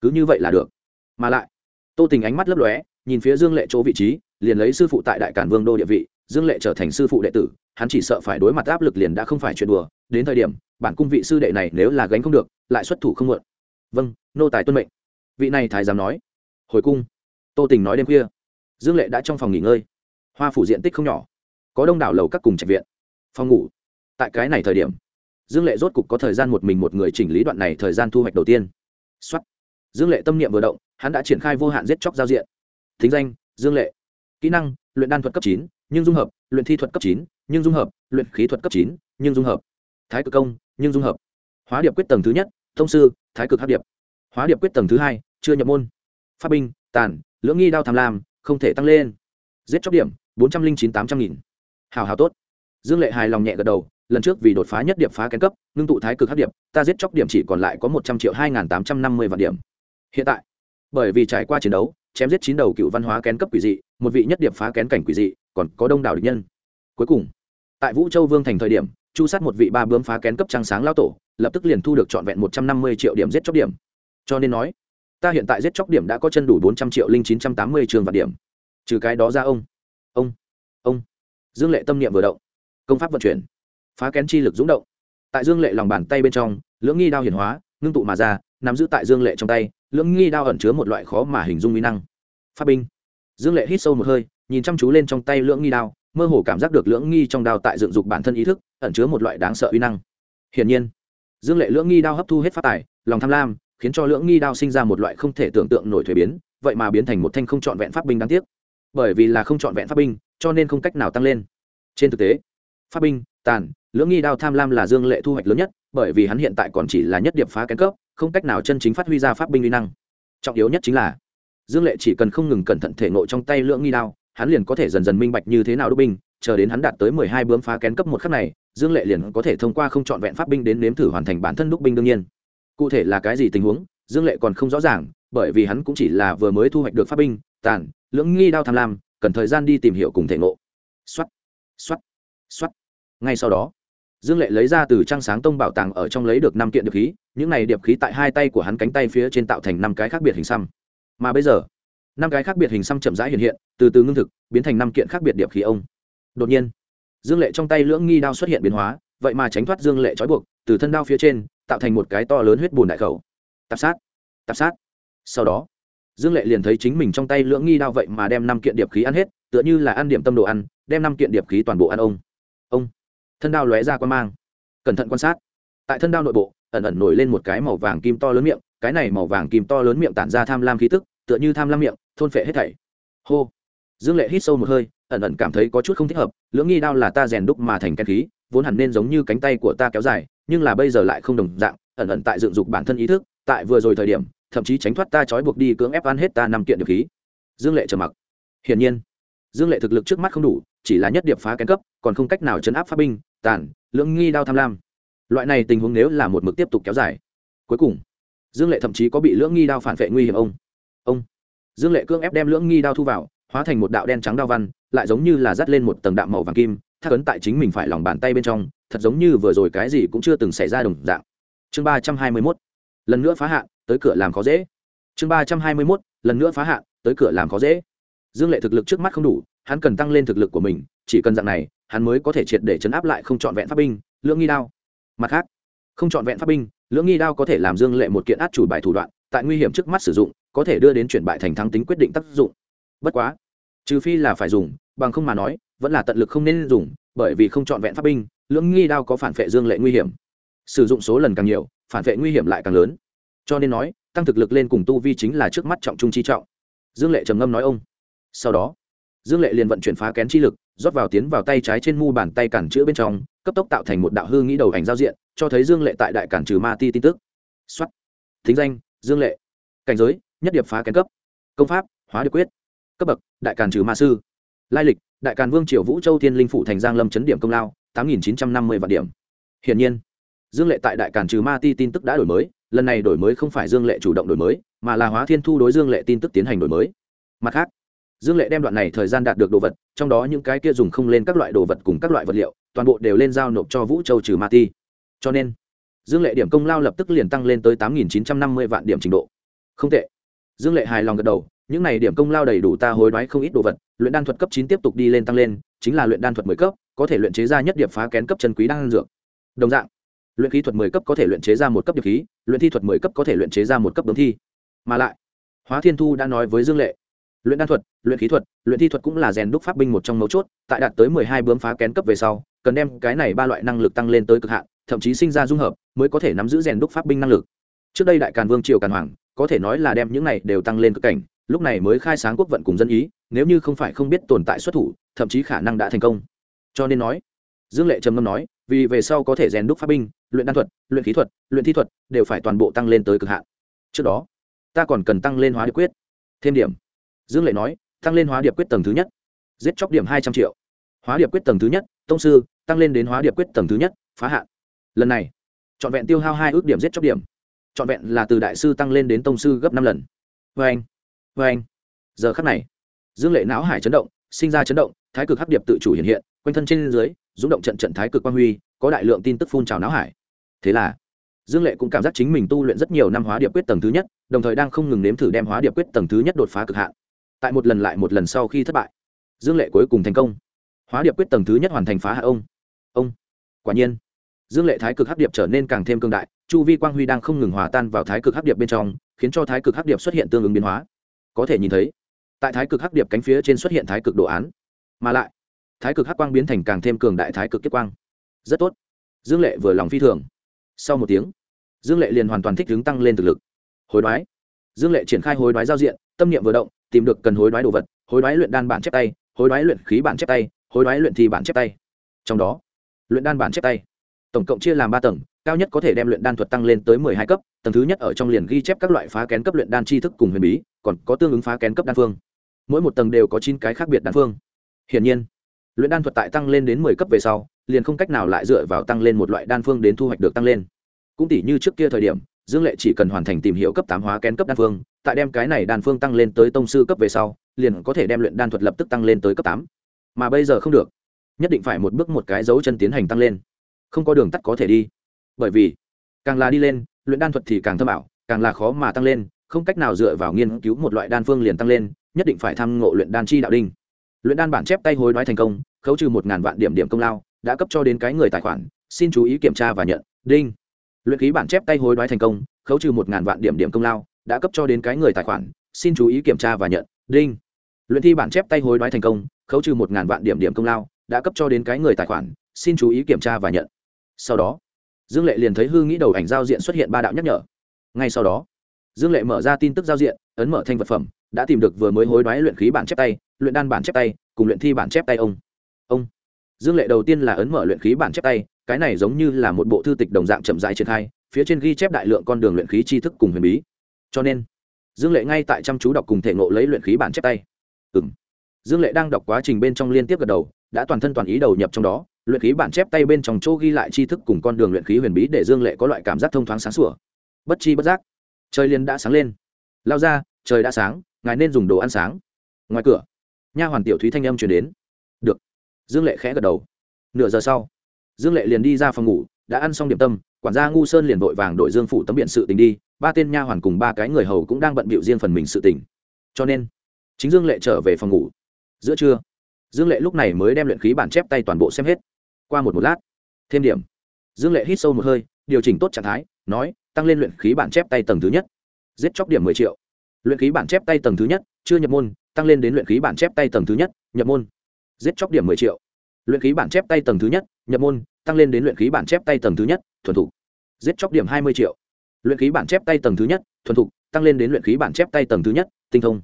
Cứ như vậy là được. Mà lại, tô tình ánh mắt lấp lóe, nhìn phía dương lệ chỗ vị trí, liền lấy sư phụ tại đại cản vương đô địa vị, dương lệ trở thành sư phụ đệ tử, hắn chỉ sợ phải đối mặt áp lực liền đã không phải chuyện đùa, đến thời điểm, bản cung vị sư đệ này nếu là gánh không được, lại xuất thủ không muộn. Vâng nô tài tuân mệnh. Vị này thái giám nói. Hồi cung. Tô tình nói đêm khuya. Dương lệ đã trong phòng nghỉ ngơi hoa phủ diện tích không nhỏ. Có đông đảo lầu các cùng trạch viện, phòng ngủ. Tại cái này thời điểm, dương lệ rốt cục có thời gian một mình một người chỉnh lý đoạn này thời gian thu hoạch đầu tiên. Xuất dương lệ tâm niệm vừa động, hắn đã triển khai vô hạn giết chóc giao diện. Thính danh, dương lệ. Kỹ năng, luyện đan thuật cấp chín, nhưng dung hợp, luyện thi thuật cấp chín, nhưng dung hợp, luyện khí thuật cấp chín, nhưng dung hợp. Thái cực công, nhưng dung hợp. Hóa điệp quyết tầng thứ nhất, thông sư, thái cực hát điệp. Hóa điệp quyết tầng thứ hai, chưa nhập môn. Pháp binh, tàn, lưỡng nghi đao tham lam, không thể tăng lên. Giết chóc điểm bốn trăm linh chín tám trăm nghìn. Hào hào tốt. Dương lệ hài lòng nhẹ gật đầu, lần trước vì đột phá nhất điểm phá kén cấp, ngưng tụ thái cực hấp điểm, ta giết chóc điểm chỉ còn lại có một trăm triệu hai n tám trăm năm mươi vạn điểm. Hiện tại, bởi vì trải qua chiến đấu, chém giết chín đầu cựu văn hóa kén cấp quỷ dị, một vị nhất điểm phá kén cảnh quỷ dị, còn có đông đảo địch nhân. Cuối cùng, tại vũ châu vương thành thời điểm, chu sát một vị ba bướm phá kén cấp trăng sáng lao tổ, lập tức liền thu được trọn vẹn một trăm năm mươi triệu điểm giết chóc điểm. Cho nên nói, ta hiện tại giết chóc điểm đã có chân đủ bốn trăm triệu linh chín trăm tám mươi trường vạn điểm. Trừ cái đó ra ông ông ông. Dương lệ tâm niệm vừa động. Công pháp vận chuyển. Phá kén chi lực rúng động. Tại dương lệ lòng bàn tay bên trong, lưỡng nghi đao hiển hóa, ngưng tụ mà ra, nắm giữ tại dương lệ trong tay, lưỡng nghi đao ẩn chứa một loại khó mà hình dung mỹ năng. Pháp binh. Dương lệ hít sâu một hơi, nhìn chăm chú lên trong tay lưỡng nghi đao, mơ hồ cảm giác được lưỡng nghi trong đao tại dựng dục bản thân ý thức, ẩn chứa một loại đáng sợ uy năng. Hiển nhiên, dương lệ lưỡng nghi đao hấp thu hết phát tài, lòng tham lam, khiến cho lưỡng nghi đao sinh ra một loại không thể tưởng tượng nổi thuế biến, vậy mà biến thành một thanh không trọn vẹn pháp binh đáng tiếc bởi vì là không trọn vẹn pháp binh, cho nên không cách nào tăng lên. Trên thực tế, pháp binh, tàn, lưỡng nghi đao tham lam là dương lệ thu hoạch lớn nhất, bởi vì hắn hiện tại còn chỉ là nhất điểm phá kén cấp, không cách nào chân chính phát huy ra pháp binh uy năng. Trọng yếu nhất chính là, dương lệ chỉ cần không ngừng cẩn thận thể nội trong tay lưỡng nghi đao, hắn liền có thể dần dần minh bạch như thế nào đúc binh, chờ đến hắn đạt tới mười hai bướm phá kén cấp một khắc này, dương lệ liền có thể thông qua không trọn vẹn pháp binh đến nếm thử hoàn thành bản thân đúc binh đương nhiên. Cụ thể là cái gì tình huống, dương lệ còn không rõ ràng, bởi vì hắn cũng chỉ là vừa mới thu hoạch được pháp binh tàn, lưỡng nghi đao tham lam, cần thời gian đi tìm hiểu cùng thể ngộ. X o á t x o á t x o á t ngay sau đó, dương lệ lấy ra từ trang sáng tông bảo tàng ở trong lấy được năm kiện điệp khí, những này điệp khí tại hai tay của hắn cánh tay phía trên tạo thành năm cái khác biệt hình xăm. Mà bây giờ, năm cái khác biệt hình xăm chậm rãi hiện hiện, từ từ ngưng thực, biến thành năm kiện khác biệt điệp khí ông. Đột nhiên, dương lệ trong tay lưỡng nghi đao xuất hiện biến hóa, vậy mà tránh thoát dương lệ trói buộc, từ thân đao phía trên, tạo thành một cái to lớn huyết bùn đại khẩu. Tạp sát tạp sát. Sau đó dương lệ liền thấy chính mình trong tay lưỡng nghi đao vậy mà đem năm kiện điệp khí ăn hết, tựa như là ăn điểm tâm đồ ăn, đem năm kiện điệp khí toàn bộ ăn ông. Ông. Thân đao lóe ra quan mang. Cẩn thận quan sát. Tại thân đao nội bộ, ẩn ẩn nổi lên một cái màu vàng kim to lớn miệng, cái này màu vàng kim to lớn miệng tản ra tham lam khí tức, tựa như tham lam miệng, thôn phệ hết thảy. Hô. Dương lệ hít sâu một hơi, ẩn ẩn cảm thấy có chút không thích hợp, lưỡng nghi đao là ta rèn đúc mà thành cái khí, vốn hẳn nên giống như cánh tay của ta kéo dài, nhưng là bây giờ lại không đồng dạng, ẩn ẩn tại dựng dục bản thân ý thức, tại vừa rồi thời điểm thậm chí tránh thoát ta trói buộc đi cưỡng ép ăn hết ta năm kiện được khí. Dương lệ trầm mặc. Hiển nhiên, dương lệ thực lực trước mắt không đủ, chỉ là nhất điệp phá kén cấp, còn không cách nào chấn áp pháp binh, tàn, lưỡng nghi đao tham lam. Loại này tình huống nếu là một mực tiếp tục kéo dài. Cuối cùng, dương lệ thậm chí có bị lưỡng nghi đao phản vệ nguy hiểm ông. Ông. Dương lệ cưỡng ép đem lưỡng nghi đao thu vào, hóa thành một đạo đen trắng đao văn, lại giống như là dắt lên một tầng đạm màu vàng kim, thác ấn tại chính mình phải lòng bàn tay bên trong, thật giống như vừa rồi cái gì cũng chưa từng xảy ra đồng dạng. Chương ba trăm hai mươi mốt. Lần nữa phá hạn tới cửa làm khó dễ. Chương ba trăm hai mươi mốt, lần nữa phá hạn, tới cửa làm khó dễ. Dương lệ thực lực trước mắt không đủ, hắn cần tăng lên thực lực của mình, chỉ cần dạng này, hắn mới có thể triệt để chấn áp lại không trọn vẹn pháp binh, lưỡng nghi đao. Mặt khác, không trọn vẹn pháp binh, lưỡng nghi đao có thể làm dương lệ một kiện át chủ bài thủ đoạn, tại nguy hiểm trước mắt sử dụng, có thể đưa đến chuyển bại thành thắng tính quyết định tác dụng. Bất quá, trừ phi là phải dùng, bằng không mà nói, vẫn là tận lực không nên dùng, bởi vì không trọn vẹn pháp binh, lưỡng nghi đao có phản vệ dương lệ nguy hiểm. Sử dụng số lần càng nhiều, phản vệ nguy hiểm lại càng lớn cho nên nói, tăng thực lực lên cùng tu vi chính là trước mắt trọng trung chi trọng. Dương lệ trầm ngâm nói ông. Sau đó, dương lệ liền vận chuyển phá kén chi lực, rót vào tiến vào tay trái trên mu bàn tay cản chữa bên trong, cấp tốc tạo thành một đạo hư nghĩ đầu ảnh giao diện, cho thấy dương lệ tại đại cản trừ ma ti tin tức. Xuất thính danh, dương lệ. Cảnh giới, nhất điệp phá kén cấp. Công pháp, hóa điệp quyết. Cấp bậc, đại càn trừ ma sư. Lai lịch, đại càn vương triều vũ châu thiên linh phủ thành giang lâm chấn điểm công lao, tám nghìn chín trăm năm mươi vạn điểm. Hiển nhiên, dương lệ tại đại càn trừ ma ti tin tức đã đổi mới lần này đổi mới không phải dương lệ chủ động đổi mới, mà là hóa thiên thu đối dương lệ tin tức tiến hành đổi mới. Mặt khác, dương lệ đem đoạn này thời gian đạt được đồ vật, trong đó những cái kia dùng không lên các loại đồ vật cùng các loại vật liệu, toàn bộ đều lên giao nộp cho vũ châu trừ ma ti cho nên, dương lệ điểm công lao lập tức liền tăng lên tới tám nghìn chín trăm năm mươi vạn điểm trình độ. Không tệ. Dương lệ hài lòng gật đầu, những này điểm công lao đầy đủ ta hối đoái không ít đồ vật, luyện đan thuật cấp chín tiếp tục đi lên tăng lên, chính là luyện đan thuật mới cấp, có thể luyện chế ra nhất điểm phá kén cấp chân quý đan dược. Đồng dạng luyện khí thuật mười cấp có thể luyện chế ra một cấp điệp khí, luyện thi thuật mười cấp có thể luyện chế ra một cấp đống thi. Mà lại, hóa thiên thu đã nói với dương lệ, luyện đan thuật, luyện khí thuật, luyện thi thuật cũng là rèn đúc pháp binh một trong mấu chốt, tại đạt tới mười hai bướm phá kén cấp về sau, cần đem cái này ba loại năng lực tăng lên tới cực hạn, thậm chí sinh ra dung hợp, mới có thể nắm giữ rèn đúc pháp binh năng lực. Trước đây đại càn vương triều càn hoàng, có thể nói là đem những này đều tăng lên cực cảnh, lúc này mới khai sáng quốc vận cùng dân ý, nếu như không phải không biết tồn tại xuất thủ, thậm chí khả năng đã thành công. Cho nên nói, dương lệ trầm ngâm nói, vì về sau có thể rèn đúc pháp binh luyện đan thuật, luyện khí thuật, luyện thi thuật đều phải toàn bộ tăng lên tới cực hạn. Trước đó, ta còn cần tăng lên hóa điệp quyết. Thêm điểm. Dương lệ nói, tăng lên hóa điệp quyết tầng thứ nhất. Giết chóc điểm hai trăm triệu. Hóa điệp quyết tầng thứ nhất, tông sư, tăng lên đến hóa điệp quyết tầng thứ nhất, phá hạn. Lần này chọn vẹn tiêu hao hai ước điểm giết chóc điểm. Chọn vẹn là từ đại sư tăng lên đến tông sư gấp năm lần. Vê anh vê anh. Giờ khắc này, dương lệ não hải chấn động, sinh ra chấn động, thái cực hắc điệp tự chủ hiện hiện, quanh thân trên dưới rúng động trận trận thái cực quang huy, có đại lượng tin tức phun trào não hải thế là, dương lệ cũng cảm giác chính mình tu luyện rất nhiều năm hóa điệp quyết tầng thứ nhất, đồng thời đang không ngừng nếm thử đem hóa điệp quyết tầng thứ nhất đột phá cực hạn. Tại một lần lại một lần sau khi thất bại, dương lệ cuối cùng thành công. Hóa điệp quyết tầng thứ nhất hoàn thành phá hạ ông. Ông, quả nhiên. Dương lệ thái cực hắc điệp trở nên càng thêm cương đại, chu vi quang huy đang không ngừng hòa tan vào thái cực hắc điệp bên trong, khiến cho thái cực hắc điệp xuất hiện tương ứng biến hóa. Có thể nhìn thấy, tại thái cực hắc điệp cánh phía trên xuất hiện thái cực đồ án, mà lại, thái cực hắc quang biến thành càng thêm cường đại thái cực kiếp quang. Rất tốt. Dương lệ vừa lòng phi thường sau một tiếng, dương lệ liền hoàn toàn thích ứng tăng lên thực lực. Hối đoái. Dương lệ triển khai hối đoái giao diện, tâm niệm vừa động, tìm được cần hối đoái đồ vật, hối đoái luyện đan bản chép tay, hối đoái luyện khí bản chép tay, hối đoái luyện thi bản chép tay. Trong đó, luyện đan bản chép tay, tổng cộng chia làm ba tầng, cao nhất có thể đem luyện đan thuật tăng lên tới mười hai cấp, tầng thứ nhất ở trong liền ghi chép các loại phá kén cấp luyện đan tri thức cùng huyền bí, còn có tương ứng phá kén cấp đan phương. Mỗi một tầng đều có chín cái khác biệt đan phương. Hiển nhiên, luyện đan thuật tại tăng lên đến mười cấp về sau liền không cách nào lại dựa vào tăng lên một loại đan phương đến thu hoạch được tăng lên. Cũng tỷ như trước kia thời điểm, dương lệ chỉ cần hoàn thành tìm hiểu cấp tám hóa kén cấp đan phương, tại đem cái này đan phương tăng lên tới tông sư cấp về sau, liền có thể đem luyện đan thuật lập tức tăng lên tới cấp tám. Mà bây giờ không được. Nhất định phải một bước một cái dấu chân tiến hành tăng lên. Không có đường tắt có thể đi. Bởi vì, càng là đi lên, luyện đan thuật thì càng thâm ảo, càng là khó mà tăng lên, không cách nào dựa vào nghiên cứu một loại đan phương liền tăng lên, nhất định phải tham ngộ luyện đan chi đạo đinh. Luyện đan bản chép tay hối đoái thành công, khấu trừ một ngàn vạn điểm điểm công lao đã cấp cho đến cái người tài khoản, xin chú ý kiểm tra và nhận, đinh. Luyện ký bản chép tay hối đoái thành công, khấu trừ một ngàn vạn điểm điểm công lao, đã cấp cho đến cái người tài khoản, xin chú ý kiểm tra và nhận, đinh. Luyện thi bản chép tay hối đoái thành công, khấu trừ một ngàn vạn điểm điểm công lao, đã cấp cho đến cái người tài khoản, xin chú ý kiểm tra và nhận. Sau đó, dương lệ liền thấy hư nghĩ đầu ảnh giao diện xuất hiện ba đạo nhắc nhở. Ngay sau đó, dương lệ mở ra tin tức giao diện, ấn mở thanh vật phẩm, đã tìm được vừa mới hối đoái luyện khí bản chép tay, luyện đan bản chép tay, cùng luyện thi bản chép tay ông. Ông dương lệ đầu tiên là ấn mở luyện khí bản chép tay, cái này giống như là một bộ thư tịch đồng dạng chậm dài triển khai, phía trên ghi chép đại lượng con đường luyện khí tri thức cùng huyền bí. Cho nên, dương lệ ngay tại chăm chú đọc cùng thể ngộ lấy luyện khí bản chép tay. Ừ m dương lệ đang đọc quá trình bên trong liên tiếp gật đầu, đã toàn thân toàn ý đầu nhập trong đó, luyện khí bản chép tay bên trong chỗ ghi lại tri thức cùng con đường luyện khí huyền bí để dương lệ có loại cảm giác thông thoáng sáng sủa. Bất chi bất giác, trời liền đã sáng lên. Lao ra, trời đã sáng, ngài nên dùng đồ ăn sáng. Ngoài cửa, nha hoàn tiểu thúy thanh âm chuyển đến dương lệ khẽ gật đầu. Nửa giờ sau, dương lệ liền đi ra phòng ngủ, đã ăn xong điểm tâm, quản gia ngu sơn liền vội vàng đội dương phủ tấm biện sự tình đi, ba tên nha hoàn cùng ba cái người hầu cũng đang bận bịu riêng phần mình sự tình. Cho nên, chính dương lệ trở về phòng ngủ. Giữa trưa, dương lệ lúc này mới đem luyện khí bản chép tay toàn bộ xem hết. Qua một một lát, thêm điểm. Dương lệ hít sâu một hơi, điều chỉnh tốt trạng thái, nói, tăng lên luyện khí bản chép tay tầng thứ nhất. Giết chóc điểm mười triệu. Luyện khí bản chép tay tầng thứ nhất, chưa nhập môn, tăng lên đến luyện khí bản chép tay tầng thứ nhất, nhập môn giết chóc điểm mười triệu. Luyện khí bản chép tay tầng thứ nhất, nhập môn, tăng lên đến luyện khí bản chép tay tầng thứ nhất, thuần thục. Giết chóc điểm hai mươi triệu. Luyện khí bản chép tay tầng thứ nhất, thuần thục, tăng lên đến luyện khí bản chép tay tầng thứ nhất, tinh thông.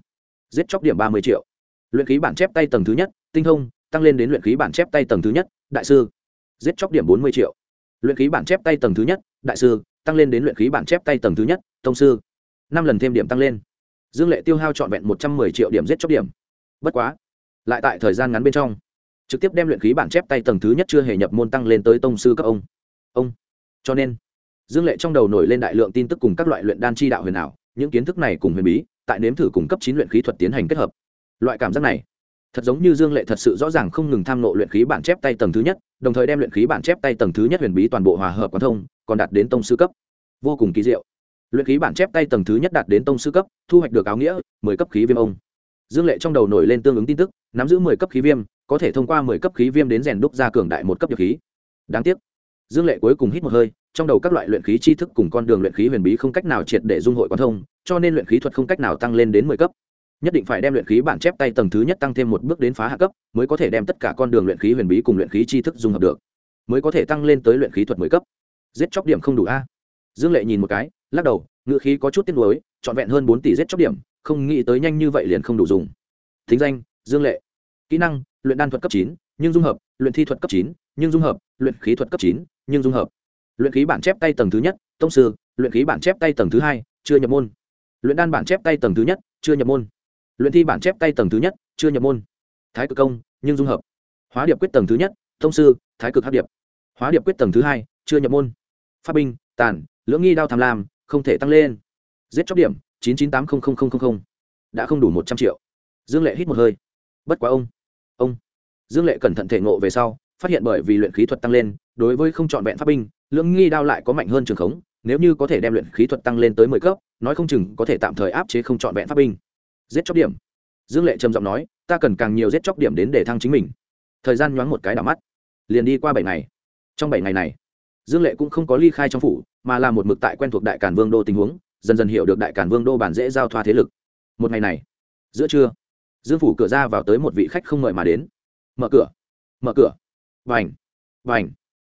Giết chóc điểm ba mươi triệu. Luyện khí bản chép tay tầng thứ nhất, tinh thông, tăng lên đến luyện khí bản chép tay tầng thứ nhất, đại sư. Giết chóc điểm bốn mươi triệu. Luyện khí bản chép tay tầng thứ nhất, đại sư, tăng lên đến luyện khí bản chép tay tầng thứ nhất thông sư. Năm lần thêm điểm tăng lên. Dương lệ tiêu hao trọn vẹn một trăm mười triệu điểm giết chóc điểm. Bất quá lại tại thời gian ngắn bên trong, trực tiếp đem luyện khí bản chép tay tầng thứ nhất chưa hề nhập môn tăng lên tới tông sư cấp ông. Ông. Cho nên, dương lệ trong đầu nổi lên đại lượng tin tức cùng các loại luyện đan chi đạo huyền ảo, những kiến thức này cùng huyền bí, tại nếm thử cùng cấp chín luyện khí thuật tiến hành kết hợp. Loại cảm giác này, thật giống như dương lệ thật sự rõ ràng không ngừng tham nộ luyện khí bản chép tay tầng thứ nhất, đồng thời đem luyện khí bản chép tay tầng thứ nhất huyền bí toàn bộ hòa hợp quán thông, còn đạt đến tông sư cấp. Vô cùng kỳ diệu. Luyện khí bản chép tay tầng thứ nhất đạt đến tông sư cấp, thu hoạch được áo nghĩa, mười cấp khí viêm ông. Dương lệ trong đầu nổi lên tương ứng tin tức nắm giữ mười cấp khí viêm, có thể thông qua mười cấp khí viêm đến rèn đúc ra cường đại một cấp nhập khí. Đáng tiếc, dương lệ cuối cùng hít một hơi, trong đầu các loại luyện khí tri thức cùng con đường luyện khí huyền bí không cách nào triệt để dung hội quan thông, cho nên luyện khí thuật không cách nào tăng lên đến mười cấp. Nhất định phải đem luyện khí bản chép tay tầng thứ nhất tăng thêm một bước đến phá hạ cấp, mới có thể đem tất cả con đường luyện khí huyền bí cùng luyện khí tri thức dung hợp được. Mới có thể tăng lên tới luyện khí thuật mười cấp. Giết chóc điểm không đủ a. Dương lệ nhìn một cái, lắc đầu ngự khí có chút tiếc nuối, trọn vẹn hơn bốn tỷ giết chóc điểm, không nghĩ tới nhanh như vậy liền không đủ dùng. Thính danh, dương lệ kỹ năng, luyện đan thuật cấp chín, nhưng dung hợp, luyện thi thuật cấp chín, nhưng dung hợp, luyện khí thuật cấp chín, nhưng dung hợp. Luyện khí bản chép tay tầng thứ nhất, tông sư, luyện khí bản chép tay tầng thứ hai, chưa nhập môn. Luyện đan bản chép tay tầng thứ nhất, chưa nhập môn. Luyện thi bản chép tay tầng thứ nhất, chưa nhập môn. Thái cực công, nhưng dung hợp. Hóa điệp quyết tầng thứ nhất thông sư, thái cực hát điệp. Hóa điệp quyết tầng thứ hai, chưa nhập môn. Pháp binh, tàn, lưỡng nghi đao tham lam, không thể tăng lên. Giết chóc điểm, chín chín tám đã không đủ một trăm triệu. Dương lệ hít một hơi. Bất quá ông ông dương lệ cẩn thận thể ngộ về sau, phát hiện bởi vì luyện khí thuật tăng lên, đối với không trọn vẹn pháp binh, lưỡng nghi đao lại có mạnh hơn trường khống, nếu như có thể đem luyện khí thuật tăng lên tới mười cấp, nói không chừng có thể tạm thời áp chế không trọn vẹn pháp binh. Giết chóc điểm. Dương lệ trầm giọng nói, ta cần càng nhiều giết chóc điểm đến để thăng chính mình. Thời gian nhoáng một cái đảo mắt. Liền đi qua bảy ngày. Trong bảy ngày này, dương lệ cũng không có ly khai trong phủ, mà là một mực tại quen thuộc đại cản vương đô tình huống, dần dần hiểu được đại cản vương đô bản dễ giao thoa thế lực. Một ngày này, giữa trưa dương phủ cửa ra vào tới một vị khách không mời mà đến. Mở cửa. Mở cửa. Vành. Vành.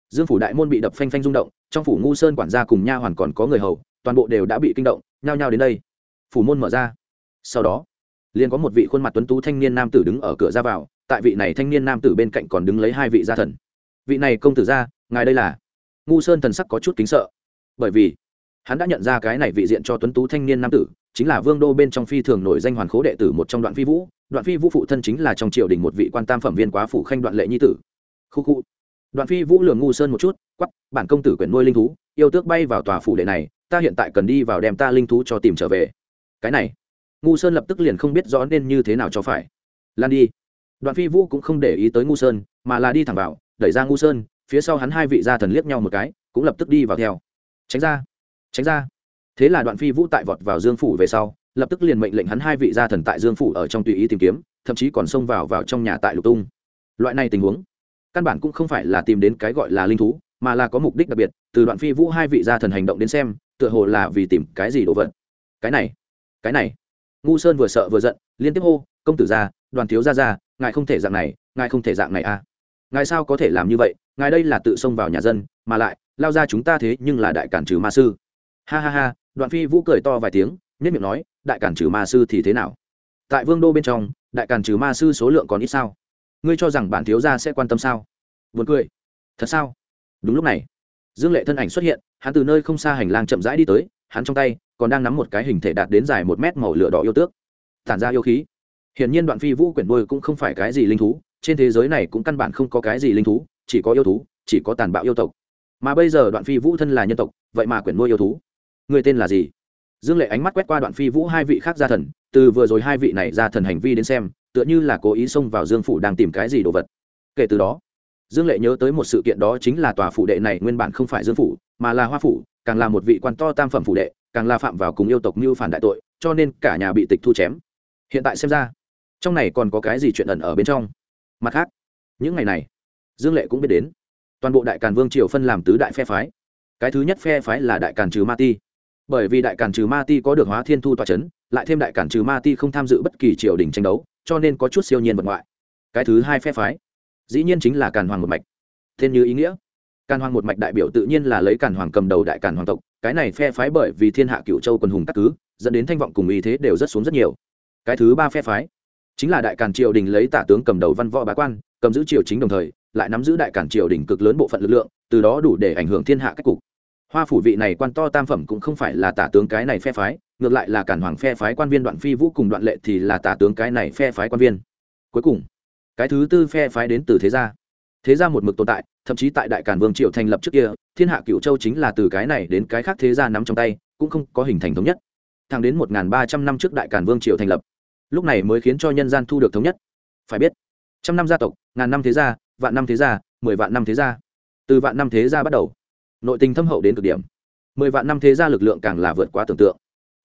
Dương phủ đại môn bị đập phanh phanh rung động, trong phủ ngu sơn quản gia cùng nha hoàn còn có người hầu, toàn bộ đều đã bị kinh động, nhao nhao đến đây. Phủ môn mở ra. Sau đó, liền có một vị khuôn mặt tuấn tú thanh niên nam tử đứng ở cửa ra vào, tại vị này thanh niên nam tử bên cạnh còn đứng lấy hai vị gia thần. Vị này công tử gia, ngài đây là? Ngu sơn thần sắc có chút kính sợ. Bởi vì, hắn đã nhận ra cái này vị diện cho tuấn tú thanh niên nam tử chính là vương đô bên trong phi thường nổi danh hoàn khố đệ tử một trong đoạn phi vũ. Đoạn phi vũ phụ thân chính là trong triều đình một vị quan tam phẩm viên quá phủ khanh đoạn lệ nhi tử. Khu khu. Đoạn phi vũ lường ngu sơn một chút quắp bản công tử quyển nuôi linh thú, yêu tước bay vào tòa phủ đệ này, ta hiện tại cần đi vào đem ta linh thú cho tìm trở về. Cái này. Ngu sơn lập tức liền không biết rõ nên như thế nào cho phải. Lan đi. Đoạn phi vũ cũng không để ý tới ngu sơn, mà là đi thẳng vào, đẩy ra ngu sơn, phía sau hắn hai vị gia thần liếc nhau một cái, cũng lập tức đi vào theo. Tránh ra. Tránh ra thế là đoạn phi vũ tại vọt vào dương phủ về sau, lập tức liền mệnh lệnh hắn hai vị gia thần tại dương phủ ở trong tùy ý tìm kiếm, thậm chí còn xông vào vào trong nhà tại lục tung. Loại này tình huống, căn bản cũng không phải là tìm đến cái gọi là linh thú, mà là có mục đích đặc biệt, từ đoạn phi vũ hai vị gia thần hành động đến xem, tựa hồ là vì tìm cái gì đồ vật. Cái này cái này. Ngu sơn vừa sợ vừa giận, liên tiếp hô, công tử gia, đoàn thiếu gia gia, ngài không thể dạng này, ngài không thể dạng này à. Ngài sao có thể làm như vậy, ngài đây là tự xông vào nhà dân, mà lại, lao ra chúng ta thế nhưng là đại cản trừ ma sư. Ha ha ha đoạn phi vũ cười to vài tiếng nhất miệng nói, đại cản trừ ma sư thì thế nào? Tại vương đô bên trong, đại cản trừ ma sư số lượng còn ít sao? Ngươi cho rằng bản thiếu gia sẽ quan tâm sao? Vượt cười. Thật sao? Đúng lúc này, dương lệ thân ảnh xuất hiện, hắn từ nơi không xa hành lang chậm rãi đi tới, hắn trong tay còn đang nắm một cái hình thể đạt đến dài một mét màu lửa đỏ yêu tước. Tản ra yêu khí. Hiển nhiên đoạn phi vũ quyển đôi cũng không phải cái gì linh thú, trên thế giới này cũng căn bản không có cái gì linh thú, chỉ có yêu thú, chỉ có tàn bạo yêu tộc. Mà bây giờ đoạn phi vũ thân là nhân tộc, vậy mà quyển nuôi yêu thú người tên là gì? Dương lệ ánh mắt quét qua đoạn phi vũ hai vị khác gia thần, từ vừa rồi hai vị này ra thần hành vi đến xem, tựa như là cố ý xông vào dương phủ đang tìm cái gì đồ vật. Kể từ đó, dương lệ nhớ tới một sự kiện đó chính là tòa phủ đệ này nguyên bản không phải dương phủ, mà là hoa phủ, càng là một vị quan to tam phẩm phủ đệ, càng là phạm vào cùng yêu tộc mưu phản đại tội, cho nên cả nhà bị tịch thu chém. Hiện tại xem ra, trong này còn có cái gì chuyện ẩn ở bên trong? Mặt khác, những ngày này, dương lệ cũng biết đến, toàn bộ đại càn vương triều phân làm tứ đại phe phái. Cái thứ nhất phe phái là đại càn trừ ma ti bởi vì đại càn trừ ma ti có được hóa thiên thu tòa c h ấ n lại thêm đại càn trừ ma ti không tham dự bất kỳ triều đình tranh đấu, cho nên có chút siêu nhiên vật ngoại. Cái thứ hai phe phái, dĩ nhiên chính là càn hoàng một mạch. Tên như ý nghĩa, càn hoàng một mạch đại biểu tự nhiên là lấy càn hoàng cầm đầu đại càn hoàng tộc, cái này phe phái bởi vì thiên hạ cựu châu quần hùng các cứ, dẫn đến thanh vọng cùng ý thế đều rất xuống rất nhiều. Cái thứ ba phe phái, chính là đại càn triều đình lấy tả tướng cầm đầu văn võ bá quan, cầm giữ triều chính đồng thời, lại nắm giữ đại cản triều đình cực lớn bộ phận lực lượng, từ đó đủ để ảnh hưởng thiên hạ các cục hoa phủ vị này quan to tam phẩm cũng không phải là tả tướng cái này phe phái, ngược lại là cản hoàng phe phái quan viên đoạn phi vũ cùng đoạn lệ thì là tả tướng cái này phe phái quan viên. Cuối cùng, cái thứ tư phe phái đến từ thế gia. Thế gia một mực tồn tại, thậm chí tại đại cản vương triều thành lập trước kia, thiên hạ cựu châu chính là từ cái này đến cái khác thế gia nắm trong tay, cũng không có hình thành thống nhất. Thẳng đến một ba trăm năm trước đại cản vương triều thành lập, lúc này mới khiến cho nhân gian thu được thống nhất. Phải biết, trăm năm gia tộc, ngàn năm thế gia, vạn năm thế gia, mười vạn năm thế gia. Từ vạn năm thế gia bắt đầu nội tình thâm hậu đến cực điểm. Mười vạn năm thế gia lực lượng càng là vượt quá tưởng tượng.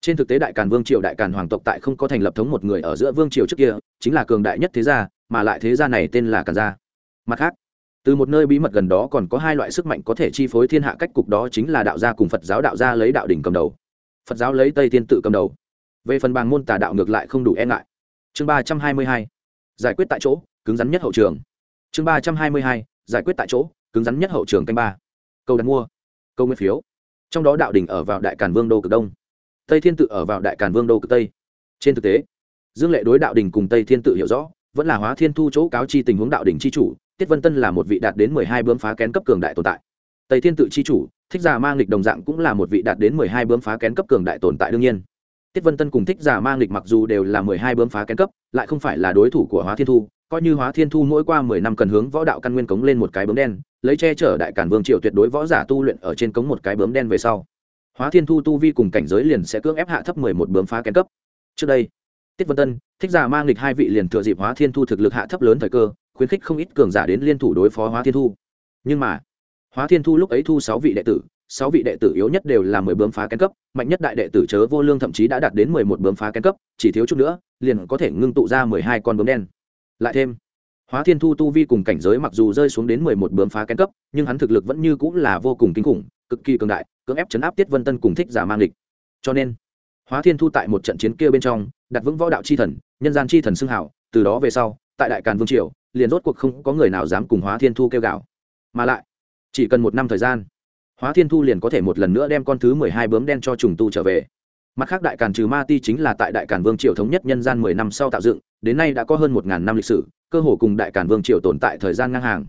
Trên thực tế đại càn vương triều đại càn hoàng tộc tại không có thành lập thống một người ở giữa vương triều trước kia, chính là cường đại nhất thế gia, mà lại thế gia này tên là càn gia. Mặt khác, từ một nơi bí mật gần đó còn có hai loại sức mạnh có thể chi phối thiên hạ cách cục đó chính là đạo gia cùng phật giáo đạo gia lấy đạo đỉnh cầm đầu. Phật giáo lấy tây thiên tự cầm đầu. Về phần bàng môn tà đạo ngược lại không đủ e ngại. Chương ba trăm hai mươi hai, giải quyết tại chỗ, cứng rắn nhất hậu trường. Chương ba trăm hai mươi hai, giải quyết tại chỗ, cứng rắn nhất hậu trường canh ba câu đặt mua, câu nguyên phiếu. Trong đó đạo đình ở vào đại càn vương đô cực đông. Tây thiên tự ở vào đại càn vương đô cực tây. Trên thực tế, dương lệ đối đạo đình cùng tây thiên tự hiểu rõ, vẫn là hóa thiên thu chỗ cáo chi tình huống đạo đình c h i chủ, tiết vân tân là một vị đạt đến mười hai bướm phá kén cấp cường đại tồn tại. Tây thiên tự c h i chủ, thích già mang lịch đồng dạng cũng là một vị đạt đến mười hai bướm phá kén cấp cường đại tồn tại đương nhiên. Tiết vân tân cùng thích giả mang lịch mặc dù đều là mười hai bướm phá kén cấp, lại không phải là đối thủ của hóa thiên thu coi như hóa thiên thu mỗi qua mười năm cần hướng võ đạo căn nguyên cống lên một cái bướm đen, lấy che chở đại cản vương triều tuyệt đối võ giả tu luyện ở trên cống một cái bướm đen về sau. Hóa thiên thu tu vi cùng cảnh giới liền sẽ cưỡng ép hạ thấp mười một bướm phá kén cấp. Trước đây, tiết vân tân, thích giả mang lịch hai vị liền thừa dịp hóa thiên thu thực lực hạ thấp lớn thời cơ, khuyến khích không ít cường giả đến liên thủ đối phó hóa thiên thu. Nhưng mà, hóa thiên thu lúc ấy thu sáu vị đệ tử, sáu vị đệ tử yếu nhất đều là mười bướm phá kén cấp, mạnh nhất đại đệ tử chớ vô lương thậm chí đã đạt đến mười một bướm phá kén cấp, chỉ thiếu chút nữa, liền có thể ngưng tụ ra mười hai con bướm đen lại thêm, hóa thiên thu tu vi cùng cảnh giới mặc dù rơi xuống đến mười một bướm phá kén cấp, nhưng hắn thực lực vẫn như cũng là vô cùng kinh khủng, cực kỳ cường đại, cưỡng ép chấn áp tiết vân tân cùng thích giả mang địch cho nên, hóa thiên thu tại một trận chiến kia bên trong, đặt vững võ đạo c h i thần, nhân gian c h i thần xưng hảo, từ đó về sau, tại đại càn vương triều, liền rốt cuộc không có người nào dám cùng hóa thiên thu kêu gạo. Mà lại, chỉ cần một năm thời gian, hóa thiên thu liền có thể một lần nữa đem con thứ mười hai bướm đen cho trùng tu trở về mặt khác đại càn trừ ma ti chính là tại đại càn vương triều thống nhất nhân gian mười năm sau tạo dựng, đến nay đã có hơn một ngàn năm lịch sử, cơ hồ cùng đại càn vương triều tồn tại thời gian ngang hàng.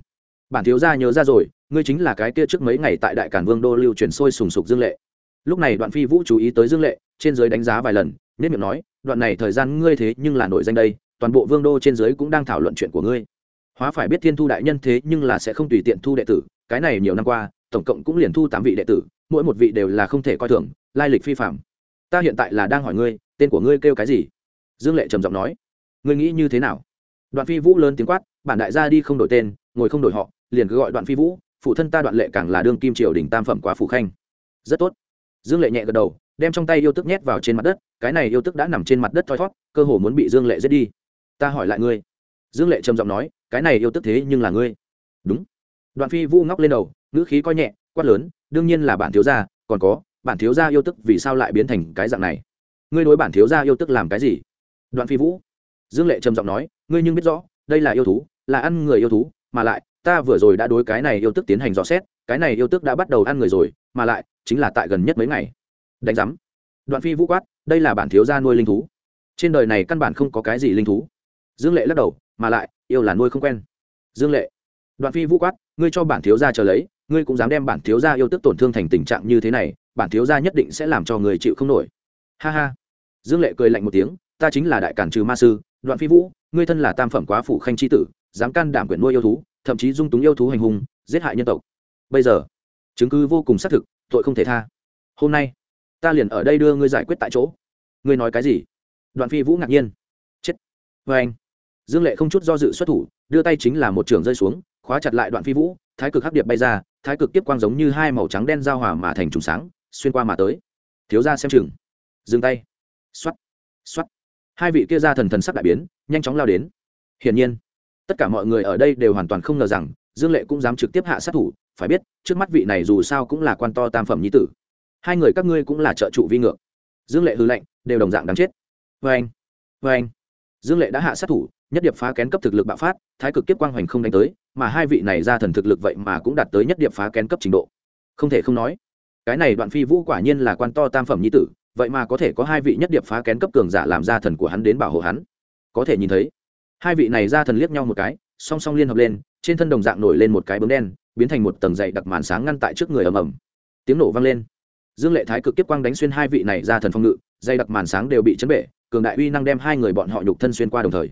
Bản thiếu gia nhớ ra rồi, ngươi chính là cái kia trước mấy ngày tại đại càn vương đô lưu truyền sôi sùng sục dương lệ. Lúc này đoạn phi vũ chú ý tới dương lệ, trên giới đánh giá vài lần nhất miệng nói, đoạn này thời gian ngươi thế nhưng là nổi danh đây, toàn bộ vương đô trên giới cũng đang thảo luận chuyện của ngươi. Hóa phải biết thiên thu đại nhân thế nhưng là sẽ không tùy tiện thu đệ tử, cái này nhiều năm qua, tổng cộng cũng liền thu tám vị đệ tử, mỗi một vị đều là không thể coi thường, lai lịch phi phạm ta hiện tại là đang hỏi ngươi, tên của ngươi kêu cái gì? Dương lệ trầm giọng nói. Ngươi nghĩ như thế nào? Đoạn phi vũ lớn tiếng quát, bản đại gia đi không đổi tên, ngồi không đổi họ, liền cứ gọi đoạn phi vũ, phụ thân ta đoạn lệ càng là đương kim triều đình tam phẩm quá phủ khanh. Rất tốt. Dương lệ nhẹ gật đầu, đem trong tay yêu tức nhét vào trên mặt đất, cái này yêu tức đã nằm trên mặt đất thoi thót cơ hồ muốn bị dương lệ giết đi. Ta hỏi lại ngươi. Dương lệ trầm giọng nói, cái này yêu tức thế nhưng là ngươi. Đúng. Đoạn phi vũ ngóc lên đầu, ngữ khí coi nhẹ, quát lớn, đương nhiên là bản thiếu gia, còn có bản thiếu gia yêu tức vì sao lại biến thành cái dạng này? Ngươi đối bản thiếu gia yêu tức làm cái gì? Đoạn phi vũ. Dương lệ trầm giọng nói, ngươi nhưng biết rõ, đây là yêu thú, là ăn người yêu thú, mà lại, ta vừa rồi đã đối cái này yêu tức tiến hành dò xét, cái này yêu tức đã bắt đầu ăn người rồi, mà lại, chính là tại gần nhất mấy ngày. Đánh giám. Đoạn phi vũ quát, đây là bản thiếu gia nuôi linh thú. Trên đời này căn bản không có cái gì linh thú. Dương lệ lắc đầu, mà lại, yêu là nuôi không quen. Dương lệ. Đoạn phi vũ quát, ngươi cho bản thiếu gia chờ lấy, ngươi cũng dám đem bản thiếu gia yêu tức tổn thương thành tình trạng như thế này bản thiếu gia nhất định sẽ làm cho người chịu không nổi. Ha ha. Dương lệ cười lạnh một tiếng, ta chính là đại cản trừ ma sư, đoạn phi vũ, ngươi thân là tam phẩm quá phủ khanh tri tử, dám can đảm quyển nuôi yêu thú, thậm chí dung túng yêu thú hành hung, giết hại nhân tộc. Bây giờ, chứng cứ vô cùng xác thực, tội không thể tha. Hôm nay, ta liền ở đây đưa ngươi giải quyết tại chỗ. Ngươi nói cái gì? Đoạn phi vũ ngạc nhiên. Chết. Vê anh. Dương lệ không chút do dự xuất thủ, đưa tay chính là một trường rơi xuống, khóa chặt lại đoạn phi vũ, thái cực hắc điệp bay ra, thái cực tiếp quang giống như hai màu trắng đen giao hòa mà thành trùng sáng xuyên qua mà tới. Thiếu ra xem chừng. Dừng tay. X o á t x o á t hai vị kia ra thần thần sắc đại biến, nhanh chóng lao đến. Hiển nhiên, tất cả mọi người ở đây đều hoàn toàn không ngờ rằng, dương lệ cũng dám trực tiếp hạ sát thủ, phải biết, trước mắt vị này dù sao cũng là quan to tam phẩm nhi tử. Hai người các ngươi cũng là trợ trụ vi ngược. Dương lệ hư lệnh đều đồng dạng đáng chết. Vê anh vê anh. Dương lệ đã hạ sát thủ, nhất điệp phá kén cấp thực lực bạo phát, thái cực kiếp quang hoành không đánh tới, mà hai vị này ra thần thực lực vậy mà cũng đạt tới nhất điệp phá kén cấp trình độ. Không thể không nói cái này đoạn phi vũ quả nhiên là quan to tam phẩm nhi tử, vậy mà có thể có hai vị nhất điệp phá kén cấp cường giả làm ra thần của hắn đến bảo hộ hắn. Có thể nhìn thấy, hai vị này ra thần liếc nhau một cái, song song liên hợp lên, trên thân đồng dạng nổi lên một cái bướm đen, biến thành một tầng dày đặc màn sáng ngăn tại trước người ầm ầm. Tiếng nổ vang lên. Dương lệ thái cực kiếp quang đánh xuyên hai vị này ra thần phong ngự, dày đặc màn sáng đều bị chấn bể, cường đại uy năng đem hai người bọn họ nhục thân xuyên qua đồng thời.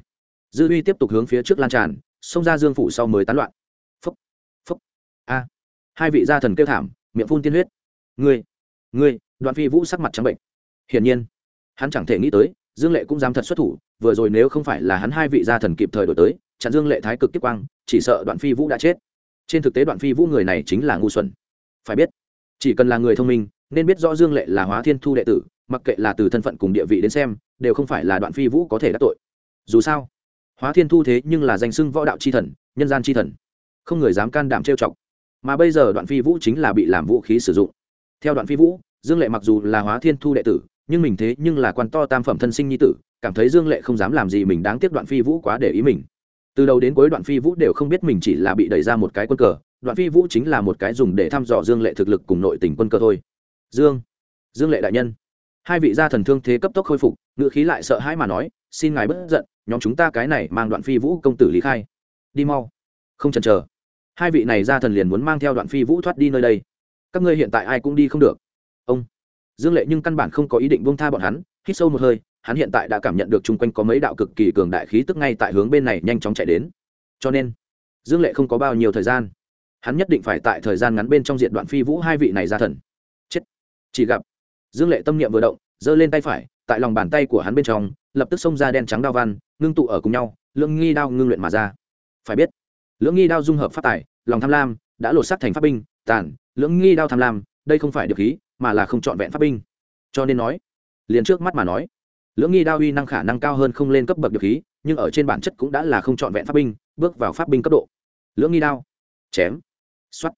Dư uy tiếp tục hướng phía trước lan tràn, xông ra dương phủ sau mới tán loạn. Phúc phúc, a. Hai vị gia thần kêu thảm, miệng phun tiên huyết ngươi ngươi, đoạn phi vũ sắc mặt trắng bệnh. Hiển nhiên, hắn chẳng thể nghĩ tới, dương lệ cũng dám thật xuất thủ, vừa rồi nếu không phải là hắn hai vị gia thần kịp thời đổi tới, chặn dương lệ thái cực tiếp quang, chỉ sợ đoạn phi vũ đã chết. Trên thực tế đoạn phi vũ người này chính là ngu xuẩn. Phải biết, chỉ cần là người thông minh, nên biết rõ dương lệ là hóa thiên thu đệ tử, mặc kệ là từ thân phận cùng địa vị đến xem, đều không phải là đoạn phi vũ có thể đắc tội. Dù sao, hóa thiên thu thế nhưng là danh xưng võ đạo c h i thần, nhân gian c h i thần. Không người dám can đảm trêu chọc. Mà bây giờ đoạn phi vũ chính là bị làm vũ khí sử dụng theo đoạn phi vũ, dương lệ mặc dù là hóa thiên thu đệ tử, nhưng mình thế nhưng là quan to tam phẩm thân sinh nhi tử, cảm thấy dương lệ không dám làm gì mình đáng tiếc đoạn phi vũ quá để ý mình. Từ đầu đến cuối đoạn phi vũ đều không biết mình chỉ là bị đẩy ra một cái quân cờ, đoạn phi vũ chính là một cái dùng để thăm dò dương lệ thực lực cùng nội tình quân cờ thôi. Dương dương lệ đại nhân. Hai vị gia thần thương thế cấp tốc khôi phục ngự khí lại sợ hãi mà nói, xin ngài bất giận, nhóm chúng ta cái này mang đoạn phi vũ công tử lý khai. Đi mau. Không chần chờ. Hai vị này gia thần liền muốn mang theo đoạn phi vũ thoát đi nơi đây các ngươi hiện tại ai cũng đi không được. Ông dương lệ nhưng căn bản không có ý định buông tha bọn hắn, hít sâu một hơi, hắn hiện tại đã cảm nhận được chung quanh có mấy đạo cực kỳ cường đại khí tức ngay tại hướng bên này nhanh chóng chạy đến. Cho nên, dương lệ không có bao nhiêu thời gian. Hắn nhất định phải tại thời gian ngắn bên trong diện đoạn phi vũ hai vị này ra thần. Chết. Chỉ gặp, dương lệ tâm niệm vừa động, giơ lên tay phải, tại lòng bàn tay của hắn bên trong, lập tức xông ra đen trắng đao văn, ngưng tụ ở cùng nhau, lưỡng nghi đao ngưng luyện mà ra. Phải biết, lưỡng nghi đao dung hợp phát tài, lòng tham lam, đã lột sắc thành pháp binh, tàn lưỡng nghi đao tham lam, đây không phải được khí, mà là không trọn vẹn pháp binh. Cho nên nói, liền trước mắt mà nói, lưỡng nghi đao uy năng khả năng cao hơn không lên cấp bậc được khí, nhưng ở trên bản chất cũng đã là không trọn vẹn pháp binh, bước vào pháp binh cấp độ. Lưỡng nghi đao, chém xuất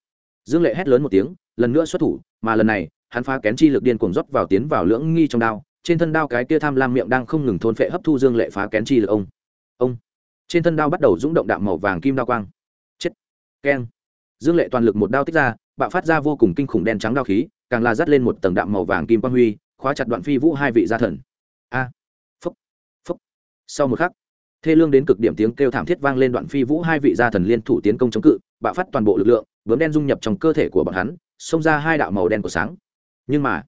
dương lệ hét lớn một tiếng, lần nữa xuất thủ, mà lần này, hắn phá kén chi lực điên cuồng rót vào tiến vào lưỡng nghi trong đao, trên thân đao cái kia tham lam miệng đang không ngừng thôn phệ hấp thu dương lệ phá kén chi lực ông. Ông. Trên thân đao bắt đầu rung động đạm màu vàng kim đao quang. Chết. Keng. Dương lệ toàn lực một đao tích ra bạo phát ra vô cùng kinh khủng đen trắng đao khí, càng là dắt lên một tầng đạm màu vàng kim quang huy, khóa chặt đoạn phi vũ hai vị gia thần. A! Phúc! Phúc! Sau một khắc, thê lương đến cực điểm tiếng kêu thảm thiết vang lên đoạn phi vũ hai vị gia thần liên thủ tiến công chống cự, bạo phát toàn bộ lực lượng, bướm đen dung nhập trong cơ thể của bọn hắn, xông ra hai đạo màu đen của sáng. Nhưng mà,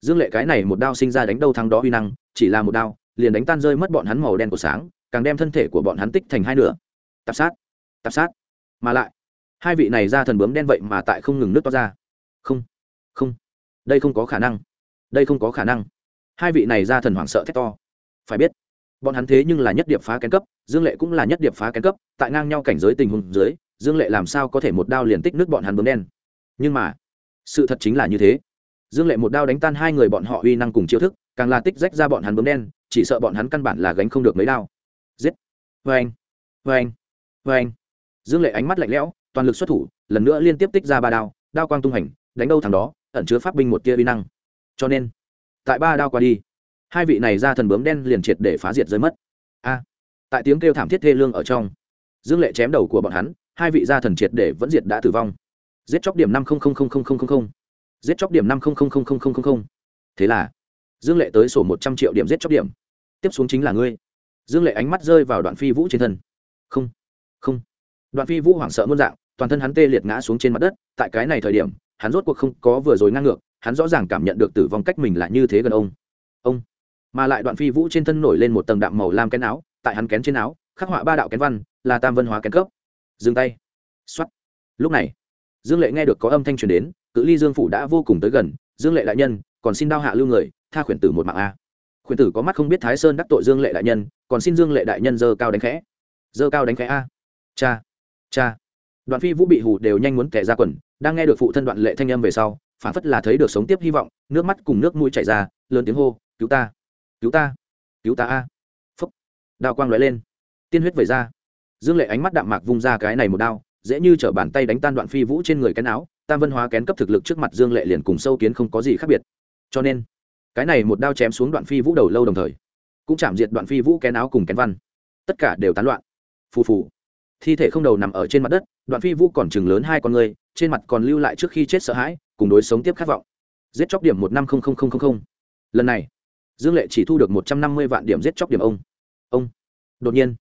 dương lệ cái này một đao sinh ra đánh đâu thắng đó uy năng, chỉ là một đao, liền đánh tan rơi mất bọn hắn màu đen của sáng, càng đem thân thể của bọn hắn tích thành hai nửa. Tạp sát! Tạp sát! Mà lại hai vị này ra thần bướm đen vậy mà tại không ngừng nước to ra. Không không, đây không có khả năng, đây không có khả năng. Hai vị này ra thần hoảng sợ thét to. Phải biết, bọn hắn thế nhưng là nhất điệp phá kén cấp, dương lệ cũng là nhất điệp phá kén cấp, tại ngang nhau cảnh giới tình huống dưới, dương lệ làm sao có thể một đao liền tích nước bọn hắn bướm đen? Nhưng mà, sự thật chính là như thế. Dương lệ một đao đánh tan hai người bọn họ uy năng cùng chiêu thức, càng là tích rách ra bọn hắn bướm đen, chỉ sợ bọn hắn căn bản là gánh không được mấy đao. Giết! Vê anh vê anh vê anh dương lệ ánh mắt lạnh lẽo toàn lực xuất thủ lần nữa liên tiếp tích ra ba đao đao quang tung hành đánh đâu thằng đó ẩn chứa pháp binh một tia uy năng cho nên tại ba đao qua đi hai vị này ra thần bướm đen liền triệt để phá diệt rơi mất a tại tiếng kêu thảm thiết thê lương ở trong dương lệ chém đầu của bọn hắn hai vị gia thần triệt để vẫn diệt đã tử vong giết chóc điểm năm giết chóc điểm năm thế là dương lệ tới sổ một trăm triệu điểm giết chóc điểm tiếp xuống chính là ngươi dương lệ ánh mắt rơi vào đoạn phi vũ trên thân không không đoạn phi vũ hoảng sợ muôn dạng toàn thân hắn tê liệt ngã xuống trên mặt đất, tại cái này thời điểm, hắn rốt cuộc không có vừa rồi ngang ngược, hắn rõ ràng cảm nhận được tử vong cách mình là như thế gần ông. Ông. Mà lại đoạn phi vũ trên thân nổi lên một tầng đạm màu lam kén áo, tại hắn kén trên áo, khắc họa ba đạo kén văn, là tam vân hóa kén cấp. Dừng tay. Xuất lúc này, dương lệ nghe được có âm thanh truyền đến, cự ly dương phủ đã vô cùng tới gần, dương lệ đại nhân, còn xin đao hạ lưu người, tha khuyển tử một mạng a. Khuyển tử có mắt không biết thái sơn đắc tội dương lệ đại nhân, còn xin dương lệ đại nhân dơ cao đánh khẽ. Dơ cao đánh khẽ a. Cha cha đoạn phi vũ bị hù đều nhanh muốn kẻ ra quần, đang nghe được phụ thân đoạn lệ thanh âm về sau phản phất là thấy được sống tiếp hy vọng, nước mắt cùng nước mũi chảy ra, lớn tiếng hô, cứu ta! Cứu ta! Cứu ta a! Phúc! Đao quang lóe lên. Tiên huyết vẩy ra. Dương lệ ánh mắt đạm mạc vung ra cái này một đao, dễ như t bàn tay đánh tan đoạn phi vũ trên người cái áo, tam vân hóa kén cấp thực lực trước mặt dương lệ liền cùng sâu kiến không có gì khác biệt. Cho nên, cái này một đao chém xuống đoạn phi vũ đầu lâu đồng thời, cũng chạm diệt đoạn phi vũ kén áo cùng kén văn. Tất cả đều tán loạn. Phù phù thi thể không đầu nằm ở trên mặt đất, đoạn phi vũ còn chừng lớn hai con người, trên mặt còn lưu lại trước khi chết sợ hãi, cùng đối sống tiếp khát vọng. Giết chóc điểm một năm lần này, dương lệ chỉ thu được một trăm năm mươi vạn điểm giết chóc điểm ông. Ông. Đột nhiên,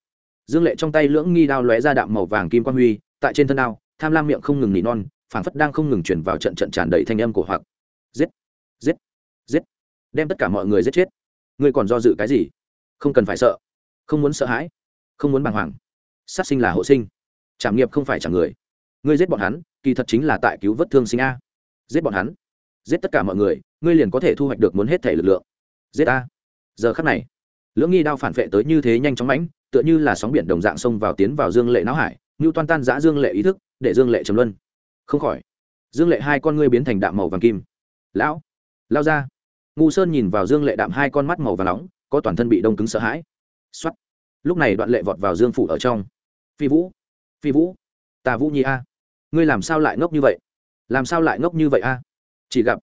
dương lệ trong tay lưỡng nghi đao lóe ra đạm màu vàng kim quang huy, tại trên thân đao, tham lam miệng không ngừng nỉ non, phảng phất đang không ngừng chuyển vào trận trận tràn đầy thanh âm của hoặc. Giết giết giết. Đem tất cả mọi người giết chết. Ngươi còn do dự cái gì? Không cần phải sợ. Không muốn sợ hãi. Không muốn bàng hoàng sát sinh là hộ sinh. Trảm nghiệp không phải trả người. Ngươi giết bọn hắn, kỳ thật chính là tại cứu vớt thương sinh a. Giết bọn hắn. Giết tất cả mọi người, ngươi liền có thể thu hoạch được muốn hết thể lực lượng. Giết a. Giờ khắc này, lưỡng nghi đao phản vệ tới như thế nhanh chóng mãnh, tựa như là sóng biển đồng dạng xông vào tiến vào dương lệ não hải ngưu toan tan giã dương lệ ý thức, để dương lệ trầm luân. Không khỏi, dương lệ hai con ngươi biến thành đạm màu vàng kim. Lão, lao ra. Ngu sơn nhìn vào dương lệ đạm hai con mắt màu vàng nóng, có toàn thân bị đông cứng sợ hãi. X lúc này đoạn lệ vọt vào dương phủ ở trong phi vũ phi vũ, tà vũ nhi a. Ngươi làm sao lại ngốc như vậy? Làm sao lại ngốc như vậy a? Chỉ gặp,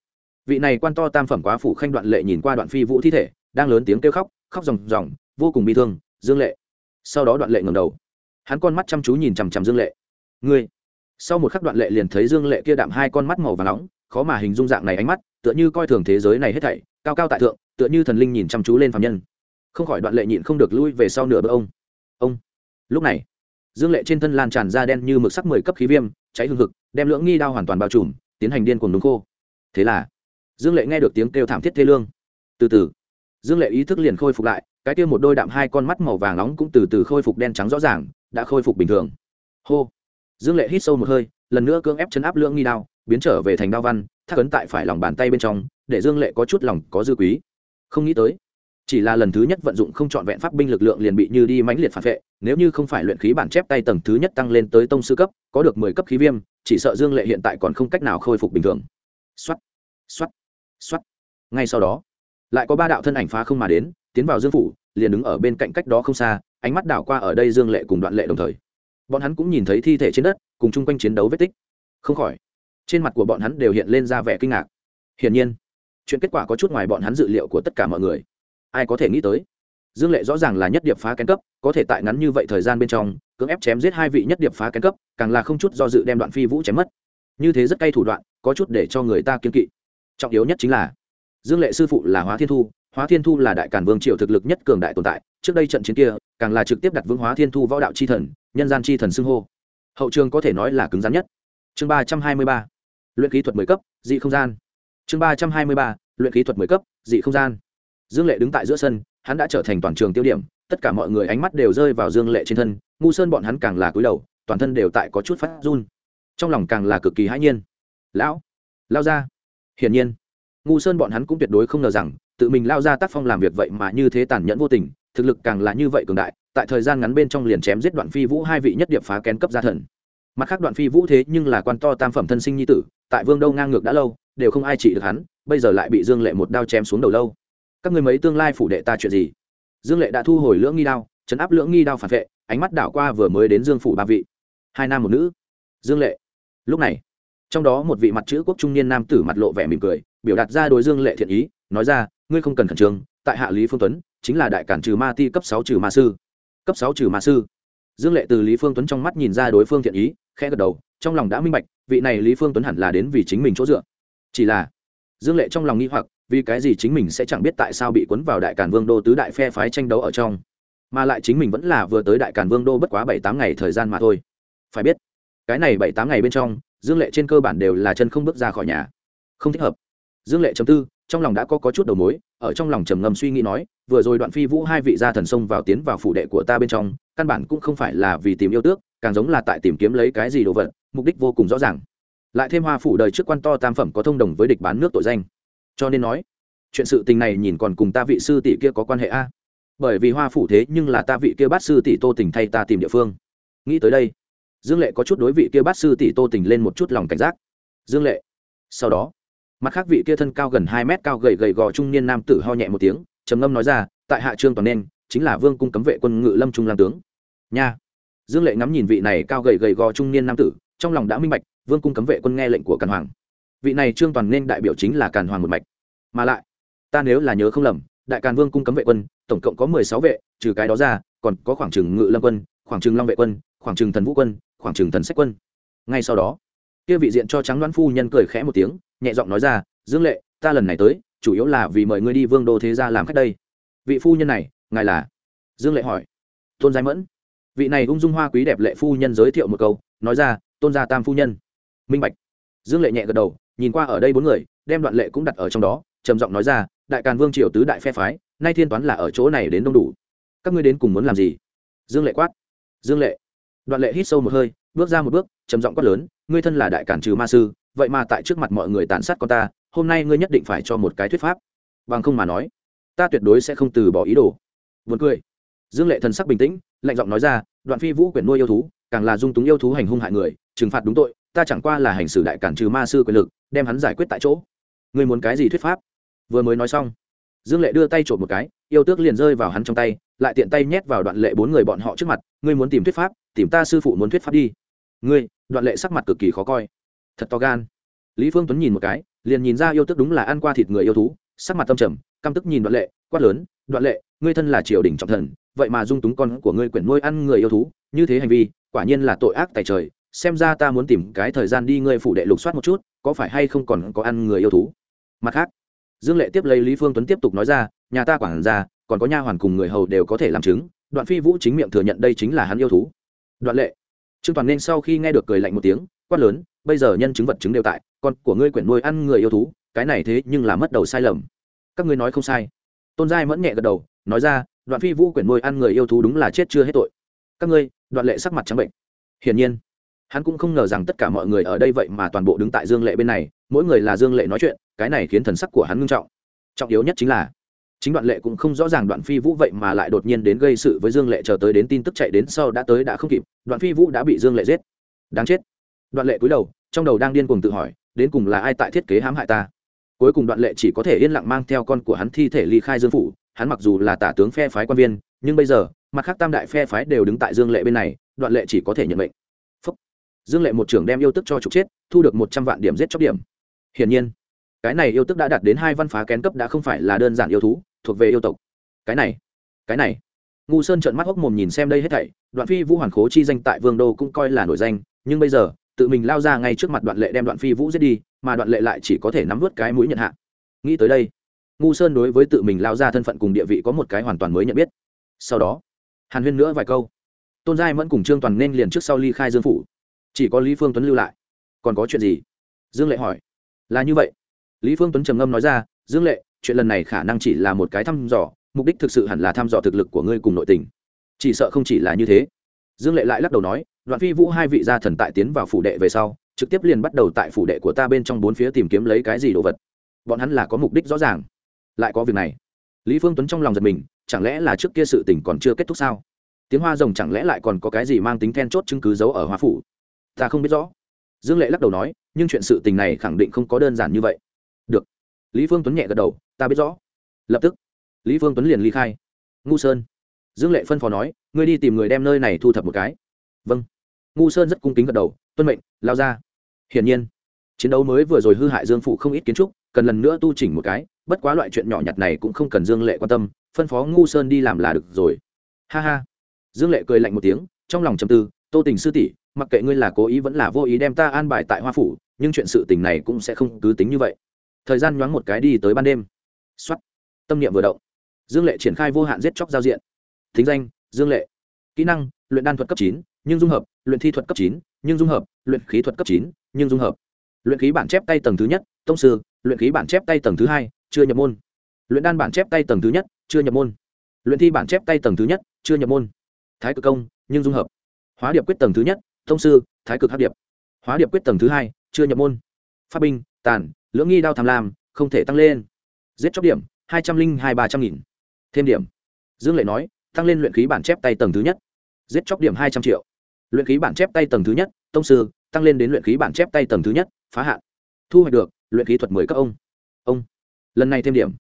vị này quan to tam phẩm quá phủ khanh đoạn lệ nhìn qua đoạn phi vũ thi thể, đang lớn tiếng kêu khóc khóc ròng ròng, vô cùng bi thương, dương lệ. Sau đó đoạn lệ ngầm đầu. Hắn con mắt chăm chú nhìn chằm chằm dương lệ. Ngươi. Sau một khắc đoạn lệ liền thấy dương lệ kia đạm hai con mắt màu và nóng, khó mà hình dung dạng này ánh mắt, tựa như coi thường thế giới này hết thảy, cao cao tại thượng, tựa như thần linh nhìn chăm chú lên phạm nhân. Không khỏi đoạn lệ nhịn không được lui về sau nửa bữa ông. Ông. Lúc này dương lệ trên thân lan tràn ra đen như mực sắc mười cấp khí viêm, cháy hương hực, đem lưỡng nghi đao hoàn toàn bao trùm, tiến hành điên cuồng đúng khô. Thế là, dương lệ nghe được tiếng kêu thảm thiết thê lương. Từ từ, dương lệ ý thức liền khôi phục lại, cái kia một đôi đạm hai con mắt màu vàng nóng cũng từ từ khôi phục đen trắng rõ ràng, đã khôi phục bình thường. Hô, dương lệ hít sâu một hơi, lần nữa cưỡng ép chấn áp lưỡng nghi đao, biến trở về thành đao văn thác ấn tại phải lòng bàn tay bên trong, để dương lệ có chút lòng có dư quý. Không nghĩ tới chỉ là lần thứ nhất vận dụng không trọn vẹn pháp binh lực lượng liền bị như đi mãnh liệt phản vệ, nếu như không phải luyện khí bản chép tay tầng thứ nhất tăng lên tới tông sư cấp, có được mười cấp khí viêm, chỉ sợ dương lệ hiện tại còn không cách nào khôi phục bình thường. Xuất xuất xuất ngay sau đó, lại có ba đạo thân ảnh phá không mà đến, tiến vào dương phủ, liền đứng ở bên cạnh cách đó không xa, ánh mắt đảo qua ở đây dương lệ cùng đoạn lệ đồng thời. Bọn hắn cũng nhìn thấy thi thể trên đất, cùng chung quanh chiến đấu vết tích. Không khỏi, trên mặt của bọn hắn đều hiện lên ra vẻ kinh ngạc. Hiển nhiên, chuyện kết quả có chút ngoài bọn hắn dự liệu của tất cả mọi người ai có thể nghĩ tới? Dương lệ rõ ràng là nhất điệp phá kén cấp, có thể tại ngắn như vậy thời gian bên trong, cưỡng ép chém giết hai vị nhất điệp phá kén cấp, càng là không chút do dự đem đoạn phi vũ chém mất. Như thế rất cay thủ đoạn, có chút để cho người ta kiên kỵ. Trọng yếu nhất chính là, dương lệ sư phụ là hóa thiên thu, hóa thiên thu là đại cản vương triều thực lực nhất cường đại tồn tại, trước đây trận chiến kia, càng là trực tiếp đặt vương hóa thiên thu võ đạo c h i thần, nhân gian c h i thần xưng hô. Hậu trường có thể nói là cứng rắn nhất. Chương ba trăm hai mươi ba, luyện kỹ thuật mười cấp, dị không gian. Chương ba trăm hai mươi ba, luyện kỹ thuật mười cấp, dị không gian dương lệ đứng tại giữa sân, hắn đã trở thành toàn trường tiêu điểm, tất cả mọi người ánh mắt đều rơi vào dương lệ trên thân, ngu sơn bọn hắn càng là cúi đầu, toàn thân đều tại có chút phát run. Trong lòng càng là cực kỳ hãi nhiên. Lão, lao ra. Hiển nhiên, ngu sơn bọn hắn cũng tuyệt đối không ngờ rằng, tự mình lao ra tác phong làm việc vậy mà như thế tàn nhẫn vô tình, thực lực càng là như vậy cường đại, tại thời gian ngắn bên trong liền chém giết đoạn phi vũ hai vị nhất điệp phá kén cấp gia thần. Mặt khác đoạn phi vũ thế nhưng là quan to tam phẩm thân sinh nhi tử, tại vương đâu ngang ngược đã lâu, đều không ai trị được hắn, bây giờ lại bị dương lệ một đao chém xuống đầu lâu các người mấy tương lai phủ đệ ta chuyện gì? Dương lệ đã thu hồi lưỡng nghi đao, chấn áp lưỡng nghi đao phản vệ, ánh mắt đảo qua vừa mới đến dương phủ ba vị. Hai nam một nữ. Dương lệ. Lúc này, trong đó một vị mặt chữ quốc trung niên nam tử mặt lộ vẻ mỉm cười, biểu đạt ra đối dương lệ thiện ý, nói ra, ngươi không cần khẩn trương, tại hạ lý phương tuấn chính là đại cản trừ ma ti cấp sáu trừ ma sư. Cấp sáu trừ ma sư? Dương lệ từ lý phương tuấn trong mắt nhìn ra đối phương thiện ý, khẽ gật đầu, trong lòng đã minh bạch, vị này lý phương tuấn hẳn là đến vì chính mình chỗ dựa. Chỉ là, dương lệ trong lòng nghi hoặc vì cái gì chính mình sẽ chẳng biết tại sao bị cuốn vào đại cản vương đô tứ đại phe phái tranh đấu ở trong mà lại chính mình vẫn là vừa tới đại cản vương đô bất quá bảy tám ngày thời gian mà thôi. Phải biết cái này bảy tám ngày bên trong dương lệ trên cơ bản đều là chân không bước ra khỏi nhà. Không thích hợp. Dương lệ chấm tư trong lòng đã có, có chút đầu mối ở trong lòng trầm ngâm suy nghĩ nói vừa rồi đoạn phi vũ hai vị gia thần sông vào tiến vào phủ đệ của ta bên trong căn bản cũng không phải là vì tìm yêu tước càng giống là tại tìm kiếm lấy cái gì đồ vật mục đích vô cùng rõ ràng. Lại thêm hoa phủ đời trước quan to tam phẩm có thông đồng với địch bán nước tội danh cho nên nói, chuyện sự tình này nhìn còn cùng ta vị sư tỷ kia có quan hệ a? Bởi vì hoa phủ thế nhưng là ta vị kia bát sư tỷ tô tình thay ta tìm địa phương. Nghĩ tới đây, dương lệ có chút đối vị kia bát sư tỷ tô tình lên một chút lòng cảnh giác. Dương lệ, sau đó, mặt khác vị kia thân cao gần hai mét cao gầy gầy gò trung niên nam tử ho nhẹ một tiếng, trầm ngâm nói ra, tại hạ trương toàn nên, chính là vương cung cấm vệ quân ngự lâm trung làm tướng. Nha. Dương lệ ngắm nhìn vị này cao gầy gầy gò trung niên nam tử, trong lòng đã minh bạch, vương cung cấm vệ quân nghe lệnh của càn hoàng vị này trương toàn nên đại biểu chính là càn hoàng một mạch. Mà lại, ta nếu là nhớ không lầm, đại càn vương cung cấm vệ quân, tổng cộng có mười sáu vệ, trừ cái đó ra, còn có khoảng trừng ngự lâm quân, khoảng trừng long vệ quân, khoảng trừng thần vũ quân, khoảng trừng thần sách quân. Ngay sau đó, kia vị diện cho trắng đoán phu nhân cười khẽ một tiếng, nhẹ giọng nói ra, dương lệ, ta lần này tới, chủ yếu là vì mời ngươi đi vương đô thế gia làm khách đây. Vị phu nhân này, ngài là? Dương lệ hỏi. Tôn giai mẫn. Vị này ung dung hoa quý đẹp lệ phu nhân giới thiệu một câu, nói ra, tôn gia tam phu nhân. Minh bạch. Dương lệ nhẹ gật đầu nhìn qua ở đây bốn người, đem đoạn lệ cũng đặt ở trong đó, trầm giọng nói ra, đại càn vương triều tứ đại phe phái, nay thiên toán là ở chỗ này đến đông đủ. Các ngươi đến cùng muốn làm gì? Dương lệ quát. Dương lệ. Đoạn lệ hít sâu một hơi, bước ra một bước, trầm giọng quát lớn, ngươi thân là đại cản trừ ma sư, vậy mà tại trước mặt mọi người tàn sát con ta, hôm nay ngươi nhất định phải cho một cái thuyết pháp. Bằng không mà nói, ta tuyệt đối sẽ không từ bỏ ý đồ. Vượt cười. Dương lệ thần sắc bình tĩnh, lạnh giọng nói ra, đoạn phi vũ quyển nuôi yêu thú, càng là dung túng yêu thú hành hung hại người, trừng phạt đúng tội, ta chẳng qua là hành xử đại cản trừ ma sư quyền lực đem hắn giải quyết tại chỗ. Ngươi muốn cái gì thuyết pháp? Vừa mới nói xong, dương lệ đưa tay trộm một cái, yêu tước liền rơi vào hắn trong tay, lại tiện tay nhét vào đoạn lệ bốn người bọn họ trước mặt. Ngươi muốn tìm thuyết pháp, tìm ta sư phụ muốn thuyết pháp đi. Ngươi, đoạn lệ sắc mặt cực kỳ khó coi. Thật to gan. Lý phương tuấn nhìn một cái, liền nhìn ra yêu tước đúng là ăn qua thịt người yêu thú, sắc mặt tâm trầm, căm tức nhìn đoạn lệ, quát lớn, đoạn lệ, ngươi thân là triều đình trọng thần, vậy mà dung túng con của ngươi quyển nuôi ăn người yêu thú, như thế hành vi, quả nhiên là tội ác tại trời. Xem ra ta muốn tìm cái thời gian đi ngươi phủ đệ lục soát một chút có phải hay không còn có ăn người yêu thú? Mặt khác, dương lệ tiếp lấy lý phương tuấn tiếp tục nói ra, nhà ta quản ra còn có nha hoàn cùng người hầu đều có thể làm chứng, đoạn phi vũ chính miệng thừa nhận đây chính là hắn yêu thú. Đoạn lệ, trương toàn nên sau khi nghe được cười lạnh một tiếng, quát lớn, bây giờ nhân chứng vật chứng đều tại, con của ngươi quyển nuôi ăn người yêu thú, cái này thế nhưng là mất đầu sai lầm. Các ngươi nói không sai. Tôn giai mẫn nhẹ gật đầu, nói ra, đoạn phi vũ quyển nuôi ăn người yêu thú đúng là chết chưa hết tội. Các ngươi, đoạn lệ sắc mặt trắng bệnh. Hiển nhiên hắn cũng không ngờ rằng tất cả mọi người ở đây vậy mà toàn bộ đứng tại dương lệ bên này, mỗi người là dương lệ nói chuyện, cái này khiến thần sắc của hắn ngưng trọng. Trọng yếu nhất chính là, chính đoạn lệ cũng không rõ ràng đoạn phi vũ vậy mà lại đột nhiên đến gây sự với dương lệ chờ tới đến tin tức chạy đến sau đã tới đã không kịp, đoạn phi vũ đã bị dương lệ giết. Đáng chết. Đoạn lệ cúi đầu, trong đầu đang điên cuồng tự hỏi, đến cùng là ai tại thiết kế hãm hại ta? Cuối cùng đoạn lệ chỉ có thể yên lặng mang theo con của hắn thi thể ly khai dương phủ, hắn mặc dù là tả tướng phe phái quan viên, nhưng bây giờ, mặt khác tam đại phe phái đều đứng tại dương lệ bên này, đoạn lệ chỉ có thể nhận mệnh dương lệ một trưởng đem yêu tức cho trục chết, thu được một trăm vạn điểm giết chóc điểm. Hiển nhiên, cái này yêu tức đã đạt đến hai văn phá kén cấp đã không phải là đơn giản yêu thú, thuộc về yêu tộc. Cái này cái này. Ngu sơn trợn mắt hốc mồm nhìn xem đây hết thảy, đoạn phi vũ hoàn khố chi danh tại vương đô cũng coi là nổi danh, nhưng bây giờ, tự mình lao ra ngay trước mặt đoạn lệ đem đoạn phi vũ giết đi, mà đoạn lệ lại chỉ có thể nắm vớt cái mũi nhận hạ. Nghĩ tới đây, ngu sơn đối với tự mình lao ra thân phận cùng địa vị có một cái hoàn toàn mới nhận biết. Sau đó, hàn huyên nữa vài câu. Tôn giai mẫn cùng trương toàn nên liền trước sau ly khai dương phủ chỉ có lý phương tuấn lưu lại. Còn có chuyện gì? Dương lệ hỏi. Là như vậy. Lý phương tuấn trầm ngâm nói ra, dương lệ, chuyện lần này khả năng chỉ là một cái thăm dò, mục đích thực sự hẳn là thăm dò thực lực của ngươi cùng nội tình. Chỉ sợ không chỉ là như thế. Dương lệ lại lắc đầu nói, đoạn phi vũ hai vị gia thần tại tiến vào phủ đệ về sau, trực tiếp liền bắt đầu tại phủ đệ của ta bên trong bốn phía tìm kiếm lấy cái gì đồ vật. Bọn hắn là có mục đích rõ ràng. Lại có việc này. Lý phương tuấn trong lòng giật mình, chẳng lẽ là trước kia sự tình còn chưa kết thúc sao? Tiếng hoa rồng chẳng lẽ lại còn có cái gì mang tính then chốt chứng cứ giấu ở hoa phủ? Ta không biết rõ. Dương lệ lắc đầu nói, nhưng chuyện sự tình này khẳng định không có đơn giản như vậy. Được. Lý phương tuấn nhẹ gật đầu, ta biết rõ. Lập tức, lý phương tuấn liền ly khai. Ngu sơn. Dương lệ phân phó nói, ngươi đi tìm người đem nơi này thu thập một cái. Vâng. Ngu sơn rất cung kính gật đầu, tuân mệnh, lao ra. Hiển nhiên, chiến đấu mới vừa rồi hư hại dương phụ không ít kiến trúc, cần lần nữa tu chỉnh một cái, bất quá loại chuyện nhỏ nhặt này cũng không cần dương lệ quan tâm, phân phó ngu sơn đi làm là được rồi. Ha ha. Dương lệ cười lạnh một tiếng, trong lòng trầm tư, tô tình sư tỷ mặc kệ ngươi là cố ý vẫn là vô ý đem ta an bài tại hoa phủ, nhưng chuyện sự tình này cũng sẽ không cứ tính như vậy. Thời gian nhoáng một cái đi tới ban đêm. X tâm niệm vừa động. Dương lệ triển khai vô hạn giết chóc giao diện. Thính danh, dương lệ. Kỹ năng, luyện đan thuật cấp chín, nhưng dung hợp, luyện thi thuật cấp chín, nhưng dung hợp, luyện khí thuật cấp chín, nhưng dung hợp. Luyện khí bản chép tay tầng thứ nhất, tông sư, luyện khí bản chép tay tầng thứ hai, chưa nhập môn. Luyện đan bản chép tay tầng thứ nhất, chưa nhập môn. Luyện thi bản chép tay tầng thứ nhất, chưa nhập môn. Thái cực công, nhưng dung hợp. Hóa điệp quyết tầng thứ nhất thông sư, thái cực hấp điệp. Hóa điệp quyết tầng thứ hai, chưa nhập môn. Pháp binh, tàn, lưỡng nghi đao tham lam, không thể tăng lên. Giết chóc điểm, hai trăm linh hai ba trăm nghìn. Thêm điểm. Dương lệ nói, tăng lên luyện khí bản chép tay tầng thứ nhất. Giết chóc điểm hai trăm triệu. Luyện khí bản chép tay tầng thứ nhất, tông sư, tăng lên đến luyện khí bản chép tay tầng thứ nhất, phá hạn. Thu hoạch được, luyện khí thuật mười cấp ông. Ông. Lần này thêm điểm.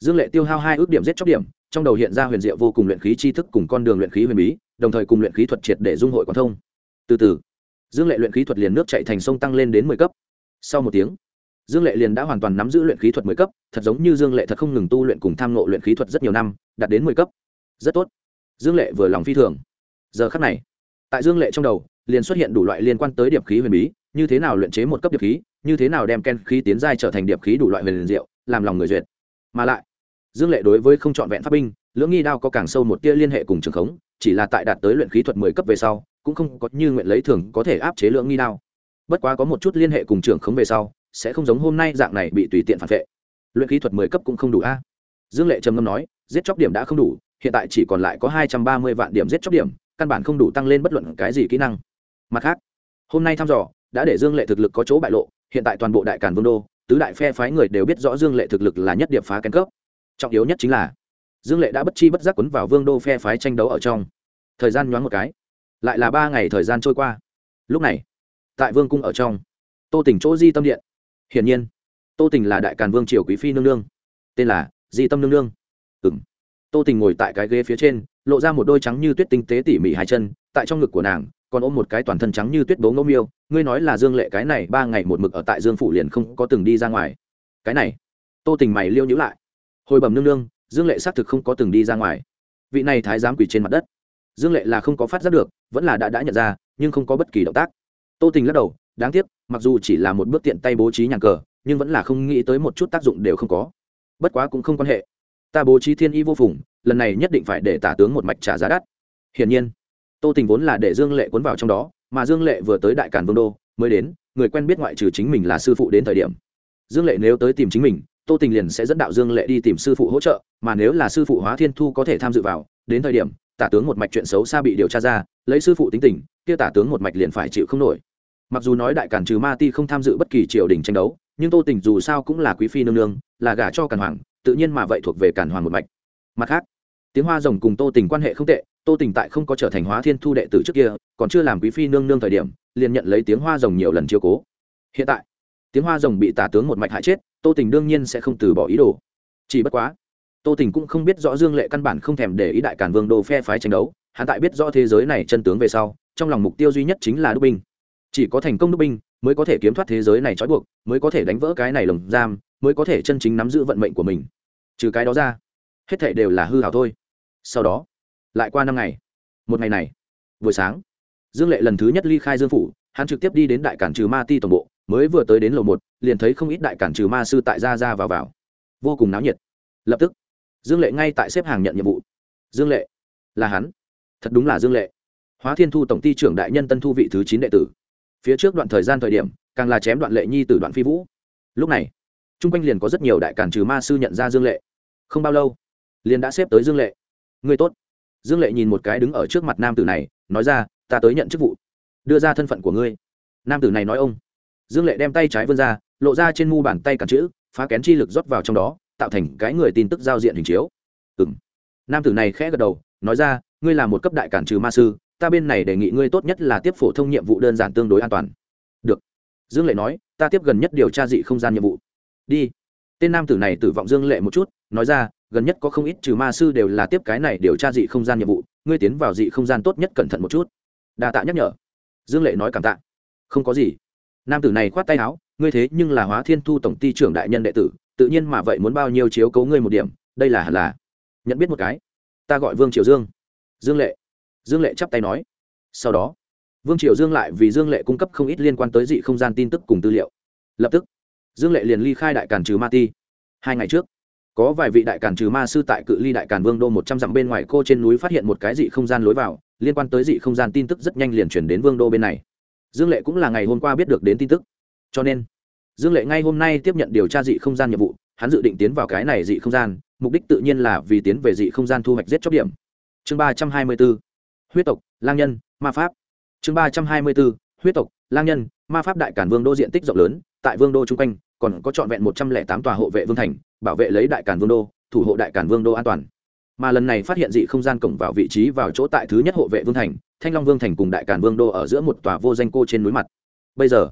Dương lệ tiêu hao hai ước điểm giết chóc điểm, trong đầu hiện ra huyền diệu vô cùng luyện khí tri thức cùng con đường luyện khí huyền bí, đồng thời cùng luyện khí thuật triệt để dung hội quan thông từ từ. Dương lệ luyện khí thuật liền nước chạy thành sông tăng lên đến mười cấp. Sau một tiếng, dương lệ liền đã hoàn toàn nắm giữ luyện khí thuật mười cấp, thật giống như dương lệ thật không ngừng tu luyện cùng tham nộ luyện khí thuật rất nhiều năm, đạt đến mười cấp. Rất tốt. Dương lệ vừa lòng phi thường. Giờ khắc này, tại dương lệ trong đầu, liền xuất hiện đủ loại liên quan tới điệp khí huyền bí, như thế nào luyện chế một cấp điệp khí, như thế nào đem ken khí tiến giai trở thành điệp khí đủ loại huyền diệu, làm lòng người duyệt. Mà lại, dương lệ đối với không trọn vẹn pháp binh, lưỡng nghi đao có càng sâu một tia liên hệ cùng trường khống, chỉ là tại đạt tới luyện khí thuật mười cấp về sau cũng không có như nguyện lấy thường có thể áp chế lượng nghi đao. Bất quá có một chút liên hệ cùng trưởng khống về sau, sẽ không giống hôm nay dạng này bị tùy tiện phản vệ. Luyện kỹ thuật mười cấp cũng không đủ a. Dương lệ trầm ngâm nói, giết chóc điểm đã không đủ, hiện tại chỉ còn lại có hai trăm ba mươi vạn điểm giết chóc điểm, căn bản không đủ tăng lên bất luận cái gì kỹ năng. Mặt khác, hôm nay thăm dò, đã để dương lệ thực lực có chỗ bại lộ, hiện tại toàn bộ đại càn vương đô, tứ đại phe phái người đều biết rõ dương lệ thực lực là nhất điệp phá kén cấp. Trọng yếu nhất chính là, dương lệ đã bất chi bất giác quấn vào vương đô phe phái tranh đấu ở trong. Thời gian nhoáng một cái lại là ba ngày thời gian trôi qua. Lúc này, tại vương cung ở trong, tô tỉnh chỗ di tâm điện. Hiển nhiên, tô tình là đại càn vương triều quý phi nương nương. Tên là di tâm nương nương. Ừng tô tình ngồi tại cái ghế phía trên, lộ ra một đôi trắng như tuyết tinh tế tỉ mỉ hai chân, tại trong ngực của nàng, còn ôm một cái toàn thân trắng như tuyết bố ngẫu miêu. Ngươi nói là dương lệ cái này ba ngày một mực ở tại dương phủ liền không có từng đi ra ngoài. Cái này, tô tình mày liêu nhữ lại. Hồi bẩm nương nương, dương lệ xác thực không có từng đi ra ngoài. Vị này thái giám quỳ trên mặt đất dương lệ là không có phát giác được, vẫn là đã đã nhận ra, nhưng không có bất kỳ động tác. Tô tình lắc đầu, đáng tiếc, mặc dù chỉ là một bước tiện tay bố trí nhàn cờ, nhưng vẫn là không nghĩ tới một chút tác dụng đều không có. Bất quá cũng không quan hệ. Ta bố trí thiên y vô phùng, lần này nhất định phải để tả tướng một mạch trả giá đắt. Hiển nhiên, tô tình vốn là để dương lệ cuốn vào trong đó, mà dương lệ vừa tới đại càn vương đô, mới đến, người quen biết ngoại trừ chính mình là sư phụ đến thời điểm. Dương lệ nếu tới tìm chính mình, tô tình liền sẽ dẫn đạo dương lệ đi tìm sư phụ hỗ trợ, mà nếu là sư phụ hóa thiên thu có thể tham dự vào, đến thời điểm tả tướng một mạch chuyện xấu xa bị điều tra ra, lấy sư phụ tính tình, kia tả tướng một mạch liền phải chịu không nổi. Mặc dù nói đại cản trừ ma ti không tham dự bất kỳ triều đình tranh đấu, nhưng tô tình dù sao cũng là quý phi nương nương, là gả cho càn hoàng, tự nhiên mà vậy thuộc về càn hoàng một mạch. Mặt khác, tiếng hoa rồng cùng tô tình quan hệ không tệ, tô tình tại không có trở thành hóa thiên thu đệ tử trước kia, còn chưa làm quý phi nương nương thời điểm, liền nhận lấy tiếng hoa rồng nhiều lần chiếu cố. Hiện tại, tiếng hoa rồng bị tả tướng một mạch hại chết, tô tình đương nhiên sẽ không từ bỏ ý đồ. Chỉ bất quá tô tình cũng không biết rõ dương lệ căn bản không thèm để ý đại cản vương đồ phe phái tranh đấu, hắn tại biết rõ thế giới này chân tướng về sau, trong lòng mục tiêu duy nhất chính là đúc binh. Chỉ có thành công đúc binh, mới có thể kiếm thoát thế giới này trói buộc, mới có thể đánh vỡ cái này lồng giam, mới có thể chân chính nắm giữ vận mệnh của mình. Trừ cái đó ra, hết thệ đều là hư hảo thôi. Sau đó, lại qua năm ngày. Một ngày này, buổi sáng, dương lệ lần thứ nhất ly khai dương phủ, hắn trực tiếp đi đến đại cản trừ ma ti tổng bộ, mới vừa tới đến lầu một, liền thấy không ít đại cản trừ ma sư tại ra ra vào vào. Vô cùng náo nhiệt. Lập tức dương lệ ngay tại xếp hàng nhận nhiệm vụ. Dương lệ, là hắn. Thật đúng là dương lệ. Hóa thiên thu tổng ty trưởng đại nhân tân thu vị thứ chín đệ tử. Phía trước đoạn thời gian thời điểm, càng là chém đoạn lệ nhi từ đoạn phi vũ. Lúc này t r u n g quanh liền có rất nhiều đại cản trừ ma sư nhận ra dương lệ. Không bao lâu, liền đã xếp tới dương lệ. Người tốt. Dương lệ nhìn một cái đứng ở trước mặt nam tử này, nói ra, ta tới nhận chức vụ. Đưa ra thân phận của ngươi. Nam tử này nói ông. Dương lệ đem tay trái vươn ra, lộ ra trên mu bàn tay cản chữ, phá kén chi lực rót vào trong đó tạo thành cái người tin tức giao diện hình chiếu. Ừ m nam tử này khẽ gật đầu, nói ra, ngươi là một cấp đại cản trừ ma sư, ta bên này đề nghị ngươi tốt nhất là tiếp phổ thông nhiệm vụ đơn giản tương đối an toàn. Được. Dương lệ nói, ta tiếp gần nhất điều tra dị không gian nhiệm vụ. Đi. Tên nam tử này tử vọng dương lệ một chút, nói ra, gần nhất có không ít trừ ma sư đều là tiếp cái này điều tra dị không gian nhiệm vụ, ngươi tiến vào dị không gian tốt nhất cẩn thận một chút. Đa tạ nhắc nhở. Dương lệ nói cảm tạ. Không có gì. Nam tử này khoát tay áo, ngươi thế nhưng là hóa thiên thu tổng ty trưởng đại nhân đệ tử tự nhiên mà vậy muốn bao nhiêu chiếu cấu ngươi một điểm, đây là hẳn là. Nhận biết một cái, ta gọi vương triều dương. Dương lệ. Dương lệ chắp tay nói. Sau đó, vương triều dương lại vì dương lệ cung cấp không ít liên quan tới dị không gian tin tức cùng tư liệu. Lập tức, dương lệ liền ly khai đại càn trừ ma ti. Hai ngày trước, có vài vị đại càn trừ ma sư tại cự ly đại càn vương đô một trăm dặm bên ngoài cô trên núi phát hiện một cái dị không gian lối vào, liên quan tới dị không gian tin tức rất nhanh liền chuyển đến vương đô bên này. Dương lệ cũng là ngày hôm qua biết được đến tin tức. Cho nên dương lệ ngay hôm nay tiếp nhận điều tra dị không gian nhiệm vụ, hắn dự định tiến vào cái này dị không gian, mục đích tự nhiên là vì tiến về dị không gian thu hoạch giết chóc điểm. Chương ba trăm hai mươi bốn, huyết tộc, lang nhân, ma pháp. Chương ba trăm hai mươi bốn, huyết tộc, lang nhân, ma pháp đại cản vương đô diện tích rộng lớn, tại vương đô chung quanh, còn có trọn vẹn một trăm lẻ tám tòa hộ vệ vương thành, bảo vệ lấy đại cản vương đô, thủ hộ đại cản vương đô an toàn. Mà lần này phát hiện dị không gian cổng vào vị trí vào chỗ tại thứ nhất hộ vệ vương thành, thanh long vương thành cùng đại cản vương đô ở giữa một tòa vô danh cô trên núi mặt. Bây giờ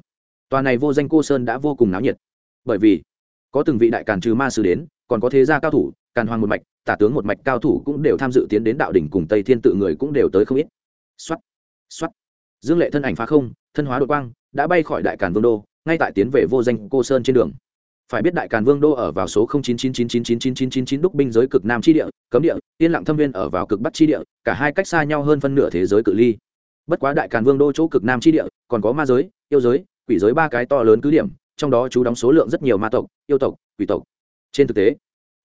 tòa này vô danh cô sơn đã vô cùng náo nhiệt. Bởi vì, có từng vị đại càn trừ ma sư đến, còn có thế gia cao thủ, càn hoàng một mạch, tả tướng một mạch cao thủ cũng đều tham dự tiến đến đạo đỉnh cùng tây thiên tự người cũng đều tới không ít. Xuất xuất dương lệ thân ảnh phá không, thân hóa đột quang, đã bay khỏi đại càn vương đô, ngay tại tiến về vô danh cô sơn trên đường. Phải biết đại càn vương đô ở vào số 0999999999 đúc binh giới cực nam chi địa, cấm địa, yên lặng thâm viên ở vào cực bắc chi địa, cả hai cách xa nhau hơn phân nửa thế giới cự ly. Bất quá đại càn vương đô chỗ cực nam chi địa, còn có ma giới, yêu giới quỷ giới ba cái to lớn cứ điểm, trong đó chú đóng số lượng rất nhiều ma tộc, yêu tộc, quỷ tộc. Trên thực tế,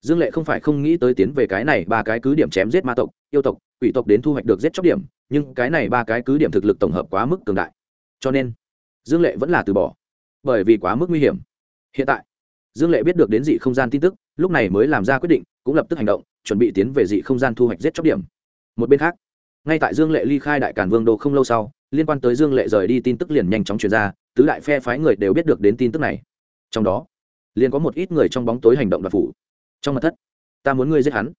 dương lệ không phải không nghĩ tới tiến về cái này ba cái cứ điểm chém giết ma tộc, yêu tộc, quỷ tộc đến thu hoạch được giết chóc điểm, nhưng cái này ba cái cứ điểm thực lực tổng hợp quá mức cường đại. Cho nên, dương lệ vẫn là từ bỏ, bởi vì quá mức nguy hiểm. Hiện tại, dương lệ biết được đến dị không gian tin tức, lúc này mới làm ra quyết định, cũng lập tức hành động, chuẩn bị tiến về dị không gian thu hoạch giết chóc điểm. Một bên khác, ngay tại dương lệ ly khai đại cản vương đô không lâu sau liên quan tới dương lệ rời đi tin tức liền nhanh chóng truyền ra, tứ đại phe phái người đều biết được đến tin tức này. Trong đó, liền có một ít người trong bóng tối hành động đoạt phủ. Trong mặt thất, ta muốn ngươi giết hắn.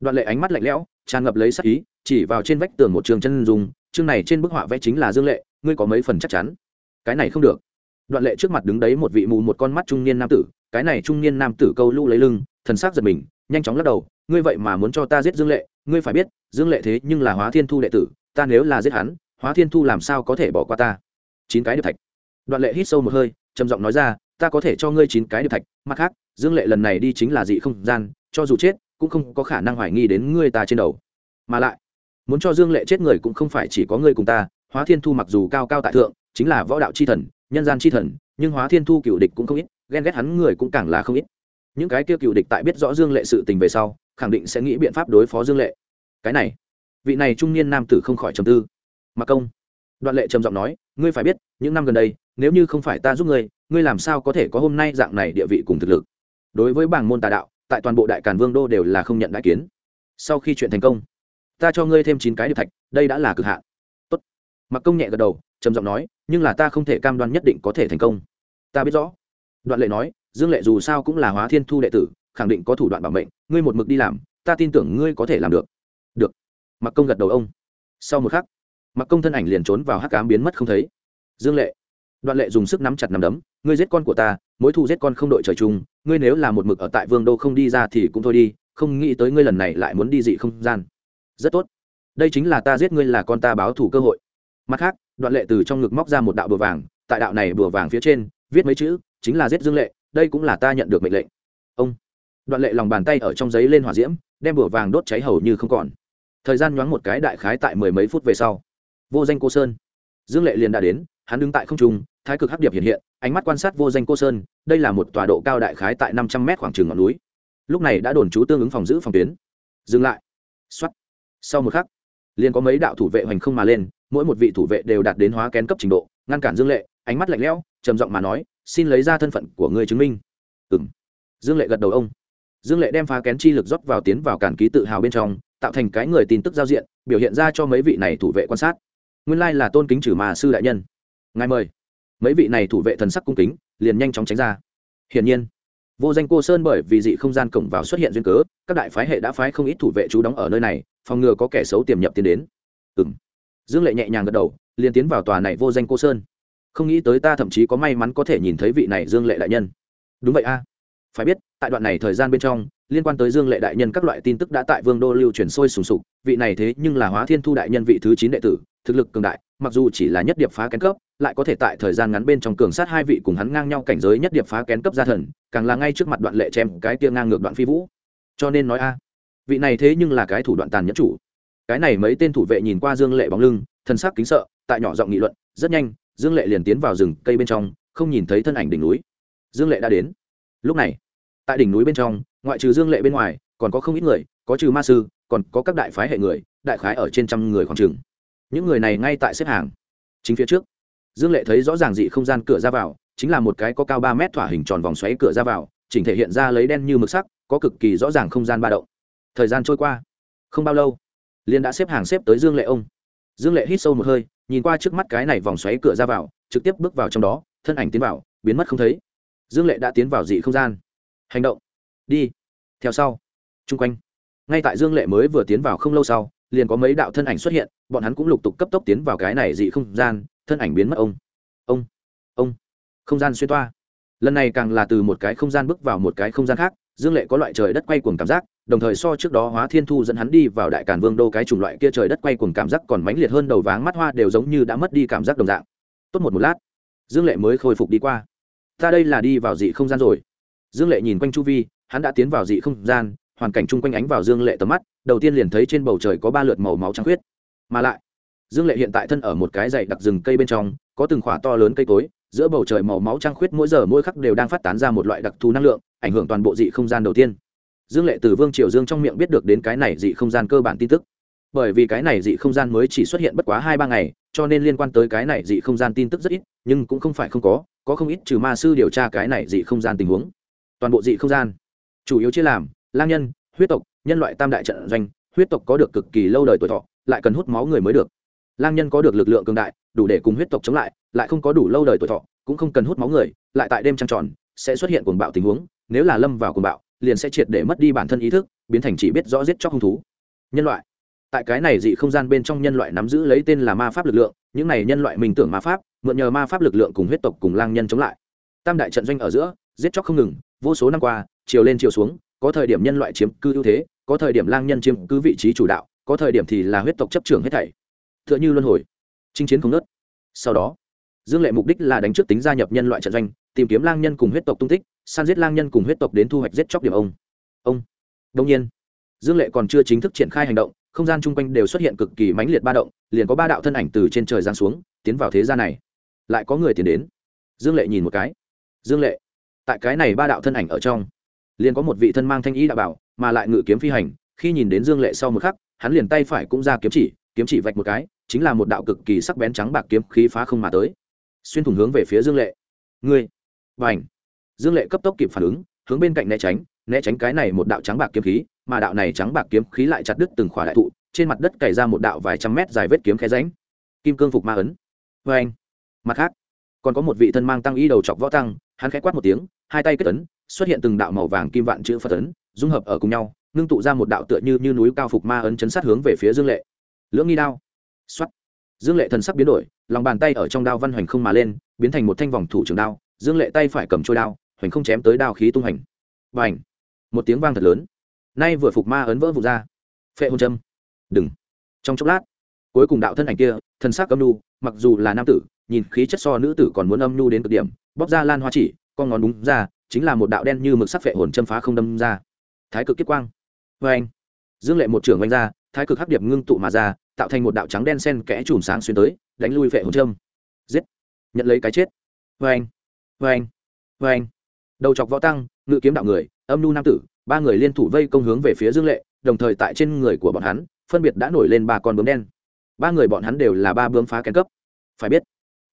Đoạn lệ ánh mắt lạnh lẽo, tràn ngập lấy sắc ý, chỉ vào trên vách tường một trường chân dùng chương này trên bức họa vẽ chính là dương lệ, ngươi có mấy phần chắc chắn? Cái này không được. Đoạn lệ trước mặt đứng đấy một vị mù một con mắt trung niên nam tử, cái này trung niên nam tử câu lũ lấy lưng, thần sắc giật mình, nhanh chóng lắc đầu, ngươi vậy mà muốn cho ta giết dương lệ, ngươi phải biết, dương lệ thế nhưng là hóa thiên thu đệ tử, ta nếu là giết hắn hóa thiên thu làm sao có thể bỏ qua ta? Chín cái điệp thạch. Đoạn lệ hít sâu một hơi, trầm giọng nói ra, ta có thể cho ngươi chín cái điệp thạch, mặt khác, dương lệ lần này đi chính là dị không gian, cho dù chết, cũng không có khả năng hoài nghi đến ngươi ta trên đầu. Mà lại, muốn cho dương lệ chết người cũng không phải chỉ có ngươi cùng ta, hóa thiên thu mặc dù cao cao tại thượng, chính là võ đạo c h i thần, nhân gian c h i thần, nhưng hóa thiên thu cựu địch cũng không ít, ghen ghét hắn người cũng càng là không ít. Những cái kia cựu địch tại biết rõ dương lệ sự tình về sau, khẳng định sẽ nghĩ biện pháp đối phó dương lệ. Cái này, vị này trung niên nam tử không khỏi trầm tư mặc công. Đoạn lệ trầm giọng nói, ngươi phải biết, những năm gần đây, nếu như không phải ta giúp ngươi ngươi làm sao có thể có hôm nay dạng này địa vị cùng thực lực? Đối với bảng môn tà đạo, tại toàn bộ đại càn vương đô đều là không nhận đại kiến. Sau khi chuyện thành công, ta cho ngươi thêm chín cái điệp thạch, đây đã là cực hạn. Tốt. Mặc công nhẹ gật đầu, trầm giọng nói, nhưng là ta không thể cam đoan nhất định có thể thành công. Ta biết rõ. Đoạn lệ nói, dương lệ dù sao cũng là hóa thiên thu đệ tử, khẳng định có thủ đoạn bảo mệnh, ngươi một mực đi làm, ta tin tưởng ngươi có thể làm được. Được. Mặc công gật đầu ông. Sau một khắc mặc công thân ảnh liền trốn vào hắc cám biến mất không thấy. Dương lệ, đoạn lệ dùng sức nắm chặt nắm đấm, ngươi giết con của ta, mối thù giết con không đội trời chung, ngươi nếu là một mực ở tại vương đô không đi ra thì cũng thôi đi, không nghĩ tới ngươi lần này lại muốn đi dị không gian. Rất tốt. Đây chính là ta giết ngươi là con ta báo thủ cơ hội. Mặt khác, đoạn lệ từ trong ngực móc ra một đạo bùa vàng, tại đạo này bùa vàng phía trên, viết mấy chữ, chính là giết dương lệ, đây cũng là ta nhận được mệnh lệnh. Ông. Đoạn lệ lòng bàn tay ở trong giấy lên hỏa diễm, đem bùa vàng đốt cháy hầu như không còn. Thời gian nhoáng một cái đại khái tại mười mấy phút về sau vô danh cô sơn. Dương lệ liền đã đến, hắn đứng tại không trung, thái cực hắc điệp hiện hiện, ánh mắt quan sát vô danh cô sơn, đây là một tòa độ cao đại khái tại năm trăm mét khoảng trường ngọn núi. Lúc này đã đồn trú tương ứng phòng giữ phòng tuyến. Dừng lại. X sau một khắc, liền có mấy đạo thủ vệ hoành không mà lên, mỗi một vị thủ vệ đều đạt đến hóa kén cấp trình độ, ngăn cản dương lệ, ánh mắt lạnh lẽo, trầm giọng mà nói, xin lấy ra thân phận của người chứng minh. Ừ m dương lệ gật đầu ông. Dương lệ đem phá kén chi lực rót vào tiến vào cản ký tự hào bên trong, tạo thành cái người tin tức giao diện, biểu hiện ra cho mấy vị này thủ vệ quan sát nguyên lai là tôn kính trừ mà sư đại nhân. Ngài mời. Mấy vị này thủ vệ thần sắc cung kính, liền nhanh chóng tránh ra. Hiển nhiên, vô danh cô sơn bởi vì dị không gian cổng vào xuất hiện duyên cớ, các đại phái hệ đã phái không ít thủ vệ trú đóng ở nơi này, phòng ngừa có kẻ xấu tiềm nhập tiến đến. Ừ m dương lệ nhẹ nhàng gật đầu, liền tiến vào tòa này vô danh cô sơn. Không nghĩ tới ta thậm chí có may mắn có thể nhìn thấy vị này dương lệ đại nhân. Đúng vậy a phải biết, tại đoạn này thời gian bên trong, liên quan tới dương lệ đại nhân các loại tin tức đã tại vương đô lưu truyền sôi sùng sục, vị này thế nhưng là hóa thiên thu đại nhân vị thứ chín đệ tử, thực lực cường đại, mặc dù chỉ là nhất điệp phá kén cấp, lại có thể tại thời gian ngắn bên trong cường sát hai vị cùng hắn ngang nhau cảnh giới nhất điệp phá kén cấp gia thần, càng là ngay trước mặt đoạn lệ chém cái tia ngang ngược đoạn phi vũ. Cho nên nói a, vị này thế nhưng là cái thủ đoạn tàn nhẫn chủ. Cái này mấy tên thủ vệ nhìn qua dương lệ bóng lưng thân xác kính sợ, tại nhỏ giọng nghị luận, rất nhanh, dương lệ liền tiến vào rừng cây bên trong, không nhìn thấy thân ảnh đỉnh núi. Dương lệ đã đến lúc này, tại đỉnh núi bên trong, ngoại trừ dương lệ bên ngoài, còn có không ít người, có trừ ma sư, còn có các đại phái hệ người, đại khái ở trên trăm người khoảng trường những người này ngay tại xếp hàng. Chính phía trước, dương lệ thấy rõ ràng dị không gian cửa ra vào, chính là một cái có cao ba mét thỏa hình tròn vòng xoáy cửa ra vào, chỉnh thể hiện ra lấy đen như mực sắc, có cực kỳ rõ ràng không gian ba động. Thời gian trôi qua, không bao lâu liên đã xếp hàng xếp tới dương lệ ông. Dương lệ hít sâu một hơi, nhìn qua trước mắt cái này vòng xoáy cửa ra vào, trực tiếp bước vào trong đó, thân ảnh tiến vào, biến mất không thấy dương lệ đã tiến vào dị không gian. Hành động. Đi. Theo sau. Chung quanh. Ngay tại dương lệ mới vừa tiến vào không lâu sau, liền có mấy đạo thân ảnh xuất hiện, bọn hắn cũng lục tục cấp tốc tiến vào cái này dị không gian, thân ảnh biến mất ông. Ông. Ông. Không gian xuyên toa. Lần này càng là từ một cái không gian bước vào một cái không gian khác, dương lệ có loại trời đất quay cuồng cảm giác, đồng thời so trước đó hóa thiên thu dẫn hắn đi vào đại càn vương đô cái chủng loại kia trời đất quay cuồng cảm giác còn mãnh liệt hơn đầu váng mắt hoa đều giống như đã mất đi cảm giác đồng dạng. Tốt một một lát, dương lệ mới khôi phục đi qua ta đây là đi vào dị không gian rồi. Dương lệ nhìn quanh chu vi, hắn đã tiến vào dị không gian, hoàn cảnh chung quanh ánh vào dương lệ tầm mắt, đầu tiên liền thấy trên bầu trời có ba lượt màu máu trắng khuyết. Mà lại, dương lệ hiện tại thân ở một cái dày đặc rừng cây bên trong, có từng khỏa to lớn cây cối, giữa bầu trời màu máu trăng khuyết mỗi giờ mỗi khắc đều đang phát tán ra một loại đặc thù năng lượng, ảnh hưởng toàn bộ dị không gian đầu tiên. Dương lệ từ vương triều dương trong miệng biết được đến cái này dị không gian cơ bản tin tức. Bởi vì cái này dị không gian mới chỉ xuất hiện bất quá hai ba ngày, cho nên liên quan tới cái này dị không gian tin tức rất ít, nhưng cũng không phải không có có không ít trừ ma sư điều tra cái này dị không gian tình huống. Toàn bộ dị không gian, chủ yếu chia làm, lang nhân, huyết tộc, nhân loại tam đại trận doanh, huyết tộc có được cực kỳ lâu đời tuổi thọ, lại cần hút máu người mới được. Lang nhân có được lực lượng cường đại, đủ để cùng huyết tộc chống lại lại không có đủ lâu đời tuổi thọ, cũng không cần hút máu người, lại tại đêm trăng tròn, sẽ xuất hiện cuồng bạo tình huống, nếu là lâm vào cuồng bạo, liền sẽ triệt để mất đi bản thân ý thức, biến thành chỉ biết rõ giết chóc hung thú. Nhân loại, tại cái này dị không gian bên trong nhân loại nắm giữ lấy tên là ma pháp lực lượng những này nhân loại mình tưởng ma pháp, mượn nhờ ma pháp lực lượng cùng huyết tộc cùng lang nhân chống lại. Tam đại trận doanh ở giữa, giết chóc không ngừng, vô số năm qua, chiều lên chiều xuống, có thời điểm nhân loại chiếm cứ ưu thế, có thời điểm lang nhân chiếm cứ vị trí chủ đạo, có thời điểm thì là huyết tộc chấp trưởng hết thảy. T h ư ợ n h ư luân hồi, chinh chiến không nớt sau đó, dương lệ mục đích là đánh trước tính gia nhập nhân loại trận doanh, tìm kiếm lang nhân cùng huyết tộc tung tích san giết lang nhân cùng huyết tộc đến thu hoạch giết chóc điểm ông. Ông. Đông nhiên, dương lệ còn chưa chính thức triển khai hành động không gian chung quanh đều xuất hiện cực kỳ mãnh liệt ba động, liền có ba đạo thân ảnh từ trên trời giang xuống, tiến vào thế gian này. Lại có người tiến đến. Dương lệ nhìn một cái. Dương lệ, tại cái này ba đạo thân ảnh ở trong, liền có một vị thân mang thanh ý đạo bảo, mà lại ngự kiếm phi hành, khi nhìn đến dương lệ sau một khắc, hắn liền tay phải cũng ra kiếm chỉ kiếm chỉ vạch một cái, chính là một đạo cực kỳ sắc bén trắng bạc kiếm khí phá không mà tới. Xuyên thủng hướng về phía dương lệ. Ngươi và ảnh dương lệ cấp tốc kịp phản ứng, hướng bên cạnh né tránh né tránh cái này một đạo trắng bạc kiếm khí mà đạo này trắng bạc kiếm khí lại chặt đứt từng khỏa đại thụ trên mặt đất cày ra một đạo vài trăm mét dài vết kiếm khe ránh kim cương phục ma ấn. Vê anh. Mặt khác còn có một vị thân mang tăng y đầu chọc võ tăng hắn khẽ quát một tiếng hai tay kết ấn xuất hiện từng đạo màu vàng kim vạn chữ phật ấn dung hợp ở cùng nhau ngưng tụ ra một đạo tựa như, như núi cao phục ma ấn chấn sát hướng về phía dương lệ. Lưỡng nghi đao. Xuất dương lệ thần sắc biến đổi lòng bàn tay ở trong đao văn hoành không mà lên biến thành một thanh vòng thủ trường đao dương lệ tay phải cầm trôi đao hoành không chém tới đao khí tung hành và ảnh một tiếng vang thật lớn. Nay vừa phục ma ấn vỡ vụt ra. Phệ hôn châm. Đừng. Trong chốc lát, cuối cùng đạo thân ảnh kia thân xác âm nu mặc dù là nam tử, nhìn khí chất so nữ tử còn muốn âm nu đến cực điểm, bóc ra lan hoa chỉ, con ngón đúng ra, chính là một đạo đen như mực sắc phệ hồn châm phá không đâm ra. Thái cực kiếp quang. Vê anh dương lệ một trưởng oanh ra, thái cực hắc điệp ngưng tụ mà ra, tạo thành một đạo trắng đen sen kẽ chùm sáng xuyên tới, đánh lui phệ hồn châm. Giết. Nhận lấy cái chết. Vê anh vê anh vê anh đầu chọc võ tăng, ngự kiếm đạo người âm nu nam tử, ba người liên thủ vây công hướng về phía dương lệ, đồng thời tại trên người của bọn hắn, phân biệt đã nổi lên ba con bướm đen. Ba người bọn hắn đều là ba bướm phá kén cấp. Phải biết,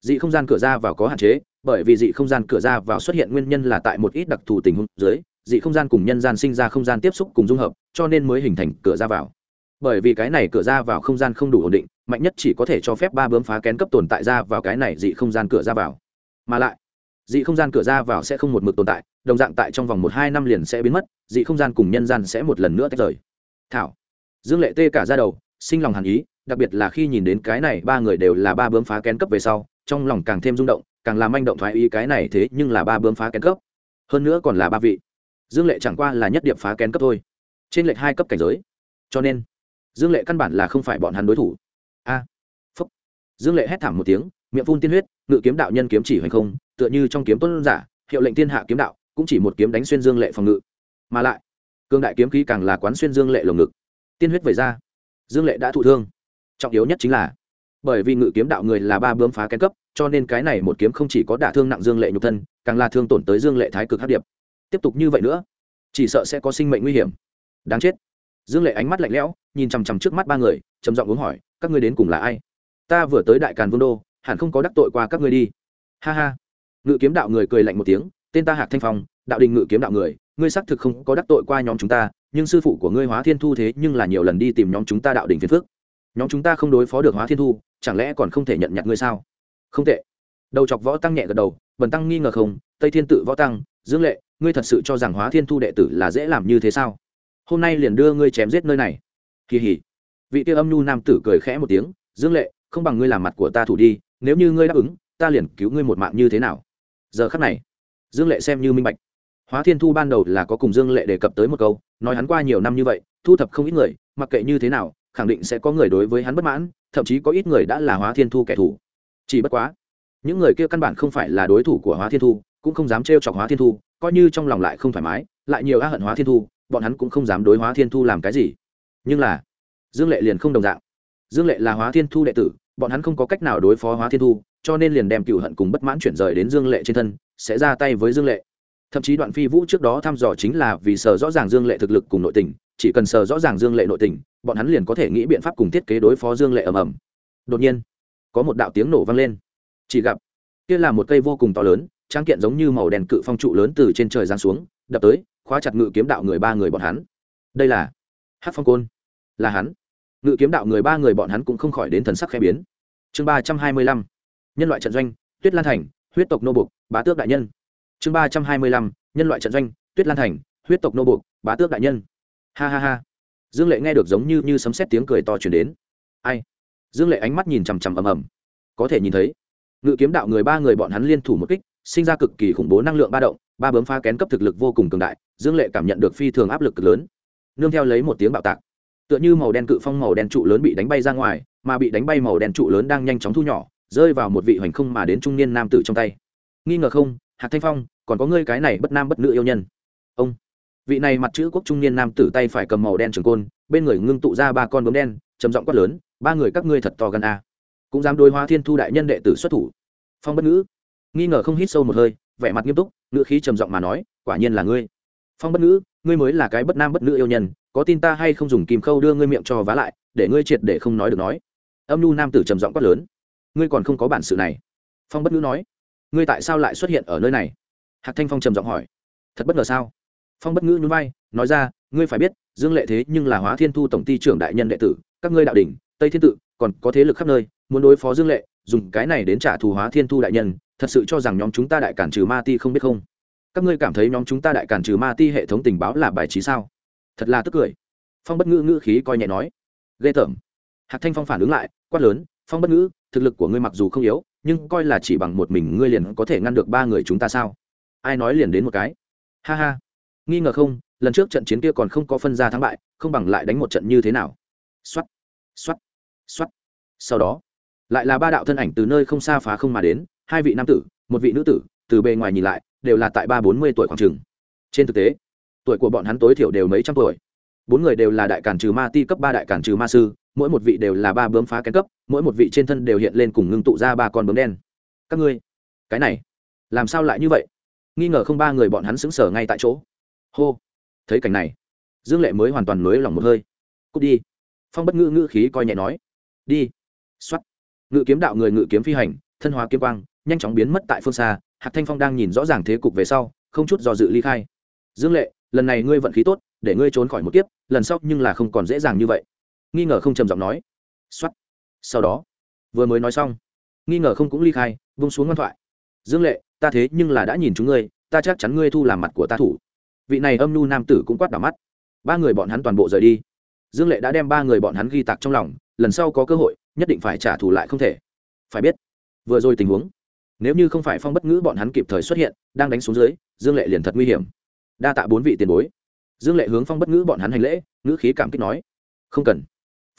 dị không gian cửa ra vào có hạn chế, bởi vì dị không gian cửa ra vào xuất hiện nguyên nhân là tại một ít đặc thù tình huống dưới, dị không gian cùng nhân gian sinh ra không gian tiếp xúc cùng dung hợp, cho nên mới hình thành cửa ra vào. Bởi vì cái này cửa ra vào không gian không đủ ổn định, mạnh nhất chỉ có thể cho phép ba bướm phá kén cấp tồn tại ra vào cái này dị không gian cửa ra vào. Mà lại dị không gian cửa ra vào sẽ không một mực tồn tại, đồng dạng tại trong vòng một hai năm liền sẽ biến mất, dị không gian cùng nhân gian sẽ một lần nữa tách rời. Thảo, dương lệ tê cả ra đầu, sinh lòng hàn ý, đặc biệt là khi nhìn đến cái này ba người đều là ba bướm phá kén cấp về sau, trong lòng càng thêm rung động, càng làm manh động thoái ý cái này thế nhưng là ba bướm phá kén cấp. Hơn nữa còn là ba vị. Dương lệ chẳng qua là nhất điểm phá kén cấp thôi. Trên lệch hai cấp cảnh giới. Cho nên, dương lệ căn bản là không phải bọn hắn đối thủ. A, phúc. Dương lệ hét thảm một tiếng, miệng phun tiên huyết, ngự kiếm đạo nhân kiếm chỉ hoành không tựa như trong kiếm tuấn giả, hiệu lệnh thiên hạ kiếm đạo, cũng chỉ một kiếm đánh xuyên dương lệ phòng ngự. Mà lại cương đại kiếm khí càng là quán xuyên dương lệ lồng ngực. Tiên huyết vẩy ra, dương lệ đã thụ thương. Trọng yếu nhất chính là, bởi vì ngự kiếm đạo người là ba bướm phá kén cấp, cho nên cái này một kiếm không chỉ có đả thương nặng dương lệ nhục thân, càng là thương tổn tới dương lệ thái cực hát điệp. Tiếp tục như vậy nữa, chỉ sợ sẽ có sinh mệnh nguy hiểm. Đáng chết. Dương lệ ánh mắt lạnh lẽo, nhìn chằm chằm trước mắt ba người, trầm giọng uống hỏi, các ngươi đến cùng là ai? Ta vừa tới đại càn vương đô, hẳn không có đắc tội qua các ngươi đi. Ha ha ngự kiếm đạo người cười lạnh một tiếng, tên ta hạc thanh phong, đạo đình ngự kiếm đạo người, ngươi xác thực không có đắc tội qua nhóm chúng ta, nhưng sư phụ của ngươi hóa thiên thu thế nhưng là nhiều lần đi tìm nhóm chúng ta đạo đình phiền phước nhóm chúng ta không đối phó được hóa thiên thu, chẳng lẽ còn không thể nhận nhặt ngươi sao? Không tệ. Đầu chọc võ tăng nhẹ gật đầu, bần tăng nghi ngờ không, tây thiên tự võ tăng, dương lệ, ngươi thật sự cho rằng hóa thiên thu đệ tử là dễ làm như thế sao? Hôm nay liền đưa ngươi chém giết nơi này. Kỳ hỉ. Vị tiêu âm nhu nam tử cười khẽ một tiếng, dương lệ, không bằng ngươi làm mặt của ta thủ đi, nếu như ngươi đáp ứng, ta liền cứu ngươi một mạng như thế nào? Giờ khắc này, dương lệ xem như minh bạch. Hóa thiên thu ban đầu là có cùng dương lệ đề cập tới một câu, nói hắn qua nhiều năm như vậy, thu thập không ít người, mặc kệ như thế nào, khẳng định sẽ có người đối với hắn bất mãn, thậm chí có ít người đã là hóa thiên thu kẻ thù. Chỉ bất quá, những người kia căn bản không phải là đối thủ của hóa thiên thu, cũng không dám trêu chọc hóa thiên thu, coi như trong lòng lại không thoải mái, lại nhiều á hận hóa thiên thu, bọn hắn cũng không dám đối hóa thiên thu làm cái gì. Nhưng là, dương lệ liền không đồng dạng. Dương lệ là hóa thiên thu đệ tử, bọn hắn không có cách nào đối phó hóa thiên thu cho nên liền đem cựu hận cùng bất mãn chuyển rời đến dương lệ trên thân, sẽ ra tay với dương lệ. Thậm chí đoạn phi vũ trước đó thăm dò chính là vì sờ rõ ràng dương lệ thực lực cùng nội tình, chỉ cần sờ rõ ràng dương lệ nội tình, bọn hắn liền có thể nghĩ biện pháp cùng thiết kế đối phó dương lệ ầm ầm. Đột nhiên, có một đạo tiếng nổ vang lên. Chỉ gặp, kia là một cây vô cùng to lớn, trang kiện giống như màu đèn cự phong trụ lớn từ trên trời giáng xuống, đập tới, khóa chặt ngự kiếm đạo người ba người bọn hắn. Đây là hát phong côn. Là hắn. Ngự kiếm đạo người ba người bọn hắn cũng không khỏi đến thần sắc khẽ biến. Chương ba trăm hai mươi lăm nhân loại trận doanh, tuyết lan thành, huyết tộc nô bục bá tước đại nhân. Chương ba trăm hai mươi lăm, nhân loại trận doanh, tuyết lan thành, huyết tộc nô bục bá tước đại nhân. Ha ha ha. Dương lệ nghe được giống như như sấm xét tiếng cười to chuyển đến. Ai? Dương lệ ánh mắt nhìn chằm chằm ầm ầm. Có thể nhìn thấy, ngự kiếm đạo người ba người bọn hắn liên thủ một kích, sinh ra cực kỳ khủng bố năng lượng ba động, ba bấm phá kén cấp thực lực vô cùng cường đại, dương lệ cảm nhận được phi thường áp lực cực lớn. Nương theo lấy một tiếng bạo tạc, tựa như màu đen cự phong màu đen trụ lớn bị đánh bay ra ngoài, mà bị đánh bay màu đen trụ lớn đang nhanh chóng thu nhỏ rơi vào một vị hoành không mà đến trung niên nam tử trong tay. Nghi ngờ không, hạc thanh phong, còn có ngươi cái này bất nam bất nữ yêu nhân. Ông. Vị này mặt chữ quốc trung niên nam tử tay phải cầm màu đen trường côn, bên người ngưng tụ ra ba con bướm đen, trầm giọng quát lớn, ba người các ngươi thật to gần a. Cũng dám đối hóa thiên thu đại nhân đệ tử xuất thủ. Phong bất ngữ. Nghi ngờ không hít sâu một hơi, vẻ mặt nghiêm túc, ngữ khí trầm giọng mà nói, quả nhiên là ngươi. Phong bất ngữ, ngươi mới là cái bất nam bất nữ yêu nhân, có tin ta hay không dùng kìm khâu đưa ngươi miệng cho vá lại, để ngươi triệt để không nói được nói. Âm nhu nam tử trầm giọng quát lớn ngươi còn không có bản sự này. Phong bất ngữ nói, ngươi tại sao lại xuất hiện ở nơi này? Hạc thanh phong trầm giọng hỏi, thật bất ngờ sao? Phong bất ngữ nhún vai, nói ra, ngươi phải biết, dương lệ thế nhưng là hóa thiên thu tổng ty trưởng đại nhân đệ tử, các ngươi đạo đình tây thiên tự, còn có thế lực khắp nơi, muốn đối phó dương lệ, dùng cái này đến trả thù hóa thiên thu đại nhân, thật sự cho rằng nhóm chúng ta đại cản trừ ma ti không biết không? Các ngươi cảm thấy nhóm chúng ta đại cản trừ ma ti hệ thống tình báo là bài trí sao? Thật là tức cười. Phong bất ngữ ngữ khí coi nhẹ nói, ghê tởm. Hạc thanh phong phản ứng lại, quát lớn, phong bất ngữ thực lực của ngươi mặc dù không yếu, nhưng coi là chỉ bằng một mình ngươi liền có thể ngăn được ba người chúng ta sao? Ai nói liền đến một cái? Ha ha. Nghi ngờ không, lần trước trận chiến kia còn không có phân ra thắng bại, không bằng lại đánh một trận như thế nào? Xoắt xoắt xoắt sau đó, lại là ba đạo thân ảnh từ nơi không xa phá không mà đến, hai vị nam tử, một vị nữ tử, từ bề ngoài nhìn lại, đều là tại ba bốn mươi tuổi khoảng trường trên thực tế, tuổi của bọn hắn tối thiểu đều mấy trăm tuổi. Bốn người đều là đại cản trừ ma ti cấp ba đại cản trừ ma sư, mỗi một vị đều là ba bướm phá kén cấp mỗi một vị trên thân đều hiện lên cùng ngưng tụ ra ba con bướm đen. Các ngươi, cái này, làm sao lại như vậy? Nghi ngờ không ba người bọn hắn xứng sở ngay tại chỗ. Hô, thấy cảnh này, dương lệ mới hoàn toàn nới lỏng một hơi. Cút đi. Phong bất ngữ ngữ khí coi nhẹ nói. Đi. X o á t ngự kiếm đạo người ngự kiếm phi hành, thân hóa kiếm quang, nhanh chóng biến mất tại phương xa. Hạc thanh phong đang nhìn rõ ràng thế cục về sau, không chút do dự ly khai. Dương lệ, lần này ngươi vận khí tốt, để ngươi trốn khỏi một kiếp, lần sau nhưng là không còn dễ dàng như vậy. Nghi ngờ không trầm giọng nói. X o á t sau đó, vừa mới nói xong, nghi ngờ không cũng ly khai, vung xuống ngoan thoại. Dương lệ, ta thế nhưng là đã nhìn chúng ngươi, ta chắc chắn ngươi thu làm mặt của ta thủ. Vị này âm nu nam tử cũng quát đỏ mắt. Ba người bọn hắn toàn bộ rời đi. Dương lệ đã đem ba người bọn hắn ghi tạc trong lòng, lần sau có cơ hội, nhất định phải trả thù lại không thể. Phải biết, vừa rồi tình huống, nếu như không phải phong bất ngữ bọn hắn kịp thời xuất hiện, đang đánh xuống dưới, dương lệ liền thật nguy hiểm. Đa tạ bốn vị tiền bối. Dương lệ hướng phong bất ngữ bọn hắn hành lễ, ngữ khí cảm kích nói. Không cần.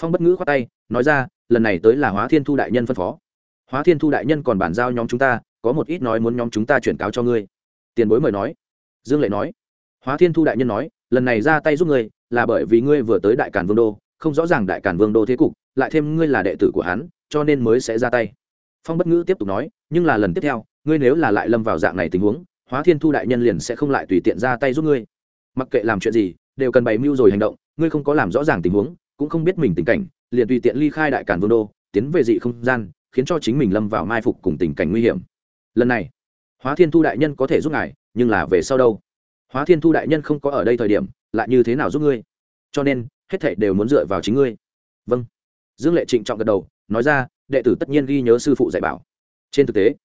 Phong bất ngữ khoát tay, nói ra lần này tới là hóa thiên thu đại nhân phân phó. Hóa thiên thu đại nhân còn bàn giao nhóm chúng ta, có một ít nói muốn nhóm chúng ta chuyển cáo cho ngươi. Tiền bối mời nói. Dương lệ nói. Hóa thiên thu đại nhân nói, lần này ra tay giúp ngươi, là bởi vì ngươi vừa tới đại cản vương đô, không rõ ràng đại cản vương đô thế cục, lại thêm ngươi là đệ tử của hắn, cho nên mới sẽ ra tay. Phong bất ngữ tiếp tục nói, nhưng là lần tiếp theo, ngươi nếu là lại lâm vào dạng này tình huống, hóa thiên thu đại nhân liền sẽ không lại tùy tiện ra tay giúp ngươi. Mặc kệ làm chuyện gì, đều cần bày mưu rồi hành động, ngươi không có làm rõ ràng tình huống, cũng không biết mình tình cảnh liền tùy tiện ly khai đại cản vương đô, tiến về dị không gian, khiến cho chính mình lâm vào mai phục cùng tình cảnh nguy hiểm. Lần này, hóa thiên thu đại nhân có thể giúp ngài, nhưng là về sau đâu? Hóa thiên thu đại nhân không có ở đây thời điểm, lại như thế nào giúp ngươi? Cho nên, hết thảy đều muốn dựa vào chính ngươi. Vâng. Dương lệ trịnh trọng gật đầu, nói ra, đệ tử tất nhiên ghi nhớ sư phụ dạy bảo. Trên thực tế,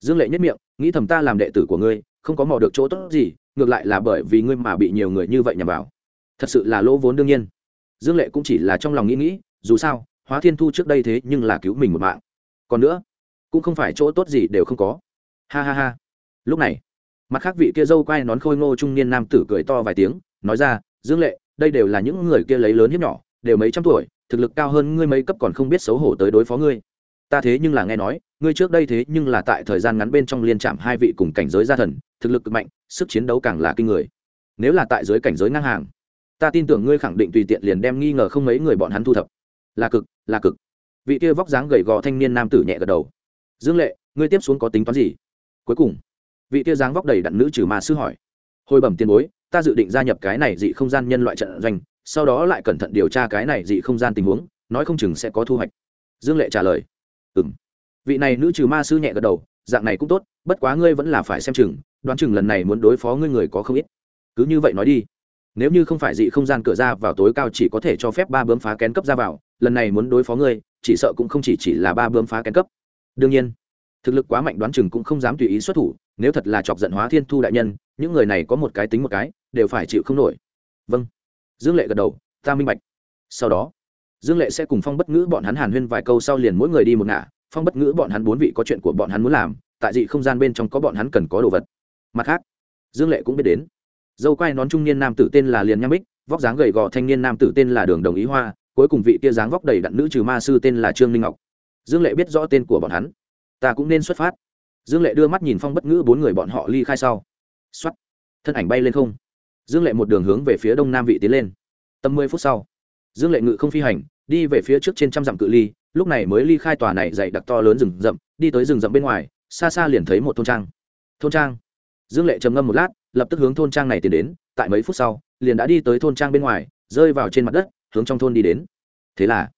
dương lệ nhất miệng, nghĩ thầm ta làm đệ tử của ngươi, không có mò được chỗ tốt gì, ngược lại là bởi vì ngươi mà bị nhiều người như vậy nhằm vào. Thật sự là lỗ vốn đương nhiên. Dương lệ cũng chỉ là trong lòng nghĩ nghĩ dù sao, hóa thiên thu trước đây thế nhưng là cứu mình một mạng. Còn nữa, cũng không phải chỗ tốt gì đều không có. Ha ha ha. Lúc này, mặt khác vị kia dâu quay nón khôi ngô trung niên nam tử cười to vài tiếng, nói ra, dương lệ, đây đều là những người kia lấy lớn hiếp nhỏ, đều mấy trăm tuổi, thực lực cao hơn ngươi mấy cấp còn không biết xấu hổ tới đối phó ngươi. Ta thế nhưng là nghe nói, ngươi trước đây thế nhưng là tại thời gian ngắn bên trong liên trạm hai vị cùng cảnh giới gia thần, thực lực cực mạnh, sức chiến đấu càng là kinh người. Nếu là tại giới cảnh giới ngang hàng, ta tin tưởng ngươi khẳng định tùy tiện liền đem nghi ngờ không mấy người bọn hắn thu thập là cực là cực. Vị kia vóc dáng gầy gò thanh niên nam tử nhẹ gật đầu. Dương lệ, ngươi tiếp xuống có tính toán gì? Cuối cùng, vị kia dáng vóc đầy đặn nữ trừ ma sư hỏi. Hồi bẩm tiền bối, ta dự định gia nhập cái này dị không gian nhân loại trận doanh, sau đó lại cẩn thận điều tra cái này dị không gian tình huống, nói không chừng sẽ có thu hoạch. Dương lệ trả lời. Ừ m vị này nữ trừ ma sư nhẹ gật đầu, dạng này cũng tốt, bất quá ngươi vẫn là phải xem chừng, đoán chừng lần này muốn đối phó ngươi người có không ít. Cứ như vậy nói đi. Nếu như không phải dị không gian cửa ra vào tối cao chỉ có thể cho phép ba bướm phá kén cấp ra vào lần này muốn đối phó ngươi, chỉ sợ cũng không chỉ chỉ là ba bướm phá kén cấp. Đương nhiên, thực lực quá mạnh đoán chừng cũng không dám tùy ý xuất thủ, nếu thật là chọc giận hóa thiên thu đại nhân, những người này có một cái tính một cái, đều phải chịu không nổi. Vâng. Dương lệ gật đầu, ta minh bạch. Sau đó, dương lệ sẽ cùng phong bất ngữ bọn hắn hàn huyên vài câu sau liền mỗi người đi một ngả. Phong bất ngữ bọn hắn bốn vị có chuyện của bọn hắn muốn làm, tại dị không gian bên trong có bọn hắn cần có đồ vật. Mặt khác, dương lệ cũng biết đến. Dâu quai nón trung niên nam tử tên là liền nham bích, vóc dáng gầy gò thanh niên nam tử tên là đường đồng ý hoa cuối cùng vị kia dáng vóc đầy đặn nữ trừ ma sư tên là trương linh ngọc. Dương lệ biết rõ tên của bọn hắn. Ta cũng nên xuất phát. Dương lệ đưa mắt nhìn phong bất ngữ bốn người bọn họ ly khai sau. X o á t thân ảnh bay lên không. Dương lệ một đường hướng về phía đông nam vị tiến lên. Tầm mười phút sau, dương lệ ngự không phi hành, đi về phía trước trên trăm dặm cự ly, lúc này mới ly khai tòa này dày đặc to lớn rừng rậm, đi tới rừng rậm bên ngoài, xa xa liền thấy một thôn trang. Thôn trang. Dương lệ trầm ngâm một lát, lập tức hướng thôn trang này tiến đến, tại mấy phút sau, liền đã đi tới thôn trang bên ngoài, rơi vào trên mặt đất hướng trong thôn đi đến. Thế là,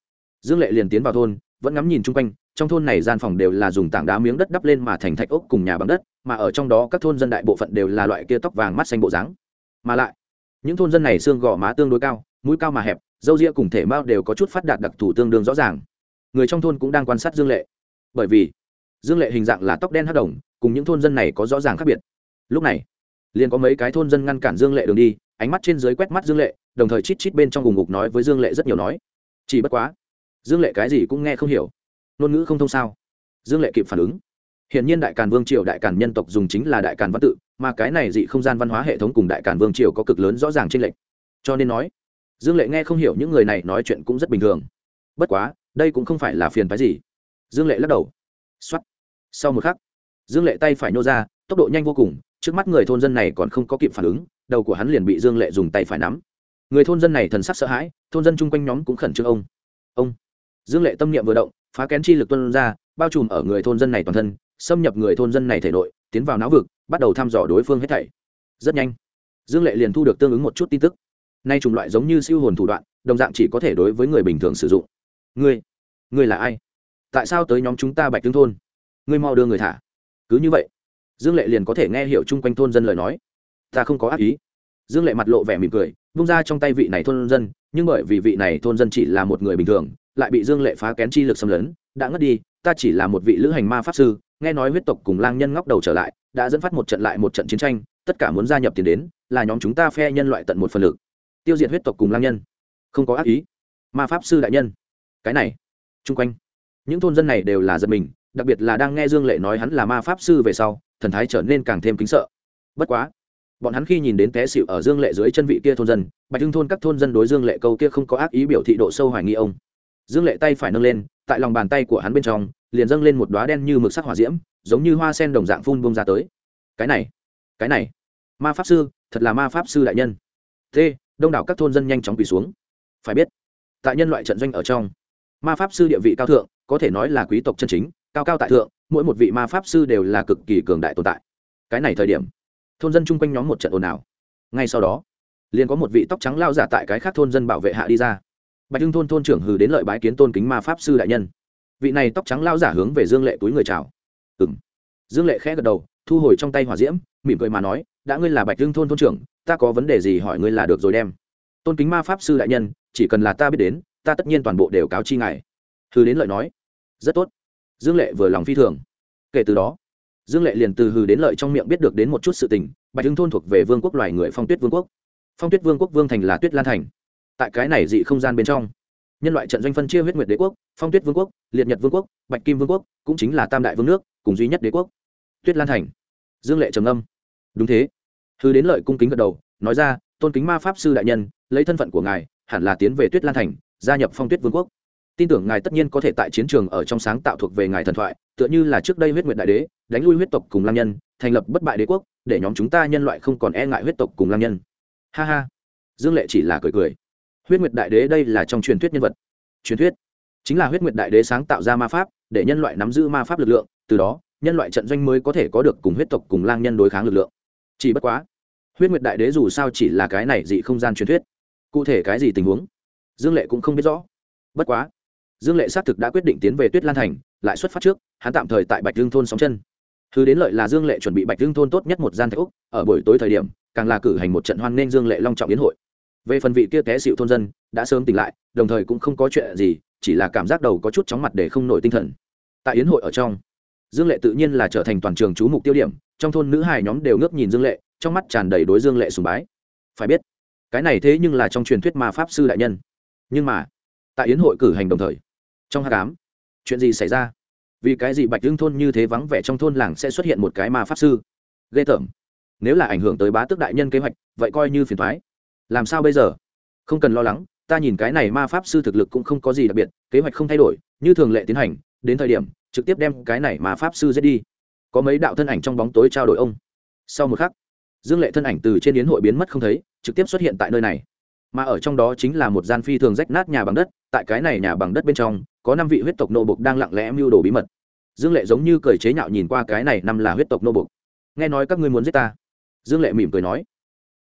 dương lệ liền tiến vào thôn, vẫn ngắm nhìn chung quanh, trong thôn này gian phòng đều là dùng tảng đá miếng đất đắp lên mà thành thạch ốc cùng nhà bằng đất, mà ở trong đó các thôn dân đại bộ phận đều là loại kia tóc vàng mắt xanh bộ dáng. Mà lại, những thôn dân này xương gò má tương đối cao, mũi cao mà hẹp dâu ria cùng thể mao đều có chút phát đạt đặc thù tương đương rõ ràng. Người trong thôn cũng đang quan sát dương lệ. Bởi vì, dương lệ hình dạng là tóc đen hắc đồng, cùng những thôn dân này có rõ ràng khác biệt. Lúc này, liền có mấy cái thôn dân ngăn cản dương lệ đường đi ánh mắt trên dưới quét mắt dương lệ đồng thời chít chít bên trong cùng ngục nói với dương lệ rất nhiều nói chỉ bất quá dương lệ cái gì cũng nghe không hiểu ngôn ngữ không thông sao dương lệ kịp phản ứng Hiện nhiên Đại Càn Vương triều Đại Càn nhân tộc dùng chính là Đại Càn văn tự, mà cái này dị không gian văn hóa hệ thống cùng Đại Càn Vương triều có cực lớn rõ ràng trên lệch. Cho nên nói, Dương Lệ nghe không hiểu những người này nói chuyện cũng rất bình thường. Bất quá, đây cũng không phải là phiền phái gì. Dương Lệ lắc đầu. Soát. Sau một khắc, Dương Lệ tay phải nhô ra, tốc độ nhanh vô cùng, trước mắt người thôn dân này còn không có kịp phản ứng, đầu của hắn liền bị Dương Lệ dùng tay phải nắm. Người thôn dân này thần sắc sợ hãi, thôn dân chung quanh nhóm cũng khẩn trương ông. Ông. Dương Lệ tâm niệm vừa động, phá kén chi lực tuôn ra, bao trùm ở người thôn dân này toàn thân, xâm nhập người thôn dân này thể nội tiến vào não vực bắt đầu thăm dò đối phương hết thảy. Rất nhanh dương lệ liền thu được tương ứng một chút tin tức. Nay chủng loại giống như siêu hồn thủ đoạn đồng dạng chỉ có thể đối với người bình thường sử dụng. Ngươi ngươi là ai? Tại sao tới nhóm chúng ta bạch tương thôn? Ngươi mau đưa người thả. Cứ như vậy dương lệ liền có thể nghe hiểu chung quanh thôn dân lời nói ta không có ác ý. Dương lệ mặt lộ vẻ mỉm cười, vung ra trong tay vị này thôn dân, nhưng bởi vì vị này thôn dân chỉ là một người bình thường, lại bị dương lệ phá kén chi lực xâm lấn, đã ngất đi, ta chỉ là một vị lữ hành ma pháp sư, nghe nói huyết tộc cùng lang nhân ngóc đầu trở lại, đã dẫn phát một trận lại một trận chiến tranh, tất cả muốn gia nhập tiền đến, là nhóm chúng ta phe nhân loại tận một phần lực. Tiêu diệt huyết tộc cùng lang nhân. Không có ác ý. Ma pháp sư đại nhân. Cái này, chung quanh, những thôn dân này đều là giật mình, đặc biệt là đang nghe dương lệ nói hắn là ma pháp sư về sau, thần thái trở nên càng thêm kính sợ. Bất quá bọn hắn khi nhìn đến té xịu ở dương lệ dưới chân vị kia thôn dân, bạch hưng thôn các thôn dân đối dương lệ câu kia không có ác ý biểu thị độ sâu hoài nghi ông. Dương lệ tay phải nâng lên, tại lòng bàn tay của hắn bên trong, liền dâng lên một đoá đen như mực sắc hỏa diễm, giống như hoa sen đồng dạng phun bông ra tới. Cái này cái này, ma pháp sư, thật là ma pháp sư đại nhân. T đông đảo các thôn dân nhanh chóng quỳ xuống. Phải biết, tại nhân loại trận doanh ở trong, ma pháp sư địa vị cao thượng, có thể nói là quý tộc chân chính, cao cao tại thượng, mỗi một vị ma pháp sư đều là cực kỳ cường đại tồn tại. Cái này thời điểm thôn dân chung quanh nhóm một trận ồn ào. Ngay sau đó, liền có một vị tóc trắng lao giả tại cái khác thôn dân bảo vệ hạ đi ra. Bạch hưng thôn thôn trưởng hừ đến lợi bái kiến tôn kính ma pháp sư đại nhân. Vị này tóc trắng lao giả hướng về dương lệ túi người chào. Ừng dương lệ khẽ gật đầu, thu hồi trong tay hỏa diễm, mỉm cười mà nói, đã ngươi là bạch hưng thôn thôn trưởng, ta có vấn đề gì hỏi ngươi là được rồi đem. Tôn kính ma pháp sư đại nhân, chỉ cần là ta biết đến, ta tất nhiên toàn bộ đều cáo chi ngài. Hừ đến lợi nói, rất tốt. Dương lệ vừa lòng phi thường. Kể từ đó dương lệ liền từ hừ đến lợi trong miệng biết được đến một chút sự tình, bạch hưng thôn thuộc về vương quốc loài người phong tuyết vương quốc. Phong tuyết vương quốc vương thành là tuyết lan thành. Tại cái này dị không gian bên trong, nhân loại trận doanh phân chia huyết nguyệt đế quốc, phong tuyết vương quốc, liệt nhật vương quốc, bạch kim vương quốc, cũng chính là tam đại vương nước, cùng duy nhất đế quốc. Tuyết lan thành. Dương lệ trầm âm đúng thế. Hư đến lợi cung kính gật đầu, nói ra, tôn kính ma pháp sư đại nhân, lấy thân phận của ngài, hẳn là tiến về tuyết lan thành, gia nhập phong tuyết vương quốc tin tưởng ngài tất nhiên có thể tại chiến trường ở trong sáng tạo thuộc về ngài thần thoại, tựa như là trước đây huyết nguyện đại đế, đánh lui huyết tộc cùng lang nhân, thành lập bất bại đế quốc, để nhóm chúng ta nhân loại không còn e ngại huyết tộc cùng lang nhân. Ha ha. Dương lệ chỉ là cười cười. Huyết nguyệt đại đế đây là trong truyền thuyết nhân vật. Truyền thuyết. Chính là huyết nguyệt đại đế sáng tạo ra ma pháp, để nhân loại nắm giữ ma pháp lực lượng, từ đó, nhân loại trận doanh mới có thể có được cùng huyết tộc cùng lang nhân đối kháng lực lượng. Chỉ bất quá, huyết nguyệt đại đế dù sao chỉ là cái này dị không gian truyền thuyết. Cụ thể cái gì tình huống, dương lệ cũng không biết rõ. Bất quá dương lệ xác thực đã quyết định tiến về tuyết lan thành, lại xuất phát trước, hắn tạm thời tại bạch dương thôn sóng chân. Thứ đến lợi là dương lệ chuẩn bị bạch dương thôn tốt nhất một gian thạch úc, ở buổi tối thời điểm, càng là cử hành một trận hoan nghênh dương lệ long trọng yến hội. Về phần vị kia té xịu thôn dân, đã sớm tỉnh lại, đồng thời cũng không có chuyện gì, chỉ là cảm giác đầu có chút chóng mặt để không nổi tinh thần. Tại yến hội ở trong, dương lệ tự nhiên là trở thành toàn trường chú mục tiêu điểm, trong thôn nữ hài nhóm đều ngước nhìn dương lệ, trong mắt tràn đầy đối dương lệ sùng bái. Phải biết, cái này thế nhưng là trong truyền thuyết ma pháp sư đại nhân. Nhưng mà, tại yến hội cử hành đồng thời trong hát cám chuyện gì xảy ra? Vì cái gì bạch hưng thôn như thế vắng vẻ trong thôn làng sẽ xuất hiện một cái ma pháp sư? Ghê tởm. Nếu là ảnh hưởng tới bá tước đại nhân kế hoạch, vậy coi như phiền thoái làm sao bây giờ? Không cần lo lắng, ta nhìn cái này ma pháp sư thực lực cũng không có gì đặc biệt, kế hoạch không thay đổi, như thường lệ tiến hành, đến thời điểm, trực tiếp đem cái này ma pháp sư giết đi. Có mấy đạo thân ảnh trong bóng tối trao đổi ông. Sau một khắc, dương lệ thân ảnh từ trên yến hội biến mất không thấy, trực tiếp xuất hiện tại nơi này. Mà ở trong đó chính là một gian phi thường rách nát nhà bằng đất, tại cái này nhà bằng đất bên trong có năm vị huyết tộc nô bộc đang lặng lẽ mưu đồ bí mật. Dương lệ giống như cười chế nhạo nhìn qua cái này năm là huyết tộc nô bộc. Nghe nói các ngươi muốn giết ta. Dương lệ mỉm cười nói.